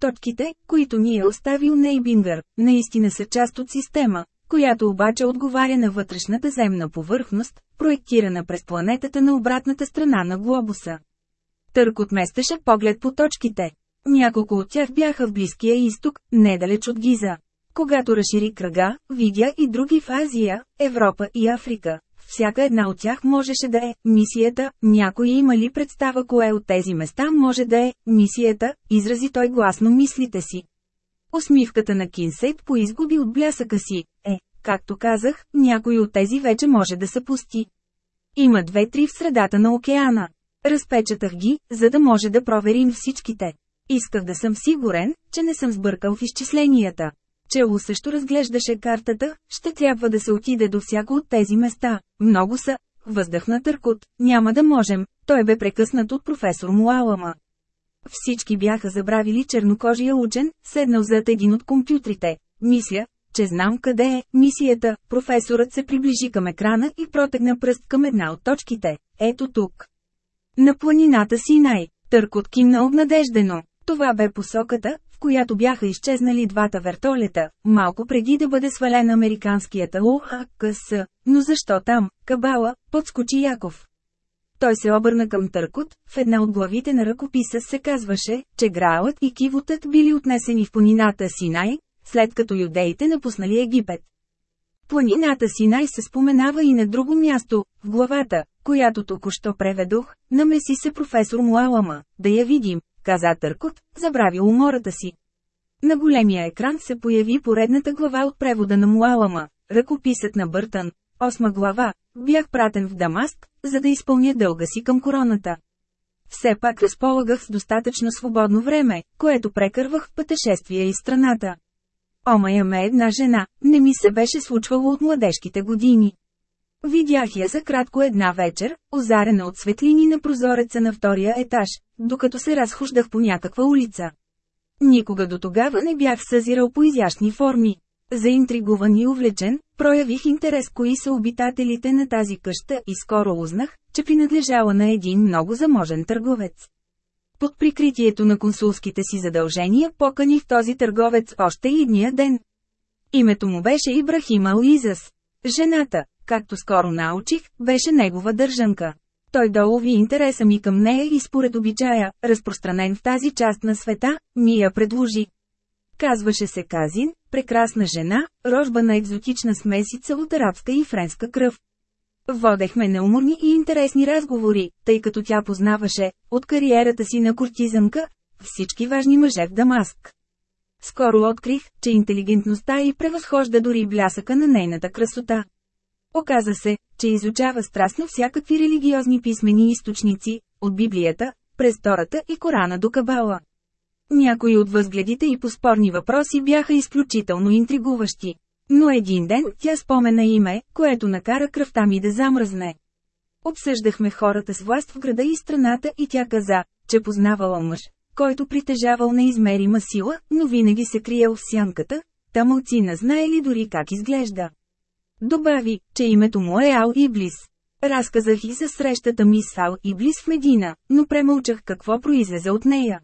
Точките, които ни е оставил Нейбингър, наистина са част от система, която обаче отговаря на вътрешната земна повърхност, проектирана през планетата на обратната страна на глобуса. Търк отместеше поглед по точките. Няколко от тях бяха в Близкия изток, недалеч от Гиза. Когато разшири кръга, видя и други в Азия, Европа и Африка. Всяка една от тях можеше да е мисията, някой има ли представа кое от тези места може да е мисията, изрази той гласно мислите си. Усмивката на Кинсейт поизгуби от блясъка си, е, както казах, някой от тези вече може да са пусти. Има две-три в средата на океана. Разпечатах ги, за да може да проверим всичките. Исках да съм сигурен, че не съм сбъркал в изчисленията. Чело също разглеждаше картата, ще трябва да се отиде до всяко от тези места. Много са. Въздъхна Търкот, няма да можем, той бе прекъснат от професор Муалама. Всички бяха забравили чернокожия учен, седнал зад един от компютрите. Мисля, че знам къде е мисията. Професорът се приближи към екрана и протегна пръст към една от точките. Ето тук. На планината Синай, Търкот кимна обнадеждено. Това бе посоката, в която бяха изчезнали двата вертолета, малко преди да бъде свален американският УХКС. Но защо там, Кабала, подскочи Яков. Той се обърна към Търкот, в една от главите на ръкописа се казваше, че Граалът и Кивотът били отнесени в планината Синай, след като юдеите напуснали Египет. Планината Синай се споменава и на друго място, в главата, която току-що преведох, намеси се професор Муалама, да я видим, каза Търкот, забрави умората си. На големия екран се появи поредната глава от превода на Муалама, ръкописът на Бъртън. Осма глава, бях пратен в Дамаск, за да изпълня дълга си към короната. Все пак разполагах с достатъчно свободно време, което прекървах в пътешествия из страната. Омая ме една жена, не ми се беше случвало от младежките години. Видях я за кратко една вечер, озарена от светлини на прозореца на втория етаж, докато се разхождах по някаква улица. Никога до тогава не бях съзирал по изящни форми. Заинтригуван и увлечен, проявих интерес кои са обитателите на тази къща и скоро узнах, че принадлежала на един много заможен търговец. Под прикритието на консулските си задължения поканих този търговец още идния ден. Името му беше Ибрахим Ализас. Жената, както скоро научих, беше негова държанка. Той долови интереса ми към нея и според обичая, разпространен в тази част на света, ми я предложи. Казваше се Казин, прекрасна жена, рожба на екзотична смесица от арабска и френска кръв. Водехме неуморни и интересни разговори, тъй като тя познаваше, от кариерата си на кортизанка, всички важни мъже в Дамаск. Скоро открих, че интелигентността й превъзхожда дори блясъка на нейната красота. Оказа се, че изучава страстно всякакви религиозни писмени източници, от Библията, през Тората и Корана до Кабала. Някои от възгледите и по спорни въпроси бяха изключително интригуващи. Но един ден тя спомена име, което накара кръвта ми да замръзне. Обсъждахме хората с власт в града и страната и тя каза, че познавала мъж, който притежавал неизмерима сила, но винаги се криел в сянката, та мълцина знае ли дори как изглежда. Добави, че името му е Ал Иблис. Разказах и за срещата ми с Ал и Близ в Медина, но премълчах какво произлезе от нея.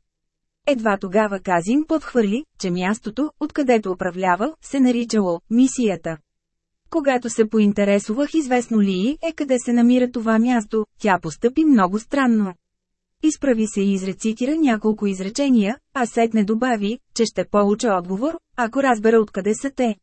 Едва тогава Казин подхвърли, че мястото, откъдето управлявал, се наричало «мисията». Когато се поинтересувах известно ли е къде се намира това място, тя постъпи много странно. Изправи се и изрецитира няколко изречения, а сетне добави, че ще получа отговор, ако разбера откъде са те.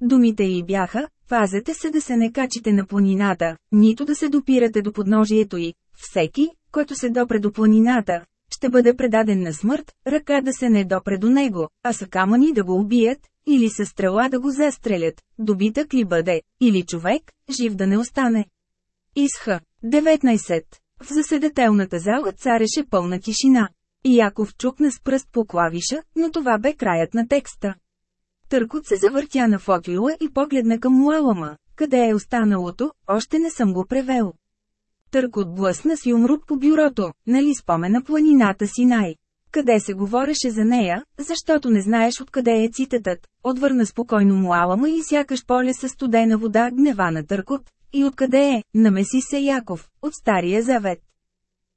Думите й бяха, пазете се да се не качите на планината, нито да се допирате до подножието й. Всеки, който се допре до планината, ще бъде предаден на смърт, ръка да се не допре до него, а са камъни да го убият, или със стрела да го застрелят, добитък ли бъде, или човек, жив да не остане. Изха. 19. В заседателната зала цареше пълна тишина. Яков чукна с пръст по клавиша, но това бе краят на текста. Търкот се завъртя на фотоила и погледна към Муалама. Къде е останалото, още не съм го превел. Търкот блъсна с юмрук по бюрото, нали спомена планината си най. Къде се говореше за нея, защото не знаеш откъде е цитатът, отвърна спокойно Муалама и сякаш поле със студена вода гнева на Търкот. И откъде е, намеси се Яков, от Стария Завет.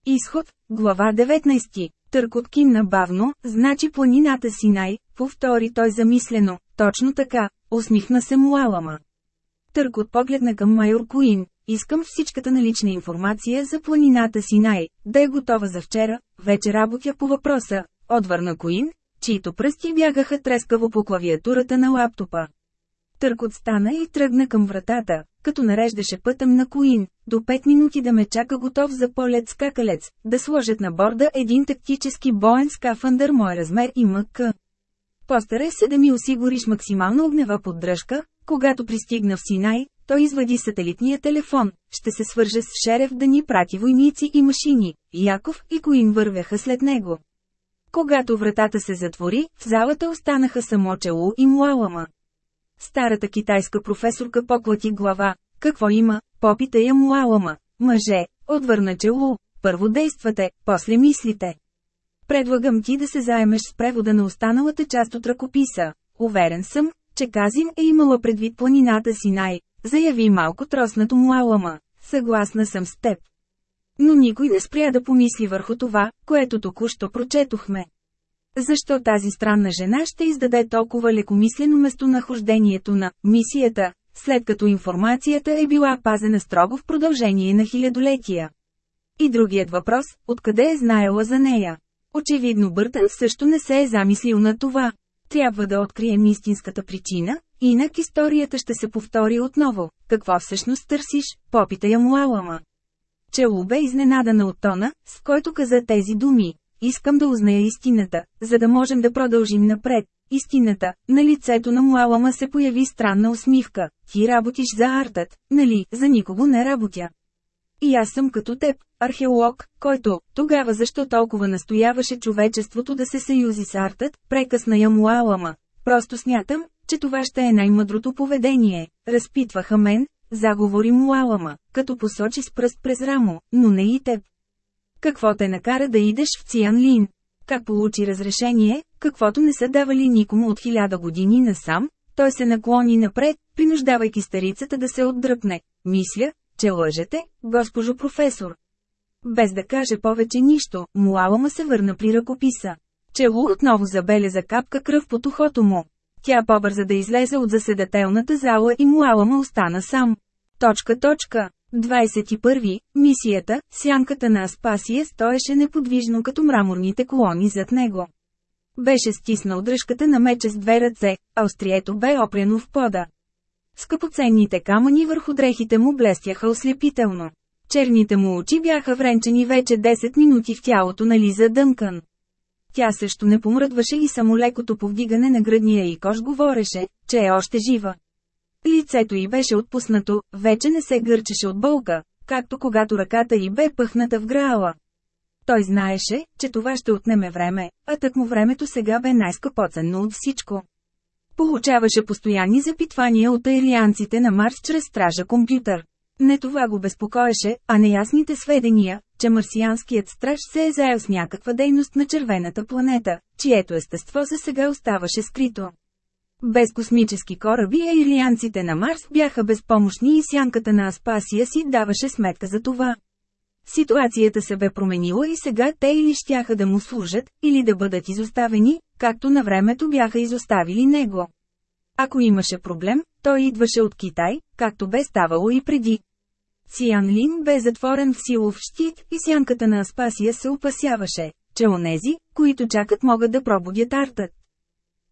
Изход, глава 19. Търкот кимна бавно, значи планината Синай, повтори той замислено, точно така, усмихна се Муалама. Търкот погледна към майор Куин, искам всичката налична информация за планината Синай, да е готова за вчера, вече работя по въпроса, отвърна Куин, чието пръсти бягаха трескаво по клавиатурата на лаптопа. Търкот стана и тръгна към вратата, като нареждаше пътъм на Куин, до 5 минути да ме чака готов за полет скакалец, да сложат на борда един тактически боен скафандър мой размер и мък. Постарай се да ми осигуриш максимално огнева поддръжка, когато пристигна в Синай, той извади сателитния телефон, ще се свърже с Шерев да ни прати войници и машини, Яков и Коин вървяха след него. Когато вратата се затвори, в залата останаха само Челу и Муалама. Старата китайска професорка поклати глава. Какво има? Попита я Муалама. Мъже, отвърна Челу. Първо действате, после мислите. Предлагам ти да се заемеш с превода на останалата част от ръкописа. Уверен съм, че Казин е имала предвид планината Синай, заяви малко троснато Муалама. Съгласна съм с теб. Но никой не спря да помисли върху това, което току-що прочетохме. Защо тази странна жена ще издаде толкова лекомислено местонахождението на мисията, след като информацията е била пазена строго в продължение на хилядолетия? И другият въпрос, откъде е знаела за нея? Очевидно Бъртън също не се е замислил на това. Трябва да открием истинската причина, инак историята ще се повтори отново. Какво всъщност търсиш, попита я Муалама. Челу бе изненадана от тона, с който каза тези думи. Искам да узная истината, за да можем да продължим напред. Истината, на лицето на Муалама се появи странна усмивка. Ти работиш за артът, нали, за никого не работя. И аз съм като теб, археолог, който, тогава защо толкова настояваше човечеството да се съюзи с артът, прекъсна я Муалама. Просто смятам, че това ще е най-мъдрото поведение. Разпитваха мен, заговори Муалама, като посочи с пръст през рамо, но не и теб. Какво те накара да идеш в Циан Лин? Как получи разрешение, каквото не са давали никому от хиляда години насам, той се наклони напред, принуждавайки старицата да се отдръпне. Мисля, че лъжете, госпожо професор. Без да каже повече нищо, Муалама се върна при ръкописа. Челу отново забеляза капка кръв под ухото му. Тя побърза да излезе от заседателната зала и Муалама остана сам. Точка точка. 21. Мисията, сянката на Аспасия стоеше неподвижно като мраморните колони зад него. Беше стиснал дръжката на меча с две ръце, а острието бе опряно в пода. Скъпоценните камъни върху дрехите му блестяха ослепително. Черните му очи бяха вренчени вече 10 минути в тялото на Лиза Дънкън. Тя също не помръдваше и само лекото повдигане на гръдния и кош говореше, че е още жива. Лицето й беше отпуснато, вече не се гърчеше от болка, както когато ръката й бе пъхната в граала. Той знаеше, че това ще отнеме време, а тъкмо времето сега бе най-скъпоценно от всичко. Получаваше постоянни запитвания от аирианците на Марс чрез стража компютър. Не това го безпокоеше, а неясните сведения, че марсианският страж се е заел с някаква дейност на червената планета, чието естество за сега оставаше скрито. Без космически кораби аирлианците на Марс бяха безпомощни и сянката на Аспасия си даваше сметка за това. Ситуацията се бе променила и сега те или щяха да му служат, или да бъдат изоставени, както на времето бяха изоставили него. Ако имаше проблем, той идваше от Китай, както бе ставало и преди. Сиан Лин бе затворен в силов щит и сянката на Аспасия се опасяваше, че онези, които чакат могат да пробудят артът.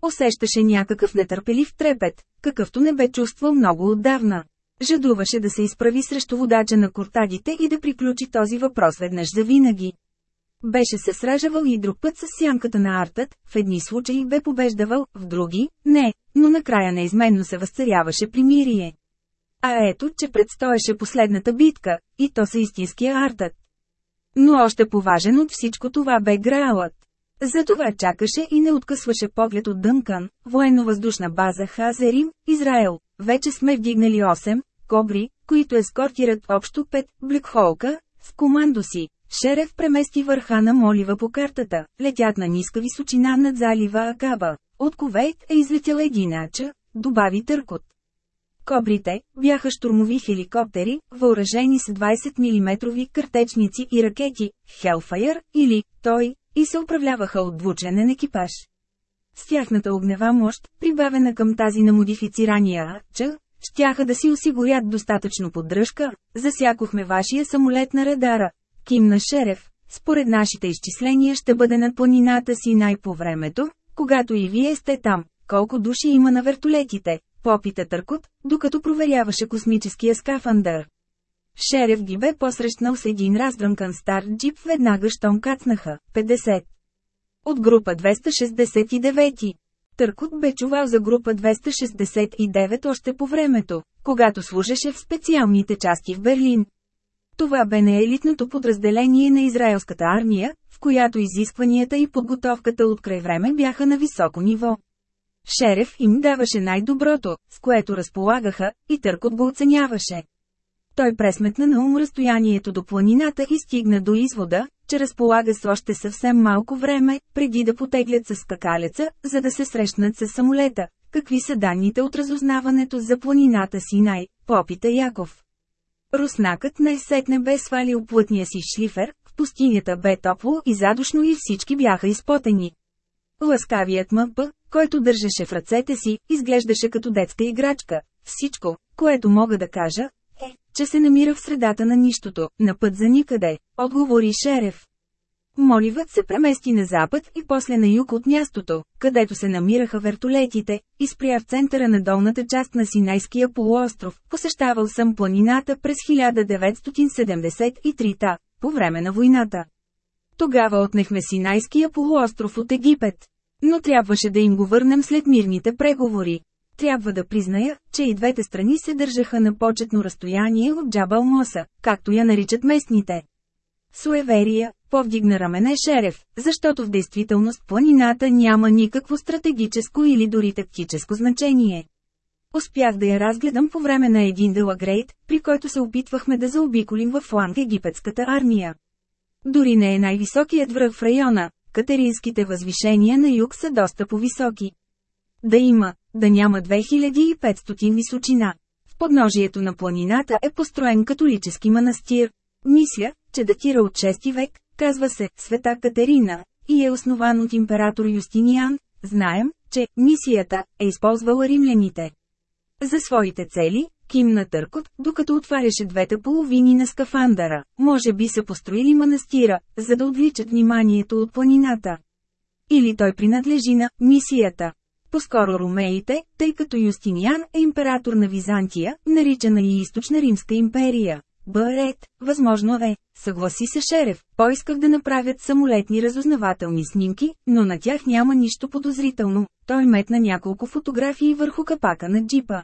Усещаше някакъв нетърпелив трепет, какъвто не бе чувствал много отдавна. Жадуваше да се изправи срещу водача на кортадите и да приключи този въпрос веднъж за винаги. Беше се сражавал и друг път с сянката на артът, в едни случаи бе побеждавал, в други – не, но накрая неизменно се възцаряваше примирие. А ето, че предстоеше последната битка, и то са истинския артът. Но още поважен от всичко това бе Граалът. Затова чакаше и не откъсваше поглед от Дънкан, военно-въздушна база Хазерим, Израел. Вече сме вдигнали 8 кобри, които ескортират общо 5 Блекхолка, с командо си. Шерев премести върха на молива по картата, летят на ниска височина над залива Акаба. От Ковейт е излетял единача, добави Търкот. Кобрите бяха штурмови хеликоптери, въоръжени с 20 мм картечници и ракети, Hellfire или той, и се управляваха от двученен екипаж. С тяхната огнева мощ, прибавена към тази на модифицирания АЧ, щяха да си осигурят достатъчно поддръжка, засякохме вашия самолет на радара. Кимна Шерев, според нашите изчисления ще бъде над планината си най-по времето, когато и вие сте там. Колко души има на вертолетите, попита Търкот, докато проверяваше космическия скафандър. Шерев ги бе посрещнал с един раздръмкан стар джип веднага щом кацнаха, 50. От група 269. Търкот бе чувал за група 269 още по времето, когато служеше в специалните части в Берлин. Това бе не елитното подразделение на израелската армия, в която изискванията и подготовката от край време бяха на високо ниво. Шереф им даваше най-доброто, с което разполагаха, и Търкот го оценяваше. Той пресметна на ум разстоянието до планината и стигна до извода, че разполага с още съвсем малко време, преди да потеглят с скакалеца, за да се срещнат с самолета. Какви са данните от разузнаването за планината Синай, попита Яков. Руснакът най-сетне бе свалил плътния си шлифер, в пустинята бе топло и задушно и всички бяха изпотени. Ласкавият мъпа, който държеше в ръцете си, изглеждаше като детска играчка. Всичко, което мога да кажа, е, че се намира в средата на нищото, на път за никъде, отговори Шерев. Моливът се премести на запад и после на юг от мястото, където се намираха вертолетите, и спря в центъра на долната част на Синайския полуостров. Посещавал съм планината през 1973-та, по време на войната. Тогава отнехме Синайския полуостров от Египет. Но трябваше да им го върнем след мирните преговори. Трябва да призная, че и двете страни се държаха на почетно разстояние от Джабал Моса, както я наричат местните. Суеверия, повдигна рамене Шерев, защото в действителност планината няма никакво стратегическо или дори тактическо значение. Успях да я разгледам по време на един дълъг рейд, при който се опитвахме да заобиколим във фланг египетската армия. Дори не е най-високият връх в района, катеринските възвишения на юг са доста по-високи. Да има, да няма 2500 височина. В подножието на планината е построен католически манастир. Мисля, че датира от 6 век, казва се Света Катерина, и е основан от император Юстиниан. Знаем, че мисията е използвала римляните. За своите цели, кимна Търкот, докато отваряше двете половини на скафандъра, може би са построили манастира, за да отвличат вниманието от планината. Или той принадлежи на мисията. По-скоро румеите, тъй като Юстиниан е император на Византия, наричана и Източна Римска империя. Барет, възможно е, съгласи се Шерев, поисках да направят самолетни разузнавателни снимки, но на тях няма нищо подозрително. Той метна няколко фотографии върху капака на джипа.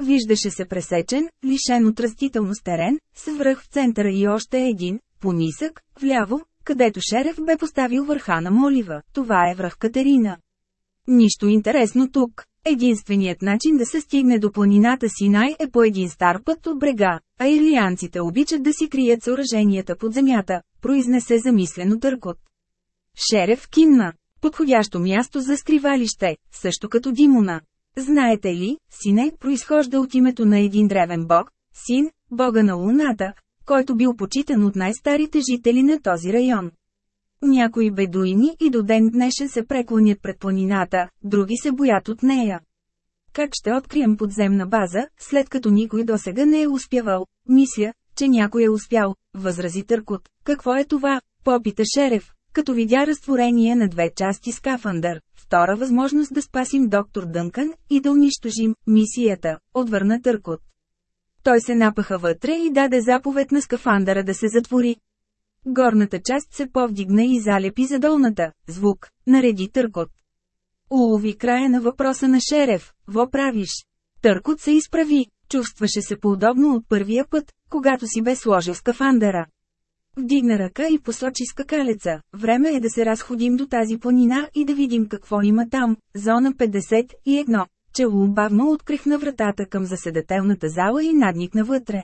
Виждаше се пресечен, лишен от растителност терен, с връх в центъра и още един, понисък, вляво, където Шерев бе поставил върха на молива. Това е връх Катерина. Нищо интересно тук. Единственият начин да се стигне до планината Синай е по един стар път от брега, а ирлианците обичат да си крият съоръженията под земята, произнесе замислено търкот. Шерев кимна. Подходящо място за скривалище, също като Димона. Знаете ли, Сине произхожда от името на един древен бог, Син, бога на луната, който бил почитан от най-старите жители на този район. Някои бедуини и до ден днешен се преклонят пред планината, други се боят от нея. Как ще открием подземна база, след като никой досега не е успявал? Мисля, че някой е успял, възрази Търкот. Какво е това? Попита Шерев, като видя разтворение на две части скафандър. Втора възможност да спасим доктор Дънкан и да унищожим мисията, отвърна Търкот. Той се напаха вътре и даде заповед на скафандъра да се затвори. Горната част се повдигна и залепи за долната. Звук, нареди Търкот. Улови края на въпроса на Шерев. Во правиш? Търкот се изправи. Чувстваше се поудобно от първия път, когато си бе сложил скафандъра. Вдигна ръка и посочи скакалеца. Време е да се разходим до тази планина и да видим какво има там. Зона 51. Челу бавно открихна вратата към заседателната зала и надникна вътре.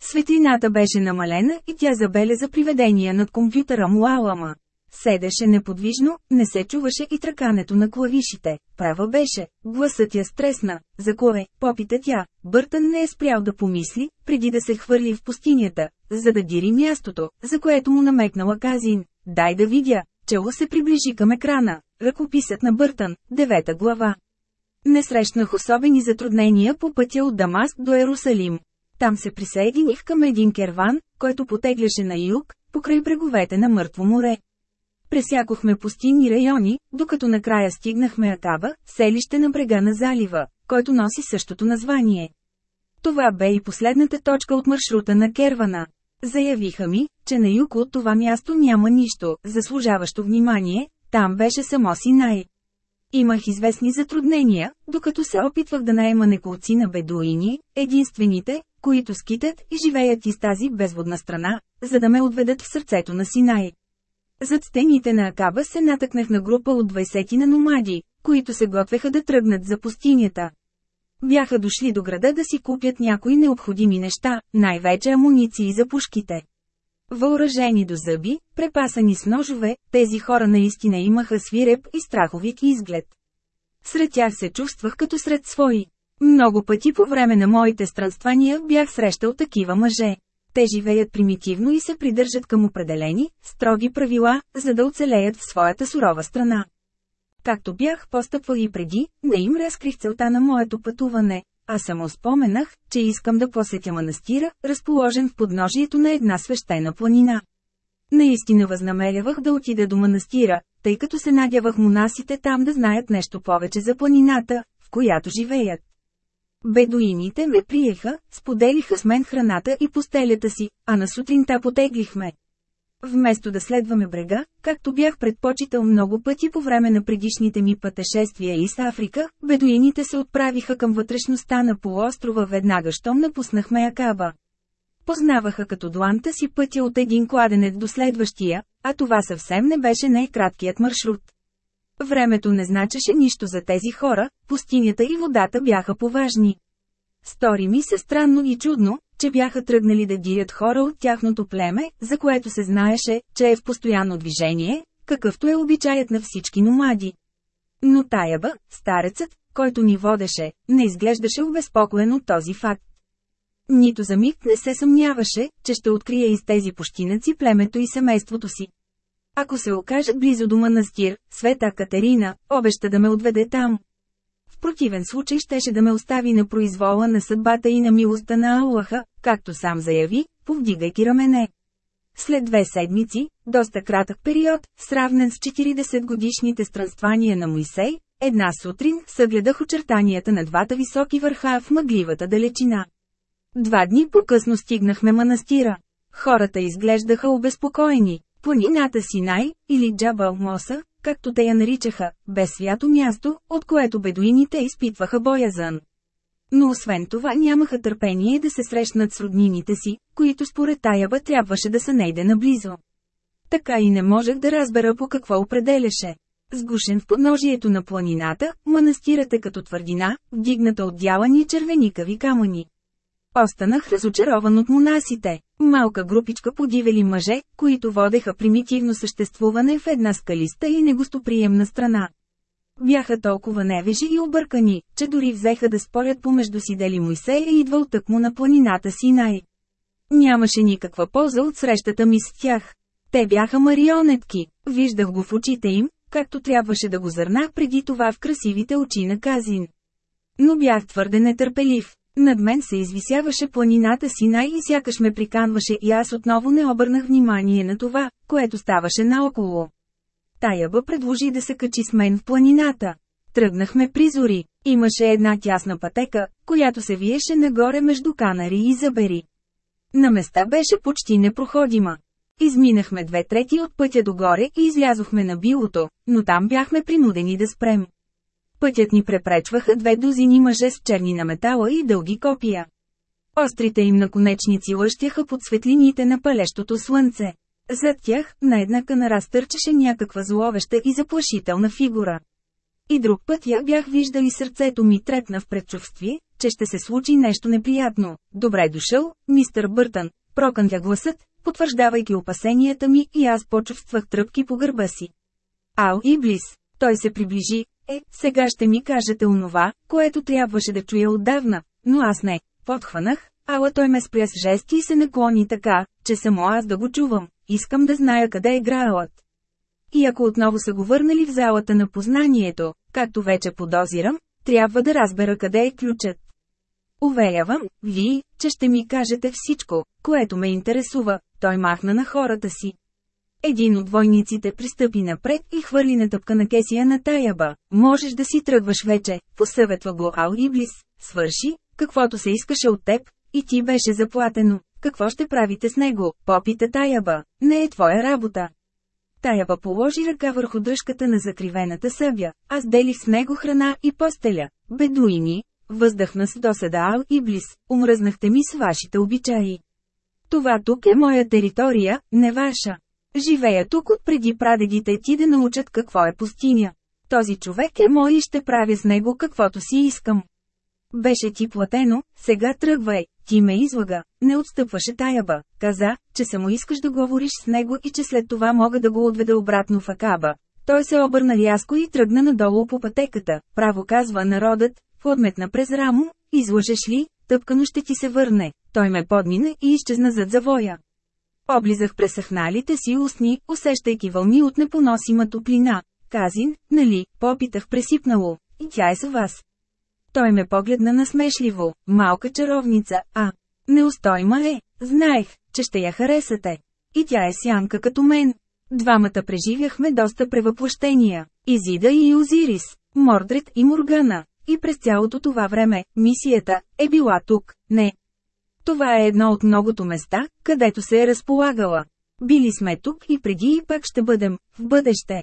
Светлината беше намалена и тя забеляза приведения над компютъра му Алама. Седеше неподвижно, не се чуваше и тракането на клавишите. Права беше, гласът я стресна. За кое, попита тя. Бъртън не е спрял да помисли, преди да се хвърли в пустинята, за да дири мястото, за което му намекнала Казин. Дай да видя. Чело се приближи към екрана. Ръкописът на Бъртън, девета глава. Не срещнах особени затруднения по пътя от Дамаск до Ерусалим. Там се присъединих към един керван, който потегляше на юг, покрай бреговете на Мъртво море. Пресякохме пустинни райони, докато накрая стигнахме Акаба, селище на брега на залива, който носи същото название. Това бе и последната точка от маршрута на Кервана. Заявиха ми, че на юг от това място няма нищо, заслужаващо внимание, там беше само Синай. Имах известни затруднения, докато се опитвах да наема неколци на бедуини, единствените, които скитат и живеят из тази безводна страна, за да ме отведат в сърцето на Синай. Зад стените на Акаба се натъкнах на група от 20 на номади, които се готвеха да тръгнат за пустинята. Бяха дошли до града да си купят някои необходими неща, най-вече амуниции за пушките. Въоръжени до зъби, препасани с ножове, тези хора наистина имаха свиреп и страховик изглед. Сред тях се чувствах като сред свои. Много пъти по време на моите странствания бях срещал такива мъже. Те живеят примитивно и се придържат към определени, строги правила, за да оцелеят в своята сурова страна. Както бях постъпвал и преди, не им разкрих целта на моето пътуване, а само споменах, че искам да посетя манастира, разположен в подножието на една свещена планина. Наистина възнамерявах да отида до манастира, тъй като се надявах монасите там да знаят нещо повече за планината, в която живеят. Бедуините ме приеха, споделиха с мен храната и постелята си, а на сутринта потеглихме. Вместо да следваме брега, както бях предпочитал много пъти по време на предишните ми пътешествия из Африка, бедуините се отправиха към вътрешността на полуострова веднага щом напуснахме Акаба. Познаваха като дланта си пътя от един кладенец до следващия, а това съвсем не беше най-краткият маршрут. Времето не значеше нищо за тези хора, пустинята и водата бяха поважни. Стори ми се странно и чудно, че бяха тръгнали да дият хора от тяхното племе, за което се знаеше, че е в постоянно движение, какъвто е обичаят на всички номади. Но Таяба, старецът, който ни водеше, не изглеждаше обезпокоен от този факт. Нито за миг не се съмняваше, че ще открие из тези пущинаци племето и семейството си. Ако се окажат близо до манастир, света Катерина, обеща да ме отведе там. В противен случай щеше да ме остави на произвола на съдбата и на милостта на Аллаха, както сам заяви, повдигайки рамене. След две седмици, доста кратък период, сравнен с 40 годишните странствания на Моисей, една сутрин съгледах очертанията на двата високи върха в мъгливата далечина. Два дни по-късно стигнахме манастира. Хората изглеждаха обезпокоени. Планината Синай, или Джабал Моса, както те я наричаха, бе свято място, от което бедуините изпитваха боязън. Но освен това нямаха търпение да се срещнат с роднините си, които според Таяба трябваше да са нейде наблизо. Така и не можех да разбера по какво определяше. Сгушен в подножието на планината, манастирът е като твърдина, вдигната от дялани червеникави камъни. Останах разочарован от монасите. Малка групичка подивели мъже, които водеха примитивно съществуване в една скалиста и негостоприемна страна. бяха толкова невежи и объркани, че дори взеха да спорят помежду си дали Мойсей е идвал тъкмо на планината Синай. Нямаше никаква полза от срещата ми с тях. Те бяха марионетки, виждах го в очите им, както трябваше да го зърнах преди това в красивите очи на Казин. Но бях твърде нетърпелив. Над мен се извисяваше планината Синай и сякаш ме приканваше и аз отново не обърнах внимание на това, което ставаше наоколо. Таяба предложи да се качи с мен в планината. Тръгнахме при зори. Имаше една тясна пътека, която се виеше нагоре между канари и забери. На места беше почти непроходима. Изминахме две трети от пътя догоре и излязохме на билото, но там бяхме принудени да спрем. Пътят ни препречваха две дозини мъже с черни на метала и дълги копия. Острите им наконечници лъщяха под светлините на палещото слънце. Зад тях, на една канара стърчеше някаква зловеща и заплашителна фигура. И друг път я бях виждал и сърцето ми трепна в предчувствие, че ще се случи нещо неприятно. Добре дошъл, мистър Бъртън, прокънтя гласът, потвърждавайки опасенията ми и аз почувствах тръпки по гърба си. Ау и близ, той се приближи, е, сега ще ми кажете онова, което трябваше да чуя отдавна, но аз не. Подхванах, ала той ме спря с жести и се наклони така, че само аз да го чувам. Искам да зная къде е Граалът. И ако отново са го върнали в залата на познанието, както вече подозирам, трябва да разбера къде е ключът. Уверявам, ви, че ще ми кажете всичко, което ме интересува, той махна на хората си. Един от войниците пристъпи напред и хвърли на тъпка на кесия на таяба. Можеш да си тръгваш вече, посъветва го Ал Иблис. Свърши, каквото се искаше от теб, и ти беше заплатено. Какво ще правите с него, попита Таяба, не е твоя работа. Таяба положи ръка върху дръжката на закривената събя, аз делих с него храна и постеля. Бедуини, въздъхна с досада Ал и Близ, умръзнахте ми с вашите обичаи. Това тук е моя територия, не ваша. Живея тук от преди прадедите ти да научат какво е пустиня. Този човек е мой и ще правя с него каквото си искам. Беше ти платено, сега тръгвай, ти ме излага, не отстъпваше таяба, каза, че само искаш да говориш с него и че след това мога да го отведа обратно в Акаба. Той се обърна рязко и тръгна надолу по пътеката, право казва народът, подметна през рамо, излъжеш ли, тъпкано ще ти се върне. Той ме подмина и изчезна зад завоя. Облизах пресъхналите си устни, усещайки вълни от непоносима топлина. Казин, нали, попитах пресипнало, и тя е с вас. Той ме погледна насмешливо, малка чаровница, а, неустойма е, знаех, че ще я харесате. И тя е сянка като мен. Двамата преживяхме доста превъплъщения. Изида и Озирис, Мордред и Моргана. И през цялото това време, мисията, е била тук, не. Това е едно от многото места, където се е разполагала. Били сме тук и преди и пак ще бъдем, в бъдеще.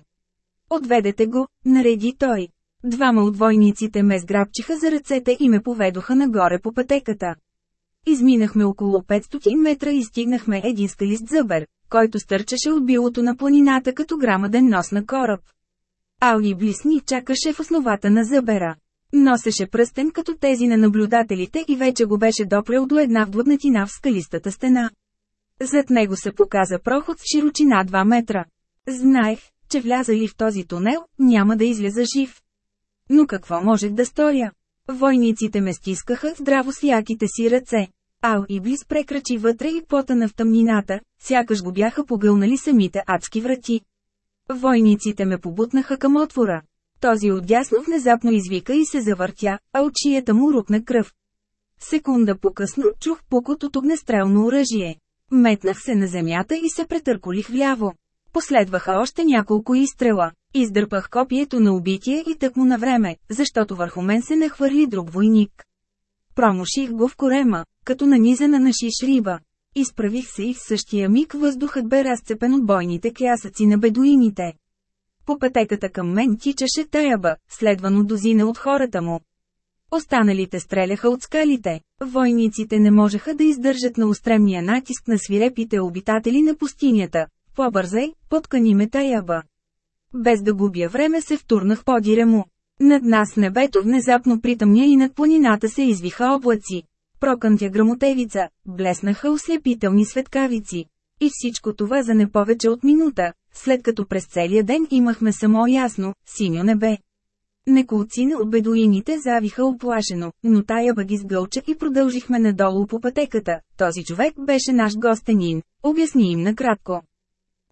Отведете го, нареди той. Двама от войниците ме сграбчиха за ръцете и ме поведоха нагоре по пътеката. Изминахме около 500 метра и стигнахме един скалист зъбер, който стърчаше от билото на планината като грамаден нос на кораб. Аули Блисни чакаше в основата на зъбера. Носеше пръстен като тези на наблюдателите и вече го беше допрел до една вдлъбнатина в скалистата стена. Зад него се показа проход с широчина 2 метра. Знаех, че влязали в този тунел, няма да изляза жив. Но какво можех да сторя? Войниците ме стискаха здраво с яките си ръце. Ал и Близ прекрачи вътре и потана в тъмнината, сякаш го бяха погълнали самите адски врати. Войниците ме побутнаха към отвора. Този отдясно внезапно извика и се завъртя, а очията му рупна кръв. Секунда по-късно чух пукот от огнестрелно оръжие. Метнах се на земята и се претърколих вляво. Последваха още няколко изстрела. Издърпах копието на убитие и тъкмо на време, защото върху мен се нахвърли друг войник. Промуших го в корема, като нанизана на шиш риба. Изправих се и в същия миг въздухът бе разцепен от бойните клясъци на бедуините. По пътеката към мен тичаше таяба, следвано дозина от хората му. Останалите стреляха от скалите. Войниците не можеха да издържат на устремния натиск на свирепите обитатели на пустинята. Побързай, поткани ме таяба. Без да губя време се втурнах подира му. Над нас небето внезапно притъмня и над планината се извиха облаци. Прокънтя грамотевица, блеснаха ослепителни светкавици. И всичко това за не повече от минута, след като през целия ден имахме само ясно, синьо небе. Неколцина от бедуините завиха оплашено, но тая ги сгълча и продължихме надолу по пътеката. Този човек беше наш гостенин, обясни им накратко.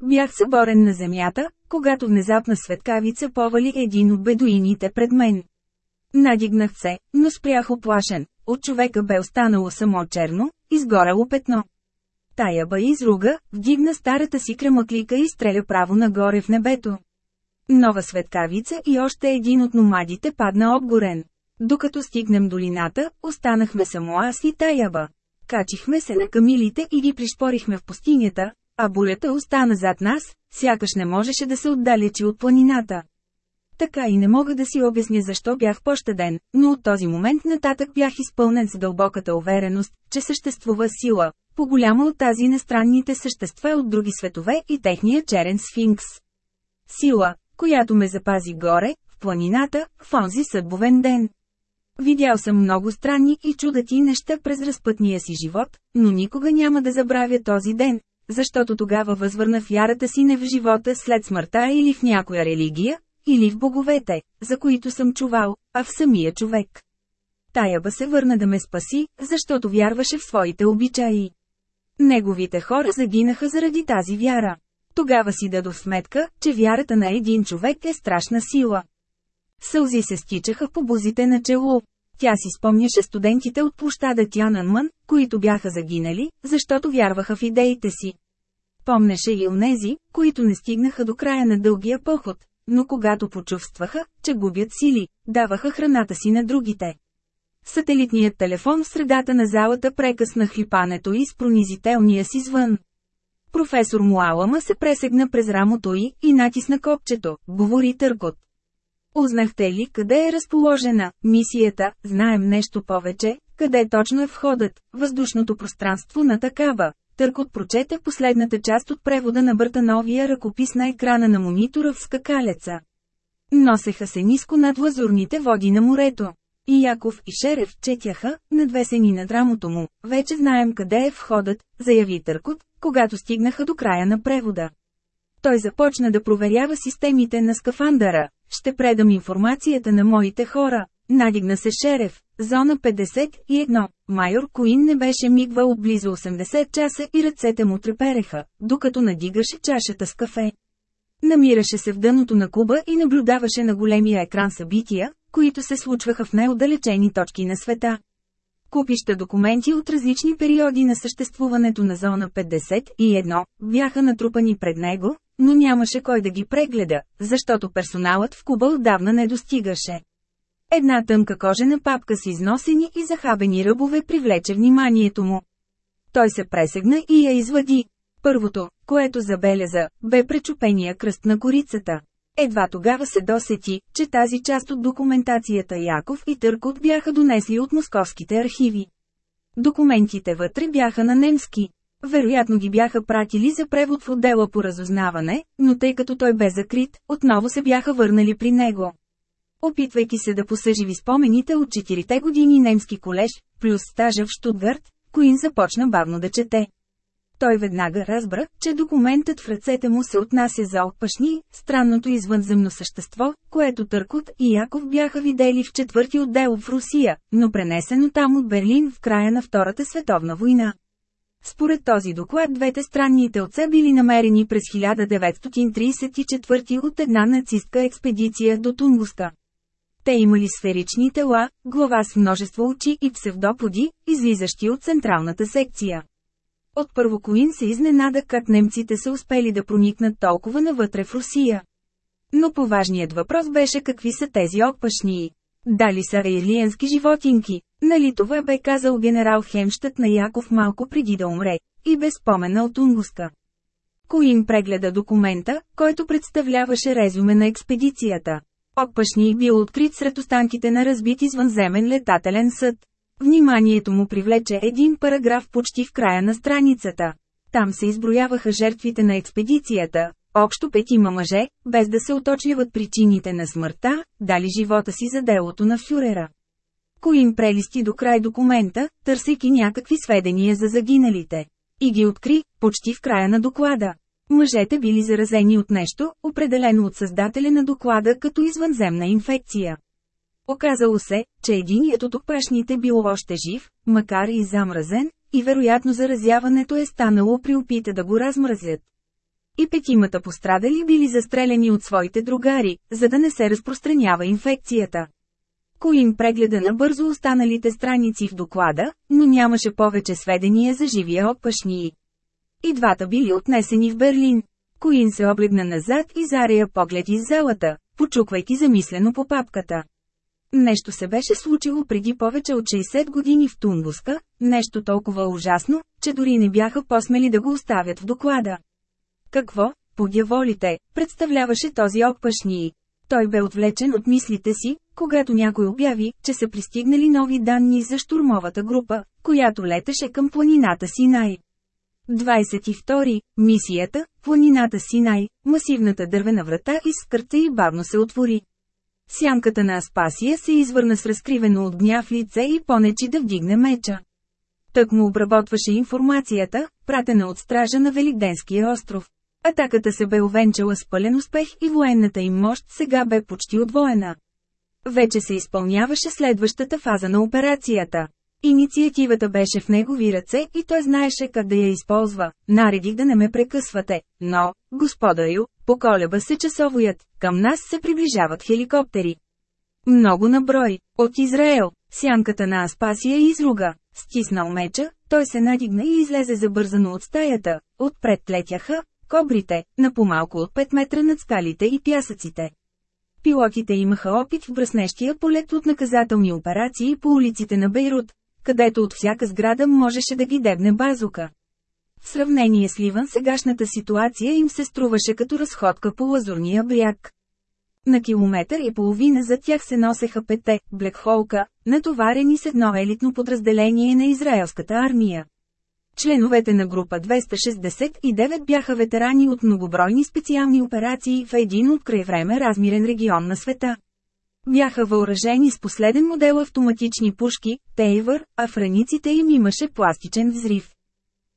Бях съборен на земята, когато внезапна светкавица повали един от бедуините пред мен. Надигнах се, но спрях оплашен. От човека бе останало само черно, изгорело петно. Тая ба изруга, вдигна старата си кремаклика и стреля право нагоре в небето. Нова светкавица и още един от номадите падна обгорен. Докато стигнем долината, останахме само аз и Таяба. Качихме се на камилите и ги пришпорихме в пустинята, а бурята остана зад нас, сякаш не можеше да се отдалечи от планината. Така и не мога да си обясня защо бях пощаден, но от този момент нататък бях изпълнен с дълбоката увереност, че съществува сила, по-голяма от тази на странните същества от други светове и техния черен сфинкс. Сила, която ме запази горе, в планината, в онзи съдбовен ден. Видял съм много странни и чудати неща през разпътния си живот, но никога няма да забравя този ден, защото тогава възвърнах вярата си не в живота след смъртта или в някоя религия, или в боговете, за които съм чувал, а в самия човек. Таяба се върна да ме спаси, защото вярваше в своите обичаи. Неговите хора загинаха заради тази вяра. Тогава си дадох сметка, че вярата на един човек е страшна сила. Сълзи се стичаха по бузите на чело. Тя си спомняше студентите от площада Тянанман, които бяха загинали, защото вярваха в идеите си. Помнеше и онези, които не стигнаха до края на дългия поход, но когато почувстваха, че губят сили, даваха храната си на другите. Сателитният телефон в средата на залата прекъсна хлипането и с пронизителния си звън. Професор Муалама се пресегна през рамото й и натисна копчето, говори търкот. Узнахте ли къде е разположена мисията, знаем нещо повече, къде точно е входът, въздушното пространство на такава. Търкот прочете последната част от превода на Бъртановия ръкопис на екрана на монитора в скакалеца. Носеха се ниско над лазурните води на морето. И Яков и Шерев четяха, надвесени над рамото му. Вече знаем къде е входът, заяви Търкот, когато стигнаха до края на превода. Той започна да проверява системите на скафандъра. Ще предам информацията на моите хора. Надигна се Шерев. Зона 51. Майор Коин не беше мигвал близо 80 часа и ръцете му трепереха, докато надигаше чашата с кафе. Намираше се в дъното на Куба и наблюдаваше на големия екран събития, които се случваха в най-отдалечени точки на света. Купища документи от различни периоди на съществуването на зона 51 бяха натрупани пред него, но нямаше кой да ги прегледа, защото персоналът в Куба отдавна не достигаше. Една тънка кожена папка с износени и захабени ръбове привлече вниманието му. Той се пресегна и я извади. Първото, което забеляза, бе пречупения кръст на корицата. Едва тогава се досети, че тази част от документацията Яков и Търкот бяха донесли от московските архиви. Документите вътре бяха на немски. Вероятно ги бяха пратили за превод в отдела по разузнаване, но тъй като той бе закрит, отново се бяха върнали при него. Опитвайки се да посъживи спомените от четирите години немски колеж, плюс стажа в Штутгарт, Коин започна бавно да чете. Той веднага разбра, че документът в ръцете му се отнася за опашни, странното извънземно същество, което Търкот и Яков бяха видели в четвърти отдел в Русия, но пренесено там от Берлин в края на Втората световна война. Според този доклад двете странни телца били намерени през 1934 от една нацистка експедиция до Тунгуска. Те имали сферични тела, глава с множество очи и псевдоподи, излизащи от централната секция. От първо Коин се изненада как немците са успели да проникнат толкова навътре в Русия. Но поважният въпрос беше какви са тези опашнии. Дали са рейлиенски животинки, нали това бе казал генерал Хемштът на Яков малко преди да умре, и бе спомена от Унгуска. Коин прегледа документа, който представляваше резюме на експедицията. Опашни бил открит сред останките на разбит извънземен летателен съд. Вниманието му привлече един параграф почти в края на страницата. Там се изброяваха жертвите на експедицията, общо петима мъже, без да се уточняват причините на смъртта, дали живота си за делото на фюрера. Коин прелисти до край документа, търсейки някакви сведения за загиналите. И ги откри, почти в края на доклада. Мъжете били заразени от нещо, определено от създателя на доклада като извънземна инфекция. Оказало се, че единият от опашните бил още жив, макар и замразен, и вероятно заразяването е станало при опита да го размразят. И петимата пострадали били застреляни от своите другари, за да не се разпространява инфекцията. Коин прегледа набързо останалите страници в доклада, но нямаше повече сведения за живия опашнии. И двата били отнесени в Берлин. Коин се облегна назад и зария поглед из залата, почуквайки замислено по папката. Нещо се беше случило преди повече от 60 години в Тунгуска, нещо толкова ужасно, че дори не бяха посмели да го оставят в доклада. Какво, подяволите, представляваше този опашнии? Той бе отвлечен от мислите си, когато някой обяви, че са пристигнали нови данни за штурмовата група, която летеше към планината Синай. 22. Мисията, планината Синай, масивната дървена врата изкърта и бавно се отвори. Сянката на Аспасия се извърна с разкривено от гняв лице и понечи да вдигне меча. Тък му обработваше информацията, пратена от стража на Великденския остров. Атаката се бе овенчала с пълен успех и военната им мощ сега бе почти отвоена. Вече се изпълняваше следващата фаза на операцията. Инициативата беше в негови ръце и той знаеше как да я използва. Наредих да не ме прекъсвате, но, господарю, поколеба се часовоят, към нас се приближават хеликоптери. Много наброй, от Израел, сянката на Аспасия изруга, стиснал меча, той се надигна и излезе забързано от стаята, отпред летяха, кобрите, на помалко от 5 метра над скалите и пясъците. Пилотите имаха опит в бръснещия полет от наказателни операции по улиците на Бейрут, където от всяка сграда можеше да ги дебне базука. В сравнение с Ливан сегашната ситуация им се струваше като разходка по лазурния бряг. На километър и половина за тях се носеха пете, Блекхолка, натоварени с едно елитно подразделение на израелската армия. Членовете на група 269 бяха ветерани от многобройни специални операции в един от край време размирен регион на света. Бяха въоръжени с последен модел автоматични пушки, Тейвър, а в раниците им имаше пластичен взрив.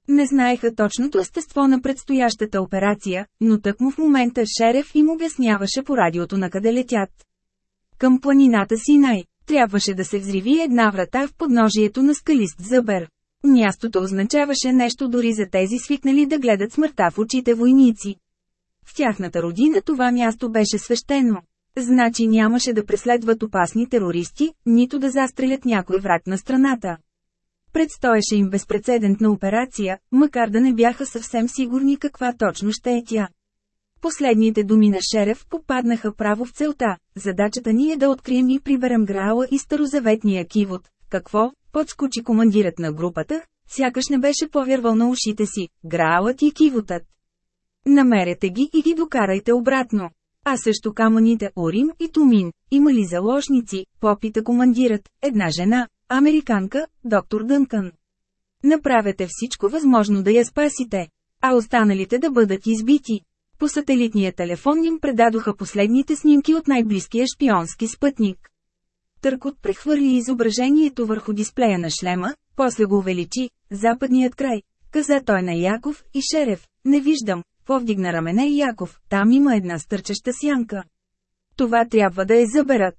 Не знаеха точното естество на предстоящата операция, но тъкмо в момента Шерев им обясняваше по радиото на къде летят. Към планината Синай, трябваше да се взриви една врата в подножието на скалист Зъбер. Мястото означаваше нещо дори за тези свикнали да гледат смъртта в очите войници. В тяхната родина това място беше свещено. Значи нямаше да преследват опасни терористи, нито да застрелят някой враг на страната. Предстоеше им безпредседентна операция, макар да не бяха съвсем сигурни каква точно ще е тя. Последните думи на Шерев попаднаха право в целта. Задачата ни е да открием и приберем Граала и старозаветния кивот. Какво? Подскочи командирът на групата, сякаш не беше повярвал на ушите си. Граалът и кивотът. Намерете ги и ги докарайте обратно. А също камъните Орим и Тумин, има ли заложници, попита командират, една жена, американка, доктор Дънкън. Направете всичко възможно да я спасите, а останалите да бъдат избити. По сателитния телефон им предадоха последните снимки от най-близкия шпионски спътник. Търкот прехвърли изображението върху дисплея на шлема, после го увеличи, западният край, каза той на Яков и Шерев, не виждам, Повдигна рамене Яков, там има една стърчеща сянка. Това трябва да е заберат.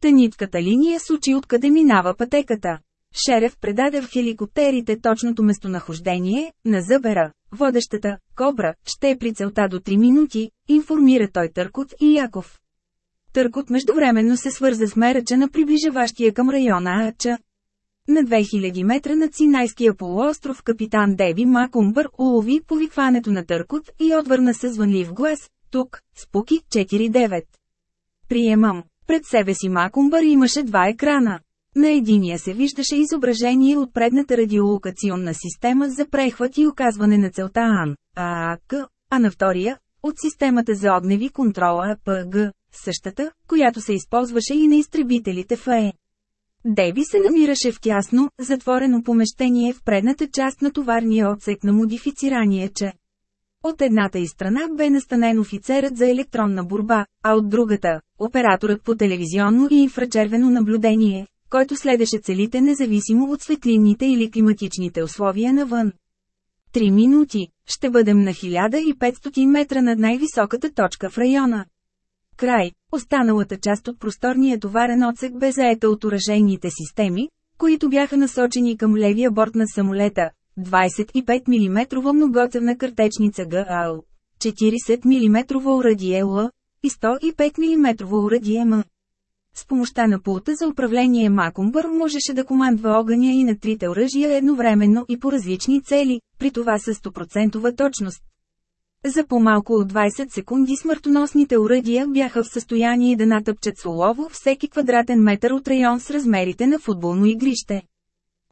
Танитката линия сучи откъде минава пътеката. Шерев предаде в хеликоптерите точното местонахождение, на Забера, водещата, Кобра, ще е при целта до 3 минути, информира той Търкот и Яков. Търкот междувременно се свърза с мерача на приближаващия към района Ача. На 2000 метра над Синайския полуостров капитан Деби Макумбър улови повикването на Търкот и отвърна се звънлив глас, тук, Спуки 4-9. Приемам. Пред себе си Макумбър имаше два екрана. На единия се виждаше изображение от предната радиолокационна система за прехват и оказване на целта АН, ААК, а на втория – от системата за огневи контрола АПГ, същата, която се използваше и на изтребителите в АЕ. Деби се намираше в тясно, затворено помещение в предната част на товарния отсек на модифицирания че. От едната и страна бе настанен офицерът за електронна борба, а от другата – операторът по телевизионно и инфрачервено наблюдение, който следеше целите независимо от светлинните или климатичните условия навън. Три минути. Ще бъдем на 1500 метра над най-високата точка в района. Край. Останалата част от просторния товарен отсек бе заета от уражейните системи, които бяха насочени към левия борт на самолета. 25 мм многоцевна картечница ГАЛ, 40 мм урадие Л и 105 мм урадие М. С помощта на пулта за управление Макумбър можеше да командва огъня и на трите оръжия едновременно и по различни цели, при това с 100% точност. За по-малко от 20 секунди смъртоносните уръдия бяха в състояние да натъпчат солово всеки квадратен метър от район с размерите на футболно игрище.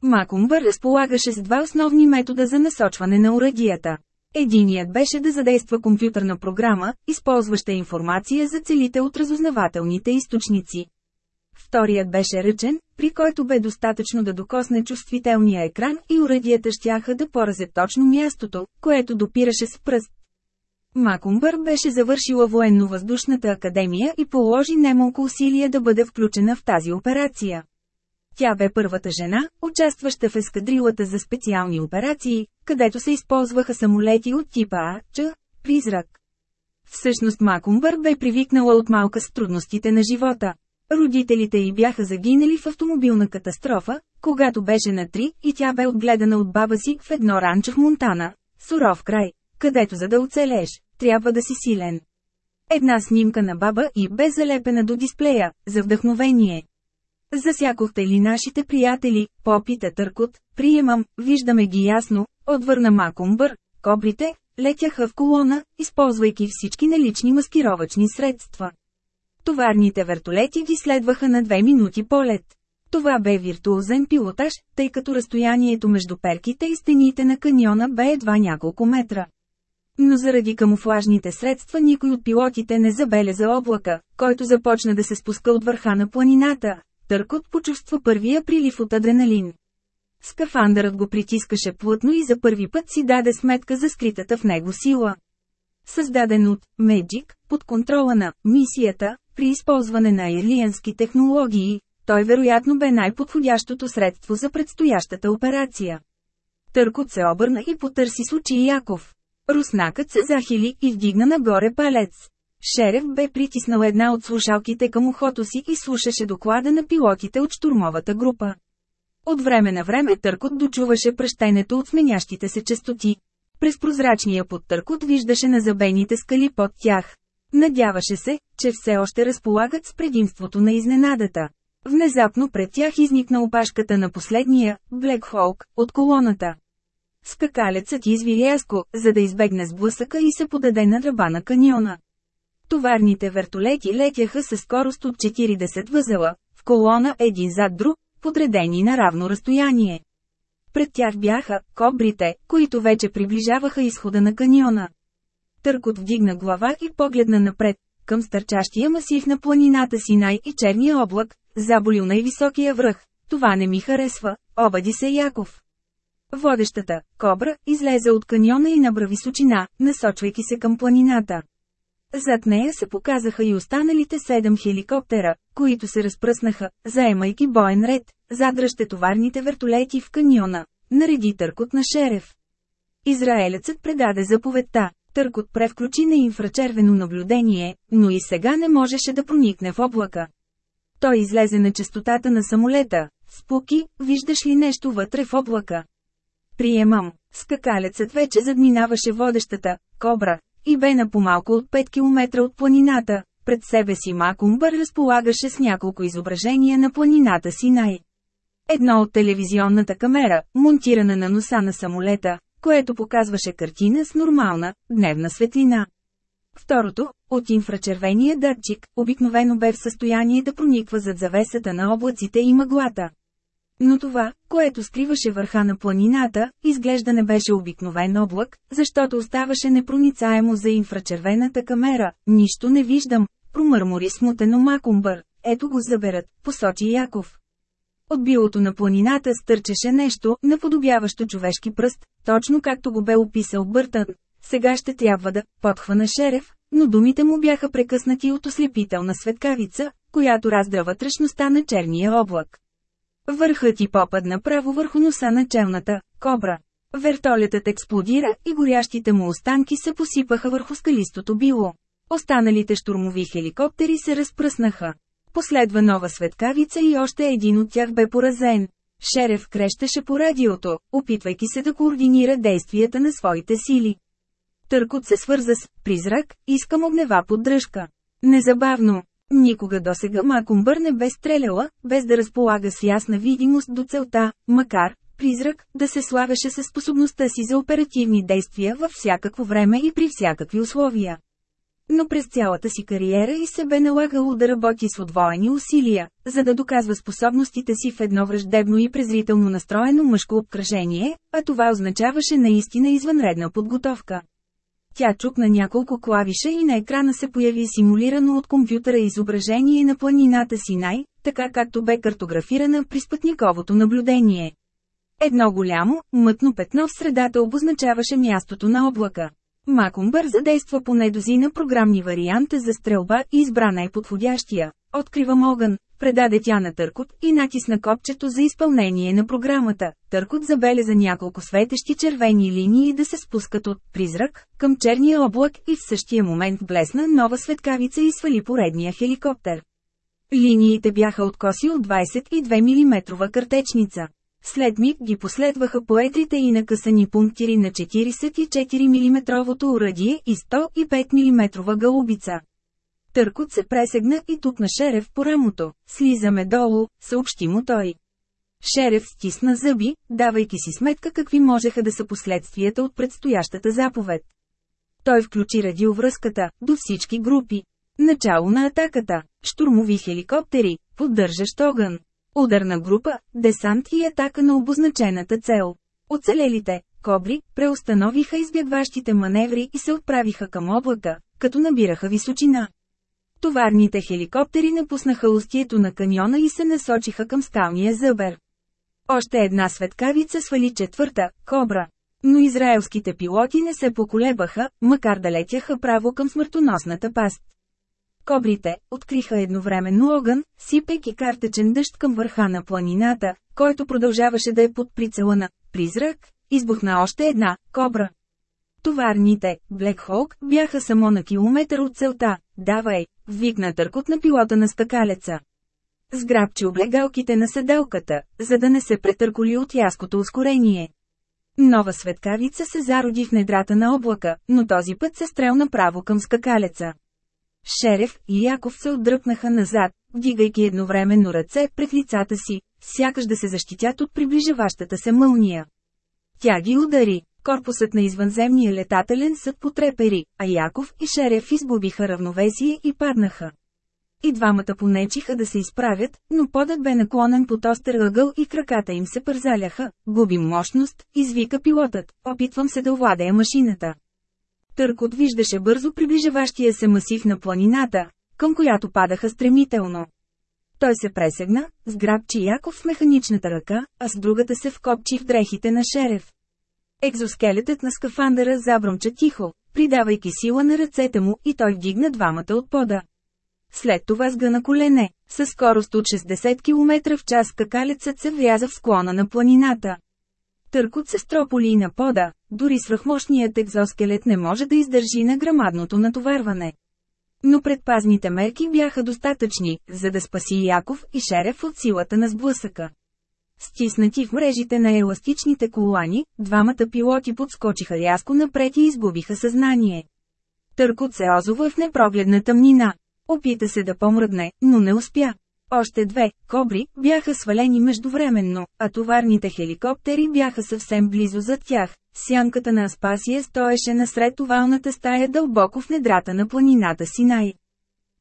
Макумбър разполагаше с два основни метода за насочване на уръдията. Единият беше да задейства компютърна програма, използваща информация за целите от разузнавателните източници. Вторият беше ръчен, при който бе достатъчно да докосне чувствителния екран и уредията щяха да поразят точно мястото, което допираше с пръст. Макумбър беше завършила военно-въздушната академия и положи немалко усилия да бъде включена в тази операция. Тя бе първата жена, участваща в ескадрилата за специални операции, където се използваха самолети от типа А, Ч, Призрак. Всъщност Макумбър бе привикнала от малка с трудностите на живота. Родителите й бяха загинали в автомобилна катастрофа, когато беше на три и тя бе отгледана от баба си в едно ранчо в Монтана, суров край, където за да оцелеш, трябва да си силен. Една снимка на баба и бе залепена до дисплея, за вдъхновение. Засякохте ли нашите приятели, попита Търкот, приемам, виждаме ги ясно, отвърна Макумбър, кобрите, летяха в колона, използвайки всички налични маскировачни средства. Товарните вертолети ги следваха на две минути полет. Това бе виртуозен пилотаж, тъй като разстоянието между перките и стените на каньона бе едва няколко метра. Но заради камуфлажните средства никой от пилотите не забеляза облака, който започна да се спуска от върха на планината. Търкот почувства първия прилив от адреналин. Скафандърът го притискаше плътно и за първи път си даде сметка за скритата в него сила. Създаден от Меджик, под контрола на мисията, при използване на ирлиянски технологии, той вероятно бе най-подходящото средство за предстоящата операция. Търкот се обърна и потърси с очи Яков. Руснакът се захили и вдигна нагоре палец. Шерев бе притиснал една от слушалките към ухото си и слушаше доклада на пилотите от штурмовата група. От време на време Търкот дочуваше пръщенето от сменящите се частоти. През прозрачния подтъркот виждаше на забените скали под тях. Надяваше се, че все още разполагат с предимството на изненадата. Внезапно пред тях изникна опашката на последния, Блек Холк, от колоната. Скакалецът изви рязко, за да избегне сблъсъка и се подаде на ръба на каньона. Товарните вертолети летяха със скорост от 40 възела, в колона един зад друг, подредени на равно разстояние. Пред тях бяха кобрите, които вече приближаваха изхода на каньона. Търкот вдигна глава и погледна напред, към стърчащия масив на планината Синай и черния облак, заболил най-високия връх. Това не ми харесва, обади се Яков. Водещата, кобра, излезе от каньона и набра височина, насочвайки се към планината. Зад нея се показаха и останалите седем хеликоптера, които се разпръснаха, заемайки боен ред, задръжте товарните вертолети в каньона, нареди търкот на шерев. Израелецът предаде заповедта, търкот превключи на инфрачервено наблюдение, но и сега не можеше да проникне в облака. Той излезе на частотата на самолета. Спуки, виждаш ли нещо вътре в облака? Приемам. Скакалецът вече задминаваше водещата, кобра, и бе на по-малко от 5 км от планината. Пред себе си Макумбър разполагаше с няколко изображения на планината Синай. Едно от телевизионната камера, монтирана на носа на самолета, което показваше картина с нормална, дневна светлина. Второто, от инфрачервения датчик, обикновено бе в състояние да прониква зад завесата на облаците и мъглата. Но това, което скриваше върха на планината, изглежда не беше обикновен облак, защото оставаше непроницаемо за инфрачервената камера. Нищо не виждам, промърмори смутено Макумбър. Ето го заберат, посочи Яков. От билото на планината стърчеше нещо, наподобяващо човешки пръст, точно както го бе описал Бъртън. Сега ще трябва да подхвана Шерев, но думите му бяха прекъснати от ослепителна светкавица, която раздра вътрешността на черния облак. Върхът ти попадна право върху носа на челната кобра. Вертолетът експлодира и горящите му останки се посипаха върху скалистото било. Останалите штурмови хеликоптери се разпръснаха. Последва нова светкавица и още един от тях бе поразен. Шерев крещеше по радиото, опитвайки се да координира действията на своите сили. Търкот се свърза с «Призрак», искам огнева поддръжка. Незабавно. Никога досега Макумбър не бе стреляла, без да разполага с ясна видимост до целта, макар, призрак, да се славеше със способността си за оперативни действия във всякакво време и при всякакви условия. Но през цялата си кариера и се бе налагало да работи с отвоени усилия, за да доказва способностите си в едно враждебно и презрително настроено мъжко обкръжение, а това означаваше наистина извънредна подготовка. Тя чукна няколко клавиша и на екрана се появи симулирано от компютъра изображение на планината Синай, така както бе картографирана при спътниковото наблюдение. Едно голямо, мътно петно в средата обозначаваше мястото на облака. Макумбър задейства по недозина програмни варианта за стрелба и избра най-подходящия. Откривам огън, предаде тя на Търкот и натисна копчето за изпълнение на програмата. Търкот забеляза няколко светещи червени линии да се спускат от «призрак» към черния облак и в същия момент блесна нова светкавица и свали поредния хеликоптер. Линиите бяха откоси от 22 мм картечница. След миг ги последваха поетрите и накъсани пунктири на 44 мм уръдие и 105 мм галубица. Търкот се пресегна и тук на Шерев по рамото. Слизаме долу, съобщи му той. Шерев стисна зъби, давайки си сметка какви можеха да са последствията от предстоящата заповед. Той включи радиовръзката, до всички групи. Начало на атаката, штурмови хеликоптери, поддържащ огън. Ударна група, десант и атака на обозначената цел. Оцелелите, кобри, преустановиха избягващите маневри и се отправиха към облака, като набираха височина. Товарните хеликоптери напуснаха устието на каньона и се насочиха към скалния зъбер. Още една светкавица свали четвърта, кобра. Но израелските пилоти не се поколебаха, макар да летяха право към смъртоносната паст. Кобрите откриха едновременно огън, сипейки картечен дъжд към върха на планината, който продължаваше да е под прицела на «Призрак», избухна още една «Кобра». Товарните, Блек Холк, бяха само на километър от целта. «Давай!» – викна търкот на пилота на стъкалеца. Сграбчи облегалките на седелката, за да не се претърколи от яското ускорение. Нова светкавица се зароди в недрата на облака, но този път се стрел направо към скакалеца. Шерев и Яков се отдръпнаха назад, вдигайки едновременно ръце пред лицата си, сякаш да се защитят от приближаващата се мълния. Тя ги удари. Корпусът на извънземния летателен съд потрепери, а Яков и Шерев изгубиха равновесие и паднаха. И двамата понечиха да се изправят, но подът бе наклонен под остър ъгъл и краката им се пързаляха. Губим мощност, извика пилотът, опитвам се да овладея машината. Търкот виждаше бързо приближаващия се масив на планината, към която падаха стремително. Той се пресегна, сграбчи Яков в механичната ръка, а с другата се вкопчи в дрехите на Шерев. Екзоскелетът на скафандъра забромча тихо, придавайки сила на ръцете му и той вдигна двамата от пода. След това сгъна колене, със скорост от 60 км в час какалецът се вряза в склона на планината. Търкот се строполи на пода, дори свръхмощният екзоскелет не може да издържи на грамадното натоварване. Но предпазните мерки бяха достатъчни, за да спаси Яков и Шерев от силата на сблъсъка. Стиснати в мрежите на еластичните колани, двамата пилоти подскочиха рязко напред и изгубиха съзнание. Търкот се озова в непрогледна тъмнина. Опита се да помръдне, но не успя. Още две, кобри, бяха свалени междувременно, а товарните хеликоптери бяха съвсем близо зад тях. Сянката на Аспасия стоеше насред овалната стая дълбоко в недрата на планината Синай.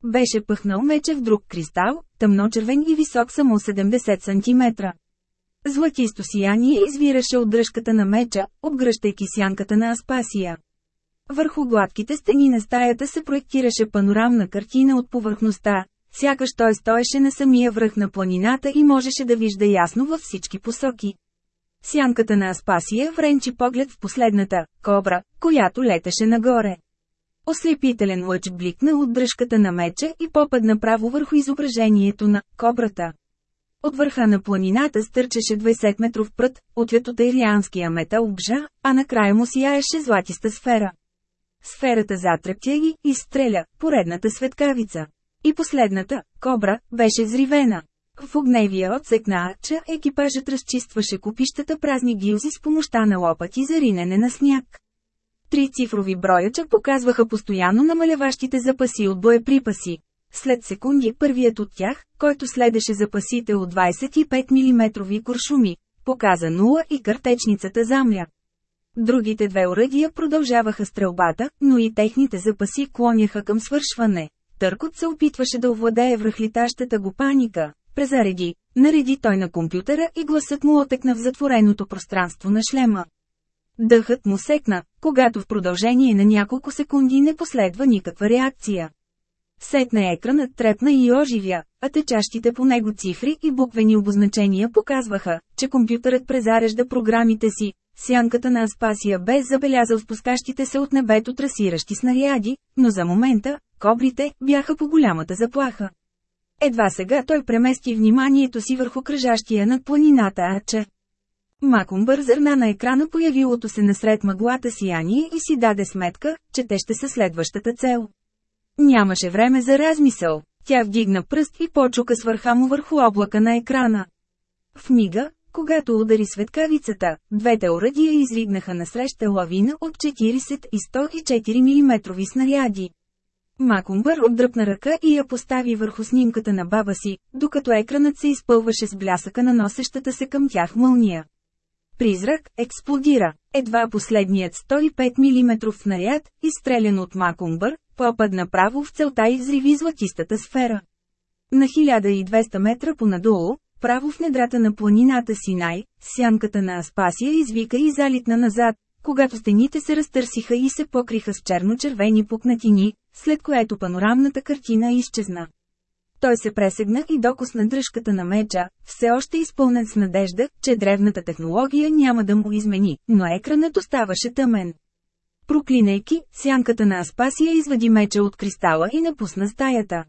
Беше пъхнал мече в друг кристал, тъмночервен и висок само 70 см. Златисто сияние извираше от дръжката на меча, обгръщайки сянката на Аспасия. Върху гладките стени на стаята се проектираше панорамна картина от повърхността, Сякаш той стоеше на самия връх на планината и можеше да вижда ясно във всички посоки. Сянката на Аспасия вренчи поглед в последната кобра, която летеше нагоре. Ослепителен лъч бликна от дръжката на меча и попадна право върху изображението на кобрата. От върха на планината стърчеше 20-метров прът, ответ от ирианския метал обжа, а накрая му сияеше златиста сфера. Сферата затрептя ги, изстреля, поредната светкавица. И последната, кобра, беше зривена. В огневия отсек на Ача екипажът разчистваше купищата празни гилзи с помощта на лопати за ринене на сняг. Три цифрови брояча показваха постоянно намаляващите запаси от боеприпаси. След секунди първият от тях, който следеше запасите от 25 мм куршуми, показа нула и картечницата замля. Другите две оръдия продължаваха стрелбата, но и техните запаси клоняха към свършване. Търкот се опитваше да овладее връхлитащата го паника. Презареди, нареди той на компютъра и гласът му отекна в затвореното пространство на шлема. Дъхът му секна, когато в продължение на няколко секунди не последва никаква реакция. Сетне екранът трепна и оживя, а течащите по него цифри и буквени обозначения показваха, че компютърът презарежда програмите си. Сянката на Аспасия бе забелязал спускащите се от небето трасиращи снаряди, но за момента, кобрите, бяха по голямата заплаха. Едва сега той премести вниманието си върху кръжащия над планината Аче. Макумбър зърна на екрана появилото се насред мъглата сияние и си даде сметка, че те ще са следващата цел. Нямаше време за размисъл. Тя вдигна пръст и почука с върха му върху облака на екрана. В мига, когато удари светкавицата, двете оръдия изригнаха насреща лавина от 40 и 104 мм снаряди. Макумбър отдръпна ръка и я постави върху снимката на баба си, докато екранът се изпълваше с блясъка на носещата се към тях мълния. Призрак експлодира. Едва последният 105 мм снаряд, изстрелян от Макумбър, попадна право в целта и взриви златистата сфера. На 1200 метра понадолу, право в недрата на планината Синай, сянката на Аспасия извика и залитна назад, когато стените се разтърсиха и се покриха с черно-червени пукнатини, след което панорамната картина изчезна. Той се пресегна и докосна дръжката на меча, все още изпълнен с надежда, че древната технология няма да му измени, но екранът оставаше тъмен. Проклинайки, сянката на Аспасия извади меча от кристала и напусна стаята.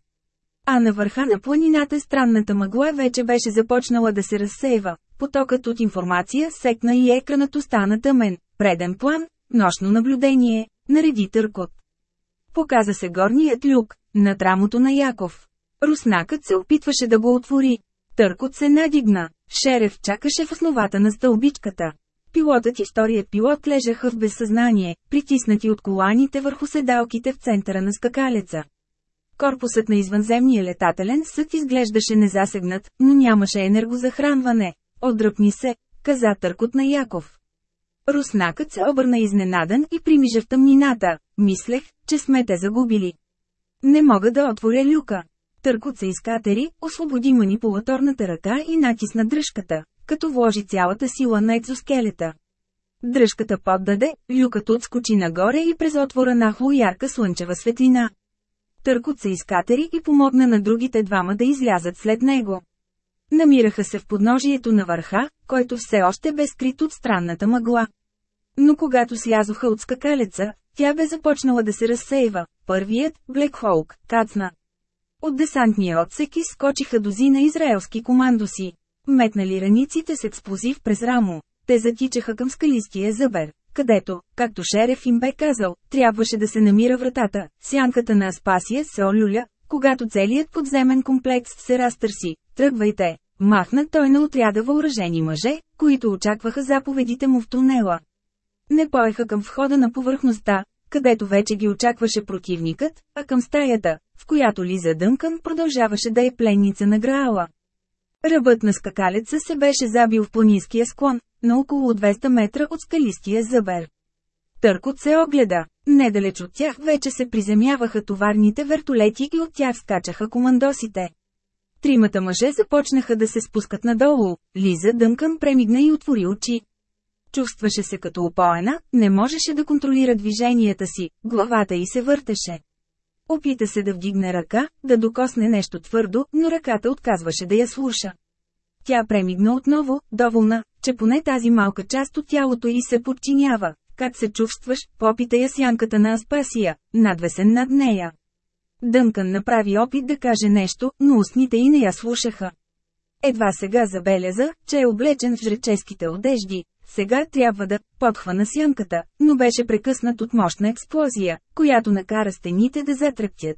А на върха на планината странната мъгла вече беше започнала да се разсейва. Потокът от информация секна и екранът остана тъмен. Преден план, нощно наблюдение, нареди търкот. Показа се горният люк, над рамото на Яков. Руснакът се опитваше да го отвори. Търкот се надигна. Шерев чакаше в основата на стълбичката. Пилотът и вторият пилот лежаха в безсъзнание, притиснати от коланите върху седалките в центъра на скакалеца. Корпусът на извънземния летателен съд изглеждаше незасегнат, но нямаше енергозахранване. Отдръпни се, каза търкот на Яков. Руснакът се обърна изненадан и примижа в тъмнината. Мислех, че сме те загубили. Не мога да отворя люка. Търкот се изкатери, освободи манипулаторната ръка и натисна дръжката, като вложи цялата сила на екзоскелета. Дръжката поддаде, люкът отскочи нагоре и през отвора нахло ярка слънчева светлина. Търкот се изкатери и помогна на другите двама да излязат след него. Намираха се в подножието на върха, който все още бе скрит от странната мъгла. Но когато слязоха от скакалеца, тя бе започнала да се разсейва. Първият, Блек Хоук, кацна. От десантния отсек изскочиха дозина израелски командоси. Метнали раниците с експлозив през рамо. Те затичаха към скалистия зъбер, където, както Шереф им бе казал, трябваше да се намира вратата. Сянката на Аспасия се олюля, когато целият подземен комплекс се разтърси. Тръгвайте! Махна той на отряда въоръжени мъже, които очакваха заповедите му в тунела. Не поеха към входа на повърхността, където вече ги очакваше противникът, а към стаята, в която Лиза Дънкън продължаваше да е пленница на Граала. Ръбът на скакалеца се беше забил в планинския склон, на около 200 метра от скалистия зъбер. Търкот се огледа. Недалеч от тях вече се приземяваха товарните вертолети и от тях скачаха командосите. Тримата мъже започнаха да се спускат надолу. Лиза Дънкън премигна и отвори очи. Чувстваше се като опоена, не можеше да контролира движенията си, главата й се въртеше. Опита се да вдигне ръка, да докосне нещо твърдо, но ръката отказваше да я слуша. Тя премигна отново, доволна, че поне тази малка част от тялото й се подчинява. Как се чувстваш, попита я сянката на Аспасия, надвесен над нея. Дънкан направи опит да каже нещо, но устните й не я слушаха. Едва сега забеляза, че е облечен в жреческите одежди. Сега трябва да подхвана сянката, но беше прекъснат от мощна експлозия, която накара стените да затрептят.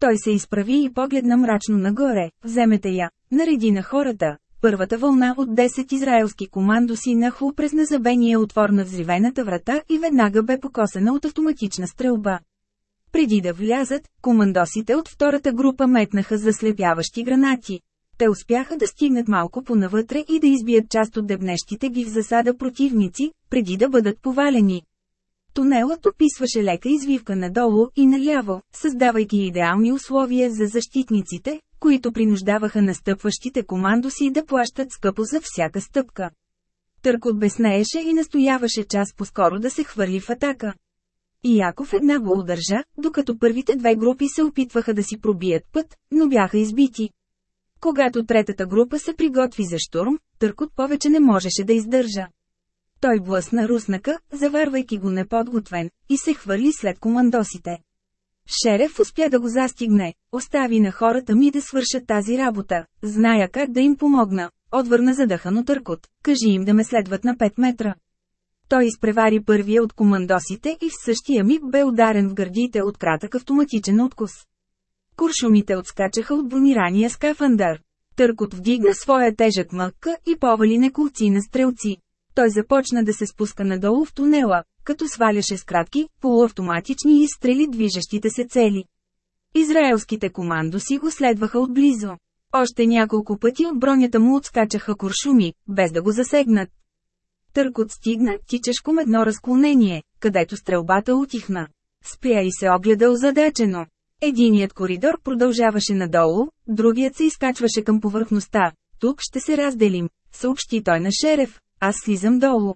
Той се изправи и погледна мрачно нагоре, вземете я, нареди на хората. Първата вълна от 10 израелски командоси нахлу през незабения отвор на взривената врата и веднага бе покосена от автоматична стрелба. Преди да влязат, командосите от втората група метнаха заслепяващи гранати. Те успяха да стигнат малко понавътре и да избият част от дебнещите ги в засада противници, преди да бъдат повалени. Тунелът описваше лека извивка надолу и наляво, създавайки идеални условия за защитниците, които принуждаваха настъпващите командоси да плащат скъпо за всяка стъпка. Търкот безнееше и настояваше час по-скоро да се хвърли в атака. И Яков една го удържа, докато първите две групи се опитваха да си пробият път, но бяха избити. Когато третата група се приготви за штурм, Търкот повече не можеше да издържа. Той блъсна руснака, заварвайки го неподготвен, и се хвърли след командосите. Шереф успя да го застигне, остави на хората ми да свършат тази работа, зная как да им помогна, отвърна задъхано търкот, кажи им да ме следват на 5 метра. Той изпревари първия от командосите и в същия миг бе ударен в гърдите от кратък автоматичен откус. Куршумите отскачаха от бронирания скафандър. Търкот вдигна своя тежък мъкка и повали неколци на стрелци. Той започна да се спуска надолу в тунела, като сваляше с кратки, полуавтоматични изстрели движещите се цели. Израелските командоси го следваха отблизо. Още няколко пъти от бронята му отскачаха куршуми, без да го засегнат. Търкот стигна тичешком едно разклонение, където стрелбата утихна. Спря и се огледа озадачено. Единият коридор продължаваше надолу, другият се изкачваше към повърхността. Тук ще се разделим, съобщи той на Шереф, аз слизам долу.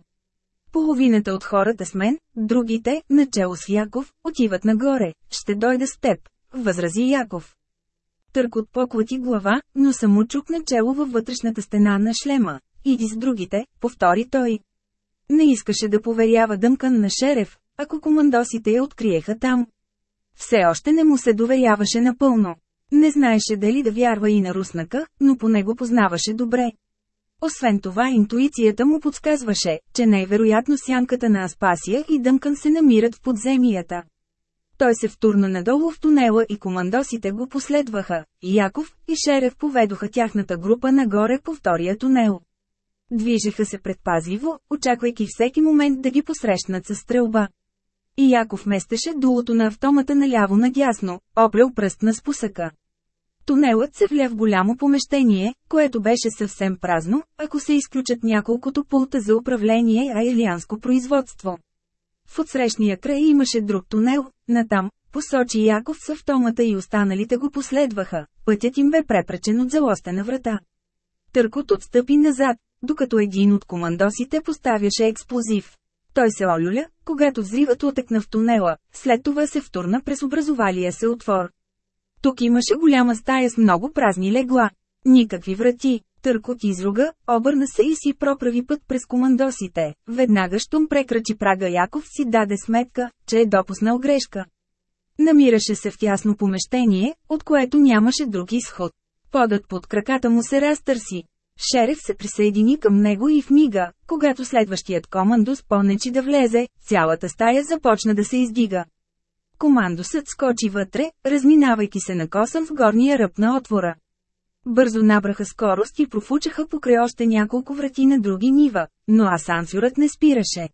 Половината от хората с мен, другите, начало с Яков, отиват нагоре, ще дойда с теб, възрази Яков. Търкот поклати глава, но само чук начало във вътрешната стена на шлема. Иди с другите, повтори той. Не искаше да поверява дъмкан на Шереф, ако командосите я откриеха там. Все още не му се доверяваше напълно. Не знаеше дали да вярва и на руснака, но по него познаваше добре. Освен това интуицията му подсказваше, че най-вероятно сянката на Аспасия и Дъмкан се намират в подземията. Той се втурна надолу в тунела и командосите го последваха. Яков и Шерев поведоха тяхната група нагоре по втория тунел. Движеха се предпазливо, очаквайки всеки момент да ги посрещнат с стрелба. И Яков местеше дулото на автомата наляво надясно, оплел пръст на спусъка. Тунелът се вля в голямо помещение, което беше съвсем празно, ако се изключат няколкото пулта за управление а илианско производство. В отсрещния край имаше друг тунел, натам, посочи Яков с автомата и останалите го последваха, пътят им бе препречен от залостена врата. Търкот отстъпи назад, докато един от командосите поставяше експлозив. Той се олюля, когато взривът отекна в тунела, след това се втурна през образовалия се отвор. Тук имаше голяма стая с много празни легла. Никакви врати. Търкот изруга, обърна се и си проправи път през командосите. Веднага щом прекрачи прага Яков си даде сметка, че е допуснал грешка. Намираше се в тясно помещение, от което нямаше друг изход. Подът под краката му се разтърси. Шереф се присъедини към него и в мига, когато следващият командос понечи да влезе, цялата стая започна да се издига. Командосът скочи вътре, разминавайки се на косъм в горния ръб на отвора. Бързо набраха скорост и профучаха покрай още няколко врати на други нива, но асансьорът не спираше.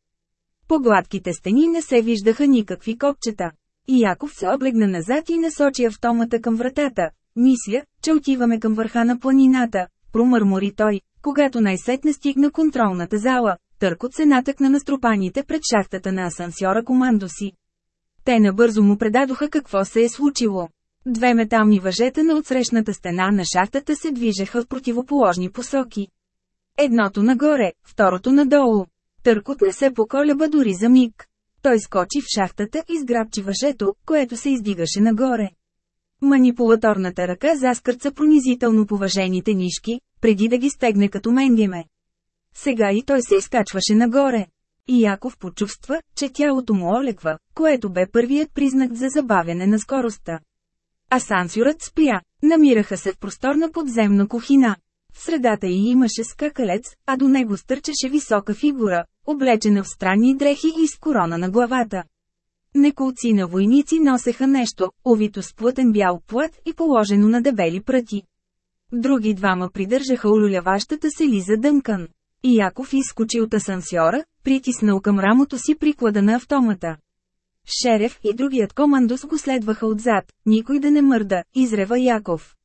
По гладките стени не се виждаха никакви копчета. И Яков се облегна назад и насочи автомата към вратата. Мисля, че отиваме към върха на планината, промърмори той, когато най-сетне стигна контролната зала. Търкот се натъкна на струпаните пред шахтата на асансьора командоси. Те набързо му предадоха какво се е случило. Две метални въжета на отсрещната стена на шахтата се движеха в противоположни посоки. Едното нагоре, второто надолу. Търкот не се поколеба дори за миг. Той скочи в шахтата и сграбчи въжето, което се издигаше нагоре. Манипулаторната ръка заскърца пронизително поважените нишки, преди да ги стегне като менгеме. Сега и той се изкачваше нагоре. И Яков почувства, че тялото му олеква, което бе първият признак за забавяне на скоростта. Асансюрът спря. Намираха се в просторна подземна кухина. В средата й имаше скакалец, а до него стърчеше висока фигура, облечена в странни дрехи и с корона на главата. Неколци на войници носеха нещо, овито с плътен бял плът и положено на дебели пръти. Други двама придържаха улюляващата се Лиза Дънкан. И Яков изскочи от асансьора, притиснал към рамото си приклада на автомата. Шерев и другият командос го следваха отзад, никой да не мърда, изрева Яков.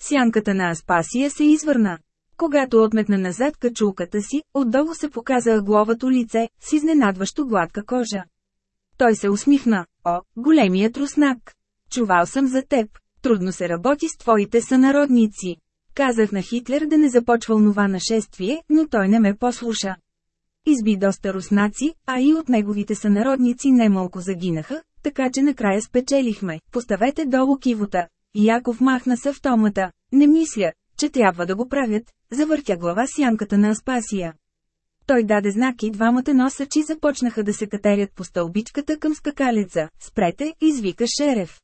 Сянката на Аспасия се извърна. Когато отметна назад качулката си, отдолу се показа главато лице, с изненадващо гладка кожа. Той се усмихна, о, големият руснак. Чувал съм за теб, трудно се работи с твоите сънародници. Казах на Хитлер да не започва онова нашествие, но той не ме послуша. Изби доста руснаци, а и от неговите сънародници немалко загинаха, така че накрая спечелихме. Поставете долу кивота. Яков махна с автомата. Не мисля, че трябва да го правят, завъртя глава сянката на Аспасия. Той даде знак и двамата носачи започнаха да се катерят по стълбичката към скакалеца. Спрете, извика Шерев.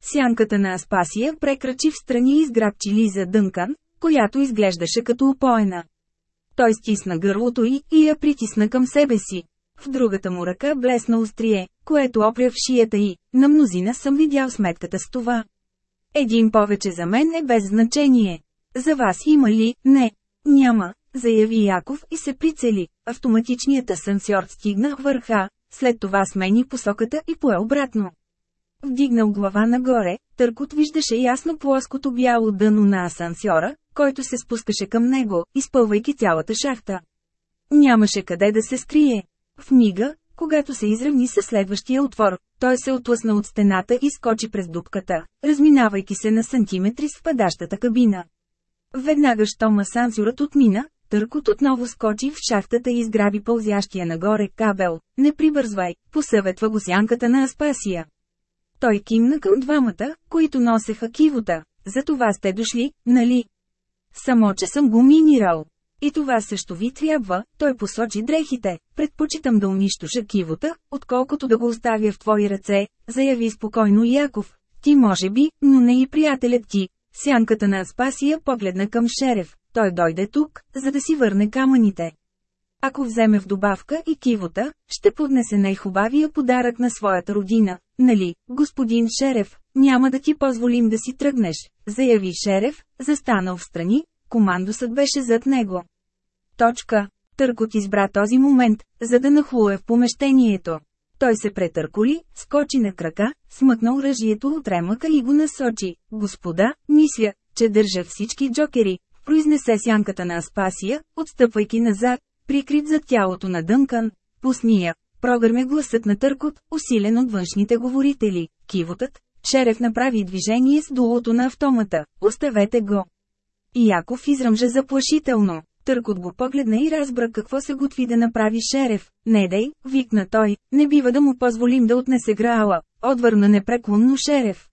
Сянката на Аспасия прекрачи в страни и изграбчи Лиза Дънкан, която изглеждаше като опоена. Той стисна гърлото й и я притисна към себе си. В другата му ръка блесна острие, което опря в шията й. На мнозина съм видял сметката с това. Един повече за мен е без значение. За вас има ли? Не. Няма, заяви Яков и се прицели. Автоматичният асансьор стигна върха, след това смени посоката и пое обратно. Вдигнал глава нагоре, Търкот виждаше ясно плоското бяло дъно на асансьора, който се спускаше към него, изпълвайки цялата шахта. Нямаше къде да се скрие. В мига, когато се изравни със следващия отвор, той се отлъсна от стената и скочи през дупката, разминавайки се на сантиметри с падащата кабина. Веднага щом асансьорът отмина, Търкот отново скочи в шахтата и изграби пълзящия нагоре кабел. Не прибързвай, посъветва го сянката на Аспасия. Той кимна към двамата, които носеха кивота. За това сте дошли, нали? Само, че съм го минирал. И това също ви трябва, той посочи дрехите. Предпочитам да унищожа кивота, отколкото да го оставя в твои ръце, заяви спокойно Яков. Ти може би, но не и приятелят ти. Сянката на Аспасия погледна към Шерев. Той дойде тук, за да си върне камъните. Ако вземе в добавка и кивота, ще поднесе най-хубавия подарък на своята родина, нали, господин Шерев, няма да ти позволим да си тръгнеш, заяви Шерев, застанал в страни, командосът беше зад него. Точка. Търкот избра този момент, за да нахлуе в помещението. Той се претърколи, скочи на крака, смъкна оръжието от ремъка и го насочи. Господа, мисля, че държа всички джокери, произнесе сянката на Аспасия, отстъпвайки назад, прикрит за тялото на Дънкан. Пусни я, прогърме гласът на търкот, усилен от външните говорители. Кивотът, Шерев направи движение с дулото на автомата. Оставете го. И Яков изръмжа заплашително. Търкот го погледна и разбра какво се готви да направи Шерев. Не дай, викна той, не бива да му позволим да отнесе Граала. Отвърна непреклонно Шерев.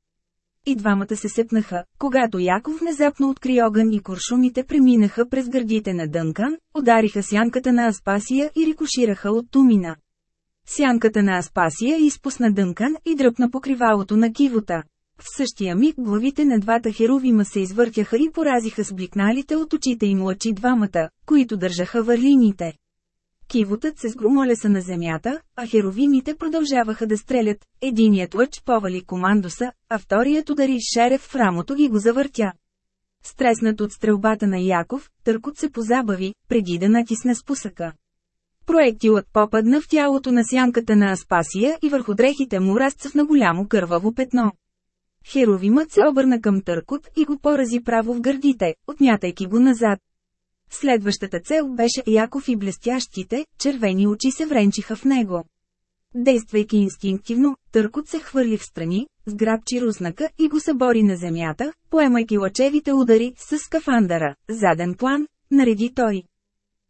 И двамата се сепнаха, когато Яков внезапно откри огън и куршумите преминаха през гърдите на Дънкан, удариха сянката на Аспасия и рикошираха от Тумина. Сянката на Аспасия изпусна Дънкан и дръпна покривалото на кивота. В същия миг главите на двата херовима се извъртяха и поразиха с бликналите от очите им лъчи двамата, които държаха върлините. Кивотът се сгромолеса на земята, а херовимите продължаваха да стрелят. Единият лъч повали командоса, а вторият удари шереф в рамото и го завъртя. Стреснат от стрелбата на Яков, Търкот се позабави, преди да натисне спусъка. Проектилът попадна в тялото на сянката на Аспасия и върху дрехите му разцъфна голямо кърваво петно. Херовимът се обърна към Търкот и го порази право в гърдите, отмятайки го назад. Следващата цел беше Яков и блестящите, червени очи се вренчиха в него. Действайки инстинктивно, Търкот се хвърли в страни, сграбчи руснака и го събори на земята, поемайки лъчевите удари с скафандъра. Заден план, нареди той.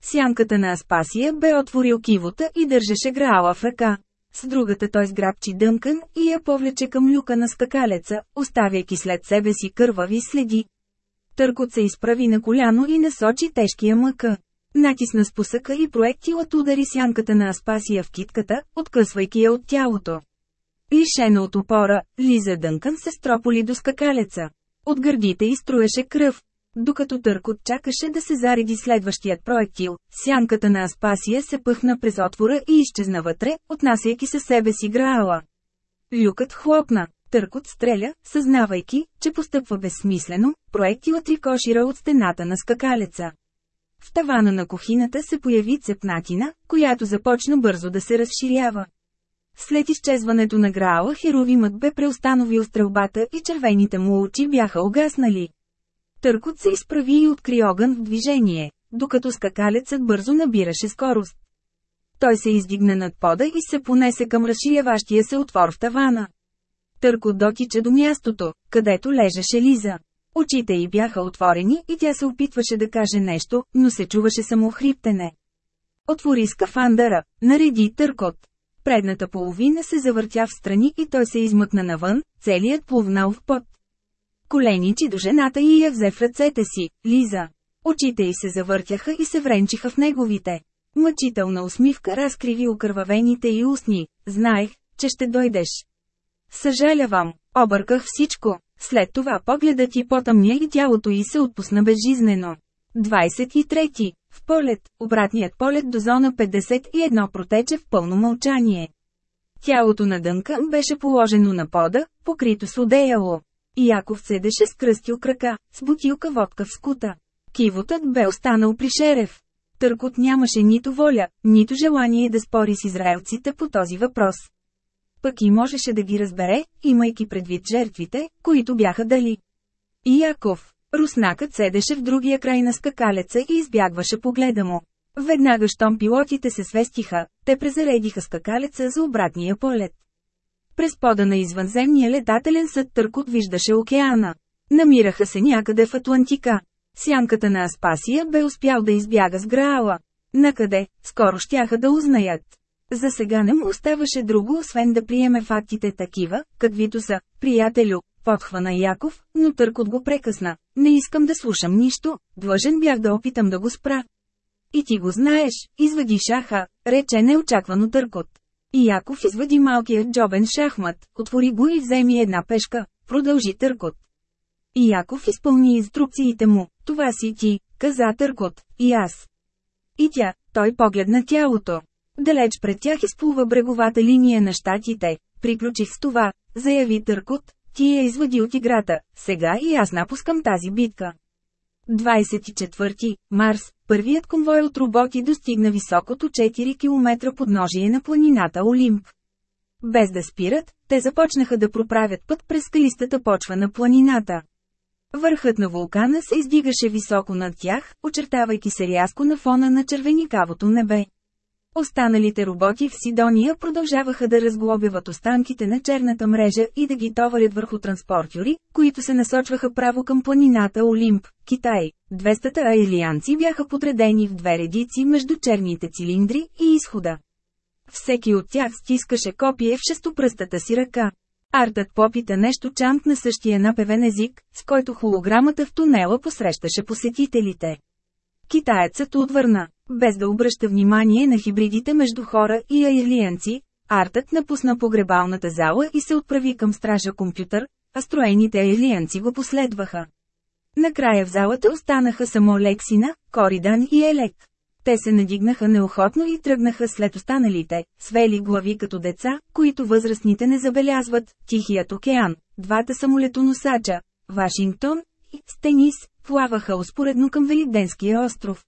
Сянката на Аспасия бе отворил кивота и държеше граала в ръка. С другата той сграбчи дънкан и я повлече към люка на скакалеца, оставяйки след себе си кървави следи. Търкот се изправи на коляно и насочи тежкия мъка. Натисна спусъка и проектилът удари сянката на Аспасия в китката, откъсвайки я от тялото. Лишена от опора, Лиза Дънкан се строполи до скакалеца. От гърдите изтруеше кръв. Докато Търкот чакаше да се зареди следващият проектил, сянката на Аспасия се пъхна през отвора и изчезна вътре, отнасяйки със себе си Граала. Люкът хлопна. Търкот стреля, съзнавайки, че постъпва безсмислено, проектилът рикошира от стената на скакалеца. В тавана на кухината се появи цепнатина, която започна бързо да се разширява. След изчезването на Граала Херовимът бе преустановил стрелбата и червените му очи бяха огаснали. Търкот се изправи и откри огън в движение, докато скакалецът бързо набираше скорост. Той се издигна над пода и се понесе към разширяващия се отвор в тавана. Търкот дотича до мястото, където лежеше Лиза. Очите й бяха отворени и тя се опитваше да каже нещо, но се чуваше само хриптене. Отвори скафандъра, нареди търкот. Предната половина се завъртя в страни и той се измъкна навън, целият плувнал в пот. Коленичи до жената и я взе в ръцете си, Лиза. Очите й се завъртяха и се вренчиха в неговите. Мъчителна усмивка разкриви окървавените й устни. Знаех, че ще дойдеш. Съжалявам, обърках всичко. След това погледът и потъмня и тялото й се отпусна безжизнено. 23. В полет, обратният полет до зона 51 протече в пълно мълчание. Тялото на Дънкън беше положено на пода, покрито с одеяло. Яков седеше с кръстил крака, с бутилка водка в скута. Кивотът бе останал при Шерев. Търкот нямаше нито воля, нито желание да спори с израелците по този въпрос. Пък и можеше да ги разбере, имайки предвид жертвите, които бяха дали. Яков, руснакът седеше в другия край на скакалеца и избягваше погледа му. Веднага щом пилотите се свестиха, те презаредиха скакалеца за обратния полет. През пода на извънземния летателен съд Търкот виждаше океана. Намираха се някъде в Атлантика. Сянката на Аспасия бе успял да избяга с Граала. Накъде, скоро щяха да узнаят. За сега не му оставаше друго, освен да приеме фактите такива, каквито са, приятелю, подхвана Яков, но Търкот го прекъсна. Не искам да слушам нищо, длъжен бях да опитам да го спра. И ти го знаеш, извади шаха, рече неочаквано Търкот. И Яков извади малкият джобен шахмат, отвори го и вземи една пешка, продължи Търкот. И Яков изпълни инструкциите му, това си ти, каза Търкот, и аз. И тя, той погледна тялото. Далеч пред тях изплува бреговата линия на щатите. Приключих с това, заяви Търкот, ти я извади от играта, сега и аз напускам тази битка. 24. Марс, първият конвой от роботи достигна високото 4 км подножие на планината Олимп. Без да спират, те започнаха да проправят път през скалистата почва на планината. Върхът на вулкана се издигаше високо над тях, очертавайки се рязко на фона на червеникавото небе. Останалите роботи в Сидония продължаваха да разглобяват останките на черната мрежа и да ги товарят върху транспортюри, които се насочваха право към планината Олимп, Китай. 200-та айлианци бяха подредени в две редици между черните цилиндри и изхода. Всеки от тях стискаше копие в шестопръстата си ръка. Артът попита нещо чант на същия напевен език, с който холограмата в тунела посрещаше посетителите. Китаецът отвърна. Без да обръща внимание на хибридите между хора и айлиенци, Артът напусна погребалната зала и се отправи към стража компютър, а строените айлиенци го последваха. Накрая в залата останаха само Лексина, Коридан и Елек. Те се надигнаха неохотно и тръгнаха след останалите, свели глави като деца, които възрастните не забелязват, Тихият океан, двата самолетоносача, Вашингтон и Стенис, плаваха успоредно към Великденския остров.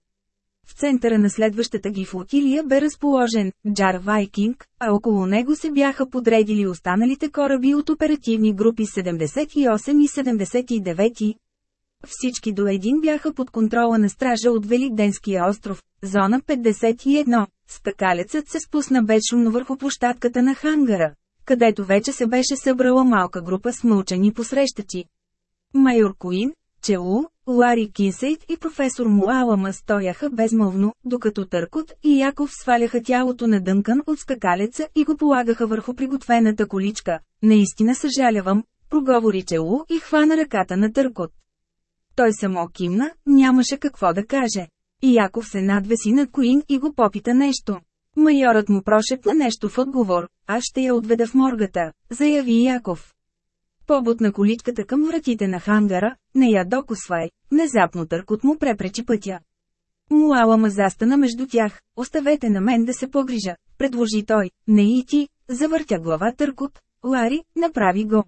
В центъра на следващата ги флотилия бе разположен Джар Вайкинг, а около него се бяха подредили останалите кораби от оперативни групи 78 и 79. Всички до един бяха под контрола на стража от Великденския остров, зона 51. Скакалецът се спусна безшумно върху площадката на хангара, където вече се беше събрала малка група смълчани посрещачи. Майор Куин, Челу, Лари Кинсейт и професор Муалама стояха безмълвно, докато Търкот и Яков сваляха тялото на Дънкан от скакалеца и го полагаха върху приготвената количка. Наистина съжалявам, проговори Челу и хвана ръката на Търкот. Той само кимна, нямаше какво да каже. И Яков се надвеси над Коин и го попита нещо. Майорът му прошепна нещо в отговор, аз ще я отведа в моргата, заяви Яков. Побот на количката към вратите на хангара, не я докосвай, внезапно търкот му препречи пътя. Муала ма застана между тях, оставете на мен да се погрижа, предложи той, не и ти, завъртя глава търкот, Лари, направи го.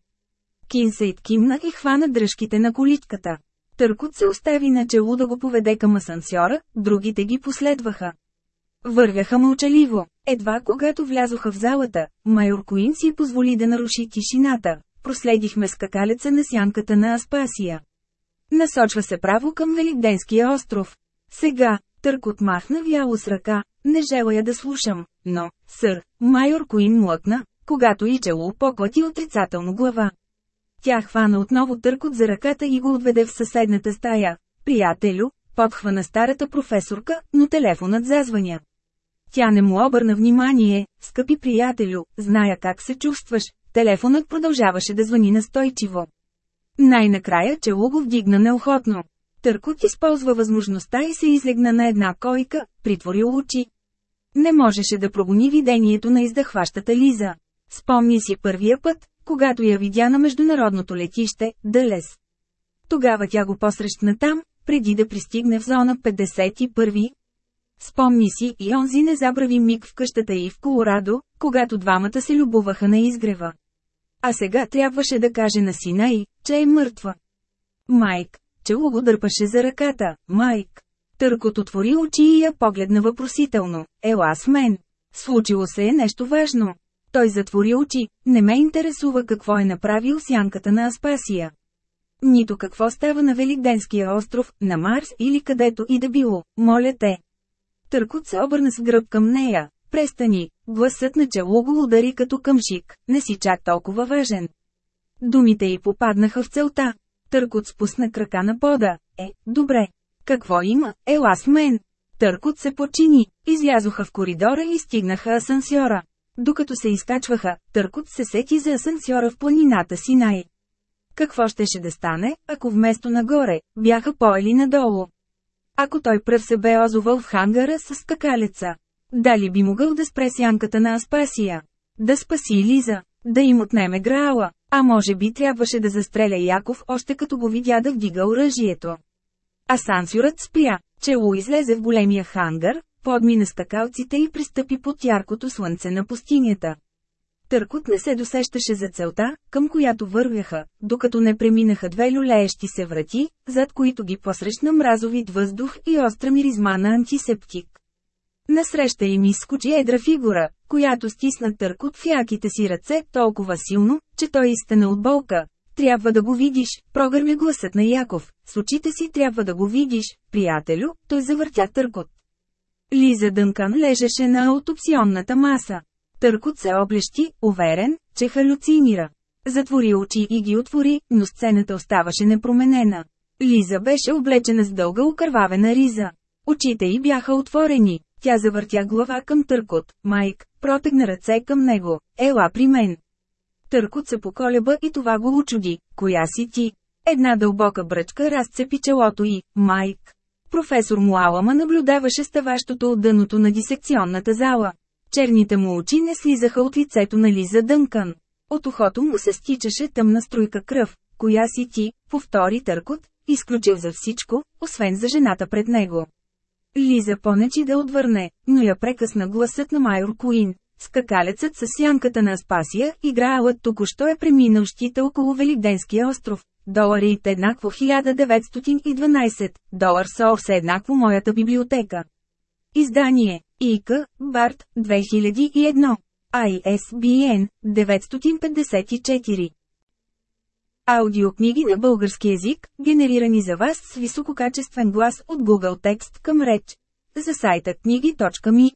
Кинсейт кимна и хвана дръжките на количката. Търкот се остави на чело да го поведе към асансьора, другите ги последваха. Вървяха мълчаливо. Едва когато влязоха в залата, майор Куин си позволи да наруши тишината. Проследихме скакалеца на сянката на Аспасия. Насочва се право към Великденския остров. Сега, Търкот махна вяло с ръка, не желая да слушам, но, сър, майор Куин млъкна, когато и чело поклати отрицателно глава. Тя хвана отново търкот за ръката и го отведе в съседната стая. Приятелю, подхвана старата професорка, но телефонът зазвъня. Тя не му обърна внимание, скъпи приятелю, зная как се чувстваш, телефонът продължаваше да звъни настойчиво. Най-накрая чело го вдигна неохотно. Търкот използва възможността и се излегна на една койка, притворил очи. Не можеше да прогони видението на издъхващата Лиза. Спомни си първия път, когато я видя на международното летище, Дълес. Тогава тя го посрещна там, преди да пристигне в зона 51. Спомни си и онзи не забрави миг в къщата и в Колорадо, когато двамата се любуваха на изгрева. А сега трябваше да каже на сина й, че е мъртва. Майк, че го дърпаше за ръката, Майк. Търкот отвори очи и я погледна въпросително. Ела с мен. Случило се е нещо важно. Той затвори очи, не ме интересува какво е направил сянката на Аспасия. Нито какво става на Великденския остров, на Марс или където и да било, моля те. Търкот се обърна с гръб към нея. Престани, гласът на чело го удари като къмшик, не си чак толкова важен. Думите й попаднаха в целта. Търкот спусна крака на пода. Е, добре. Какво има, ела с мен. Търкот се почини, излязоха в коридора и стигнаха асансьора. Докато се изкачваха, Търкот се сети за асансьора в планината Синай. Какво щеше да стане, ако вместо нагоре, бяха поели надолу? Ако той пръв се бе озовал в хангара с скакалеца, дали би могъл да спре сянката на Аспасия? Да спаси Лиза, да им отнеме Граала, а може би трябваше да застреля Яков още като го видя да вдига оръжието. А сансюрът спря, чело излезе в големия хангар, подмина стакалците и пристъпи под яркото слънце на пустинята. Търкот не се досещаше за целта, към която вървяха, докато не преминаха две люлеещи се врати, зад които ги посрещна мразовит въздух и остра миризма на антисептик. Насреща им изскочи едра фигура, която стисна Търкот в яките си ръце толкова силно, че той изтена от болка. Трябва да го видиш, прогърми гласът на Яков. С очите си трябва да го видиш, приятелю, той завъртя Търкот. Лиза Дънкан лежеше на аутопсионната маса. Търкот се облещи, уверен, че халюцинира. Затвори очи и ги отвори, но сцената оставаше непроменена. Лиза беше облечена с дълга окървавена риза. Очите й бяха отворени. Тя завъртя глава към Търкот. Майк, протегна ръце към него. Ела при мен. Търкот се поколеба и това го учуди. Коя си ти? Една дълбока бръчка разцепи челото й. Майк. Професор Муалама наблюдаваше ставащото от дъното на дисекционната зала. Черните му очи не слизаха от лицето на Лиза Дънкан. От ухото му се стичаше тъмна струйка кръв. Коя си ти, повтори търкот, изключил за всичко, освен за жената пред него. Лиза понечи да отвърне, но я прекъсна гласът на майор Куин. Скакалецът с сянката на Аспасия, играелът току-що е преминал щита около Великденския остров. Доларит еднакво 1912, долар Соурс еднакво моята библиотека. Издание ИК, Барт, 2001. ISBN 954. Аудиокниги на български език, генерирани за вас с висококачествен глас от Google Текст към реч. За сайта книги.ми